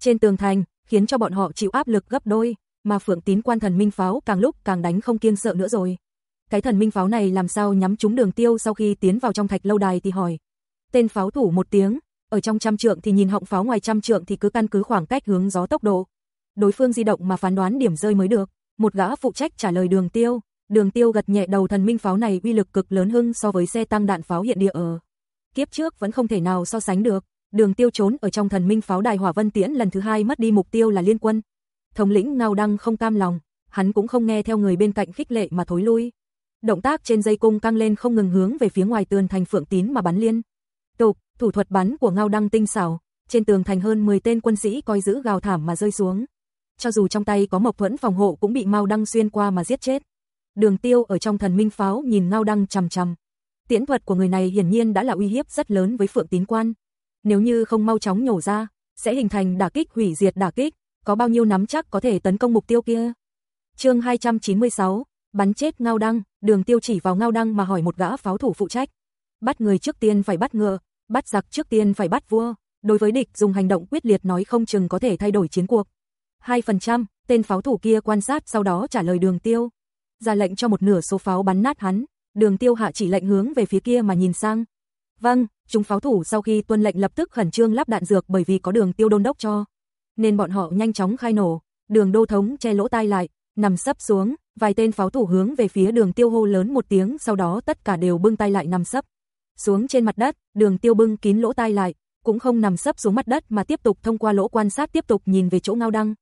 trên tường thành, khiến cho bọn họ chịu áp lực gấp đôi, mà Phượng Tín Quan thần minh pháo càng lúc càng đánh không kiêng sợ nữa rồi. Cái thần minh pháo này làm sao nhắm trúng Đường Tiêu sau khi tiến vào trong thạch lâu đài thì hỏi. Tên pháo thủ một tiếng, ở trong trăm trượng thì nhìn họng pháo ngoài trăm trượng thì cứ căn cứ khoảng cách hướng gió tốc độ. Đối phương di động mà phán đoán điểm rơi mới được. Một gã phụ trách trả lời Đường Tiêu, Đường Tiêu gật nhẹ đầu thần minh pháo này uy lực cực lớn hơn so với xe tăng đạn pháo hiện địa ở kiếp trước vẫn không thể nào so sánh được. Đường Tiêu trốn ở trong thần minh pháo đài Hỏa Vân Tiễn lần thứ hai mất đi mục tiêu là liên quân. Thống lĩnh Ngao Đăng không cam lòng, hắn cũng không nghe theo người bên cạnh khích lệ mà thối lui. Động tác trên dây cung căng lên không ngừng hướng về phía ngoài tường thành Phượng Tín mà bắn liên. Tục, thủ thuật bắn của Ngao Đăng tinh xảo, trên tường thành hơn 10 tên quân sĩ coi giữ gào thảm mà rơi xuống. Cho dù trong tay có Mộc Thuẫn phòng hộ cũng bị Mao Đăng xuyên qua mà giết chết. Đường Tiêu ở trong thần minh pháo nhìn Ngao Đăng chằm chằm, Tiễn thuật của người này hiển nhiên đã là uy hiếp rất lớn với Phượng Tín Quan. Nếu như không mau chóng nhổ ra, sẽ hình thành đả kích hủy diệt đả kích, có bao nhiêu nắm chắc có thể tấn công mục tiêu kia. Chương 296, bắn chết Ngao Đăng, Đường Tiêu chỉ vào Ngao Đăng mà hỏi một gã pháo thủ phụ trách. Bắt người trước tiên phải bắt ngựa, bắt giặc trước tiên phải bắt vua, đối với địch dùng hành động quyết liệt nói không chừng có thể thay đổi chiến cuộc. 2%, tên pháo thủ kia quan sát sau đó trả lời Đường Tiêu, ra lệnh cho một nửa số pháo bắn nát hắn. Đường Tiêu Hạ chỉ lệnh hướng về phía kia mà nhìn sang. Vâng, chúng pháo thủ sau khi tuân lệnh lập tức khẩn trương lắp đạn dược bởi vì có Đường Tiêu đôn đốc cho. nên bọn họ nhanh chóng khai nổ. Đường đô thống che lỗ tai lại, nằm sấp xuống, vài tên pháo thủ hướng về phía đường tiêu hô lớn một tiếng sau đó tất cả đều bưng tay lại nằm sấp. Xuống trên mặt đất, đường tiêu bưng kín lỗ tai lại, cũng không nằm sấp xuống mặt đất mà tiếp tục thông qua lỗ quan sát tiếp tục nhìn về chỗ ngao đăng.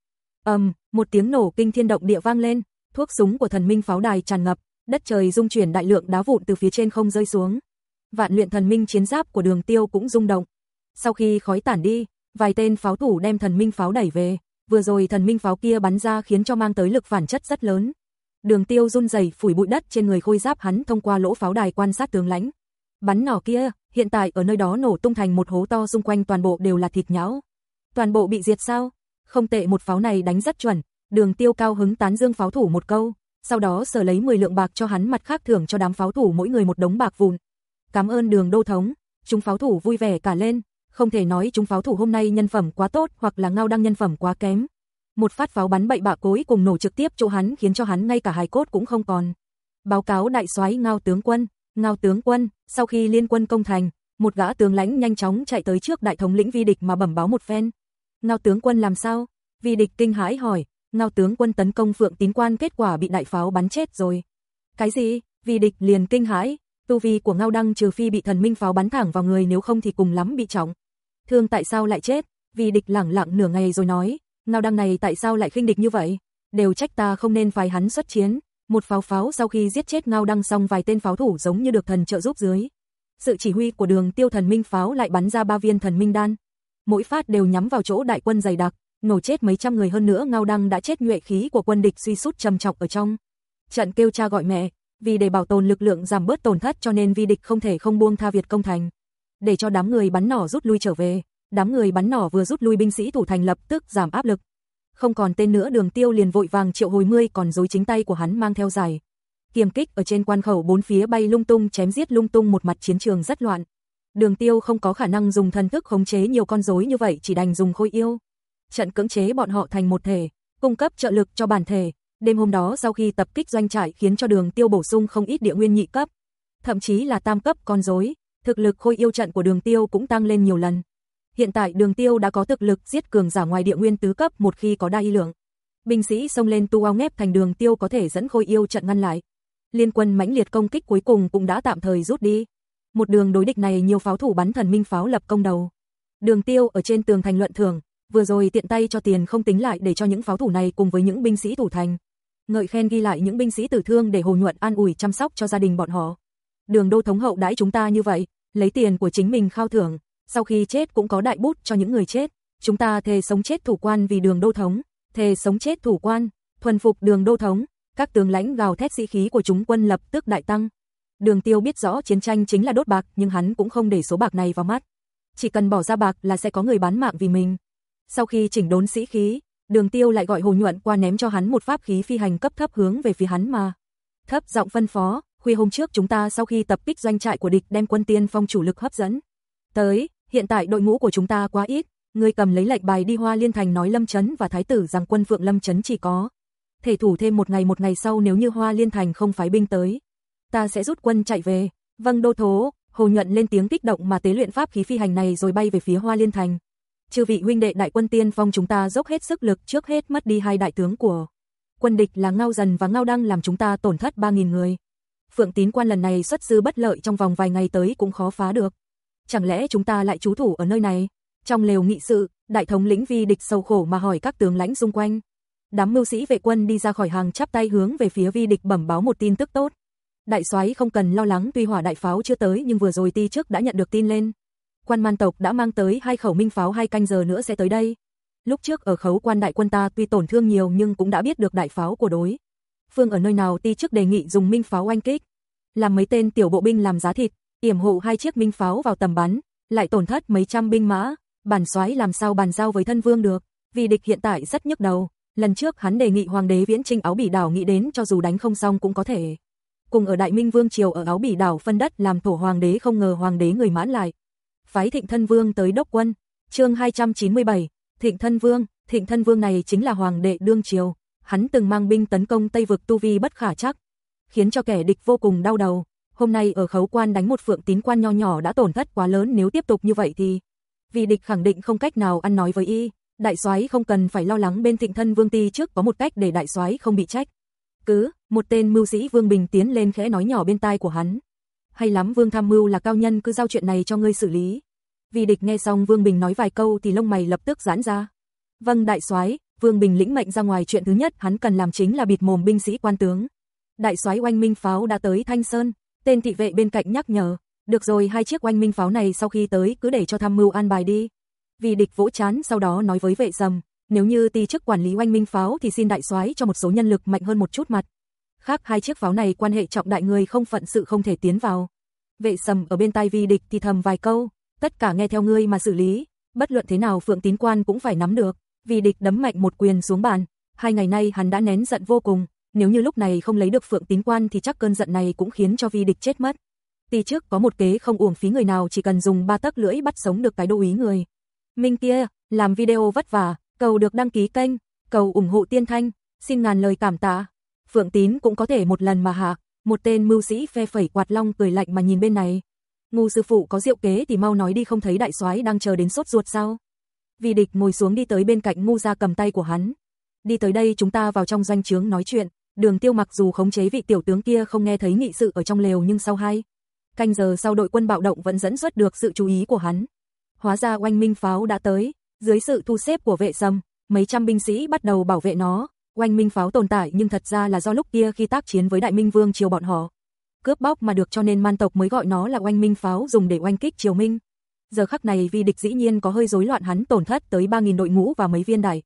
ầm, um, một tiếng nổ kinh thiên động địa vang lên, thuốc súng của thần minh pháo đài tràn ngập, đất trời rung chuyển đại lượng đá vụn từ phía trên không rơi xuống. Vạn luyện thần minh chiến giáp của đường tiêu cũng rung động. Sau khi khói tản đi, vài tên pháo thủ đem thần minh pháo đẩy về, vừa rồi thần minh pháo kia bắn ra khiến cho mang tới lực phản chất rất lớn. Đường Tiêu run rẩy phủi bụi đất trên người khôi giáp hắn thông qua lỗ pháo đài quan sát tướng lãnh. Bắn nỏ kia, hiện tại ở nơi đó nổ tung thành một hố to xung quanh toàn bộ đều là thịt nhão. Toàn bộ bị diệt sao? Không tệ một pháo này đánh rất chuẩn, Đường Tiêu cao hứng tán dương pháo thủ một câu, sau đó sở lấy 10 lượng bạc cho hắn mặt khác thưởng cho đám pháo thủ mỗi người một đống bạc vụn. Cảm ơn Đường đô thống, chúng pháo thủ vui vẻ cả lên, không thể nói chúng pháo thủ hôm nay nhân phẩm quá tốt hoặc là ngao đăng nhân phẩm quá kém. Một phát pháo bắn bậy bạ cối cùng nổ trực tiếp chỗ hắn khiến cho hắn ngay cả hài cốt cũng không còn. Báo cáo đại soái ngao tướng quân, ngao tướng quân, sau khi liên quân công thành, một gã tướng lãnh nhanh chóng chạy tới trước đại thống lĩnh vi địch mà bẩm báo một phen. Ngao tướng quân làm sao? Vi địch kinh hãi hỏi, ngao tướng quân tấn công phượng tín quan kết quả bị đại pháo bắn chết rồi. Cái gì? Vi địch liền kinh hãi, tu vi của ngao đăng trừ phi bị thần minh pháo bắn thẳng vào người nếu không thì cùng lắm bị trọng. Thương tại sao lại chết? Vi địch lẳng lặng nửa ngày rồi nói, ngao đăng này tại sao lại khinh địch như vậy? Đều trách ta không nên phái hắn xuất chiến. Một pháo pháo sau khi giết chết ngao đăng xong vài tên pháo thủ giống như được thần trợ giúp dưới. Sự chỉ huy của đường tiêu thần minh pháo lại bắn ra ba viên thần minh đan. Mỗi phát đều nhắm vào chỗ đại quân dày đặc, nổ chết mấy trăm người hơn nữa ngao đăng đã chết nhuệ khí của quân địch suy sút trầm trọng ở trong. Trận kêu cha gọi mẹ, vì để bảo tồn lực lượng giảm bớt tổn thất cho nên vi địch không thể không buông tha Việt công thành. Để cho đám người bắn nỏ rút lui trở về, đám người bắn nỏ vừa rút lui binh sĩ thủ thành lập tức giảm áp lực. Không còn tên nữa đường tiêu liền vội vàng triệu hồi mươi còn dối chính tay của hắn mang theo dài. Kiềm kích ở trên quan khẩu bốn phía bay lung tung chém giết lung tung một mặt chiến trường rất loạn. Đường tiêu không có khả năng dùng thần thức khống chế nhiều con rối như vậy chỉ đành dùng khôi yêu. Trận cưỡng chế bọn họ thành một thể, cung cấp trợ lực cho bản thể. Đêm hôm đó sau khi tập kích doanh trại khiến cho đường tiêu bổ sung không ít địa nguyên nhị cấp. Thậm chí là tam cấp con rối, thực lực khôi yêu trận của đường tiêu cũng tăng lên nhiều lần. Hiện tại đường tiêu đã có thực lực giết cường giả ngoài địa nguyên tứ cấp một khi có đa y lượng. Binh sĩ xông lên tu ao ngép thành đường tiêu có thể dẫn khôi yêu trận ngăn lại. Liên quân mãnh liệt công kích cuối cùng cũng đã tạm thời rút đi. Một đường đối địch này nhiều pháo thủ bắn thần minh pháo lập công đầu. Đường tiêu ở trên tường thành luận thường vừa rồi tiện tay cho tiền không tính lại để cho những pháo thủ này cùng với những binh sĩ thủ thành. Ngợi khen ghi lại những binh sĩ tử thương để hồ nhuận an ủi chăm sóc cho gia đình bọn họ. Đường đô thống hậu đãi chúng ta như vậy, lấy tiền của chính mình khao thưởng, sau khi chết cũng có đại bút cho những người chết. Chúng ta thề sống chết thủ quan vì đường đô thống, thề sống chết thủ quan, thuần phục đường đô thống, các tướng lãnh gào thét sĩ khí của chúng quân lập tức đại tăng. Đường Tiêu biết rõ chiến tranh chính là đốt bạc, nhưng hắn cũng không để số bạc này vào mắt. Chỉ cần bỏ ra bạc là sẽ có người bán mạng vì mình. Sau khi chỉnh đốn sĩ khí, Đường Tiêu lại gọi Hồ Nhuận qua ném cho hắn một pháp khí phi hành cấp thấp hướng về phía hắn mà. Thấp giọng phân phó, khuya hôm trước chúng ta sau khi tập kích doanh trại của địch đem quân tiên phong chủ lực hấp dẫn. Tới, hiện tại đội ngũ của chúng ta quá ít, người cầm lấy lệnh bài đi Hoa Liên Thành nói Lâm Chấn và Thái tử rằng quân Phượng Lâm Chấn chỉ có thể thủ thêm một ngày một ngày sau nếu như Hoa Liên Thành không phái binh tới. Ta sẽ rút quân chạy về. Vâng đô thố, Hồ Nhuận lên tiếng kích động mà tế luyện pháp khí phi hành này rồi bay về phía Hoa Liên Thành. Chư vị huynh đệ đại quân tiên phong chúng ta dốc hết sức lực trước hết mất đi hai đại tướng của quân địch là Ngao Dần và Ngao Đăng làm chúng ta tổn thất 3.000 người. Phượng tín quan lần này xuất sư bất lợi trong vòng vài ngày tới cũng khó phá được. Chẳng lẽ chúng ta lại trú thủ ở nơi này? Trong lều nghị sự, đại thống lĩnh vi địch sâu khổ mà hỏi các tướng lãnh xung quanh. Đám mưu sĩ vệ quân đi ra khỏi hàng chắp tay hướng về phía vi địch bẩm báo một tin tức tốt. Đại soái không cần lo lắng tuy hỏa đại pháo chưa tới nhưng vừa rồi ti trước đã nhận được tin lên. Quan man tộc đã mang tới hai khẩu minh pháo hai canh giờ nữa sẽ tới đây. Lúc trước ở khấu quan đại quân ta tuy tổn thương nhiều nhưng cũng đã biết được đại pháo của đối. Phương ở nơi nào ti trước đề nghị dùng minh pháo oanh kích. Làm mấy tên tiểu bộ binh làm giá thịt, yểm hộ hai chiếc minh pháo vào tầm bắn, lại tổn thất mấy trăm binh mã, bản soái làm sao bàn giao với thân vương được, vì địch hiện tại rất nhức đầu. Lần trước hắn đề nghị hoàng đế viễn trinh áo bỉ đảo nghĩ đến cho dù đánh không xong cũng có thể. Cùng ở Đại Minh Vương Triều ở áo bỉ đảo phân đất làm thổ hoàng đế không ngờ hoàng đế người mãn lại. Phái thịnh thân vương tới đốc quân, chương 297, thịnh thân vương, thịnh thân vương này chính là hoàng đệ đương triều, hắn từng mang binh tấn công Tây vực tu vi bất khả chắc, khiến cho kẻ địch vô cùng đau đầu. Hôm nay ở khấu quan đánh một phượng tín quan nho nhỏ đã tổn thất quá lớn nếu tiếp tục như vậy thì vì địch khẳng định không cách nào ăn nói với y, Đại soái không cần phải lo lắng bên Thịnh Thân Vương Ti trước có một cách để đại soái không bị trách. Cứ, một tên mưu sĩ Vương Bình tiến lên khẽ nói nhỏ bên tai của hắn. Hay lắm Vương Tham Mưu là cao nhân cứ giao chuyện này cho ngươi xử lý. Vì địch nghe xong Vương Bình nói vài câu thì lông mày lập tức giãn ra. Vâng đại soái, Vương Bình lĩnh mệnh ra ngoài chuyện thứ nhất hắn cần làm chính là bịt mồm binh sĩ quan tướng. Đại soái oanh minh pháo đã tới Thanh Sơn, tên thị vệ bên cạnh nhắc nhở, được rồi hai chiếc oanh minh pháo này sau khi tới cứ để cho tham mưu an bài đi. Vì địch vỗ chán sau đó nói với vệ sầm, nếu như ti chức quản lý oanh minh pháo thì xin đại soái cho một số nhân lực mạnh hơn một chút mặt. Khác hai chiếc pháo này quan hệ trọng đại người không phận sự không thể tiến vào. Vệ sầm ở bên tai vi địch thì thầm vài câu, tất cả nghe theo ngươi mà xử lý, bất luận thế nào phượng tín quan cũng phải nắm được. Vì địch đấm mạnh một quyền xuống bàn, hai ngày nay hắn đã nén giận vô cùng, nếu như lúc này không lấy được phượng tín quan thì chắc cơn giận này cũng khiến cho vi địch chết mất. Tì trước có một kế không uổng phí người nào chỉ cần dùng ba tấc lưỡi bắt sống được cái đô ý người. Minh kia, làm video vất vả, cầu được đăng ký kênh, cầu ủng hộ tiên thanh, xin ngàn lời cảm tạ. Phượng tín cũng có thể một lần mà hạ, một tên mưu sĩ phe phẩy quạt long cười lạnh mà nhìn bên này. Ngu sư phụ có diệu kế thì mau nói đi không thấy đại soái đang chờ đến sốt ruột sao. Vì địch ngồi xuống đi tới bên cạnh ngu ra cầm tay của hắn. Đi tới đây chúng ta vào trong doanh trướng nói chuyện, đường tiêu mặc dù khống chế vị tiểu tướng kia không nghe thấy nghị sự ở trong lều nhưng sau hai. Canh giờ sau đội quân bạo động vẫn dẫn xuất được sự chú ý của hắn. Hóa ra oanh minh pháo đã tới, dưới sự thu xếp của vệ sâm, mấy trăm binh sĩ bắt đầu bảo vệ nó. Oanh minh pháo tồn tại nhưng thật ra là do lúc kia khi tác chiến với đại minh vương triều bọn họ. Cướp bóc mà được cho nên man tộc mới gọi nó là oanh minh pháo dùng để oanh kích triều minh giờ khắc này vì địch dĩ nhiên có hơi rối loạn hắn tổn thất tới 3.000 đội ngũ và mấy viên đài.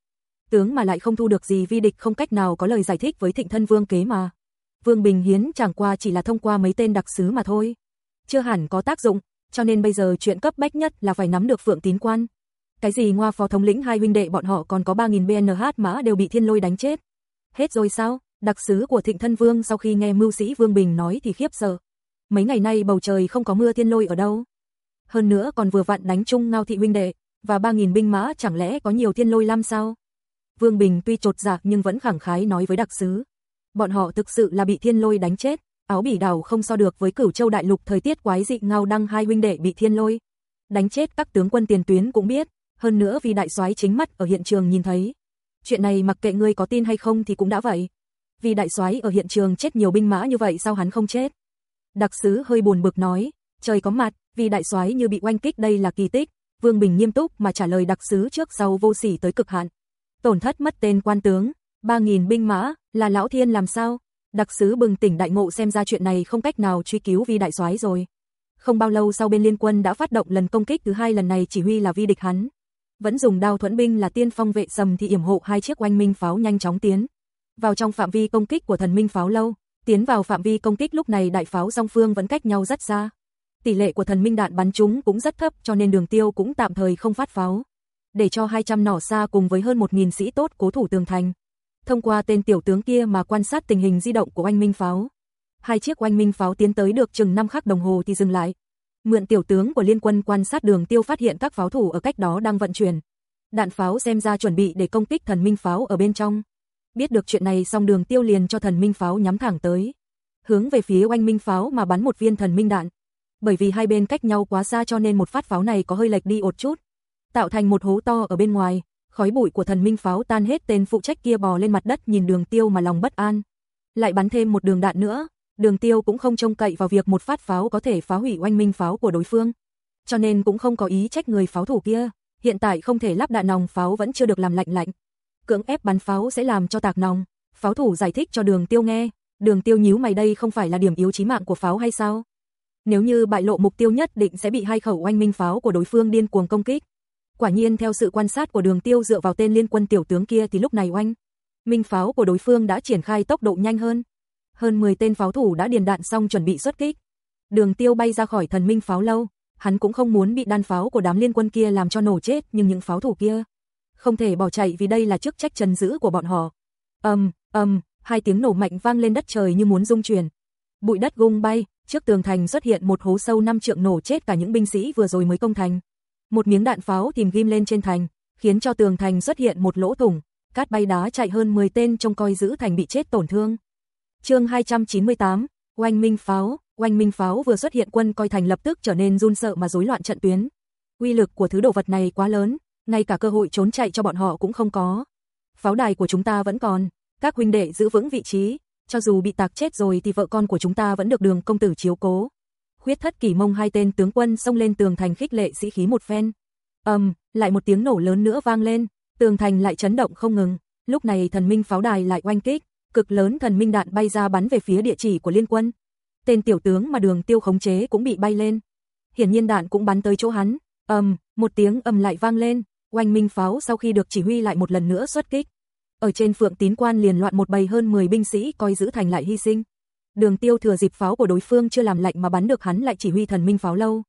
Tướng mà lại không thu được gì vi địch không cách nào có lời giải thích với thịnh thân vương kế mà. Vương Bình Hiến chẳng qua chỉ là thông qua mấy tên đặc sứ mà thôi. Chưa hẳn có tác dụng, cho nên bây giờ chuyện cấp bách nhất là phải nắm được phượng tín quan. Cái gì ngoa phó thống lĩnh hai huynh đệ bọn họ còn có 3.000 BNH mã đều bị thiên lôi đánh chết. Hết rồi sao? Đặc sứ của thịnh thân vương sau khi nghe mưu sĩ Vương Bình nói thì khiếp sợ. Mấy ngày nay bầu trời không có mưa thiên lôi ở đâu hơn nữa còn vừa vặn đánh chung ngao thị huynh đệ, và 3.000 binh mã chẳng lẽ có nhiều thiên lôi lam sao? Vương Bình tuy trột dạ nhưng vẫn khẳng khái nói với đặc sứ. Bọn họ thực sự là bị thiên lôi đánh chết, áo bỉ đảo không so được với cửu châu đại lục thời tiết quái dị ngao đăng hai huynh đệ bị thiên lôi. Đánh chết các tướng quân tiền tuyến cũng biết, hơn nữa vì đại soái chính mắt ở hiện trường nhìn thấy. Chuyện này mặc kệ ngươi có tin hay không thì cũng đã vậy. Vì đại soái ở hiện trường chết nhiều binh mã như vậy sao hắn không chết? Đặc sứ hơi buồn bực nói, trời có mặt, vì đại soái như bị oanh kích đây là kỳ tích, Vương Bình nghiêm túc mà trả lời đặc sứ trước sau vô sỉ tới cực hạn. Tổn thất mất tên quan tướng, 3000 binh mã, là lão thiên làm sao? Đặc sứ bừng tỉnh đại ngộ xem ra chuyện này không cách nào truy cứu vi đại soái rồi. Không bao lâu sau bên liên quân đã phát động lần công kích thứ hai lần này chỉ huy là vi địch hắn. Vẫn dùng đao thuẫn binh là tiên phong vệ sầm thì yểm hộ hai chiếc oanh minh pháo nhanh chóng tiến. Vào trong phạm vi công kích của thần minh pháo lâu, tiến vào phạm vi công kích lúc này đại pháo song phương vẫn cách nhau rất xa tỷ lệ của thần minh đạn bắn chúng cũng rất thấp cho nên đường tiêu cũng tạm thời không phát pháo. Để cho 200 nỏ xa cùng với hơn 1.000 sĩ tốt cố thủ tường thành. Thông qua tên tiểu tướng kia mà quan sát tình hình di động của oanh minh pháo. Hai chiếc oanh minh pháo tiến tới được chừng 5 khắc đồng hồ thì dừng lại. Mượn tiểu tướng của liên quân quan sát đường tiêu phát hiện các pháo thủ ở cách đó đang vận chuyển. Đạn pháo xem ra chuẩn bị để công kích thần minh pháo ở bên trong. Biết được chuyện này xong đường tiêu liền cho thần minh pháo nhắm thẳng tới. Hướng về phía oanh minh pháo mà bắn một viên thần minh đạn bởi vì hai bên cách nhau quá xa cho nên một phát pháo này có hơi lệch đi một chút, tạo thành một hố to ở bên ngoài, khói bụi của thần minh pháo tan hết tên phụ trách kia bò lên mặt đất nhìn đường tiêu mà lòng bất an. Lại bắn thêm một đường đạn nữa, đường tiêu cũng không trông cậy vào việc một phát pháo có thể phá hủy oanh minh pháo của đối phương. Cho nên cũng không có ý trách người pháo thủ kia, hiện tại không thể lắp đạn nòng pháo vẫn chưa được làm lạnh lạnh. Cưỡng ép bắn pháo sẽ làm cho tạc nòng. Pháo thủ giải thích cho đường tiêu nghe, đường tiêu nhíu mày đây không phải là điểm yếu chí mạng của pháo hay sao? Nếu như bại lộ mục tiêu nhất định sẽ bị hai khẩu oanh minh pháo của đối phương điên cuồng công kích. Quả nhiên theo sự quan sát của đường tiêu dựa vào tên liên quân tiểu tướng kia thì lúc này oanh. Minh pháo của đối phương đã triển khai tốc độ nhanh hơn. Hơn 10 tên pháo thủ đã điền đạn xong chuẩn bị xuất kích. Đường tiêu bay ra khỏi thần minh pháo lâu. Hắn cũng không muốn bị đan pháo của đám liên quân kia làm cho nổ chết nhưng những pháo thủ kia. Không thể bỏ chạy vì đây là chức trách trần giữ của bọn họ. ầm ầm hai tiếng nổ mạnh vang lên đất trời như muốn rung chuyển. Bụi đất gung bay, trước tường thành xuất hiện một hố sâu năm trượng nổ chết cả những binh sĩ vừa rồi mới công thành. Một miếng đạn pháo tìm ghim lên trên thành, khiến cho tường thành xuất hiện một lỗ thủng, cát bay đá chạy hơn 10 tên trong coi giữ thành bị chết tổn thương. Chương 298, Oanh Minh pháo, Oanh Minh pháo vừa xuất hiện quân coi thành lập tức trở nên run sợ mà rối loạn trận tuyến. Uy lực của thứ đồ vật này quá lớn, ngay cả cơ hội trốn chạy cho bọn họ cũng không có. Pháo đài của chúng ta vẫn còn, các huynh đệ giữ vững vị trí, cho dù bị tạc chết rồi thì vợ con của chúng ta vẫn được đường công tử chiếu cố. Huyết thất kỳ mông hai tên tướng quân xông lên tường thành khích lệ sĩ khí một phen. ầm, um, lại một tiếng nổ lớn nữa vang lên, tường thành lại chấn động không ngừng, lúc này thần minh pháo đài lại oanh kích, cực lớn thần minh đạn bay ra bắn về phía địa chỉ của liên quân. Tên tiểu tướng mà đường tiêu khống chế cũng bị bay lên. Hiển nhiên đạn cũng bắn tới chỗ hắn, ầm, um, một tiếng ầm lại vang lên, oanh minh pháo sau khi được chỉ huy lại một lần nữa xuất kích. Ở trên phượng tín quan liền loạn một bầy hơn 10 binh sĩ coi giữ thành lại hy sinh. Đường tiêu thừa dịp pháo của đối phương chưa làm lạnh mà bắn được hắn lại chỉ huy thần minh pháo lâu.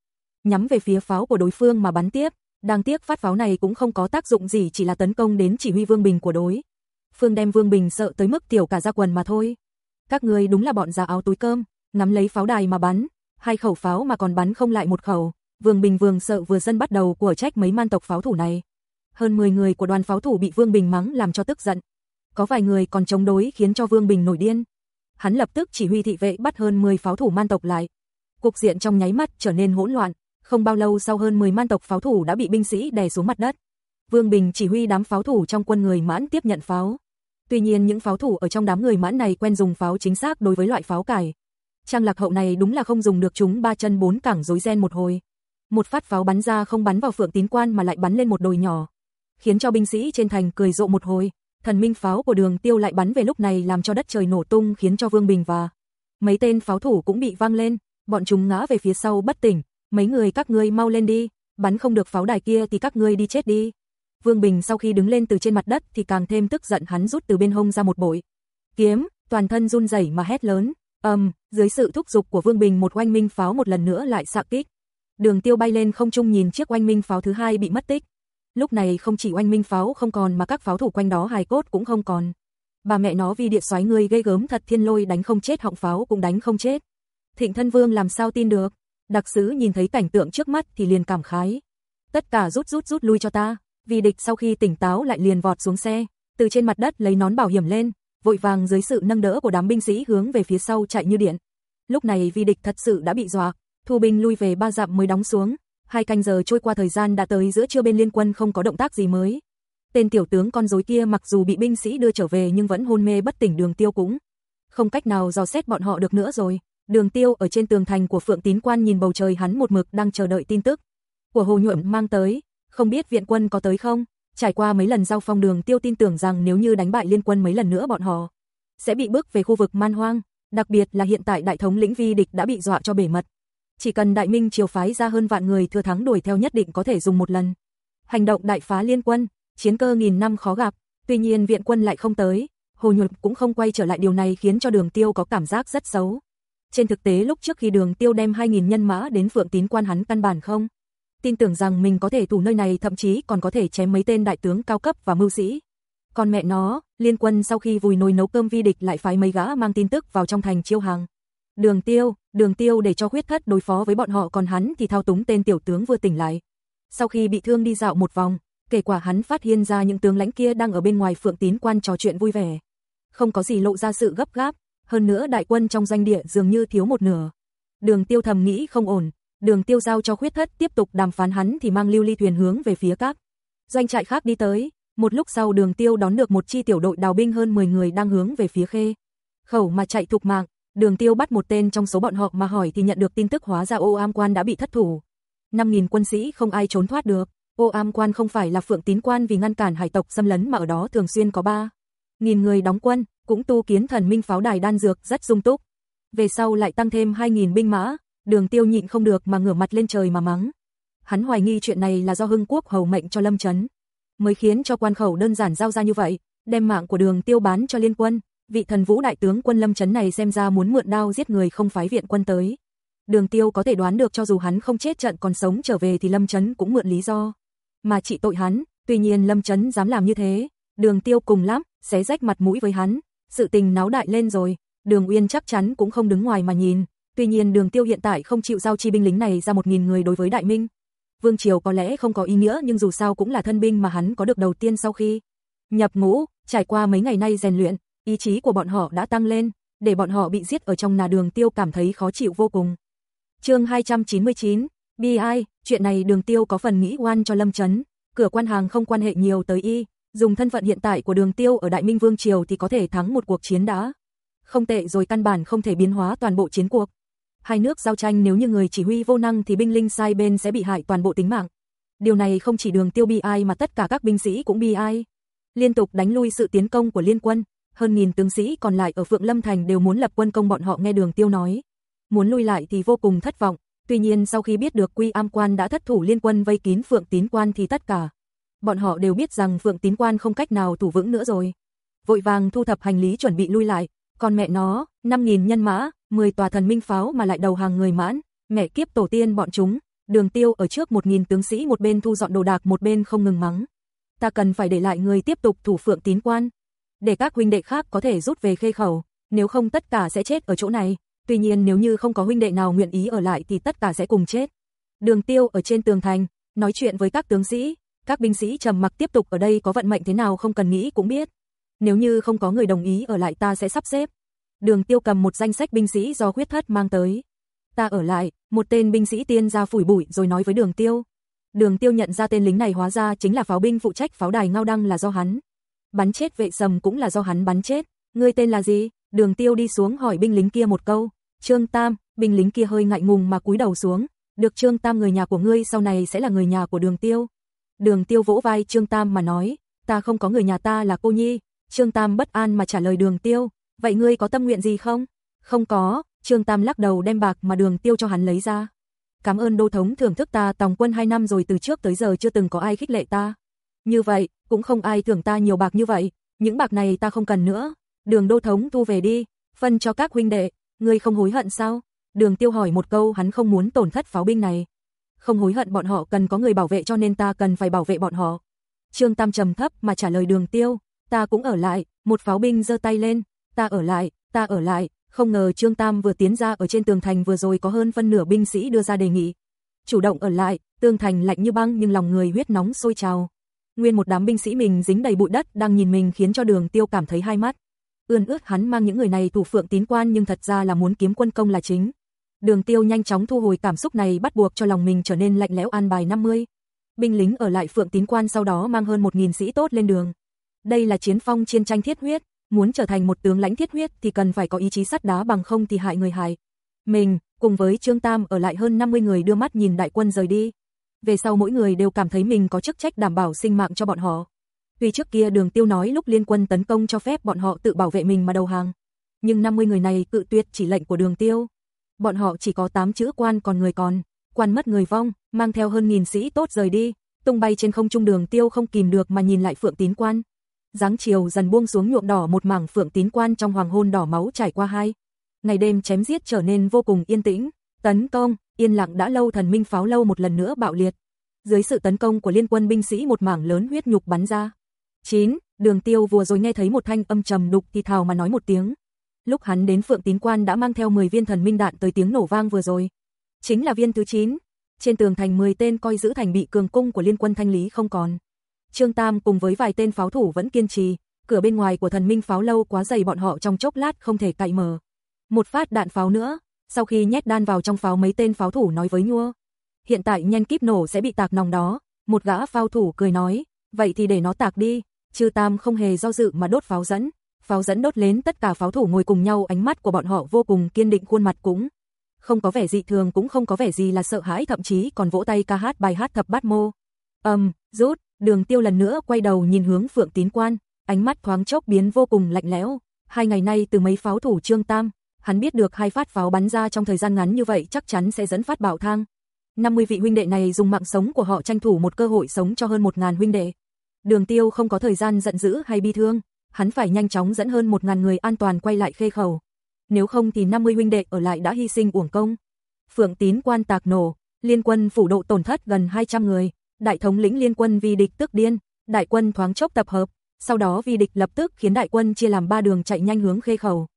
Nhắm về phía pháo của đối phương mà bắn tiếp, đang tiếc phát pháo này cũng không có tác dụng gì chỉ là tấn công đến chỉ huy Vương Bình của đối. Phương đem Vương Bình sợ tới mức tiểu cả ra quần mà thôi. Các người đúng là bọn già áo túi cơm, nắm lấy pháo đài mà bắn, hai khẩu pháo mà còn bắn không lại một khẩu. Vương Bình vương sợ vừa dân bắt đầu của trách mấy man tộc pháo thủ này. Hơn 10 người của đoàn pháo thủ bị Vương Bình mắng làm cho tức giận. Có vài người còn chống đối khiến cho Vương Bình nổi điên. Hắn lập tức chỉ huy thị vệ bắt hơn 10 pháo thủ man tộc lại. Cục diện trong nháy mắt trở nên hỗn loạn, không bao lâu sau hơn 10 man tộc pháo thủ đã bị binh sĩ đè xuống mặt đất. Vương Bình chỉ huy đám pháo thủ trong quân người mãn tiếp nhận pháo. Tuy nhiên những pháo thủ ở trong đám người mãn này quen dùng pháo chính xác đối với loại pháo cải. Trang lạc hậu này đúng là không dùng được chúng ba chân bốn cẳng rối ren một hồi. Một phát pháo bắn ra không bắn vào phượng tín quan mà lại bắn lên một đồi nhỏ. Khiến cho binh sĩ trên thành cười rộ một hồi. Thần minh pháo của đường tiêu lại bắn về lúc này làm cho đất trời nổ tung khiến cho Vương Bình và mấy tên pháo thủ cũng bị vang lên. Bọn chúng ngã về phía sau bất tỉnh. Mấy người các ngươi mau lên đi. Bắn không được pháo đài kia thì các ngươi đi chết đi. Vương Bình sau khi đứng lên từ trên mặt đất thì càng thêm tức giận hắn rút từ bên hông ra một bội. Kiếm, toàn thân run rẩy mà hét lớn. ầm, um, dưới sự thúc giục của Vương Bình một oanh minh pháo một lần nữa lại xạ kích. Đường tiêu bay lên không trung nhìn chiếc oanh minh pháo thứ hai bị mất tích. Lúc này không chỉ oanh minh pháo không còn mà các pháo thủ quanh đó hài cốt cũng không còn. Bà mẹ nó vì địa xoáy người gây gớm thật thiên lôi đánh không chết họng pháo cũng đánh không chết. Thịnh thân vương làm sao tin được. Đặc sứ nhìn thấy cảnh tượng trước mắt thì liền cảm khái. Tất cả rút rút rút lui cho ta. Vì địch sau khi tỉnh táo lại liền vọt xuống xe, từ trên mặt đất lấy nón bảo hiểm lên, vội vàng dưới sự nâng đỡ của đám binh sĩ hướng về phía sau chạy như điện. Lúc này vì địch thật sự đã bị dọa, thu binh lui về ba dặm mới đóng xuống, hai canh giờ trôi qua thời gian đã tới giữa trưa bên liên quân không có động tác gì mới. Tên tiểu tướng con rối kia mặc dù bị binh sĩ đưa trở về nhưng vẫn hôn mê bất tỉnh đường tiêu cũng. Không cách nào dò xét bọn họ được nữa rồi. Đường tiêu ở trên tường thành của Phượng Tín Quan nhìn bầu trời hắn một mực đang chờ đợi tin tức. Của Hồ Nhuộm mang tới, không biết viện quân có tới không? Trải qua mấy lần giao phong đường tiêu tin tưởng rằng nếu như đánh bại liên quân mấy lần nữa bọn họ sẽ bị bước về khu vực man hoang, đặc biệt là hiện tại đại thống lĩnh vi địch đã bị dọa cho bể mật. Chỉ cần đại minh triều phái ra hơn vạn người thừa thắng đuổi theo nhất định có thể dùng một lần. Hành động đại phá liên quân, chiến cơ nghìn năm khó gặp, tuy nhiên viện quân lại không tới, Hồ Nhược cũng không quay trở lại điều này khiến cho đường tiêu có cảm giác rất xấu. Trên thực tế lúc trước khi đường tiêu đem 2.000 nhân mã đến phượng tín quan hắn căn bản không tin tưởng rằng mình có thể thủ nơi này thậm chí còn có thể chém mấy tên đại tướng cao cấp và mưu sĩ. Còn mẹ nó, liên quân sau khi vùi nồi nấu cơm vi địch lại phái mấy gã mang tin tức vào trong thành chiêu hàng. Đường tiêu, đường tiêu để cho huyết thất đối phó với bọn họ còn hắn thì thao túng tên tiểu tướng vừa tỉnh lại. Sau khi bị thương đi dạo một vòng, kể quả hắn phát hiện ra những tướng lãnh kia đang ở bên ngoài phượng tín quan trò chuyện vui vẻ. Không có gì lộ ra sự gấp gáp, hơn nữa đại quân trong doanh địa dường như thiếu một nửa. Đường tiêu thầm nghĩ không ổn, Đường Tiêu giao cho khuyết thất tiếp tục đàm phán hắn thì mang lưu ly thuyền hướng về phía các doanh trại khác đi tới. Một lúc sau Đường Tiêu đón được một chi tiểu đội đào binh hơn 10 người đang hướng về phía khê. Khẩu mà chạy thục mạng, Đường Tiêu bắt một tên trong số bọn họ mà hỏi thì nhận được tin tức hóa ra ô am quan đã bị thất thủ. 5.000 quân sĩ không ai trốn thoát được. Ô am quan không phải là phượng tín quan vì ngăn cản hải tộc xâm lấn mà ở đó thường xuyên có 3. Nghìn người đóng quân, cũng tu kiến thần minh pháo đài đan dược rất dung túc. Về sau lại tăng thêm 2.000 binh mã, Đường tiêu nhịn không được mà ngửa mặt lên trời mà mắng. Hắn hoài nghi chuyện này là do hưng quốc hầu mệnh cho lâm chấn. Mới khiến cho quan khẩu đơn giản giao ra như vậy, đem mạng của đường tiêu bán cho liên quân. Vị thần vũ đại tướng quân lâm chấn này xem ra muốn mượn đao giết người không phái viện quân tới. Đường tiêu có thể đoán được cho dù hắn không chết trận còn sống trở về thì lâm chấn cũng mượn lý do. Mà trị tội hắn, tuy nhiên lâm chấn dám làm như thế. Đường tiêu cùng lắm, xé rách mặt mũi với hắn. Sự tình náo đại lên rồi, đường uyên chắc chắn cũng không đứng ngoài mà nhìn, Tuy nhiên Đường Tiêu hiện tại không chịu giao chi binh lính này ra một nghìn người đối với Đại Minh. Vương Triều có lẽ không có ý nghĩa nhưng dù sao cũng là thân binh mà hắn có được đầu tiên sau khi nhập ngũ, trải qua mấy ngày nay rèn luyện, ý chí của bọn họ đã tăng lên, để bọn họ bị giết ở trong nà Đường Tiêu cảm thấy khó chịu vô cùng. Chương 299, bi ai, chuyện này Đường Tiêu có phần nghĩ oan cho Lâm Chấn, cửa quan hàng không quan hệ nhiều tới y, dùng thân phận hiện tại của đường tiêu ở Đại Minh Vương Triều thì có thể thắng một cuộc chiến đã. Không tệ rồi căn bản không thể biến hóa toàn bộ chiến cuộc. Hai nước giao tranh nếu như người chỉ huy vô năng thì binh linh sai bên sẽ bị hại toàn bộ tính mạng. Điều này không chỉ đường tiêu bi ai mà tất cả các binh sĩ cũng bi ai. Liên tục đánh lui sự tiến công của liên quân, hơn nghìn tướng sĩ còn lại ở Phượng Lâm Thành đều muốn lập quân công bọn họ nghe đường tiêu nói. Muốn lui lại thì vô cùng thất vọng, tuy nhiên sau khi biết được Quy Am Quan đã thất thủ liên quân vây kín Phượng Tín Quan thì tất cả. Bọn họ đều biết rằng Phượng Tín Quan không cách nào thủ vững nữa rồi. Vội vàng thu thập hành lý chuẩn bị lui lại, còn mẹ nó, 5.000 nhân mã, 10 tòa thần minh pháo mà lại đầu hàng người mãn, mẹ kiếp tổ tiên bọn chúng, đường tiêu ở trước 1.000 tướng sĩ một bên thu dọn đồ đạc một bên không ngừng mắng. Ta cần phải để lại người tiếp tục thủ phượng tín quan, để các huynh đệ khác có thể rút về khê khẩu, nếu không tất cả sẽ chết ở chỗ này, tuy nhiên nếu như không có huynh đệ nào nguyện ý ở lại thì tất cả sẽ cùng chết. Đường tiêu ở trên tường thành, nói chuyện với các tướng sĩ, các binh sĩ trầm mặc tiếp tục ở đây có vận mệnh thế nào không cần nghĩ cũng biết. Nếu như không có người đồng ý ở lại ta sẽ sắp xếp. Đường tiêu cầm một danh sách binh sĩ do huyết thất mang tới. Ta ở lại, một tên binh sĩ tiên ra phủi bụi rồi nói với đường tiêu. Đường tiêu nhận ra tên lính này hóa ra chính là pháo binh phụ trách pháo đài ngao đăng là do hắn. Bắn chết vệ sầm cũng là do hắn bắn chết. Ngươi tên là gì? Đường tiêu đi xuống hỏi binh lính kia một câu. Trương Tam, binh lính kia hơi ngại ngùng mà cúi đầu xuống. Được Trương Tam người nhà của ngươi sau này sẽ là người nhà của đường tiêu. Đường tiêu vỗ vai Trương Tam mà nói, ta không có người nhà ta là cô Nhi. Trương Tam bất an mà trả lời đường tiêu, vậy ngươi có tâm nguyện gì không? Không có, Trương Tam lắc đầu đem bạc mà đường tiêu cho hắn lấy ra. Cảm ơn đô thống thưởng thức ta tòng quân 2 năm rồi từ trước tới giờ chưa từng có ai khích lệ ta. Như vậy, cũng không ai thưởng ta nhiều bạc như vậy, những bạc này ta không cần nữa. Đường đô thống thu về đi, phân cho các huynh đệ, ngươi không hối hận sao? Đường tiêu hỏi một câu hắn không muốn tổn thất pháo binh này. Không hối hận bọn họ cần có người bảo vệ cho nên ta cần phải bảo vệ bọn họ. Trương Tam trầm thấp mà trả lời đường tiêu, ta cũng ở lại, một pháo binh giơ tay lên, ta ở lại, ta ở lại, không ngờ Trương Tam vừa tiến ra ở trên tường thành vừa rồi có hơn phân nửa binh sĩ đưa ra đề nghị. Chủ động ở lại, tường thành lạnh như băng nhưng lòng người huyết nóng sôi trào. Nguyên một đám binh sĩ mình dính đầy bụi đất đang nhìn mình khiến cho đường tiêu cảm thấy hai mắt. Ươn ướt hắn mang những người này thủ phượng tín quan nhưng thật ra là muốn kiếm quân công là chính. Đường tiêu nhanh chóng thu hồi cảm xúc này bắt buộc cho lòng mình trở nên lạnh lẽo an bài 50. Binh lính ở lại phượng tín quan sau đó mang hơn 1.000 sĩ tốt lên đường. Đây là chiến phong chiến tranh thiết huyết, muốn trở thành một tướng lãnh thiết huyết thì cần phải có ý chí sắt đá bằng không thì hại người hại. Mình, cùng với Trương Tam ở lại hơn 50 người đưa mắt nhìn đại quân rời đi. Về sau mỗi người đều cảm thấy mình có chức trách đảm bảo sinh mạng cho bọn họ. Tuy trước kia đường tiêu nói lúc liên quân tấn công cho phép bọn họ tự bảo vệ mình mà đầu hàng. Nhưng 50 người này cự tuyệt chỉ lệnh của đường tiêu. Bọn họ chỉ có 8 chữ quan còn người còn, quan mất người vong, mang theo hơn nghìn sĩ tốt rời đi, tung bay trên không trung đường tiêu không kìm được mà nhìn lại phượng tín quan giáng chiều dần buông xuống nhuộm đỏ một mảng phượng tín quan trong hoàng hôn đỏ máu trải qua hai. Ngày đêm chém giết trở nên vô cùng yên tĩnh, tấn công, yên lặng đã lâu thần minh pháo lâu một lần nữa bạo liệt. Dưới sự tấn công của liên quân binh sĩ một mảng lớn huyết nhục bắn ra. 9. Đường tiêu vừa rồi nghe thấy một thanh âm trầm đục thì thào mà nói một tiếng. Lúc hắn đến phượng tín quan đã mang theo 10 viên thần minh đạn tới tiếng nổ vang vừa rồi. Chính là viên thứ 9. Trên tường thành 10 tên coi giữ thành bị cường cung của liên quân thanh lý không còn. Trương Tam cùng với vài tên pháo thủ vẫn kiên trì, cửa bên ngoài của thần minh pháo lâu quá dày bọn họ trong chốc lát không thể cậy mở. Một phát đạn pháo nữa, sau khi nhét đan vào trong pháo mấy tên pháo thủ nói với nhua. Hiện tại nhanh kíp nổ sẽ bị tạc nòng đó, một gã pháo thủ cười nói, vậy thì để nó tạc đi, Chư Tam không hề do dự mà đốt pháo dẫn. Pháo dẫn đốt lên tất cả pháo thủ ngồi cùng nhau ánh mắt của bọn họ vô cùng kiên định khuôn mặt cũng. Không có vẻ dị thường cũng không có vẻ gì là sợ hãi thậm chí còn vỗ tay ca hát bài hát thập bát mô. Âm, um, rút, Đường tiêu lần nữa quay đầu nhìn hướng phượng tín quan, ánh mắt thoáng chốc biến vô cùng lạnh lẽo. Hai ngày nay từ mấy pháo thủ trương tam, hắn biết được hai phát pháo bắn ra trong thời gian ngắn như vậy chắc chắn sẽ dẫn phát bạo thang. 50 vị huynh đệ này dùng mạng sống của họ tranh thủ một cơ hội sống cho hơn 1000 huynh đệ. Đường tiêu không có thời gian giận dữ hay bi thương, hắn phải nhanh chóng dẫn hơn 1000 người an toàn quay lại khê khẩu. Nếu không thì 50 huynh đệ ở lại đã hy sinh uổng công. Phượng tín quan tạc nổ, liên quân phủ độ tổn thất gần 200 người đại thống lĩnh liên quân vì địch tức điên, đại quân thoáng chốc tập hợp, sau đó vi địch lập tức khiến đại quân chia làm ba đường chạy nhanh hướng khê khẩu.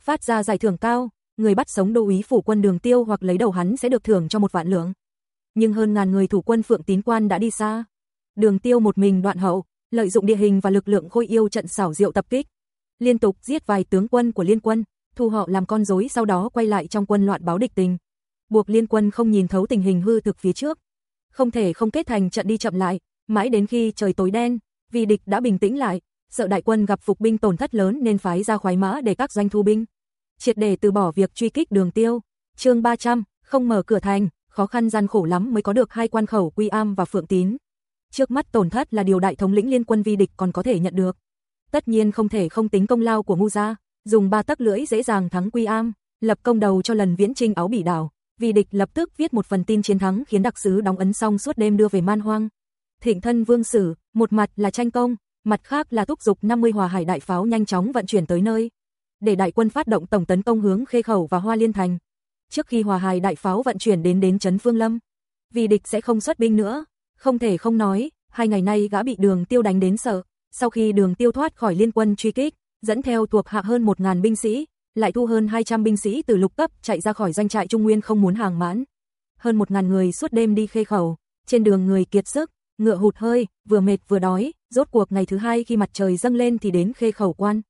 Phát ra giải thưởng cao, người bắt sống đô úy phủ quân đường tiêu hoặc lấy đầu hắn sẽ được thưởng cho một vạn lượng. Nhưng hơn ngàn người thủ quân phượng tín quan đã đi xa. Đường tiêu một mình đoạn hậu, lợi dụng địa hình và lực lượng khôi yêu trận xảo diệu tập kích. Liên tục giết vài tướng quân của liên quân, thu họ làm con rối sau đó quay lại trong quân loạn báo địch tình. Buộc liên quân không nhìn thấu tình hình hư thực phía trước, không thể không kết thành trận đi chậm lại, Mãi đến khi trời tối đen, vì địch đã bình tĩnh lại, sợ đại quân gặp phục binh tổn thất lớn nên phái ra khoái mã để các doanh thu binh. Triệt để từ bỏ việc truy kích đường tiêu. chương 300, không mở cửa thành, khó khăn gian khổ lắm mới có được hai quan khẩu Quy Am và Phượng Tín. Trước mắt tổn thất là điều đại thống lĩnh liên quân vi địch còn có thể nhận được. Tất nhiên không thể không tính công lao của ngu gia, dùng ba tấc lưỡi dễ dàng thắng Quy Am, lập công đầu cho lần viễn trinh áo bỉ đảo. vì địch lập tức viết một phần tin chiến thắng khiến đặc sứ đóng ấn xong suốt đêm đưa về man hoang. Thịnh thân vương sử, một mặt là tranh công, mặt khác là thúc dục 50 hòa hải đại pháo nhanh chóng vận chuyển tới nơi. Để đại quân phát động tổng tấn công hướng Khê Khẩu và Hoa Liên Thành. Trước khi hòa hải đại pháo vận chuyển đến đến Trấn Phương Lâm, vì địch sẽ không xuất binh nữa. Không thể không nói, hai ngày nay gã bị đường tiêu đánh đến sợ. Sau khi đường tiêu thoát khỏi liên quân truy kích, dẫn theo thuộc hạ hơn 1000 binh sĩ, lại thu hơn 200 binh sĩ từ lục cấp chạy ra khỏi doanh trại Trung Nguyên không muốn hàng mãn. Hơn 1000 người suốt đêm đi khê khẩu, trên đường người kiệt sức, ngựa hụt hơi, vừa mệt vừa đói, rốt cuộc ngày thứ hai khi mặt trời dâng lên thì đến khê khẩu quan.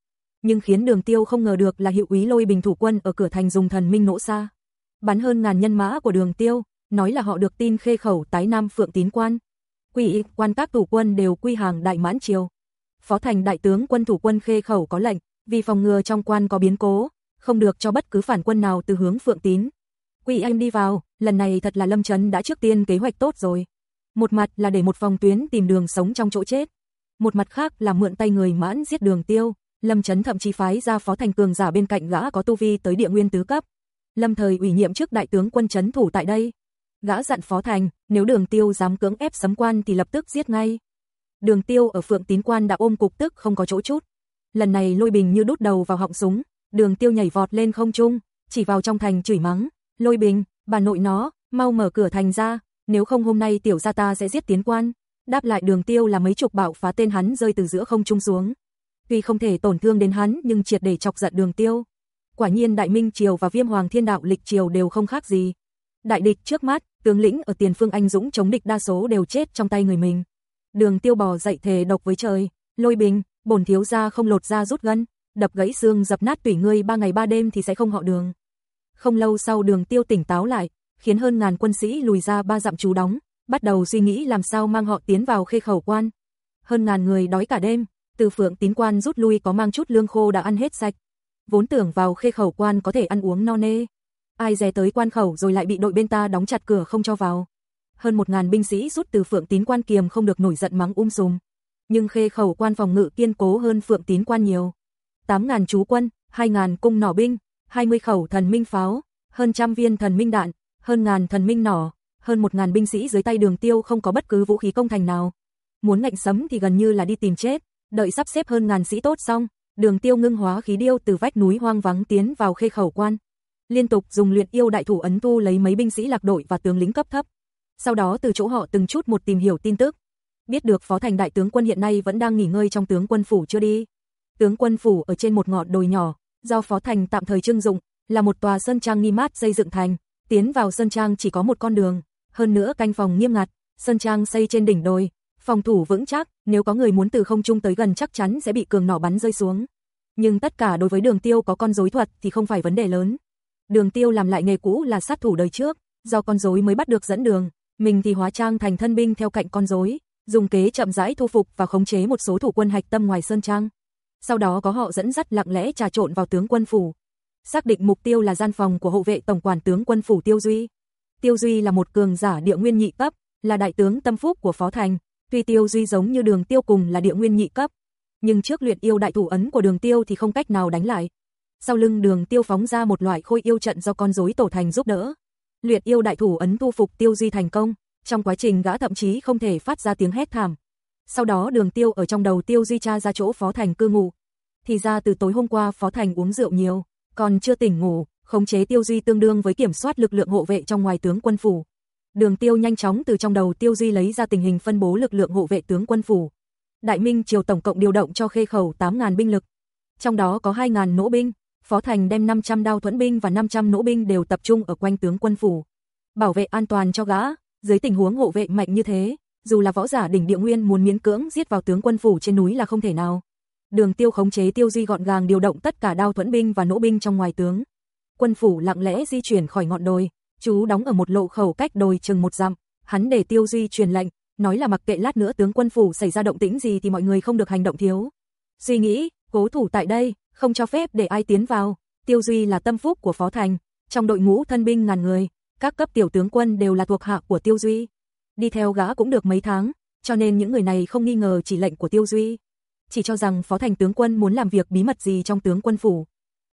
Nhưng khiến đường tiêu không ngờ được là hiệu úy lôi bình thủ quân ở cửa thành dùng thần minh nỗ xa. Bắn hơn ngàn nhân mã của đường tiêu, nói là họ được tin khê khẩu tái nam phượng tín quan. Quỷ quan các thủ quân đều quy hàng đại mãn triều. Phó thành đại tướng quân thủ quân khê khẩu có lệnh, vì phòng ngừa trong quan có biến cố, không được cho bất cứ phản quân nào từ hướng phượng tín. Quỷ anh đi vào, lần này thật là lâm chấn đã trước tiên kế hoạch tốt rồi. Một mặt là để một phòng tuyến tìm đường sống trong chỗ chết. Một mặt khác là mượn tay người mãn giết đường tiêu. Lâm Chấn thậm chí phái ra phó thành cường giả bên cạnh gã có tu vi tới địa nguyên tứ cấp. Lâm thời ủy nhiệm trước đại tướng quân chấn thủ tại đây. Gã dặn phó thành, nếu đường tiêu dám cưỡng ép sấm quan thì lập tức giết ngay. Đường tiêu ở phượng tín quan đã ôm cục tức không có chỗ chút. Lần này lôi bình như đút đầu vào họng súng, đường tiêu nhảy vọt lên không trung, chỉ vào trong thành chửi mắng. Lôi bình, bà nội nó, mau mở cửa thành ra, nếu không hôm nay tiểu gia ta sẽ giết tiến quan. Đáp lại đường tiêu là mấy chục bạo phá tên hắn rơi từ giữa không trung xuống. Tuy không thể tổn thương đến hắn nhưng triệt để chọc giận đường tiêu. Quả nhiên Đại Minh Triều và Viêm Hoàng Thiên Đạo Lịch Triều đều không khác gì. Đại địch trước mắt, tướng lĩnh ở tiền phương anh dũng chống địch đa số đều chết trong tay người mình. Đường tiêu bò dậy thề độc với trời, lôi bình, bổn thiếu gia không lột ra rút gân, đập gãy xương dập nát tủy ngươi ba ngày ba đêm thì sẽ không họ đường. Không lâu sau đường tiêu tỉnh táo lại, khiến hơn ngàn quân sĩ lùi ra ba dặm chú đóng, bắt đầu suy nghĩ làm sao mang họ tiến vào khê khẩu quan. Hơn ngàn người đói cả đêm, từ phượng tín quan rút lui có mang chút lương khô đã ăn hết sạch. Vốn tưởng vào khê khẩu quan có thể ăn uống no nê. Ai dè tới quan khẩu rồi lại bị đội bên ta đóng chặt cửa không cho vào. Hơn một ngàn binh sĩ rút từ phượng tín quan kiềm không được nổi giận mắng um sùm. Nhưng khê khẩu quan phòng ngự kiên cố hơn phượng tín quan nhiều. Tám ngàn chú quân, hai ngàn cung nỏ binh, hai mươi khẩu thần minh pháo, hơn trăm viên thần minh đạn, hơn ngàn thần minh nỏ, hơn một ngàn binh sĩ dưới tay đường tiêu không có bất cứ vũ khí công thành nào. Muốn ngạnh sấm thì gần như là đi tìm chết, đợi sắp xếp hơn ngàn sĩ tốt xong, đường tiêu ngưng hóa khí điêu từ vách núi hoang vắng tiến vào khê khẩu quan. Liên tục dùng luyện yêu đại thủ ấn tu lấy mấy binh sĩ lạc đội và tướng lính cấp thấp. Sau đó từ chỗ họ từng chút một tìm hiểu tin tức. Biết được phó thành đại tướng quân hiện nay vẫn đang nghỉ ngơi trong tướng quân phủ chưa đi. Tướng quân phủ ở trên một ngọn đồi nhỏ, do phó thành tạm thời trưng dụng, là một tòa sơn trang nghi mát xây dựng thành, Tiến vào Sơn Trang chỉ có một con đường, hơn nữa canh phòng nghiêm ngặt, Sơn Trang xây trên đỉnh đồi, phòng thủ vững chắc, nếu có người muốn từ không trung tới gần chắc chắn sẽ bị cường nỏ bắn rơi xuống. Nhưng tất cả đối với đường tiêu có con rối thuật thì không phải vấn đề lớn. Đường tiêu làm lại nghề cũ là sát thủ đời trước, do con rối mới bắt được dẫn đường, mình thì hóa trang thành thân binh theo cạnh con rối, dùng kế chậm rãi thu phục và khống chế một số thủ quân hạch tâm ngoài Sơn Trang. Sau đó có họ dẫn dắt lặng lẽ trà trộn vào tướng quân phủ, xác định mục tiêu là gian phòng của hộ vệ tổng quản tướng quân phủ Tiêu Duy. Tiêu Duy là một cường giả địa nguyên nhị cấp, là đại tướng tâm phúc của Phó Thành, tuy Tiêu Duy giống như Đường Tiêu cùng là địa nguyên nhị cấp, nhưng trước luyện yêu đại thủ ấn của Đường Tiêu thì không cách nào đánh lại. Sau lưng Đường Tiêu phóng ra một loại khôi yêu trận do con rối tổ thành giúp đỡ. Luyện yêu đại thủ ấn thu phục Tiêu Duy thành công, trong quá trình gã thậm chí không thể phát ra tiếng hét thảm. Sau đó Đường Tiêu ở trong đầu Tiêu Duy tra ra chỗ Phó Thành cư ngụ. Thì ra từ tối hôm qua Phó Thành uống rượu nhiều, còn chưa tỉnh ngủ, khống chế Tiêu Duy tương đương với kiểm soát lực lượng hộ vệ trong ngoài tướng quân phủ. Đường Tiêu nhanh chóng từ trong đầu Tiêu Duy lấy ra tình hình phân bố lực lượng hộ vệ tướng quân phủ. Đại Minh triều tổng cộng điều động cho Khê Khẩu 8000 binh lực. Trong đó có 2000 nỗ binh, Phó Thành đem 500 đao thuẫn binh và 500 nỗ binh đều tập trung ở quanh tướng quân phủ. Bảo vệ an toàn cho gã, dưới tình huống hộ vệ mạnh như thế, dù là võ giả đỉnh địa nguyên muốn miễn cưỡng giết vào tướng quân phủ trên núi là không thể nào. Đường Tiêu khống chế Tiêu Duy gọn gàng điều động tất cả đao thuẫn binh và nỗ binh trong ngoài tướng. Quân phủ lặng lẽ di chuyển khỏi ngọn đồi, chú đóng ở một lộ khẩu cách đồi chừng một dặm, hắn để Tiêu Duy truyền lệnh, nói là mặc kệ lát nữa tướng quân phủ xảy ra động tĩnh gì thì mọi người không được hành động thiếu. Suy nghĩ, cố thủ tại đây, không cho phép để ai tiến vào. Tiêu Duy là tâm phúc của Phó Thành, trong đội ngũ thân binh ngàn người, các cấp tiểu tướng quân đều là thuộc hạ của Tiêu Duy. Đi theo gã cũng được mấy tháng, cho nên những người này không nghi ngờ chỉ lệnh của Tiêu Duy. Chỉ cho rằng Phó Thành tướng quân muốn làm việc bí mật gì trong tướng quân phủ.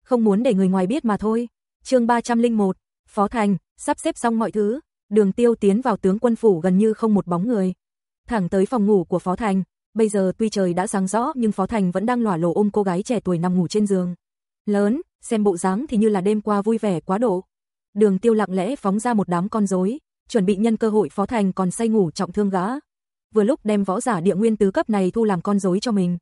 Không muốn để người ngoài biết mà thôi chương 301, Phó Thành, sắp xếp xong mọi thứ, đường tiêu tiến vào tướng quân phủ gần như không một bóng người. Thẳng tới phòng ngủ của Phó Thành, bây giờ tuy trời đã sáng rõ nhưng Phó Thành vẫn đang lỏa lộ ôm cô gái trẻ tuổi nằm ngủ trên giường. Lớn, xem bộ dáng thì như là đêm qua vui vẻ quá độ. Đường tiêu lặng lẽ phóng ra một đám con rối, chuẩn bị nhân cơ hội Phó Thành còn say ngủ trọng thương gã. Vừa lúc đem võ giả địa nguyên tứ cấp này thu làm con rối cho mình.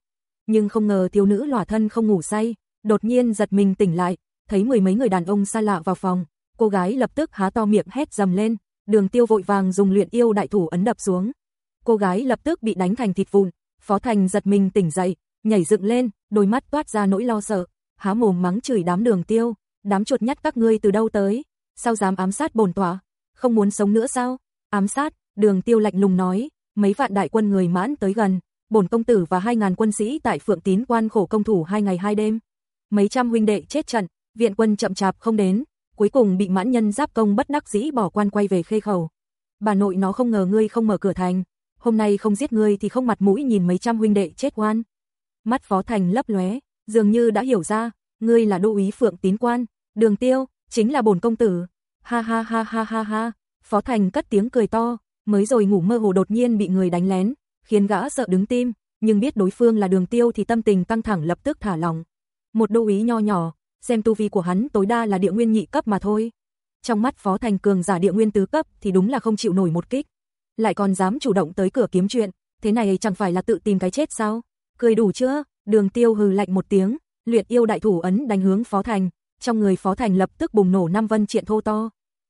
Nhưng không ngờ thiếu nữ lỏa thân không ngủ say, đột nhiên giật mình tỉnh lại, thấy mười mấy người đàn ông xa lạ vào phòng, cô gái lập tức há to miệng hét dầm lên, đường tiêu vội vàng dùng luyện yêu đại thủ ấn đập xuống. Cô gái lập tức bị đánh thành thịt vụn, Phó Thành giật mình tỉnh dậy, nhảy dựng lên, đôi mắt toát ra nỗi lo sợ, há mồm mắng chửi đám đường tiêu, đám chuột nhắt các ngươi từ đâu tới, sao dám ám sát bổn tọa, không muốn sống nữa sao? Ám sát, đường tiêu lạnh lùng nói, mấy vạn đại quân người mãn tới gần, bổn công tử và hai ngàn quân sĩ tại Phượng Tín quan khổ công thủ hai ngày hai đêm. Mấy trăm huynh đệ chết trận, viện quân chậm chạp không đến, cuối cùng bị mãn nhân giáp công bất đắc dĩ bỏ quan quay về khê khẩu. Bà nội nó không ngờ ngươi không mở cửa thành, hôm nay không giết ngươi thì không mặt mũi nhìn mấy trăm huynh đệ chết oan. Mắt Phó Thành lấp lóe, dường như đã hiểu ra, ngươi là đô úy Phượng Tín quan, Đường Tiêu chính là bổn công tử. Ha ha ha ha ha ha. Phó Thành cất tiếng cười to, mới rồi ngủ mơ hồ đột nhiên bị người đánh lén, khiến gã sợ đứng tim, nhưng biết đối phương là Đường Tiêu thì tâm tình căng thẳng lập tức thả lòng. Một đô úy nho nhỏ, xem tu vi của hắn tối đa là địa nguyên nhị cấp mà thôi. Trong mắt Phó Thành cường giả địa nguyên tứ cấp thì đúng là không chịu nổi một kích. Lại còn dám chủ động tới cửa kiếm chuyện, thế này chẳng phải là tự tìm cái chết sao? Cười đủ chưa? Đường Tiêu hừ lạnh một tiếng, luyện yêu đại thủ ấn đánh hướng Phó Thành, trong người Phó Thành lập tức bùng nổ năm vân triện thô to,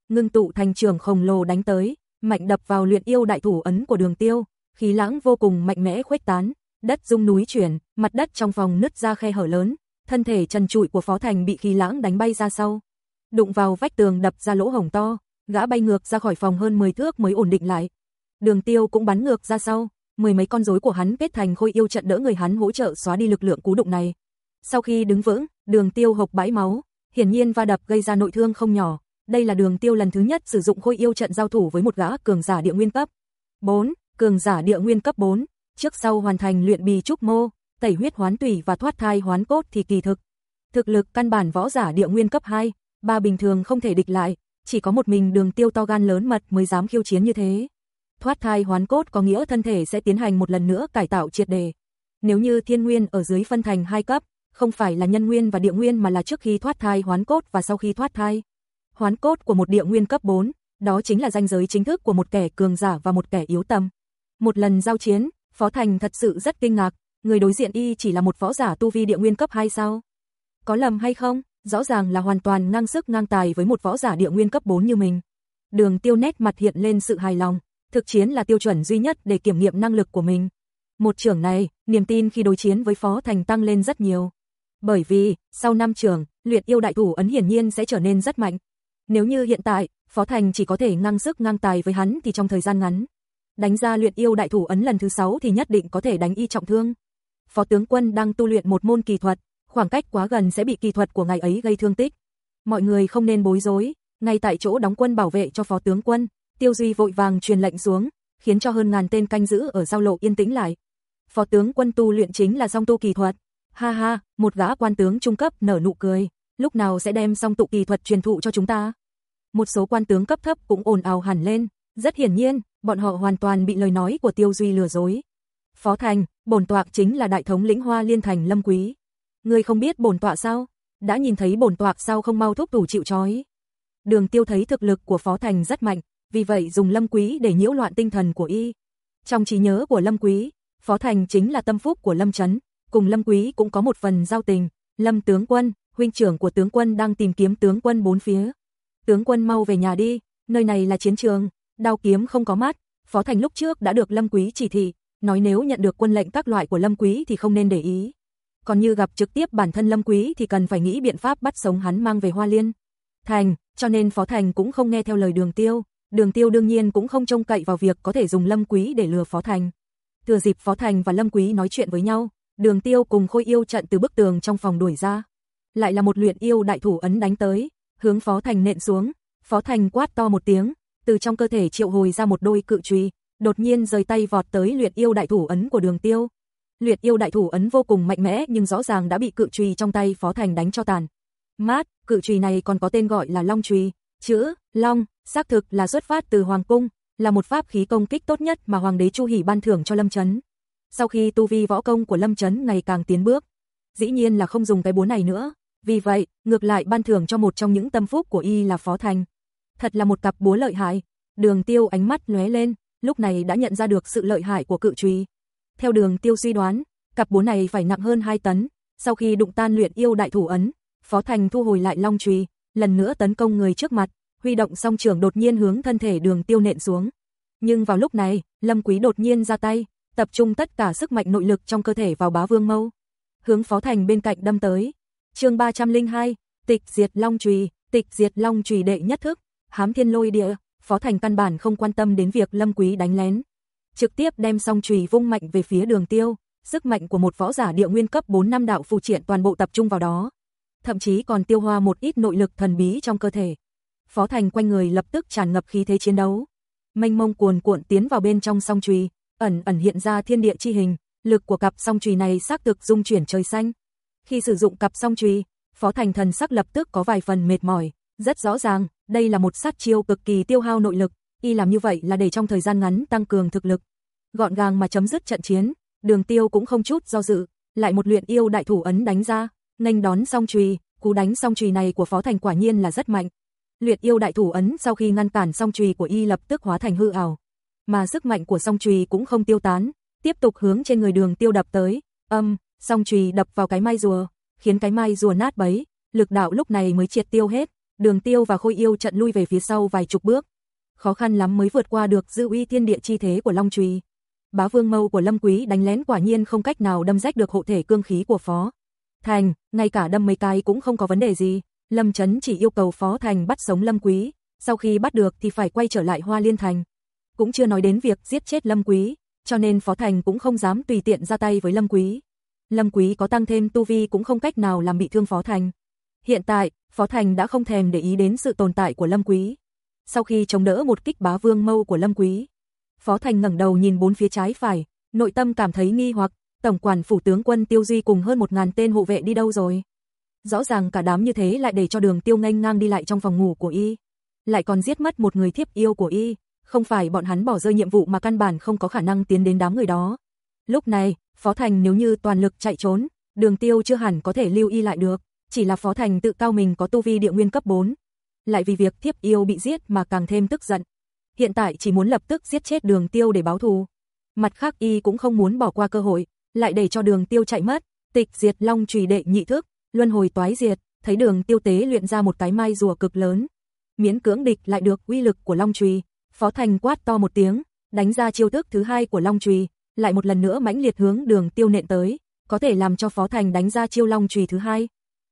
ngưng tụ thành trường khổng lồ đánh tới, mạnh đập vào luyện yêu đại thủ ấn của Đường Tiêu, khí lãng vô cùng mạnh mẽ khuếch tán, đất rung núi chuyển, mặt đất trong phòng nứt ra khe hở lớn, thân thể trần trụi của Phó Thành bị khí lãng đánh bay ra sau, đụng vào vách tường đập ra lỗ hổng to, gã bay ngược ra khỏi phòng hơn 10 thước mới ổn định lại. Đường Tiêu cũng bắn ngược ra sau, mười mấy con rối của hắn kết thành khôi yêu trận đỡ người hắn hỗ trợ xóa đi lực lượng cú đụng này. Sau khi đứng vững, Đường Tiêu hộc bãi máu, hiển nhiên va đập gây ra nội thương không nhỏ. Đây là Đường Tiêu lần thứ nhất sử dụng khôi yêu trận giao thủ với một gã cường giả địa nguyên cấp. 4. Cường giả địa nguyên cấp 4, trước sau hoàn thành luyện bì trúc mô, tẩy huyết hoán tủy và thoát thai hoán cốt thì kỳ thực. Thực lực căn bản võ giả địa nguyên cấp 2, ba bình thường không thể địch lại, chỉ có một mình Đường Tiêu to gan lớn mật mới dám khiêu chiến như thế. Thoát thai hoán cốt có nghĩa thân thể sẽ tiến hành một lần nữa cải tạo triệt đề. Nếu như thiên nguyên ở dưới phân thành hai cấp, không phải là nhân nguyên và địa nguyên mà là trước khi thoát thai hoán cốt và sau khi thoát thai. Hoán cốt của một địa nguyên cấp 4, đó chính là ranh giới chính thức của một kẻ cường giả và một kẻ yếu tâm. Một lần giao chiến, Phó Thành thật sự rất kinh ngạc, người đối diện y chỉ là một võ giả tu vi địa nguyên cấp 2 sao? Có lầm hay không? Rõ ràng là hoàn toàn ngang sức ngang tài với một võ giả địa nguyên cấp 4 như mình. Đường tiêu nét mặt hiện lên sự hài lòng, thực chiến là tiêu chuẩn duy nhất để kiểm nghiệm năng lực của mình. Một trưởng này, niềm tin khi đối chiến với Phó Thành tăng lên rất nhiều. Bởi vì, sau năm trường, luyện yêu đại thủ ấn hiển nhiên sẽ trở nên rất mạnh. Nếu như hiện tại, Phó Thành chỉ có thể ngang sức ngang tài với hắn thì trong thời gian ngắn. Đánh ra luyện yêu đại thủ ấn lần thứ 6 thì nhất định có thể đánh y trọng thương. Phó tướng quân đang tu luyện một môn kỳ thuật, khoảng cách quá gần sẽ bị kỳ thuật của ngài ấy gây thương tích. Mọi người không nên bối rối, ngay tại chỗ đóng quân bảo vệ cho phó tướng quân, Tiêu Duy vội vàng truyền lệnh xuống, khiến cho hơn ngàn tên canh giữ ở giao lộ yên tĩnh lại. Phó tướng quân tu luyện chính là song tu kỳ thuật, Ha ha, một gã quan tướng trung cấp nở nụ cười, lúc nào sẽ đem song tụ kỳ thuật truyền thụ cho chúng ta? Một số quan tướng cấp thấp cũng ồn ào hẳn lên, rất hiển nhiên, bọn họ hoàn toàn bị lời nói của Tiêu Duy lừa dối. Phó Thành, bổn tọa chính là đại thống lĩnh Hoa Liên Thành Lâm Quý. Ngươi không biết bổn tọa sao? Đã nhìn thấy bổn tọa sao không mau thúc tủ chịu trói. Đường Tiêu thấy thực lực của Phó Thành rất mạnh, vì vậy dùng Lâm Quý để nhiễu loạn tinh thần của y. Trong trí nhớ của Lâm Quý, Phó Thành chính là tâm phúc của Lâm Chấn, cùng Lâm Quý cũng có một phần giao tình. Lâm tướng quân, huynh trưởng của tướng quân đang tìm kiếm tướng quân bốn phía. Tướng quân mau về nhà đi, nơi này là chiến trường, đao kiếm không có mắt. Phó Thành lúc trước đã được Lâm Quý chỉ thị, nói nếu nhận được quân lệnh các loại của Lâm Quý thì không nên để ý. Còn như gặp trực tiếp bản thân Lâm Quý thì cần phải nghĩ biện pháp bắt sống hắn mang về Hoa Liên. Thành, cho nên Phó Thành cũng không nghe theo lời đường tiêu, Đường Tiêu đương nhiên cũng không trông cậy vào việc có thể dùng Lâm Quý để lừa Phó Thành. Thừa dịp Phó Thành và Lâm Quý nói chuyện với nhau, Đường Tiêu cùng Khôi Yêu trận từ bức tường trong phòng đuổi ra. Lại là một luyện yêu đại thủ ấn đánh tới, hướng Phó Thành nện xuống. Phó Thành quát to một tiếng, từ trong cơ thể triệu hồi ra một đôi cự truy đột nhiên rời tay vọt tới luyện yêu đại thủ ấn của Đường Tiêu. Luyện yêu đại thủ ấn vô cùng mạnh mẽ nhưng rõ ràng đã bị cự trùy trong tay Phó Thành đánh cho tàn. Mát, cự trùy này còn có tên gọi là Long trùy, chữ Long, xác thực là xuất phát từ hoàng cung, là một pháp khí công kích tốt nhất mà hoàng đế Chu Hỉ ban thưởng cho Lâm Chấn. Sau khi tu vi võ công của Lâm Chấn ngày càng tiến bước, dĩ nhiên là không dùng cái búa này nữa, vì vậy, ngược lại ban thưởng cho một trong những tâm phúc của y là Phó Thành. Thật là một cặp búa lợi hại. Đường Tiêu ánh mắt lóe lên, lúc này đã nhận ra được sự lợi hại của cự trùy. Theo Đường Tiêu suy đoán, cặp búa này phải nặng hơn 2 tấn, sau khi đụng tan luyện yêu đại thủ ấn, Phó Thành thu hồi lại long trùy, lần nữa tấn công người trước mặt, huy động song trường đột nhiên hướng thân thể Đường Tiêu nện xuống. Nhưng vào lúc này, Lâm Quý đột nhiên ra tay, tập trung tất cả sức mạnh nội lực trong cơ thể vào Bá Vương Mâu, hướng Phó Thành bên cạnh đâm tới. Chương 302, Tịch Diệt Long trùy, Tịch Diệt Long trùy đệ nhất thức, Hám Thiên Lôi Địa, Phó Thành căn bản không quan tâm đến việc Lâm Quý đánh lén, trực tiếp đem song chùy vung mạnh về phía Đường Tiêu, sức mạnh của một võ giả địa nguyên cấp 4 năm đạo phù triển toàn bộ tập trung vào đó, thậm chí còn tiêu hoa một ít nội lực thần bí trong cơ thể. Phó Thành quanh người lập tức tràn ngập khí thế chiến đấu, mênh mông cuồn cuộn tiến vào bên trong song chùy, ẩn ẩn hiện ra thiên địa chi hình, lực của cặp song chùy này xác thực dung chuyển trời xanh. Khi sử dụng cặp song chùy, Phó Thành thần sắc lập tức có vài phần mệt mỏi, rất rõ ràng, đây là một sát chiêu cực kỳ tiêu hao nội lực, y làm như vậy là để trong thời gian ngắn tăng cường thực lực. Gọn gàng mà chấm dứt trận chiến, Đường Tiêu cũng không chút do dự, lại một luyện yêu đại thủ ấn đánh ra, nghênh đón song chùy, cú đánh song chùy này của Phó Thành quả nhiên là rất mạnh. Luyện yêu đại thủ ấn sau khi ngăn cản song chùy của y lập tức hóa thành hư ảo, mà sức mạnh của song chùy cũng không tiêu tán, tiếp tục hướng trên người Đường Tiêu đập tới. Âm, song chùy đập vào cái mai rùa, khiến cái mai rùa nát bấy, lực đạo lúc này mới triệt tiêu hết, Đường Tiêu và Khôi Yêu trận lui về phía sau vài chục bước. Khó khăn lắm mới vượt qua được dư uy thiên địa chi thế của Long Trùy. Bá Vương Mâu của Lâm Quý đánh lén quả nhiên không cách nào đâm rách được hộ thể cương khí của Phó Thành, ngay cả đâm mấy cái cũng không có vấn đề gì. Lâm Chấn chỉ yêu cầu Phó Thành bắt sống Lâm Quý, sau khi bắt được thì phải quay trở lại Hoa Liên Thành. Cũng chưa nói đến việc giết chết Lâm Quý, cho nên Phó Thành cũng không dám tùy tiện ra tay với Lâm Quý. Lâm Quý có tăng thêm tu vi cũng không cách nào làm bị thương Phó Thành. Hiện tại, Phó Thành đã không thèm để ý đến sự tồn tại của Lâm Quý. Sau khi chống đỡ một kích bá vương mâu của Lâm Quý, Phó Thành ngẩng đầu nhìn bốn phía trái phải, nội tâm cảm thấy nghi hoặc, tổng quản phủ tướng quân Tiêu Duy cùng hơn một ngàn tên hộ vệ đi đâu rồi? Rõ ràng cả đám như thế lại để cho đường tiêu nghênh ngang đi lại trong phòng ngủ của y. Lại còn giết mất một người thiếp yêu của y, không phải bọn hắn bỏ rơi nhiệm vụ mà căn bản không có khả năng tiến đến đám người đó. Lúc này, Phó Thành nếu như toàn lực chạy trốn, đường tiêu chưa hẳn có thể lưu y lại được chỉ là Phó Thành tự cao mình có tu vi địa nguyên cấp 4. Lại vì việc thiếp yêu bị giết mà càng thêm tức giận. Hiện tại chỉ muốn lập tức giết chết đường tiêu để báo thù. Mặt khác y cũng không muốn bỏ qua cơ hội, lại để cho đường tiêu chạy mất, tịch diệt long trùy đệ nhị thức, luân hồi toái diệt, thấy đường tiêu tế luyện ra một cái mai rùa cực lớn. Miễn cưỡng địch lại được uy lực của long trùy, Phó Thành quát to một tiếng, đánh ra chiêu thức thứ hai của long trùy, lại một lần nữa mãnh liệt hướng đường tiêu nện tới, có thể làm cho Phó Thành đánh ra chiêu long trùy thứ hai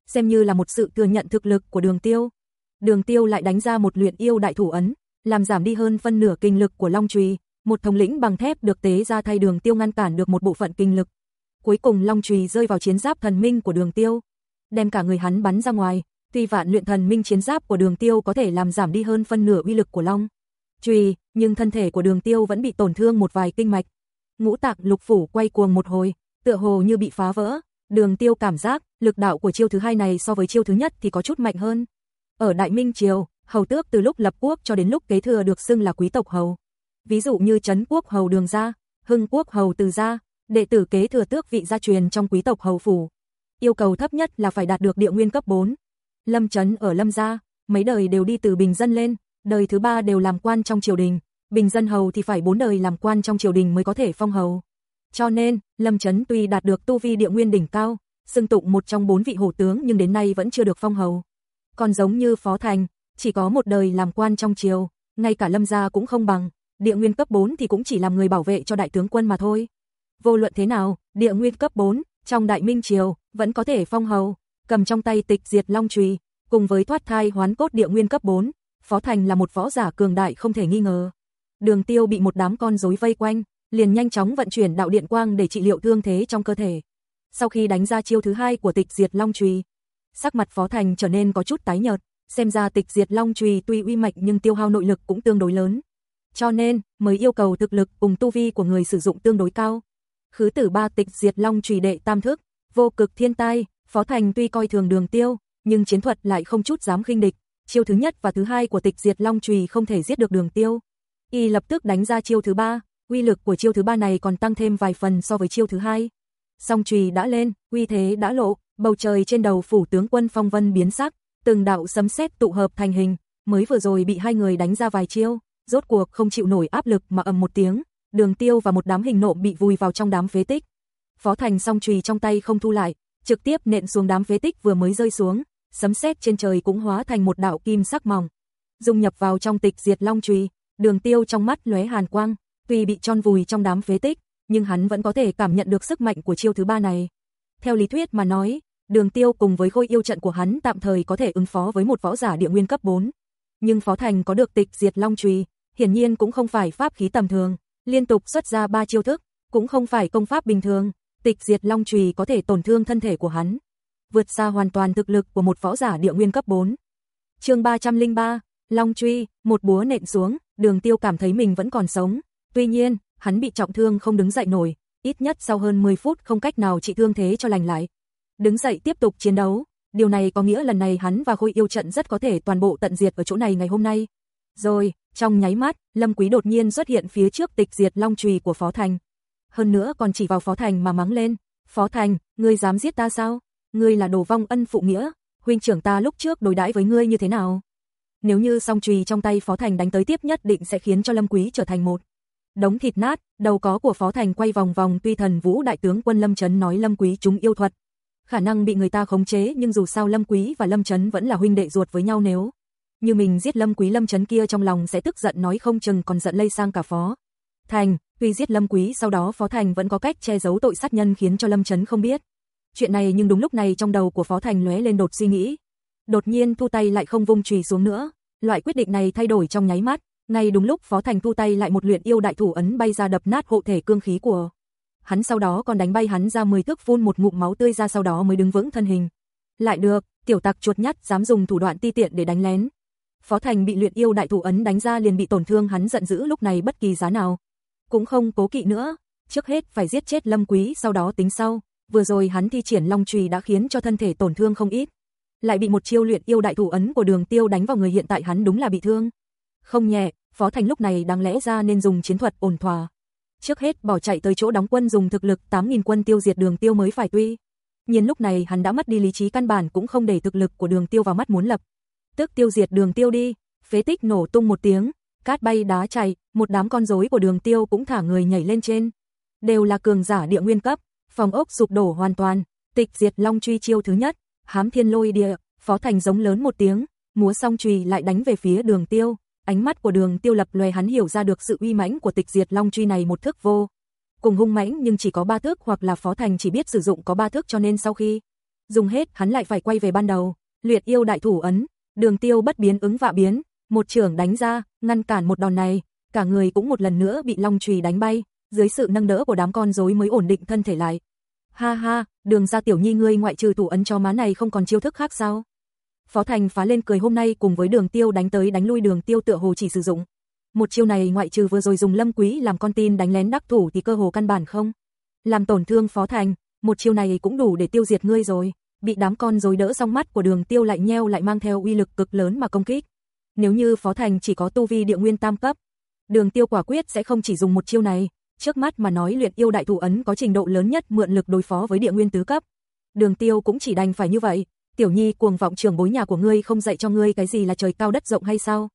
xem như là một sự thừa nhận thực lực của đường tiêu. Đường tiêu lại đánh ra một luyện yêu đại thủ ấn, làm giảm đi hơn phân nửa kinh lực của Long Trùy, một thống lĩnh bằng thép được tế ra thay đường tiêu ngăn cản được một bộ phận kinh lực. Cuối cùng Long Trùy rơi vào chiến giáp thần minh của đường tiêu, đem cả người hắn bắn ra ngoài, tuy vạn luyện thần minh chiến giáp của đường tiêu có thể làm giảm đi hơn phân nửa uy lực của Long. Trùy, nhưng thân thể của đường tiêu vẫn bị tổn thương một vài kinh mạch. Ngũ tạng lục phủ quay cuồng một hồi, tựa hồ như bị phá vỡ, Đường tiêu cảm giác, lực đạo của chiêu thứ hai này so với chiêu thứ nhất thì có chút mạnh hơn. Ở Đại Minh Triều, hầu tước từ lúc lập quốc cho đến lúc kế thừa được xưng là quý tộc hầu. Ví dụ như Trấn quốc hầu đường gia, hưng quốc hầu từ gia, đệ tử kế thừa tước vị gia truyền trong quý tộc hầu phủ. Yêu cầu thấp nhất là phải đạt được địa nguyên cấp 4. Lâm Trấn ở Lâm gia, mấy đời đều đi từ bình dân lên, đời thứ ba đều làm quan trong triều đình, bình dân hầu thì phải bốn đời làm quan trong triều đình mới có thể phong hầu. Cho nên, Lâm Chấn tuy đạt được tu vi địa nguyên đỉnh cao, xưng tụng một trong bốn vị hổ tướng nhưng đến nay vẫn chưa được phong hầu. Còn giống như Phó Thành, chỉ có một đời làm quan trong triều, ngay cả Lâm gia cũng không bằng, địa nguyên cấp 4 thì cũng chỉ làm người bảo vệ cho đại tướng quân mà thôi. Vô luận thế nào, địa nguyên cấp 4, trong đại minh triều, vẫn có thể phong hầu, cầm trong tay tịch diệt long trùy, cùng với thoát thai hoán cốt địa nguyên cấp 4, Phó Thành là một võ giả cường đại không thể nghi ngờ. Đường Tiêu bị một đám con rối vây quanh, liền nhanh chóng vận chuyển đạo điện quang để trị liệu thương thế trong cơ thể. Sau khi đánh ra chiêu thứ hai của Tịch Diệt Long Chùy, sắc mặt Phó Thành trở nên có chút tái nhợt, xem ra Tịch Diệt Long Chùy tuy uy mạch nhưng tiêu hao nội lực cũng tương đối lớn. Cho nên, mới yêu cầu thực lực cùng tu vi của người sử dụng tương đối cao. Khứ tử ba Tịch Diệt Long Chùy đệ tam thức, vô cực thiên tai, Phó Thành tuy coi thường Đường Tiêu, nhưng chiến thuật lại không chút dám khinh địch, chiêu thứ nhất và thứ hai của Tịch Diệt Long Chùy không thể giết được Đường Tiêu. Y lập tức đánh ra chiêu thứ ba, uy lực của chiêu thứ ba này còn tăng thêm vài phần so với chiêu thứ hai. Song chùy đã lên, uy thế đã lộ, bầu trời trên đầu phủ tướng quân phong vân biến sắc, từng đạo sấm sét tụ hợp thành hình, mới vừa rồi bị hai người đánh ra vài chiêu, rốt cuộc không chịu nổi áp lực mà ầm một tiếng, Đường Tiêu và một đám hình nộm bị vùi vào trong đám phế tích. Phó Thành song chùy trong tay không thu lại, trực tiếp nện xuống đám phế tích vừa mới rơi xuống, sấm sét trên trời cũng hóa thành một đạo kim sắc mỏng, dung nhập vào trong tịch diệt long chùy, Đường Tiêu trong mắt lóe hàn quang, tuy bị trôn vùi trong đám phế tích, nhưng hắn vẫn có thể cảm nhận được sức mạnh của chiêu thứ ba này. Theo lý thuyết mà nói, Đường Tiêu cùng với khôi yêu trận của hắn tạm thời có thể ứng phó với một võ giả địa nguyên cấp 4. Nhưng Phó Thành có được tịch diệt long trùy, hiển nhiên cũng không phải pháp khí tầm thường, liên tục xuất ra ba chiêu thức, cũng không phải công pháp bình thường, tịch diệt long trùy có thể tổn thương thân thể của hắn, vượt xa hoàn toàn thực lực của một võ giả địa nguyên cấp 4. Chương 303, Long truy, một búa nện xuống, Đường Tiêu cảm thấy mình vẫn còn sống, tuy nhiên, hắn bị trọng thương không đứng dậy nổi, ít nhất sau hơn 10 phút không cách nào trị thương thế cho lành lại. Đứng dậy tiếp tục chiến đấu, điều này có nghĩa lần này hắn và Khôi Yêu trận rất có thể toàn bộ tận diệt ở chỗ này ngày hôm nay. Rồi, trong nháy mắt, Lâm Quý đột nhiên xuất hiện phía trước tịch diệt long chùy của Phó Thành. Hơn nữa còn chỉ vào Phó Thành mà mắng lên, "Phó Thành, ngươi dám giết ta sao? Ngươi là đồ vong ân phụ nghĩa, huynh trưởng ta lúc trước đối đãi với ngươi như thế nào?" Nếu như song chùy trong tay Phó Thành đánh tới tiếp nhất định sẽ khiến cho Lâm Quý trở thành một đống thịt nát, đầu có của Phó Thành quay vòng vòng tuy thần vũ đại tướng quân Lâm Trấn nói Lâm Quý chúng yêu thuật. Khả năng bị người ta khống chế nhưng dù sao Lâm Quý và Lâm Trấn vẫn là huynh đệ ruột với nhau nếu như mình giết Lâm Quý Lâm Trấn kia trong lòng sẽ tức giận nói không chừng còn giận lây sang cả Phó. Thành, tuy giết Lâm Quý sau đó Phó Thành vẫn có cách che giấu tội sát nhân khiến cho Lâm Trấn không biết. Chuyện này nhưng đúng lúc này trong đầu của Phó Thành lóe lên đột suy nghĩ. Đột nhiên thu tay lại không vung chùy xuống nữa, loại quyết định này thay đổi trong nháy mắt, ngay đúng lúc Phó Thành thu tay lại một luyện yêu đại thủ ấn bay ra đập nát hộ thể cương khí của hắn sau đó còn đánh bay hắn ra 10 thước phun một ngụm máu tươi ra sau đó mới đứng vững thân hình. Lại được, tiểu tặc chuột nhắt dám dùng thủ đoạn ti tiện để đánh lén. Phó Thành bị luyện yêu đại thủ ấn đánh ra liền bị tổn thương hắn giận dữ lúc này bất kỳ giá nào. Cũng không cố kỵ nữa, trước hết phải giết chết Lâm Quý sau đó tính sau, vừa rồi hắn thi triển long Trùy đã khiến cho thân thể tổn thương không ít. Lại bị một chiêu luyện yêu đại thủ ấn của đường tiêu đánh vào người hiện tại hắn đúng là bị thương. Không nhẹ, Phó Thành lúc này đáng lẽ ra nên dùng chiến thuật ổn thỏa. Trước hết bỏ chạy tới chỗ đóng quân dùng thực lực 8.000 quân tiêu diệt đường tiêu mới phải tuy. nhiên lúc này hắn đã mất đi lý trí căn bản cũng không để thực lực của đường tiêu vào mắt muốn lập. Tức tiêu diệt đường tiêu đi, phế tích nổ tung một tiếng, cát bay đá chạy, một đám con rối của đường tiêu cũng thả người nhảy lên trên. Đều là cường giả địa nguyên cấp, phòng ốc sụp đổ hoàn toàn, tịch diệt long truy chiêu thứ nhất, hám thiên lôi địa, phó thành giống lớn một tiếng, múa song chùy lại đánh về phía đường tiêu, Ánh mắt của đường tiêu lập loè hắn hiểu ra được sự uy mãnh của tịch diệt long truy này một thước vô. Cùng hung mãnh nhưng chỉ có ba thước hoặc là phó thành chỉ biết sử dụng có ba thước cho nên sau khi dùng hết hắn lại phải quay về ban đầu. Luyện yêu đại thủ ấn, đường tiêu bất biến ứng vạ biến, một trưởng đánh ra, ngăn cản một đòn này, cả người cũng một lần nữa bị long trùy đánh bay, dưới sự nâng đỡ của đám con rối mới ổn định thân thể lại. Ha ha, đường ra tiểu nhi ngươi ngoại trừ thủ ấn cho má này không còn chiêu thức khác sao? Phó Thành phá lên cười hôm nay cùng với đường tiêu đánh tới đánh lui đường tiêu tựa hồ chỉ sử dụng. Một chiêu này ngoại trừ vừa rồi dùng lâm quý làm con tin đánh lén đắc thủ thì cơ hồ căn bản không. Làm tổn thương Phó Thành, một chiêu này cũng đủ để tiêu diệt ngươi rồi. Bị đám con rồi đỡ xong mắt của đường tiêu lại nheo lại mang theo uy lực cực lớn mà công kích. Nếu như Phó Thành chỉ có tu vi địa nguyên tam cấp, đường tiêu quả quyết sẽ không chỉ dùng một chiêu này. Trước mắt mà nói luyện yêu đại thủ ấn có trình độ lớn nhất mượn lực đối phó với địa nguyên tứ cấp. Đường tiêu cũng chỉ đành phải như vậy, Tiểu Nhi cuồng vọng trường bối nhà của ngươi không dạy cho ngươi cái gì là trời cao đất rộng hay sao?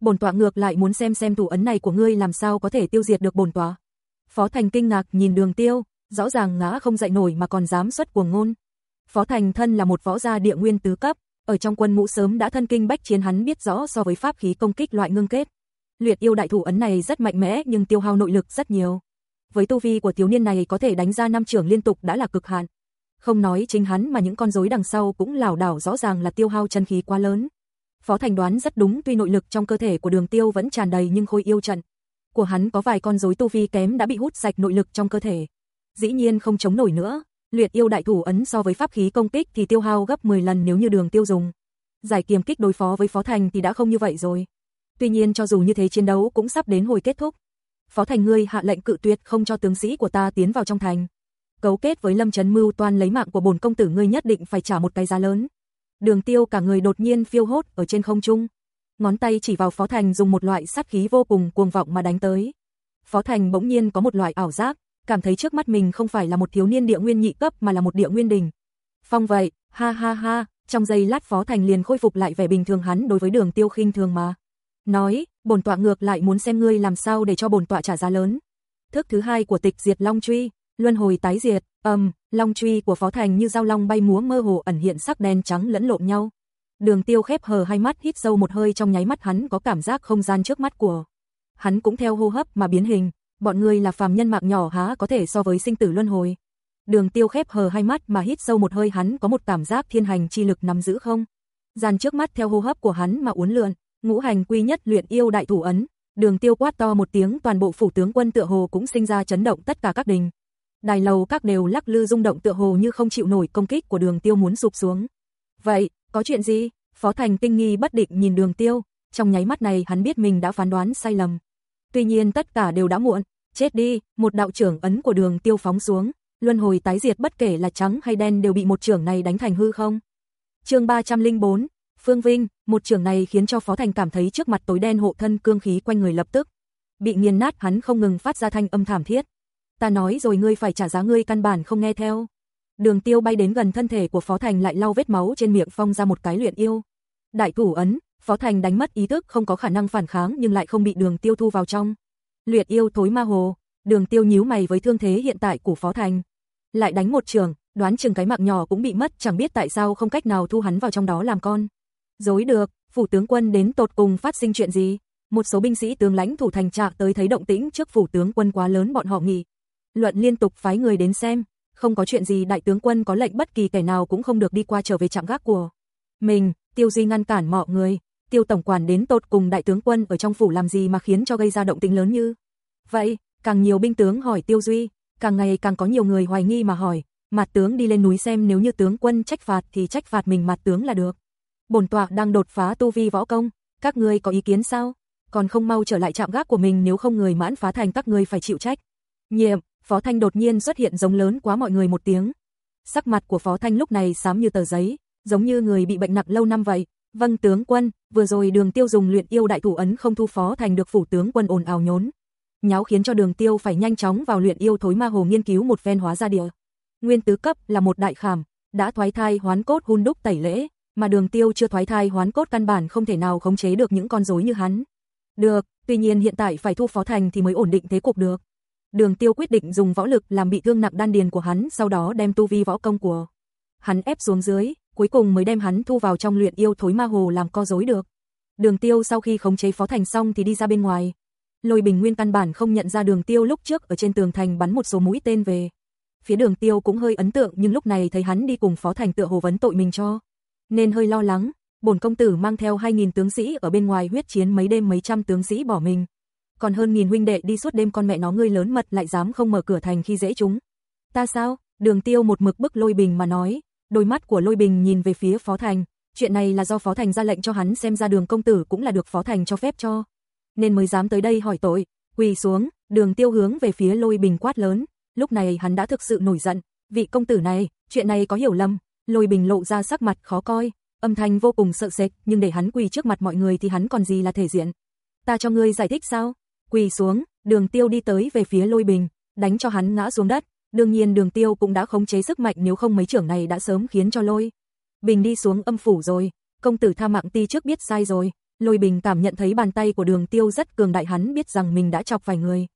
Bổn tọa ngược lại muốn xem xem thủ ấn này của ngươi làm sao có thể tiêu diệt được bổn tọa. Phó Thành kinh ngạc nhìn Đường Tiêu, rõ ràng ngã không dạy nổi mà còn dám xuất cuồng ngôn. Phó Thành thân là một võ gia địa nguyên tứ cấp, ở trong quân ngũ sớm đã thân kinh bách chiến hắn biết rõ so với pháp khí công kích loại ngưng kết. Luyện yêu đại thủ ấn này rất mạnh mẽ nhưng tiêu hao nội lực rất nhiều. Với tu vi của thiếu niên này có thể đánh ra năm trưởng liên tục đã là cực hạn. Không nói chính hắn mà những con rối đằng sau cũng lảo đảo rõ ràng là tiêu hao chân khí quá lớn. Phó Thành đoán rất đúng tuy nội lực trong cơ thể của đường tiêu vẫn tràn đầy nhưng khôi yêu trận. Của hắn có vài con rối tu vi kém đã bị hút sạch nội lực trong cơ thể. Dĩ nhiên không chống nổi nữa, luyện yêu đại thủ ấn so với pháp khí công kích thì tiêu hao gấp 10 lần nếu như đường tiêu dùng. Giải kiềm kích đối phó với Phó Thành thì đã không như vậy rồi. Tuy nhiên cho dù như thế chiến đấu cũng sắp đến hồi kết thúc. Phó Thành ngươi hạ lệnh cự tuyệt không cho tướng sĩ của ta tiến vào trong thành. Cấu kết với Lâm Trấn Mưu toan lấy mạng của bổn công tử ngươi nhất định phải trả một cái giá lớn. Đường Tiêu cả người đột nhiên phiêu hốt ở trên không trung, ngón tay chỉ vào Phó Thành dùng một loại sát khí vô cùng cuồng vọng mà đánh tới. Phó Thành bỗng nhiên có một loại ảo giác, cảm thấy trước mắt mình không phải là một thiếu niên địa nguyên nhị cấp mà là một địa nguyên đỉnh. Phong vậy, ha ha ha, trong giây lát Phó Thành liền khôi phục lại vẻ bình thường hắn đối với Đường Tiêu khinh thường mà. Nói, bổn tọa ngược lại muốn xem ngươi làm sao để cho bổn tọa trả giá lớn. Thức thứ hai của tịch diệt long truy, luân hồi tái diệt, ầm, um, long truy của Phó Thành như dao long bay múa mơ hồ ẩn hiện sắc đen trắng lẫn lộn nhau. Đường Tiêu khép hờ hai mắt hít sâu một hơi trong nháy mắt hắn có cảm giác không gian trước mắt của. Hắn cũng theo hô hấp mà biến hình, bọn người là phàm nhân mạng nhỏ há có thể so với sinh tử luân hồi. Đường Tiêu khép hờ hai mắt mà hít sâu một hơi hắn có một cảm giác thiên hành chi lực nắm giữ không? Gian trước mắt theo hô hấp của hắn mà uốn lượn, ngũ hành quy nhất luyện yêu đại thủ ấn, Đường Tiêu quát to một tiếng toàn bộ phủ tướng quân tựa hồ cũng sinh ra chấn động tất cả các đình. Đài lầu các đều lắc lư rung động tựa hồ như không chịu nổi công kích của Đường Tiêu muốn sụp xuống. Vậy, có chuyện gì? Phó Thành tinh nghi bất định nhìn Đường Tiêu, trong nháy mắt này hắn biết mình đã phán đoán sai lầm. Tuy nhiên tất cả đều đã muộn, chết đi, một đạo trưởng ấn của Đường Tiêu phóng xuống, luân hồi tái diệt bất kể là trắng hay đen đều bị một trưởng này đánh thành hư không. Chương 304, Phương Vinh, một trưởng này khiến cho Phó Thành cảm thấy trước mặt tối đen hộ thân cương khí quanh người lập tức bị nghiền nát, hắn không ngừng phát ra thanh âm thảm thiết. Ta nói rồi ngươi phải trả giá ngươi căn bản không nghe theo. Đường Tiêu bay đến gần thân thể của Phó Thành lại lau vết máu trên miệng phong ra một cái luyện yêu. Đại thủ ấn, Phó Thành đánh mất ý thức không có khả năng phản kháng nhưng lại không bị Đường Tiêu thu vào trong. Luyện yêu thối ma hồ, Đường Tiêu nhíu mày với thương thế hiện tại của Phó Thành. Lại đánh một trường, đoán chừng cái mạng nhỏ cũng bị mất, chẳng biết tại sao không cách nào thu hắn vào trong đó làm con. Dối được, phủ tướng quân đến tột cùng phát sinh chuyện gì? Một số binh sĩ tướng lãnh thủ thành trạc tới thấy động tĩnh trước phủ tướng quân quá lớn bọn họ nghỉ. Luận liên tục phái người đến xem, không có chuyện gì đại tướng quân có lệnh bất kỳ kẻ nào cũng không được đi qua trở về trạm gác của mình, Tiêu Duy ngăn cản mọi người, Tiêu tổng quản đến tột cùng đại tướng quân ở trong phủ làm gì mà khiến cho gây ra động tĩnh lớn như vậy, càng nhiều binh tướng hỏi Tiêu Duy, càng ngày càng có nhiều người hoài nghi mà hỏi, mặt tướng đi lên núi xem nếu như tướng quân trách phạt thì trách phạt mình mặt tướng là được. Bổn tọa đang đột phá tu vi võ công, các ngươi có ý kiến sao? Còn không mau trở lại trạm gác của mình nếu không người mãn phá thành các ngươi phải chịu trách. Nhiệm, Phó Thanh đột nhiên xuất hiện giống lớn quá mọi người một tiếng. Sắc mặt của Phó Thanh lúc này xám như tờ giấy, giống như người bị bệnh nặng lâu năm vậy. Vâng tướng quân, vừa rồi đường tiêu dùng luyện yêu đại thủ ấn không thu Phó Thanh được phủ tướng quân ồn ào nhốn. Nháo khiến cho đường tiêu phải nhanh chóng vào luyện yêu thối ma hồ nghiên cứu một ven hóa ra địa. Nguyên tứ cấp là một đại khảm, đã thoái thai hoán cốt hun đúc tẩy lễ, mà đường tiêu chưa thoái thai hoán cốt căn bản không thể nào khống chế được những con rối như hắn. Được, tuy nhiên hiện tại phải thu phó thành thì mới ổn định thế cục được. Đường tiêu quyết định dùng võ lực làm bị thương nặng đan điền của hắn sau đó đem tu vi võ công của hắn ép xuống dưới, cuối cùng mới đem hắn thu vào trong luyện yêu thối ma hồ làm co rối được. Đường tiêu sau khi khống chế phó thành xong thì đi ra bên ngoài. Lôi bình nguyên căn bản không nhận ra đường tiêu lúc trước ở trên tường thành bắn một số mũi tên về. Phía đường tiêu cũng hơi ấn tượng nhưng lúc này thấy hắn đi cùng phó thành tựa hồ vấn tội mình cho nên hơi lo lắng, bổn công tử mang theo 2000 tướng sĩ ở bên ngoài huyết chiến mấy đêm mấy trăm tướng sĩ bỏ mình. Còn hơn nghìn huynh đệ đi suốt đêm con mẹ nó ngươi lớn mật lại dám không mở cửa thành khi dễ chúng. Ta sao? Đường Tiêu một mực bức Lôi Bình mà nói, đôi mắt của Lôi Bình nhìn về phía Phó Thành, chuyện này là do Phó Thành ra lệnh cho hắn xem ra đường công tử cũng là được Phó Thành cho phép cho. Nên mới dám tới đây hỏi tội, quỳ xuống, đường Tiêu hướng về phía Lôi Bình quát lớn, lúc này hắn đã thực sự nổi giận, vị công tử này, chuyện này có hiểu lầm, Lôi Bình lộ ra sắc mặt khó coi, âm thanh vô cùng sợ sệt, nhưng để hắn quỳ trước mặt mọi người thì hắn còn gì là thể diện. Ta cho ngươi giải thích sao? Quỳ xuống, Đường Tiêu đi tới về phía Lôi Bình, đánh cho hắn ngã xuống đất. Đương nhiên Đường Tiêu cũng đã khống chế sức mạnh nếu không mấy trưởng này đã sớm khiến cho Lôi Bình đi xuống âm phủ rồi. Công tử tha mạng ti trước biết sai rồi. Lôi Bình cảm nhận thấy bàn tay của Đường Tiêu rất cường đại hắn biết rằng mình đã chọc vài người.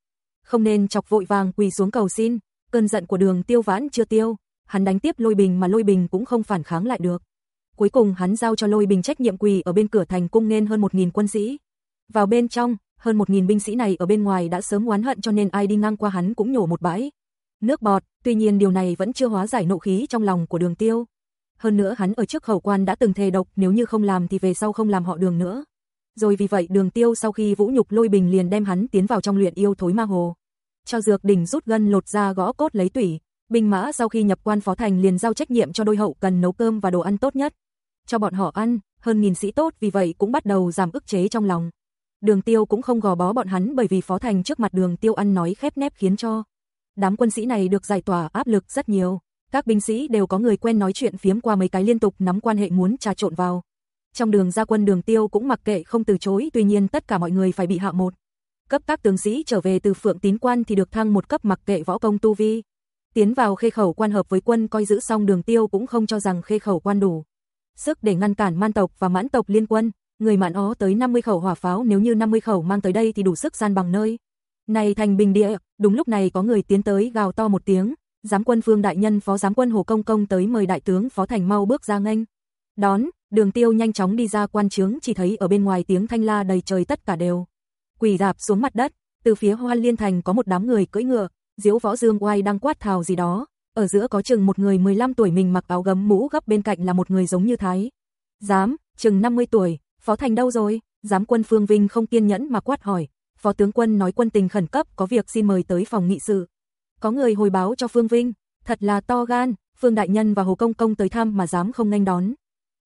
Không nên chọc vội vàng quỳ xuống cầu xin. Cơn giận của Đường Tiêu vãn chưa tiêu, hắn đánh tiếp Lôi Bình mà Lôi Bình cũng không phản kháng lại được. Cuối cùng hắn giao cho Lôi Bình trách nhiệm quỳ ở bên cửa thành cung nên hơn 1000 quân sĩ. Vào bên trong, hơn 1000 binh sĩ này ở bên ngoài đã sớm oán hận cho nên ai đi ngang qua hắn cũng nhổ một bãi nước bọt, tuy nhiên điều này vẫn chưa hóa giải nộ khí trong lòng của Đường Tiêu. hơn nữa hắn ở trước khẩu quan đã từng thề độc, nếu như không làm thì về sau không làm họ Đường nữa. Rồi vì vậy Đường Tiêu sau khi vũ nhục Lôi Bình liền đem hắn tiến vào trong luyện yêu thối ma hồ. Cho dược đỉnh rút gân lột ra gõ cốt lấy tủy, binh mã sau khi nhập quan phó thành liền giao trách nhiệm cho đôi hậu cần nấu cơm và đồ ăn tốt nhất cho bọn họ ăn, hơn nghìn sĩ tốt vì vậy cũng bắt đầu giảm ức chế trong lòng. Đường Tiêu cũng không gò bó bọn hắn bởi vì phó thành trước mặt Đường Tiêu ăn nói khép nép khiến cho đám quân sĩ này được giải tỏa áp lực rất nhiều. Các binh sĩ đều có người quen nói chuyện phiếm qua mấy cái liên tục nắm quan hệ muốn trà trộn vào. Trong đường gia quân Đường Tiêu cũng mặc kệ không từ chối, tuy nhiên tất cả mọi người phải bị hạ một. Cấp các tướng sĩ trở về từ Phượng Tín quan thì được thăng một cấp mặc kệ võ công tu vi. Tiến vào khê khẩu quan hợp với quân coi giữ xong Đường Tiêu cũng không cho rằng khê khẩu quan đủ sức để ngăn cản man tộc và mãn tộc liên quân, người mạn ó tới 50 khẩu hỏa pháo nếu như 50 khẩu mang tới đây thì đủ sức gian bằng nơi. Này thành bình địa, đúng lúc này có người tiến tới gào to một tiếng, giám quân phương đại nhân phó giám quân Hồ Công Công tới mời đại tướng phó thành mau bước ra nghênh. Đón, đường tiêu nhanh chóng đi ra quan trướng chỉ thấy ở bên ngoài tiếng thanh la đầy trời tất cả đều. Quỳ dạp xuống mặt đất, từ phía hoan liên thành có một đám người cưỡi ngựa, diễu võ dương oai đang quát thào gì đó, ở giữa có chừng một người 15 tuổi mình mặc áo gấm mũ gấp bên cạnh là một người giống như Thái. Giám, chừng 50 tuổi, Phó Thành đâu rồi? Giám quân Phương Vinh không kiên nhẫn mà quát hỏi. Phó tướng quân nói quân tình khẩn cấp có việc xin mời tới phòng nghị sự. Có người hồi báo cho Phương Vinh, thật là to gan, Phương Đại Nhân và Hồ Công Công tới thăm mà dám không nhanh đón.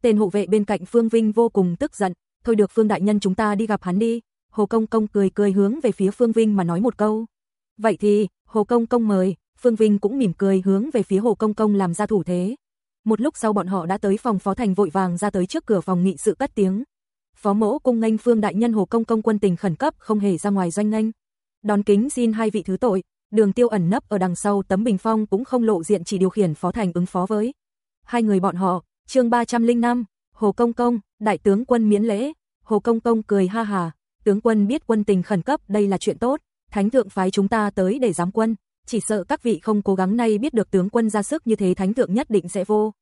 Tên hộ vệ bên cạnh Phương Vinh vô cùng tức giận, thôi được Phương Đại Nhân chúng ta đi gặp hắn đi. Hồ Công Công cười cười hướng về phía Phương Vinh mà nói một câu. Vậy thì, Hồ Công Công mời, Phương Vinh cũng mỉm cười hướng về phía Hồ Công Công làm ra thủ thế. Một lúc sau bọn họ đã tới phòng Phó Thành vội vàng ra tới trước cửa phòng nghị sự cất tiếng. Phó mẫu cung nghênh Phương đại nhân Hồ Công Công quân tình khẩn cấp không hề ra ngoài doanh nghênh. Đón kính xin hai vị thứ tội, Đường Tiêu ẩn nấp ở đằng sau tấm bình phong cũng không lộ diện chỉ điều khiển Phó Thành ứng phó với. Hai người bọn họ, chương 305, Hồ Công Công, đại tướng quân miễn lễ. Hồ Công Công cười ha hà, tướng quân biết quân tình khẩn cấp đây là chuyện tốt, thánh thượng phái chúng ta tới để giám quân, chỉ sợ các vị không cố gắng nay biết được tướng quân ra sức như thế thánh thượng nhất định sẽ vô.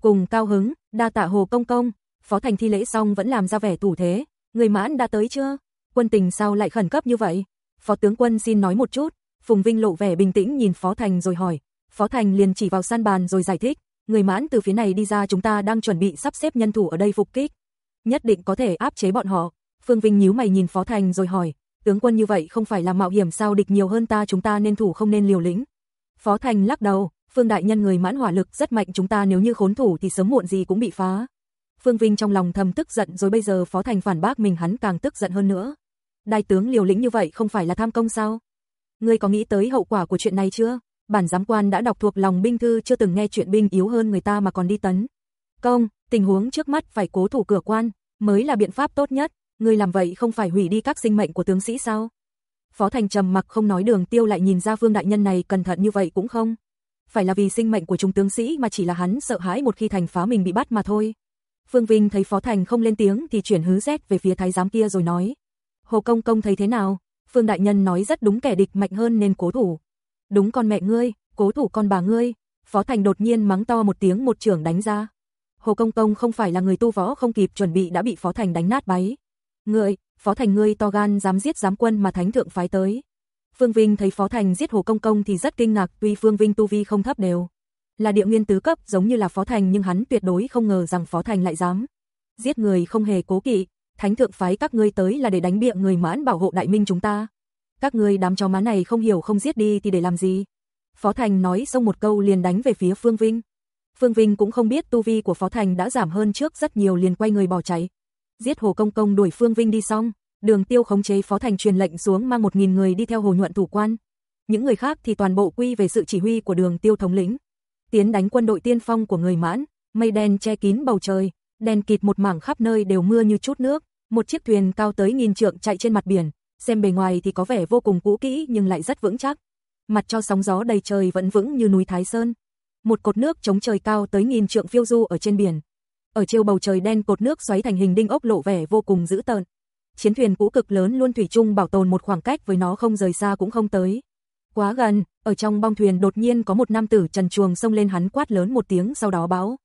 Cùng cao hứng, đa tạ hồ công công, phó thành thi lễ xong vẫn làm ra vẻ thủ thế, người mãn đã tới chưa? Quân tình sao lại khẩn cấp như vậy? Phó tướng quân xin nói một chút, Phùng Vinh lộ vẻ bình tĩnh nhìn phó thành rồi hỏi, phó thành liền chỉ vào san bàn rồi giải thích, người mãn từ phía này đi ra chúng ta đang chuẩn bị sắp xếp nhân thủ ở đây phục kích. Nhất định có thể áp chế bọn họ. Phương Vinh nhíu mày nhìn phó thành rồi hỏi, tướng quân như vậy không phải là mạo hiểm sao địch nhiều hơn ta chúng ta nên thủ không nên liều lĩnh. Phó Thành lắc đầu, Phương đại nhân người mãn hỏa lực rất mạnh chúng ta nếu như khốn thủ thì sớm muộn gì cũng bị phá. Phương Vinh trong lòng thầm tức giận rồi bây giờ Phó Thành phản bác mình hắn càng tức giận hơn nữa. Đại tướng liều lĩnh như vậy không phải là tham công sao? Ngươi có nghĩ tới hậu quả của chuyện này chưa? Bản giám quan đã đọc thuộc lòng binh thư chưa từng nghe chuyện binh yếu hơn người ta mà còn đi tấn. Công, tình huống trước mắt phải cố thủ cửa quan, mới là biện pháp tốt nhất, ngươi làm vậy không phải hủy đi các sinh mệnh của tướng sĩ sao? Phó Thành trầm mặc không nói đường tiêu lại nhìn ra Vương Đại Nhân này cẩn thận như vậy cũng không. Phải là vì sinh mệnh của chúng tướng sĩ mà chỉ là hắn sợ hãi một khi thành phá mình bị bắt mà thôi. Phương Vinh thấy Phó Thành không lên tiếng thì chuyển hứ rét về phía thái giám kia rồi nói. Hồ Công Công thấy thế nào? Phương Đại Nhân nói rất đúng kẻ địch mạnh hơn nên cố thủ. Đúng con mẹ ngươi, cố thủ con bà ngươi. Phó Thành đột nhiên mắng to một tiếng một trưởng đánh ra. Hồ Công Công không phải là người tu võ không kịp chuẩn bị đã bị Phó Thành đánh nát báy. Ngươi, Phó Thành ngươi to gan dám giết giám quân mà thánh thượng phái tới. Phương Vinh thấy Phó Thành giết Hồ Công Công thì rất kinh ngạc, tuy Phương Vinh tu vi không thấp đều là địa nguyên tứ cấp giống như là Phó Thành nhưng hắn tuyệt đối không ngờ rằng Phó Thành lại dám giết người không hề cố kỵ, thánh thượng phái các ngươi tới là để đánh bịa người mãn bảo hộ đại minh chúng ta. Các ngươi đám chó má này không hiểu không giết đi thì để làm gì? Phó Thành nói xong một câu liền đánh về phía Phương Vinh. Phương Vinh cũng không biết tu vi của Phó Thành đã giảm hơn trước rất nhiều liền quay người bỏ chạy giết Hồ Công Công đuổi Phương Vinh đi xong, Đường Tiêu khống chế Phó Thành truyền lệnh xuống mang một nghìn người đi theo Hồ Nhuận thủ quan. Những người khác thì toàn bộ quy về sự chỉ huy của Đường Tiêu thống lĩnh. Tiến đánh quân đội tiên phong của người Mãn, mây đen che kín bầu trời, đen kịt một mảng khắp nơi đều mưa như chút nước, một chiếc thuyền cao tới nghìn trượng chạy trên mặt biển, xem bề ngoài thì có vẻ vô cùng cũ kỹ nhưng lại rất vững chắc. Mặt cho sóng gió đầy trời vẫn vững như núi Thái Sơn. Một cột nước chống trời cao tới nghìn trượng phiêu du ở trên biển, ở chiều bầu trời đen cột nước xoáy thành hình đinh ốc lộ vẻ vô cùng dữ tợn. Chiến thuyền cũ cực lớn luôn thủy chung bảo tồn một khoảng cách với nó không rời xa cũng không tới. Quá gần, ở trong bong thuyền đột nhiên có một nam tử trần chuồng xông lên hắn quát lớn một tiếng sau đó báo.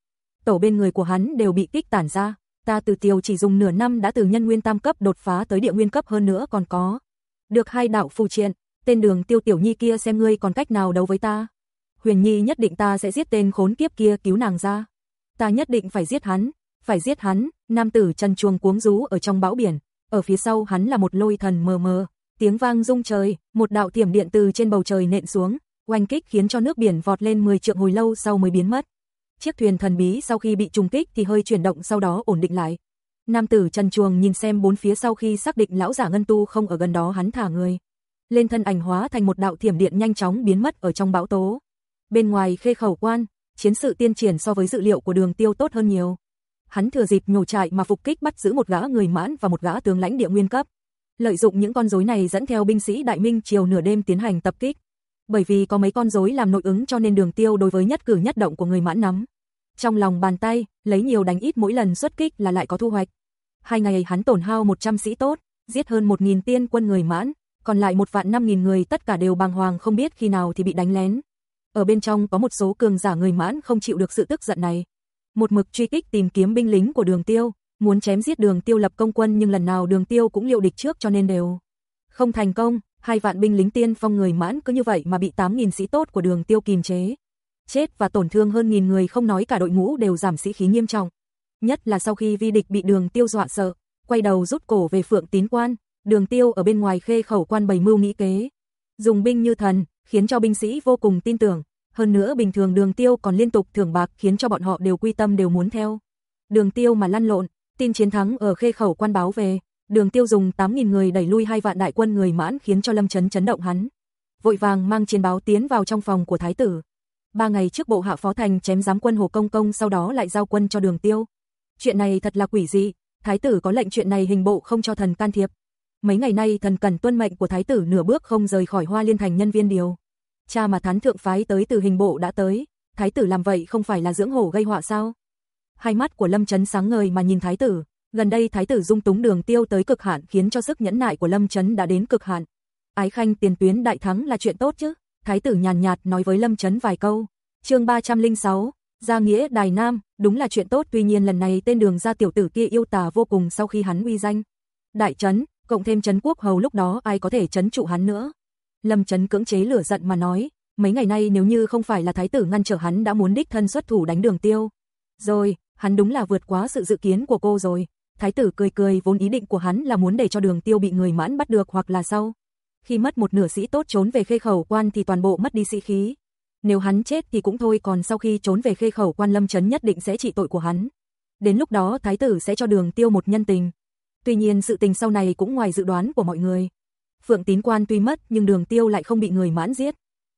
Tổ bên người của hắn đều bị kích tản ra, ta từ tiêu chỉ dùng nửa năm đã từ nhân nguyên tam cấp đột phá tới địa nguyên cấp hơn nữa còn có. Được hai đạo phù triện, tên đường tiêu tiểu nhi kia xem ngươi còn cách nào đấu với ta. Huyền nhi nhất định ta sẽ giết tên khốn kiếp kia cứu nàng ra ta nhất định phải giết hắn, phải giết hắn, nam tử Trần Chuồng cuống rú ở trong bão biển, ở phía sau hắn là một lôi thần mờ mờ, tiếng vang rung trời, một đạo tiềm điện từ trên bầu trời nện xuống, oanh kích khiến cho nước biển vọt lên 10 trượng hồi lâu sau mới biến mất. Chiếc thuyền thần bí sau khi bị trùng kích thì hơi chuyển động sau đó ổn định lại. Nam tử Trần Chuồng nhìn xem bốn phía sau khi xác định lão giả ngân tu không ở gần đó hắn thả người. Lên thân ảnh hóa thành một đạo thiểm điện nhanh chóng biến mất ở trong bão tố. Bên ngoài khê khẩu quan, chiến sự tiên triển so với dự liệu của đường tiêu tốt hơn nhiều. Hắn thừa dịp nhổ trại mà phục kích bắt giữ một gã người mãn và một gã tướng lãnh địa nguyên cấp. Lợi dụng những con rối này dẫn theo binh sĩ đại minh chiều nửa đêm tiến hành tập kích. Bởi vì có mấy con rối làm nội ứng cho nên đường tiêu đối với nhất cử nhất động của người mãn nắm. Trong lòng bàn tay, lấy nhiều đánh ít mỗi lần xuất kích là lại có thu hoạch. Hai ngày hắn tổn hao 100 sĩ tốt, giết hơn 1.000 tiên quân người mãn, còn lại một vạn 5.000 người tất cả đều bàng hoàng không biết khi nào thì bị đánh lén. Ở bên trong có một số cường giả người mãn không chịu được sự tức giận này. Một mực truy kích tìm kiếm binh lính của đường tiêu, muốn chém giết đường tiêu lập công quân nhưng lần nào đường tiêu cũng liệu địch trước cho nên đều không thành công, hai vạn binh lính tiên phong người mãn cứ như vậy mà bị 8.000 sĩ tốt của đường tiêu kìm chế. Chết và tổn thương hơn nghìn người không nói cả đội ngũ đều giảm sĩ khí nghiêm trọng. Nhất là sau khi vi địch bị đường tiêu dọa sợ, quay đầu rút cổ về phượng tín quan, đường tiêu ở bên ngoài khê khẩu quan bày mưu nghĩ kế. Dùng binh như thần, khiến cho binh sĩ vô cùng tin tưởng, hơn nữa bình thường đường tiêu còn liên tục thưởng bạc khiến cho bọn họ đều quy tâm đều muốn theo. Đường tiêu mà lăn lộn, tin chiến thắng ở khê khẩu quan báo về, đường tiêu dùng 8.000 người đẩy lui hai vạn đại quân người mãn khiến cho lâm chấn chấn động hắn. Vội vàng mang chiến báo tiến vào trong phòng của thái tử. Ba ngày trước bộ hạ phó thành chém giám quân hồ công công sau đó lại giao quân cho đường tiêu. Chuyện này thật là quỷ dị, thái tử có lệnh chuyện này hình bộ không cho thần can thiệp. Mấy ngày nay thần cần tuân mệnh của thái tử nửa bước không rời khỏi hoa liên thành nhân viên điều. Cha mà thán thượng phái tới từ hình bộ đã tới, thái tử làm vậy không phải là dưỡng hổ gây họa sao? Hai mắt của Lâm Chấn sáng ngời mà nhìn thái tử, gần đây thái tử dung túng đường tiêu tới cực hạn khiến cho sức nhẫn nại của Lâm Chấn đã đến cực hạn. Ái khanh tiền tuyến đại thắng là chuyện tốt chứ? Thái tử nhàn nhạt nói với Lâm Chấn vài câu. Chương 306, Gia nghĩa Đài Nam, đúng là chuyện tốt, tuy nhiên lần này tên đường gia tiểu tử kia yêu tà vô cùng sau khi hắn uy danh. Đại trấn, cộng thêm trấn quốc hầu lúc đó ai có thể trấn trụ hắn nữa. Lâm Chấn cưỡng chế lửa giận mà nói, mấy ngày nay nếu như không phải là thái tử ngăn trở hắn đã muốn đích thân xuất thủ đánh đường tiêu. Rồi, hắn đúng là vượt quá sự dự kiến của cô rồi. Thái tử cười cười vốn ý định của hắn là muốn để cho đường tiêu bị người mãn bắt được hoặc là sau. Khi mất một nửa sĩ tốt trốn về khê khẩu quan thì toàn bộ mất đi sĩ khí. Nếu hắn chết thì cũng thôi còn sau khi trốn về khê khẩu quan lâm chấn nhất định sẽ trị tội của hắn. Đến lúc đó thái tử sẽ cho đường tiêu một nhân tình. Tuy nhiên sự tình sau này cũng ngoài dự đoán của mọi người. Phượng tín quan tuy mất nhưng đường tiêu lại không bị người mãn giết.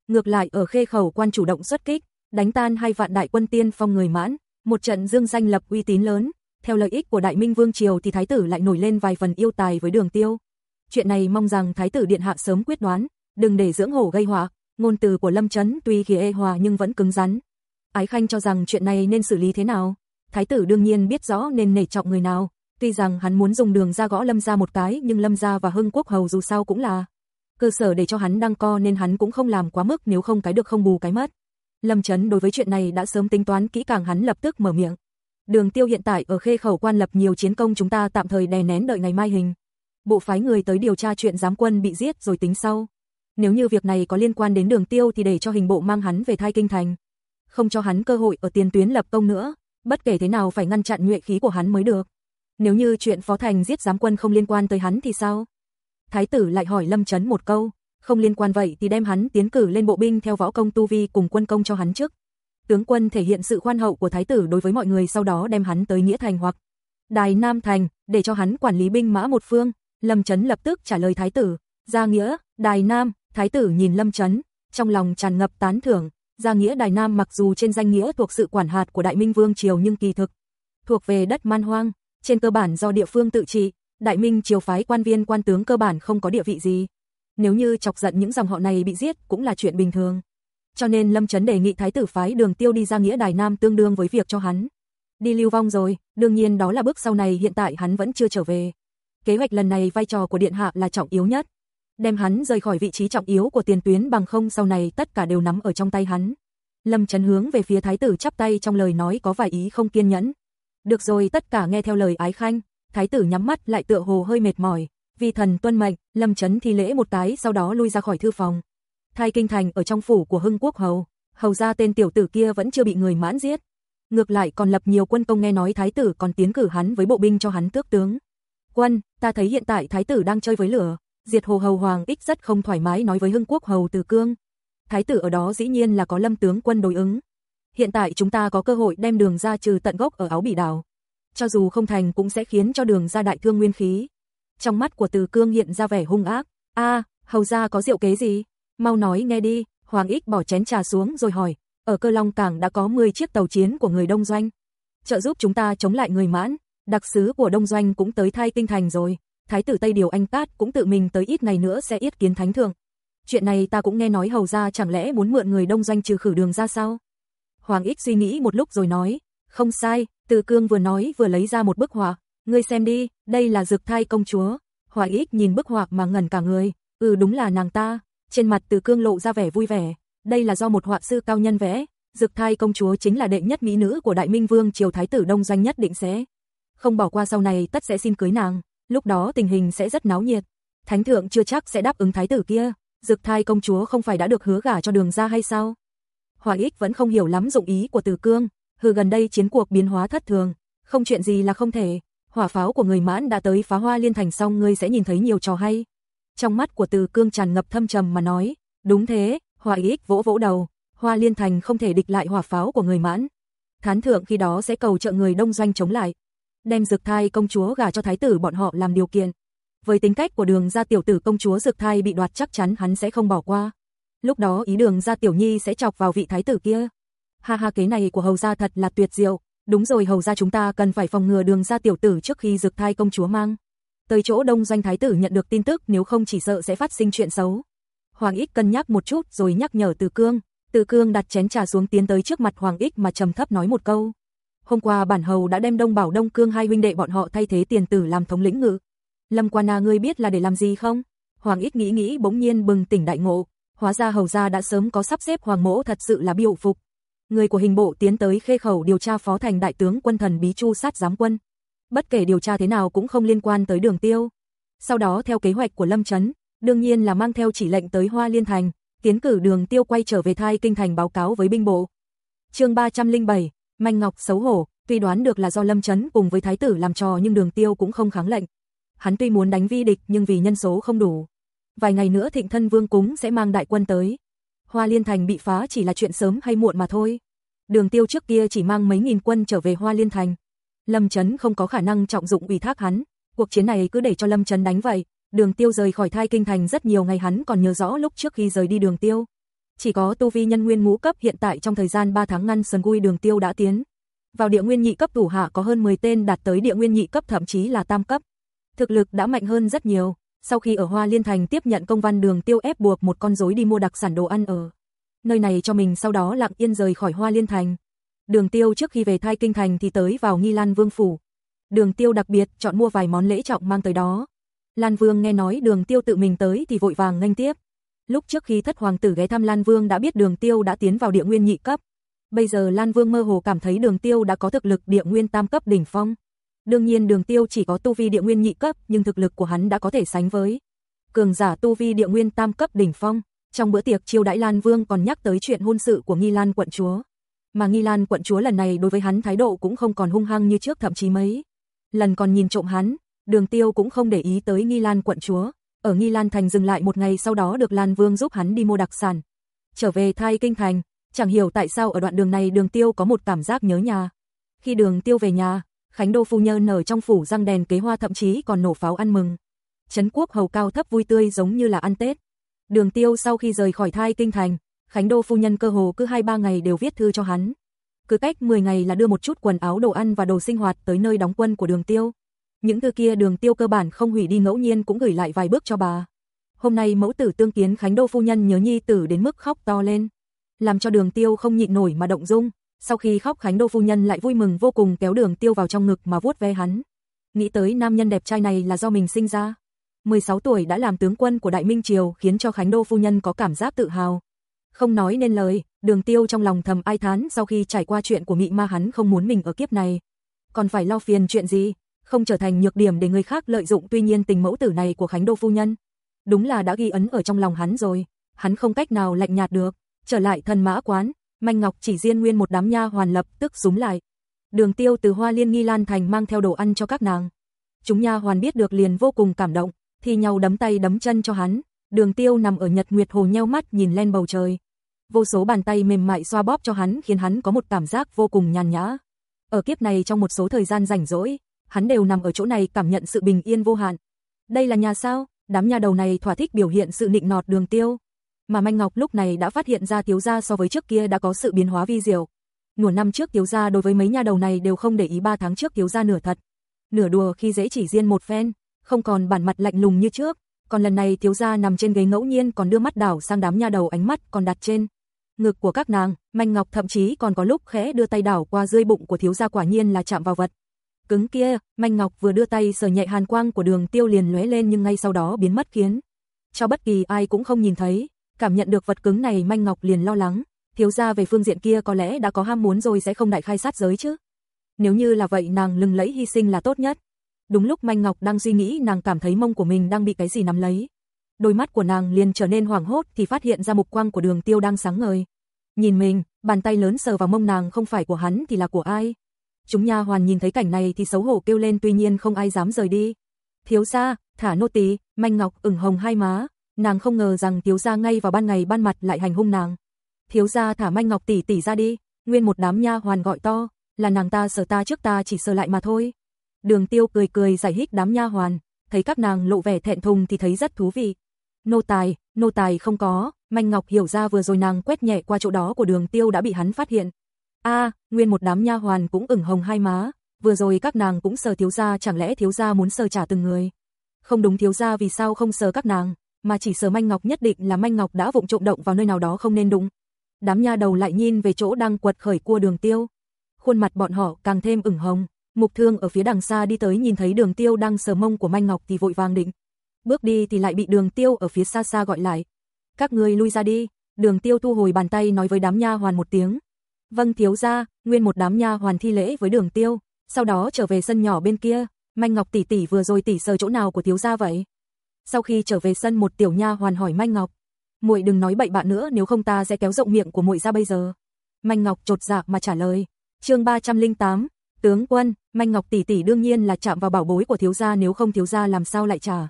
Ngược lại ở khê khẩu quan chủ động xuất kích, đánh tan hai vạn đại quân tiên phong người mãn, một trận dương danh lập uy tín lớn. Theo lợi ích của Đại Minh Vương Triều thì Thái tử lại nổi lên vài phần yêu tài với đường tiêu. Chuyện này mong rằng Thái tử Điện Hạ sớm quyết đoán, đừng để dưỡng hổ gây họa. Ngôn từ của Lâm trấn tuy khi ê hòa nhưng vẫn cứng rắn. Ái Khanh cho rằng chuyện này nên xử lý thế nào? Thái tử đương nhiên biết rõ nên nể trọng người nào, Tuy rằng hắn muốn dùng đường ra gõ Lâm gia một cái, nhưng Lâm gia và Hưng Quốc hầu dù sao cũng là cơ sở để cho hắn đăng co nên hắn cũng không làm quá mức, nếu không cái được không bù cái mất. Lâm Chấn đối với chuyện này đã sớm tính toán kỹ càng hắn lập tức mở miệng. Đường Tiêu hiện tại ở Khê Khẩu quan lập nhiều chiến công chúng ta tạm thời đè nén đợi ngày mai hình. Bộ phái người tới điều tra chuyện giám quân bị giết rồi tính sau. Nếu như việc này có liên quan đến Đường Tiêu thì để cho hình bộ mang hắn về thai kinh thành. Không cho hắn cơ hội ở tiền tuyến lập công nữa, bất kể thế nào phải ngăn chặn nhuệ khí của hắn mới được. Nếu như chuyện Phó Thành giết giám quân không liên quan tới hắn thì sao? Thái tử lại hỏi Lâm Chấn một câu, không liên quan vậy thì đem hắn tiến cử lên bộ binh theo võ công tu vi cùng quân công cho hắn trước. Tướng quân thể hiện sự khoan hậu của thái tử đối với mọi người sau đó đem hắn tới Nghĩa Thành hoặc Đài Nam Thành, để cho hắn quản lý binh mã một phương. Lâm Chấn lập tức trả lời thái tử, Gia Nghĩa, Đài Nam, thái tử nhìn Lâm Chấn, trong lòng tràn ngập tán thưởng, Gia Nghĩa Đài Nam mặc dù trên danh nghĩa thuộc sự quản hạt của Đại Minh Vương Triều nhưng kỳ thực thuộc về đất man hoang, trên cơ bản do địa phương tự trị, Đại Minh triều phái quan viên quan tướng cơ bản không có địa vị gì. Nếu như chọc giận những dòng họ này bị giết cũng là chuyện bình thường. Cho nên Lâm Chấn đề nghị thái tử phái Đường Tiêu đi ra nghĩa Đài Nam tương đương với việc cho hắn đi lưu vong rồi, đương nhiên đó là bước sau này hiện tại hắn vẫn chưa trở về. Kế hoạch lần này vai trò của điện hạ là trọng yếu nhất, đem hắn rời khỏi vị trí trọng yếu của tiền tuyến bằng không sau này tất cả đều nắm ở trong tay hắn. Lâm Chấn hướng về phía thái tử chắp tay trong lời nói có vài ý không kiên nhẫn. Được rồi tất cả nghe theo lời ái khanh, thái tử nhắm mắt lại tựa hồ hơi mệt mỏi, vì thần tuân mệnh, lâm chấn thi lễ một cái sau đó lui ra khỏi thư phòng. Thai kinh thành ở trong phủ của hưng quốc hầu, hầu ra tên tiểu tử kia vẫn chưa bị người mãn giết. ngược lại còn lập nhiều quân công nghe nói thái tử còn tiến cử hắn với bộ binh cho hắn tước tướng. Quân, ta thấy hiện tại thái tử đang chơi với lửa, diệt hồ hầu hoàng ích rất không thoải mái nói với hưng quốc hầu từ cương. Thái tử ở đó dĩ nhiên là có lâm tướng quân đối ứng. Hiện tại chúng ta có cơ hội đem đường ra trừ tận gốc ở áo bỉ đảo. Cho dù không thành cũng sẽ khiến cho đường ra đại thương nguyên khí. Trong mắt của từ cương hiện ra vẻ hung ác. a hầu ra có diệu kế gì? Mau nói nghe đi, hoàng ích bỏ chén trà xuống rồi hỏi. Ở cơ long cảng đã có 10 chiếc tàu chiến của người đông doanh. Trợ giúp chúng ta chống lại người mãn. Đặc sứ của đông doanh cũng tới thay kinh thành rồi. Thái tử Tây Điều Anh Cát cũng tự mình tới ít ngày nữa sẽ yết kiến thánh thượng. Chuyện này ta cũng nghe nói hầu ra chẳng lẽ muốn mượn người đông doanh trừ khử đường ra sao? Hoàng Ích suy nghĩ một lúc rồi nói, không sai, Từ Cương vừa nói vừa lấy ra một bức họa, ngươi xem đi, đây là dược thai công chúa. Hoài Ích nhìn bức họa mà ngẩn cả người, ừ đúng là nàng ta, trên mặt Từ Cương lộ ra vẻ vui vẻ, đây là do một họa sư cao nhân vẽ, dược thai công chúa chính là đệ nhất mỹ nữ của Đại Minh Vương triều thái tử đông doanh nhất định sẽ không bỏ qua sau này tất sẽ xin cưới nàng, lúc đó tình hình sẽ rất náo nhiệt. Thánh thượng chưa chắc sẽ đáp ứng thái tử kia, Dực thai công chúa không phải đã được hứa gả cho đường ra hay sao? Hoài ích vẫn không hiểu lắm dụng ý của Từ Cương, hừ gần đây chiến cuộc biến hóa thất thường, không chuyện gì là không thể, hỏa pháo của người mãn đã tới phá hoa liên thành xong ngươi sẽ nhìn thấy nhiều trò hay. Trong mắt của Từ Cương tràn ngập thâm trầm mà nói, đúng thế, Hoàng ích vỗ vỗ đầu, hoa liên thành không thể địch lại hỏa pháo của người mãn. Thán thượng khi đó sẽ cầu trợ người đông doanh chống lại. Đem dực thai công chúa gả cho thái tử bọn họ làm điều kiện. Với tính cách của đường gia tiểu tử công chúa dược thai bị đoạt chắc chắn hắn sẽ không bỏ qua. Lúc đó ý đường gia tiểu nhi sẽ chọc vào vị thái tử kia. Ha ha kế này của hầu gia thật là tuyệt diệu. Đúng rồi hầu gia chúng ta cần phải phòng ngừa đường gia tiểu tử trước khi dược thai công chúa mang. Tới chỗ đông doanh thái tử nhận được tin tức nếu không chỉ sợ sẽ phát sinh chuyện xấu. Hoàng ích cân nhắc một chút rồi nhắc nhở từ cương. Từ cương đặt chén trà xuống tiến tới trước mặt Hoàng ích mà trầm thấp nói một câu. Hôm qua bản hầu đã đem đông bảo đông cương hai huynh đệ bọn họ thay thế tiền tử làm thống lĩnh ngự. Lâm Quan à ngươi biết là để làm gì không? Hoàng ích nghĩ nghĩ bỗng nhiên bừng tỉnh đại ngộ, hóa ra hầu gia đã sớm có sắp xếp Hoàng Mỗ thật sự là biệu phục. Người của hình bộ tiến tới khê khẩu điều tra phó thành đại tướng quân thần bí chu sát giám quân. Bất kể điều tra thế nào cũng không liên quan tới đường tiêu. Sau đó theo kế hoạch của Lâm Trấn, đương nhiên là mang theo chỉ lệnh tới Hoa Liên Thành, tiến cử đường tiêu quay trở về thai kinh thành báo cáo với binh bộ. chương 307, Manh Ngọc xấu hổ, tuy đoán được là do Lâm Trấn cùng với thái tử làm trò nhưng đường tiêu cũng không kháng lệnh hắn tuy muốn đánh vi địch nhưng vì nhân số không đủ. Vài ngày nữa thịnh thân vương cúng sẽ mang đại quân tới. Hoa Liên Thành bị phá chỉ là chuyện sớm hay muộn mà thôi. Đường tiêu trước kia chỉ mang mấy nghìn quân trở về Hoa Liên Thành. Lâm Trấn không có khả năng trọng dụng ủy thác hắn. Cuộc chiến này cứ để cho Lâm Trấn đánh vậy. Đường tiêu rời khỏi thai kinh thành rất nhiều ngày hắn còn nhớ rõ lúc trước khi rời đi đường tiêu. Chỉ có tu vi nhân nguyên ngũ cấp hiện tại trong thời gian 3 tháng ngăn sơn gui đường tiêu đã tiến. Vào địa nguyên nhị cấp thủ hạ có hơn 10 tên đạt tới địa nguyên nhị cấp, thậm chí là tam cấp thực lực đã mạnh hơn rất nhiều. Sau khi ở Hoa Liên Thành tiếp nhận công văn đường tiêu ép buộc một con rối đi mua đặc sản đồ ăn ở nơi này cho mình, sau đó lặng yên rời khỏi Hoa Liên Thành. Đường tiêu trước khi về thai kinh thành thì tới vào Nghi Lan Vương Phủ. Đường tiêu đặc biệt chọn mua vài món lễ trọng mang tới đó. Lan Vương nghe nói đường tiêu tự mình tới thì vội vàng nghênh tiếp. Lúc trước khi thất hoàng tử ghé thăm Lan Vương đã biết đường tiêu đã tiến vào địa nguyên nhị cấp. Bây giờ Lan Vương mơ hồ cảm thấy đường tiêu đã có thực lực địa nguyên tam cấp đỉnh phong. Đương nhiên đường tiêu chỉ có tu vi địa nguyên nhị cấp nhưng thực lực của hắn đã có thể sánh với cường giả tu vi địa nguyên tam cấp đỉnh phong. Trong bữa tiệc chiêu đãi Lan Vương còn nhắc tới chuyện hôn sự của Nghi Lan quận chúa. Mà Nghi Lan quận chúa lần này đối với hắn thái độ cũng không còn hung hăng như trước thậm chí mấy. Lần còn nhìn trộm hắn, đường tiêu cũng không để ý tới Nghi Lan quận chúa. Ở Nghi Lan thành dừng lại một ngày sau đó được Lan Vương giúp hắn đi mua đặc sản. Trở về thai kinh thành, chẳng hiểu tại sao ở đoạn đường này đường tiêu có một cảm giác nhớ nhà. Khi đường tiêu về nhà, Khánh Đô phu nhân ở trong phủ răng đèn kế hoa thậm chí còn nổ pháo ăn mừng. Trấn quốc hầu cao thấp vui tươi giống như là ăn Tết. Đường tiêu sau khi rời khỏi thai kinh thành, Khánh Đô phu nhân cơ hồ cứ 2-3 ngày đều viết thư cho hắn. Cứ cách 10 ngày là đưa một chút quần áo đồ ăn và đồ sinh hoạt tới nơi đóng quân của đường tiêu. Những thư kia đường tiêu cơ bản không hủy đi ngẫu nhiên cũng gửi lại vài bước cho bà. Hôm nay mẫu tử tương kiến Khánh Đô phu nhân nhớ nhi tử đến mức khóc to lên. Làm cho đường tiêu không nhịn nổi mà động dung, sau khi khóc Khánh Đô phu nhân lại vui mừng vô cùng kéo đường tiêu vào trong ngực mà vuốt ve hắn. Nghĩ tới nam nhân đẹp trai này là do mình sinh ra. 16 tuổi đã làm tướng quân của Đại Minh Triều khiến cho Khánh Đô phu nhân có cảm giác tự hào. Không nói nên lời, đường tiêu trong lòng thầm ai thán sau khi trải qua chuyện của mị ma hắn không muốn mình ở kiếp này. Còn phải lo phiền chuyện gì, không trở thành nhược điểm để người khác lợi dụng tuy nhiên tình mẫu tử này của Khánh Đô phu nhân. Đúng là đã ghi ấn ở trong lòng hắn rồi, hắn không cách nào lạnh nhạt được, trở lại thần mã quán, Manh Ngọc chỉ riêng nguyên một đám nha hoàn lập tức rúng lại. Đường Tiêu từ Hoa Liên Nghi Lan thành mang theo đồ ăn cho các nàng. Chúng nha hoàn biết được liền vô cùng cảm động, thì nhau đấm tay đấm chân cho hắn. Đường Tiêu nằm ở Nhật Nguyệt Hồ nheo mắt nhìn lên bầu trời. Vô số bàn tay mềm mại xoa bóp cho hắn khiến hắn có một cảm giác vô cùng nhàn nhã. Ở kiếp này trong một số thời gian rảnh rỗi, hắn đều nằm ở chỗ này cảm nhận sự bình yên vô hạn. Đây là nhà sao? Đám nhà đầu này thỏa thích biểu hiện sự nịnh nọt Đường Tiêu. Mà Manh Ngọc lúc này đã phát hiện ra Tiếu gia so với trước kia đã có sự biến hóa vi diệu. Nửa năm trước Tiếu gia đối với mấy nhà đầu này đều không để ý ba tháng trước Tiếu gia nửa thật. Nửa đùa khi dễ chỉ riêng một phen, không còn bản mặt lạnh lùng như trước, còn lần này Tiếu gia nằm trên ghế ngẫu nhiên còn đưa mắt đảo sang đám nhà đầu ánh mắt còn đặt trên ngực của các nàng, Manh Ngọc thậm chí còn có lúc khẽ đưa tay đảo qua dưới bụng của thiếu gia quả nhiên là chạm vào vật. Cứng kia, Manh Ngọc vừa đưa tay sờ nhẹ hàn quang của đường tiêu liền lóe lên nhưng ngay sau đó biến mất khiến. Cho bất kỳ ai cũng không nhìn thấy, cảm nhận được vật cứng này Manh Ngọc liền lo lắng, thiếu gia về phương diện kia có lẽ đã có ham muốn rồi sẽ không đại khai sát giới chứ. Nếu như là vậy nàng lừng lẫy hy sinh là tốt nhất. Đúng lúc Manh Ngọc đang suy nghĩ nàng cảm thấy mông của mình đang bị cái gì nắm lấy. Đôi mắt của nàng liền trở nên hoảng hốt thì phát hiện ra mục quang của đường tiêu đang sáng ngời. Nhìn mình, bàn tay lớn sờ vào mông nàng không phải của hắn thì là của ai. Chúng nha hoàn nhìn thấy cảnh này thì xấu hổ kêu lên tuy nhiên không ai dám rời đi. Thiếu gia, thả nô tỳ, Manh Ngọc ửng hồng hai má, nàng không ngờ rằng thiếu gia ngay vào ban ngày ban mặt lại hành hung nàng. Thiếu gia thả Manh Ngọc tỷ tỷ ra đi, nguyên một đám nha hoàn gọi to, là nàng ta sờ ta trước ta chỉ sờ lại mà thôi. Đường Tiêu cười cười giải hích đám nha hoàn, thấy các nàng lộ vẻ thẹn thùng thì thấy rất thú vị. Nô tài, nô tài không có, Manh Ngọc hiểu ra vừa rồi nàng quét nhẹ qua chỗ đó của Đường Tiêu đã bị hắn phát hiện. A, nguyên một đám nha hoàn cũng ửng hồng hai má, vừa rồi các nàng cũng sờ thiếu gia, chẳng lẽ thiếu gia muốn sờ trả từng người? Không đúng thiếu gia vì sao không sờ các nàng, mà chỉ sờ Manh Ngọc nhất định là Manh Ngọc đã vụng trộm động vào nơi nào đó không nên đúng. Đám nha đầu lại nhìn về chỗ đang quật khởi cua Đường Tiêu. Khuôn mặt bọn họ càng thêm ửng hồng, Mục Thương ở phía đằng xa đi tới nhìn thấy Đường Tiêu đang sờ mông của Manh Ngọc thì vội vàng định bước đi thì lại bị Đường Tiêu ở phía xa xa gọi lại. Các ngươi lui ra đi. Đường Tiêu thu hồi bàn tay nói với đám nha hoàn một tiếng. Vâng thiếu gia, nguyên một đám nha hoàn thi lễ với Đường Tiêu, sau đó trở về sân nhỏ bên kia. Manh Ngọc tỷ tỷ vừa rồi tỷ sờ chỗ nào của thiếu gia vậy? Sau khi trở về sân một tiểu nha hoàn hỏi Manh Ngọc, "Muội đừng nói bậy bạ nữa nếu không ta sẽ kéo rộng miệng của muội ra bây giờ." Manh Ngọc trột dạ mà trả lời. Chương 308, tướng quân, Manh Ngọc tỷ tỷ đương nhiên là chạm vào bảo bối của thiếu gia nếu không thiếu gia làm sao lại trả.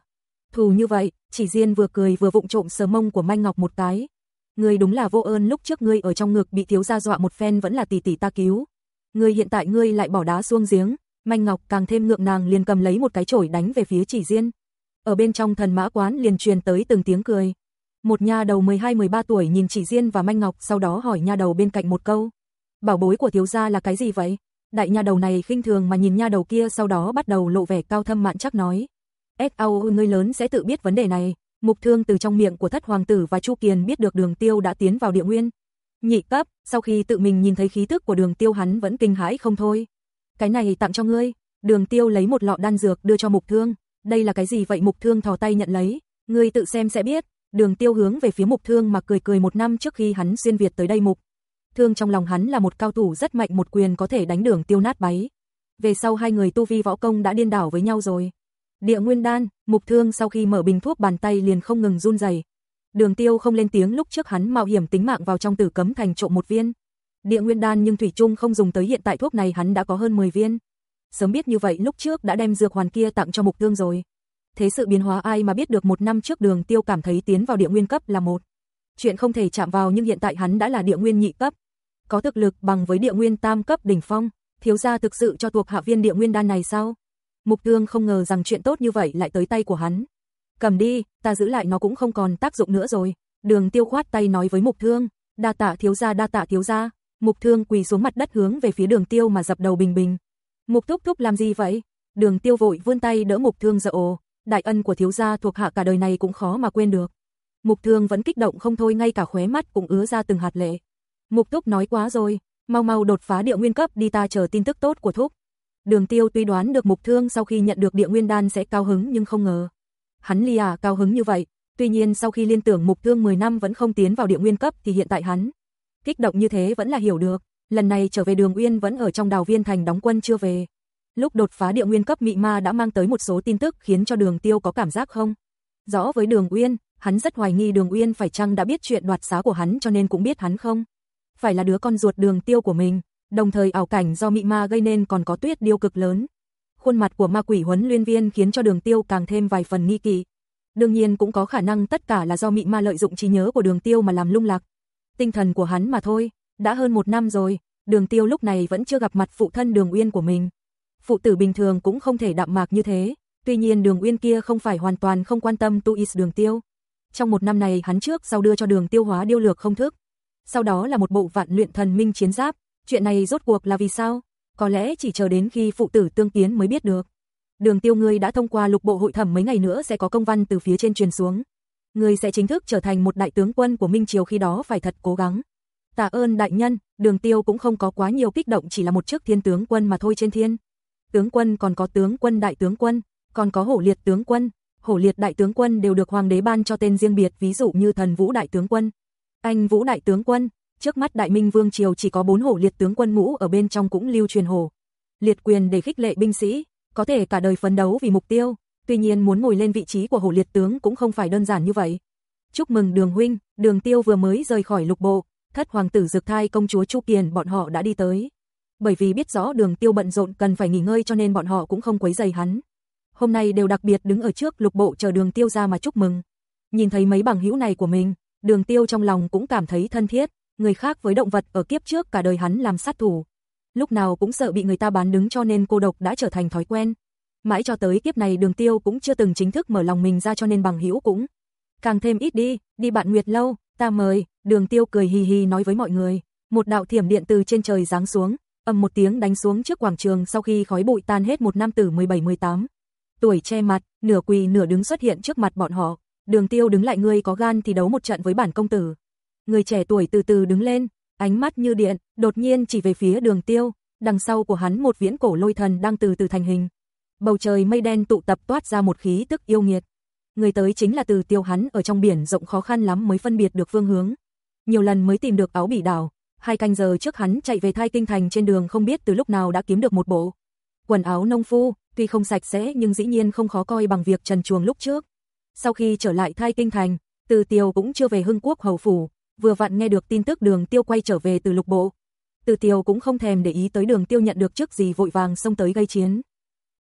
Thù như vậy, chỉ Diên vừa cười vừa vụng trộm sờ mông của Manh Ngọc một cái. Ngươi đúng là vô ơn lúc trước ngươi ở trong ngực bị thiếu gia dọa một phen vẫn là tỷ tỷ ta cứu. Ngươi hiện tại ngươi lại bỏ đá xuông giếng, Manh Ngọc càng thêm ngượng nàng liền cầm lấy một cái chổi đánh về phía chỉ Diên. Ở bên trong thần mã quán liền truyền tới từng tiếng cười. Một nha đầu 12-13 tuổi nhìn chỉ riêng và Manh Ngọc sau đó hỏi nha đầu bên cạnh một câu. Bảo bối của thiếu gia là cái gì vậy? Đại nha đầu này khinh thường mà nhìn nha đầu kia sau đó bắt đầu lộ vẻ cao thâm mạn chắc nói. S.A.O. ngươi lớn sẽ tự biết vấn đề này. Mục thương từ trong miệng của thất hoàng tử và Chu Kiền biết được đường tiêu đã tiến vào địa nguyên. Nhị cấp, sau khi tự mình nhìn thấy khí tức của đường tiêu hắn vẫn kinh hãi không thôi. Cái này tặng cho ngươi. Đường tiêu lấy một lọ đan dược đưa cho mục thương. Đây là cái gì vậy mục thương thò tay nhận lấy. Ngươi tự xem sẽ biết. Đường tiêu hướng về phía mục thương mà cười cười một năm trước khi hắn xuyên Việt tới đây mục. Thương trong lòng hắn là một cao thủ rất mạnh một quyền có thể đánh đường tiêu nát báy. Về sau hai người tu vi võ công đã điên đảo với nhau rồi. Địa Nguyên Đan, Mục Thương sau khi mở bình thuốc bàn tay liền không ngừng run rẩy. Đường Tiêu không lên tiếng lúc trước hắn mạo hiểm tính mạng vào trong Tử Cấm Thành trộm một viên. Địa Nguyên Đan nhưng thủy chung không dùng tới hiện tại thuốc này hắn đã có hơn 10 viên. Sớm biết như vậy lúc trước đã đem dược hoàn kia tặng cho Mục Thương rồi. Thế sự biến hóa ai mà biết được một năm trước Đường Tiêu cảm thấy tiến vào địa nguyên cấp là một chuyện không thể chạm vào nhưng hiện tại hắn đã là địa nguyên nhị cấp, có thực lực bằng với địa nguyên tam cấp đỉnh phong, thiếu gia thực sự cho thuộc hạ viên địa nguyên đan này sao? Mục Thương không ngờ rằng chuyện tốt như vậy lại tới tay của hắn. Cầm đi, ta giữ lại nó cũng không còn tác dụng nữa rồi. Đường Tiêu khoát tay nói với Mục Thương, đa tạ thiếu gia đa tạ thiếu gia. Mục Thương quỳ xuống mặt đất hướng về phía Đường Tiêu mà dập đầu bình bình. Mục Thúc Thúc làm gì vậy? Đường Tiêu vội vươn tay đỡ Mục Thương dợ ồ, đại ân của thiếu gia thuộc hạ cả đời này cũng khó mà quên được. Mục Thương vẫn kích động không thôi ngay cả khóe mắt cũng ứa ra từng hạt lệ. Mục Thúc nói quá rồi, mau mau đột phá địa nguyên cấp đi ta chờ tin tức tốt của Thúc. Đường Tiêu tuy đoán được mục thương sau khi nhận được địa nguyên đan sẽ cao hứng nhưng không ngờ. Hắn lì à cao hứng như vậy, tuy nhiên sau khi liên tưởng mục thương 10 năm vẫn không tiến vào địa nguyên cấp thì hiện tại hắn. Kích động như thế vẫn là hiểu được, lần này trở về đường Uyên vẫn ở trong đào viên thành đóng quân chưa về. Lúc đột phá địa nguyên cấp mị ma đã mang tới một số tin tức khiến cho đường tiêu có cảm giác không? Rõ với đường Uyên, hắn rất hoài nghi đường Uyên phải chăng đã biết chuyện đoạt xá của hắn cho nên cũng biết hắn không? phải là đứa con ruột đường tiêu của mình, đồng thời ảo cảnh do mị ma gây nên còn có tuyết điêu cực lớn. Khuôn mặt của ma quỷ huấn luyện viên khiến cho đường tiêu càng thêm vài phần nghi kỵ. Đương nhiên cũng có khả năng tất cả là do mị ma lợi dụng trí nhớ của đường tiêu mà làm lung lạc. Tinh thần của hắn mà thôi, đã hơn một năm rồi, đường tiêu lúc này vẫn chưa gặp mặt phụ thân đường uyên của mình. Phụ tử bình thường cũng không thể đạm mạc như thế, tuy nhiên đường uyên kia không phải hoàn toàn không quan tâm tu is đường tiêu. Trong một năm này hắn trước sau đưa cho đường tiêu hóa điêu lược không thức. Sau đó là một bộ vạn luyện thần minh chiến giáp, chuyện này rốt cuộc là vì sao? Có lẽ chỉ chờ đến khi phụ tử tương kiến mới biết được. Đường tiêu ngươi đã thông qua lục bộ hội thẩm mấy ngày nữa sẽ có công văn từ phía trên truyền xuống. Ngươi sẽ chính thức trở thành một đại tướng quân của Minh Triều khi đó phải thật cố gắng. Tạ ơn đại nhân, đường tiêu cũng không có quá nhiều kích động chỉ là một chức thiên tướng quân mà thôi trên thiên. Tướng quân còn có tướng quân đại tướng quân, còn có hổ liệt tướng quân. Hổ liệt đại tướng quân đều được hoàng đế ban cho tên riêng biệt ví dụ như thần vũ đại tướng quân. Anh vũ đại tướng quân, trước mắt đại minh vương triều chỉ có bốn hổ liệt tướng quân ngũ ở bên trong cũng lưu truyền hổ. Liệt quyền để khích lệ binh sĩ, có thể cả đời phấn đấu vì mục tiêu, tuy nhiên muốn ngồi lên vị trí của hổ liệt tướng cũng không phải đơn giản như vậy. Chúc mừng đường huynh, đường tiêu vừa mới rời khỏi lục bộ, thất hoàng tử dược thai công chúa Chu Kiền bọn họ đã đi tới. Bởi vì biết rõ đường tiêu bận rộn cần phải nghỉ ngơi cho nên bọn họ cũng không quấy giày hắn. Hôm nay đều đặc biệt đứng ở trước lục bộ chờ đường tiêu ra mà chúc mừng. Nhìn thấy mấy bằng hữu này của mình, đường tiêu trong lòng cũng cảm thấy thân thiết, người khác với động vật ở kiếp trước cả đời hắn làm sát thủ. Lúc nào cũng sợ bị người ta bán đứng cho nên cô độc đã trở thành thói quen. Mãi cho tới kiếp này đường tiêu cũng chưa từng chính thức mở lòng mình ra cho nên bằng hữu cũng càng thêm ít đi, đi bạn Nguyệt lâu, ta mời, đường tiêu cười hì hì nói với mọi người. Một đạo thiểm điện từ trên trời giáng xuống, ầm một tiếng đánh xuống trước quảng trường sau khi khói bụi tan hết một nam tử 17-18. Tuổi che mặt, nửa quỳ nửa đứng xuất hiện trước mặt bọn họ. Đường tiêu đứng lại ngươi có gan thì đấu một trận với bản công tử. Người trẻ tuổi từ từ đứng lên, ánh mắt như điện, đột nhiên chỉ về phía đường tiêu, đằng sau của hắn một viễn cổ lôi thần đang từ từ thành hình. Bầu trời mây đen tụ tập toát ra một khí tức yêu nghiệt. Người tới chính là từ tiêu hắn ở trong biển rộng khó khăn lắm mới phân biệt được phương hướng. Nhiều lần mới tìm được áo bỉ đảo, hai canh giờ trước hắn chạy về thai kinh thành trên đường không biết từ lúc nào đã kiếm được một bộ. Quần áo nông phu, tuy không sạch sẽ nhưng dĩ nhiên không khó coi bằng việc trần chuồng lúc trước. Sau khi trở lại thai kinh thành, từ tiêu cũng chưa về hưng quốc hầu phủ, vừa vặn nghe được tin tức đường tiêu quay trở về từ lục bộ. Từ tiêu cũng không thèm để ý tới đường tiêu nhận được trước gì vội vàng xông tới gây chiến.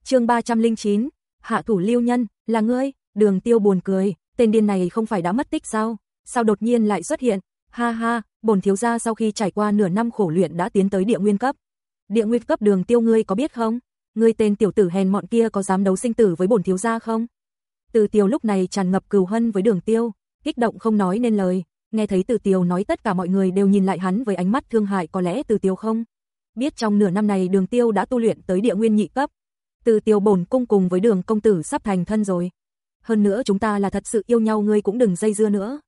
chương 309, hạ thủ lưu nhân, là ngươi, đường tiêu buồn cười, tên điên này không phải đã mất tích sao, sao đột nhiên lại xuất hiện, ha ha, bổn thiếu gia sau khi trải qua nửa năm khổ luyện đã tiến tới địa nguyên cấp. Địa nguyên cấp đường tiêu ngươi có biết không? Ngươi tên tiểu tử hèn mọn kia có dám đấu sinh tử với bổn thiếu gia không? Từ tiêu lúc này tràn ngập cừu hân với đường tiêu, kích động không nói nên lời, nghe thấy từ tiêu nói tất cả mọi người đều nhìn lại hắn với ánh mắt thương hại có lẽ từ tiêu không? Biết trong nửa năm này đường tiêu đã tu luyện tới địa nguyên nhị cấp. Từ tiêu bổn cung cùng với đường công tử sắp thành thân rồi. Hơn nữa chúng ta là thật sự yêu nhau ngươi cũng đừng dây dưa nữa.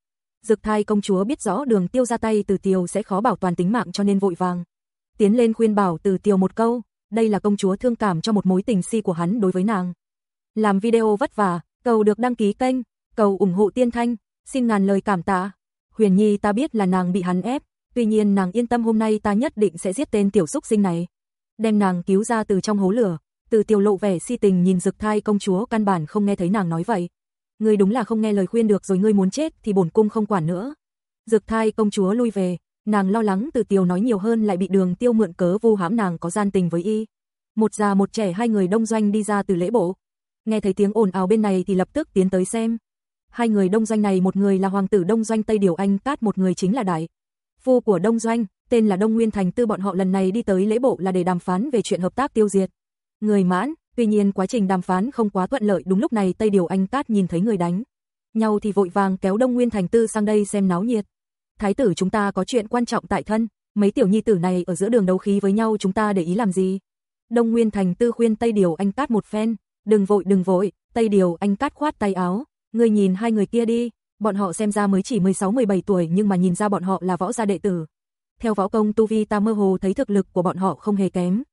Dực thai công chúa biết rõ đường tiêu ra tay từ tiêu sẽ khó bảo toàn tính mạng cho nên vội vàng. Tiến lên khuyên bảo từ tiêu một câu, đây là công chúa thương cảm cho một mối tình si của hắn đối với nàng. Làm video vất vả, cầu được đăng ký kênh, cầu ủng hộ tiên thanh, xin ngàn lời cảm tạ. Huyền Nhi ta biết là nàng bị hắn ép, tuy nhiên nàng yên tâm hôm nay ta nhất định sẽ giết tên tiểu xúc sinh này. Đem nàng cứu ra từ trong hố lửa, từ tiêu lộ vẻ si tình nhìn dực thai công chúa căn bản không nghe thấy nàng nói vậy. Ngươi đúng là không nghe lời khuyên được rồi ngươi muốn chết thì bổn cung không quản nữa. Dược thai công chúa lui về, nàng lo lắng từ tiêu nói nhiều hơn lại bị đường tiêu mượn cớ vu hãm nàng có gian tình với y. Một già một trẻ hai người đông doanh đi ra từ lễ bộ. Nghe thấy tiếng ồn ào bên này thì lập tức tiến tới xem. Hai người đông doanh này một người là hoàng tử đông doanh Tây Điều Anh Cát một người chính là đại. Phu của đông doanh, tên là Đông Nguyên Thành Tư bọn họ lần này đi tới lễ bộ là để đàm phán về chuyện hợp tác tiêu diệt. Người mãn, tuy nhiên quá trình đàm phán không quá thuận lợi đúng lúc này Tây Điều Anh Cát nhìn thấy người đánh. Nhau thì vội vàng kéo Đông Nguyên Thành Tư sang đây xem náo nhiệt. Thái tử chúng ta có chuyện quan trọng tại thân, mấy tiểu nhi tử này ở giữa đường đấu khí với nhau chúng ta để ý làm gì? Đông Nguyên Thành Tư khuyên Tây Điều Anh Cát một phen, đừng vội đừng vội, Tây Điều Anh Cát khoát tay áo, ngươi nhìn hai người kia đi, bọn họ xem ra mới chỉ 16-17 tuổi nhưng mà nhìn ra bọn họ là võ gia đệ tử. Theo võ công tu vi ta mơ hồ thấy thực lực của bọn họ không hề kém.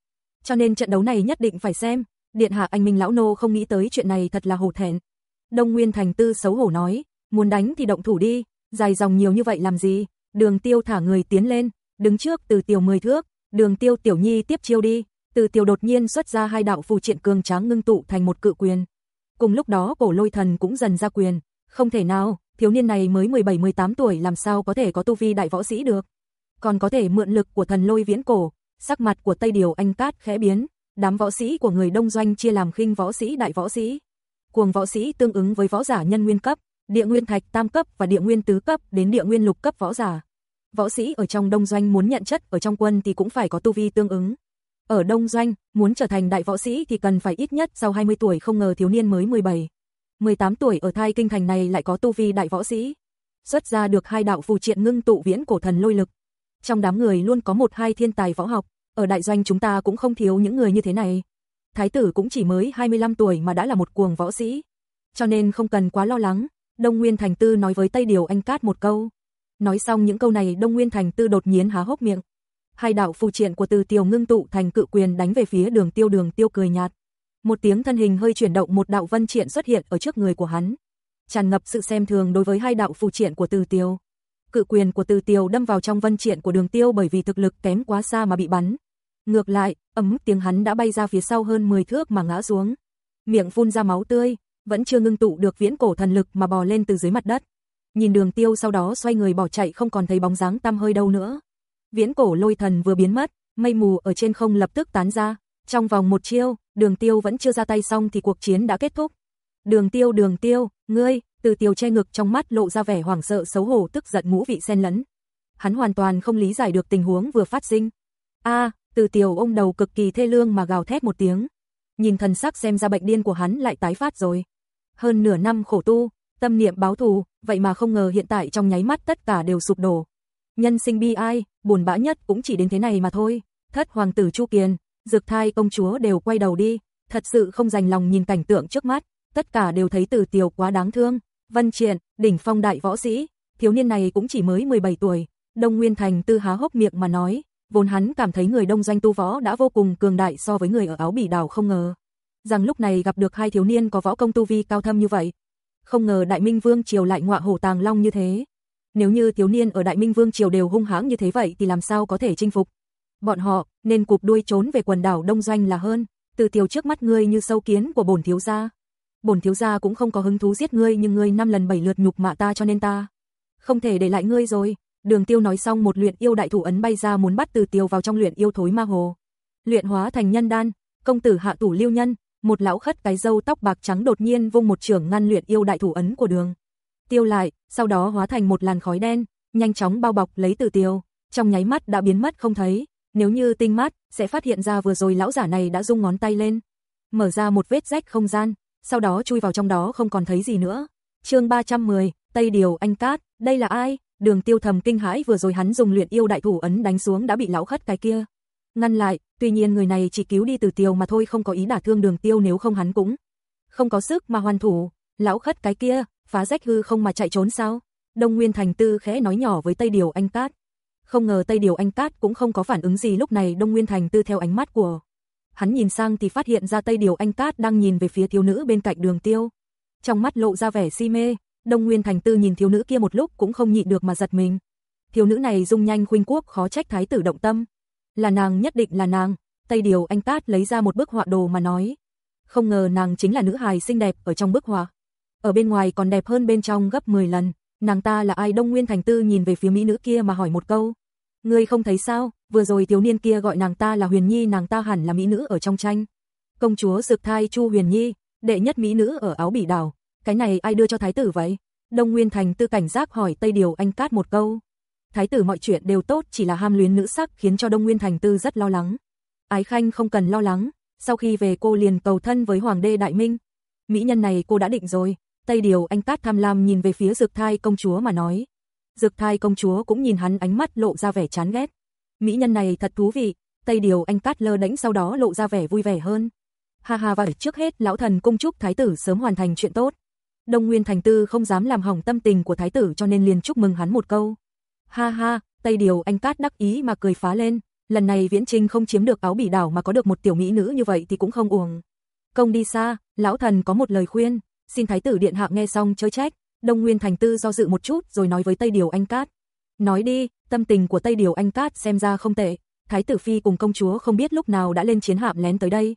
Cho nên trận đấu này nhất định phải xem, điện hạ anh Minh lão nô không nghĩ tới chuyện này thật là hổ thẹn. Đông Nguyên Thành Tư xấu hổ nói, muốn đánh thì động thủ đi, dài dòng nhiều như vậy làm gì? Đường Tiêu thả người tiến lên, đứng trước Từ Tiểu 10 thước, Đường Tiêu tiểu nhi tiếp chiêu đi. Từ Tiểu đột nhiên xuất ra hai đạo phù triện cường tráng ngưng tụ thành một cự quyền. Cùng lúc đó Cổ Lôi Thần cũng dần ra quyền, không thể nào, thiếu niên này mới 17-18 tuổi làm sao có thể có tu vi đại võ sĩ được. còn có thể mượn lực của thần lôi viễn cổ, sắc mặt của Tây Điều Anh Cát khẽ biến, đám võ sĩ của người đông doanh chia làm khinh võ sĩ đại võ sĩ. Cuồng võ sĩ tương ứng với võ giả nhân nguyên cấp, địa nguyên thạch tam cấp và địa nguyên tứ cấp đến địa nguyên lục cấp võ giả. Võ sĩ ở trong đông doanh muốn nhận chất ở trong quân thì cũng phải có tu vi tương ứng. Ở đông doanh, muốn trở thành đại võ sĩ thì cần phải ít nhất sau 20 tuổi không ngờ thiếu niên mới 17. 18 tuổi ở thai kinh thành này lại có tu vi đại võ sĩ. Xuất ra được hai đạo phù triện ngưng tụ viễn cổ thần lôi lực. Trong đám người luôn có một hai thiên tài võ học, ở đại doanh chúng ta cũng không thiếu những người như thế này. Thái tử cũng chỉ mới 25 tuổi mà đã là một cuồng võ sĩ. Cho nên không cần quá lo lắng, Đông Nguyên Thành Tư nói với Tây Điều Anh Cát một câu. Nói xong những câu này Đông Nguyên Thành Tư đột nhiên há hốc miệng. Hai đạo phù triện của Từ Tiêu ngưng tụ thành cự quyền đánh về phía Đường Tiêu Đường Tiêu cười nhạt. Một tiếng thân hình hơi chuyển động một đạo vân triện xuất hiện ở trước người của hắn. Tràn ngập sự xem thường đối với hai đạo phù triện của Từ Tiêu. Cự quyền của Từ Tiêu đâm vào trong vân triện của Đường Tiêu bởi vì thực lực kém quá xa mà bị bắn. Ngược lại, ấm tiếng hắn đã bay ra phía sau hơn 10 thước mà ngã xuống. Miệng phun ra máu tươi, vẫn chưa ngưng tụ được viễn cổ thần lực mà bò lên từ dưới mặt đất. Nhìn đường tiêu sau đó xoay người bỏ chạy không còn thấy bóng dáng tăm hơi đâu nữa. Viễn cổ lôi thần vừa biến mất, mây mù ở trên không lập tức tán ra. Trong vòng một chiêu, đường tiêu vẫn chưa ra tay xong thì cuộc chiến đã kết thúc. Đường tiêu đường tiêu, ngươi, từ tiêu che ngực trong mắt lộ ra vẻ hoảng sợ xấu hổ tức giận ngũ vị xen lẫn. Hắn hoàn toàn không lý giải được tình huống vừa phát sinh. a từ tiêu ôm đầu cực kỳ thê lương mà gào thét một tiếng. Nhìn thần sắc xem ra bệnh điên của hắn lại tái phát rồi. Hơn nửa năm khổ tu, tâm niệm báo thù, vậy mà không ngờ hiện tại trong nháy mắt tất cả đều sụp đổ. Nhân sinh bi ai, buồn bã nhất cũng chỉ đến thế này mà thôi. Thất hoàng tử Chu Kiền, Dược Thai công chúa đều quay đầu đi, thật sự không dành lòng nhìn cảnh tượng trước mắt, tất cả đều thấy Từ Tiều quá đáng thương. Vân Triện, đỉnh phong đại võ sĩ, thiếu niên này cũng chỉ mới 17 tuổi. Đông Nguyên Thành tư há hốc miệng mà nói, vốn hắn cảm thấy người đông doanh tu võ đã vô cùng cường đại so với người ở áo bỉ đảo không ngờ. Rằng lúc này gặp được hai thiếu niên có võ công tu vi cao thâm như vậy. Không ngờ Đại Minh Vương Triều lại ngọa hổ tàng long như thế. Nếu như thiếu niên ở Đại Minh Vương Triều đều hung hãng như thế vậy thì làm sao có thể chinh phục. Bọn họ nên cụp đuôi trốn về quần đảo Đông Doanh là hơn, từ tiểu trước mắt ngươi như sâu kiến của bổn thiếu gia. Bổn thiếu gia cũng không có hứng thú giết ngươi nhưng ngươi năm lần bảy lượt nhục mạ ta cho nên ta không thể để lại ngươi rồi. Đường Tiêu nói xong một luyện yêu đại thủ ấn bay ra muốn bắt Từ Tiêu vào trong luyện yêu thối ma hồ. Luyện hóa thành nhân đan, công tử hạ tủ Lưu Nhân, một lão khất cái râu tóc bạc trắng đột nhiên vung một trường ngăn luyện yêu đại thủ ấn của Đường. Tiêu lại, sau đó hóa thành một làn khói đen, nhanh chóng bao bọc lấy Từ Tiêu, trong nháy mắt đã biến mất không thấy. Nếu như tinh mắt, sẽ phát hiện ra vừa rồi lão giả này đã rung ngón tay lên, mở ra một vết rách không gian, sau đó chui vào trong đó không còn thấy gì nữa. Chương 310, Tây Điều Anh Cát, đây là ai? Đường Tiêu thầm kinh hãi vừa rồi hắn dùng luyện yêu đại thủ ấn đánh xuống đã bị lão khất cái kia ngăn lại, tuy nhiên người này chỉ cứu đi từ Tiêu mà thôi không có ý đả thương Đường Tiêu nếu không hắn cũng không có sức mà hoàn thủ. Lão khất cái kia, phá rách hư không mà chạy trốn sao? Đông Nguyên Thành Tư khẽ nói nhỏ với Tây Điều Anh Cát. Không ngờ Tây Điều Anh Cát cũng không có phản ứng gì lúc này Đông Nguyên Thành Tư theo ánh mắt của. Hắn nhìn sang thì phát hiện ra Tây Điều Anh Cát đang nhìn về phía thiếu nữ bên cạnh đường tiêu. Trong mắt lộ ra vẻ si mê, Đông Nguyên Thành Tư nhìn thiếu nữ kia một lúc cũng không nhịn được mà giật mình. Thiếu nữ này dung nhanh khuynh quốc khó trách thái tử động tâm. Là nàng nhất định là nàng, Tây Điều Anh Cát lấy ra một bức họa đồ mà nói. Không ngờ nàng chính là nữ hài xinh đẹp ở trong bức họa. Ở bên ngoài còn đẹp hơn bên trong gấp 10 lần. Nàng ta là ai Đông Nguyên Thành Tư nhìn về phía mỹ nữ kia mà hỏi một câu. Ngươi không thấy sao, vừa rồi thiếu niên kia gọi nàng ta là Huyền Nhi nàng ta hẳn là mỹ nữ ở trong tranh. Công chúa Sực Thai Chu Huyền Nhi, đệ nhất mỹ nữ ở áo bỉ đảo, cái này ai đưa cho thái tử vậy? Đông Nguyên Thành tư cảnh giác hỏi Tây Điều Anh Cát một câu. Thái tử mọi chuyện đều tốt chỉ là ham luyến nữ sắc khiến cho Đông Nguyên Thành tư rất lo lắng. Ái Khanh không cần lo lắng, sau khi về cô liền cầu thân với Hoàng đế Đại Minh. Mỹ nhân này cô đã định rồi, Tây Điều Anh Cát tham lam nhìn về phía dược Thai công chúa mà nói. Dực thai công chúa cũng nhìn hắn ánh mắt lộ ra vẻ chán ghét. Mỹ nhân này thật thú vị, Tây Điều Anh Cát lơ đánh sau đó lộ ra vẻ vui vẻ hơn. Ha ha và trước hết lão thần cung chúc thái tử sớm hoàn thành chuyện tốt. Đông Nguyên Thành Tư không dám làm hỏng tâm tình của thái tử cho nên liền chúc mừng hắn một câu. Ha ha, Tây Điều Anh Cát đắc ý mà cười phá lên, lần này Viễn Trinh không chiếm được áo bỉ đảo mà có được một tiểu mỹ nữ như vậy thì cũng không uổng. Công đi xa, lão thần có một lời khuyên, xin thái tử điện hạ nghe xong chớ trách, Đông Nguyên Thành Tư do dự một chút rồi nói với Tây Điều Anh Cát. Nói đi, tâm tình của Tây Điều Anh Cát xem ra không tệ. Thái tử Phi cùng công chúa không biết lúc nào đã lên chiến hạm lén tới đây.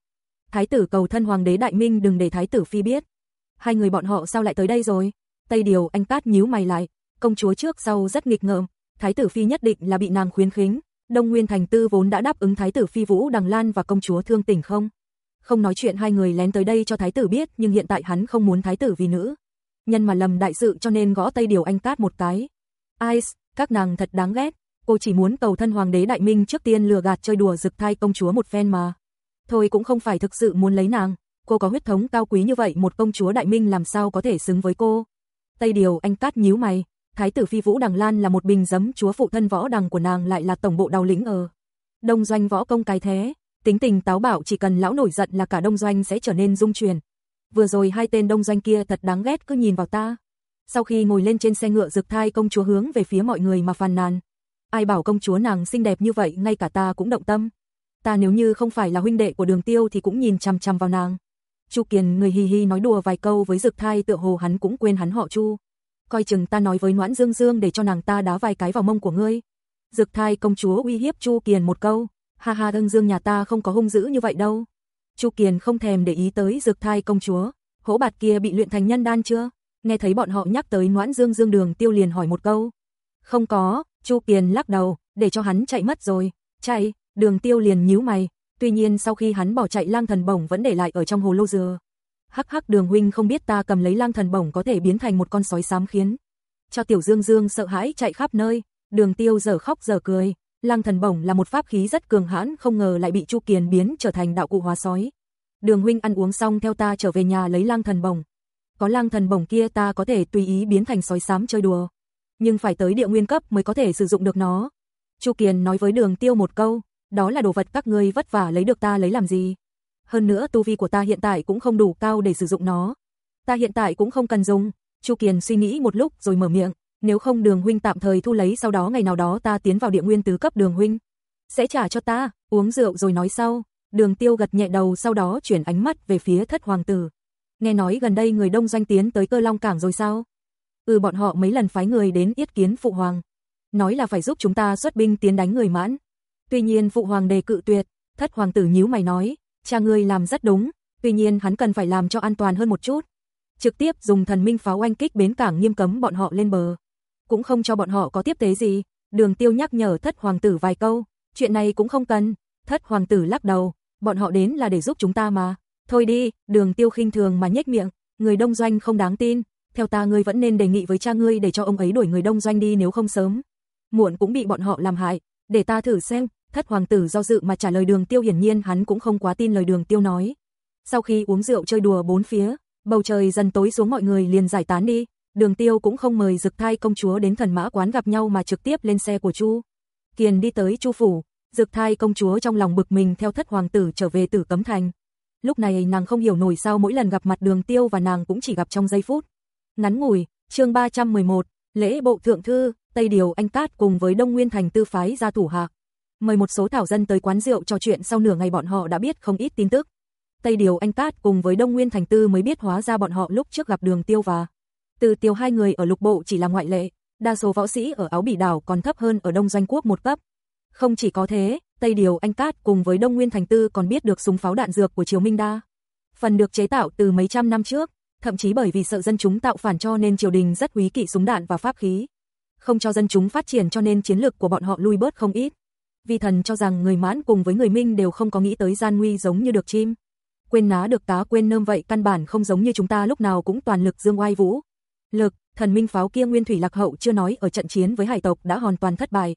Thái tử cầu thân Hoàng đế Đại Minh đừng để Thái tử Phi biết. Hai người bọn họ sao lại tới đây rồi? Tây Điều Anh Cát nhíu mày lại. Công chúa trước sau rất nghịch ngợm. Thái tử phi nhất định là bị nàng khuyến khính, Đông Nguyên Thành Tư vốn đã đáp ứng Thái tử Phi Vũ Đằng Lan và công chúa Thương Tỉnh không? Không nói chuyện hai người lén tới đây cho Thái tử biết nhưng hiện tại hắn không muốn Thái tử vì nữ. Nhân mà lầm đại sự cho nên gõ Tây Điều Anh Cát một cái. Ice, các nàng thật đáng ghét, cô chỉ muốn cầu thân Hoàng đế Đại Minh trước tiên lừa gạt chơi đùa rực thai công chúa một phen mà. Thôi cũng không phải thực sự muốn lấy nàng, cô có huyết thống cao quý như vậy một công chúa Đại Minh làm sao có thể xứng với cô. Tây Điều Anh Cát nhíu mày, Thái tử Phi Vũ Đằng Lan là một bình giấm chúa phụ thân võ đằng của nàng lại là tổng bộ đào lĩnh ở. Đông doanh võ công cái thế, tính tình táo bạo chỉ cần lão nổi giận là cả đông doanh sẽ trở nên dung chuyển. Vừa rồi hai tên đông doanh kia thật đáng ghét cứ nhìn vào ta. Sau khi ngồi lên trên xe ngựa rực thai công chúa hướng về phía mọi người mà phàn nàn. Ai bảo công chúa nàng xinh đẹp như vậy ngay cả ta cũng động tâm. Ta nếu như không phải là huynh đệ của đường tiêu thì cũng nhìn chằm chằm vào nàng. Chu Kiền người hì hì nói đùa vài câu với rực thai tựa hồ hắn cũng quên hắn họ Chu coi chừng ta nói với Noãn Dương Dương để cho nàng ta đá vài cái vào mông của ngươi. Dực thai công chúa uy hiếp Chu Kiền một câu, ha ha Dương Dương nhà ta không có hung dữ như vậy đâu. Chu Kiền không thèm để ý tới dược thai công chúa, hỗ bạt kia bị luyện thành nhân đan chưa? Nghe thấy bọn họ nhắc tới Noãn Dương Dương đường tiêu liền hỏi một câu. Không có, Chu Kiền lắc đầu, để cho hắn chạy mất rồi. Chạy, đường tiêu liền nhíu mày, tuy nhiên sau khi hắn bỏ chạy lang thần bổng vẫn để lại ở trong hồ lô dừa hắc hắc đường huynh không biết ta cầm lấy lang thần bổng có thể biến thành một con sói xám khiến. Cho tiểu dương dương sợ hãi chạy khắp nơi, đường tiêu giờ khóc giờ cười, lang thần bổng là một pháp khí rất cường hãn không ngờ lại bị Chu Kiền biến trở thành đạo cụ hóa sói. Đường huynh ăn uống xong theo ta trở về nhà lấy lang thần bổng. Có lang thần bổng kia ta có thể tùy ý biến thành sói xám chơi đùa. Nhưng phải tới địa nguyên cấp mới có thể sử dụng được nó. Chu Kiền nói với đường tiêu một câu, đó là đồ vật các ngươi vất vả lấy được ta lấy làm gì hơn nữa tu vi của ta hiện tại cũng không đủ cao để sử dụng nó. Ta hiện tại cũng không cần dùng. Chu Kiền suy nghĩ một lúc rồi mở miệng, nếu không Đường huynh tạm thời thu lấy sau đó ngày nào đó ta tiến vào địa nguyên tứ cấp Đường huynh sẽ trả cho ta, uống rượu rồi nói sau. Đường Tiêu gật nhẹ đầu sau đó chuyển ánh mắt về phía Thất hoàng tử. Nghe nói gần đây người Đông doanh tiến tới Cơ Long cảng rồi sao? Ừ bọn họ mấy lần phái người đến yết kiến phụ hoàng, nói là phải giúp chúng ta xuất binh tiến đánh người Mãn. Tuy nhiên phụ hoàng đề cự tuyệt, Thất hoàng tử nhíu mày nói, cha ngươi làm rất đúng, tuy nhiên hắn cần phải làm cho an toàn hơn một chút. Trực tiếp dùng thần minh pháo oanh kích bến cảng nghiêm cấm bọn họ lên bờ. Cũng không cho bọn họ có tiếp tế gì, đường tiêu nhắc nhở thất hoàng tử vài câu, chuyện này cũng không cần, thất hoàng tử lắc đầu, bọn họ đến là để giúp chúng ta mà. Thôi đi, đường tiêu khinh thường mà nhếch miệng, người đông doanh không đáng tin, theo ta ngươi vẫn nên đề nghị với cha ngươi để cho ông ấy đuổi người đông doanh đi nếu không sớm. Muộn cũng bị bọn họ làm hại, để ta thử xem, Thất hoàng tử do dự mà trả lời đường tiêu hiển nhiên hắn cũng không quá tin lời đường tiêu nói. Sau khi uống rượu chơi đùa bốn phía, bầu trời dần tối xuống mọi người liền giải tán đi. Đường tiêu cũng không mời dực thai công chúa đến thần mã quán gặp nhau mà trực tiếp lên xe của Chu. Kiền đi tới Chu phủ, dực thai công chúa trong lòng bực mình theo thất hoàng tử trở về tử cấm thành. Lúc này nàng không hiểu nổi sao mỗi lần gặp mặt đường tiêu và nàng cũng chỉ gặp trong giây phút. Ngắn ngủi, chương 311, lễ bộ thượng thư, Tây Điều Anh Cát cùng với Đông Nguyên Thành tư phái ra thủ hạ mời một số thảo dân tới quán rượu trò chuyện sau nửa ngày bọn họ đã biết không ít tin tức. Tây Điều Anh Cát cùng với Đông Nguyên Thành Tư mới biết hóa ra bọn họ lúc trước gặp đường tiêu và từ tiêu hai người ở lục bộ chỉ là ngoại lệ, đa số võ sĩ ở áo bỉ đảo còn thấp hơn ở Đông Doanh Quốc một cấp. Không chỉ có thế, Tây Điều Anh Cát cùng với Đông Nguyên Thành Tư còn biết được súng pháo đạn dược của Triều Minh Đa. Phần được chế tạo từ mấy trăm năm trước, thậm chí bởi vì sợ dân chúng tạo phản cho nên triều đình rất quý kỵ súng đạn và pháp khí. Không cho dân chúng phát triển cho nên chiến lược của bọn họ lui bớt không ít vi thần cho rằng người mãn cùng với người minh đều không có nghĩ tới gian nguy giống như được chim. Quên ná được cá quên nơm vậy căn bản không giống như chúng ta lúc nào cũng toàn lực dương oai vũ. Lực, thần minh pháo kia nguyên thủy lạc hậu chưa nói ở trận chiến với hải tộc đã hoàn toàn thất bại.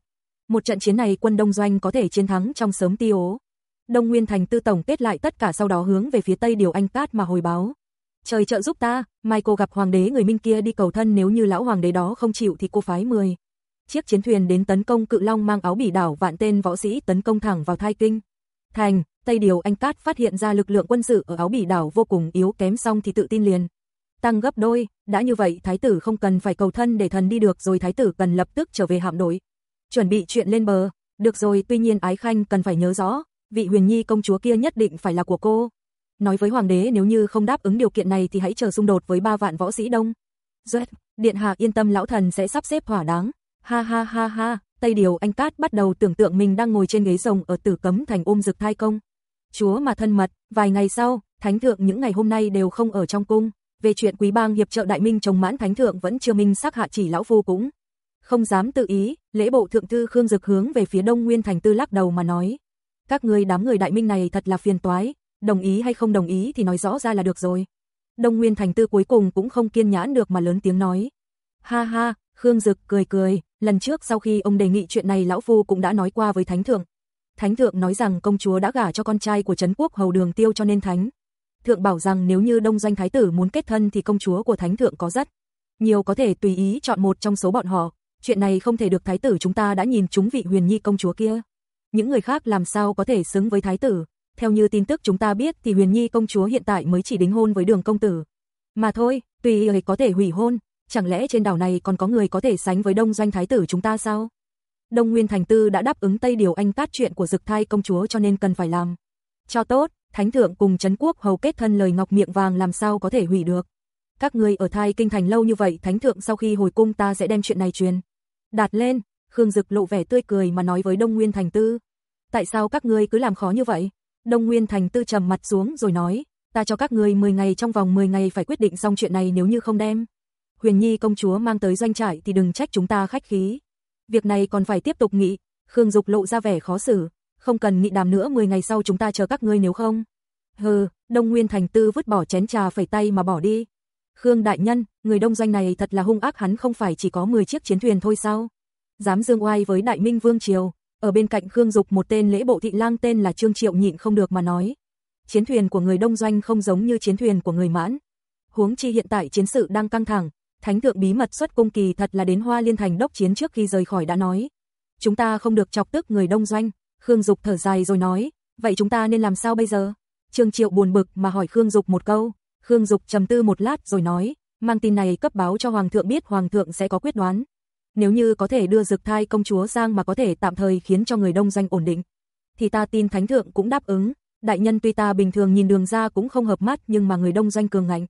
Một trận chiến này quân Đông Doanh có thể chiến thắng trong sớm tiêu. Đông Nguyên Thành tư tổng kết lại tất cả sau đó hướng về phía Tây Điều Anh Cát mà hồi báo. Trời trợ giúp ta, mai cô gặp hoàng đế người Minh kia đi cầu thân nếu như lão hoàng đế đó không chịu thì cô phái 10 chiếc chiến thuyền đến tấn công cự long mang áo bỉ đảo vạn tên võ sĩ tấn công thẳng vào thai kinh. Thành, Tây Điều Anh Cát phát hiện ra lực lượng quân sự ở áo bỉ đảo vô cùng yếu kém xong thì tự tin liền. Tăng gấp đôi, đã như vậy thái tử không cần phải cầu thân để thần đi được rồi thái tử cần lập tức trở về hạm đội. Chuẩn bị chuyện lên bờ, được rồi tuy nhiên ái khanh cần phải nhớ rõ, vị huyền nhi công chúa kia nhất định phải là của cô. Nói với hoàng đế nếu như không đáp ứng điều kiện này thì hãy chờ xung đột với ba vạn võ sĩ đông. Duet, điện hạ yên tâm lão thần sẽ sắp xếp thỏa đáng. Ha ha ha ha, Tây Điều Anh Cát bắt đầu tưởng tượng mình đang ngồi trên ghế rồng ở tử cấm thành ôm dực thai công. Chúa mà thân mật, vài ngày sau, Thánh Thượng những ngày hôm nay đều không ở trong cung. Về chuyện quý bang hiệp trợ đại minh chồng mãn Thánh Thượng vẫn chưa minh xác hạ chỉ lão phu cũng. Không dám tự ý, Lễ bộ thượng thư Khương Dực hướng về phía Đông Nguyên Thành Tư lắc đầu mà nói. Các ngươi đám người đại minh này thật là phiền toái, đồng ý hay không đồng ý thì nói rõ ra là được rồi. Đông Nguyên Thành Tư cuối cùng cũng không kiên nhãn được mà lớn tiếng nói. Ha ha, Khương Dực cười cười, lần trước sau khi ông đề nghị chuyện này lão phu cũng đã nói qua với Thánh Thượng. Thánh Thượng nói rằng công chúa đã gả cho con trai của Trấn Quốc Hầu Đường Tiêu cho nên Thánh. Thượng bảo rằng nếu như đông doanh thái tử muốn kết thân thì công chúa của Thánh Thượng có rất nhiều có thể tùy ý chọn một trong số bọn họ. Chuyện này không thể được thái tử chúng ta đã nhìn chúng vị huyền nhi công chúa kia. Những người khác làm sao có thể xứng với thái tử. Theo như tin tức chúng ta biết thì huyền nhi công chúa hiện tại mới chỉ đính hôn với đường công tử. Mà thôi, tùy ấy có thể hủy hôn, chẳng lẽ trên đảo này còn có người có thể sánh với đông doanh thái tử chúng ta sao? Đông Nguyên Thành Tư đã đáp ứng Tây Điều Anh cát chuyện của dực thai công chúa cho nên cần phải làm. Cho tốt, Thánh Thượng cùng Trấn Quốc hầu kết thân lời ngọc miệng vàng làm sao có thể hủy được. Các người ở thai kinh thành lâu như vậy Thánh Thượng sau khi hồi cung ta sẽ đem chuyện này truyền. Đạt lên, Khương Dực lộ vẻ tươi cười mà nói với Đông Nguyên Thành Tư. Tại sao các ngươi cứ làm khó như vậy? Đông Nguyên Thành Tư trầm mặt xuống rồi nói, ta cho các ngươi 10 ngày trong vòng 10 ngày phải quyết định xong chuyện này nếu như không đem. Huyền Nhi công chúa mang tới doanh trại thì đừng trách chúng ta khách khí. Việc này còn phải tiếp tục nghị, Khương Dục lộ ra vẻ khó xử, không cần nghị đàm nữa 10 ngày sau chúng ta chờ các ngươi nếu không. Hừ, Đông Nguyên Thành Tư vứt bỏ chén trà phẩy tay mà bỏ đi. Khương đại nhân, người đông doanh này thật là hung ác hắn không phải chỉ có 10 chiếc chiến thuyền thôi sao? Dám dương oai với Đại Minh Vương triều, ở bên cạnh Khương Dục một tên lễ bộ thị lang tên là Trương Triệu nhịn không được mà nói. Chiến thuyền của người đông doanh không giống như chiến thuyền của người mãn. Huống chi hiện tại chiến sự đang căng thẳng, Thánh thượng bí mật xuất cung kỳ thật là đến Hoa Liên thành đốc chiến trước khi rời khỏi đã nói. Chúng ta không được chọc tức người đông doanh, Khương Dục thở dài rồi nói, vậy chúng ta nên làm sao bây giờ? Trương Triệu buồn bực mà hỏi Khương Dục một câu, Khương Dục trầm tư một lát rồi nói, mang tin này cấp báo cho Hoàng thượng biết Hoàng thượng sẽ có quyết đoán. Nếu như có thể đưa dực thai công chúa sang mà có thể tạm thời khiến cho người đông doanh ổn định, thì ta tin Thánh thượng cũng đáp ứng. Đại nhân tuy ta bình thường nhìn đường ra cũng không hợp mắt nhưng mà người đông doanh cường ngạnh.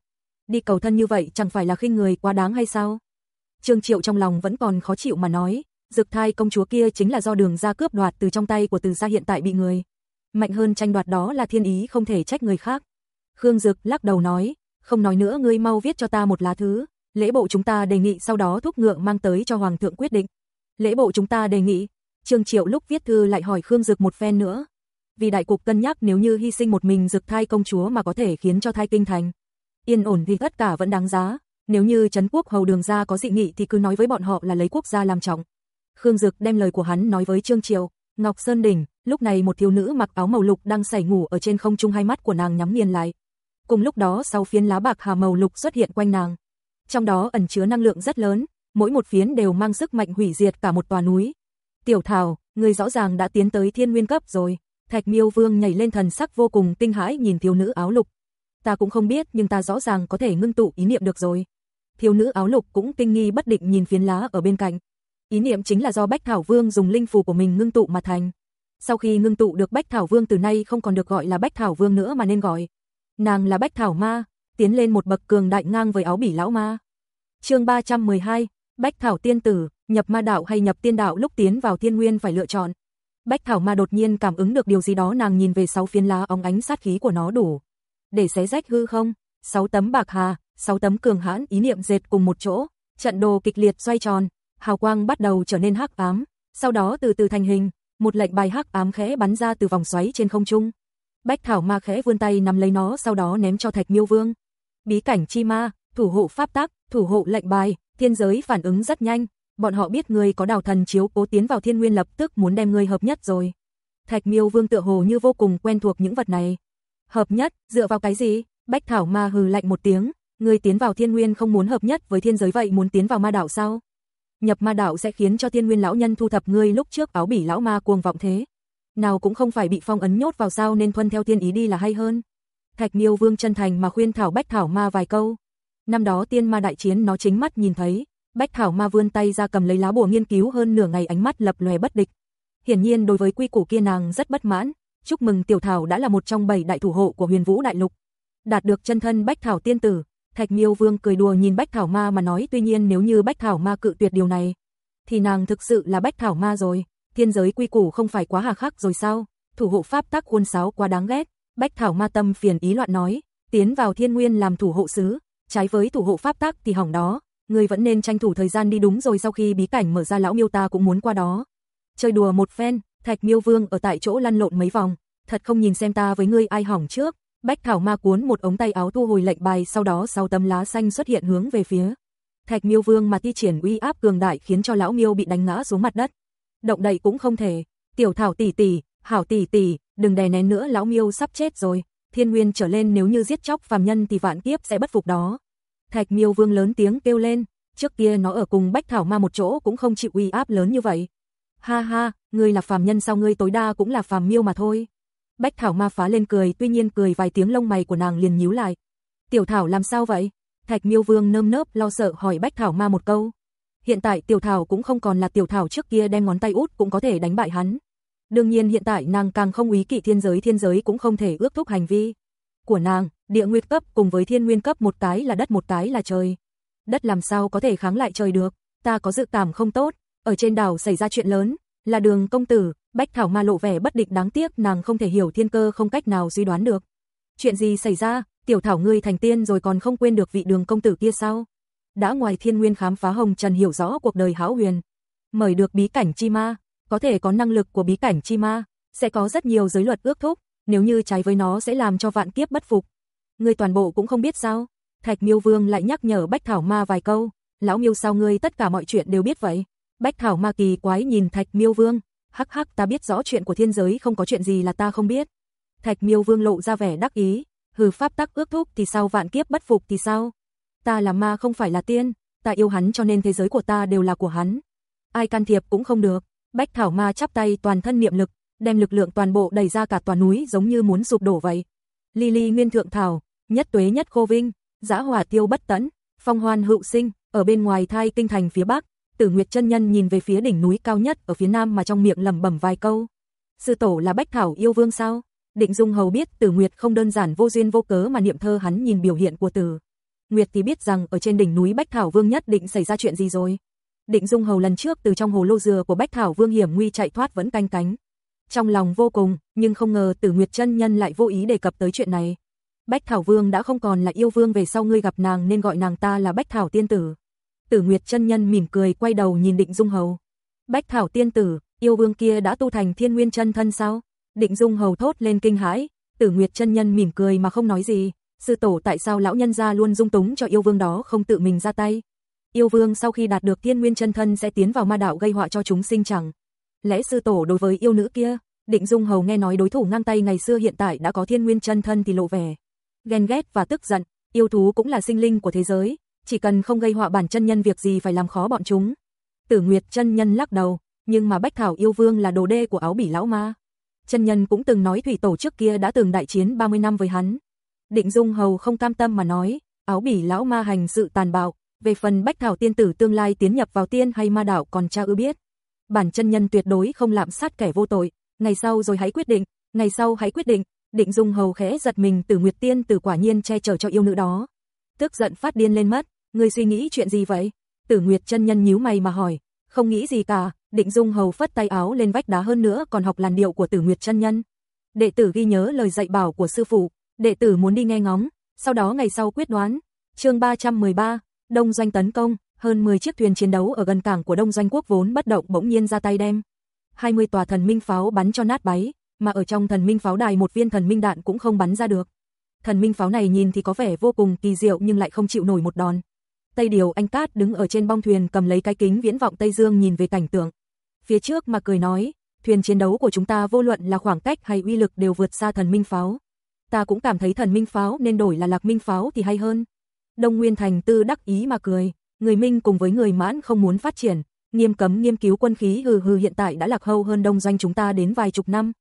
Đi cầu thân như vậy chẳng phải là khinh người quá đáng hay sao? Trương Triệu trong lòng vẫn còn khó chịu mà nói, dực thai công chúa kia chính là do đường ra cướp đoạt từ trong tay của từ gia hiện tại bị người. Mạnh hơn tranh đoạt đó là thiên ý không thể trách người khác. Khương Dực lắc đầu nói, không nói nữa ngươi mau viết cho ta một lá thư, lễ bộ chúng ta đề nghị sau đó thúc ngựa mang tới cho Hoàng thượng quyết định. Lễ bộ chúng ta đề nghị, Trương Triệu lúc viết thư lại hỏi Khương Dực một phen nữa. Vì đại cục cân nhắc nếu như hy sinh một mình Dực thai công chúa mà có thể khiến cho thai kinh thành. Yên ổn thì tất cả vẫn đáng giá, nếu như Trấn Quốc hầu đường gia có dị nghị thì cứ nói với bọn họ là lấy quốc gia làm trọng. Khương Dực đem lời của hắn nói với Trương Triều, Ngọc Sơn Đỉnh, lúc này một thiếu nữ mặc áo màu lục đang sải ngủ ở trên không trung hai mắt của nàng nhắm nghiền lại. Cùng lúc đó sau phiến lá bạc hà màu lục xuất hiện quanh nàng. Trong đó ẩn chứa năng lượng rất lớn, mỗi một phiến đều mang sức mạnh hủy diệt cả một tòa núi. Tiểu Thảo, người rõ ràng đã tiến tới thiên nguyên cấp rồi. Thạch Miêu Vương nhảy lên thần sắc vô cùng tinh hãi nhìn thiếu nữ áo lục. Ta cũng không biết nhưng ta rõ ràng có thể ngưng tụ ý niệm được rồi. Thiếu nữ áo lục cũng kinh nghi bất định nhìn phiến lá ở bên cạnh. Ý niệm chính là do Bách Thảo Vương dùng linh phù của mình ngưng tụ mà thành. Sau khi ngưng tụ được Bách Thảo Vương từ nay không còn được gọi là Bách Thảo Vương nữa mà nên gọi. Nàng là Bách Thảo Ma, tiến lên một bậc cường đại ngang với áo bỉ lão ma. chương 312, Bách Thảo Tiên Tử, nhập ma đạo hay nhập tiên đạo lúc tiến vào thiên nguyên phải lựa chọn. Bách Thảo Ma đột nhiên cảm ứng được điều gì đó nàng nhìn về sáu phiến lá óng ánh sát khí của nó đủ. Để xé rách hư không, sáu tấm bạc hà, sáu tấm cường hãn ý niệm dệt cùng một chỗ, trận đồ kịch liệt xoay tròn, hào quang bắt đầu trở nên hắc ám, sau đó từ từ thành hình, một lệnh bài hắc ám khẽ bắn ra từ vòng xoáy trên không trung. Bách Thảo Ma khẽ vươn tay nắm lấy nó sau đó ném cho Thạch Miêu Vương. Bí cảnh chi ma, thủ hộ pháp tắc, thủ hộ lệnh bài, thiên giới phản ứng rất nhanh, bọn họ biết người có đào thần chiếu cố tiến vào thiên nguyên lập tức muốn đem người hợp nhất rồi. Thạch Miêu Vương tựa hồ như vô cùng quen thuộc những vật này. Hợp nhất, dựa vào cái gì? Bách Thảo Ma hừ lạnh một tiếng, người tiến vào thiên nguyên không muốn hợp nhất với thiên giới vậy muốn tiến vào ma đảo sao? Nhập ma đạo sẽ khiến cho tiên nguyên lão nhân thu thập ngươi lúc trước áo bỉ lão ma cuồng vọng thế. Nào cũng không phải bị phong ấn nhốt vào sao nên thuân theo tiên ý đi là hay hơn. Thạch Miêu Vương chân thành mà khuyên Thảo Bách Thảo Ma vài câu. Năm đó tiên ma đại chiến nó chính mắt nhìn thấy, Bách Thảo Ma vươn tay ra cầm lấy lá bùa nghiên cứu hơn nửa ngày ánh mắt lập lòe bất địch. Hiển nhiên đối với quy củ kia nàng rất bất mãn, chúc mừng Tiểu Thảo đã là một trong bảy đại thủ hộ của Huyền Vũ Đại Lục. Đạt được chân thân Bách Thảo tiên tử, Thạch Miêu Vương cười đùa nhìn Bách Thảo Ma mà nói tuy nhiên nếu như Bách Thảo Ma cự tuyệt điều này, thì nàng thực sự là Bách Thảo Ma rồi, thiên giới quy củ không phải quá hà khắc rồi sao? Thủ hộ pháp tắc khuôn sáo quá đáng ghét, Bách Thảo Ma tâm phiền ý loạn nói, tiến vào thiên nguyên làm thủ hộ sứ, trái với thủ hộ pháp tắc thì hỏng đó, Người vẫn nên tranh thủ thời gian đi đúng rồi sau khi bí cảnh mở ra lão miêu ta cũng muốn qua đó. Chơi đùa một phen, thạch miêu vương ở tại chỗ lăn lộn mấy vòng, thật không nhìn xem ta với ngươi ai hỏng trước. Bách Thảo Ma cuốn một ống tay áo thu hồi lệnh bài sau đó sau tấm lá xanh xuất hiện hướng về phía. Thạch miêu vương mà thi triển uy áp cường đại khiến cho lão miêu bị đánh ngã xuống mặt đất. Động đậy cũng không thể. Tiểu thảo tỷ tỷ, hảo tỷ tỷ, đừng đè nén nữa lão miêu sắp chết rồi. Thiên nguyên trở lên nếu như giết chóc phàm nhân thì vạn kiếp sẽ bất phục đó. Thạch miêu vương lớn tiếng kêu lên, trước kia nó ở cùng bách thảo ma một chỗ cũng không chịu uy áp lớn như vậy. Ha ha, ngươi là phàm nhân sao ngươi tối đa cũng là phàm miêu mà thôi. Bách thảo ma phá lên cười tuy nhiên cười vài tiếng lông mày của nàng liền nhíu lại. Tiểu thảo làm sao vậy? Thạch miêu vương nơm nớp lo sợ hỏi bách thảo ma một câu. Hiện tại tiểu thảo cũng không còn là tiểu thảo trước kia đem ngón tay út cũng có thể đánh bại hắn. Đương nhiên hiện tại nàng càng không ý kỵ thiên giới thiên giới cũng không thể ước thúc hành vi của nàng, địa nguyên cấp cùng với thiên nguyên cấp một cái là đất một cái là trời. Đất làm sao có thể kháng lại trời được, ta có dự cảm không tốt, ở trên đảo xảy ra chuyện lớn, là đường công tử, bách thảo ma lộ vẻ bất địch đáng tiếc nàng không thể hiểu thiên cơ không cách nào suy đoán được. Chuyện gì xảy ra, tiểu thảo ngươi thành tiên rồi còn không quên được vị đường công tử kia sao? Đã ngoài thiên nguyên khám phá hồng trần hiểu rõ cuộc đời hão huyền. Mời được bí cảnh chi ma, có thể có năng lực của bí cảnh chi ma, sẽ có rất nhiều giới luật ước thúc, nếu như trái với nó sẽ làm cho vạn kiếp bất phục. Ngươi toàn bộ cũng không biết sao? Thạch Miêu Vương lại nhắc nhở Bách Thảo Ma vài câu, lão Miêu sao ngươi tất cả mọi chuyện đều biết vậy? Bách Thảo Ma kỳ quái nhìn Thạch Miêu Vương, hắc hắc ta biết rõ chuyện của thiên giới không có chuyện gì là ta không biết. Thạch Miêu Vương lộ ra vẻ đắc ý, hừ pháp tắc ước thúc thì sao vạn kiếp bất phục thì sao? Ta là ma không phải là tiên, ta yêu hắn cho nên thế giới của ta đều là của hắn. Ai can thiệp cũng không được. Bách Thảo Ma chắp tay toàn thân niệm lực, đem lực lượng toàn bộ đẩy ra cả tòa núi giống như muốn sụp đổ vậy. Ly ly nguyên thượng thảo, nhất tuế nhất khô vinh, giã hỏa tiêu bất tẫn, phong hoan hữu sinh, ở bên ngoài thai kinh thành phía bắc, Tử Nguyệt chân nhân nhìn về phía đỉnh núi cao nhất ở phía nam mà trong miệng lẩm bẩm vài câu. Sư tổ là Bách Thảo yêu vương sao? Định Dung hầu biết Tử Nguyệt không đơn giản vô duyên vô cớ mà niệm thơ hắn nhìn biểu hiện của Tử. Nguyệt thì biết rằng ở trên đỉnh núi Bách Thảo Vương nhất định xảy ra chuyện gì rồi. Định Dung hầu lần trước từ trong hồ lô dừa của Bách Thảo Vương hiểm nguy chạy thoát vẫn canh cánh. Trong lòng vô cùng, nhưng không ngờ Tử Nguyệt chân nhân lại vô ý đề cập tới chuyện này. Bách Thảo Vương đã không còn là yêu vương về sau ngươi gặp nàng nên gọi nàng ta là Bách Thảo tiên tử. Tử Nguyệt chân nhân mỉm cười quay đầu nhìn Định Dung hầu. Bách Thảo tiên tử, yêu vương kia đã tu thành Thiên Nguyên chân thân sao? Định Dung hầu thốt lên kinh hãi, Tử Nguyệt chân nhân mỉm cười mà không nói gì, sư tổ tại sao lão nhân gia luôn dung túng cho yêu vương đó không tự mình ra tay? Yêu vương sau khi đạt được Thiên Nguyên chân thân sẽ tiến vào ma đạo gây họa cho chúng sinh chẳng? Lẽ sư tổ đối với yêu nữ kia, Định Dung hầu nghe nói đối thủ ngang tay ngày xưa hiện tại đã có Thiên Nguyên chân thân thì lộ vẻ ghen ghét và tức giận, yêu thú cũng là sinh linh của thế giới, chỉ cần không gây họa bản chân nhân việc gì phải làm khó bọn chúng. Tử Nguyệt chân nhân lắc đầu, nhưng mà Bách Thảo yêu vương là đồ đê của áo bỉ lão ma. Chân nhân cũng từng nói thủy tổ trước kia đã từng đại chiến 30 năm với hắn. Định Dung hầu không cam tâm mà nói, áo bỉ lão ma hành sự tàn bạo, về phần Bách Thảo tiên tử tương lai tiến nhập vào tiên hay ma đảo còn cha ư biết. Bản chân nhân tuyệt đối không lạm sát kẻ vô tội, ngày sau rồi hãy quyết định, ngày sau hãy quyết định, Định Dung hầu khẽ giật mình từ Nguyệt Tiên tử quả nhiên che chở cho yêu nữ đó. Tức giận phát điên lên mất, ngươi suy nghĩ chuyện gì vậy? Tử Nguyệt chân nhân nhíu mày mà hỏi, không nghĩ gì cả, Định Dung hầu phất tay áo lên vách đá hơn nữa còn học làn điệu của Tử Nguyệt chân nhân. Đệ tử ghi nhớ lời dạy bảo của sư phụ, đệ tử muốn đi nghe ngóng, sau đó ngày sau quyết đoán. Chương 313, Đông doanh tấn công, hơn 10 chiếc thuyền chiến đấu ở gần cảng của Đông doanh quốc vốn bất động bỗng nhiên ra tay đem 20 tòa thần minh pháo bắn cho nát bấy, mà ở trong thần minh pháo đài một viên thần minh đạn cũng không bắn ra được. Thần minh pháo này nhìn thì có vẻ vô cùng kỳ diệu nhưng lại không chịu nổi một đòn. Tây Điều Anh Cát đứng ở trên bong thuyền cầm lấy cái kính viễn vọng Tây Dương nhìn về cảnh tượng. Phía trước mà cười nói, thuyền chiến đấu của chúng ta vô luận là khoảng cách hay uy lực đều vượt xa thần minh pháo. Ta cũng cảm thấy thần minh pháo nên đổi là lạc minh pháo thì hay hơn. Đông Nguyên Thành Tư đắc ý mà cười, người Minh cùng với người mãn không muốn phát triển, nghiêm cấm nghiên cứu quân khí hừ hừ hiện tại đã lạc hâu hơn đông doanh chúng ta đến vài chục năm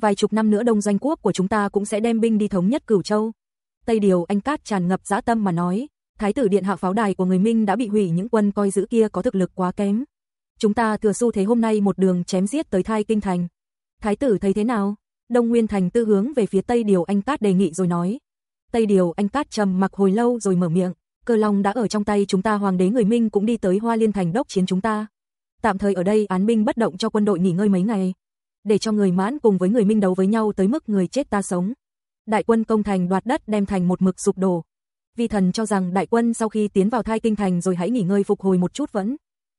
vài chục năm nữa đông doanh quốc của chúng ta cũng sẽ đem binh đi thống nhất cửu châu. Tây Điều Anh Cát tràn ngập dã tâm mà nói, thái tử điện hạ pháo đài của người Minh đã bị hủy những quân coi giữ kia có thực lực quá kém. Chúng ta thừa xu thế hôm nay một đường chém giết tới thai kinh thành. Thái tử thấy thế nào? Đông Nguyên Thành tư hướng về phía Tây Điều Anh Cát đề nghị rồi nói. Tây Điều Anh Cát trầm mặc hồi lâu rồi mở miệng, cơ long đã ở trong tay chúng ta hoàng đế người Minh cũng đi tới Hoa Liên Thành đốc chiến chúng ta. Tạm thời ở đây án binh bất động cho quân đội nghỉ ngơi mấy ngày để cho người mãn cùng với người minh đấu với nhau tới mức người chết ta sống. Đại quân công thành đoạt đất đem thành một mực sụp đổ. Vi thần cho rằng đại quân sau khi tiến vào thai kinh thành rồi hãy nghỉ ngơi phục hồi một chút vẫn.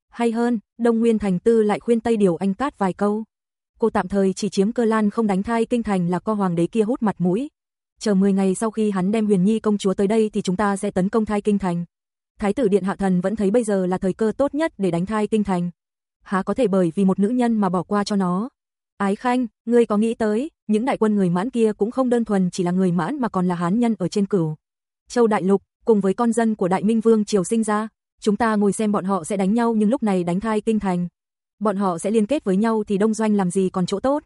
Hay hơn, Đông Nguyên Thành Tư lại khuyên Tây Điều Anh Cát vài câu. Cô tạm thời chỉ chiếm cơ lan không đánh thai kinh thành là co hoàng đế kia hút mặt mũi. Chờ 10 ngày sau khi hắn đem huyền nhi công chúa tới đây thì chúng ta sẽ tấn công thai kinh thành. Thái tử điện hạ thần vẫn thấy bây giờ là thời cơ tốt nhất để đánh thai kinh thành. Há có thể bởi vì một nữ nhân mà bỏ qua cho nó. Ái Khanh, ngươi có nghĩ tới, những đại quân người mãn kia cũng không đơn thuần chỉ là người mãn mà còn là hán nhân ở trên cửu. Châu Đại Lục, cùng với con dân của Đại Minh Vương triều sinh ra, chúng ta ngồi xem bọn họ sẽ đánh nhau nhưng lúc này đánh thai kinh thành. Bọn họ sẽ liên kết với nhau thì đông doanh làm gì còn chỗ tốt.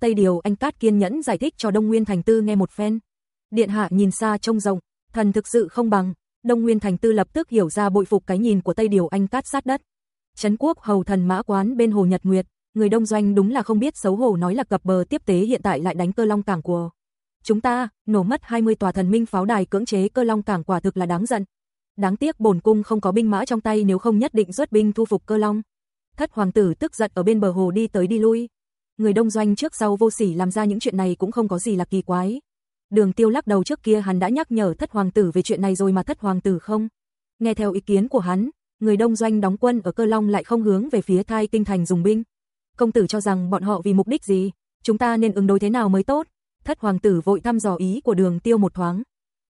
Tây Điều anh Cát kiên nhẫn giải thích cho Đông Nguyên Thành Tư nghe một phen. Điện hạ nhìn xa trông rộng, thần thực sự không bằng. Đông Nguyên Thành Tư lập tức hiểu ra bội phục cái nhìn của Tây Điều anh Cát sát đất. Trấn quốc hầu thần mã quán bên Hồ Nhật Nguyệt, người đông doanh đúng là không biết xấu hổ nói là cập bờ tiếp tế hiện tại lại đánh cơ long cảng của. Chúng ta, nổ mất 20 tòa thần minh pháo đài cưỡng chế cơ long cảng quả thực là đáng giận. Đáng tiếc bổn cung không có binh mã trong tay nếu không nhất định xuất binh thu phục cơ long. Thất hoàng tử tức giận ở bên bờ hồ đi tới đi lui. Người đông doanh trước sau vô sỉ làm ra những chuyện này cũng không có gì là kỳ quái. Đường tiêu lắc đầu trước kia hắn đã nhắc nhở thất hoàng tử về chuyện này rồi mà thất hoàng tử không. Nghe theo ý kiến của hắn, người đông doanh đóng quân ở cơ long lại không hướng về phía thai kinh thành dùng binh. Công tử cho rằng bọn họ vì mục đích gì, chúng ta nên ứng đối thế nào mới tốt. Thất hoàng tử vội thăm dò ý của đường tiêu một thoáng.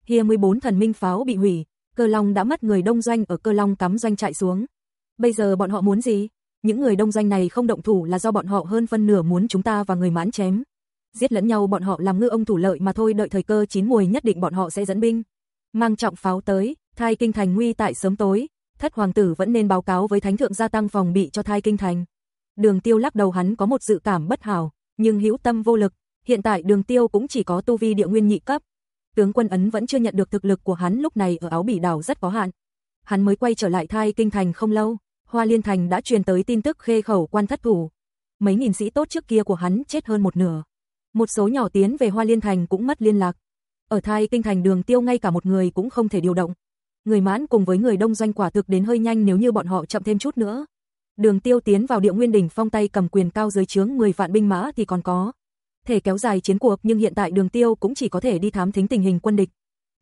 Hia 14 thần minh pháo bị hủy, cơ long đã mất người đông doanh ở cơ long cắm doanh chạy xuống. Bây giờ bọn họ muốn gì? Những người đông doanh này không động thủ là do bọn họ hơn phân nửa muốn chúng ta và người mãn chém. Giết lẫn nhau bọn họ làm ngư ông thủ lợi mà thôi đợi thời cơ chín mùi nhất định bọn họ sẽ dẫn binh. Mang trọng pháo tới, thai kinh thành nguy tại sớm tối, thất hoàng tử vẫn nên báo cáo với thánh thượng gia tăng phòng bị cho thai kinh thành. Đường tiêu lắc đầu hắn có một dự cảm bất hảo, nhưng hữu tâm vô lực, hiện tại đường tiêu cũng chỉ có tu vi địa nguyên nhị cấp. Tướng quân ấn vẫn chưa nhận được thực lực của hắn lúc này ở áo bỉ đảo rất có hạn. Hắn mới quay trở lại thai kinh thành không lâu, Hoa Liên Thành đã truyền tới tin tức khê khẩu quan thất thủ. Mấy nghìn sĩ tốt trước kia của hắn chết hơn một nửa. Một số nhỏ tiến về Hoa Liên Thành cũng mất liên lạc. Ở thai kinh thành đường tiêu ngay cả một người cũng không thể điều động. Người mãn cùng với người đông doanh quả thực đến hơi nhanh nếu như bọn họ chậm thêm chút nữa. Đường tiêu tiến vào địa nguyên đỉnh phong tay cầm quyền cao dưới chướng 10 vạn binh mã thì còn có. Thể kéo dài chiến cuộc nhưng hiện tại đường tiêu cũng chỉ có thể đi thám thính tình hình quân địch.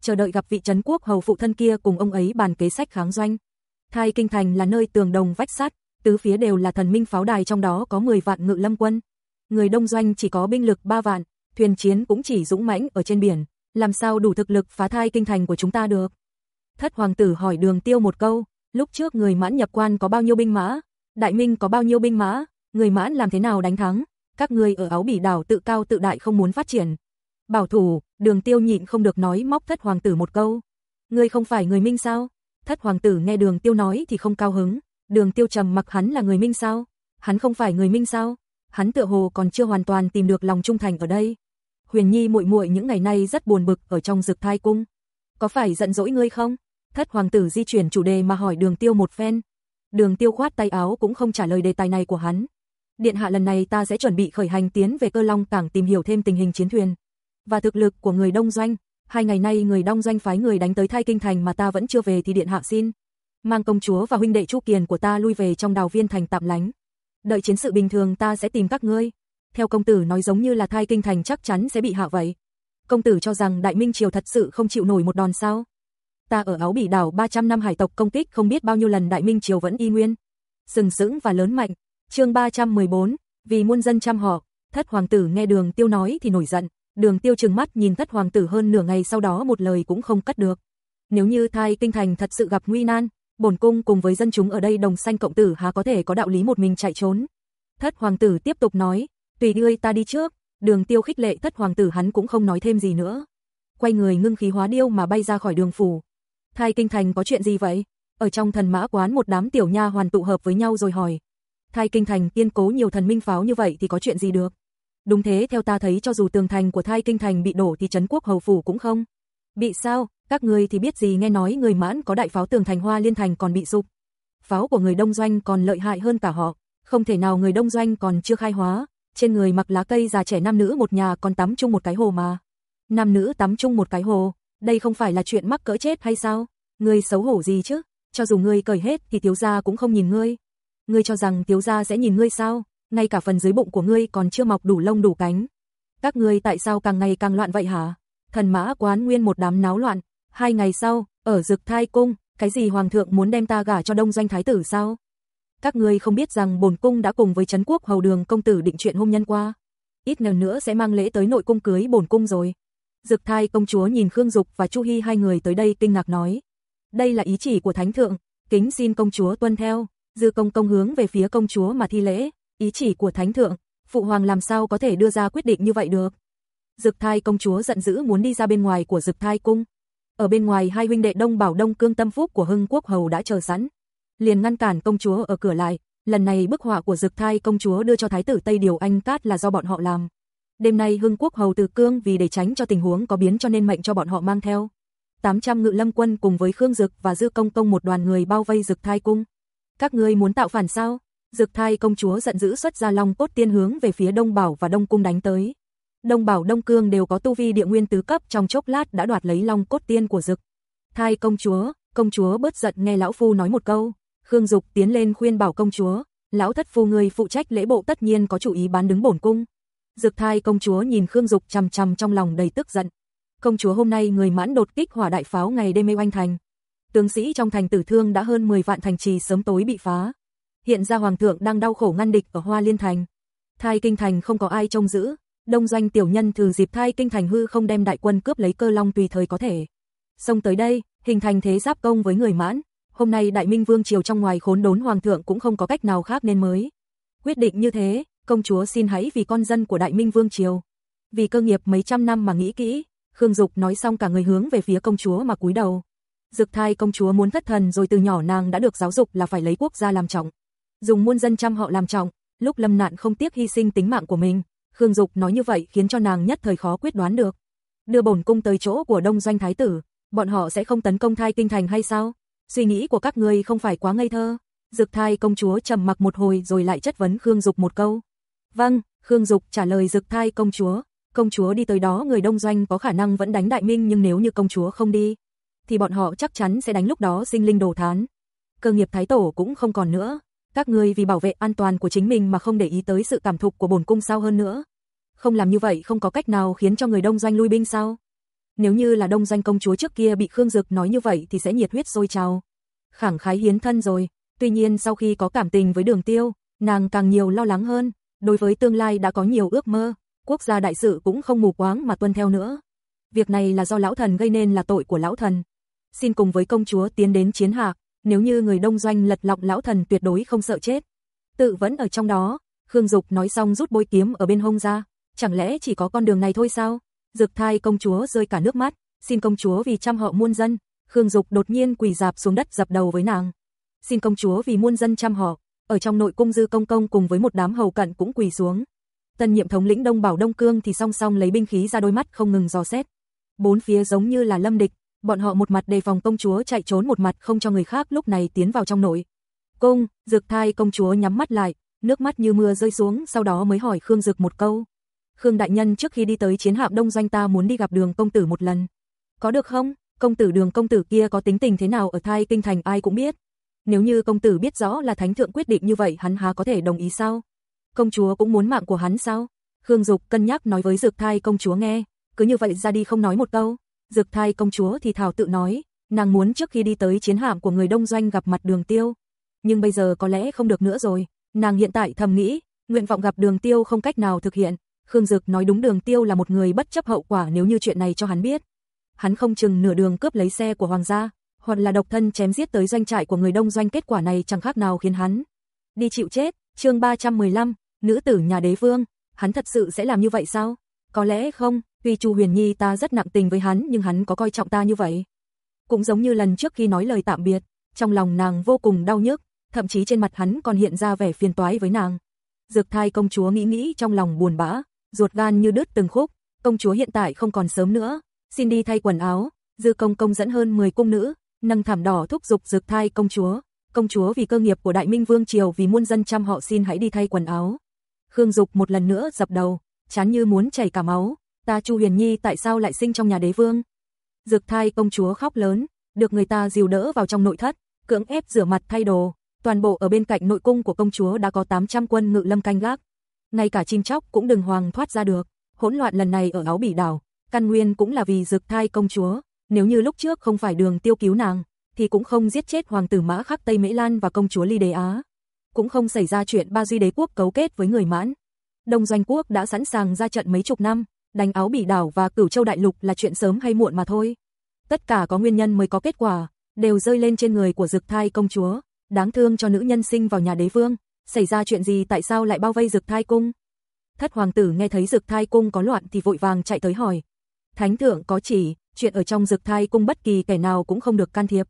Chờ đợi gặp vị trấn quốc hầu phụ thân kia cùng ông ấy bàn kế sách kháng doanh. Thai kinh thành là nơi tường đồng vách sắt, tứ phía đều là thần minh pháo đài trong đó có 10 vạn ngự lâm quân. Người đông doanh chỉ có binh lực 3 vạn, thuyền chiến cũng chỉ dũng mãnh ở trên biển, làm sao đủ thực lực phá thai kinh thành của chúng ta được. Thất hoàng tử hỏi đường tiêu một câu, lúc trước người mãn nhập quan có bao nhiêu binh mã, đại minh có bao nhiêu binh mã, người mãn làm thế nào đánh thắng, các ngươi ở áo bỉ đảo tự cao tự đại không muốn phát triển. Bảo thủ, đường tiêu nhịn không được nói móc thất hoàng tử một câu. ngươi không phải người minh sao? Thất hoàng tử nghe đường tiêu nói thì không cao hứng, đường tiêu trầm mặc hắn là người minh sao? Hắn không phải người minh sao? Hắn tựa hồ còn chưa hoàn toàn tìm được lòng trung thành ở đây. Huyền Nhi muội muội những ngày nay rất buồn bực ở trong dực thai cung. Có phải giận dỗi ngươi không? Thất hoàng tử di chuyển chủ đề mà hỏi đường tiêu một phen. Đường tiêu khoát tay áo cũng không trả lời đề tài này của hắn. Điện hạ lần này ta sẽ chuẩn bị khởi hành tiến về cơ long cảng tìm hiểu thêm tình hình chiến thuyền. Và thực lực của người đông doanh, hai ngày nay người đông doanh phái người đánh tới thai kinh thành mà ta vẫn chưa về thì điện hạ xin. Mang công chúa và huynh đệ Chu Kiền của ta lui về trong đào viên thành tạm lánh. Đợi chiến sự bình thường ta sẽ tìm các ngươi. Theo công tử nói giống như là thai kinh thành chắc chắn sẽ bị hạ vậy. Công tử cho rằng Đại Minh Triều thật sự không chịu nổi một đòn sao? Ta ở áo bỉ đảo 300 năm hải tộc công kích không biết bao nhiêu lần Đại Minh Triều vẫn y nguyên. Sừng sững và lớn mạnh chương 314, vì muôn dân chăm họ, thất hoàng tử nghe đường tiêu nói thì nổi giận. Đường tiêu trừng mắt nhìn thất hoàng tử hơn nửa ngày sau đó một lời cũng không cất được. Nếu như thai kinh thành thật sự gặp nguy nan, bổn cung cùng với dân chúng ở đây đồng sanh cộng tử há có thể có đạo lý một mình chạy trốn. Thất hoàng tử tiếp tục nói, tùy ngươi ta đi trước, đường tiêu khích lệ thất hoàng tử hắn cũng không nói thêm gì nữa. Quay người ngưng khí hóa điêu mà bay ra khỏi đường phủ. Thai kinh thành có chuyện gì vậy? Ở trong thần mã quán một đám tiểu nha hoàn tụ hợp với nhau rồi hỏi. Thai kinh thành tiên cố nhiều thần minh pháo như vậy thì có chuyện gì được? Đúng thế theo ta thấy cho dù tường thành của thai kinh thành bị đổ thì trấn quốc hầu phủ cũng không. Bị sao, các người thì biết gì nghe nói người mãn có đại pháo tường thành hoa liên thành còn bị sụp. Pháo của người đông doanh còn lợi hại hơn cả họ, không thể nào người đông doanh còn chưa khai hóa, trên người mặc lá cây già trẻ nam nữ một nhà còn tắm chung một cái hồ mà. Nam nữ tắm chung một cái hồ, đây không phải là chuyện mắc cỡ chết hay sao? Ngươi xấu hổ gì chứ? Cho dù ngươi cởi hết thì thiếu gia cũng không nhìn ngươi. Ngươi cho rằng thiếu gia sẽ nhìn ngươi sao? ngay cả phần dưới bụng của ngươi còn chưa mọc đủ lông đủ cánh. Các ngươi tại sao càng ngày càng loạn vậy hả? Thần mã quán nguyên một đám náo loạn, hai ngày sau, Ở Dực Thai cung, cái gì hoàng thượng muốn đem ta gả cho Đông Doanh thái tử sao? Các ngươi không biết rằng bổn cung đã cùng với trấn quốc hầu đường công tử định chuyện hôn nhân qua. Ít ngày nữa sẽ mang lễ tới nội cung cưới bổn cung rồi. Dực Thai công chúa nhìn Khương Dục và Chu Hi hai người tới đây kinh ngạc nói: "Đây là ý chỉ của thánh thượng, kính xin công chúa tuân theo." Dư công công hướng về phía công chúa mà thi lễ, ý chỉ của thánh thượng, phụ hoàng làm sao có thể đưa ra quyết định như vậy được? Dực Thai công chúa giận dữ muốn đi ra bên ngoài của Dực Thai cung. Ở bên ngoài hai huynh đệ Đông Bảo Đông Cương Tâm Phúc của Hưng Quốc hầu đã chờ sẵn, liền ngăn cản công chúa ở cửa lại, lần này bức họa của Dực Thai công chúa đưa cho thái tử Tây Điều Anh Cát là do bọn họ làm. Đêm nay Hưng Quốc hầu từ cương vì để tránh cho tình huống có biến cho nên mệnh cho bọn họ mang theo 800 ngự lâm quân cùng với Khương Dực và Dư Công Công một đoàn người bao vây Dực Thai cung. Các ngươi muốn tạo phản sao? Dực Thai công chúa giận dữ xuất ra long cốt tiên hướng về phía Đông Bảo và Đông cung đánh tới. Đông Bảo Đông Cương đều có tu vi địa nguyên tứ cấp trong chốc lát đã đoạt lấy long cốt tiên của Dực. Thai công chúa, công chúa bớt giận nghe lão phu nói một câu. Khương Dục tiến lên khuyên bảo công chúa, lão thất phu người phụ trách lễ bộ tất nhiên có chủ ý bán đứng bổn cung. Dực Thai công chúa nhìn Khương Dục chằm chằm trong lòng đầy tức giận. Công chúa hôm nay người mãn đột kích hỏa đại pháo ngày đêm mê oanh thành. Tướng sĩ trong thành tử thương đã hơn 10 vạn thành trì sớm tối bị phá. Hiện ra hoàng thượng đang đau khổ ngăn địch ở Hoa Liên thành. Thai kinh thành không có ai trông giữ, Đông doanh tiểu nhân thường dịp thai kinh thành hư không đem đại quân cướp lấy cơ long tùy thời có thể. Xông tới đây, hình thành thế giáp công với người mãn, hôm nay đại minh vương triều trong ngoài khốn đốn hoàng thượng cũng không có cách nào khác nên mới. Quyết định như thế, công chúa xin hãy vì con dân của đại minh vương triều. Vì cơ nghiệp mấy trăm năm mà nghĩ kỹ, Khương Dục nói xong cả người hướng về phía công chúa mà cúi đầu. Dực thai công chúa muốn thất thần rồi từ nhỏ nàng đã được giáo dục là phải lấy quốc gia làm trọng. Dùng muôn dân trăm họ làm trọng, lúc lâm nạn không tiếc hy sinh tính mạng của mình, Khương Dục nói như vậy khiến cho nàng nhất thời khó quyết đoán được. Đưa bổn cung tới chỗ của Đông Doanh Thái tử, bọn họ sẽ không tấn công thai kinh thành hay sao? Suy nghĩ của các ngươi không phải quá ngây thơ. Dực thai công chúa trầm mặc một hồi rồi lại chất vấn Khương Dục một câu. Vâng, Khương Dục trả lời dực thai công chúa. Công chúa đi tới đó người đông doanh có khả năng vẫn đánh đại minh nhưng nếu như công chúa không đi, thì bọn họ chắc chắn sẽ đánh lúc đó sinh linh đồ thán. Cơ nghiệp thái tổ cũng không còn nữa. Các ngươi vì bảo vệ an toàn của chính mình mà không để ý tới sự cảm thục của bổn cung sao hơn nữa. Không làm như vậy không có cách nào khiến cho người đông doanh lui binh sao? Nếu như là đông doanh công chúa trước kia bị Khương Dực nói như vậy thì sẽ nhiệt huyết sôi trào. Khẳng khái hiến thân rồi, tuy nhiên sau khi có cảm tình với đường tiêu, nàng càng nhiều lo lắng hơn, đối với tương lai đã có nhiều ước mơ, quốc gia đại sự cũng không mù quáng mà tuân theo nữa. Việc này là do lão thần gây nên là tội của lão thần. Xin cùng với công chúa tiến đến chiến hạc, nếu như người đông doanh lật lọng lão thần tuyệt đối không sợ chết. Tự vẫn ở trong đó, Khương Dục nói xong rút bôi kiếm ở bên hông ra, chẳng lẽ chỉ có con đường này thôi sao? Dực thai công chúa rơi cả nước mắt, xin công chúa vì trăm họ muôn dân, Khương Dục đột nhiên quỳ dạp xuống đất dập đầu với nàng. Xin công chúa vì muôn dân trăm họ, ở trong nội cung dư công công cùng với một đám hầu cận cũng quỳ xuống. Tân nhiệm thống lĩnh Đông Bảo Đông Cương thì song song lấy binh khí ra đôi mắt không ngừng dò xét. Bốn phía giống như là lâm địch, bọn họ một mặt đề phòng công chúa chạy trốn một mặt không cho người khác lúc này tiến vào trong nội. Cung, dược Thai công chúa nhắm mắt lại, nước mắt như mưa rơi xuống, sau đó mới hỏi Khương Dực một câu. Khương đại nhân trước khi đi tới chiến hạm Đông doanh ta muốn đi gặp Đường công tử một lần. Có được không? Công tử Đường công tử kia có tính tình thế nào ở Thai kinh thành ai cũng biết. Nếu như công tử biết rõ là thánh thượng quyết định như vậy hắn há có thể đồng ý sao? Công chúa cũng muốn mạng của hắn sao? Khương Dục cân nhắc nói với dược Thai công chúa nghe, cứ như vậy ra đi không nói một câu dược Thai công chúa thì thảo tự nói, nàng muốn trước khi đi tới chiến hạm của người đông doanh gặp mặt Đường Tiêu, nhưng bây giờ có lẽ không được nữa rồi. Nàng hiện tại thầm nghĩ, nguyện vọng gặp Đường Tiêu không cách nào thực hiện, Khương Dực nói đúng Đường Tiêu là một người bất chấp hậu quả nếu như chuyện này cho hắn biết. Hắn không chừng nửa đường cướp lấy xe của hoàng gia, hoặc là độc thân chém giết tới doanh trại của người đông doanh kết quả này chẳng khác nào khiến hắn đi chịu chết. Chương 315, nữ tử nhà đế vương, hắn thật sự sẽ làm như vậy sao? Có lẽ không, tuy Chu Huyền Nhi ta rất nặng tình với hắn nhưng hắn có coi trọng ta như vậy. Cũng giống như lần trước khi nói lời tạm biệt, trong lòng nàng vô cùng đau nhức, thậm chí trên mặt hắn còn hiện ra vẻ phiền toái với nàng. Dược thai công chúa nghĩ nghĩ trong lòng buồn bã, ruột gan như đứt từng khúc, công chúa hiện tại không còn sớm nữa, xin đi thay quần áo, dư công công dẫn hơn 10 cung nữ, nâng thảm đỏ thúc giục dược thai công chúa, công chúa vì cơ nghiệp của đại minh vương triều vì muôn dân trăm họ xin hãy đi thay quần áo. Khương Dục một lần nữa dập đầu, chán như muốn chảy cả máu, ta Chu Huyền Nhi tại sao lại sinh trong nhà đế vương? Dược thai công chúa khóc lớn, được người ta dìu đỡ vào trong nội thất, cưỡng ép rửa mặt thay đồ, toàn bộ ở bên cạnh nội cung của công chúa đã có 800 quân ngự lâm canh gác. Ngay cả chim chóc cũng đừng hoàng thoát ra được, hỗn loạn lần này ở áo bỉ đảo, căn nguyên cũng là vì dược thai công chúa, Nếu như lúc trước không phải đường tiêu cứu nàng, thì cũng không giết chết hoàng tử mã khắc Tây Mễ Lan và công chúa Ly Đế Á. Cũng không xảy ra chuyện ba duy đế quốc cấu kết với người mãn. Đông Doanh quốc đã sẵn sàng ra trận mấy chục năm, đánh áo bỉ đảo và cửu châu đại lục là chuyện sớm hay muộn mà thôi. Tất cả có nguyên nhân mới có kết quả, đều rơi lên trên người của dực thai công chúa. Đáng thương cho nữ nhân sinh vào nhà đế vương, xảy ra chuyện gì tại sao lại bao vây dực thai cung? Thất hoàng tử nghe thấy dực thai cung có loạn thì vội vàng chạy tới hỏi. Thánh thượng có chỉ, chuyện ở trong dực thai cung bất kỳ kẻ nào cũng không được can thiệp.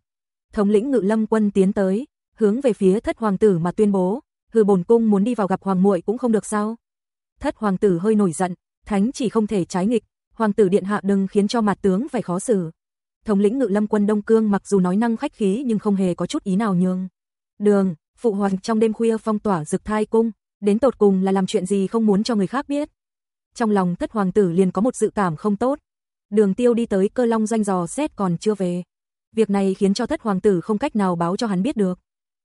Thống lĩnh ngự lâm quân tiến tới, hướng về phía thất hoàng tử mà tuyên bố, hư bổn cung muốn đi vào gặp hoàng muội cũng không được sao. Thất hoàng tử hơi nổi giận, thánh chỉ không thể trái nghịch, hoàng tử điện hạ đừng khiến cho mặt tướng phải khó xử. Thống lĩnh ngự lâm quân Đông Cương mặc dù nói năng khách khí nhưng không hề có chút ý nào nhường. Đường, phụ hoàng trong đêm khuya phong tỏa dực thai cung, đến tột cùng là làm chuyện gì không muốn cho người khác biết. Trong lòng thất hoàng tử liền có một dự cảm không tốt. Đường tiêu đi tới cơ long doanh dò xét còn chưa về. Việc này khiến cho thất hoàng tử không cách nào báo cho hắn biết được.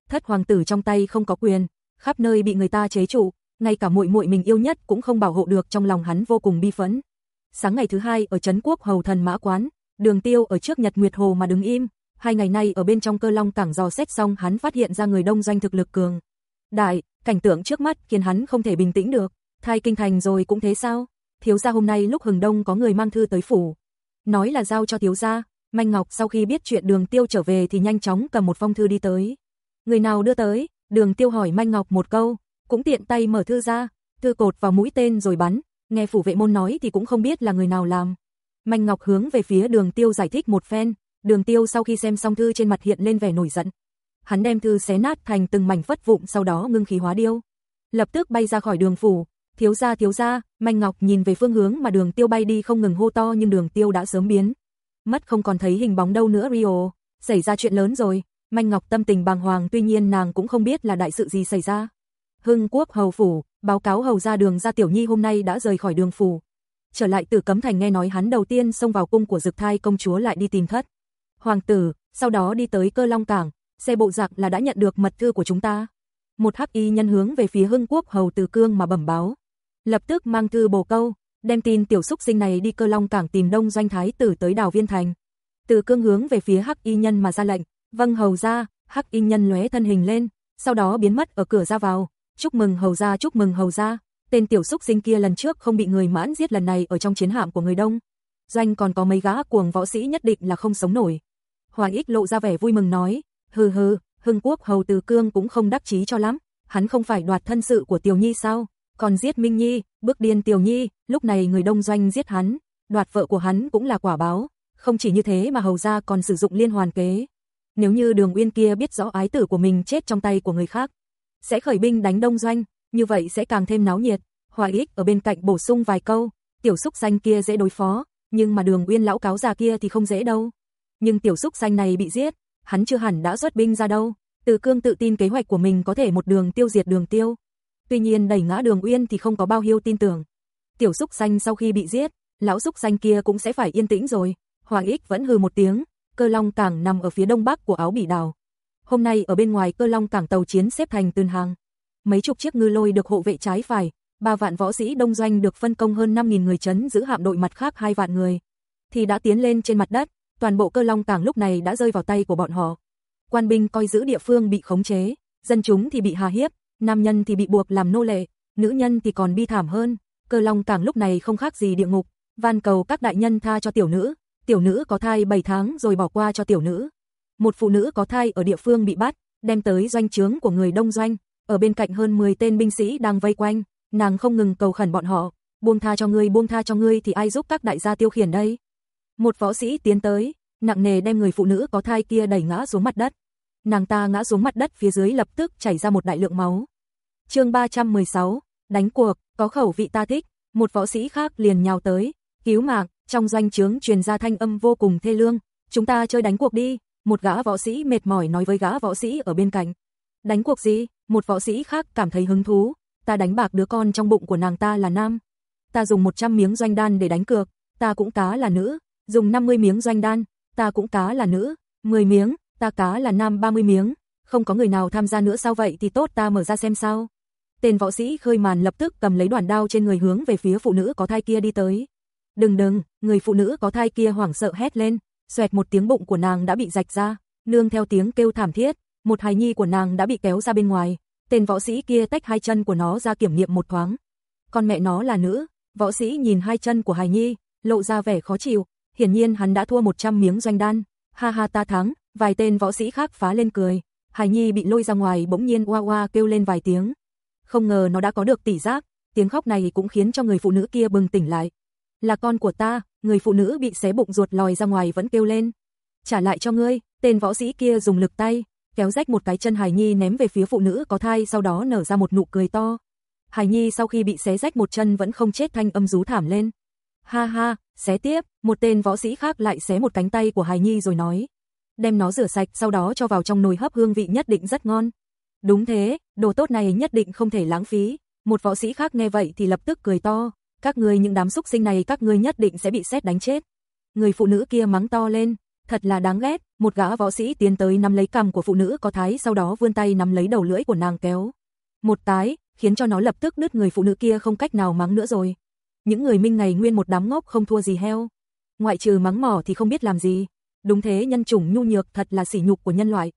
Thất hoàng tử trong tay không có quyền, khắp nơi bị người ta chế trụ, ngay cả muội muội mình yêu nhất cũng không bảo hộ được trong lòng hắn vô cùng bi phẫn. Sáng ngày thứ hai ở trấn quốc hầu thần mã quán, đường tiêu ở trước nhật nguyệt hồ mà đứng im, hai ngày nay ở bên trong cơ long cảng dò xét xong hắn phát hiện ra người đông doanh thực lực cường. Đại, cảnh tượng trước mắt khiến hắn không thể bình tĩnh được, thai kinh thành rồi cũng thế sao? Thiếu gia hôm nay lúc hừng đông có người mang thư tới phủ, nói là giao cho thiếu gia, Manh Ngọc sau khi biết chuyện Đường Tiêu trở về thì nhanh chóng cầm một phong thư đi tới. Người nào đưa tới? Đường Tiêu hỏi Manh Ngọc một câu, cũng tiện tay mở thư ra, thư cột vào mũi tên rồi bắn, nghe phủ vệ môn nói thì cũng không biết là người nào làm. Manh Ngọc hướng về phía Đường Tiêu giải thích một phen, Đường Tiêu sau khi xem xong thư trên mặt hiện lên vẻ nổi giận. Hắn đem thư xé nát thành từng mảnh phất vụn sau đó ngưng khí hóa điêu. Lập tức bay ra khỏi đường phủ, thiếu gia thiếu gia, Manh Ngọc nhìn về phương hướng mà đường tiêu bay đi không ngừng hô to nhưng đường tiêu đã sớm biến. Mất không còn thấy hình bóng đâu nữa Rio, xảy ra chuyện lớn rồi, Manh Ngọc tâm tình bàng hoàng tuy nhiên nàng cũng không biết là đại sự gì xảy ra. Hưng quốc hầu phủ, báo cáo hầu ra đường ra tiểu nhi hôm nay đã rời khỏi đường phủ. Trở lại từ cấm thành nghe nói hắn đầu tiên xông vào cung của dực thai công chúa lại đi tìm thất. Hoàng tử, sau đó đi tới cơ long cảng, xe bộ giặc là đã nhận được mật thư của chúng ta. Một hắc y nhân hướng về phía hưng quốc hầu từ cương mà bẩm báo. Lập tức mang thư bồ câu, đem tin tiểu xúc sinh này đi cơ long cảng tìm đông doanh thái tử tới đảo viên thành. Từ cương hướng về phía hắc y nhân mà ra lệnh, vâng hầu ra, hắc y nhân lóe thân hình lên, sau đó biến mất ở cửa ra vào, chúc mừng hầu ra chúc mừng hầu ra, tên tiểu xúc sinh kia lần trước không bị người mãn giết lần này ở trong chiến hạm của người đông. Doanh còn có mấy gã cuồng võ sĩ nhất định là không sống nổi. Hoàng ích lộ ra vẻ vui mừng nói, hừ hừ, hưng quốc hầu từ cương cũng không đắc chí cho lắm, hắn không phải đoạt thân sự của tiểu nhi sao, còn giết Minh Nhi, bước điên Tiểu Nhi, lúc này người đông doanh giết hắn, đoạt vợ của hắn cũng là quả báo, không chỉ như thế mà hầu gia còn sử dụng liên hoàn kế. Nếu như Đường Uyên kia biết rõ ái tử của mình chết trong tay của người khác, sẽ khởi binh đánh đông doanh, như vậy sẽ càng thêm náo nhiệt. Hoài Ích ở bên cạnh bổ sung vài câu, tiểu xúc xanh kia dễ đối phó, nhưng mà Đường Uyên lão cáo già kia thì không dễ đâu. Nhưng tiểu xúc xanh này bị giết, hắn chưa hẳn đã xuất binh ra đâu. Từ Cương tự tin kế hoạch của mình có thể một đường tiêu diệt Đường Tiêu. Tuy nhiên đẩy ngã Đường Uyên thì không có bao nhiêu tin tưởng. Tiểu xúc xanh sau khi bị giết, lão xúc xanh kia cũng sẽ phải yên tĩnh rồi. Hoàng Ích vẫn hừ một tiếng, Cơ Long cảng nằm ở phía đông bắc của áo Bỉ đào. Hôm nay ở bên ngoài Cơ Long cảng tàu chiến xếp thành từng hàng. Mấy chục chiếc ngư lôi được hộ vệ trái phải, ba vạn võ sĩ đông doanh được phân công hơn 5000 người chấn giữ hạm đội mặt khác hai vạn người. Thì đã tiến lên trên mặt đất, toàn bộ Cơ Long cảng lúc này đã rơi vào tay của bọn họ. Quan binh coi giữ địa phương bị khống chế, dân chúng thì bị hà hiếp, nam nhân thì bị buộc làm nô lệ, nữ nhân thì còn bi thảm hơn. Cơ Long Cảng lúc này không khác gì địa ngục, van cầu các đại nhân tha cho tiểu nữ, tiểu nữ có thai 7 tháng rồi bỏ qua cho tiểu nữ. Một phụ nữ có thai ở địa phương bị bắt, đem tới doanh trướng của người đông doanh, ở bên cạnh hơn 10 tên binh sĩ đang vây quanh, nàng không ngừng cầu khẩn bọn họ, buông tha cho ngươi, buông tha cho ngươi thì ai giúp các đại gia tiêu khiển đây? Một võ sĩ tiến tới, nặng nề đem người phụ nữ có thai kia đẩy ngã xuống mặt đất. Nàng ta ngã xuống mặt đất phía dưới lập tức chảy ra một đại lượng máu. Chương 316, đánh cuộc, có khẩu vị ta thích, một võ sĩ khác liền nhào tới, cứu mạng, trong doanh trướng truyền ra thanh âm vô cùng thê lương, chúng ta chơi đánh cuộc đi, một gã võ sĩ mệt mỏi nói với gã võ sĩ ở bên cạnh. Đánh cuộc gì? Một võ sĩ khác cảm thấy hứng thú, ta đánh bạc đứa con trong bụng của nàng ta là nam. Ta dùng 100 miếng doanh đan để đánh cược, ta cũng cá là nữ, dùng 50 miếng doanh đan, ta cũng cá là nữ, 10 miếng, ta cá là nam 30 miếng, không có người nào tham gia nữa sao vậy thì tốt ta mở ra xem sao. Tên võ sĩ khơi màn lập tức cầm lấy đoàn đao trên người hướng về phía phụ nữ có thai kia đi tới. Đừng đừng, người phụ nữ có thai kia hoảng sợ hét lên, xoẹt một tiếng bụng của nàng đã bị rạch ra, nương theo tiếng kêu thảm thiết, một hài nhi của nàng đã bị kéo ra bên ngoài, tên võ sĩ kia tách hai chân của nó ra kiểm nghiệm một thoáng. Con mẹ nó là nữ, võ sĩ nhìn hai chân của hài nhi, lộ ra vẻ khó chịu, hiển nhiên hắn đã thua 100 miếng doanh đan, ha ha ta thắng, vài tên võ sĩ khác phá lên cười, hài nhi bị lôi ra ngoài bỗng nhiên oa oa kêu lên vài tiếng. Không ngờ nó đã có được tỷ giác, tiếng khóc này cũng khiến cho người phụ nữ kia bừng tỉnh lại. Là con của ta, người phụ nữ bị xé bụng ruột lòi ra ngoài vẫn kêu lên. Trả lại cho ngươi, tên võ sĩ kia dùng lực tay, kéo rách một cái chân Hải Nhi ném về phía phụ nữ có thai sau đó nở ra một nụ cười to. Hải Nhi sau khi bị xé rách một chân vẫn không chết thanh âm rú thảm lên. Ha ha, xé tiếp, một tên võ sĩ khác lại xé một cánh tay của Hải Nhi rồi nói. Đem nó rửa sạch sau đó cho vào trong nồi hấp hương vị nhất định rất ngon. Đúng thế, đồ tốt này nhất định không thể lãng phí. Một võ sĩ khác nghe vậy thì lập tức cười to. Các ngươi những đám xúc sinh này các ngươi nhất định sẽ bị xét đánh chết. Người phụ nữ kia mắng to lên, thật là đáng ghét, một gã võ sĩ tiến tới nắm lấy cằm của phụ nữ có thái sau đó vươn tay nắm lấy đầu lưỡi của nàng kéo. Một tái, khiến cho nó lập tức nứt người phụ nữ kia không cách nào mắng nữa rồi. Những người minh ngày nguyên một đám ngốc không thua gì heo. Ngoại trừ mắng mỏ thì không biết làm gì. Đúng thế nhân chủng nhu nhược thật là sỉ nhục của nhân loại.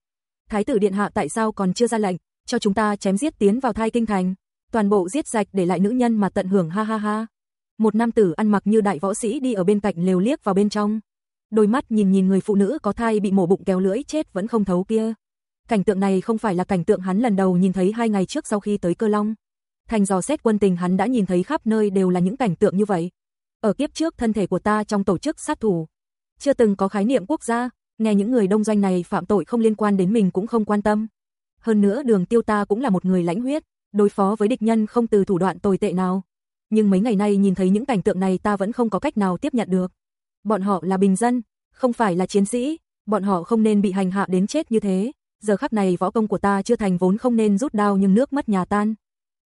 Thái tử điện hạ tại sao còn chưa ra lệnh, cho chúng ta chém giết tiến vào thai kinh thành. Toàn bộ giết sạch để lại nữ nhân mà tận hưởng ha ha ha. Một nam tử ăn mặc như đại võ sĩ đi ở bên cạnh lều liếc vào bên trong đôi mắt nhìn nhìn người phụ nữ có thai bị mổ bụng kéo lưỡi chết vẫn không thấu kia. Cảnh tượng này không phải là cảnh tượng hắn lần đầu nhìn thấy hai ngày trước sau khi tới Cơ Long. Thành dò xét quân tình hắn đã nhìn thấy khắp nơi đều là những cảnh tượng như vậy. Ở kiếp trước thân thể của ta trong tổ chức sát thủ, chưa từng có khái niệm quốc gia, nghe những người đông doanh này phạm tội không liên quan đến mình cũng không quan tâm. Hơn nữa đường tiêu ta cũng là một người lãnh huyết, đối phó với địch nhân không từ thủ đoạn tồi tệ nào. Nhưng mấy ngày nay nhìn thấy những cảnh tượng này ta vẫn không có cách nào tiếp nhận được. Bọn họ là bình dân, không phải là chiến sĩ, bọn họ không nên bị hành hạ đến chết như thế. Giờ khắc này võ công của ta chưa thành vốn không nên rút đao nhưng nước mất nhà tan.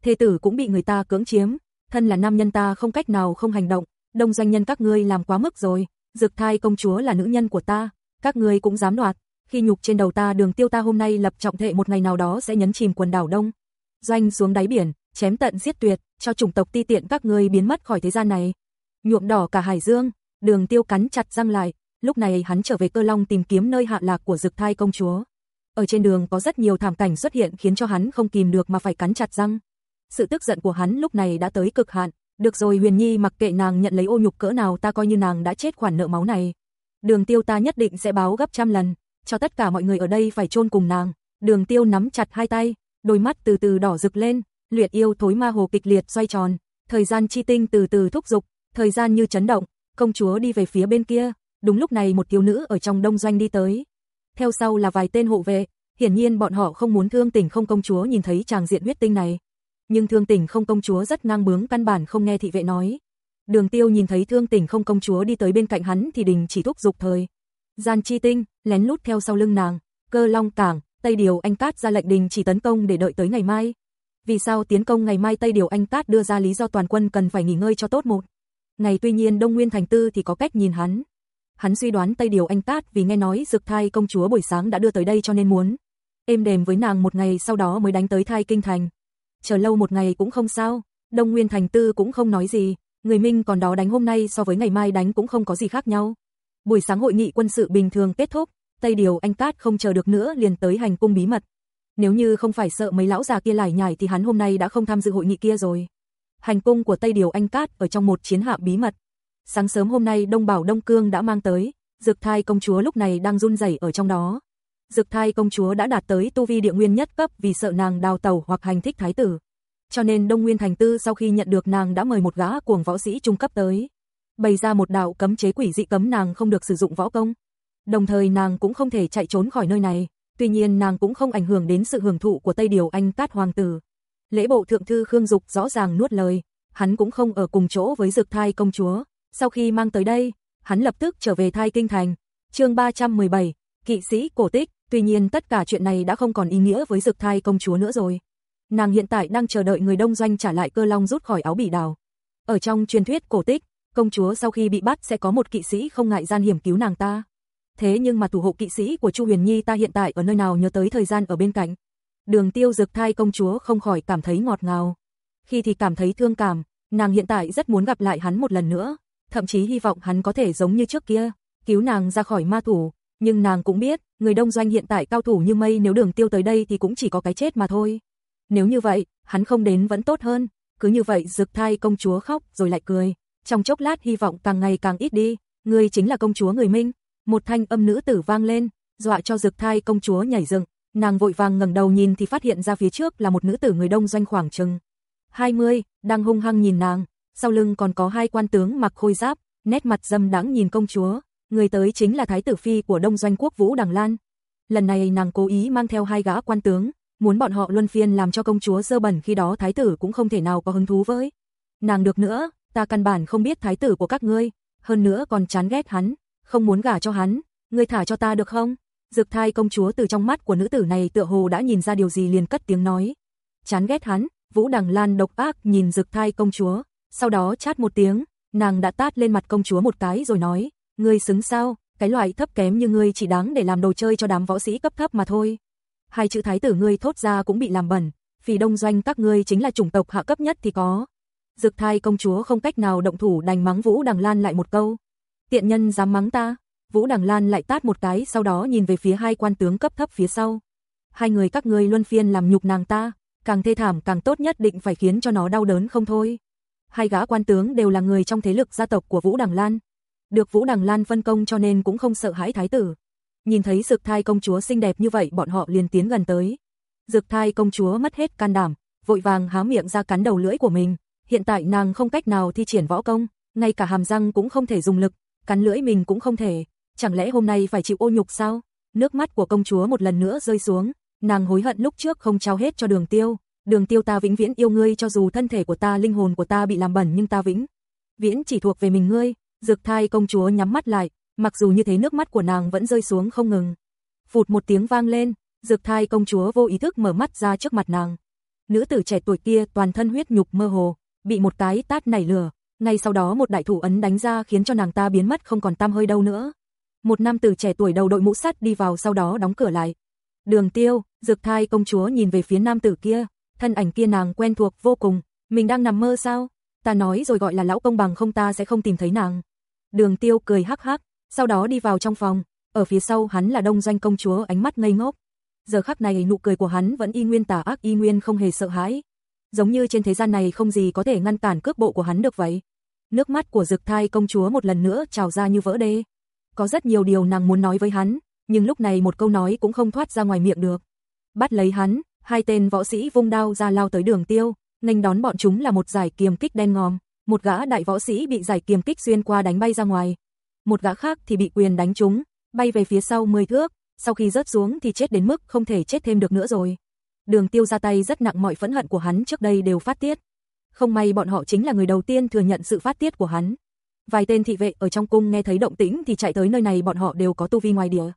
Thê tử cũng bị người ta cưỡng chiếm, thân là nam nhân ta không cách nào không hành động, đông doanh nhân các ngươi làm quá mức rồi, dược thai công chúa là nữ nhân của ta, các ngươi cũng dám đoạt, khi nhục trên đầu ta đường tiêu ta hôm nay lập trọng thệ một ngày nào đó sẽ nhấn chìm quần đảo đông. Doanh xuống đáy biển, chém tận giết tuyệt, cho chủng tộc ti tiện các ngươi biến mất khỏi thế gian này. Nhuộm đỏ cả hải dương, Đường Tiêu cắn chặt răng lại, lúc này hắn trở về Cơ Long tìm kiếm nơi hạ lạc của Dực Thai công chúa. Ở trên đường có rất nhiều thảm cảnh xuất hiện khiến cho hắn không kìm được mà phải cắn chặt răng. Sự tức giận của hắn lúc này đã tới cực hạn, được rồi Huyền Nhi mặc kệ nàng nhận lấy ô nhục cỡ nào ta coi như nàng đã chết khoản nợ máu này. Đường Tiêu ta nhất định sẽ báo gấp trăm lần, cho tất cả mọi người ở đây phải chôn cùng nàng. Đường Tiêu nắm chặt hai tay, đôi mắt từ từ đỏ rực lên, luyện yêu thối ma hồ kịch liệt xoay tròn, thời gian chi tinh từ từ thúc dục, thời gian như chấn động, công chúa đi về phía bên kia, đúng lúc này một thiếu nữ ở trong đông doanh đi tới. Theo sau là vài tên hộ vệ, hiển nhiên bọn họ không muốn thương tỉnh không công chúa nhìn thấy chàng diện huyết tinh này. Nhưng thương tỉnh không công chúa rất ngang bướng căn bản không nghe thị vệ nói. Đường tiêu nhìn thấy thương tỉnh không công chúa đi tới bên cạnh hắn thì đình chỉ thúc dục thời. Gian chi tinh, lén lút theo sau lưng nàng, cơ long cảng, Tây Điều Anh Cát ra lệnh đình chỉ tấn công để đợi tới ngày mai. Vì sao tiến công ngày mai Tây Điều Anh Tát đưa ra lý do toàn quân cần phải nghỉ ngơi cho tốt một ngày tuy nhiên Đông Nguyên Thành Tư thì có cách nhìn hắn. Hắn suy đoán Tây Điều Anh Tát vì nghe nói dược thai công chúa buổi sáng đã đưa tới đây cho nên muốn êm đềm với nàng một ngày sau đó mới đánh tới thai kinh thành. Chờ lâu một ngày cũng không sao, Đông Nguyên Thành Tư cũng không nói gì, người Minh còn đó đánh hôm nay so với ngày mai đánh cũng không có gì khác nhau. Buổi sáng hội nghị quân sự bình thường kết thúc, Tây Điều Anh Tát không chờ được nữa liền tới hành cung bí mật. Nếu như không phải sợ mấy lão già kia lải nhải thì hắn hôm nay đã không tham dự hội nghị kia rồi hành cung của Tây Điều Anh Cát ở trong một chiến hạm bí mật. Sáng sớm hôm nay Đông Bảo Đông Cương đã mang tới, Dực Thai công chúa lúc này đang run rẩy ở trong đó. Dực Thai công chúa đã đạt tới tu vi địa nguyên nhất cấp vì sợ nàng đào tàu hoặc hành thích thái tử. Cho nên Đông Nguyên Thành Tư sau khi nhận được nàng đã mời một gã cuồng võ sĩ trung cấp tới, bày ra một đạo cấm chế quỷ dị cấm nàng không được sử dụng võ công. Đồng thời nàng cũng không thể chạy trốn khỏi nơi này, tuy nhiên nàng cũng không ảnh hưởng đến sự hưởng thụ của Tây Điều Anh Cát hoàng tử. Lễ bộ thượng thư Khương Dục rõ ràng nuốt lời, hắn cũng không ở cùng chỗ với Dực Thai công chúa. Sau khi mang tới đây, hắn lập tức trở về Thai Kinh Thành. chương 317, kỵ sĩ cổ tích, tuy nhiên tất cả chuyện này đã không còn ý nghĩa với Dực Thai công chúa nữa rồi. Nàng hiện tại đang chờ đợi người đông doanh trả lại cơ long rút khỏi áo bỉ đào. Ở trong truyền thuyết cổ tích, công chúa sau khi bị bắt sẽ có một kỵ sĩ không ngại gian hiểm cứu nàng ta. Thế nhưng mà thủ hộ kỵ sĩ của Chu Huyền Nhi ta hiện tại ở nơi nào nhớ tới thời gian ở bên cạnh. Đường tiêu dực thai công chúa không khỏi cảm thấy ngọt ngào. Khi thì cảm thấy thương cảm, nàng hiện tại rất muốn gặp lại hắn một lần nữa, thậm chí hy vọng hắn có thể giống như trước kia, cứu nàng ra khỏi ma thủ, nhưng nàng cũng biết, người đông doanh hiện tại cao thủ như mây nếu đường tiêu tới đây thì cũng chỉ có cái chết mà thôi. Nếu như vậy, hắn không đến vẫn tốt hơn, cứ như vậy dực thai công chúa khóc rồi lại cười, trong chốc lát hy vọng càng ngày càng ít đi, người chính là công chúa người Minh, một thanh âm nữ tử vang lên, dọa cho dực thai công chúa nhảy dựng, nàng vội vàng ngẩng đầu nhìn thì phát hiện ra phía trước là một nữ tử người đông doanh khoảng chừng 20, đang hung hăng nhìn nàng, sau lưng còn có hai quan tướng mặc khôi giáp, nét mặt dâm đãng nhìn công chúa, người tới chính là thái tử phi của Đông Doanh quốc Vũ Đằng Lan. Lần này nàng cố ý mang theo hai gã quan tướng, muốn bọn họ luân phiên làm cho công chúa dơ bẩn khi đó thái tử cũng không thể nào có hứng thú với. Nàng được nữa, ta căn bản không biết thái tử của các ngươi, hơn nữa còn chán ghét hắn, không muốn gả cho hắn, ngươi thả cho ta được không? Dực thai công chúa từ trong mắt của nữ tử này tựa hồ đã nhìn ra điều gì liền cất tiếng nói. Chán ghét hắn, Vũ Đằng Lan độc ác nhìn dực thai công chúa, sau đó chát một tiếng, nàng đã tát lên mặt công chúa một cái rồi nói, ngươi xứng sao, cái loại thấp kém như ngươi chỉ đáng để làm đồ chơi cho đám võ sĩ cấp thấp mà thôi. Hai chữ thái tử ngươi thốt ra cũng bị làm bẩn, vì đông doanh các ngươi chính là chủng tộc hạ cấp nhất thì có. Dực thai công chúa không cách nào động thủ đành mắng Vũ Đằng Lan lại một câu. Tiện nhân dám mắng ta, Vũ Đằng Lan lại tát một cái sau đó nhìn về phía hai quan tướng cấp thấp phía sau. Hai người các ngươi luân phiên làm nhục nàng ta, càng thê thảm càng tốt nhất định phải khiến cho nó đau đớn không thôi. Hai gã quan tướng đều là người trong thế lực gia tộc của Vũ Đằng Lan. Được Vũ Đằng Lan phân công cho nên cũng không sợ hãi thái tử. Nhìn thấy Dực Thai công chúa xinh đẹp như vậy, bọn họ liền tiến gần tới. Dực Thai công chúa mất hết can đảm, vội vàng há miệng ra cắn đầu lưỡi của mình. Hiện tại nàng không cách nào thi triển võ công, ngay cả hàm răng cũng không thể dùng lực, cắn lưỡi mình cũng không thể, chẳng lẽ hôm nay phải chịu ô nhục sao? Nước mắt của công chúa một lần nữa rơi xuống, nàng hối hận lúc trước không trao hết cho đường tiêu. Đường tiêu ta vĩnh viễn yêu ngươi cho dù thân thể của ta linh hồn của ta bị làm bẩn nhưng ta vĩnh viễn chỉ thuộc về mình ngươi. Dược thai công chúa nhắm mắt lại, mặc dù như thế nước mắt của nàng vẫn rơi xuống không ngừng. Phụt một tiếng vang lên, dược thai công chúa vô ý thức mở mắt ra trước mặt nàng. Nữ tử trẻ tuổi kia toàn thân huyết nhục mơ hồ, bị một cái tát nảy lửa, ngay sau đó một đại thủ ấn đánh ra khiến cho nàng ta biến mất không còn tam hơi đâu nữa. Một nam tử trẻ tuổi đầu đội mũ sắt đi vào sau đó đóng cửa lại. Đường tiêu, dược thai công chúa nhìn về phía nam tử kia, thân ảnh kia nàng quen thuộc vô cùng, mình đang nằm mơ sao? Ta nói rồi gọi là lão công bằng không ta sẽ không tìm thấy nàng. Đường tiêu cười hắc hắc, sau đó đi vào trong phòng, ở phía sau hắn là đông doanh công chúa ánh mắt ngây ngốc. Giờ khắc này nụ cười của hắn vẫn y nguyên tà ác y nguyên không hề sợ hãi. Giống như trên thế gian này không gì có thể ngăn cản cước bộ của hắn được vậy. Nước mắt của dực thai công chúa một lần nữa trào ra như vỡ đê. Có rất nhiều điều nàng muốn nói với hắn, nhưng lúc này một câu nói cũng không thoát ra ngoài miệng được. Bắt lấy hắn, hai tên võ sĩ vung đao ra lao tới đường tiêu, nghênh đón bọn chúng là một giải kiềm kích đen ngòm, một gã đại võ sĩ bị giải kiềm kích xuyên qua đánh bay ra ngoài, một gã khác thì bị quyền đánh trúng, bay về phía sau 10 thước, sau khi rớt xuống thì chết đến mức không thể chết thêm được nữa rồi. Đường Tiêu ra tay rất nặng mọi phẫn hận của hắn trước đây đều phát tiết. Không may bọn họ chính là người đầu tiên thừa nhận sự phát tiết của hắn. Vài tên thị vệ ở trong cung nghe thấy động tĩnh thì chạy tới nơi này bọn họ đều có tu vi ngoài địa.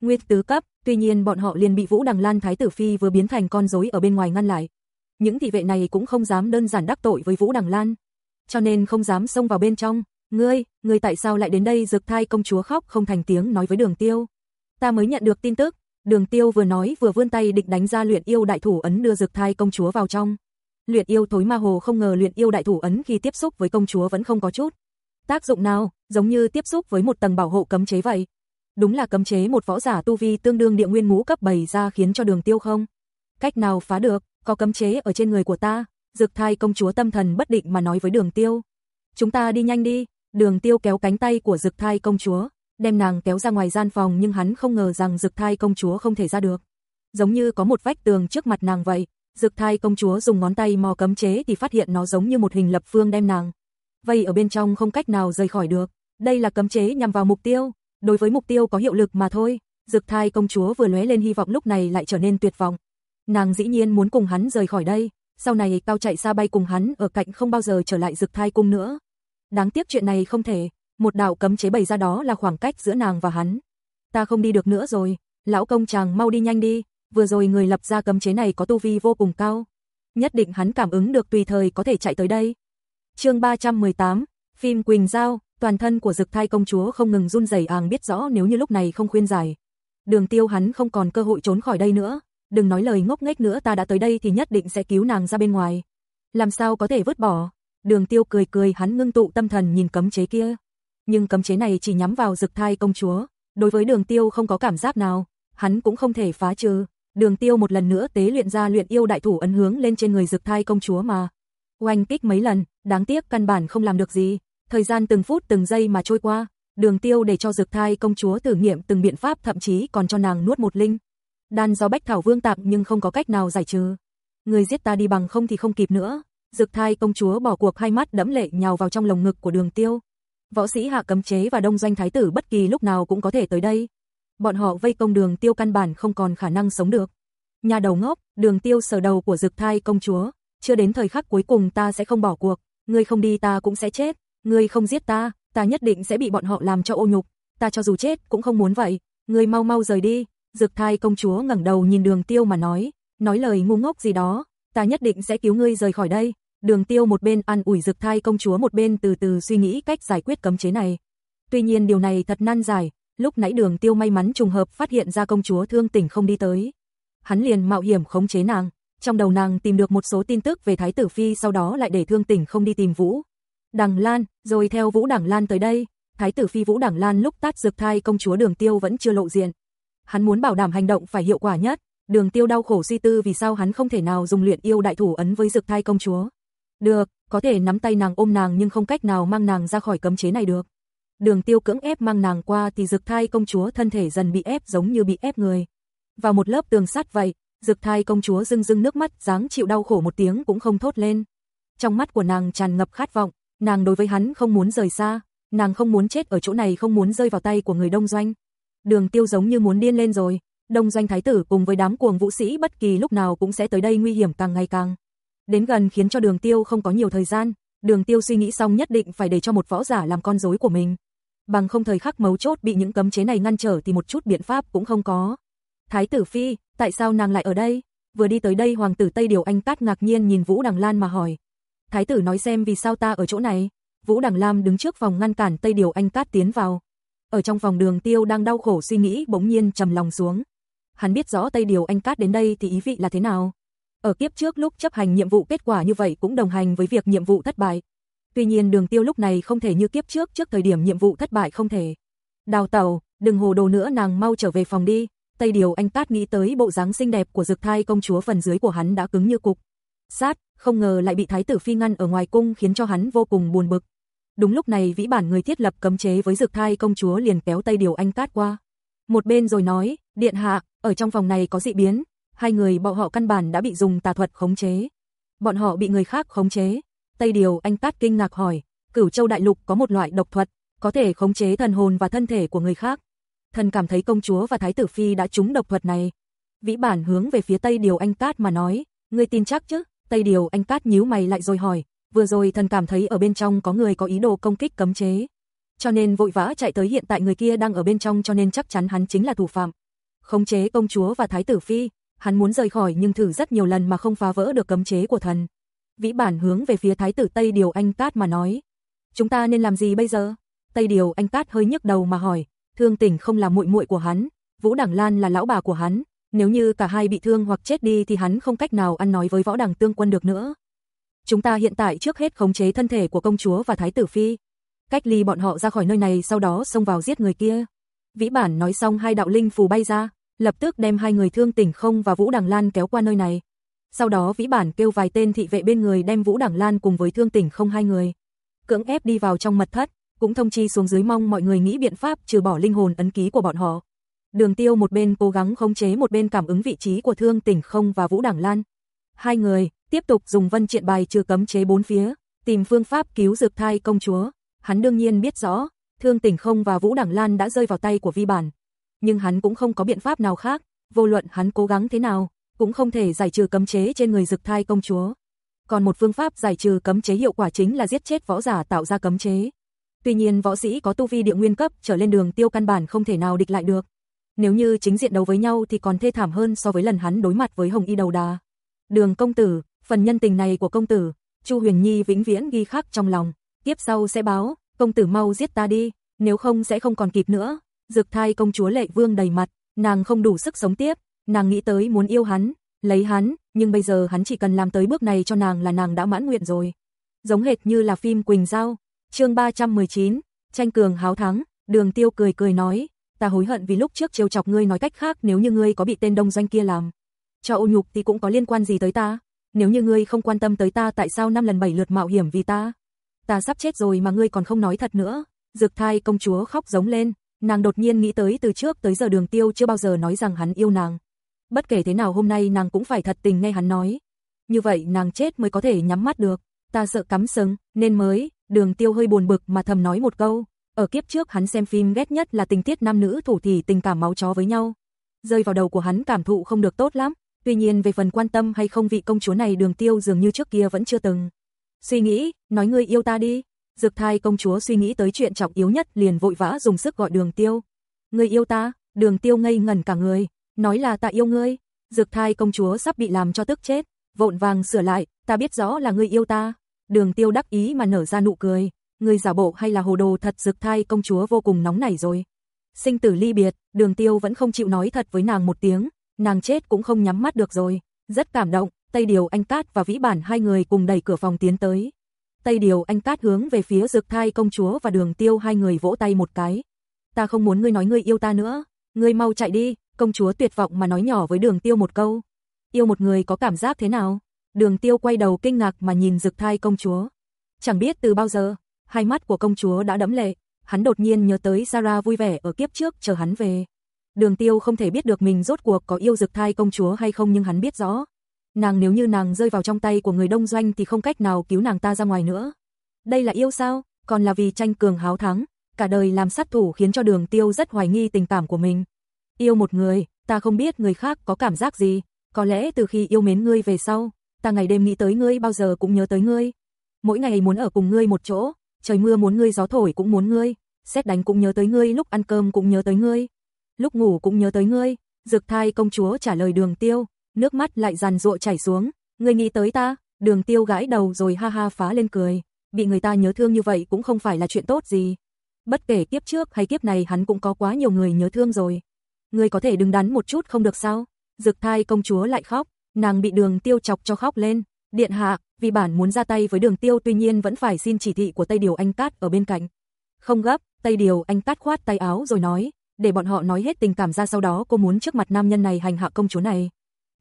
Nguyệt tứ cấp, tuy nhiên bọn họ liền bị Vũ Đằng Lan Thái tử Phi vừa biến thành con rối ở bên ngoài ngăn lại. Những thị vệ này cũng không dám đơn giản đắc tội với Vũ Đằng Lan, cho nên không dám xông vào bên trong. Ngươi, ngươi tại sao lại đến đây dực thai công chúa khóc không thành tiếng nói với đường tiêu. Ta mới nhận được tin tức, đường tiêu vừa nói vừa vươn tay định đánh ra luyện yêu đại thủ ấn đưa dực thai công chúa vào trong. Luyện yêu thối ma hồ không ngờ luyện yêu đại thủ ấn khi tiếp xúc với công chúa vẫn không có chút. Tác dụng nào, giống như tiếp xúc với một tầng bảo hộ cấm chế vậy. Đúng là cấm chế một võ giả tu vi tương đương địa nguyên ngũ cấp 7 ra khiến cho đường tiêu không. Cách nào phá được, có cấm chế ở trên người của ta. Dực thai công chúa tâm thần bất định mà nói với đường tiêu. Chúng ta đi nhanh đi, đường tiêu kéo cánh tay của dực thai công chúa, đem nàng kéo ra ngoài gian phòng nhưng hắn không ngờ rằng dực thai công chúa không thể ra được. Giống như có một vách tường trước mặt nàng vậy, dực thai công chúa dùng ngón tay mò cấm chế thì phát hiện nó giống như một hình lập phương đem nàng. Vây ở bên trong không cách nào rời khỏi được, đây là cấm chế nhằm vào mục tiêu, đối với mục tiêu có hiệu lực mà thôi. Dực thai công chúa vừa lóe lên hy vọng lúc này lại trở nên tuyệt vọng. Nàng dĩ nhiên muốn cùng hắn rời khỏi đây, sau này cao chạy xa bay cùng hắn ở cạnh không bao giờ trở lại dực thai cung nữa. Đáng tiếc chuyện này không thể, một đạo cấm chế bày ra đó là khoảng cách giữa nàng và hắn. Ta không đi được nữa rồi, lão công chàng mau đi nhanh đi, vừa rồi người lập ra cấm chế này có tu vi vô cùng cao. Nhất định hắn cảm ứng được tùy thời có thể chạy tới đây. chương 318, phim Quỳnh Giao, toàn thân của dực thai công chúa không ngừng run rẩy àng biết rõ nếu như lúc này không khuyên giải. Đường tiêu hắn không còn cơ hội trốn khỏi đây nữa, đừng nói lời ngốc nghếch nữa ta đã tới đây thì nhất định sẽ cứu nàng ra bên ngoài. Làm sao có thể vứt bỏ? Đường tiêu cười cười hắn ngưng tụ tâm thần nhìn cấm chế kia. nhưng cấm chế này chỉ nhắm vào Dực Thai công chúa, đối với Đường Tiêu không có cảm giác nào, hắn cũng không thể phá trừ. Đường Tiêu một lần nữa tế luyện ra luyện yêu đại thủ ấn hướng lên trên người Dực Thai công chúa mà. Oanh kích mấy lần, đáng tiếc căn bản không làm được gì. Thời gian từng phút từng giây mà trôi qua, Đường Tiêu để cho Dực Thai công chúa thử nghiệm từng biện pháp thậm chí còn cho nàng nuốt một linh. Đan do Bách Thảo Vương tặng nhưng không có cách nào giải trừ. Người giết ta đi bằng không thì không kịp nữa. Dực Thai công chúa bỏ cuộc hai mắt đẫm lệ nhào vào trong lồng ngực của Đường Tiêu. Võ sĩ hạ cấm chế và đông doanh thái tử bất kỳ lúc nào cũng có thể tới đây. Bọn họ vây công Đường Tiêu căn bản không còn khả năng sống được. Nhà đầu ngốc, Đường Tiêu sờ đầu của Dực Thai công chúa, chưa đến thời khắc cuối cùng ta sẽ không bỏ cuộc, ngươi không đi ta cũng sẽ chết, ngươi không giết ta, ta nhất định sẽ bị bọn họ làm cho ô nhục, ta cho dù chết cũng không muốn vậy, ngươi mau mau rời đi. Dực Thai công chúa ngẩng đầu nhìn Đường Tiêu mà nói, nói lời ngu ngốc gì đó, ta nhất định sẽ cứu ngươi rời khỏi đây. Đường Tiêu một bên an ủi Dực Thai công chúa một bên từ từ suy nghĩ cách giải quyết cấm chế này. Tuy nhiên điều này thật nan giải, lúc nãy Đường Tiêu may mắn trùng hợp phát hiện ra công chúa thương tỉnh không đi tới. Hắn liền mạo hiểm khống chế nàng, trong đầu nàng tìm được một số tin tức về Thái tử Phi sau đó lại để thương tỉnh không đi tìm Vũ. Đằng Lan, rồi theo Vũ Đằng Lan tới đây, Thái tử Phi Vũ Đằng Lan lúc tát dược thai công chúa Đường Tiêu vẫn chưa lộ diện. Hắn muốn bảo đảm hành động phải hiệu quả nhất, Đường Tiêu đau khổ suy tư vì sao hắn không thể nào dùng luyện yêu đại thủ ấn với dược thai công chúa. Được, có thể nắm tay nàng ôm nàng nhưng không cách nào mang nàng ra khỏi cấm chế này được. Đường Tiêu cưỡng ép mang nàng qua thì dực thai công chúa thân thể dần bị ép giống như bị ép người. Vào một lớp tường sắt vậy, Dực thai công chúa rưng rưng nước mắt dáng chịu đau khổ một tiếng cũng không thốt lên. Trong mắt của nàng tràn ngập khát vọng, nàng đối với hắn không muốn rời xa, nàng không muốn chết ở chỗ này không muốn rơi vào tay của người đông doanh. Đường tiêu giống như muốn điên lên rồi, đông doanh thái tử cùng với đám cuồng vũ sĩ bất kỳ lúc nào cũng sẽ tới đây nguy hiểm càng ngày càng. Đến gần khiến cho đường tiêu không có nhiều thời gian, đường tiêu suy nghĩ xong nhất định phải để cho một võ giả làm con rối của mình. Bằng không thời khắc mấu chốt bị những cấm chế này ngăn trở thì một chút biện pháp cũng không có. Thái tử phi, tại sao nàng lại ở đây? Vừa đi tới đây hoàng tử Tây Điều Anh Cát ngạc nhiên nhìn Vũ Đằng Lan mà hỏi. Thái tử nói xem vì sao ta ở chỗ này. Vũ Đằng Lam đứng trước phòng ngăn cản Tây Điều Anh Cát tiến vào. Ở trong phòng đường tiêu đang đau khổ suy nghĩ bỗng nhiên trầm lòng xuống. Hắn biết rõ Tây Điều Anh Cát đến đây thì ý vị là thế nào. Ở kiếp trước lúc chấp hành nhiệm vụ kết quả như vậy cũng đồng hành với việc nhiệm vụ thất bại. Tuy nhiên đường tiêu lúc này không thể như kiếp trước trước thời điểm nhiệm vụ thất bại không thể. Đào tàu, đừng hồ đồ nữa nàng mau trở về phòng đi, Tây Điều anh tát nghĩ tới bộ dáng xinh đẹp của Dực Thai công chúa phần dưới của hắn đã cứng như cục. Sát, không ngờ lại bị thái tử phi ngăn ở ngoài cung khiến cho hắn vô cùng buồn bực. Đúng lúc này vĩ bản người thiết lập cấm chế với Dực Thai công chúa liền kéo Tây Điều anh tát qua. Một bên rồi nói, điện hạ, ở trong phòng này có dị biến, hai người bọn họ căn bản đã bị dùng tà thuật khống chế. Bọn họ bị người khác khống chế. Tây Điều anh Cát kinh ngạc hỏi, Cửu Châu đại lục có một loại độc thuật, có thể khống chế thần hồn và thân thể của người khác thần cảm thấy công chúa và thái tử phi đã trúng độc thuật này. Vĩ bản hướng về phía Tây Điều Anh Cát mà nói, ngươi tin chắc chứ? Tây Điều Anh Cát nhíu mày lại rồi hỏi, vừa rồi thần cảm thấy ở bên trong có người có ý đồ công kích cấm chế. Cho nên vội vã chạy tới hiện tại người kia đang ở bên trong cho nên chắc chắn hắn chính là thủ phạm. Khống chế công chúa và thái tử phi, hắn muốn rời khỏi nhưng thử rất nhiều lần mà không phá vỡ được cấm chế của thần. Vĩ bản hướng về phía thái tử Tây Điều Anh Cát mà nói, chúng ta nên làm gì bây giờ? Tây Điều Anh Cát hơi nhức đầu mà hỏi, Thương Tỉnh không là muội muội của hắn, Vũ Đảng Lan là lão bà của hắn, nếu như cả hai bị thương hoặc chết đi thì hắn không cách nào ăn nói với Võ đằng Tương Quân được nữa. Chúng ta hiện tại trước hết khống chế thân thể của công chúa và thái tử phi, cách ly bọn họ ra khỏi nơi này sau đó xông vào giết người kia. Vĩ bản nói xong hai đạo linh phù bay ra, lập tức đem hai người Thương Tỉnh không và Vũ Đằng Lan kéo qua nơi này. Sau đó Vĩ bản kêu vài tên thị vệ bên người đem Vũ đảng Lan cùng với Thương Tỉnh không hai người cưỡng ép đi vào trong mật thất, cũng thông chi xuống dưới mong mọi người nghĩ biện pháp trừ bỏ linh hồn ấn ký của bọn họ. Đường Tiêu một bên cố gắng khống chế một bên cảm ứng vị trí của Thương Tỉnh Không và Vũ đảng Lan. Hai người tiếp tục dùng vân triện bài trừ cấm chế bốn phía, tìm phương pháp cứu dược thai công chúa. Hắn đương nhiên biết rõ, Thương Tỉnh Không và Vũ đảng Lan đã rơi vào tay của Vi Bản, nhưng hắn cũng không có biện pháp nào khác, vô luận hắn cố gắng thế nào, cũng không thể giải trừ cấm chế trên người dực thai công chúa. Còn một phương pháp giải trừ cấm chế hiệu quả chính là giết chết võ giả tạo ra cấm chế. Tuy nhiên võ sĩ có tu vi địa nguyên cấp trở lên đường tiêu căn bản không thể nào địch lại được. Nếu như chính diện đấu với nhau thì còn thê thảm hơn so với lần hắn đối mặt với Hồng Y đầu đà. Đường công tử, phần nhân tình này của công tử, Chu Huyền Nhi vĩnh viễn ghi khắc trong lòng, tiếp sau sẽ báo, công tử mau giết ta đi, nếu không sẽ không còn kịp nữa. Dực thai công chúa lệ vương đầy mặt, nàng không đủ sức sống tiếp, nàng nghĩ tới muốn yêu hắn, lấy hắn, nhưng bây giờ hắn chỉ cần làm tới bước này cho nàng là nàng đã mãn nguyện rồi. Giống hệt như là phim Quỳnh Giao, chương 319, Tranh cường háo thắng, đường tiêu cười cười nói, ta hối hận vì lúc trước trêu chọc ngươi nói cách khác nếu như ngươi có bị tên đông doanh kia làm. Cho ô nhục thì cũng có liên quan gì tới ta, nếu như ngươi không quan tâm tới ta tại sao năm lần bảy lượt mạo hiểm vì ta. Ta sắp chết rồi mà ngươi còn không nói thật nữa. Dực thai công chúa khóc giống lên, nàng đột nhiên nghĩ tới từ trước tới giờ đường tiêu chưa bao giờ nói rằng hắn yêu nàng. Bất kể thế nào hôm nay nàng cũng phải thật tình nghe hắn nói. Như vậy nàng chết mới có thể nhắm mắt được. Ta sợ cắm sừng, nên mới, đường tiêu hơi buồn bực mà thầm nói một câu. Ở kiếp trước hắn xem phim ghét nhất là tình tiết nam nữ thủ thì tình cảm máu chó với nhau. Rơi vào đầu của hắn cảm thụ không được tốt lắm, tuy nhiên về phần quan tâm hay không vị công chúa này đường tiêu dường như trước kia vẫn chưa từng. Suy nghĩ, nói ngươi yêu ta đi. Dược thai công chúa suy nghĩ tới chuyện trọng yếu nhất liền vội vã dùng sức gọi đường tiêu. Ngươi yêu ta, đường tiêu ngây ngẩn cả người, nói là ta yêu ngươi. dược thai công chúa sắp bị làm cho tức chết, vội vàng sửa lại, ta biết rõ là ngươi yêu ta. Đường tiêu đắc ý mà nở ra nụ cười, ngươi giả bộ hay là hồ đồ thật dược thai công chúa vô cùng nóng nảy rồi. Sinh tử ly biệt, đường tiêu vẫn không chịu nói thật với nàng một tiếng, nàng chết cũng không nhắm mắt được rồi, rất cảm động, Tây Điều Anh Cát và Vĩ Bản hai người cùng đẩy cửa phòng tiến tới. Tây Điều Anh Cát hướng về phía dược Thai công chúa và Đường Tiêu hai người vỗ tay một cái. Ta không muốn ngươi nói ngươi yêu ta nữa, ngươi mau chạy đi, công chúa tuyệt vọng mà nói nhỏ với Đường Tiêu một câu. Yêu một người có cảm giác thế nào? Đường Tiêu quay đầu kinh ngạc mà nhìn Dực Thai công chúa. Chẳng biết từ bao giờ, hai mắt của công chúa đã đẫm lệ, hắn đột nhiên nhớ tới Sarah vui vẻ ở kiếp trước chờ hắn về. Đường Tiêu không thể biết được mình rốt cuộc có yêu Dực Thai công chúa hay không nhưng hắn biết rõ, nàng nếu như nàng rơi vào trong tay của người đông doanh thì không cách nào cứu nàng ta ra ngoài nữa. Đây là yêu sao, còn là vì tranh cường háo thắng, cả đời làm sát thủ khiến cho đường tiêu rất hoài nghi tình cảm của mình. Yêu một người, ta không biết người khác có cảm giác gì, có lẽ từ khi yêu mến ngươi về sau, ta ngày đêm nghĩ tới ngươi bao giờ cũng nhớ tới ngươi. Mỗi ngày muốn ở cùng ngươi một chỗ, trời mưa muốn ngươi gió thổi cũng muốn ngươi, xét đánh cũng nhớ tới ngươi, lúc ăn cơm cũng nhớ tới ngươi, lúc ngủ cũng nhớ tới ngươi. Dực thai công chúa trả lời đường tiêu, nước mắt lại dàn rụa chảy xuống, ngươi nghĩ tới ta, đường tiêu gãi đầu rồi ha ha phá lên cười, bị người ta nhớ thương như vậy cũng không phải là chuyện tốt gì. Bất kể kiếp trước hay kiếp này hắn cũng có quá nhiều người nhớ thương rồi. Ngươi có thể đứng đắn một chút không được sao? Dực thai công chúa lại khóc, nàng bị đường tiêu chọc cho khóc lên. Điện hạ, vì bản muốn ra tay với đường tiêu tuy nhiên vẫn phải xin chỉ thị của Tây Điều Anh Cát ở bên cạnh. Không gấp, Tây Điều Anh Cát khoát tay áo rồi nói, để bọn họ nói hết tình cảm ra sau đó cô muốn trước mặt nam nhân này hành hạ công chúa này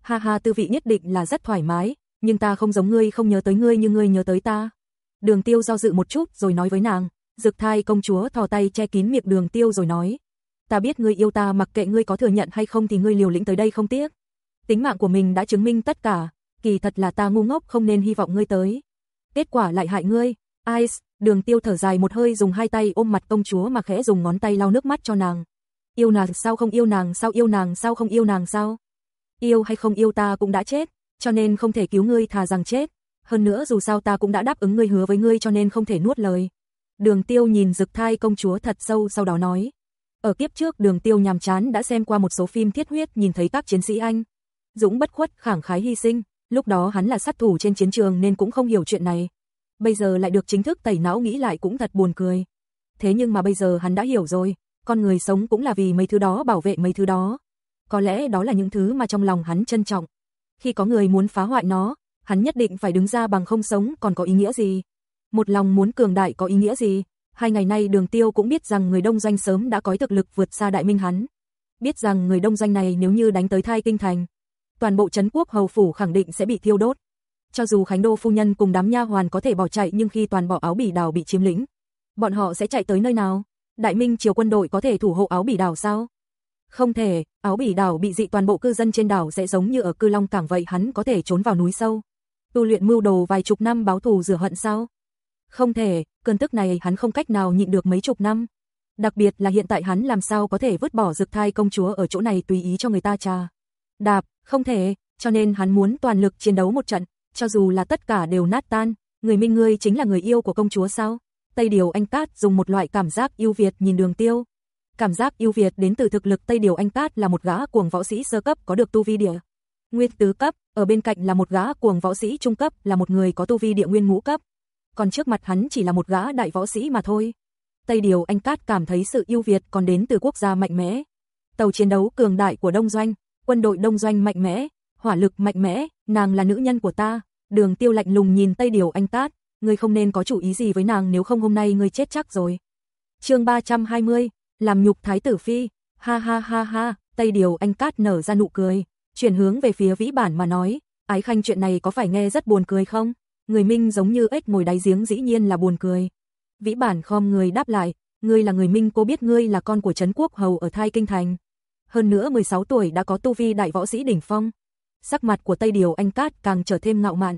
ha ha tư vị nhất định là rất thoải mái, nhưng ta không giống ngươi không nhớ tới ngươi như ngươi nhớ tới ta. Đường tiêu do dự một chút rồi nói với nàng, dực thai công chúa thò tay che kín miệng đường tiêu rồi nói. Ta biết ngươi yêu ta mặc kệ ngươi có thừa nhận hay không thì ngươi liều lĩnh tới đây không tiếc. Tính mạng của mình đã chứng minh tất cả, kỳ thật là ta ngu ngốc không nên hy vọng ngươi tới. Kết quả lại hại ngươi. Ice, đường tiêu thở dài một hơi dùng hai tay ôm mặt công chúa mà khẽ dùng ngón tay lau nước mắt cho nàng. Yêu nàng sao không yêu nàng sao yêu nàng sao không yêu nàng sao? yêu hay không yêu ta cũng đã chết, cho nên không thể cứu ngươi thà rằng chết. Hơn nữa dù sao ta cũng đã đáp ứng ngươi hứa với ngươi cho nên không thể nuốt lời. Đường tiêu nhìn rực thai công chúa thật sâu sau đó nói. Ở kiếp trước đường tiêu nhàm chán đã xem qua một số phim thiết huyết nhìn thấy các chiến sĩ Anh. Dũng bất khuất khẳng khái hy sinh, lúc đó hắn là sát thủ trên chiến trường nên cũng không hiểu chuyện này. Bây giờ lại được chính thức tẩy não nghĩ lại cũng thật buồn cười. Thế nhưng mà bây giờ hắn đã hiểu rồi, con người sống cũng là vì mấy thứ đó bảo vệ mấy thứ đó. Có lẽ đó là những thứ mà trong lòng hắn trân trọng. Khi có người muốn phá hoại nó, hắn nhất định phải đứng ra bằng không sống còn có ý nghĩa gì. Một lòng muốn cường đại có ý nghĩa gì. Hai ngày nay đường tiêu cũng biết rằng người đông doanh sớm đã có thực lực vượt xa đại minh hắn. Biết rằng người đông doanh này nếu như đánh tới thai kinh thành, toàn bộ chấn quốc hầu phủ khẳng định sẽ bị thiêu đốt. Cho dù Khánh Đô phu nhân cùng đám nha hoàn có thể bỏ chạy nhưng khi toàn bộ áo bỉ đảo bị chiếm lĩnh, bọn họ sẽ chạy tới nơi nào? Đại Minh triều quân đội có thể thủ hộ áo bỉ đảo sao? Không thể, áo bỉ đảo bị dị toàn bộ cư dân trên đảo sẽ giống như ở cư long cảng vậy hắn có thể trốn vào núi sâu. Tu luyện mưu đồ vài chục năm báo thù rửa hận sao? Không thể, cơn tức này hắn không cách nào nhịn được mấy chục năm. Đặc biệt là hiện tại hắn làm sao có thể vứt bỏ dược thai công chúa ở chỗ này tùy ý cho người ta trà. Đạp, không thể, cho nên hắn muốn toàn lực chiến đấu một trận, cho dù là tất cả đều nát tan, người minh ngươi chính là người yêu của công chúa sao? Tây Điều Anh Cát dùng một loại cảm giác yêu Việt nhìn đường tiêu, Cảm giác yêu Việt đến từ thực lực Tây Điều Anh Cát là một gã cuồng võ sĩ sơ cấp có được tu vi địa. Nguyên tứ cấp, ở bên cạnh là một gã cuồng võ sĩ trung cấp là một người có tu vi địa nguyên ngũ cấp. Còn trước mặt hắn chỉ là một gã đại võ sĩ mà thôi. Tây Điều Anh Cát cảm thấy sự yêu Việt còn đến từ quốc gia mạnh mẽ. Tàu chiến đấu cường đại của Đông Doanh, quân đội Đông Doanh mạnh mẽ, hỏa lực mạnh mẽ, nàng là nữ nhân của ta. Đường tiêu lạnh lùng nhìn Tây Điều Anh Cát, ngươi không nên có chủ ý gì với nàng nếu không hôm nay ngươi chết chắc rồi. chương 320, làm nhục thái tử phi, ha ha ha ha, Tây Điều Anh Cát nở ra nụ cười, chuyển hướng về phía vĩ bản mà nói, ái khanh chuyện này có phải nghe rất buồn cười không? Người Minh giống như ếch ngồi đáy giếng dĩ nhiên là buồn cười. Vĩ bản khom người đáp lại, ngươi là người Minh cô biết ngươi là con của Trấn Quốc Hầu ở Thai Kinh Thành. Hơn nữa 16 tuổi đã có tu vi đại võ sĩ đỉnh phong. Sắc mặt của Tây Điều Anh Cát càng trở thêm ngạo mạn.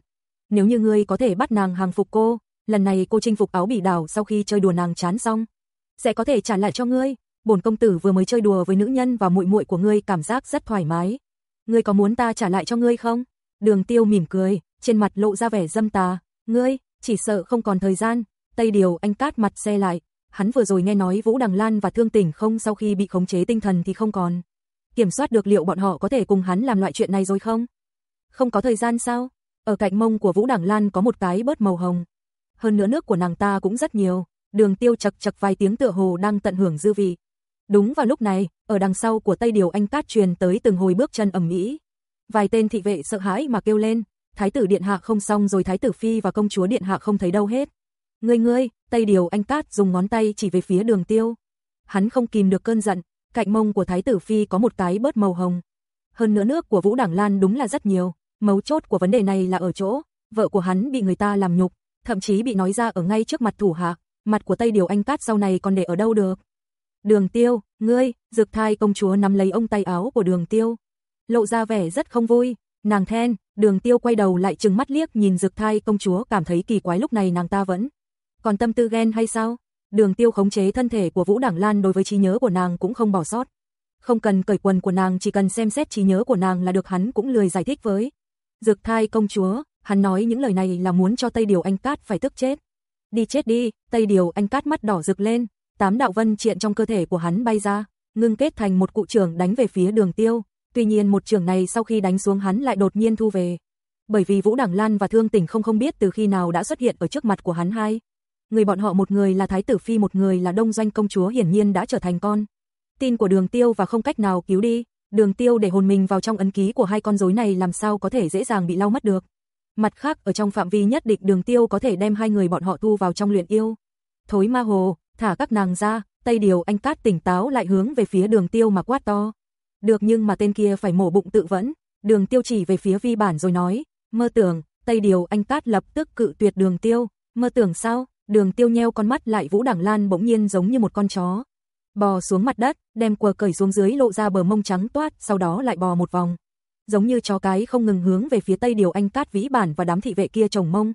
Nếu như ngươi có thể bắt nàng hàng phục cô, lần này cô chinh phục áo bỉ đảo sau khi chơi đùa nàng chán xong, sẽ có thể trả lại cho ngươi. Bổn công tử vừa mới chơi đùa với nữ nhân và muội muội của ngươi cảm giác rất thoải mái. Ngươi có muốn ta trả lại cho ngươi không? Đường Tiêu mỉm cười, trên mặt lộ ra vẻ dâm tà, "Ngươi, chỉ sợ không còn thời gian." Tây Điều anh cát mặt xe lại, hắn vừa rồi nghe nói Vũ Đằng Lan và Thương Tỉnh không sau khi bị khống chế tinh thần thì không còn kiểm soát được liệu bọn họ có thể cùng hắn làm loại chuyện này rồi không? Không có thời gian sao? Ở cạnh mông của Vũ Đằng Lan có một cái bớt màu hồng. Hơn nữa nước của nàng ta cũng rất nhiều, Đường Tiêu chật chật vài tiếng tựa hồ đang tận hưởng dư vị. Đúng vào lúc này, ở đằng sau của Tây Điều Anh Cát truyền tới từng hồi bước chân ầm ĩ. Vài tên thị vệ sợ hãi mà kêu lên, thái tử điện hạ không xong rồi thái tử phi và công chúa điện hạ không thấy đâu hết. Ngươi ngươi, Tây Điều Anh Cát dùng ngón tay chỉ về phía đường tiêu. Hắn không kìm được cơn giận, cạnh mông của Thái tử Phi có một cái bớt màu hồng. Hơn nữa nước của Vũ Đảng Lan đúng là rất nhiều, mấu chốt của vấn đề này là ở chỗ, vợ của hắn bị người ta làm nhục, thậm chí bị nói ra ở ngay trước mặt thủ hạ, mặt của Tây Điều Anh Cát sau này còn để ở đâu được. Đường tiêu, ngươi, dược thai công chúa nắm lấy ông tay áo của đường tiêu. Lộ ra vẻ rất không vui, nàng then, đường tiêu quay đầu lại trừng mắt liếc nhìn dược thai công chúa cảm thấy kỳ quái lúc này nàng ta vẫn còn tâm tư ghen hay sao? Đường Tiêu khống chế thân thể của Vũ Đảng Lan đối với trí nhớ của nàng cũng không bỏ sót. Không cần cởi quần của nàng, chỉ cần xem xét trí nhớ của nàng là được hắn cũng lười giải thích với. Dược thai công chúa, hắn nói những lời này là muốn cho Tây Điều Anh Cát phải tức chết. Đi chết đi, Tây Điều Anh Cát mắt đỏ rực lên, tám đạo vân triện trong cơ thể của hắn bay ra, ngưng kết thành một cụ trưởng đánh về phía Đường Tiêu. Tuy nhiên một trường này sau khi đánh xuống hắn lại đột nhiên thu về. Bởi vì Vũ Đảng Lan và Thương Tỉnh không không biết từ khi nào đã xuất hiện ở trước mặt của hắn hai người bọn họ một người là thái tử phi một người là đông doanh công chúa hiển nhiên đã trở thành con. Tin của đường tiêu và không cách nào cứu đi, đường tiêu để hồn mình vào trong ấn ký của hai con rối này làm sao có thể dễ dàng bị lau mất được. Mặt khác ở trong phạm vi nhất định đường tiêu có thể đem hai người bọn họ thu vào trong luyện yêu. Thối ma hồ, thả các nàng ra, Tây Điều Anh Cát tỉnh táo lại hướng về phía đường tiêu mà quát to. Được nhưng mà tên kia phải mổ bụng tự vẫn, đường tiêu chỉ về phía vi bản rồi nói, mơ tưởng, Tây Điều Anh Cát lập tức cự tuyệt đường tiêu, mơ tưởng sao, Đường tiêu nheo con mắt lại Vũ Đảng Lan bỗng nhiên giống như một con chó. Bò xuống mặt đất, đem quờ cởi xuống dưới lộ ra bờ mông trắng toát, sau đó lại bò một vòng. Giống như chó cái không ngừng hướng về phía Tây Điều Anh Cát vĩ bản và đám thị vệ kia trồng mông.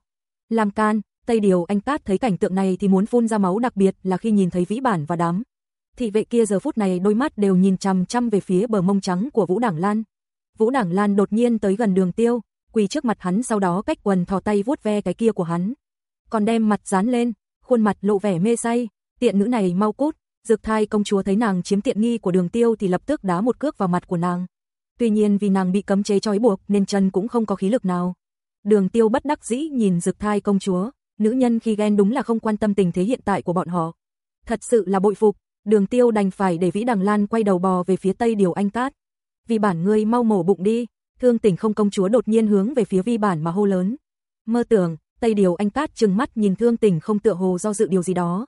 Làm can, Tây Điều Anh Cát thấy cảnh tượng này thì muốn phun ra máu đặc biệt là khi nhìn thấy vĩ bản và đám. Thị vệ kia giờ phút này đôi mắt đều nhìn chằm chằm về phía bờ mông trắng của Vũ Đảng Lan. Vũ Đảng Lan đột nhiên tới gần đường tiêu, quỳ trước mặt hắn sau đó cách quần thò tay vuốt ve cái kia của hắn còn đem mặt dán lên, khuôn mặt lộ vẻ mê say, tiện nữ này mau cút, Dược Thai công chúa thấy nàng chiếm tiện nghi của Đường Tiêu thì lập tức đá một cước vào mặt của nàng. Tuy nhiên vì nàng bị cấm chế trói buộc nên chân cũng không có khí lực nào. Đường Tiêu bất đắc dĩ nhìn Dược Thai công chúa, nữ nhân khi ghen đúng là không quan tâm tình thế hiện tại của bọn họ. Thật sự là bội phục, Đường Tiêu đành phải để Vĩ Đằng Lan quay đầu bò về phía Tây Điều Anh Cát. Vì bản ngươi mau mổ bụng đi, Thương Tỉnh không công chúa đột nhiên hướng về phía Vi bản mà hô lớn. Mơ tưởng, Tây Điều Anh Cát trừng mắt nhìn Thương Tỉnh không tựa hồ do dự điều gì đó.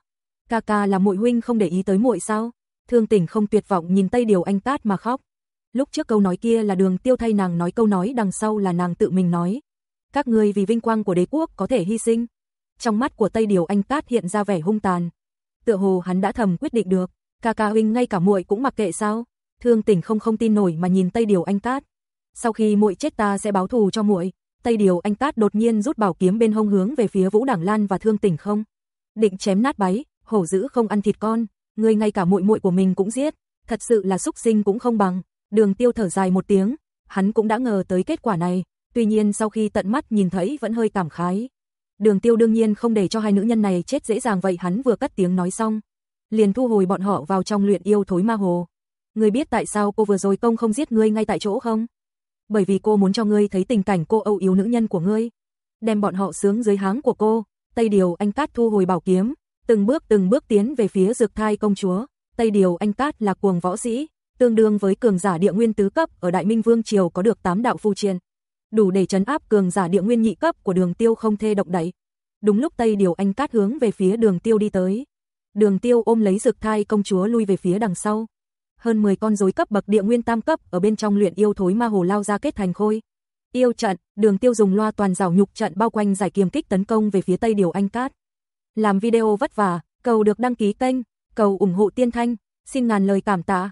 Ca ca là muội huynh không để ý tới muội sao? Thương Tỉnh không tuyệt vọng nhìn Tây Điều Anh Cát mà khóc. Lúc trước câu nói kia là Đường Tiêu thay nàng nói câu nói đằng sau là nàng tự mình nói. Các ngươi vì vinh quang của đế quốc có thể hy sinh. Trong mắt của Tây Điều Anh Cát hiện ra vẻ hung tàn. Tựa hồ hắn đã thầm quyết định được, ca ca huynh ngay cả muội cũng mặc kệ sao? Thương tỉnh không không tin nổi mà nhìn Tây Điều Anh tát Sau khi muội chết ta sẽ báo thù cho muội. Tây Điều Anh tát đột nhiên rút bảo kiếm bên hông hướng về phía Vũ Đảng Lan và Thương Tỉnh không. Định chém nát báy, hổ dữ không ăn thịt con, người ngay cả muội muội của mình cũng giết, thật sự là xúc sinh cũng không bằng. Đường Tiêu thở dài một tiếng, hắn cũng đã ngờ tới kết quả này, tuy nhiên sau khi tận mắt nhìn thấy vẫn hơi cảm khái. Đường Tiêu đương nhiên không để cho hai nữ nhân này chết dễ dàng vậy hắn vừa cất tiếng nói xong, liền thu hồi bọn họ vào trong luyện yêu thối ma hồ. Ngươi biết tại sao cô vừa rồi công không giết ngươi ngay tại chỗ không? bởi vì cô muốn cho ngươi thấy tình cảnh cô âu yếu nữ nhân của ngươi. Đem bọn họ sướng dưới háng của cô, Tây Điều Anh Cát thu hồi bảo kiếm, từng bước từng bước tiến về phía Dược Thai công chúa. Tây Điều Anh Cát là cuồng võ sĩ, tương đương với cường giả địa nguyên tứ cấp ở Đại Minh Vương triều có được 8 đạo phu triền, đủ để trấn áp cường giả địa nguyên nhị cấp của Đường Tiêu không thê động đậy. Đúng lúc Tây Điều Anh Cát hướng về phía Đường Tiêu đi tới, Đường Tiêu ôm lấy Dực Thai công chúa lui về phía đằng sau. Hơn 10 con rối cấp bậc địa nguyên tam cấp ở bên trong luyện yêu thối ma hồ lao ra kết thành khôi. Yêu trận, Đường Tiêu dùng loa toàn rào nhục trận bao quanh giải kiềm kích tấn công về phía Tây Điều Anh Cát. Làm video vất vả, cầu được đăng ký kênh, cầu ủng hộ Tiên Thanh, xin ngàn lời cảm tạ.